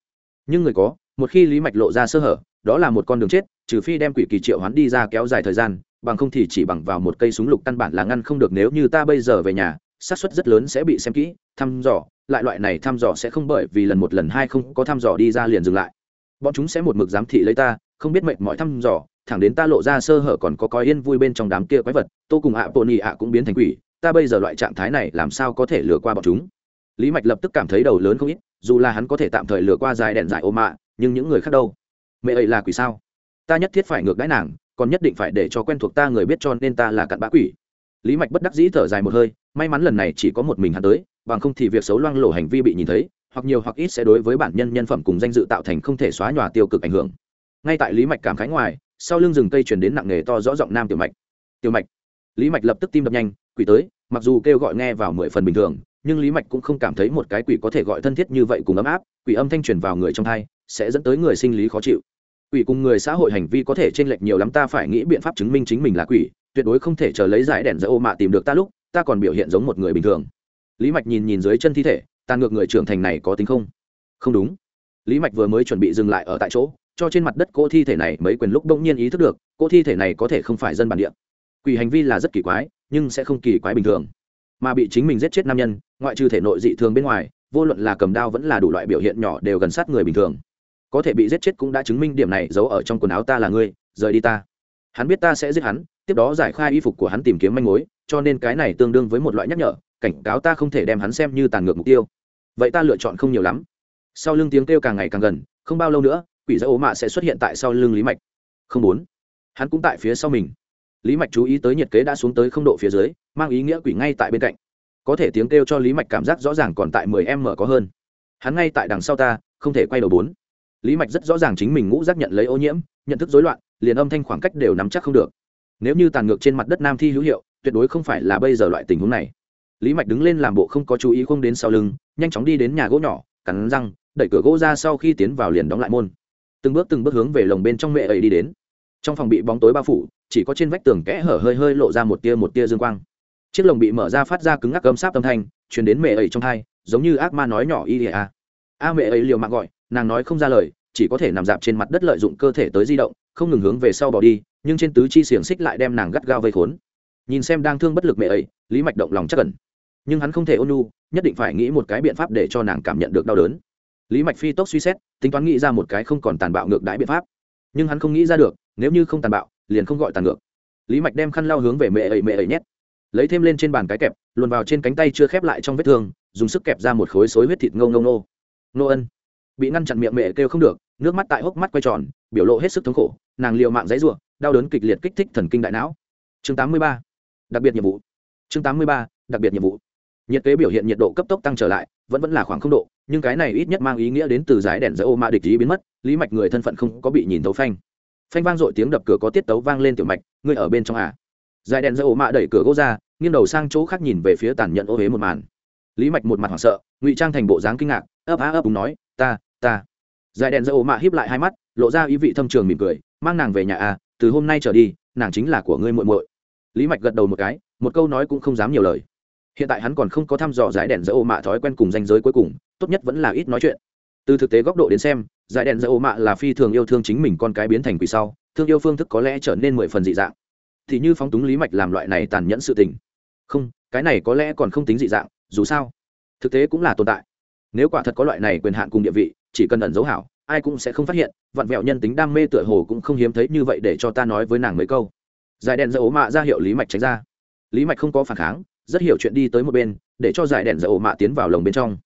Nhưng người có, một khi lý mạch lộ ra sơ hở đó là một con đường chết, trừ phi đem quỷ kỳ triệu hắn đi ra kéo dài thời gian, bằng không thì chỉ bằng vào một cây súng lục căn bản là ngăn không được nếu như ta bây giờ về nhà, xác suất rất lớn sẽ bị xem kỹ, thăm dò, lại loại này thăm dò sẽ không bởi vì lần một lần hai không có thăm dò đi ra liền dừng lại. Bọn chúng sẽ một mực giám thị lấy ta, không biết mệnh mọi thăm dò, thẳng đến ta lộ ra sơ hở còn có coi yên vui bên trong đám kia quái vật, tô cùng ạ bồn ì ạ cũng biến thành quỷ, ta bây giờ loại trạng thái này làm sao có thể lừa qua bọn chúng? Lý mạch lập tức cảm thấy đầu lớn không ít, dù là hắn có thể tạm thời lừa qua dài đèn dài ô mạ, nhưng những người khác đâu? Mẹ ấy là quỷ sao? Ta nhất thiết phải ngược đãi nàng, còn nhất định phải để cho quen thuộc ta người biết cho nên ta là cặn bã quỷ. Lý mạch bất đắc dĩ thở dài một hơi, may mắn lần này chỉ có một mình hắn tới, bằng không thì việc xấu loang lổ hành vi bị nhìn thấy, hoặc nhiều hoặc ít sẽ đối với bản nhân nhân phẩm cùng danh dự tạo thành không thể xóa nhòa tiêu cực ảnh hưởng. Ngay tại lý mạch cảm khái ngoài, sau lưng rừng cây chuyển đến nặng nề to rõ giọng nam tiểu mạch. Tiểu mạch. Lý mạch lập tức tim đập nhanh, quỷ tới. Mặc dù kêu gọi nghe vào mười phần bình thường, nhưng lý mạch cũng không cảm thấy một cái quỷ có thể gọi thân thiết như vậy cùng ấm áp, quỷ âm thanh truyền vào người trong thai, sẽ dẫn tới người sinh lý khó chịu quỷ cùng người xã hội hành vi có thể chênh lệch nhiều lắm, ta phải nghĩ biện pháp chứng minh chính mình là quỷ, tuyệt đối không thể chờ lấy giải đèn dỡ ô mạ tìm được ta lúc, ta còn biểu hiện giống một người bình thường. Lý mạch nhìn nhìn dưới chân thi thể tàn ngược người trưởng thành này có tính không? Không đúng. Lý mạch vừa mới chuẩn bị dừng lại ở tại chỗ, cho trên mặt đất cô thi thể này mấy quyền lúc đông nhiên ý thức được cô thi thể này có thể không phải dân bản địa. Quỷ hành vi là rất kỳ quái, nhưng sẽ không kỳ quái bình thường. Mà bị chính mình giết chết nam nhân, ngoại trừ thể nội dị thường bên ngoài, vô luận là cầm đao vẫn là đủ loại biểu hiện nhỏ đều gần sát người bình thường có thể bị giết chết cũng đã chứng minh điểm này giấu ở trong quần áo ta là ngươi, rời đi ta. Hắn biết ta sẽ giết hắn, tiếp đó giải khai y phục của hắn tìm kiếm manh mối, cho nên cái này tương đương với một loại nhắc nhở, cảnh cáo ta không thể đem hắn xem như tàn ngược mục tiêu. Vậy ta lựa chọn không nhiều lắm. Sau lưng tiếng kêu càng ngày càng gần, không bao lâu nữa, quỷ dã ố mạ sẽ xuất hiện tại sau lưng lý mạch. Không bốn hắn cũng tại phía sau mình. Lý mạch chú ý tới nhiệt kế đã xuống tới không độ phía dưới, mang ý nghĩa quỷ ngay tại bên cạnh. Có thể tiếng kêu cho lý mạch cảm giác rõ ràng còn tại mười em mở có hơn. Hắn ngay tại đằng sau ta, không thể quay đầu bốn lý mạch rất rõ ràng chính mình ngũ giác nhận lấy ô nhiễm, nhận thức dối loạn, liền âm thanh khoảng cách đều nắm chắc không được. Nếu như tàn ngược trên mặt đất nam thi hữu hiệu, tuyệt đối không phải là bây giờ loại tình huống này. Lý mạch đứng lên làm bộ không có chú ý không đến sau lưng, nhanh chóng đi đến nhà gỗ nhỏ, cắn răng, đẩy cửa gỗ ra sau khi tiến vào liền đóng lại môn. Từng bước từng bước hướng về lồng bên trong mẹ ấy đi đến. Trong phòng bị bóng tối bao phủ, chỉ có trên vách tường kẽ hở hơi hơi lộ ra một tia một tia dương quang. Chiếc lồng bị mở ra phát ra cứng ngắc cơm sáp âm thanh chuyển đến mẹ ấy trong thai giống như ác ma nói nhỏ y a. A mẹ ấy liều mạng gọi nàng nói không ra lời, chỉ có thể nằm dạp trên mặt đất lợi dụng cơ thể tới di động, không ngừng hướng về sau bỏ đi, nhưng trên tứ chi xiềng xích lại đem nàng gắt gao vây khốn. Nhìn xem đang thương bất lực mẹ ấy, lý mạch động lòng chắc cần nhưng hắn không thể ôn nhu, nhất định phải nghĩ một cái biện pháp để cho nàng cảm nhận được đau đớn. Lý mạch phi tốc suy xét, tính toán nghĩ ra một cái không còn tàn bạo ngược đãi biện pháp. Nhưng hắn không nghĩ ra được, nếu như không tàn bạo, liền không gọi tàn ngược. Lý mạch đem khăn lao hướng về mẹ ấy mẹ ấy nhét. Lấy thêm lên trên bàn cái kẹp, luồn vào trên cánh tay chưa khép lại trong vết thương, dùng sức kẹp ra một khối xối huyết thịt ngâu ngâu nô nô ân bị ngăn chặn miệng mẹ kêu không được, nước mắt tại hốc mắt quay tròn, biểu lộ hết sức thống khổ, nàng liều mạng dãy ruộng đau đớn kịch liệt kích thích thần kinh đại não chương 83. đặc biệt nhiệm vụ chương 83. đặc biệt nhiệm vụ nhiệt kế biểu hiện nhiệt độ cấp tốc tăng trở lại, vẫn vẫn là khoảng không độ, nhưng cái này ít nhất mang ý nghĩa đến từ giải đèn giữa ô ma địch ý biến mất, lý mạch người thân phận không có bị nhìn thấu phanh phanh vang dội tiếng đập cửa có tiết tấu vang lên tiểu mạch, ngươi ở bên trong à giải đèn giữa ô ma đẩy cửa gỗ ra, nghiêng đầu sang chỗ khác nhìn về phía tàn nhẫn ô huế một màn lý mạch một mặt hoảng sợ, ngụy trang thành bộ dáng kinh ngạc, ấp á ấp đúng nói, ta ta. Giải đèn giữa ô mạ híp lại hai mắt, lộ ra ý vị thâm trường mỉm cười, mang nàng về nhà à từ hôm nay trở đi, nàng chính là của ngươi muội muội. Lý mạch gật đầu một cái, một câu nói cũng không dám nhiều lời. Hiện tại hắn còn không có thăm dò giải đèn giữa ô mạ thói quen cùng danh giới cuối cùng, tốt nhất vẫn là ít nói chuyện. Từ thực tế góc độ đến xem, giải đèn giữa ô mạ là phi thường yêu thương chính mình con cái biến thành quỷ sau, thương yêu phương thức có lẽ trở nên mười phần dị dạng. Thì như phóng túng lý mạch làm loại này tàn nhẫn sự tình. Không, cái này có lẽ còn không tính dị dạng, dù sao, thực tế cũng là tồn tại. Nếu quả thật có loại này quyền hạn cùng địa vị chỉ cần ẩn dấu hảo, ai cũng sẽ không phát hiện, vặn vẹo nhân tính đam mê tựa hồ cũng không hiếm thấy như vậy để cho ta nói với nàng mấy câu. Giải đèn dỡ ố mạ ra hiệu lý mạch tránh ra. Lý mạch không có phản kháng, rất hiểu chuyện đi tới một bên, để cho giải đèn dỡ ố mạ tiến vào lồng bên trong.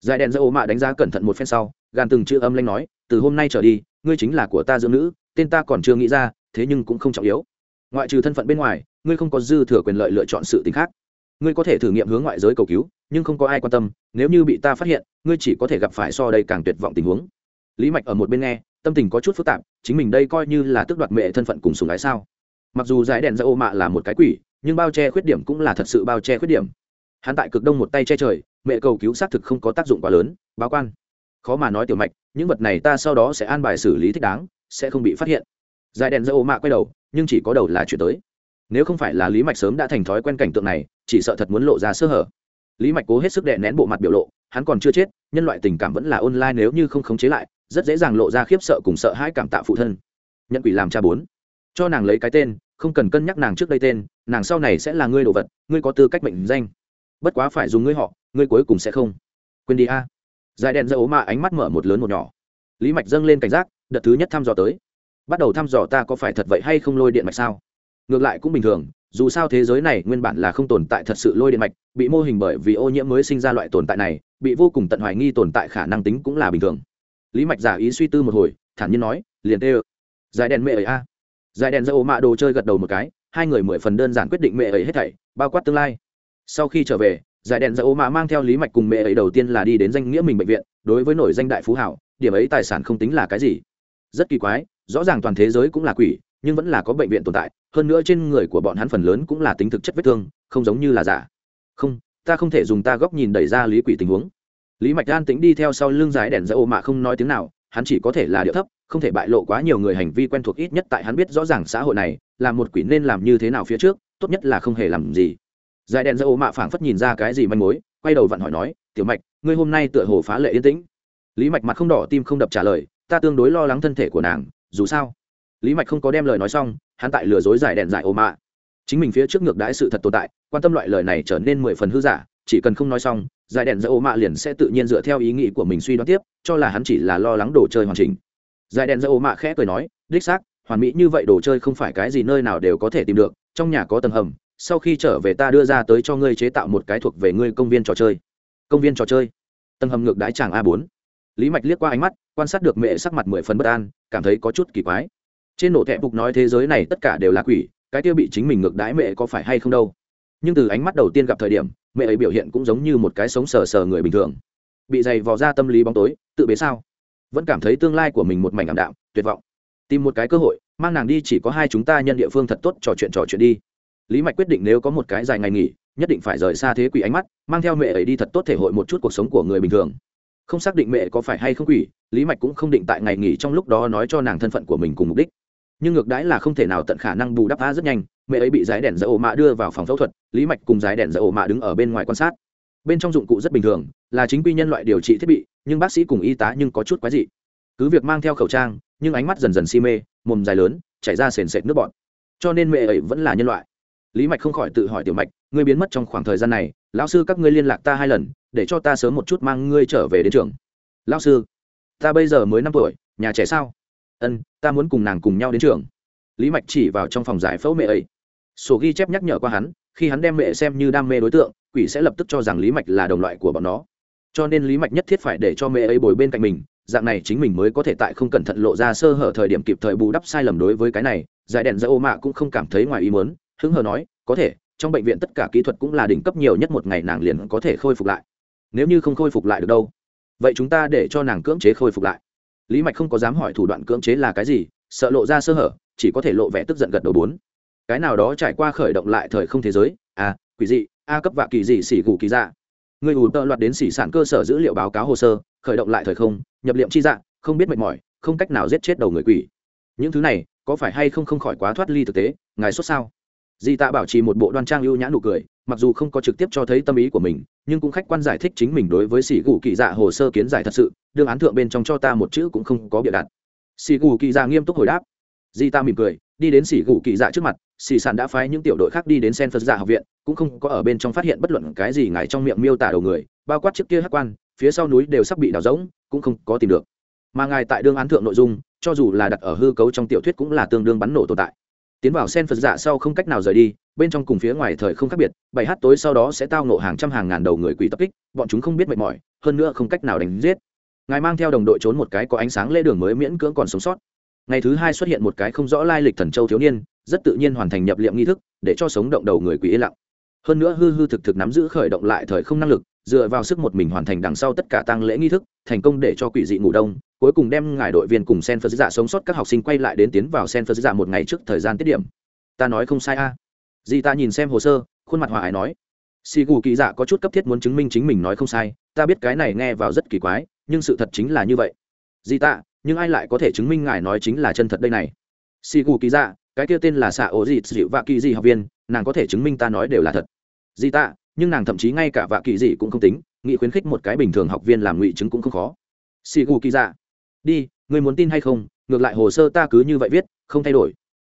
Giải đèn dỡ ố mạ đánh giá cẩn thận một phen sau, gàn từng chữ âm lanh nói, từ hôm nay trở đi, ngươi chính là của ta dưỡng nữ, tên ta còn chưa nghĩ ra, thế nhưng cũng không trọng yếu. Ngoại trừ thân phận bên ngoài, ngươi không có dư thừa quyền lợi lựa chọn sự t khác ngươi có thể thử nghiệm hướng ngoại giới cầu cứu, nhưng không có ai quan tâm, nếu như bị ta phát hiện, ngươi chỉ có thể gặp phải so đây càng tuyệt vọng tình huống. Lý mạch ở một bên nghe, tâm tình có chút phức tạp, chính mình đây coi như là tước đoạt mẹ thân phận cùng sùng ái sao. Mặc dù giải đèn ra ô mạ là một cái quỷ, nhưng bao che khuyết điểm cũng là thật sự bao che khuyết điểm. Hắn tại cực đông một tay che trời, mẹ cầu cứu xác thực không có tác dụng quá lớn, báo quan. Khó mà nói tiểu mạch, những vật này ta sau đó sẽ an bài xử lý thích đáng, sẽ không bị phát hiện. Giải đèn ra ô mạ quay đầu, nhưng chỉ có đầu là chuyển tới nếu không phải là lý mạch sớm đã thành thói quen cảnh tượng này, chỉ sợ thật muốn lộ ra sơ hở. Lý mạch cố hết sức đệ nén bộ mặt biểu lộ, hắn còn chưa chết, nhân loại tình cảm vẫn là online nếu như không khống chế lại, rất dễ dàng lộ ra khiếp sợ cùng sợ hãi cảm tạ phụ thân. Nhận quỷ làm cha bốn. Cho nàng lấy cái tên, không cần cân nhắc nàng trước đây tên, nàng sau này sẽ là ngươi đồ vật, ngươi có tư cách mệnh danh. Bất quá phải dùng ngươi họ, ngươi cuối cùng sẽ không. Quên đi a. Dài đèn ra ố ánh mắt mở một lớn một nhỏ. Lý mạch dâng lên cảnh giác, đợt thứ nhất thăm dò tới. Bắt đầu thăm dò ta có phải thật vậy hay không lôi điện mạch sao? Ngược lại cũng bình thường, dù sao thế giới này nguyên bản là không tồn tại thật sự lôi điện mạch, bị mô hình bởi vì ô nhiễm mới sinh ra loại tồn tại này, bị vô cùng tận hoài nghi tồn tại khả năng tính cũng là bình thường. Lý mạch giả ý suy tư một hồi, thản nhiên nói, liền tê ơ. Giải đèn mẹ ấy a. À. giải đèn ra ô mạ đồ chơi gật đầu một cái, hai người mười phần đơn giản quyết định mẹ ấy hết thảy, bao quát tương lai. Sau khi trở về, giải đèn ra ô mạ mang theo lý mạch cùng mẹ ấy đầu tiên là đi đến danh nghĩa mình bệnh viện, đối với nổi danh đại phú hảo, điểm ấy tài sản không tính là cái gì. Rất kỳ quái, rõ ràng toàn thế giới cũng là quỷ nhưng vẫn là có bệnh viện tồn tại, hơn nữa trên người của bọn hắn phần lớn cũng là tính thực chất vết thương, không giống như là giả. Không, ta không thể dùng ta góc nhìn đẩy ra lý quỷ tình huống. Lý mạch an tính đi theo sau lưng dài đèn ra ô mạ không nói tiếng nào, hắn chỉ có thể là điệu thấp, không thể bại lộ quá nhiều người hành vi quen thuộc ít nhất tại hắn biết rõ ràng xã hội này, là một quỷ nên làm như thế nào phía trước, tốt nhất là không hề làm gì. Dài đèn ra ô mạ phảng phất nhìn ra cái gì manh mối, quay đầu vặn hỏi nói, tiểu mạch, ngươi hôm nay tựa hồ phá lệ yên tĩnh. Lý mạch mặt không đỏ, tim không đập trả lời, ta tương đối lo lắng thân thể của nàng, dù sao lý mạch không có đem lời nói xong, hắn tại lừa dối giải đèn giải ô mạ. Chính mình phía trước ngược đãi sự thật tồn tại, quan tâm loại lời này trở nên mười phần hư giả, chỉ cần không nói xong, giải đèn giải ô mạ liền sẽ tự nhiên dựa theo ý nghĩ của mình suy đoán tiếp, cho là hắn chỉ là lo lắng đồ chơi hoàn chỉnh. Giải đèn giải ô mạ khẽ cười nói, đích xác, hoàn mỹ như vậy đồ chơi không phải cái gì nơi nào đều có thể tìm được, trong nhà có tầng hầm, sau khi trở về ta đưa ra tới cho ngươi chế tạo một cái thuộc về ngươi công viên trò chơi. Công viên trò chơi? Tầng hầm ngược đái chàng a bốn. Lý mạch liếc qua ánh mắt, quan sát được mẹ sắc mặt mười phần bất an, cảm thấy có chút kỳ quái trên nổ thẹp bục nói thế giới này tất cả đều là quỷ, cái kia bị chính mình ngược đãi mẹ có phải hay không đâu? Nhưng từ ánh mắt đầu tiên gặp thời điểm, mẹ ấy biểu hiện cũng giống như một cái sống sờ sờ người bình thường. Bị dày vò ra tâm lý bóng tối, tự bế sao? Vẫn cảm thấy tương lai của mình một mảnh ảm đạm, tuyệt vọng. Tìm một cái cơ hội, mang nàng đi chỉ có hai chúng ta nhân địa phương thật tốt trò chuyện trò chuyện đi. Lý mạch quyết định nếu có một cái dài ngày nghỉ, nhất định phải rời xa thế quỷ ánh mắt, mang theo mẹ ấy đi thật tốt thể hội một chút cuộc sống của người bình thường. Không xác định mẹ có phải hay không quỷ, lý mạch cũng không định tại ngày nghỉ trong lúc đó nói cho nàng thân phận của mình cùng mục đích nhưng ngược đãi là không thể nào tận khả năng bù đắp a rất nhanh, mẹ ấy bị giải đèn dỡ ổ mạ đưa vào phòng phẫu thuật, lý mạch cùng giải đèn dỡ ổ mạ đứng ở bên ngoài quan sát. Bên trong dụng cụ rất bình thường, là chính quy nhân loại điều trị thiết bị, nhưng bác sĩ cùng y tá nhưng có chút quái dị. Cứ việc mang theo khẩu trang, nhưng ánh mắt dần dần si mê, mồm dài lớn, chảy ra sền sệt nước bọt. Cho nên mẹ ấy vẫn là nhân loại. Lý mạch không khỏi tự hỏi tiểu mạch, ngươi biến mất trong khoảng thời gian này, lão sư các ngươi liên lạc ta hai lần, để cho ta sớm một chút mang ngươi trở về đến trường. Lão sư, ta bây giờ mới năm tuổi, nhà trẻ sao? Ân, ta muốn cùng nàng cùng nhau đến trường. Lý mạch chỉ vào trong phòng giải phẫu mẹ ấy. Sổ ghi chép nhắc nhở qua hắn, khi hắn đem mẹ xem như đam mê đối tượng, quỷ sẽ lập tức cho rằng lý mạch là đồng loại của bọn nó. Cho nên lý mạch nhất thiết phải để cho mẹ ấy bồi bên cạnh mình, dạng này chính mình mới có thể tại không cẩn thận lộ ra sơ hở thời điểm kịp thời bù đắp sai lầm đối với cái này, giải đèn giữa ô mạ cũng không cảm thấy ngoài ý mớn hứng hờ nói, có thể, trong bệnh viện tất cả kỹ thuật cũng là đỉnh cấp nhiều nhất một ngày nàng liền có thể khôi phục lại. Nếu như không khôi phục lại được đâu? Vậy chúng ta để cho nàng cưỡng chế khôi phục lại lý mạch không có dám hỏi thủ đoạn cưỡng chế là cái gì, sợ lộ ra sơ hở, chỉ có thể lộ vẻ tức giận gật đầu bốn. Cái nào đó trải qua khởi động lại thời không thế giới à quỷ dị, a cấp vạ kỳ dị xỉ gù kỳ dạ. Người ủ tợ loạt đến xỉ sản cơ sở dữ liệu báo cáo hồ sơ, khởi động lại thời không, nhập liệm chi dạng không biết mệt mỏi, không cách nào giết chết đầu người quỷ. Những thứ này, có phải hay không không khỏi quá thoát ly thực tế, ngài xuất sao? Di tạ bảo trì một bộ đoan trang ưu nhã nụ cười, mặc dù không có trực tiếp cho thấy tâm ý của mình, nhưng cũng khách quan giải thích chính mình đối với sĩ gù kỳ dạ hồ sơ kiến giải thật sự đương án thượng bên trong cho ta một chữ cũng không có bịa đặt. Sĩ gù kỳ dạ nghiêm túc hồi đáp. Di ta mỉm cười, đi đến sĩ gù kỳ dạ trước mặt. Sĩ sản đã phái những tiểu đội khác đi đến sen phật dạ học viện, cũng không có ở bên trong phát hiện bất luận cái gì ngài trong miệng miêu tả đầu người, bao quát trước kia hát quan, phía sau núi đều sắp bị đào rỗng, cũng không có tìm được. Mà ngài tại đương án thượng nội dung, cho dù là đặt ở hư cấu trong tiểu thuyết cũng là tương đương bắn nổ tồn tại. Tiến vào sen phật dạ sau không cách nào rời đi, bên trong cùng phía ngoài thời không khác biệt, bảy h tối sau đó sẽ tao nộ hàng trăm hàng ngàn đầu người quỷ tập kích, bọn chúng không biết mệt mỏi, hơn nữa không cách nào đánh giết ngài mang theo đồng đội trốn một cái có ánh sáng lễ đường mới miễn cưỡng còn sống sót. Ngày thứ hai xuất hiện một cái không rõ lai lịch thần châu thiếu niên, rất tự nhiên hoàn thành nhập liệm nghi thức, để cho sống động đầu người quỷ yên lặng. Hơn nữa hư hư thực thực nắm giữ khởi động lại thời không năng lực, dựa vào sức một mình hoàn thành đằng sau tất cả tăng lễ nghi thức, thành công để cho quỷ dị ngủ đông, cuối cùng đem ngài đội viên cùng sen phật giả sống sót các học sinh quay lại đến tiến vào sen phật giả một ngày trước thời gian tiết điểm. Ta nói không sai a. À. ta nhìn xem hồ sơ, khuôn mặt hòa ái nói xì gù kỳ dạ có chút cấp thiết muốn chứng minh chính mình nói không sai, ta biết cái này nghe vào rất kỳ quái, nhưng sự thật chính là như vậy. Dì ta nhưng ai lại có thể chứng minh ngài nói chính là chân thật đây này? Xì gù kỳ dạ cái kia tên là xạ ố dị dịu vạ kỳ dị học viên, nàng có thể chứng minh ta nói đều là thật. Dì ta nhưng nàng thậm chí ngay cả vạ kỳ dị cũng không tính nghị khuyến khích một cái bình thường học viên làm ngụy chứng cũng không khó. Xì gù kỳ dạ đi, người muốn tin hay không? Ngược lại hồ sơ ta cứ như vậy viết, không thay đổi.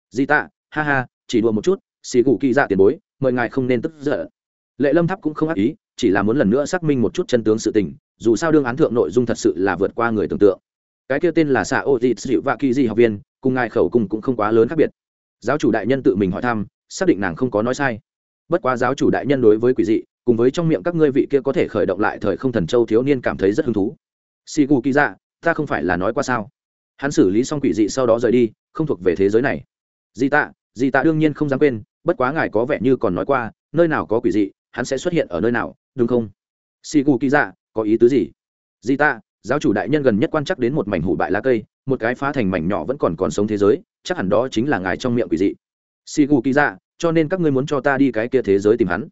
Di tạ, ha ha, chỉ đùa một chút, xì gù kỳ dạ tiền bối, mời ngài không nên tức giận lệ lâm tháp cũng không ác ý, chỉ là muốn lần nữa xác minh một chút chân tướng sự tình, dù sao đương án thượng nội dung thật sự là vượt qua người tưởng tượng. Cái kia tên là xạ ô dịt dịu và kỳ di học viên, cùng ngài khẩu cùng cũng không quá lớn khác biệt. Giáo chủ đại nhân tự mình hỏi thăm, xác định nàng không có nói sai. Bất quá giáo chủ đại nhân đối với quỷ dị, cùng với trong miệng các ngươi vị kia có thể khởi động lại thời không thần châu thiếu niên cảm thấy rất hứng thú. Xì gù kỳ dạ ta không phải là nói qua sao? Hắn xử lý xong quỷ dị sau đó rời đi, không thuộc về thế giới này. Di tạ di tạ đương nhiên không dám quên, bất quá ngài có vẻ như còn nói qua, nơi nào có quỷ dị hắn sẽ xuất hiện ở nơi nào đúng không? Xì gù kỳ dạ có ý tứ gì? Di Ta, giáo chủ đại nhân gần nhất quan chắc đến một mảnh hủ bại lá cây một cái phá thành mảnh nhỏ vẫn còn còn sống thế giới chắc hẳn đó chính là ngài trong miệng quỷ dị. Xì gù kỳ dạ cho nên các ngươi muốn cho ta đi cái kia thế giới tìm hắn.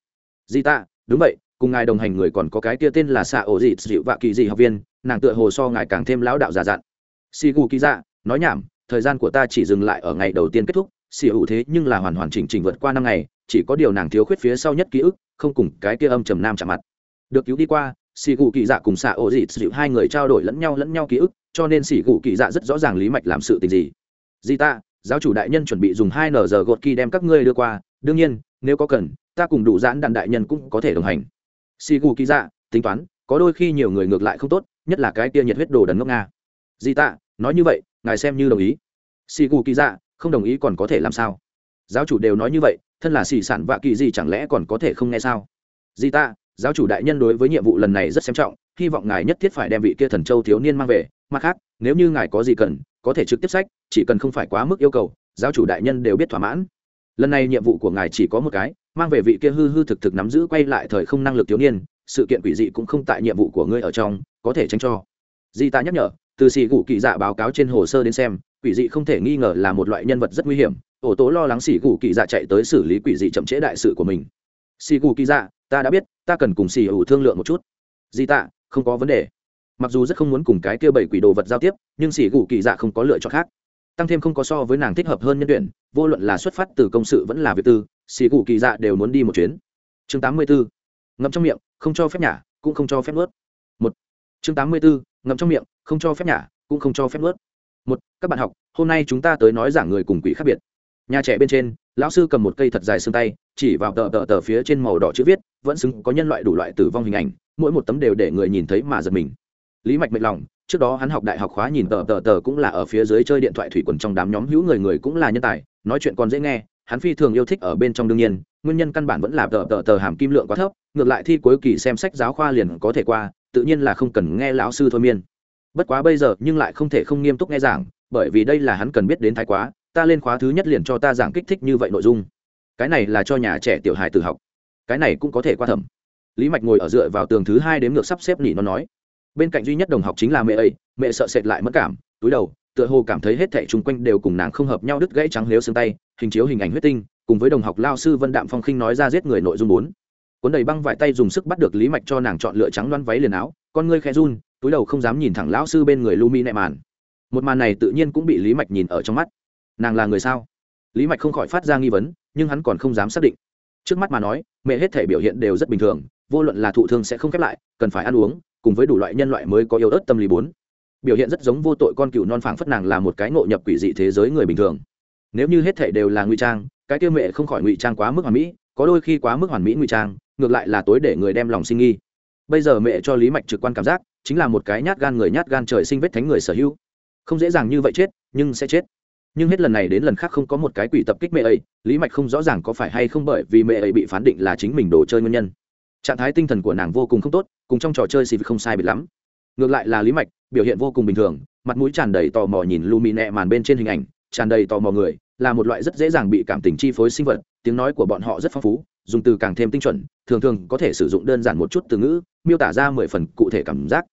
Di Ta, đúng vậy cùng ngài đồng hành người còn có cái kia tên là xạ ổ dị dịu vạ kỳ dị học viên nàng tựa hồ so ngài càng thêm lão đạo giả dặn. Xì gù kỳ dạ nói nhảm thời gian của ta chỉ dừng lại ở ngày đầu tiên kết thúc xì ủ thế nhưng là hoàn hoàn chỉnh chỉnh vượt qua năm ngày chỉ có điều nàng thiếu khuyết phía sau nhất ký ức, không cùng cái kia âm trầm nam chạm mặt. Được cứu đi qua, xì gù kỳ dạ cùng xạ ổ dị dịu hai người trao đổi lẫn nhau lẫn nhau ký ức, cho nên xì gù kỳ dạ rất rõ ràng lý mạch làm sự tình gì. Di ta, giáo chủ đại nhân chuẩn bị dùng hai nờ giờ gột kỳ đem các ngươi đưa qua, đương nhiên, nếu có cần, ta cùng đủ giãn đàn đại nhân cũng có thể đồng hành. Xì gù kỳ dạ tính toán, có đôi khi nhiều người ngược lại không tốt, nhất là cái kia nhiệt huyết đồ đần ngốc nga. Di tạ nói như vậy, ngài xem như đồng ý. Xì gù kỳ dạ không đồng ý còn có thể làm sao? Giáo chủ đều nói như vậy thân là xì sản vạ kỳ gì chẳng lẽ còn có thể không nghe sao? Di ta, giáo chủ đại nhân đối với nhiệm vụ lần này rất xem trọng, hy vọng ngài nhất thiết phải đem vị kia thần châu thiếu niên mang về. Mặt khác, nếu như ngài có gì cần, có thể trực tiếp sách, chỉ cần không phải quá mức yêu cầu, giáo chủ đại nhân đều biết thỏa mãn. Lần này nhiệm vụ của ngài chỉ có một cái, mang về vị kia hư hư thực thực nắm giữ quay lại thời không năng lực thiếu niên, sự kiện quỷ dị cũng không tại nhiệm vụ của ngươi ở trong, có thể tránh cho. Di ta nhắc nhở, từ xì gù kỳ dạ báo cáo trên hồ sơ đến xem, quỷ dị không thể nghi ngờ là một loại nhân vật rất nguy hiểm ổ tố lo lắng xì gù kỳ dạ chạy tới xử lý quỷ dị chậm trễ đại sự của mình. Xì gù kỳ dạ ta đã biết, ta cần cùng xì ủ thương lượng một chút. Di tạ, không có vấn đề. Mặc dù rất không muốn cùng cái kia bảy quỷ đồ vật giao tiếp, nhưng xì gù kỳ dạ không có lựa chọn khác. Tăng thêm không có so với nàng thích hợp hơn nhân tuyển, vô luận là xuất phát từ công sự vẫn là việc tư, xì gù kỳ dạ đều muốn đi một chuyến. Chương tám mươi bốn ngậm trong miệng, không cho phép nhả, cũng không cho phép nuốt. Một, chương tám mươi bốn ngậm trong miệng, không cho phép nhả, cũng không cho phép nuốt. Một, các bạn học, hôm nay chúng ta tới nói giảng người cùng quỷ khác biệt nhà trẻ bên trên, lão sư cầm một cây thật dài xương tay, chỉ vào tờ tờ tờ phía trên màu đỏ chữ viết, vẫn xứng có nhân loại đủ loại tử vong hình ảnh, mỗi một tấm đều để người nhìn thấy mà giật mình. Lý mạch mệt lòng, trước đó hắn học đại học khóa nhìn tờ tờ tờ cũng là ở phía dưới chơi điện thoại thủy quần trong đám nhóm hữu người người cũng là nhân tài, nói chuyện còn dễ nghe, hắn phi thường yêu thích ở bên trong đương nhiên, nguyên nhân căn bản vẫn là tờ tờ tờ hàm kim lượng quá thấp, ngược lại thi cuối kỳ xem sách giáo khoa liền có thể qua, tự nhiên là không cần nghe lão sư thôi miên. Bất quá bây giờ nhưng lại không thể không nghiêm túc nghe giảng, bởi vì đây là hắn cần biết đến thái quá ta lên khóa thứ nhất liền cho ta giảng kích thích như vậy nội dung. Cái này là cho nhà trẻ tiểu hài tự học. Cái này cũng có thể qua thẩm. Lý mạch ngồi ở dựa vào tường thứ hai đếm ngược sắp xếp nỉ nó nói. Bên cạnh duy nhất đồng học chính là mẹ ấy, mẹ sợ sệt lại mất cảm, túi đầu, tựa hồ cảm thấy hết thảy chung quanh đều cùng nàng không hợp nhau đứt gãy trắng lếu xương tay, hình chiếu hình ảnh huyết tinh, cùng với đồng học lao sư vân đạm phong khinh nói ra giết người nội dung bốn. Cuốn đầy băng vải tay dùng sức bắt được lý mạch cho nàng chọn lựa trắng loan váy liền áo, con ngươi khe run, túi đầu không dám nhìn thẳng lão sư bên người lumi nẹ màn. Một màn này tự nhiên cũng bị lý mạch nhìn ở trong mắt nàng là người sao? Lý mạch không khỏi phát ra nghi vấn, nhưng hắn còn không dám xác định. Trước mắt mà nói, mẹ hết thể biểu hiện đều rất bình thường, vô luận là thụ thương sẽ không khép lại, cần phải ăn uống, cùng với đủ loại nhân loại mới có yếu ớt tâm lý bốn. Biểu hiện rất giống vô tội con cựu non phảng phất nàng là một cái ngộ nhập quỷ dị thế giới người bình thường. Nếu như hết thể đều là ngụy trang, cái tiêu mẹ không khỏi ngụy trang quá mức hoàn mỹ, có đôi khi quá mức hoàn mỹ ngụy trang, ngược lại là tối để người đem lòng sinh nghi. Bây giờ mẹ cho lý mạch trực quan cảm giác, chính là một cái nhát gan người nhát gan trời sinh vết thánh người sở hữu. Không dễ dàng như vậy chết, nhưng sẽ chết nhưng hết lần này đến lần khác không có một cái quỷ tập kích mẹ ấy, lý mạch không rõ ràng có phải hay không bởi vì mẹ ấy bị phán định là chính mình đồ chơi nguyên nhân. Trạng thái tinh thần của nàng vô cùng không tốt, cùng trong trò chơi xì không sai biệt lắm. Ngược lại là lý mạch, biểu hiện vô cùng bình thường, mặt mũi tràn đầy tò mò nhìn lu mì nẹ màn bên trên hình ảnh, tràn đầy tò mò người, là một loại rất dễ dàng bị cảm tình chi phối sinh vật, tiếng nói của bọn họ rất phong phú, dùng từ càng thêm tinh chuẩn, thường thường có thể sử dụng đơn giản một chút từ ngữ, miêu tả ra mười phần cụ thể cảm giác.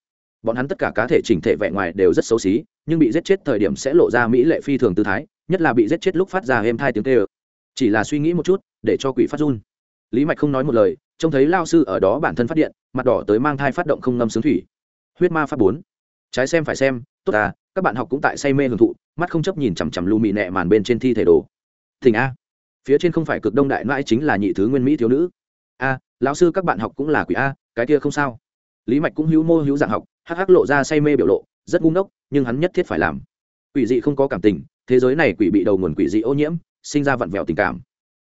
Bọn hắn tất cả cá thể chỉnh thể vẻ ngoài đều rất xấu xí nhưng bị giết chết thời điểm sẽ lộ ra mỹ lệ phi thường tư thái, nhất là bị giết chết lúc phát ra êm thai tiếng tê ơ chỉ là suy nghĩ một chút, để cho quỷ phát run. Lý mạch không nói một lời, trông thấy lao sư ở đó bản thân phát điện, mặt đỏ tới mang thai phát động không ngâm sướng thủy. Huyết ma phát bốn. Trái xem phải xem, tốt à các bạn học cũng tại say mê hưởng thụ, mắt không chấp nhìn chằm chằm lu mị nẹ màn bên trên thi thể đồ. Thỉnh a. Phía trên không phải cực đông đại mãi chính là nhị thứ nguyên mỹ thiếu nữ. A, lão sư các bạn học cũng là quỷ a, cái kia không sao. Lý mạch cũng hữu mô hữu dạng học, hắc hắc lộ ra say mê biểu lộ rất ngu ngốc, nhưng hắn nhất thiết phải làm. Quỷ dị không có cảm tình, thế giới này quỷ bị đầu nguồn quỷ dị ô nhiễm, sinh ra vặn vẹo tình cảm.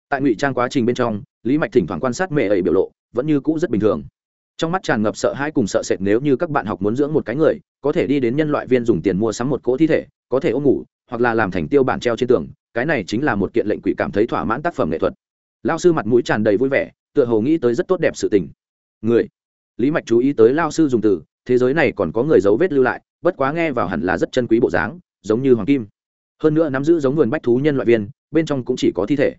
Tại ngụy trang quá trình bên trong, lý mạch thỉnh thoảng quan sát mẹ ấy biểu lộ, vẫn như cũ rất bình thường. Trong mắt tràn ngập sợ hãi cùng sợ sệt nếu như các bạn học muốn dưỡng một cái người, có thể đi đến nhân loại viên dùng tiền mua sắm một cỗ thi thể, có thể ôm ngủ, hoặc là làm thành tiêu bản treo trên tường, cái này chính là một kiện lệnh quỷ cảm thấy thỏa mãn tác phẩm nghệ thuật. Lao sư mặt mũi tràn đầy vui vẻ, tựa hồ nghĩ tới rất tốt đẹp sự tình. Người. Lý mạch chú ý tới lao sư dùng từ, thế giới này còn có người dấu vết lưu lại bất quá nghe vào hẳn là rất chân quý bộ dáng, giống như hoàng kim. Hơn nữa nắm giữ giống vườn bách thú nhân loại viên, bên trong cũng chỉ có thi thể.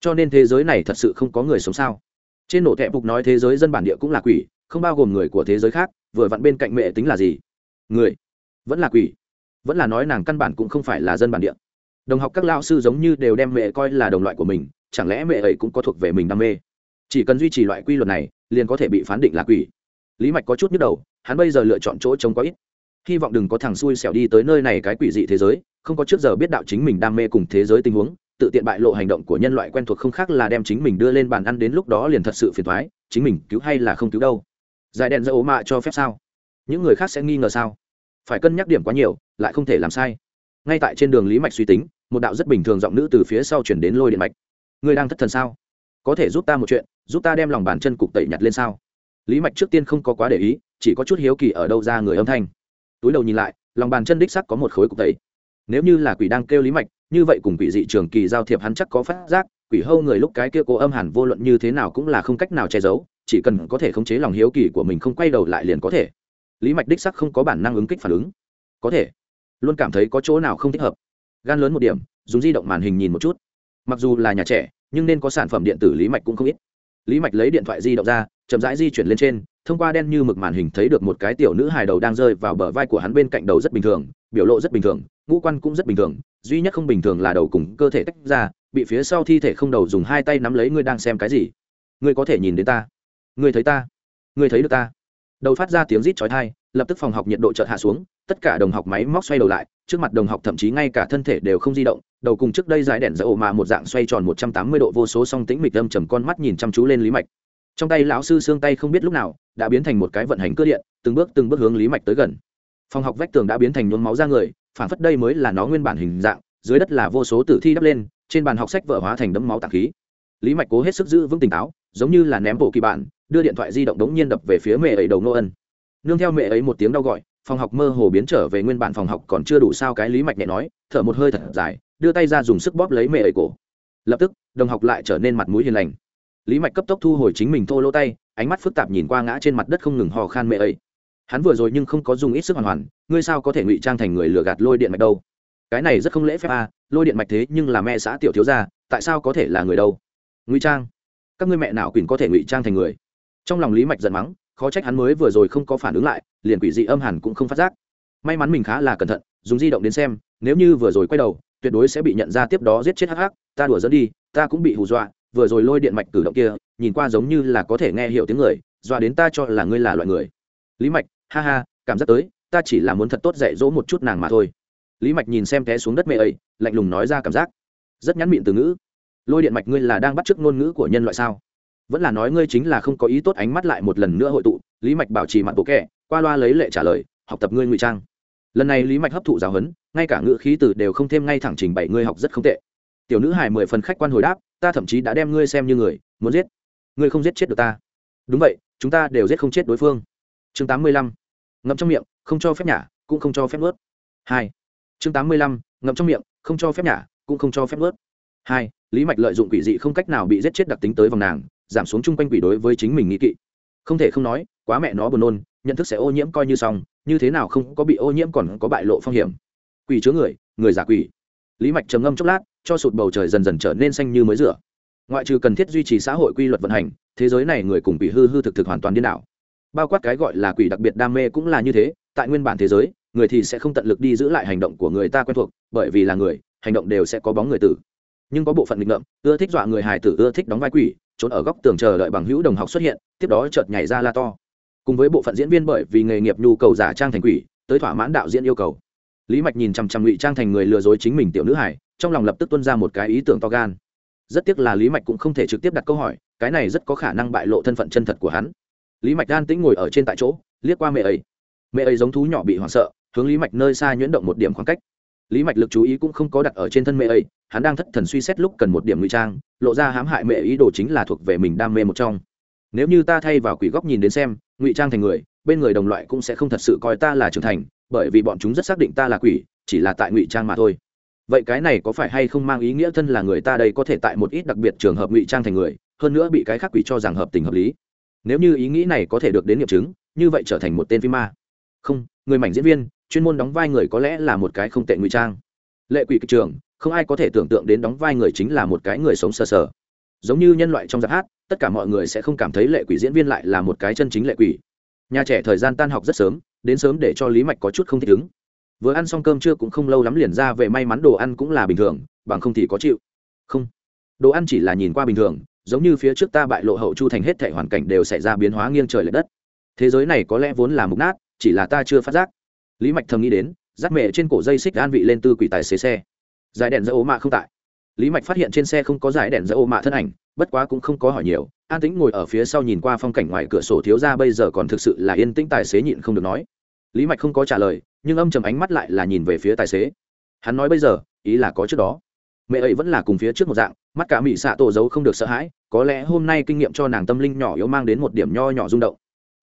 Cho nên thế giới này thật sự không có người sống sao? Trên nổ thẹp phục nói thế giới dân bản địa cũng là quỷ, không bao gồm người của thế giới khác, vừa vặn bên cạnh mẹ tính là gì? Người. Vẫn là quỷ. Vẫn là nói nàng căn bản cũng không phải là dân bản địa. Đồng học các lao sư giống như đều đem mẹ coi là đồng loại của mình, chẳng lẽ mẹ ấy cũng có thuộc về mình đam mê? Chỉ cần duy trì loại quy luật này, liền có thể bị phán định là quỷ. Lý mạch có chút nhức đầu, hắn bây giờ lựa chọn chỗ trống có ít hy vọng đừng có thằng xui xẻo đi tới nơi này cái quỷ dị thế giới, không có trước giờ biết đạo chính mình đam mê cùng thế giới tình huống, tự tiện bại lộ hành động của nhân loại quen thuộc không khác là đem chính mình đưa lên bàn ăn đến lúc đó liền thật sự phiền thoái chính mình cứu hay là không cứu đâu. Giải đèn ra ố mạ cho phép sao? Những người khác sẽ nghi ngờ sao? Phải cân nhắc điểm quá nhiều, lại không thể làm sai. Ngay tại trên đường lý mạch suy tính, một đạo rất bình thường giọng nữ từ phía sau chuyển đến lôi điện mạch. Người đang thất thần sao? Có thể giúp ta một chuyện, giúp ta đem lòng bàn chân cục tẩy nhặt lên sao? Lý mạch trước tiên không có quá để ý, chỉ có chút hiếu kỳ ở đâu ra người âm thanh túi đầu nhìn lại, lòng bàn chân đích sắc có một khối cục tẩy. Nếu như là quỷ đang kêu lý mạch, như vậy cùng quỷ dị trường kỳ giao thiệp hắn chắc có phát giác, quỷ hâu người lúc cái kia cố âm hẳn vô luận như thế nào cũng là không cách nào che giấu, chỉ cần có thể khống chế lòng hiếu kỳ của mình không quay đầu lại liền có thể. Lý mạch đích sắc không có bản năng ứng kích phản ứng. Có thể. Luôn cảm thấy có chỗ nào không thích hợp. Gan lớn một điểm, dùng di động màn hình nhìn một chút. Mặc dù là nhà trẻ, nhưng nên có sản phẩm điện tử lý mạch cũng không ít. Lý mạch lấy điện thoại di động ra, chậm rãi di chuyển lên trên thông qua đen như mực màn hình thấy được một cái tiểu nữ hài đầu đang rơi vào bờ vai của hắn bên cạnh đầu rất bình thường, biểu lộ rất bình thường, ngũ quan cũng rất bình thường, duy nhất không bình thường là đầu cùng cơ thể tách ra, bị phía sau thi thể không đầu dùng hai tay nắm lấy ngươi đang xem cái gì? Ngươi có thể nhìn đến ta. Ngươi thấy ta. Ngươi thấy được ta. Đầu phát ra tiếng rít chói tai, lập tức phòng học nhiệt độ chợt hạ xuống, tất cả đồng học máy móc xoay đầu lại, trước mặt đồng học thậm chí ngay cả thân thể đều không di động, đầu cùng trước đây dài đèn dỡ ổ mà một dạng xoay tròn một trăm tám mươi độ vô số song tĩnh mịch âm trầm con mắt nhìn chăm chú lên lý mạch. Trong tay lão sư xương tay không biết lúc nào đã biến thành một cái vận hành cơ điện, từng bước từng bước hướng lý mạch tới gần. Phòng học vách tường đã biến thành nhuốm máu ra người phản phất đây mới là nó nguyên bản hình dạng, dưới đất là vô số tử thi đắp lên, trên bàn học sách vỡ hóa thành đấm máu tạc khí. Lý mạch cố hết sức giữ vững tỉnh táo, giống như là ném bộ kỳ bản đưa điện thoại di động đống nhiên đập về phía mẹ ấy đầu nô ân. Nương theo mẹ ấy một tiếng đau gọi, phòng học mơ hồ biến trở về nguyên bản phòng học còn chưa đủ sao cái lý mạch nhẹ nói, thở một hơi thật dài, đưa tay ra dùng sức bóp lấy mẹ ấy cổ. Lập tức, đồng học lại trở nên mặt mũi hiền lành. Lý mạch cấp tốc thu hồi chính mình thô lỗ tay ánh mắt phức tạp nhìn qua ngã trên mặt đất không ngừng hò khan mẹ ấy. Hắn vừa rồi nhưng không có dùng ít sức hoàn hoàn ngươi sao có thể ngụy trang thành người lừa gạt lôi điện mạch đâu? Cái này rất không lễ phép a à, lôi điện mạch thế nhưng là mẹ xã tiểu thiếu gia tại sao có thể là người đâu? Ngụy trang? Các ngươi mẹ nào quỳnh có thể ngụy trang thành người? Trong lòng lý mạch giận mắng khó trách hắn mới vừa rồi không có phản ứng lại liền quỷ dị âm hẳn cũng không phát giác. May mắn mình khá là cẩn thận dùng di động đến xem nếu như vừa rồi quay đầu tuyệt đối sẽ bị nhận ra tiếp đó giết chết hắc hắc ta đùa dẫn đi ta cũng bị hù dọa vừa rồi lôi điện mạch cử động kia, nhìn qua giống như là có thể nghe hiểu tiếng người dọa đến ta cho là ngươi là loại người. Lý mạch, ha ha, cảm giác tới, ta chỉ là muốn thật tốt dạy dỗ một chút nàng mà thôi. Lý mạch nhìn xem té xuống đất mẹ ấy, lạnh lùng nói ra cảm giác. Rất nhắn miệng từ ngữ. Lôi điện mạch ngươi là đang bắt chước ngôn ngữ của nhân loại sao? Vẫn là nói ngươi chính là không có ý tốt ánh mắt lại một lần nữa hội tụ, lý mạch bảo trì mặt bộ kẹ qua loa lấy lệ trả lời, học tập ngươi ngụy trang. Lần này lý mạch hấp thụ giáo huấn, ngay cả ngữ khí từ đều không thêm ngay thẳng trình bày, ngươi học rất không tệ tiểu nữ hài mười phần khách quan hồi đáp, ta thậm chí đã đem ngươi xem như người, muốn giết. Ngươi không giết chết được ta. Đúng vậy, chúng ta đều giết không chết đối phương. Chương tám mươi lăm, ngậm trong miệng, không cho phép nhả, cũng không cho phép ướt hai, chương tám mươi lăm, ngậm trong miệng, không cho phép nhả, cũng không cho phép ướt hai, lý mạch lợi dụng quỷ dị không cách nào bị giết chết đặc tính tới vòng nàng, giảm xuống chung quanh quỷ đối với chính mình nghĩ kỵ. Không thể không nói, quá mẹ nó buồn nôn, nhận thức sẽ ô nhiễm coi như xong, như thế nào không có bị ô nhiễm còn có bại lộ phong hiểm. Quỷ chứa người người giả quỷ. Lý mạch trầm ngâm chốc lát cho sụt bầu trời dần dần trở nên xanh như mới rửa. Ngoại trừ cần thiết duy trì xã hội quy luật vận hành, thế giới này người cùng quỷ hư hư thực thực hoàn toàn điên đảo. Bao quát cái gọi là quỷ đặc biệt đam mê cũng là như thế, tại nguyên bản thế giới, người thì sẽ không tận lực đi giữ lại hành động của người ta quen thuộc, bởi vì là người, hành động đều sẽ có bóng người tử. Nhưng có bộ phận nghịch ngợm, ưa thích dọa người hài tử, ưa thích đóng vai quỷ, trốn ở góc tường chờ đợi bằng hữu đồng học xuất hiện, tiếp đó chợt nhảy ra la to. Cùng với bộ phận diễn viên bởi vì nghề nghiệp nhu cầu giả trang thành quỷ, tới thỏa mãn đạo diễn yêu cầu. Lý mạch nhìn chằm chằm ngụy trang thành người lừa dối chính mình tiểu nữ hải trong lòng lập tức tuân ra một cái ý tưởng to gan. Rất tiếc là lý mạch cũng không thể trực tiếp đặt câu hỏi, cái này rất có khả năng bại lộ thân phận chân thật của hắn. Lý mạch gan tĩnh ngồi ở trên tại chỗ, liếc qua mẹ ấy. Mẹ ấy giống thú nhỏ bị hoảng sợ, hướng lý mạch nơi xa nhuyễn động một điểm khoảng cách. Lý mạch lực chú ý cũng không có đặt ở trên thân mẹ ấy, hắn đang thất thần suy xét lúc cần một điểm ngụy trang, lộ ra hãm hại mẹ ý đồ chính là thuộc về mình đam mê một trong. Nếu như ta thay vào quỷ góc nhìn đến xem, ngụy trang thành người, bên người đồng loại cũng sẽ không thật sự coi ta là trưởng thành, bởi vì bọn chúng rất xác định ta là quỷ, chỉ là tại ngụy trang mà thôi vậy cái này có phải hay không mang ý nghĩa thân là người ta đây có thể tại một ít đặc biệt trường hợp ngụy trang thành người, hơn nữa bị cái khác quỷ cho rằng hợp tình hợp lý? Nếu như ý nghĩ này có thể được đến nghiệm chứng, như vậy trở thành một tên phim ma. Không, người mảnh diễn viên, chuyên môn đóng vai người có lẽ là một cái không tệ ngụy trang. Lệ quỷ kịch trường, không ai có thể tưởng tượng đến đóng vai người chính là một cái người sống sờ sờ. Giống như nhân loại trong giáp hát, tất cả mọi người sẽ không cảm thấy lệ quỷ diễn viên lại là một cái chân chính lệ quỷ. Nhà trẻ thời gian tan học rất sớm, đến sớm để cho lý mạch có chút không thích ứng vừa ăn xong cơm trưa cũng không lâu lắm liền ra về, may mắn đồ ăn cũng là bình thường, bằng không thì có chịu. Không. Đồ ăn chỉ là nhìn qua bình thường, giống như phía trước ta bại lộ hậu chu thành hết thể hoàn cảnh đều xảy ra biến hóa nghiêng trời l ệ đất. Thế giới này có lẽ vốn là mục nát, chỉ là ta chưa phát giác. Lý mạch thầm nghĩ đến, dắt mẹ trên cổ dây xích an vị lên tư quỷ tài xế xe. Giải đèn dỡ ô mạ không tại. Lý mạch phát hiện trên xe không có giải đèn dỡ ô mạ thân ảnh, bất quá cũng không có hỏi nhiều, an tĩnh ngồi ở phía sau nhìn qua phong cảnh ngoài cửa sổ thiếu ra bây giờ còn thực sự là yên tĩnh tài xế nhịn không được nói lý mạch không có trả lời, nhưng âm chầm ánh mắt lại là nhìn về phía tài xế. Hắn nói bây giờ, ý là có trước đó. Mẹ ấy vẫn là cùng phía trước một dạng, mắt cả mỹ xạ tổ giấu không được sợ hãi, có lẽ hôm nay kinh nghiệm cho nàng tâm linh nhỏ yếu mang đến một điểm nho nhỏ rung động.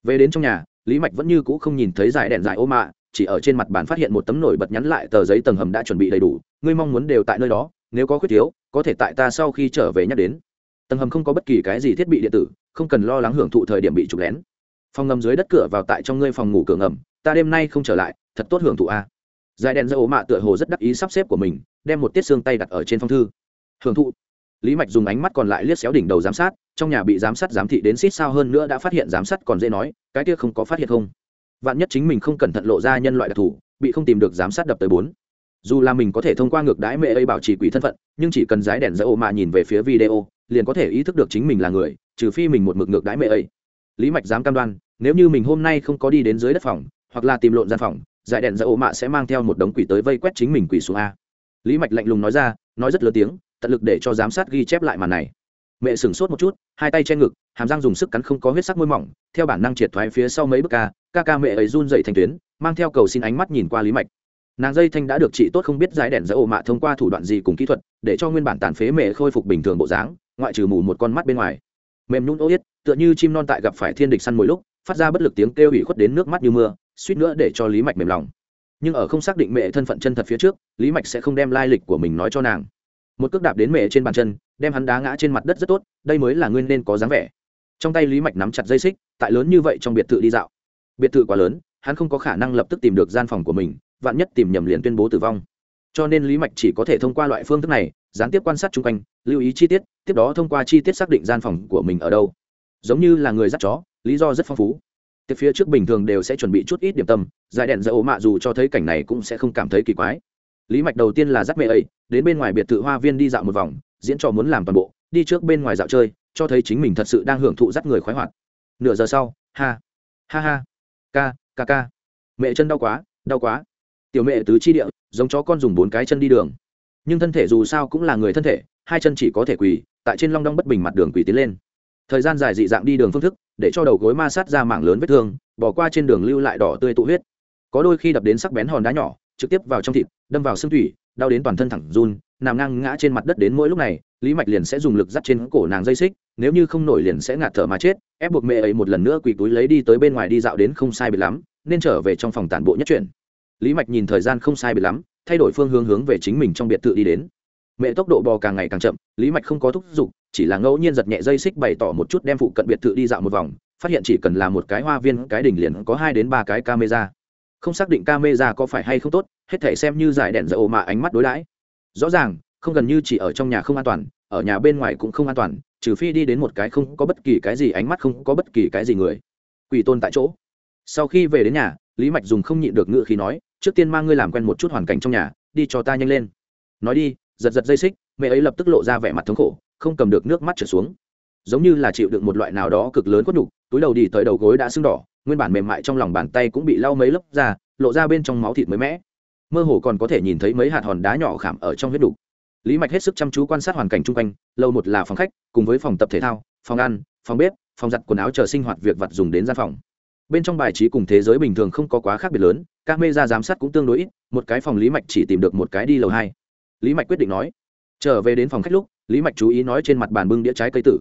Về đến trong nhà, lý mạch vẫn như cũ không nhìn thấy giải đèn giải ô mạ, chỉ ở trên mặt bàn phát hiện một tấm nổi bật nhắn lại tờ giấy tầng hầm đã chuẩn bị đầy đủ, ngươi mong muốn đều tại nơi đó, nếu có khuyết thiếu, có thể tại ta sau khi trở về nhắc đến. Tầng hầm không có bất kỳ cái gì thiết bị điện tử, không cần lo lắng hưởng thụ thời điểm bị trục lén. Phòng ngầm dưới đất cửa vào tại trong ngươi phòng ngủ cửa ngầm ta đêm nay không trở lại, thật tốt hưởng thụ a. Dài đèn ra ố mạ tựa hồ rất đắc ý sắp xếp của mình, đem một tiết xương tay đặt ở trên phong thư. Hưởng thụ. Lý mạch dùng ánh mắt còn lại liếc xéo đỉnh đầu giám sát, trong nhà bị giám sát giám thị đến xít sao hơn nữa đã phát hiện giám sát còn dễ nói, cái kia không có phát hiện không. Vạn nhất chính mình không cẩn thận lộ ra nhân loại đặc thù, bị không tìm được giám sát đập tới bốn. Dù là mình có thể thông qua ngược đái mẹ ấy bảo trì quỷ thân phận, nhưng chỉ cần dái đèn dỡ ô mạ nhìn về phía video, liền có thể ý thức được chính mình là người, trừ phi mình một mực ngược đái mẹ ấy. Lý mạch dám cam đoan, nếu như mình hôm nay không có đi đến dưới đất phòng hoặc là tìm lộn gian phòng, giải đèn dỡ ô mạ sẽ mang theo một đống quỷ tới vây quét chính mình quỷ xuống a. Lý mạch lạnh lùng nói ra, nói rất lớn tiếng, tận lực để cho giám sát ghi chép lại màn này. Mẹ sửng sốt một chút, hai tay che ngực, hàm răng dùng sức cắn không có huyết sắc môi mỏng, theo bản năng triệt thoái phía sau mấy bước ca ca ca mẹ ấy run dậy thành tuyến, mang theo cầu xin ánh mắt nhìn qua lý mạch. Nàng dây thanh đã được trị tốt không biết giải đèn dỡ ổ mạ thông qua thủ đoạn gì cùng kỹ thuật, để cho nguyên bản tàn phế mẹ khôi phục bình thường bộ dáng, ngoại trừ mù một con mắt bên ngoài. Mềm nhún ô yết, tựa như chim non tại gặp phải thiên địch săn mỗi lúc, phát ra bất lực tiếng kêu ủy khuất đến nước mắt như mưa suýt nữa để cho lý mạch mềm lòng. Nhưng ở không xác định mẹ thân phận chân thật phía trước, lý mạch sẽ không đem lai lịch của mình nói cho nàng. Một cước đạp đến mẹ trên bàn chân, đem hắn đá ngã trên mặt đất rất tốt, đây mới là nguyên nên có dáng vẻ. Trong tay lý mạch nắm chặt dây xích, tại lớn như vậy trong biệt thự đi dạo. Biệt thự quá lớn, hắn không có khả năng lập tức tìm được gian phòng của mình, vạn nhất tìm nhầm liền tuyên bố tử vong. Cho nên lý mạch chỉ có thể thông qua loại phương thức này, gián tiếp quan sát chung quanh, lưu ý chi tiết, tiếp đó thông qua chi tiết xác định gian phòng của mình ở đâu. Giống như là người dắt chó, lý do rất phong phú tiệc phía trước bình thường đều sẽ chuẩn bị chút ít điểm tâm giải đèn dỡ ố mạ dù cho thấy cảnh này cũng sẽ không cảm thấy kỳ quái. Lý mạch đầu tiên là dắt mẹ ấy, đến bên ngoài biệt thự hoa viên đi dạo một vòng, diễn trò muốn làm toàn bộ, đi trước bên ngoài dạo chơi, cho thấy chính mình thật sự đang hưởng thụ dắt người khoái hoạt. Nửa giờ sau, ha ha ha, ca ca ca. Mẹ chân đau quá đau quá. Tiểu mẹ tứ chi địa, giống chó con dùng bốn cái chân đi đường. Nhưng thân thể dù sao cũng là người thân thể, hai chân chỉ có thể quỳ, tại trên long đong bất bình mặt đường quỳ tiến lên thời gian dài dị dạng đi đường phương thức, để cho đầu gối ma sát ra mảng lớn vết thương, bỏ qua trên đường lưu lại đỏ tươi tụ huyết. Có đôi khi đập đến sắc bén hòn đá nhỏ, trực tiếp vào trong thịt, đâm vào xương thủy đau đến toàn thân thẳng run, nằm ngang ngã trên mặt đất đến mỗi lúc này, lý mạch liền sẽ dùng lực dắt trên cổ nàng dây xích, nếu như không nổi liền sẽ ngạt thở mà chết, ép buộc mẹ ấy một lần nữa quỳ túi lấy đi tới bên ngoài đi dạo đến không sai biệt lắm, nên trở về trong phòng tản bộ nhất chuyển lý mạch nhìn thời gian không sai biệt lắm, thay đổi phương hướng hướng về chính mình trong biệt thự đi đến. Mẹ tốc độ bò càng ngày càng chậm, lý mạch không có thúc giục chỉ là ngẫu nhiên giật nhẹ dây xích bày tỏ một chút đem phụ cận biệt thự đi dạo một vòng, phát hiện chỉ cần là một cái hoa viên, cái đỉnh liền có hai đến ba cái camera. Không xác định camera có phải hay không tốt, hết thể xem như giải đèn dầu mà ánh mắt đối đãi. Rõ ràng, không gần như chỉ ở trong nhà không an toàn, ở nhà bên ngoài cũng không an toàn, trừ phi đi đến một cái không có bất kỳ cái gì ánh mắt, không có bất kỳ cái gì người. Quỷ tôn tại chỗ. Sau khi về đến nhà, lý mạch dùng không nhịn được ngựa khi nói, trước tiên mang ngươi làm quen một chút hoàn cảnh trong nhà, đi cho ta nhanh lên. Nói đi, giật giật dây xích, mẹ ấy lập tức lộ ra vẻ mặt thống khổ không cầm được nước mắt trở xuống. Giống như là chịu được một loại nào đó cực lớn quất nhục, túi đầu đi tới đầu gối đã sưng đỏ, nguyên bản mềm mại trong lòng bàn tay cũng bị lau mấy lớp ra lộ ra bên trong máu thịt mới mẽ mơ hồ còn có thể nhìn thấy mấy hạt hòn đá nhỏ khảm ở trong huyết đục lý mạch hết sức chăm chú quan sát hoàn cảnh chung quanh, lâu một là phòng khách, cùng với phòng tập thể thao, phòng ăn, phòng bếp, phòng giặt quần áo chờ sinh hoạt việc vặt dùng đến gian phòng. Bên trong bài trí cùng thế giới bình thường không có quá khác biệt lớn các mê ra giám sát cũng tương đối ít, một cái phòng lý mạch chỉ tìm được một cái đi lầu hai. Lý mạch quyết định nói, trở về đến phòng khách lúc lý mạch chú ý nói trên mặt bàn bưng đĩa trái cây tử.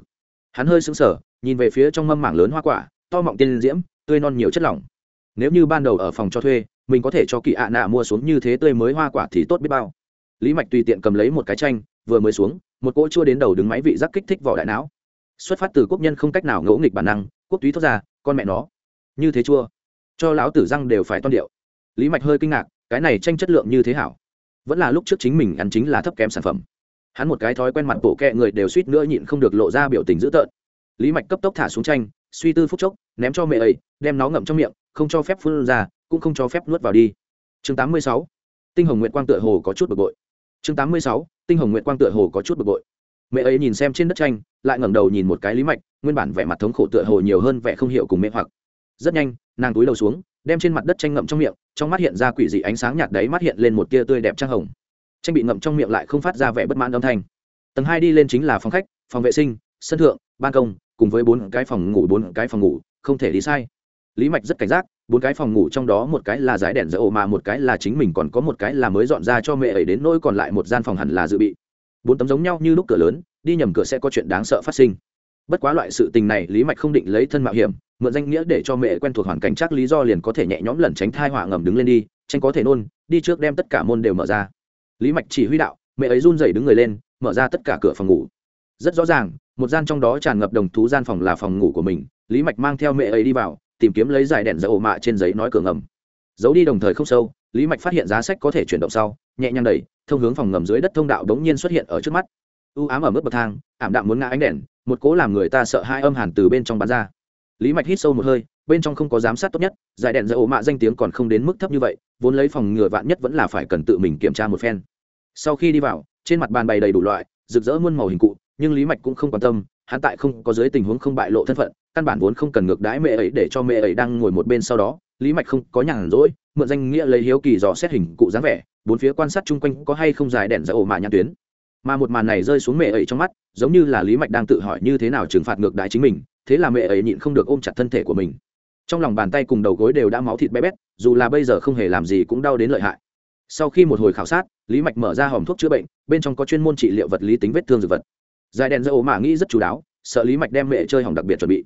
Hắn hơi sững sờ, nhìn về phía trong mâm mảng lớn hoa quả, to mọng tiên diễm, tươi non nhiều chất lỏng. Nếu như ban đầu ở phòng cho thuê, mình có thể cho kỳ ạ nạ mua xuống như thế tươi mới hoa quả thì tốt biết bao. Lý mạch tùy tiện cầm lấy một cái chanh vừa mới xuống, một cỗ chua đến đầu đứng máy vị giác kích thích vỏ đại não. Xuất phát từ quốc nhân không cách nào ngẫu nghịch bản năng, quốc túy thốt ra, con mẹ nó. Như thế chua. Cho lão tử răng đều phải toan điệu. Lý mạch hơi kinh ngạc, cái này tranh chất lượng như thế hảo. Vẫn là lúc trước chính mình ăn chính là thấp kém sản phẩm hắn một cái thói quen mặt bộ kẹ người đều suýt nữa nhịn không được lộ ra biểu tình dữ tợn lý mạch cấp tốc thả xuống tranh, suy tư phút chốc, ném cho mẹ ấy, đem nó ngậm trong miệng, không cho phép phun ra, cũng không cho phép nuốt vào đi chương 86. tinh hồng nguyện quang tựa hồ có chút bực bội chương 86. tinh hồng nguyện quang tựa hồ có chút bực bội mẹ ấy nhìn xem trên đất tranh, lại ngẩng đầu nhìn một cái lý mạch, nguyên bản vẻ mặt thống khổ tựa hồ nhiều hơn vẻ không hiểu cùng mê hoặc rất nhanh, nàng túi đầu xuống, đem trên mặt đất tranh ngậm trong miệng, trong mắt hiện ra quỷ dị ánh sáng nhạt đấy mắt hiện lên một tia tươi đẹp trang hồng tranh bị ngậm trong miệng lại không phát ra vẻ bất mãn âm thanh. Tầng hai đi lên chính là phòng khách, phòng vệ sinh, sân thượng, ban công, cùng với bốn cái phòng ngủ, bốn cái phòng ngủ, không thể đi sai. Lý mạch rất cảnh giác, bốn cái phòng ngủ trong đó một cái là giải đèn dỡ ổ mà một cái là chính mình còn có một cái là mới dọn ra cho mẹ ấy đến nỗi còn lại một gian phòng hẳn là dự bị. Bốn tấm giống nhau như lúc cửa lớn, đi nhầm cửa sẽ có chuyện đáng sợ phát sinh. Bất quá loại sự tình này lý mạch không định lấy thân mạo hiểm, mượn danh nghĩa để cho mẹ quen thuộc hoàn cảnh chắc lý do liền có thể nhẹ nhõm lẩn tránh thai họa ngầm đứng lên đi, tranh có thể nôn, đi trước đem tất cả môn đều mở ra lý mạch chỉ huy đạo, mẹ ấy run rẩy đứng người lên, mở ra tất cả cửa phòng ngủ. Rất rõ ràng, một gian trong đó tràn ngập đồng thú gian phòng là phòng ngủ của mình. Lý mạch mang theo mẹ ấy đi vào, tìm kiếm lấy giải đèn dầu ổ mạ trên giấy nói cửa ngầm. Giấu đi đồng thời không sâu, lý mạch phát hiện giá sách có thể chuyển động sau, nhẹ nhàng đẩy, thông hướng phòng ngầm dưới đất thông đạo đống nhiên xuất hiện ở trước mắt. U ám ở mức bậc thang, ảm đạm muốn ngã ánh đèn, một cố làm người ta sợ hai âm hàn từ bên trong bán ra. Lý mạch hít sâu một hơi bên trong không có giám sát tốt nhất, giải đèn dầu mạ danh tiếng còn không đến mức thấp như vậy, vốn lấy phòng ngừa vạn nhất vẫn là phải cần tự mình kiểm tra một phen. Sau khi đi vào, trên mặt bàn bày đầy đủ loại, rực rỡ muôn màu hình cụ, nhưng lý mạch cũng không quan tâm, hắn tại không có dưới tình huống không bại lộ thân phận, căn bản vốn không cần ngược đái mẹ ấy để cho mẹ ấy đang ngồi một bên sau đó, lý mạch không có nhàn rỗi, mượn danh nghĩa lấy hiếu kỳ dò xét hình cụ dáng vẻ, bốn phía quan sát chung quanh có hay không dài đèn dầu ổ mạ nhãn tuyến. Mà một màn này rơi xuống mẹ ấy trong mắt, giống như là lý mạch đang tự hỏi như thế nào trừng phạt ngược đái chính mình, thế là mẹ ấy nhịn không được ôm chặt thân thể của mình trong lòng bàn tay cùng đầu gối đều đã máu thịt bé bét, dù là bây giờ không hề làm gì cũng đau đến lợi hại. Sau khi một hồi khảo sát, lý mạch mở ra hòm thuốc chữa bệnh, bên trong có chuyên môn trị liệu vật lý tính vết thương dược vật. Dài đèn dơ ố mạ nghĩ rất chú đáo, sợ lý mạch đem mẹ chơi hỏng đặc biệt chuẩn bị.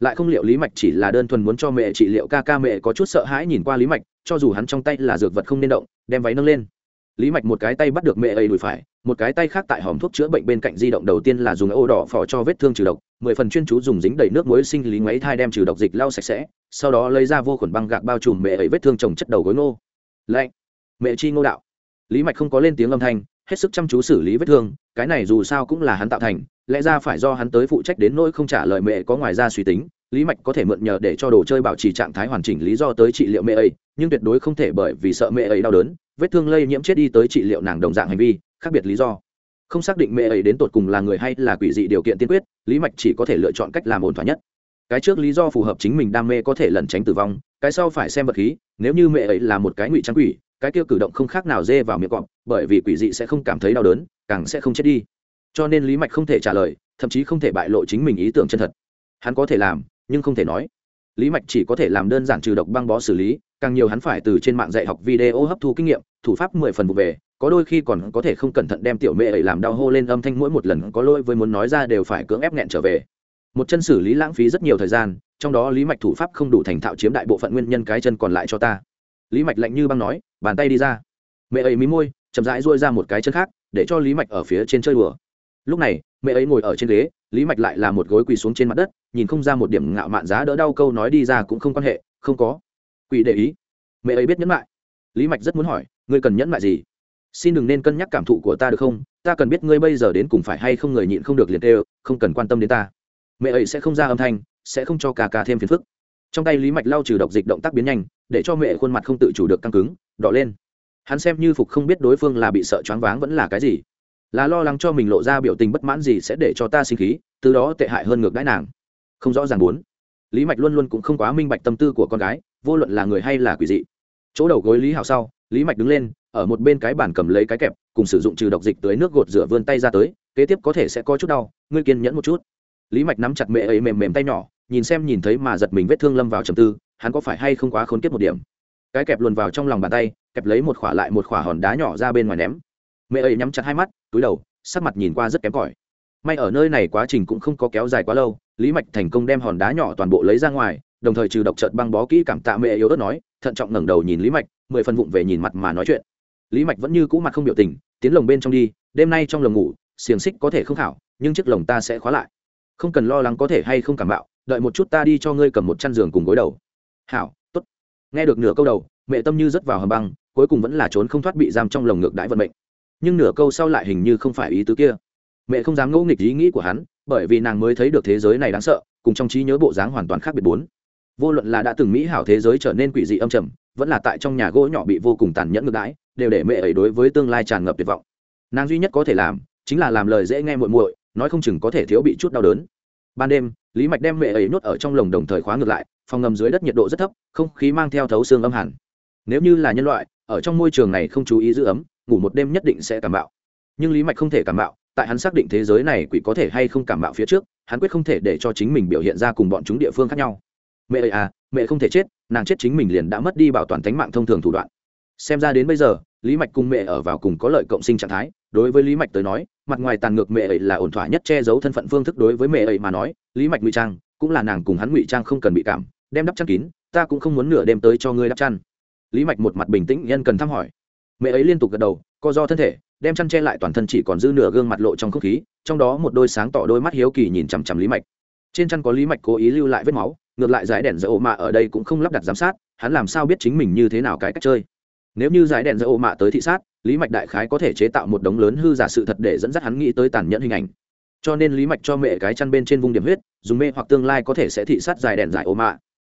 Lại không liệu lý mạch chỉ là đơn thuần muốn cho mẹ trị liệu ca ca mẹ có chút sợ hãi nhìn qua lý mạch, cho dù hắn trong tay là dược vật không nên động, đem váy nâng lên. Lý mạch một cái tay bắt được mẹ ấy đùi phải, một cái tay khác tại hòm thuốc chữa bệnh bên cạnh di động đầu tiên là dùng ô đỏ phò cho vết thương trừ độc, mười phần chuyên chú dùng dính đầy nước muối sinh lý ngoáy thai đem trừ độc dịch lau sạch sẽ sau đó lấy ra vô khuẩn băng gạc bao trùm mẹ ấy vết thương chồng chất đầu gối ngô. Lạnh. Mẹ chi ngô đạo. Lý mạch không có lên tiếng âm thanh, hết sức chăm chú xử lý vết thương, cái này dù sao cũng là hắn tạo thành, lẽ ra phải do hắn tới phụ trách đến nỗi không trả lời mẹ có ngoài ra suy tính, lý mạch có thể mượn nhờ để cho đồ chơi bảo trì trạng thái hoàn chỉnh lý do tới trị liệu mẹ ấy, nhưng tuyệt đối không thể bởi vì sợ mẹ ấy đau đớn, vết thương lây nhiễm chết đi tới trị liệu nàng đồng dạng hành vi, khác biệt lý do. Không xác định mẹ ấy đến tột cùng là người hay là quỷ dị điều kiện tiên quyết, lý mạch chỉ có thể lựa chọn cách làm ổn thỏa nhất cái trước lý do phù hợp chính mình đam mê có thể lẩn tránh tử vong, cái sau phải xem vật khí, nếu như mẹ ấy là một cái ngụy trang quỷ, cái kia cử động không khác nào dê vào miệng cọp, bởi vì quỷ dị sẽ không cảm thấy đau đớn, càng sẽ không chết đi. Cho nên lý mạch không thể trả lời, thậm chí không thể bại lộ chính mình ý tưởng chân thật. Hắn có thể làm, nhưng không thể nói. Lý mạch chỉ có thể làm đơn giản trừ độc băng bó xử lý, càng nhiều hắn phải từ trên mạng dạy học video hấp thu kinh nghiệm, thủ pháp mười phần vụ về, có đôi khi còn có thể không cẩn thận đem tiểu mẹ ấy làm đau hô lên âm thanh mỗi một lần, có lỗi với muốn nói ra đều phải cưỡng ép nghẹn trở về một chân xử lý lãng phí rất nhiều thời gian, trong đó lý mạch thủ pháp không đủ thành thạo chiếm đại bộ phận nguyên nhân cái chân còn lại cho ta. Lý mạch lạnh như băng nói, bàn tay đi ra. Mẹ ấy mí môi, chậm rãi dôi ra một cái chân khác, để cho lý mạch ở phía trên chơi đùa. Lúc này, mẹ ấy ngồi ở trên ghế, lý mạch lại là một gối quỳ xuống trên mặt đất, nhìn không ra một điểm ngạo mạn giá đỡ đau câu nói đi ra cũng không quan hệ, không có. Quỳ để ý. Mẹ ấy biết nhẫn lại lý mạch rất muốn hỏi, ngươi cần nhẫn lại gì? Xin đừng nên cân nhắc cảm thụ của ta được không? Ta cần biết ngươi bây giờ đến cùng phải hay không người nhịn không được liền tê không cần quan tâm đến ta mẹ ấy sẽ không ra âm thanh, sẽ không cho ca ca thêm phiền phức. Trong tay lý mạch lau trừ độc dịch động tác biến nhanh, để cho mẹ khuôn mặt không tự chủ được căng cứng, đỏ lên. Hắn xem như phục không biết đối phương là bị sợ choáng váng vẫn là cái gì. Là lo lắng cho mình lộ ra biểu tình bất mãn gì sẽ để cho ta sinh khí, từ đó tệ hại hơn ngược đãi nàng. Không rõ ràng muốn lý mạch luôn luôn cũng không quá minh bạch tâm tư của con gái, vô luận là người hay là quỷ dị. Chỗ đầu gối lý hào sau, lý mạch đứng lên, ở một bên cái bàn cầm lấy cái kẹp, cùng sử dụng trừ độc dịch tới nước gột rửa vươn tay ra tới, kế tiếp có thể sẽ có chút đau, ngươi kiên nhẫn một chút lý mạch nắm chặt mẹ ấy mềm mềm tay nhỏ, nhìn xem nhìn thấy mà giật mình vết thương lâm vào trầm tư, hắn có phải hay không quá khốn kiếp một điểm? Cái kẹp luồn vào trong lòng bàn tay, kẹp lấy một khỏa lại một khỏa hòn đá nhỏ ra bên ngoài ném. Mẹ ấy nhắm chặt hai mắt, túi đầu, sắc mặt nhìn qua rất kém cỏi. May ở nơi này quá trình cũng không có kéo dài quá lâu, lý mạch thành công đem hòn đá nhỏ toàn bộ lấy ra ngoài, đồng thời trừ độc trợt băng bó kỹ cảm tạ mẹ yếu ớt nói, thận trọng ngẩng đầu nhìn lý mạch, mười phần vụng về nhìn mặt mà nói chuyện. Lý mạch vẫn như cũ mặt không biểu tình, tiến lồng bên trong đi, đêm nay trong lồng ngủ, xiềng xích có thể không khảo, nhưng chiếc lồng ta sẽ khóa lại không cần lo lắng có thể hay không cảm bạo, đợi một chút ta đi cho ngươi cầm một chăn giường cùng gối đầu. Hảo t ố t nghe được nửa câu đầu, mẹ tâm như rớt vào hầm băng, cuối cùng vẫn là trốn không thoát bị giam trong lồng ngược đãi vận mệnh. Nhưng nửa câu sau lại hình như không phải ý tứ kia. Mẹ không dám ngẫu nghịch ý nghĩ của hắn, bởi vì nàng mới thấy được thế giới này đáng sợ, cùng trong trí nhớ bộ dáng hoàn toàn khác biệt bốn. Vô luận là đã từng mỹ hảo thế giới trở nên quỷ dị âm trầm, vẫn là tại trong nhà gỗ nhỏ bị vô cùng tàn nhẫn ngược đãi, đều để mẹ ấy đối với tương lai tràn ngập tuyệt vọng. Nàng duy nhất có thể làm, chính là làm lời dễ nghe muội muội, nói không chừng có thể thiếu bị chút đau đớn ban đêm, lý mạch đem mẹ ấy nuốt ở trong lồng đồng thời khóa ngược lại, phòng ngầm dưới đất nhiệt độ rất thấp, không khí mang theo thấu xương âm hẳn. Nếu như là nhân loại, ở trong môi trường này không chú ý giữ ấm, ngủ một đêm nhất định sẽ cảm bạo. Nhưng lý mạch không thể cảm bạo, tại hắn xác định thế giới này quỷ có thể hay không cảm bạo phía trước, hắn quyết không thể để cho chính mình biểu hiện ra cùng bọn chúng địa phương khác nhau. Mẹ ơi à mẹ không thể chết, nàng chết chính mình liền đã mất đi bảo toàn tánh mạng thông thường thủ đoạn. Xem ra đến bây giờ lý mạch cùng mẹ ở vào cùng có lợi cộng sinh trạng thái, đối với lý mạch tới nói, mặt ngoài tàn ngược mẹ ấy là ổn thỏa nhất che giấu thân phận phương thức đối với mẹ ấy mà nói, lý mạch ngụy trang, cũng là nàng cùng hắn ngụy trang không cần bị cảm, đem đắp chăn kín, ta cũng không muốn nửa đêm tới cho ngươi đắp chăn. Lý mạch một mặt bình tĩnh, nhân cần thăm hỏi. Mẹ ấy liên tục gật đầu, co do thân thể, đem chăn che lại toàn thân chỉ còn dư nửa gương mặt lộ trong không khí, trong đó một đôi sáng tỏ đôi mắt hiếu kỳ nhìn chằm chằm lý mạch. Trên chăn có lý mạch cố ý lưu lại vết máu, ngược lại giải đèn dỡ mà mạ ở đây cũng không lắp đặt giám sát, hắn làm sao biết chính mình như thế nào cái cách chơi nếu như giải đèn dỡ ô mạ tới thị sát, lý mạch đại khái có thể chế tạo một đống lớn hư giả sự thật để dẫn dắt hắn nghĩ tới tàn nhẫn hình ảnh. Cho nên lý mạch cho mẹ cái chăn bên trên vùng điểm huyết, dùng mê hoặc tương lai có thể sẽ thị sát dài đèn giải ô mạ.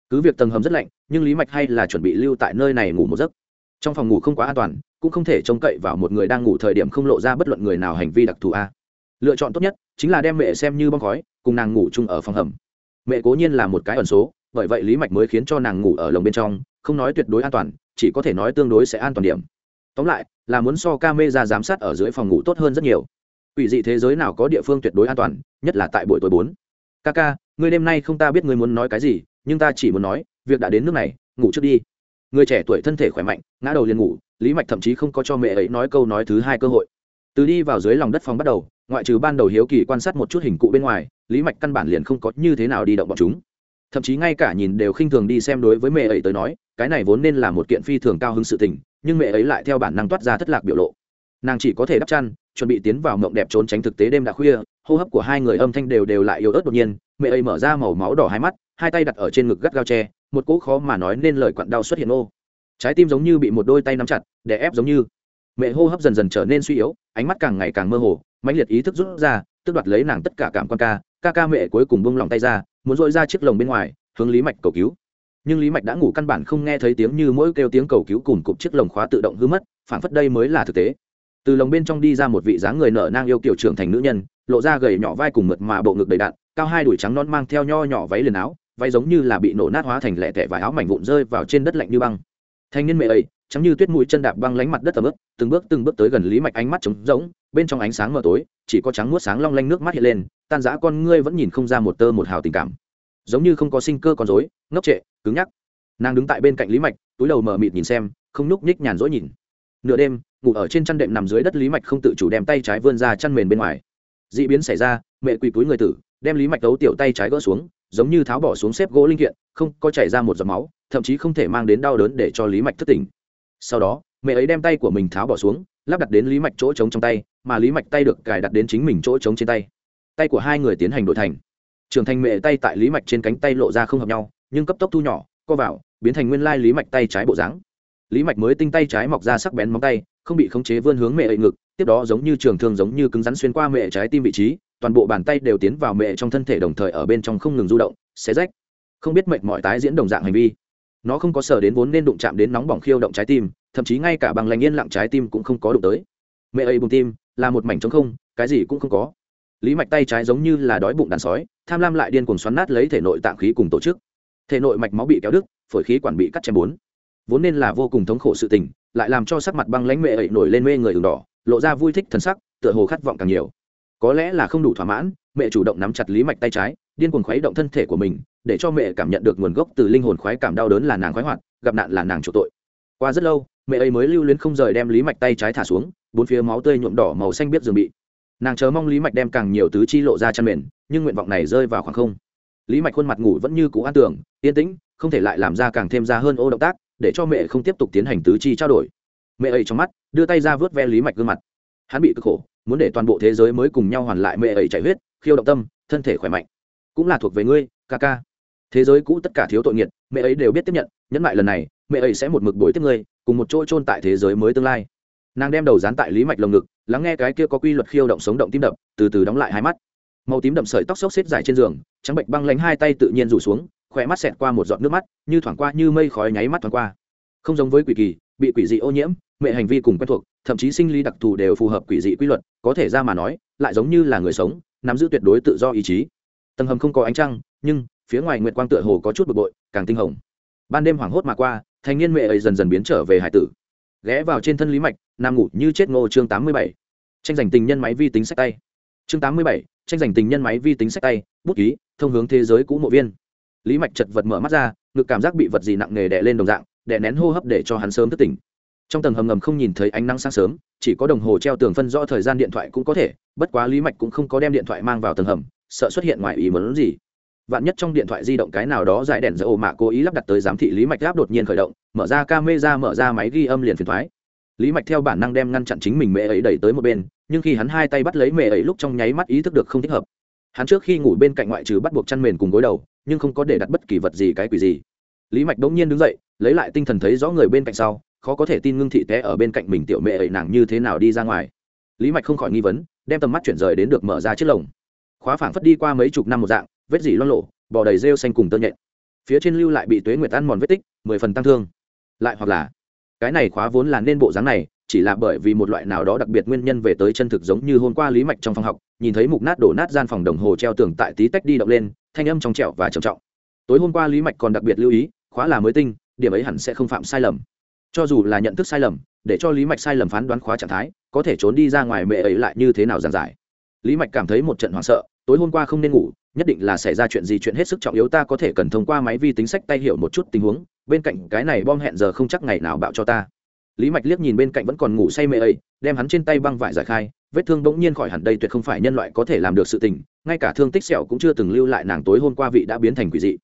Cứ việc tầng hầm rất lạnh, nhưng lý mạch hay là chuẩn bị lưu tại nơi này ngủ một giấc. Trong phòng ngủ không quá an toàn, cũng không thể trông cậy vào một người đang ngủ thời điểm không lộ ra bất luận người nào hành vi đặc thù a. Lựa chọn tốt nhất chính là đem mẹ xem như bong khói, cùng nàng ngủ chung ở phòng hầm. Mẹ cố nhiên là một cái ẩn số, bởi vậy lý mạch mới khiến cho nàng ngủ ở lồng bên trong, không nói tuyệt đối an toàn chỉ có thể nói tương đối sẽ an toàn điểm. Tóm lại, là muốn so ca mê ra giám sát ở dưới phòng ngủ tốt hơn rất nhiều. Ủy dị thế giới nào có địa phương tuyệt đối an toàn, nhất là tại buổi tối bốn. Ca ca ngươi đêm nay không ta biết ngươi muốn nói cái gì, nhưng ta chỉ muốn nói, việc đã đến nước này, ngủ trước đi. Người trẻ tuổi thân thể khỏe mạnh, ngã đầu liền ngủ, lý mạch thậm chí không có cho mẹ ấy nói câu nói thứ hai cơ hội. Từ đi vào dưới lòng đất phòng bắt đầu, ngoại trừ ban đầu hiếu kỳ quan sát một chút hình cụ bên ngoài, lý mạch căn bản liền không có như thế nào đi động bọn chúng thậm chí ngay cả nhìn đều khinh thường đi xem đối với mẹ ấy tới nói, cái này vốn nên là một kiện phi thường cao hứng sự tình, nhưng mẹ ấy lại theo bản năng toát ra thất lạc biểu lộ. Nàng chỉ có thể đắp chăn, chuẩn bị tiến vào mộng đẹp trốn tránh thực tế đêm đã khuya, hô hấp của hai người âm thanh đều đều lại yếu ớt đột nhiên, mẹ ấy mở ra màu máu đỏ hai mắt, hai tay đặt ở trên ngực gắt gao tre một cỗ khó mà nói nên lời quặn đau xuất hiện ô trái tim giống như bị một đôi tay nắm chặt để ép giống như. Mẹ hô hấp dần dần trở nên suy yếu, ánh mắt càng ngày càng mơ hồ, mãnh liệt ý thức rút ra, tức đoạt lấy nàng tất cả cảm quan ca ca ca mẹ cuối cùng bông lòng tay ra muốn dội ra chiếc lồng bên ngoài, hướng lý mạch cầu cứu. Nhưng lý mạch đã ngủ căn bản không nghe thấy tiếng như mỗi kêu tiếng cầu cứu cùng cụp chiếc lồng khóa tự động hư mất phản phất đây mới là thực tế. Từ lồng bên trong đi ra một vị dáng người nở nang yêu kiểu trưởng thành nữ nhân, lộ ra gầy nhỏ vai cùng mượt mà bộ ngực đầy đạn cao hai đùi trắng non mang theo nho nhỏ váy liền áo, váy giống như là bị nổ nát hóa thành lẻ tẻ và áo mảnh vụn rơi vào trên đất lạnh như băng. Thanh niên mẹ ấy, trắng như tuyết mũi chân đạp băng lánh mặt đất tầm ướp từng bước từng bước tới gần lý mạch ánh mắt trống rỗng, bên trong ánh sáng mờ tối, chỉ có trắng muốt sáng long lanh nước mắt hiện lên tan giã con ngươi vẫn nhìn không ra một tơ một hào tình cảm. Giống như không có sinh cơ con dối ngốc trệ, cứng nhắc. Nàng đứng tại bên cạnh lý mạch, túi đầu mờ mịt nhìn xem, không nhúc nhích nhàn rỗi nhìn. Nửa đêm, ngủ ở trên chăn đệm nằm dưới đất lý mạch không tự chủ đem tay trái vươn ra chăn mền bên ngoài. D ị biến xảy ra, mẹ quỳ túi người tử, đem lý mạch đấu tiểu tay trái gỡ xuống, giống như tháo bỏ xuống xếp gỗ linh kiện, không có chảy ra một giọt máu, thậm chí không thể mang đến đau đớn để cho lý mạch thất tỉnh. Sau đó, mẹ ấy đem tay của mình tháo bỏ xuống, lắp đặt đến lý mạch chỗ trống trong tay, mà lý mạch tay được cài đặt đến chính mình chỗ trống trên tay tay của hai người tiến hành đổi thành. Trưởng thành mẹ tay tại lý mạch trên cánh tay lộ ra không hợp nhau, nhưng cấp tốc thu nhỏ, co vào, biến thành nguyên lai lý mạch tay trái bộ dáng. Lý mạch mới tinh tay trái mọc ra sắc bén móng tay, không bị khống chế vươn hướng mẹ ấy ngực, tiếp đó giống như trường thương giống như cứng rắn xuyên qua mẹ trái tim vị trí, toàn bộ bàn tay đều tiến vào mẹ trong thân thể đồng thời ở bên trong không ngừng du động, xé rách. Không biết mệt mỏi tái diễn đồng dạng hành vi. Nó không có sở đến vốn nên đụng chạm đến nóng bỏng khiêu động trái tim, thậm chí ngay cả bằng lành yên lặng trái tim cũng không có đụng tới. Mẹ ấy bùng tim, là một mảnh trống không, cái gì cũng không có lý mạch tay trái giống như là đói bụng đàn sói, tham lam lại điên cuồng xoắn nát lấy thể nội tạng khí cùng tổ chức. Thể nội mạch máu bị kéo đứt, phổi khí quản bị cắt chém bốn. Vốn nên là vô cùng thống khổ sự tình, lại làm cho sắc mặt băng lãnh mẹ ẩy nổi lên mê người đường đỏ, lộ ra vui thích thần sắc, tựa hồ khát vọng càng nhiều. Có lẽ là không đủ thỏa mãn, mẹ chủ động nắm chặt lý mạch tay trái, điên cuồng khuấy động thân thể của mình, để cho mẹ cảm nhận được nguồn gốc từ linh hồn khoái cảm đau đớn là nàng khoái hoạt, gặp nạn là nàng chủ tội. Qua rất lâu, mẹ ấy mới lưu luyến không rời đem lý mạch tay trái thả xuống, bốn phía máu tươi nhuộm đỏ màu xanh biết giường bị nàng chờ mong lý mạch đem càng nhiều tứ chi lộ ra chăn mền, nhưng nguyện vọng này rơi vào khoảng không. Lý mạch khuôn mặt ngủ vẫn như cũ an tưởng yên tĩnh, không thể lại làm ra càng thêm ra hơn ô động tác, để cho mẹ không tiếp tục tiến hành tứ chi trao đổi. Mẹ ấy trong mắt, đưa tay ra vớt ve lý mạch gương mặt. Hắn bị cực khổ, muốn để toàn bộ thế giới mới cùng nhau hoàn lại mẹ ấy chạy huyết, khiêu động tâm, thân thể khỏe mạnh. Cũng là thuộc về ngươi, ca ca. Thế giới cũ tất cả thiếu tội nghiệt, mẹ ấy đều biết tiếp nhận, nhẫn lại lần này, mẹ ấy sẽ một mực bối tiếp ngươi, cùng một chỗ chôn tại thế giới mới tương lai nàng đem đầu dán tại lý mạch lồng ngực, lắng nghe cái kia có quy luật khiêu động sống động tim đập, từ từ đóng lại hai mắt. Màu tím đậm sợi tóc xốc xếp dài trên giường, trắng bệnh băng lánh hai tay tự nhiên rủ xuống khỏe mắt xẹt qua một giọt nước mắt, như thoảng qua như mây khói nháy mắt thoảng qua. Không giống với quỷ kỳ, bị quỷ dị ô nhiễm, mẹ hành vi cùng quen thuộc, thậm chí sinh lý đặc thù đều phù hợp quỷ dị quy luật, có thể ra mà nói, lại giống như là người sống, nắm giữ tuyệt đối tự do ý chí. Tầng hầm không có ánh trăng, nhưng phía ngoài nguyệt quang tựa hồ có chút bực bội, càng tinh hồng. Ban đêm hoảng hốt mà qua, thanh niên mẹ ấy dần dần biến trở về hải tử ghé vào trên thân lý mạch, nằm ngủ như chết ngô chương tám mươi bảy. Tranh giành tình nhân máy vi tính sách tay. Chương tám mươi bảy, tranh giành tình nhân máy vi tính sách tay, bút ký, thông hướng thế giới cũ mộ viên. Lý mạch chật vật mở mắt ra, ngực cảm giác bị vật gì nặng nề đè lên đồng dạng, đè nén hô hấp để cho hắn sớm thức tỉnh. Trong tầng hầm ngầm không nhìn thấy ánh nắng sáng sớm, chỉ có đồng hồ treo tường phân rõ thời gian điện thoại cũng có thể, bất quá lý mạch cũng không có đem điện thoại mang vào tầng hầm, sợ xuất hiện ngoài ý muốn gì vạn nhất trong điện thoại di động cái nào đó giải đèn giữa ổ mạ cố ý lắp đặt tới giám thị lý mạch áp đột nhiên khởi động, mở ra camera, mở ra máy ghi âm liền phiền thoái. Lý mạch theo bản năng đem ngăn chặn chính mình mẹ ấy đẩy tới một bên, nhưng khi hắn hai tay bắt lấy mẹ ấy lúc trong nháy mắt ý thức được không thích hợp. Hắn trước khi ngủ bên cạnh ngoại trừ bắt buộc chăn mền cùng gối đầu, nhưng không có để đặt bất kỳ vật gì cái quỷ gì. Lý mạch đống nhiên đứng dậy, lấy lại tinh thần thấy rõ người bên cạnh sau, khó có thể tin ngưng thị té ở bên cạnh mình tiểu mẹ ấy nàng như thế nào đi ra ngoài. Lý mạch không khỏi nghi vấn, đem tầm mắt chuyển rời đến được mở ra chiếc lồng. Khóa phảng phất đi qua mấy chục năm một dạng vết dỉ loang lộ bò đầy rêu xanh cùng tơ nhện. Phía trên lưu lại bị tuế nguyệt ăn mòn vết tích, mười phần tăng thương. Lại hoặc là, cái này khóa vốn là nên bộ dáng này, chỉ là bởi vì một loại nào đó đặc biệt nguyên nhân về tới chân thực giống như hôm qua lý mạch trong phòng học, nhìn thấy mục nát đổ nát gian phòng đồng hồ treo tường tại tí tách đi động lên, thanh âm trong trẹo và trầm trọng. Tối hôm qua lý mạch còn đặc biệt lưu ý, khóa là mới tinh, điểm ấy hẳn sẽ không phạm sai lầm. Cho dù là nhận thức sai lầm, để cho lý mạch sai lầm phán đoán khóa trạng thái, có thể trốn đi ra ngoài mẹ ấy lại như thế nào giàn giải. Lý mạch cảm thấy một trận hoảng sợ, tối hôm qua không nên ngủ nhất định là xảy ra chuyện gì chuyện hết sức trọng yếu ta có thể cần thông qua máy vi tính sách tay hiểu một chút tình huống, bên cạnh cái này bom hẹn giờ không chắc ngày nào bạo cho ta. Lý mạch liếc nhìn bên cạnh vẫn còn ngủ say mê ấy, đem hắn trên tay băng vải giải khai, vết thương bỗng nhiên khỏi hẳn đây tuyệt không phải nhân loại có thể làm được sự tình, ngay cả thương tích sẹo cũng chưa từng lưu lại nàng tối hôm qua vị đã biến thành quỷ dị.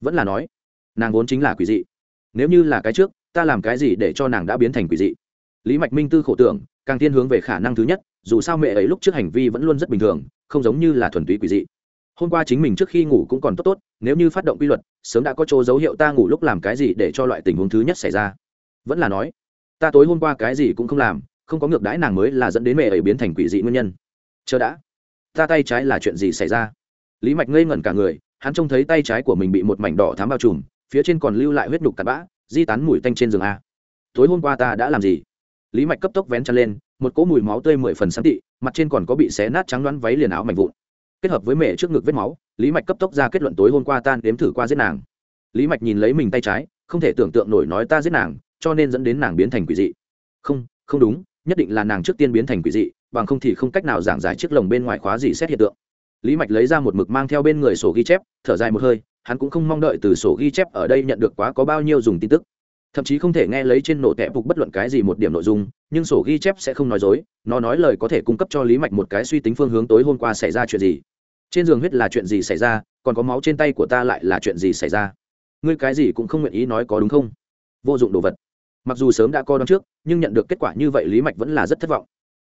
Vẫn là nói, nàng vốn chính là quỷ dị. Nếu như là cái trước, ta làm cái gì để cho nàng đã biến thành quỷ dị? Lý mạch minh tư khổ tưởng, càng tiên hướng về khả năng thứ nhất, dù sao mẹ ấy lúc trước hành vi vẫn luôn rất bình thường, không giống như là thuần túy quỷ dị hôm qua chính mình trước khi ngủ cũng còn tốt tốt, nếu như phát động quy luật, sớm đã có chỗ dấu hiệu ta ngủ lúc làm cái gì để cho loại tình huống thứ nhất xảy ra. Vẫn là nói, ta tối hôm qua cái gì cũng không làm, không có ngược đãi nàng mới là dẫn đến mẹ ấy biến thành quỷ dị nguyên nhân. Chờ đã. Ta tay trái là chuyện gì xảy ra? Lý mạch ngây ngẩn cả người, hắn trông thấy tay trái của mình bị một mảnh đỏ thám bao trùm, phía trên còn lưu lại huyết nhục tạt bã, di tán mùi tanh trên giường a. Tối hôm qua ta đã làm gì? Lý mạch cấp tốc vén chân lên, một cỗ mùi máu tươi mười phần sáng tị, mặt trên còn có bị xé nát trắng đoán váy liền áo mảnh vụn kết hợp với mẹ trước ngực vết máu, lý mạch cấp tốc ra kết luận tối hôm qua tan đếm thử qua giết nàng. Lý mạch nhìn lấy mình tay trái, không thể tưởng tượng nổi nói ta giết nàng, cho nên dẫn đến nàng biến thành quỷ dị. Không không đúng, nhất định là nàng trước tiên biến thành quỷ dị, bằng không thì không cách nào giảng giải chiếc lồng bên ngoài khóa gì xét hiện tượng. Lý mạch lấy ra một mực mang theo bên người sổ ghi chép, thở dài một hơi, hắn cũng không mong đợi từ sổ ghi chép ở đây nhận được quá có bao nhiêu dùng tin tức. Thậm chí không thể nghe lấy trên nổ tẹp phục bất luận cái gì một điểm nội dung, nhưng sổ ghi chép sẽ không nói dối, nó nói lời có thể cung cấp cho lý mạch một cái suy tính phương hướng tối hôm qua xảy ra chuyện gì trên giường huyết là chuyện gì xảy ra, còn có máu trên tay của ta lại là chuyện gì xảy ra? Ngươi cái gì cũng không nguyện ý nói có đúng không? Vô dụng đồ vật. Mặc dù sớm đã co đón trước, nhưng nhận được kết quả như vậy lý mạch vẫn là rất thất vọng.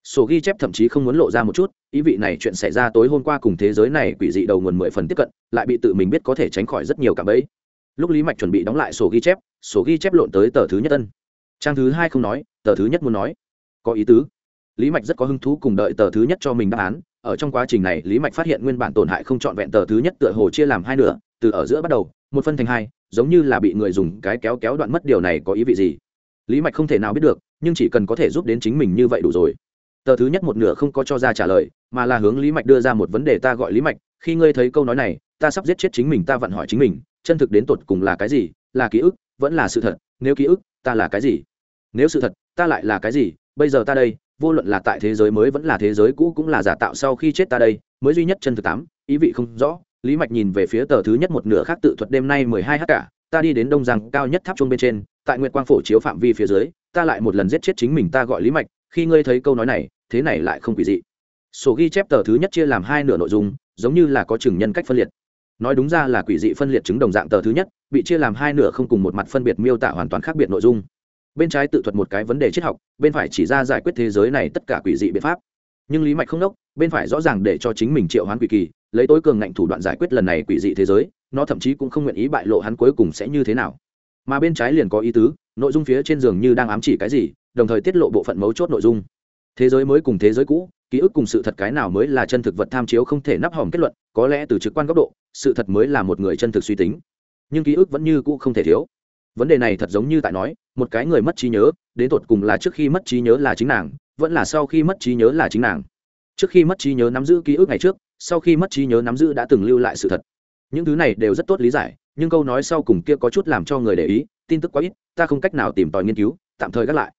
Sổ ghi chép thậm chí không muốn lộ ra một chút, ý vị này chuyện xảy ra tối hôm qua cùng thế giới này quỷ dị đầu nguồn mười phần tiếp cận, lại bị tự mình biết có thể tránh khỏi rất nhiều cảm ấy lúc lý mạch chuẩn bị đóng lại sổ ghi chép, sổ ghi chép lộn tới tờ thứ nhất tân trang thứ hai không nói, tờ thứ nhất muốn nói. Có ý tứ. Lý mạch rất có hứng thú cùng đợi tờ thứ nhất cho mình đáp án ở trong quá trình này, lý mạch phát hiện nguyên bản tổn hại không trọn vẹn tờ thứ nhất tựa hồ chia làm hai nửa, từ ở giữa bắt đầu, một phân thành hai, giống như là bị người dùng cái kéo kéo đoạn mất điều này có ý vị gì. Lý mạch không thể nào biết được, nhưng chỉ cần có thể giúp đến chính mình như vậy đủ rồi. Tờ thứ nhất một nửa không có cho ra trả lời, mà là hướng lý mạch đưa ra một vấn đề ta gọi lý mạch, khi ngươi thấy câu nói này, ta sắp giết chết chính mình, ta vặn hỏi chính mình, chân thực đến tột cùng là cái gì, là ký ức, vẫn là sự thật, nếu ký ức, ta là cái gì? Nếu sự thật, ta lại là cái gì? Bây giờ ta đây vô luận là tại thế giới mới vẫn là thế giới cũ cũng là giả tạo sau khi chết ta đây, mới duy nhất chân thực tám, ý vị không rõ. Lý mạch nhìn về phía tờ thứ nhất một nửa khác tự thuật đêm nay mười hai h cả, ta đi đến đông giang cao nhất tháp trung bên trên, tại nguyệt quang phổ chiếu phạm vi phía dưới, ta lại một lần giết chết chính mình ta gọi lý mạch, khi ngươi thấy câu nói này, thế này lại không quỷ dị. Sổ ghi chép tờ thứ nhất chia làm hai nửa nội dung, giống như là có chừng nhân cách phân liệt. Nói đúng ra là quỷ dị phân liệt chứng đồng dạng tờ thứ nhất, bị chia làm hai nửa không cùng một mặt phân biệt miêu tả hoàn toàn khác biệt nội dung bên trái tự thuật một cái vấn đề triết học, bên phải chỉ ra giải quyết thế giới này tất cả quỷ dị biện pháp. Nhưng lý mạch không đốc bên phải rõ ràng để cho chính mình triệu hoán quỷ kỳ, lấy tối cường ngạnh thủ đoạn giải quyết lần này quỷ dị thế giới, nó thậm chí cũng không nguyện ý bại lộ hắn cuối cùng sẽ như thế nào. Mà bên trái liền có ý tứ, nội dung phía trên giường như đang ám chỉ cái gì, đồng thời tiết lộ bộ phận mấu chốt nội dung. Thế giới mới cùng thế giới cũ, ký ức cùng sự thật cái nào mới là chân thực vật tham chiếu không thể nắp hòm kết luận, có lẽ từ trực quan góc độ, sự thật mới là một người chân thực suy tính. Nhưng ký ức vẫn như cũ không thể thiếu vấn đề này thật giống như tại nói, một cái người mất trí nhớ, đến tột cùng là trước khi mất trí nhớ là chính nàng, vẫn là sau khi mất trí nhớ là chính nàng. Trước khi mất trí nhớ nắm giữ ký ức ngày trước, sau khi mất trí nhớ nắm giữ đã từng lưu lại sự thật. Những thứ này đều rất tốt lý giải, nhưng câu nói sau cùng kia có chút làm cho người để ý, tin tức quá ít, ta không cách nào tìm tòi nghiên cứu, tạm thời gác lại.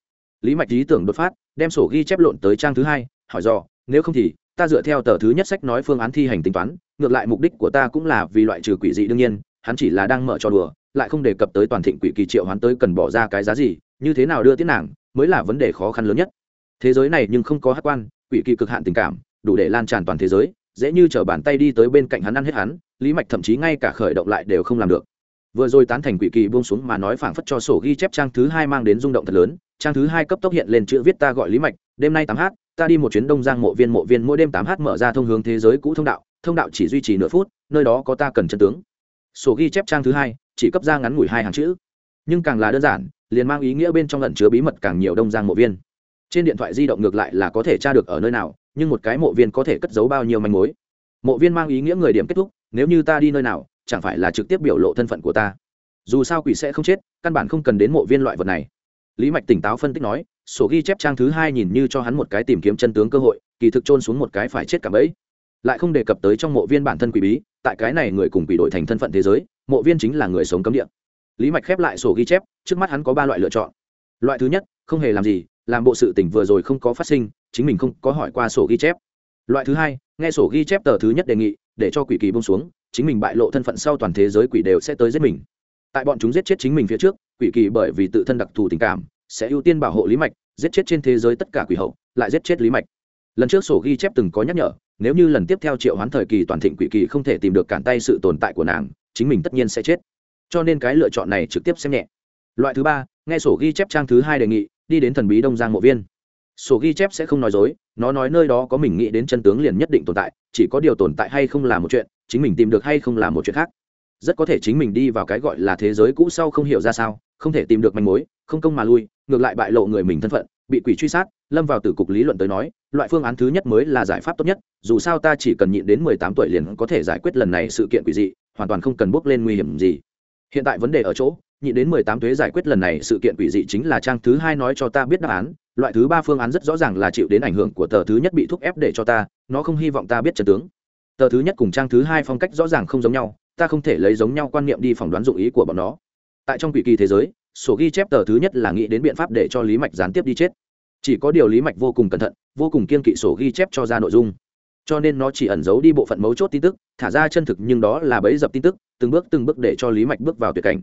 Lý mạch lý tưởng đột phát, đem sổ ghi chép lộn tới trang thứ hai, hỏi dò, nếu không thì, ta dựa theo tờ thứ nhất sách nói phương án thi hành tính toán, ngược lại mục đích của ta cũng là vì loại trừ quỷ dị đương nhiên, hắn chỉ là đang mở trò đùa lại không đề cập tới toàn thịnh quỷ kỳ triệu hoán tới cần bỏ ra cái giá gì, như thế nào đưa tiết nàng mới là vấn đề khó khăn lớn nhất. Thế giới này nhưng không có hát quan, quỷ kỳ cực hạn tình cảm, đủ để lan tràn toàn thế giới, dễ như t bàn tay đi tới bên cạnh hắn ăn hết hắn, lý mạch thậm chí ngay cả khởi động lại đều không làm được. Vừa rồi tán thành quỷ kỳ buông xuống mà nói phảng phất cho sổ ghi chép trang thứ hai mang đến rung động thật lớn, trang thứ hai cấp tốc hiện lên chữ viết ta gọi lý mạch, đêm nay tám h ta đi một chuyến đông giang mộ viên mộ viên mỗi đêm tám h mở ra thông hướng thế giới cũ thông đạo thông đạo chỉ duy trì nửa phút, nơi đó có ta cần chân tướng. Sổ ghi chép trang thứ hai chỉ cấp ra ngắn ngủi hai hàng chữ. Nhưng càng là đơn giản, liền mang ý nghĩa bên trong lẩn chứa bí mật càng nhiều đông giang mộ viên. Trên điện thoại di động ngược lại là có thể tra được ở nơi nào, nhưng một cái mộ viên có thể cất giấu bao nhiêu manh mối. Mộ viên mang ý nghĩa người điểm kết thúc, nếu như ta đi nơi nào, chẳng phải là trực tiếp biểu lộ thân phận của ta. Dù sao quỷ sẽ không chết, căn bản không cần đến mộ viên loại vật này. Lý mạch tỉnh táo phân tích nói, sổ ghi chép trang thứ hai nhìn như cho hắn một cái tìm kiếm chân tướng cơ hội, kỳ thực trôn xuống một cái phải chết cả bẫy. Lại không đề cập tới trong mộ viên bản thân quỷ bí tại cái này người cùng bị đổi thành thân phận thế giới, mộ viên chính là người sống cấm địa. Lý mạch khép lại sổ ghi chép, trước mắt hắn có ba loại lựa chọn. Loại thứ nhất, không hề làm gì, làm bộ sự tỉnh vừa rồi không có phát sinh, chính mình không có hỏi qua sổ ghi chép. Loại thứ hai, nghe sổ ghi chép tờ thứ nhất đề nghị, để cho quỷ kỳ bông xuống, chính mình bại lộ thân phận sau toàn thế giới quỷ đều sẽ tới giết mình. Tại bọn chúng giết chết chính mình phía trước, quỷ kỳ bởi vì tự thân đặc thù tình cảm, sẽ ưu tiên bảo hộ lý mạch, giết chết trên thế giới tất cả quỷ hậu, lại giết chết lý mạch lần trước sổ ghi chép từng có nhắc nhở, nếu như lần tiếp theo triệu hoán thời kỳ toàn thịnh quỷ kỳ không thể tìm được cản tay sự tồn tại của nàng, chính mình tất nhiên sẽ chết. Cho nên cái lựa chọn này trực tiếp xem nhẹ. Loại thứ ba, nghe sổ ghi chép trang thứ hai đề nghị, đi đến thần bí đông giang mộ viên. Sổ ghi chép sẽ không nói dối, nó nói nơi đó có mình nghĩ đến chân tướng liền nhất định tồn tại, chỉ có điều tồn tại hay không là một chuyện, chính mình tìm được hay không là một chuyện khác. Rất có thể chính mình đi vào cái gọi là thế giới cũ sau không hiểu ra sao, không thể tìm được manh mối, không công mà lui, ngược lại bại lộ người mình thân phận, bị quỷ truy sát lâm vào tử cục lý luận tới nói, loại phương án thứ nhất mới là giải pháp tốt nhất, dù sao ta chỉ cần nhịn đến mười tám tuổi liền có thể giải quyết lần này sự kiện quỷ dị, hoàn toàn không cần bước lên nguy hiểm gì. Hiện tại vấn đề ở chỗ, nhịn đến mười tám thuế giải quyết lần này sự kiện quỷ dị chính là trang thứ hai nói cho ta biết đáp án, loại thứ ba phương án rất rõ ràng là chịu đến ảnh hưởng của tờ thứ nhất bị thúc ép để cho ta, nó không hy vọng ta biết trần tướng. Tờ thứ nhất cùng trang thứ hai phong cách rõ ràng không giống nhau, ta không thể lấy giống nhau quan niệm đi phỏng đoán dụng ý của bọn nó. Tại trong quỷ kỳ thế giới, sổ ghi chép tờ thứ nhất là nghĩ đến biện pháp để cho lý mạch gián tiếp đi chết chỉ có điều lý mạch vô cùng cẩn thận, vô cùng kiên kỵ sổ ghi chép cho ra nội dung. Cho nên nó chỉ ẩn giấu đi bộ phận mấu chốt tin tức, thả ra chân thực nhưng đó là bẫy dập tin tức, từng bước từng bước để cho lý mạch bước vào tuyệt cảnh.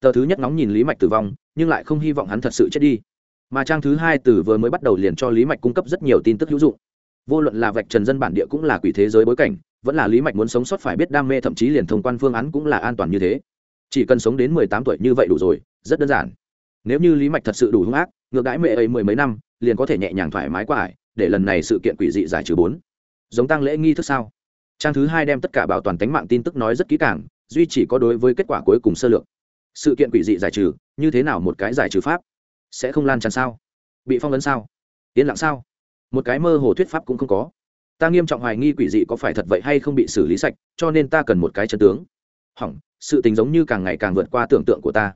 Tờ thứ nhất nóng nhìn lý mạch tử vong, nhưng lại không hy vọng hắn thật sự chết đi. Mà trang thứ hai từ vừa mới bắt đầu liền cho lý mạch cung cấp rất nhiều tin tức hữu dụng. Vô luận là vạch trần dân bản địa cũng là quỷ thế giới bối cảnh, vẫn là lý mạch muốn sống sót phải biết đam mê thậm chí liền thông quan phương án cũng là an toàn như thế. Chỉ cần sống đến mười tám tuổi như vậy đủ rồi, rất đơn giản. Nếu như lý mạch thật sự đủ hung ác, ngược đãi mẹ ấy mười mấy năm liền có thể nhẹ nhàng thoải mái qua ải, để lần này sự kiện quỷ dị giải trừ bốn. Giống tăng lễ nghi thức sao? Trang thứ hai đem tất cả bảo toàn tính mạng tin tức nói rất kỹ càng, duy chỉ có đối với kết quả cuối cùng sơ lược. Sự kiện quỷ dị giải trừ, như thế nào một cái giải trừ pháp? Sẽ không lan tràn sao? Bị phong ấn sao? Yên lặng sao? Một cái mơ hồ thuyết pháp cũng không có. Ta nghiêm trọng hoài nghi quỷ dị có phải thật vậy hay không bị xử lý sạch, cho nên ta cần một cái chân tướng. Hỏng, sự tình giống như càng ngày càng vượt qua tưởng tượng của ta.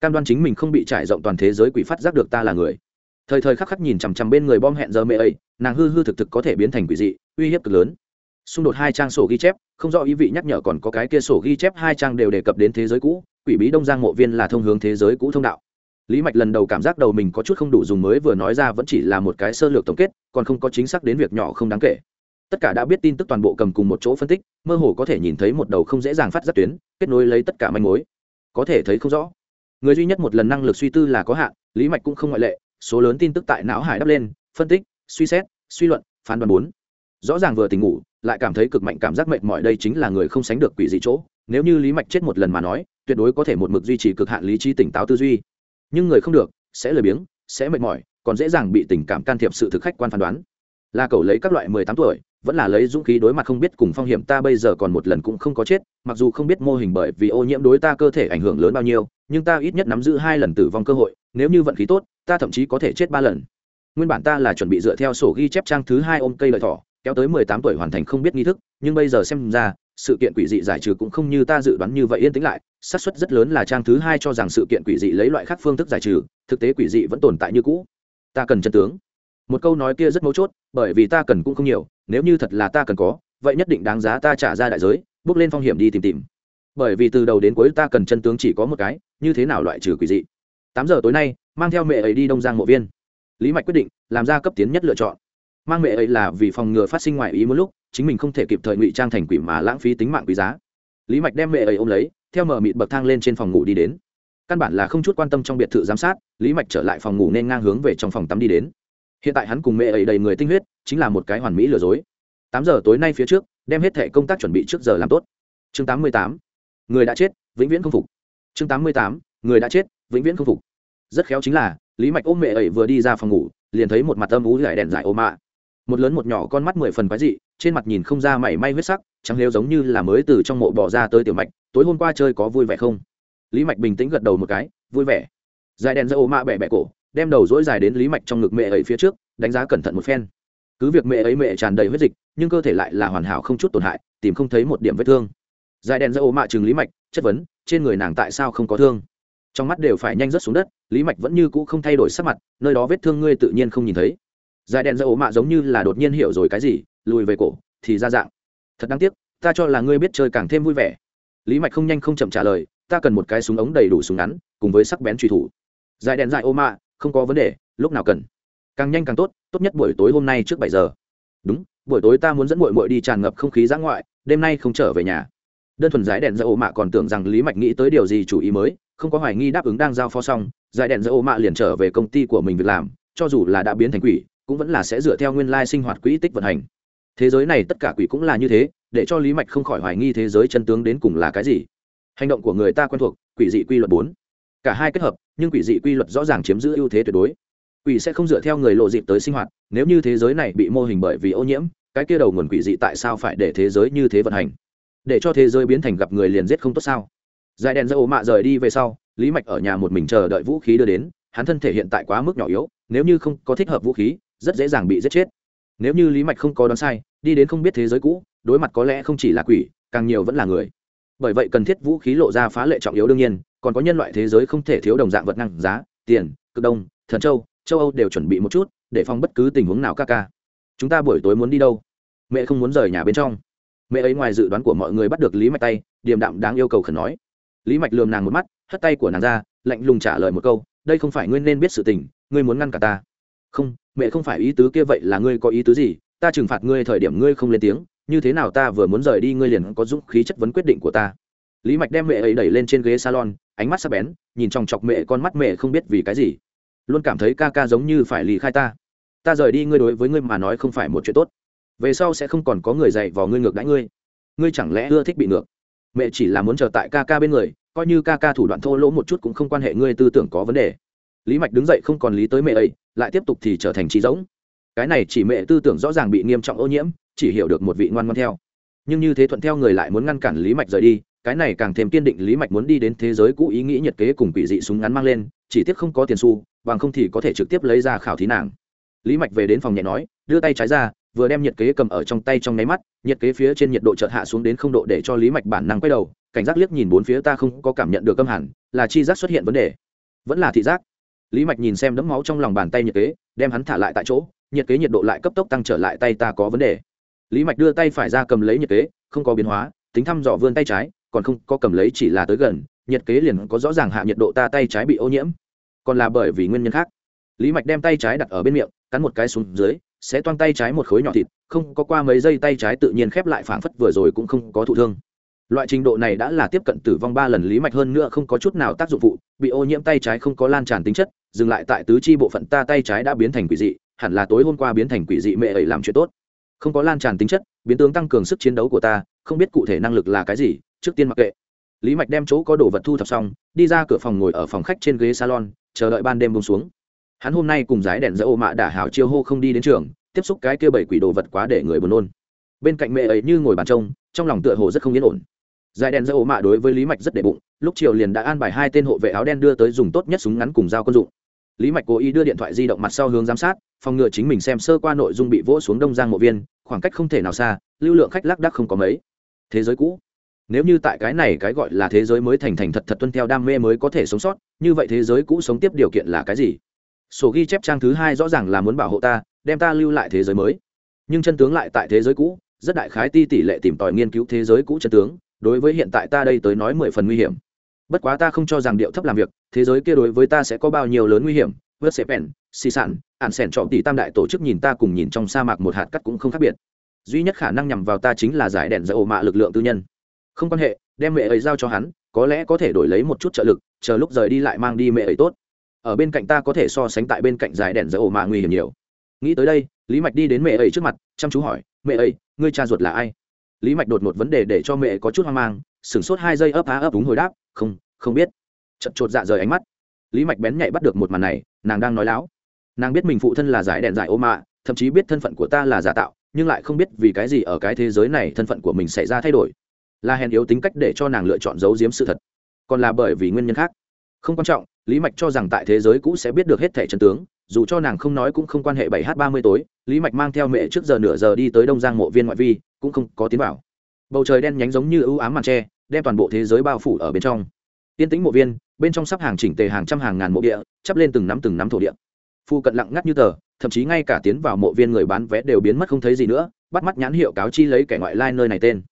Cam đoan chính mình không bị trải rộng toàn thế giới quỷ phát giác được ta là người thời thời khắc khắc nhìn chằm chằm bên người bom hẹn giờ mẹ ấy, nàng hư hư thực thực có thể biến thành quỷ dị, uy hiếp cực lớn. Xung đột hai trang sổ ghi chép, không rõ ý vị nhắc nhở còn có cái kia sổ ghi chép hai trang đều đề cập đến thế giới cũ, quỷ bí đông giang mộ viên là thông hướng thế giới cũ thông đạo. Lý mạch lần đầu cảm giác đầu mình có chút không đủ dùng mới vừa nói ra vẫn chỉ là một cái sơ lược tổng kết, còn không có chính xác đến việc nhỏ không đáng kể. Tất cả đã biết tin tức toàn bộ cầm cùng một chỗ phân tích, mơ hồ có thể nhìn thấy một đầu không dễ dàng phát giác tuyến, kết nối lấy tất cả manh mối. Có thể thấy không rõ. Người duy nhất một lần năng lực suy tư là có hạn, lý mạch cũng không ngoại lệ số lớn tin tức tại não hải đắp lên, phân tích, suy xét, suy luận, phán đoán bốn. Rõ ràng vừa tỉnh ngủ, lại cảm thấy cực mạnh cảm giác mệt mỏi đây chính là người không sánh được quỷ dị chỗ. Nếu như lý mạch chết một lần mà nói, tuyệt đối có thể một mực duy trì cực hạn lý trí tỉnh táo tư duy. Nhưng người không được, sẽ lười biếng, sẽ mệt mỏi, còn dễ dàng bị tình cảm can thiệp sự thực khách quan phán đoán. Là cậu lấy các loại mười tám tuổi vẫn là lấy dũng khí đối mặt không biết cùng phong hiểm ta bây giờ còn một lần cũng không có chết, mặc dù không biết mô hình bởi vì ô nhiễm đối ta cơ thể ảnh hưởng lớn bao nhiêu, nhưng ta ít nhất nắm giữ hai lần tử vong cơ hội, nếu như vận khí tốt, ta thậm chí có thể chết ba lần. Nguyên bản ta là chuẩn bị dựa theo sổ ghi chép trang thứ hai ôm cây lợi thỏ, kéo tới mười tám tuổi hoàn thành không biết nghi thức, nhưng bây giờ xem ra, sự kiện quỷ dị giải trừ cũng không như ta dự đoán như vậy yên tĩnh lại, xác suất rất lớn là trang thứ hai cho rằng sự kiện quỷ dị lấy loại khác phương thức giải trừ, thực tế quỷ dị vẫn tồn tại như cũ. Ta cần chân tướng. Một câu nói kia rất mấu chốt, bởi vì ta cần cũng không nhiều nếu như thật là ta cần có, vậy nhất định đáng giá ta trả ra đại giới, bước lên phong hiểm đi tìm tìm. Bởi vì từ đầu đến cuối ta cần chân tướng chỉ có một cái, như thế nào loại trừ quỷ dị. Tám giờ tối nay, mang theo mẹ ấy đi đông giang mộ viên. Lý mạch quyết định, làm ra cấp tiến nhất lựa chọn. Mang mẹ ấy là vì phòng ngừa phát sinh ngoài ý một lúc, chính mình không thể kịp thời ngụy trang thành quỷ mà lãng phí tính mạng quý giá. Lý mạch đem mẹ ấy ôm lấy, theo mở mịt bậc thang lên trên phòng ngủ đi đến. Căn bản là không chút quan tâm trong biệt thự giám sát, lý mạch trở lại phòng ngủ nên ngang hướng về trong phòng tắm đi đến hiện tại hắn cùng mẹ ấy đầy người tinh huyết, chính là một cái hoàn mỹ lừa dối. Tám giờ tối nay phía trước, đem hết thẻ công tác chuẩn bị trước giờ làm tốt. Chương tám mươi tám. Người đã chết, vĩnh viễn không phục. Chương tám mươi tám. Người đã chết, vĩnh viễn không phục. Rất khéo chính là, lý mạch ôm mẹ ấy vừa đi ra phòng ngủ, liền thấy một mặt âm ú giải đèn giải ô mạ. Một lớn một nhỏ con mắt mười phần quái dị, trên mặt nhìn không ra mảy may huyết sắc chẳng nếu giống như là mới từ trong mộ bỏ ra tới tiểu mạch, tối hôm qua chơi có vui vẻ không? Lý mạch bình tĩnh gật đầu một cái, vui vẻ. Dài đèn giải ô mạ bẻ bẻ cổ đem đầu dỗi dài đến lý mạch trong ngực mẹ ấy phía trước, đánh giá cẩn thận một phen. Cứ việc mẹ ấy mẹ tràn đầy huyết dịch, nhưng cơ thể lại là hoàn hảo không chút tổn hại, tìm không thấy một điểm vết thương. Dài đèn ra ô mạ chừng lý mạch, chất vấn, trên người nàng tại sao không có thương? Trong mắt đều phải nhanh rớt xuống đất, lý mạch vẫn như cũ không thay đổi sắc mặt, nơi đó vết thương ngươi tự nhiên không nhìn thấy. Dài đèn ra ô mạ giống như là đột nhiên hiểu rồi cái gì, lùi về cổ, thì ra dạng. Thật đáng tiếc, ta cho là ngươi biết chơi càng thêm vui vẻ. Lý mạch không nhanh không chậm trả lời, ta cần một cái súng ống đầy đủ súng ngắn, cùng với sắc bén truy thủ. Dài đèn dài ô mạ không có vấn đề, lúc nào cần. Càng nhanh càng tốt tốt nhất buổi tối hôm nay trước bảy giờ. Đúng, buổi tối ta muốn dẫn mội mội đi tràn ngập không khí giã ngoại, đêm nay không trở về nhà. Đơn thuần giải đèn dỡ ô mạ còn tưởng rằng lý mạch nghĩ tới điều gì chủ ý mới, không có hoài nghi đáp ứng đang giao phó xong, giải đèn dỡ ô mạ liền trở về công ty của mình việc làm, cho dù là đã biến thành quỷ, cũng vẫn là sẽ dựa theo nguyên lai sinh hoạt quỹ tích vận hành. Thế giới này tất cả quỷ cũng là như thế, để cho lý mạch không khỏi hoài nghi thế giới chân tướng đến cùng là cái gì. Hành động của người ta quen thuộc, quỷ dị quy luật bốn. Cả hai kết hợp nhưng quỷ dị quy luật rõ ràng chiếm giữ ưu thế tuyệt đối. Quỷ sẽ không dựa theo người lộ dịp tới sinh hoạt, nếu như thế giới này bị mô hình bởi vì ô nhiễm, cái kia đầu nguồn quỷ dị tại sao phải để thế giới như thế vận hành? Để cho thế giới biến thành gặp người liền giết không tốt sao? Dài đèn ra ổ mạ rời đi về sau, lý mạch ở nhà một mình chờ đợi vũ khí đưa đến, hắn thân thể hiện tại quá mức nhỏ yếu, nếu như không có thích hợp vũ khí, rất dễ dàng bị giết chết. Nếu như lý mạch không có đoán sai, đi đến không biết thế giới cũ, đối mặt có lẽ không chỉ là quỷ, càng nhiều vẫn là người. Bởi vậy cần thiết vũ khí lộ ra phá lệ trọng yếu đương nhiên còn có nhân loại thế giới không thể thiếu đồng dạng vật năng giá, tiền, cực đông, thần châu châu âu đều chuẩn bị một chút để phòng bất cứ tình huống nào ca ca. Chúng ta buổi tối muốn đi đâu? Mẹ không muốn rời nhà bên trong. Mẹ ấy ngoài dự đoán của mọi người bắt được lý mạch tay, điềm đạm đáng yêu cầu khẩn nói. Lý mạch lườm nàng một mắt, hất tay của nàng ra, lạnh lùng trả lời một câu, đây không phải ngươi nên biết sự tình, ngươi muốn ngăn cả ta. Không, mẹ không phải ý tứ kia vậy là ngươi có ý tứ gì? Ta trừng phạt ngươi thời điểm ngươi không lên tiếng, như thế nào ta vừa muốn rời đi ngươi liền có dũng khí chất vấn quyết định của ta lý mạch đem mẹ ấy đẩy lên trên ghế salon, ánh mắt sắc bén, nhìn chòng chọc mẹ con mắt mẹ không biết vì cái gì. Luôn cảm thấy ca ca giống như phải lì khai ta. Ta rời đi ngươi đối với ngươi mà nói không phải một chuyện tốt. Về sau sẽ không còn có người dạy vào ngươi ngược đãi ngươi. Ngươi chẳng lẽ ưa thích bị ngược? Mẹ chỉ là muốn chờ tại ca ca bên người, coi như ca ca thủ đoạn thô lỗ một chút cũng không quan hệ ngươi tư tưởng có vấn đề. Lý mạch đứng dậy không còn lý tới mẹ ấy, lại tiếp tục thì trở thành trí giống. Cái này chỉ mẹ tư tưởng rõ ràng bị nghiêm trọng ô nhiễm, chỉ hiểu được một vị ngoan ngoan theo. Nhưng như thế thuận theo người lại muốn ngăn cản lý mạch rời đi cái này càng thêm kiên định lý mạch muốn đi đến thế giới cũ ý nghĩ nhiệt kế cùng quỷ dị súng ngắn mang lên, chỉ tiếc không có tiền xu, bằng không thì có thể trực tiếp lấy ra khảo thí nàng. Lý mạch về đến phòng nhẹ nói, đưa tay trái ra, vừa đem nhiệt kế cầm ở trong tay trong nháy mắt, nhiệt kế phía trên nhiệt độ chợt hạ xuống đến không độ để cho lý mạch bản năng quay đầu, cảnh giác liếc nhìn bốn phía ta không có cảm nhận được âm hẳn, là chi giác xuất hiện vấn đề. Vẫn là thị giác. Lý mạch nhìn xem đấm máu trong lòng bàn tay nhiệt kế, đem hắn thả lại tại chỗ, nhiệt kế nhiệt độ lại cấp tốc tăng trở lại tay ta có vấn đề. Lý mạch đưa tay phải ra cầm lấy nhiệt kế, không có biến hóa, tính thăm dò vươn tay trái còn không có cầm lấy chỉ là tới gần, nhiệt kế liền có rõ ràng hạ nhiệt độ ta tay trái bị ô nhiễm. Còn là bởi vì nguyên nhân khác. Lý mạch đem tay trái đặt ở bên miệng, cắn một cái xuống dưới sẽ toang tay trái một khối nhỏ thịt, không có qua mấy giây tay trái tự nhiên khép lại phảng phất vừa rồi cũng không có thụ thương. Loại trình độ này đã là tiếp cận tử vong ba lần, lý mạch hơn nữa không có chút nào tác dụng phụ, bị ô nhiễm tay trái không có lan tràn tính chất, dừng lại tại tứ chi bộ phận ta tay trái đã biến thành quỷ dị, hẳn là tối hôm qua biến thành quỷ dị mẹ ấy làm chuyện tốt. Không có lan tràn tính chất, biến tướng tăng cường sức chiến đấu của ta, không biết cụ thể năng lực là cái gì trước tiên mặc kệ. Lý mạch đem chỗ có đồ vật thu thập xong, đi ra cửa phòng ngồi ở phòng khách trên ghế salon, chờ đợi ban đêm bông xuống. Hắn hôm nay cùng giái đèn dỡ ô mạ đả hảo chiêu hô không đi đến trường, tiếp xúc cái kia bảy quỷ đồ vật quá để người buồn nôn. Bên cạnh mẹ ấy như ngồi bàn trông, trong lòng tựa hồ rất không yên ổn. Giải đèn dỡ ô mạ đối với lý mạch rất đệ bụng, lúc chiều liền đã an bài hai tên hộ vệ áo đen đưa tới dùng tốt nhất súng ngắn cùng dao quân dụng. Lý mạch cố ý đưa điện thoại di động mặt sau hướng giám sát, phòng ngừa chính mình xem sơ qua nội dung bị vỗ xuống đông giang mộ viên, khoảng cách không thể nào xa, lưu lượng khách lác đắc không có mấy. Thế giới cũ nếu như tại cái này cái gọi là thế giới mới thành thành thật thật tuân theo đam mê mới có thể sống sót, như vậy thế giới cũ sống tiếp điều kiện là cái gì? Sổ ghi chép trang thứ hai rõ ràng là muốn bảo hộ ta, đem ta lưu lại thế giới mới. Nhưng chân tướng lại tại thế giới cũ, rất đại khái ti tỷ lệ tìm tòi nghiên cứu thế giới cũ chân tướng, đối với hiện tại ta đây tới nói mười phần nguy hiểm. Bất quá ta không cho rằng điệu thấp làm việc, thế giới kia đối với ta sẽ có bao nhiêu lớn nguy hiểm vớt xếp pen xì sản ạn sẻn trọ tỷ tam đại tổ chức nhìn ta cùng nhìn trong sa mạc một hạt cắt cũng không khác biệt. Duy nhất khả năng nhằm vào ta chính là giải đèn dỡ ổ mạ lực lượng tư nhân không quan hệ, đem mẹ ấy giao cho hắn, có lẽ có thể đổi lấy một chút trợ lực, chờ lúc rời đi lại mang đi mẹ ấy tốt. Ở bên cạnh ta có thể so sánh tại bên cạnh giải đèn dầu mà nguy hiểm nhiều. Nghĩ tới đây, lý mạch đi đến mẹ ấy trước mặt, chăm chú hỏi, mẹ ấy, ngươi cha ruột là ai? Lý mạch đột một vấn đề để cho mẹ có chút hoang mang, sửng sốt hai giây ấp á ấp úng hồi đáp, không không biết. Chật chột dạ rời ánh mắt. Lý mạch bén nhạy bắt được một màn này, nàng đang nói láo. Nàng biết mình phụ thân là giải đèn giải ô mạ, thậm chí biết thân phận của ta là giả tạo, nhưng lại không biết vì cái gì ở cái thế giới này thân phận của mình xảy ra thay đổi là hèn yếu tính cách để cho nàng lựa chọn giấu giếm sự thật. Còn là bởi vì nguyên nhân khác. Không quan trọng, lý mạch cho rằng tại thế giới cũ sẽ biết được hết thẻ chân tướng, dù cho nàng không nói cũng không quan hệ bảy h ba mươi tối, lý mạch mang theo mẹ trước giờ nửa giờ đi tới đông giang mộ viên ngoại vi, cũng không có tiến vào. Bầu trời đen nhánh giống như ưu ám màn tre, đem toàn bộ thế giới bao phủ ở bên trong. Tiên tĩnh mộ viên, bên trong sắp hàng chỉnh tề hàng trăm hàng ngàn mộ địa, chắp lên từng nắm từng nắm thổ địa. Phu cận lặng ngắt như tờ, thậm chí ngay cả tiến vào mộ viên người bán vé đều biến mất không thấy gì nữa, bắt mắt nhãn hiệu cáo chi lấy kẻ ngoại lai nơi này tên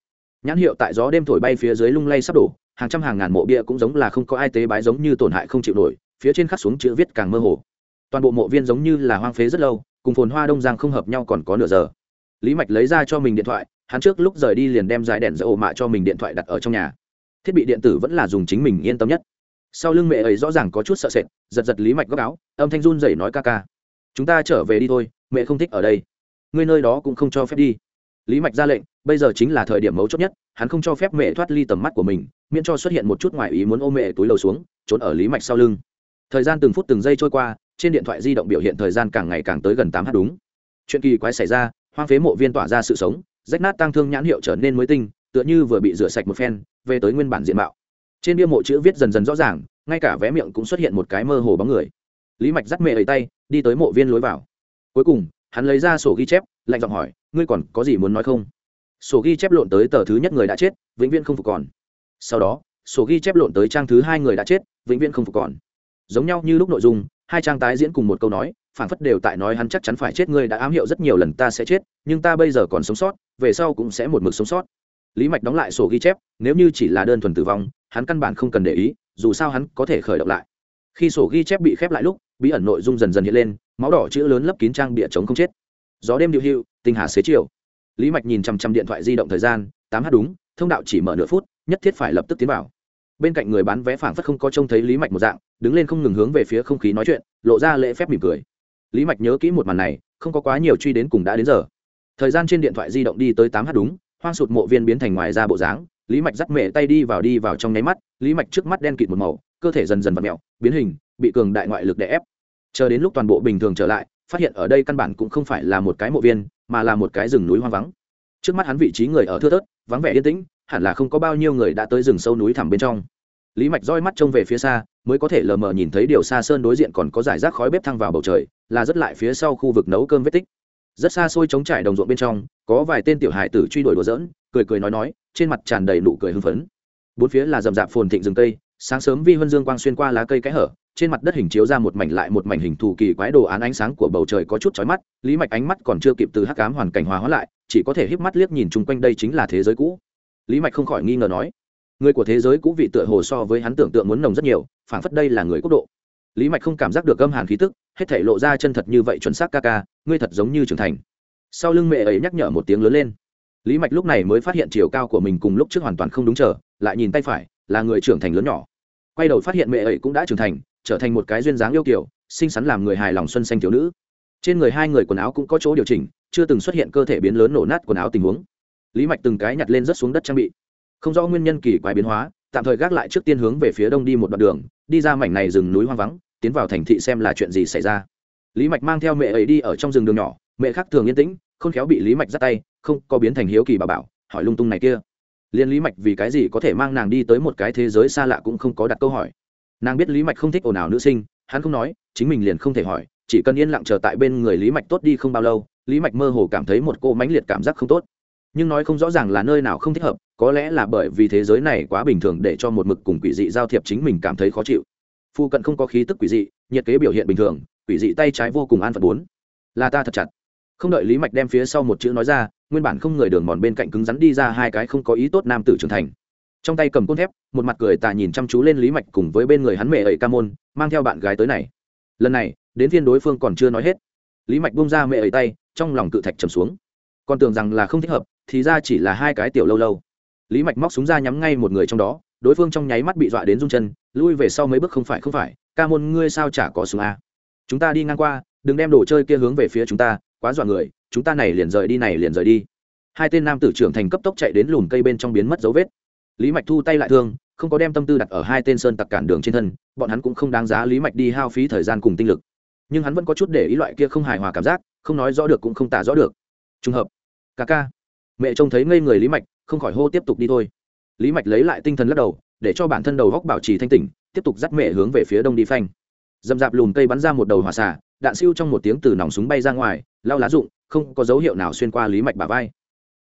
nhãn hiệu tại gió đêm thổi bay phía dưới lung lay sắp đổ, hàng trăm hàng ngàn mộ bia cũng giống là không có ai tế bái giống như tổn hại không chịu nổi, phía trên khắc xuống chữ viết càng mơ hồ. Toàn bộ mộ viên giống như là hoang phế rất lâu, cùng phồn hoa đông giang không hợp nhau còn có nửa giờ. Lý mạch lấy ra cho mình điện thoại, hắn trước lúc rời đi liền đem dài đèn dỡ ổ mạ cho mình điện thoại đặt ở trong nhà. Thiết bị điện tử vẫn là dùng chính mình yên tâm nhất. Sau lưng mẹ ấy rõ ràng có chút sợ sệt, giật giật lý mạch góc áo, âm thanh run rẩy nói ca ca, chúng ta trở về đi thôi, mẹ không thích ở đây. Ngươi nơi đó cũng không cho phép đi lý mạch ra lệnh, bây giờ chính là thời điểm mấu chốt nhất, hắn không cho phép mẹ thoát ly tầm mắt của mình, miễn cho xuất hiện một chút ngoại ý muốn ôm mẹ túi lầu xuống, trốn ở lý mạch sau lưng. Thời gian từng phút từng giây trôi qua, trên điện thoại di động biểu hiện thời gian càng ngày càng tới gần tám h đúng. Chuyện kỳ quái xảy ra, hoang phế mộ viên tỏa ra sự sống, rách nát tăng thương nhãn hiệu trở nên mới tinh, tựa như vừa bị rửa sạch một phen, về tới nguyên bản diện mạo. Trên bia mộ chữ viết dần dần rõ ràng, ngay cả vé miệng cũng xuất hiện một cái mơ hồ bóng người. Lý mạch dắt mẹ ấy tay, đi tới mộ viên lối vào. Cuối cùng, hắn lấy ra sổ ghi chép lạnh giọng hỏi, ngươi còn có gì muốn nói không? Sổ ghi chép lộn tới tờ thứ nhất người đã chết, vĩnh viễn không phục còn. Sau đó, sổ ghi chép lộn tới trang thứ hai người đã chết, vĩnh viễn không phục còn. Giống nhau như lúc nội dung, hai trang tái diễn cùng một câu nói, phản phất đều tại nói hắn chắc chắn phải chết, ngươi đã ám hiệu rất nhiều lần ta sẽ chết, nhưng ta bây giờ còn sống sót, về sau cũng sẽ một mực sống sót. Lý mạch đóng lại sổ ghi chép, nếu như chỉ là đơn thuần tử vong, hắn căn bản không cần để ý, dù sao hắn có thể khởi động lại. Khi sổ ghi chép bị khép lại lúc, bí ẩn nội dung dần dần hiện lên, máu đỏ chữ lớn lấp kín trang bịa chống không chết gió đêm điệu hưu tinh hà xế chiều. Lý mạch nhìn chằm chằm điện thoại di động thời gian, tám h đúng, thông đạo chỉ mở nửa phút, nhất thiết phải lập tức tiến vào. Bên cạnh người bán vé phảng phất không có trông thấy lý mạch một dạng, đứng lên không ngừng hướng về phía không khí nói chuyện, lộ ra lễ phép mỉm cười. Lý mạch nhớ kỹ một màn này, không có quá nhiều truy đến cùng đã đến giờ. Thời gian trên điện thoại di động đi tới tám h đúng, hoang sụt mộ viên biến thành ngoài ra bộ dáng, lý mạch dắt mẹ tay đi vào đi vào trong nháy mắt, lý mạch trước mắt đen kịt một màu, cơ thể dần dần v ặ mẹo, biến hình, bị cường đại ngoại lực đè ép. Chờ đến lúc toàn bộ bình thường trở lại phát hiện ở đây căn bản cũng không phải là một cái mộ viên, mà là một cái rừng núi hoang vắng. Trước mắt hắn vị trí người ở thưa thớt, vắng vẻ yên tĩnh, hẳn là không có bao nhiêu người đã tới rừng sâu núi thẳm bên trong. Lý mạch roi mắt trông về phía xa, mới có thể lờ mờ nhìn thấy điều xa sơn đối diện còn có giải rác khói bếp thăng vào bầu trời, là rất lại phía sau khu vực nấu cơm vết tích. Rất xa xôi trống trải đồng ruộng bên trong, có vài tên tiểu hải tử truy đuổi đùa dỡn cười cười nói nói, trên mặt tràn đầy nụ cười hưng phấn. Bốn phía là rậm rạp phồn thịnh rừng cây sáng sớm vi huân dương quang xuyên qua lá cây kẽ hở, trên mặt đất hình chiếu ra một mảnh lại một mảnh hình thù kỳ quái đồ án ánh sáng của bầu trời có chút chói mắt, lý mạch ánh mắt còn chưa kịp từ hắc cám hoàn cảnh hòa hóa lại, chỉ có thể híp mắt liếc nhìn chung quanh đây chính là thế giới cũ. Lý mạch không khỏi nghi ngờ nói, người của thế giới cũ vị tựa hồ so với hắn tưởng tượng muốn nồng rất nhiều, phảng phất đây là người quốc độ. Lý mạch không cảm giác được gâm hàn khí tức, hết thể lộ ra chân thật như vậy chuẩn xác ca ca, ngươi thật giống như trưởng thành. Sau lưng mẹ ấy nhắc nhở một tiếng lớn lên. Lý mạch lúc này mới phát hiện chiều cao của mình cùng lúc trước hoàn toàn không đúng trở lại nhìn tay phải, là người trưởng thành lớn nhỏ. Quay đầu phát hiện mẹ ấy cũng đã trưởng thành, trở thành một cái duyên dáng yêu kiểu xinh xắn làm người hài lòng xuân xanh thiếu nữ. Trên người hai người quần áo cũng có chỗ điều chỉnh, chưa từng xuất hiện cơ thể biến lớn nổ nát quần áo tình huống. Lý mạch từng cái nhặt lên rất xuống đất trang bị. Không rõ nguyên nhân kỳ quái biến hóa, tạm thời gác lại trước tiên hướng về phía đông đi một đoạn đường, đi ra mảnh này rừng núi hoang vắng, tiến vào thành thị xem là chuyện gì xảy ra. Lý mạch mang theo mẹ ấy đi ở trong rừng đường nhỏ, mẹ khác thường yên tĩnh không khéo bị lý mạch dắt tay, không có biến thành hiếu kỳ bà bảo, hỏi lung tung này kia liên lý mạch vì cái gì có thể mang nàng đi tới một cái thế giới xa lạ cũng không có đặt câu hỏi. Nàng biết lý mạch không thích ồn ào nữ sinh, hắn không nói, chính mình liền không thể hỏi, chỉ cần yên lặng chờ tại bên người lý mạch tốt đi không bao lâu, lý mạch mơ hồ cảm thấy một cô mãnh liệt cảm giác không tốt. Nhưng nói không rõ ràng là nơi nào không thích hợp, có lẽ là bởi vì thế giới này quá bình thường để cho một mực cùng quỷ dị giao thiệp chính mình cảm thấy khó chịu. Phu cận không có khí tức quỷ dị, nhiệt kế biểu hiện bình thường, quỷ dị tay trái vô cùng an phận bốn. Là ta thật chặt. Không đợi lý mạch đem phía sau một chữ nói ra nguyên bản không người đường mòn bên cạnh cứng rắn đi ra hai cái không có ý tốt nam tử trưởng thành. Trong tay cầm côn thép, một mặt cười tà nhìn chăm chú lên lý mạch cùng với bên người hắn mẹ ấy ca môn, mang theo bạn gái tới này. Lần này, đến phiên đối phương còn chưa nói hết. Lý mạch bung ra mẹ ấy tay, trong lòng cự thạch trầm xuống. Còn tưởng rằng là không thích hợp, thì ra chỉ là hai cái tiểu lâu lâu. Lý mạch móc súng ra nhắm ngay một người trong đó, đối phương trong nháy mắt bị dọa đến rung chân, lui về sau mấy bước không phải không phải, ca môn ngươi sao chả có súng a? Chúng ta đi ngang qua, đừng đem đồ chơi kia hướng về phía chúng ta, quá dọa người chúng ta này liền rời đi này liền rời đi. Hai tên nam tử trưởng thành cấp tốc chạy đến lùm cây bên trong biến mất dấu vết. Lý mạch thu tay lại thương, không có đem tâm tư đặt ở hai tên sơn tặc cản đường trên thân, bọn hắn cũng không đáng giá lý mạch đi hao phí thời gian cùng tinh lực. Nhưng hắn vẫn có chút để ý loại kia không hài hòa cảm giác, không nói rõ được cũng không tả rõ được. Trùng hợp. Ca ca. Mẹ trông thấy ngây người lý mạch, không khỏi hô tiếp tục đi thôi. Lý mạch lấy lại tinh thần lắc đầu, để cho bản thân đầu góc bảo trì thanh tỉnh, tiếp tục dắt mẹ hướng về phía đông đi phanh. Dầm dạp lùm cây bắn ra một đầu hỏa xả đạn siêu trong một tiếng từ nòng súng bay ra ngoài, lao lá rụng không có dấu hiệu nào xuyên qua lý mạch bà vai.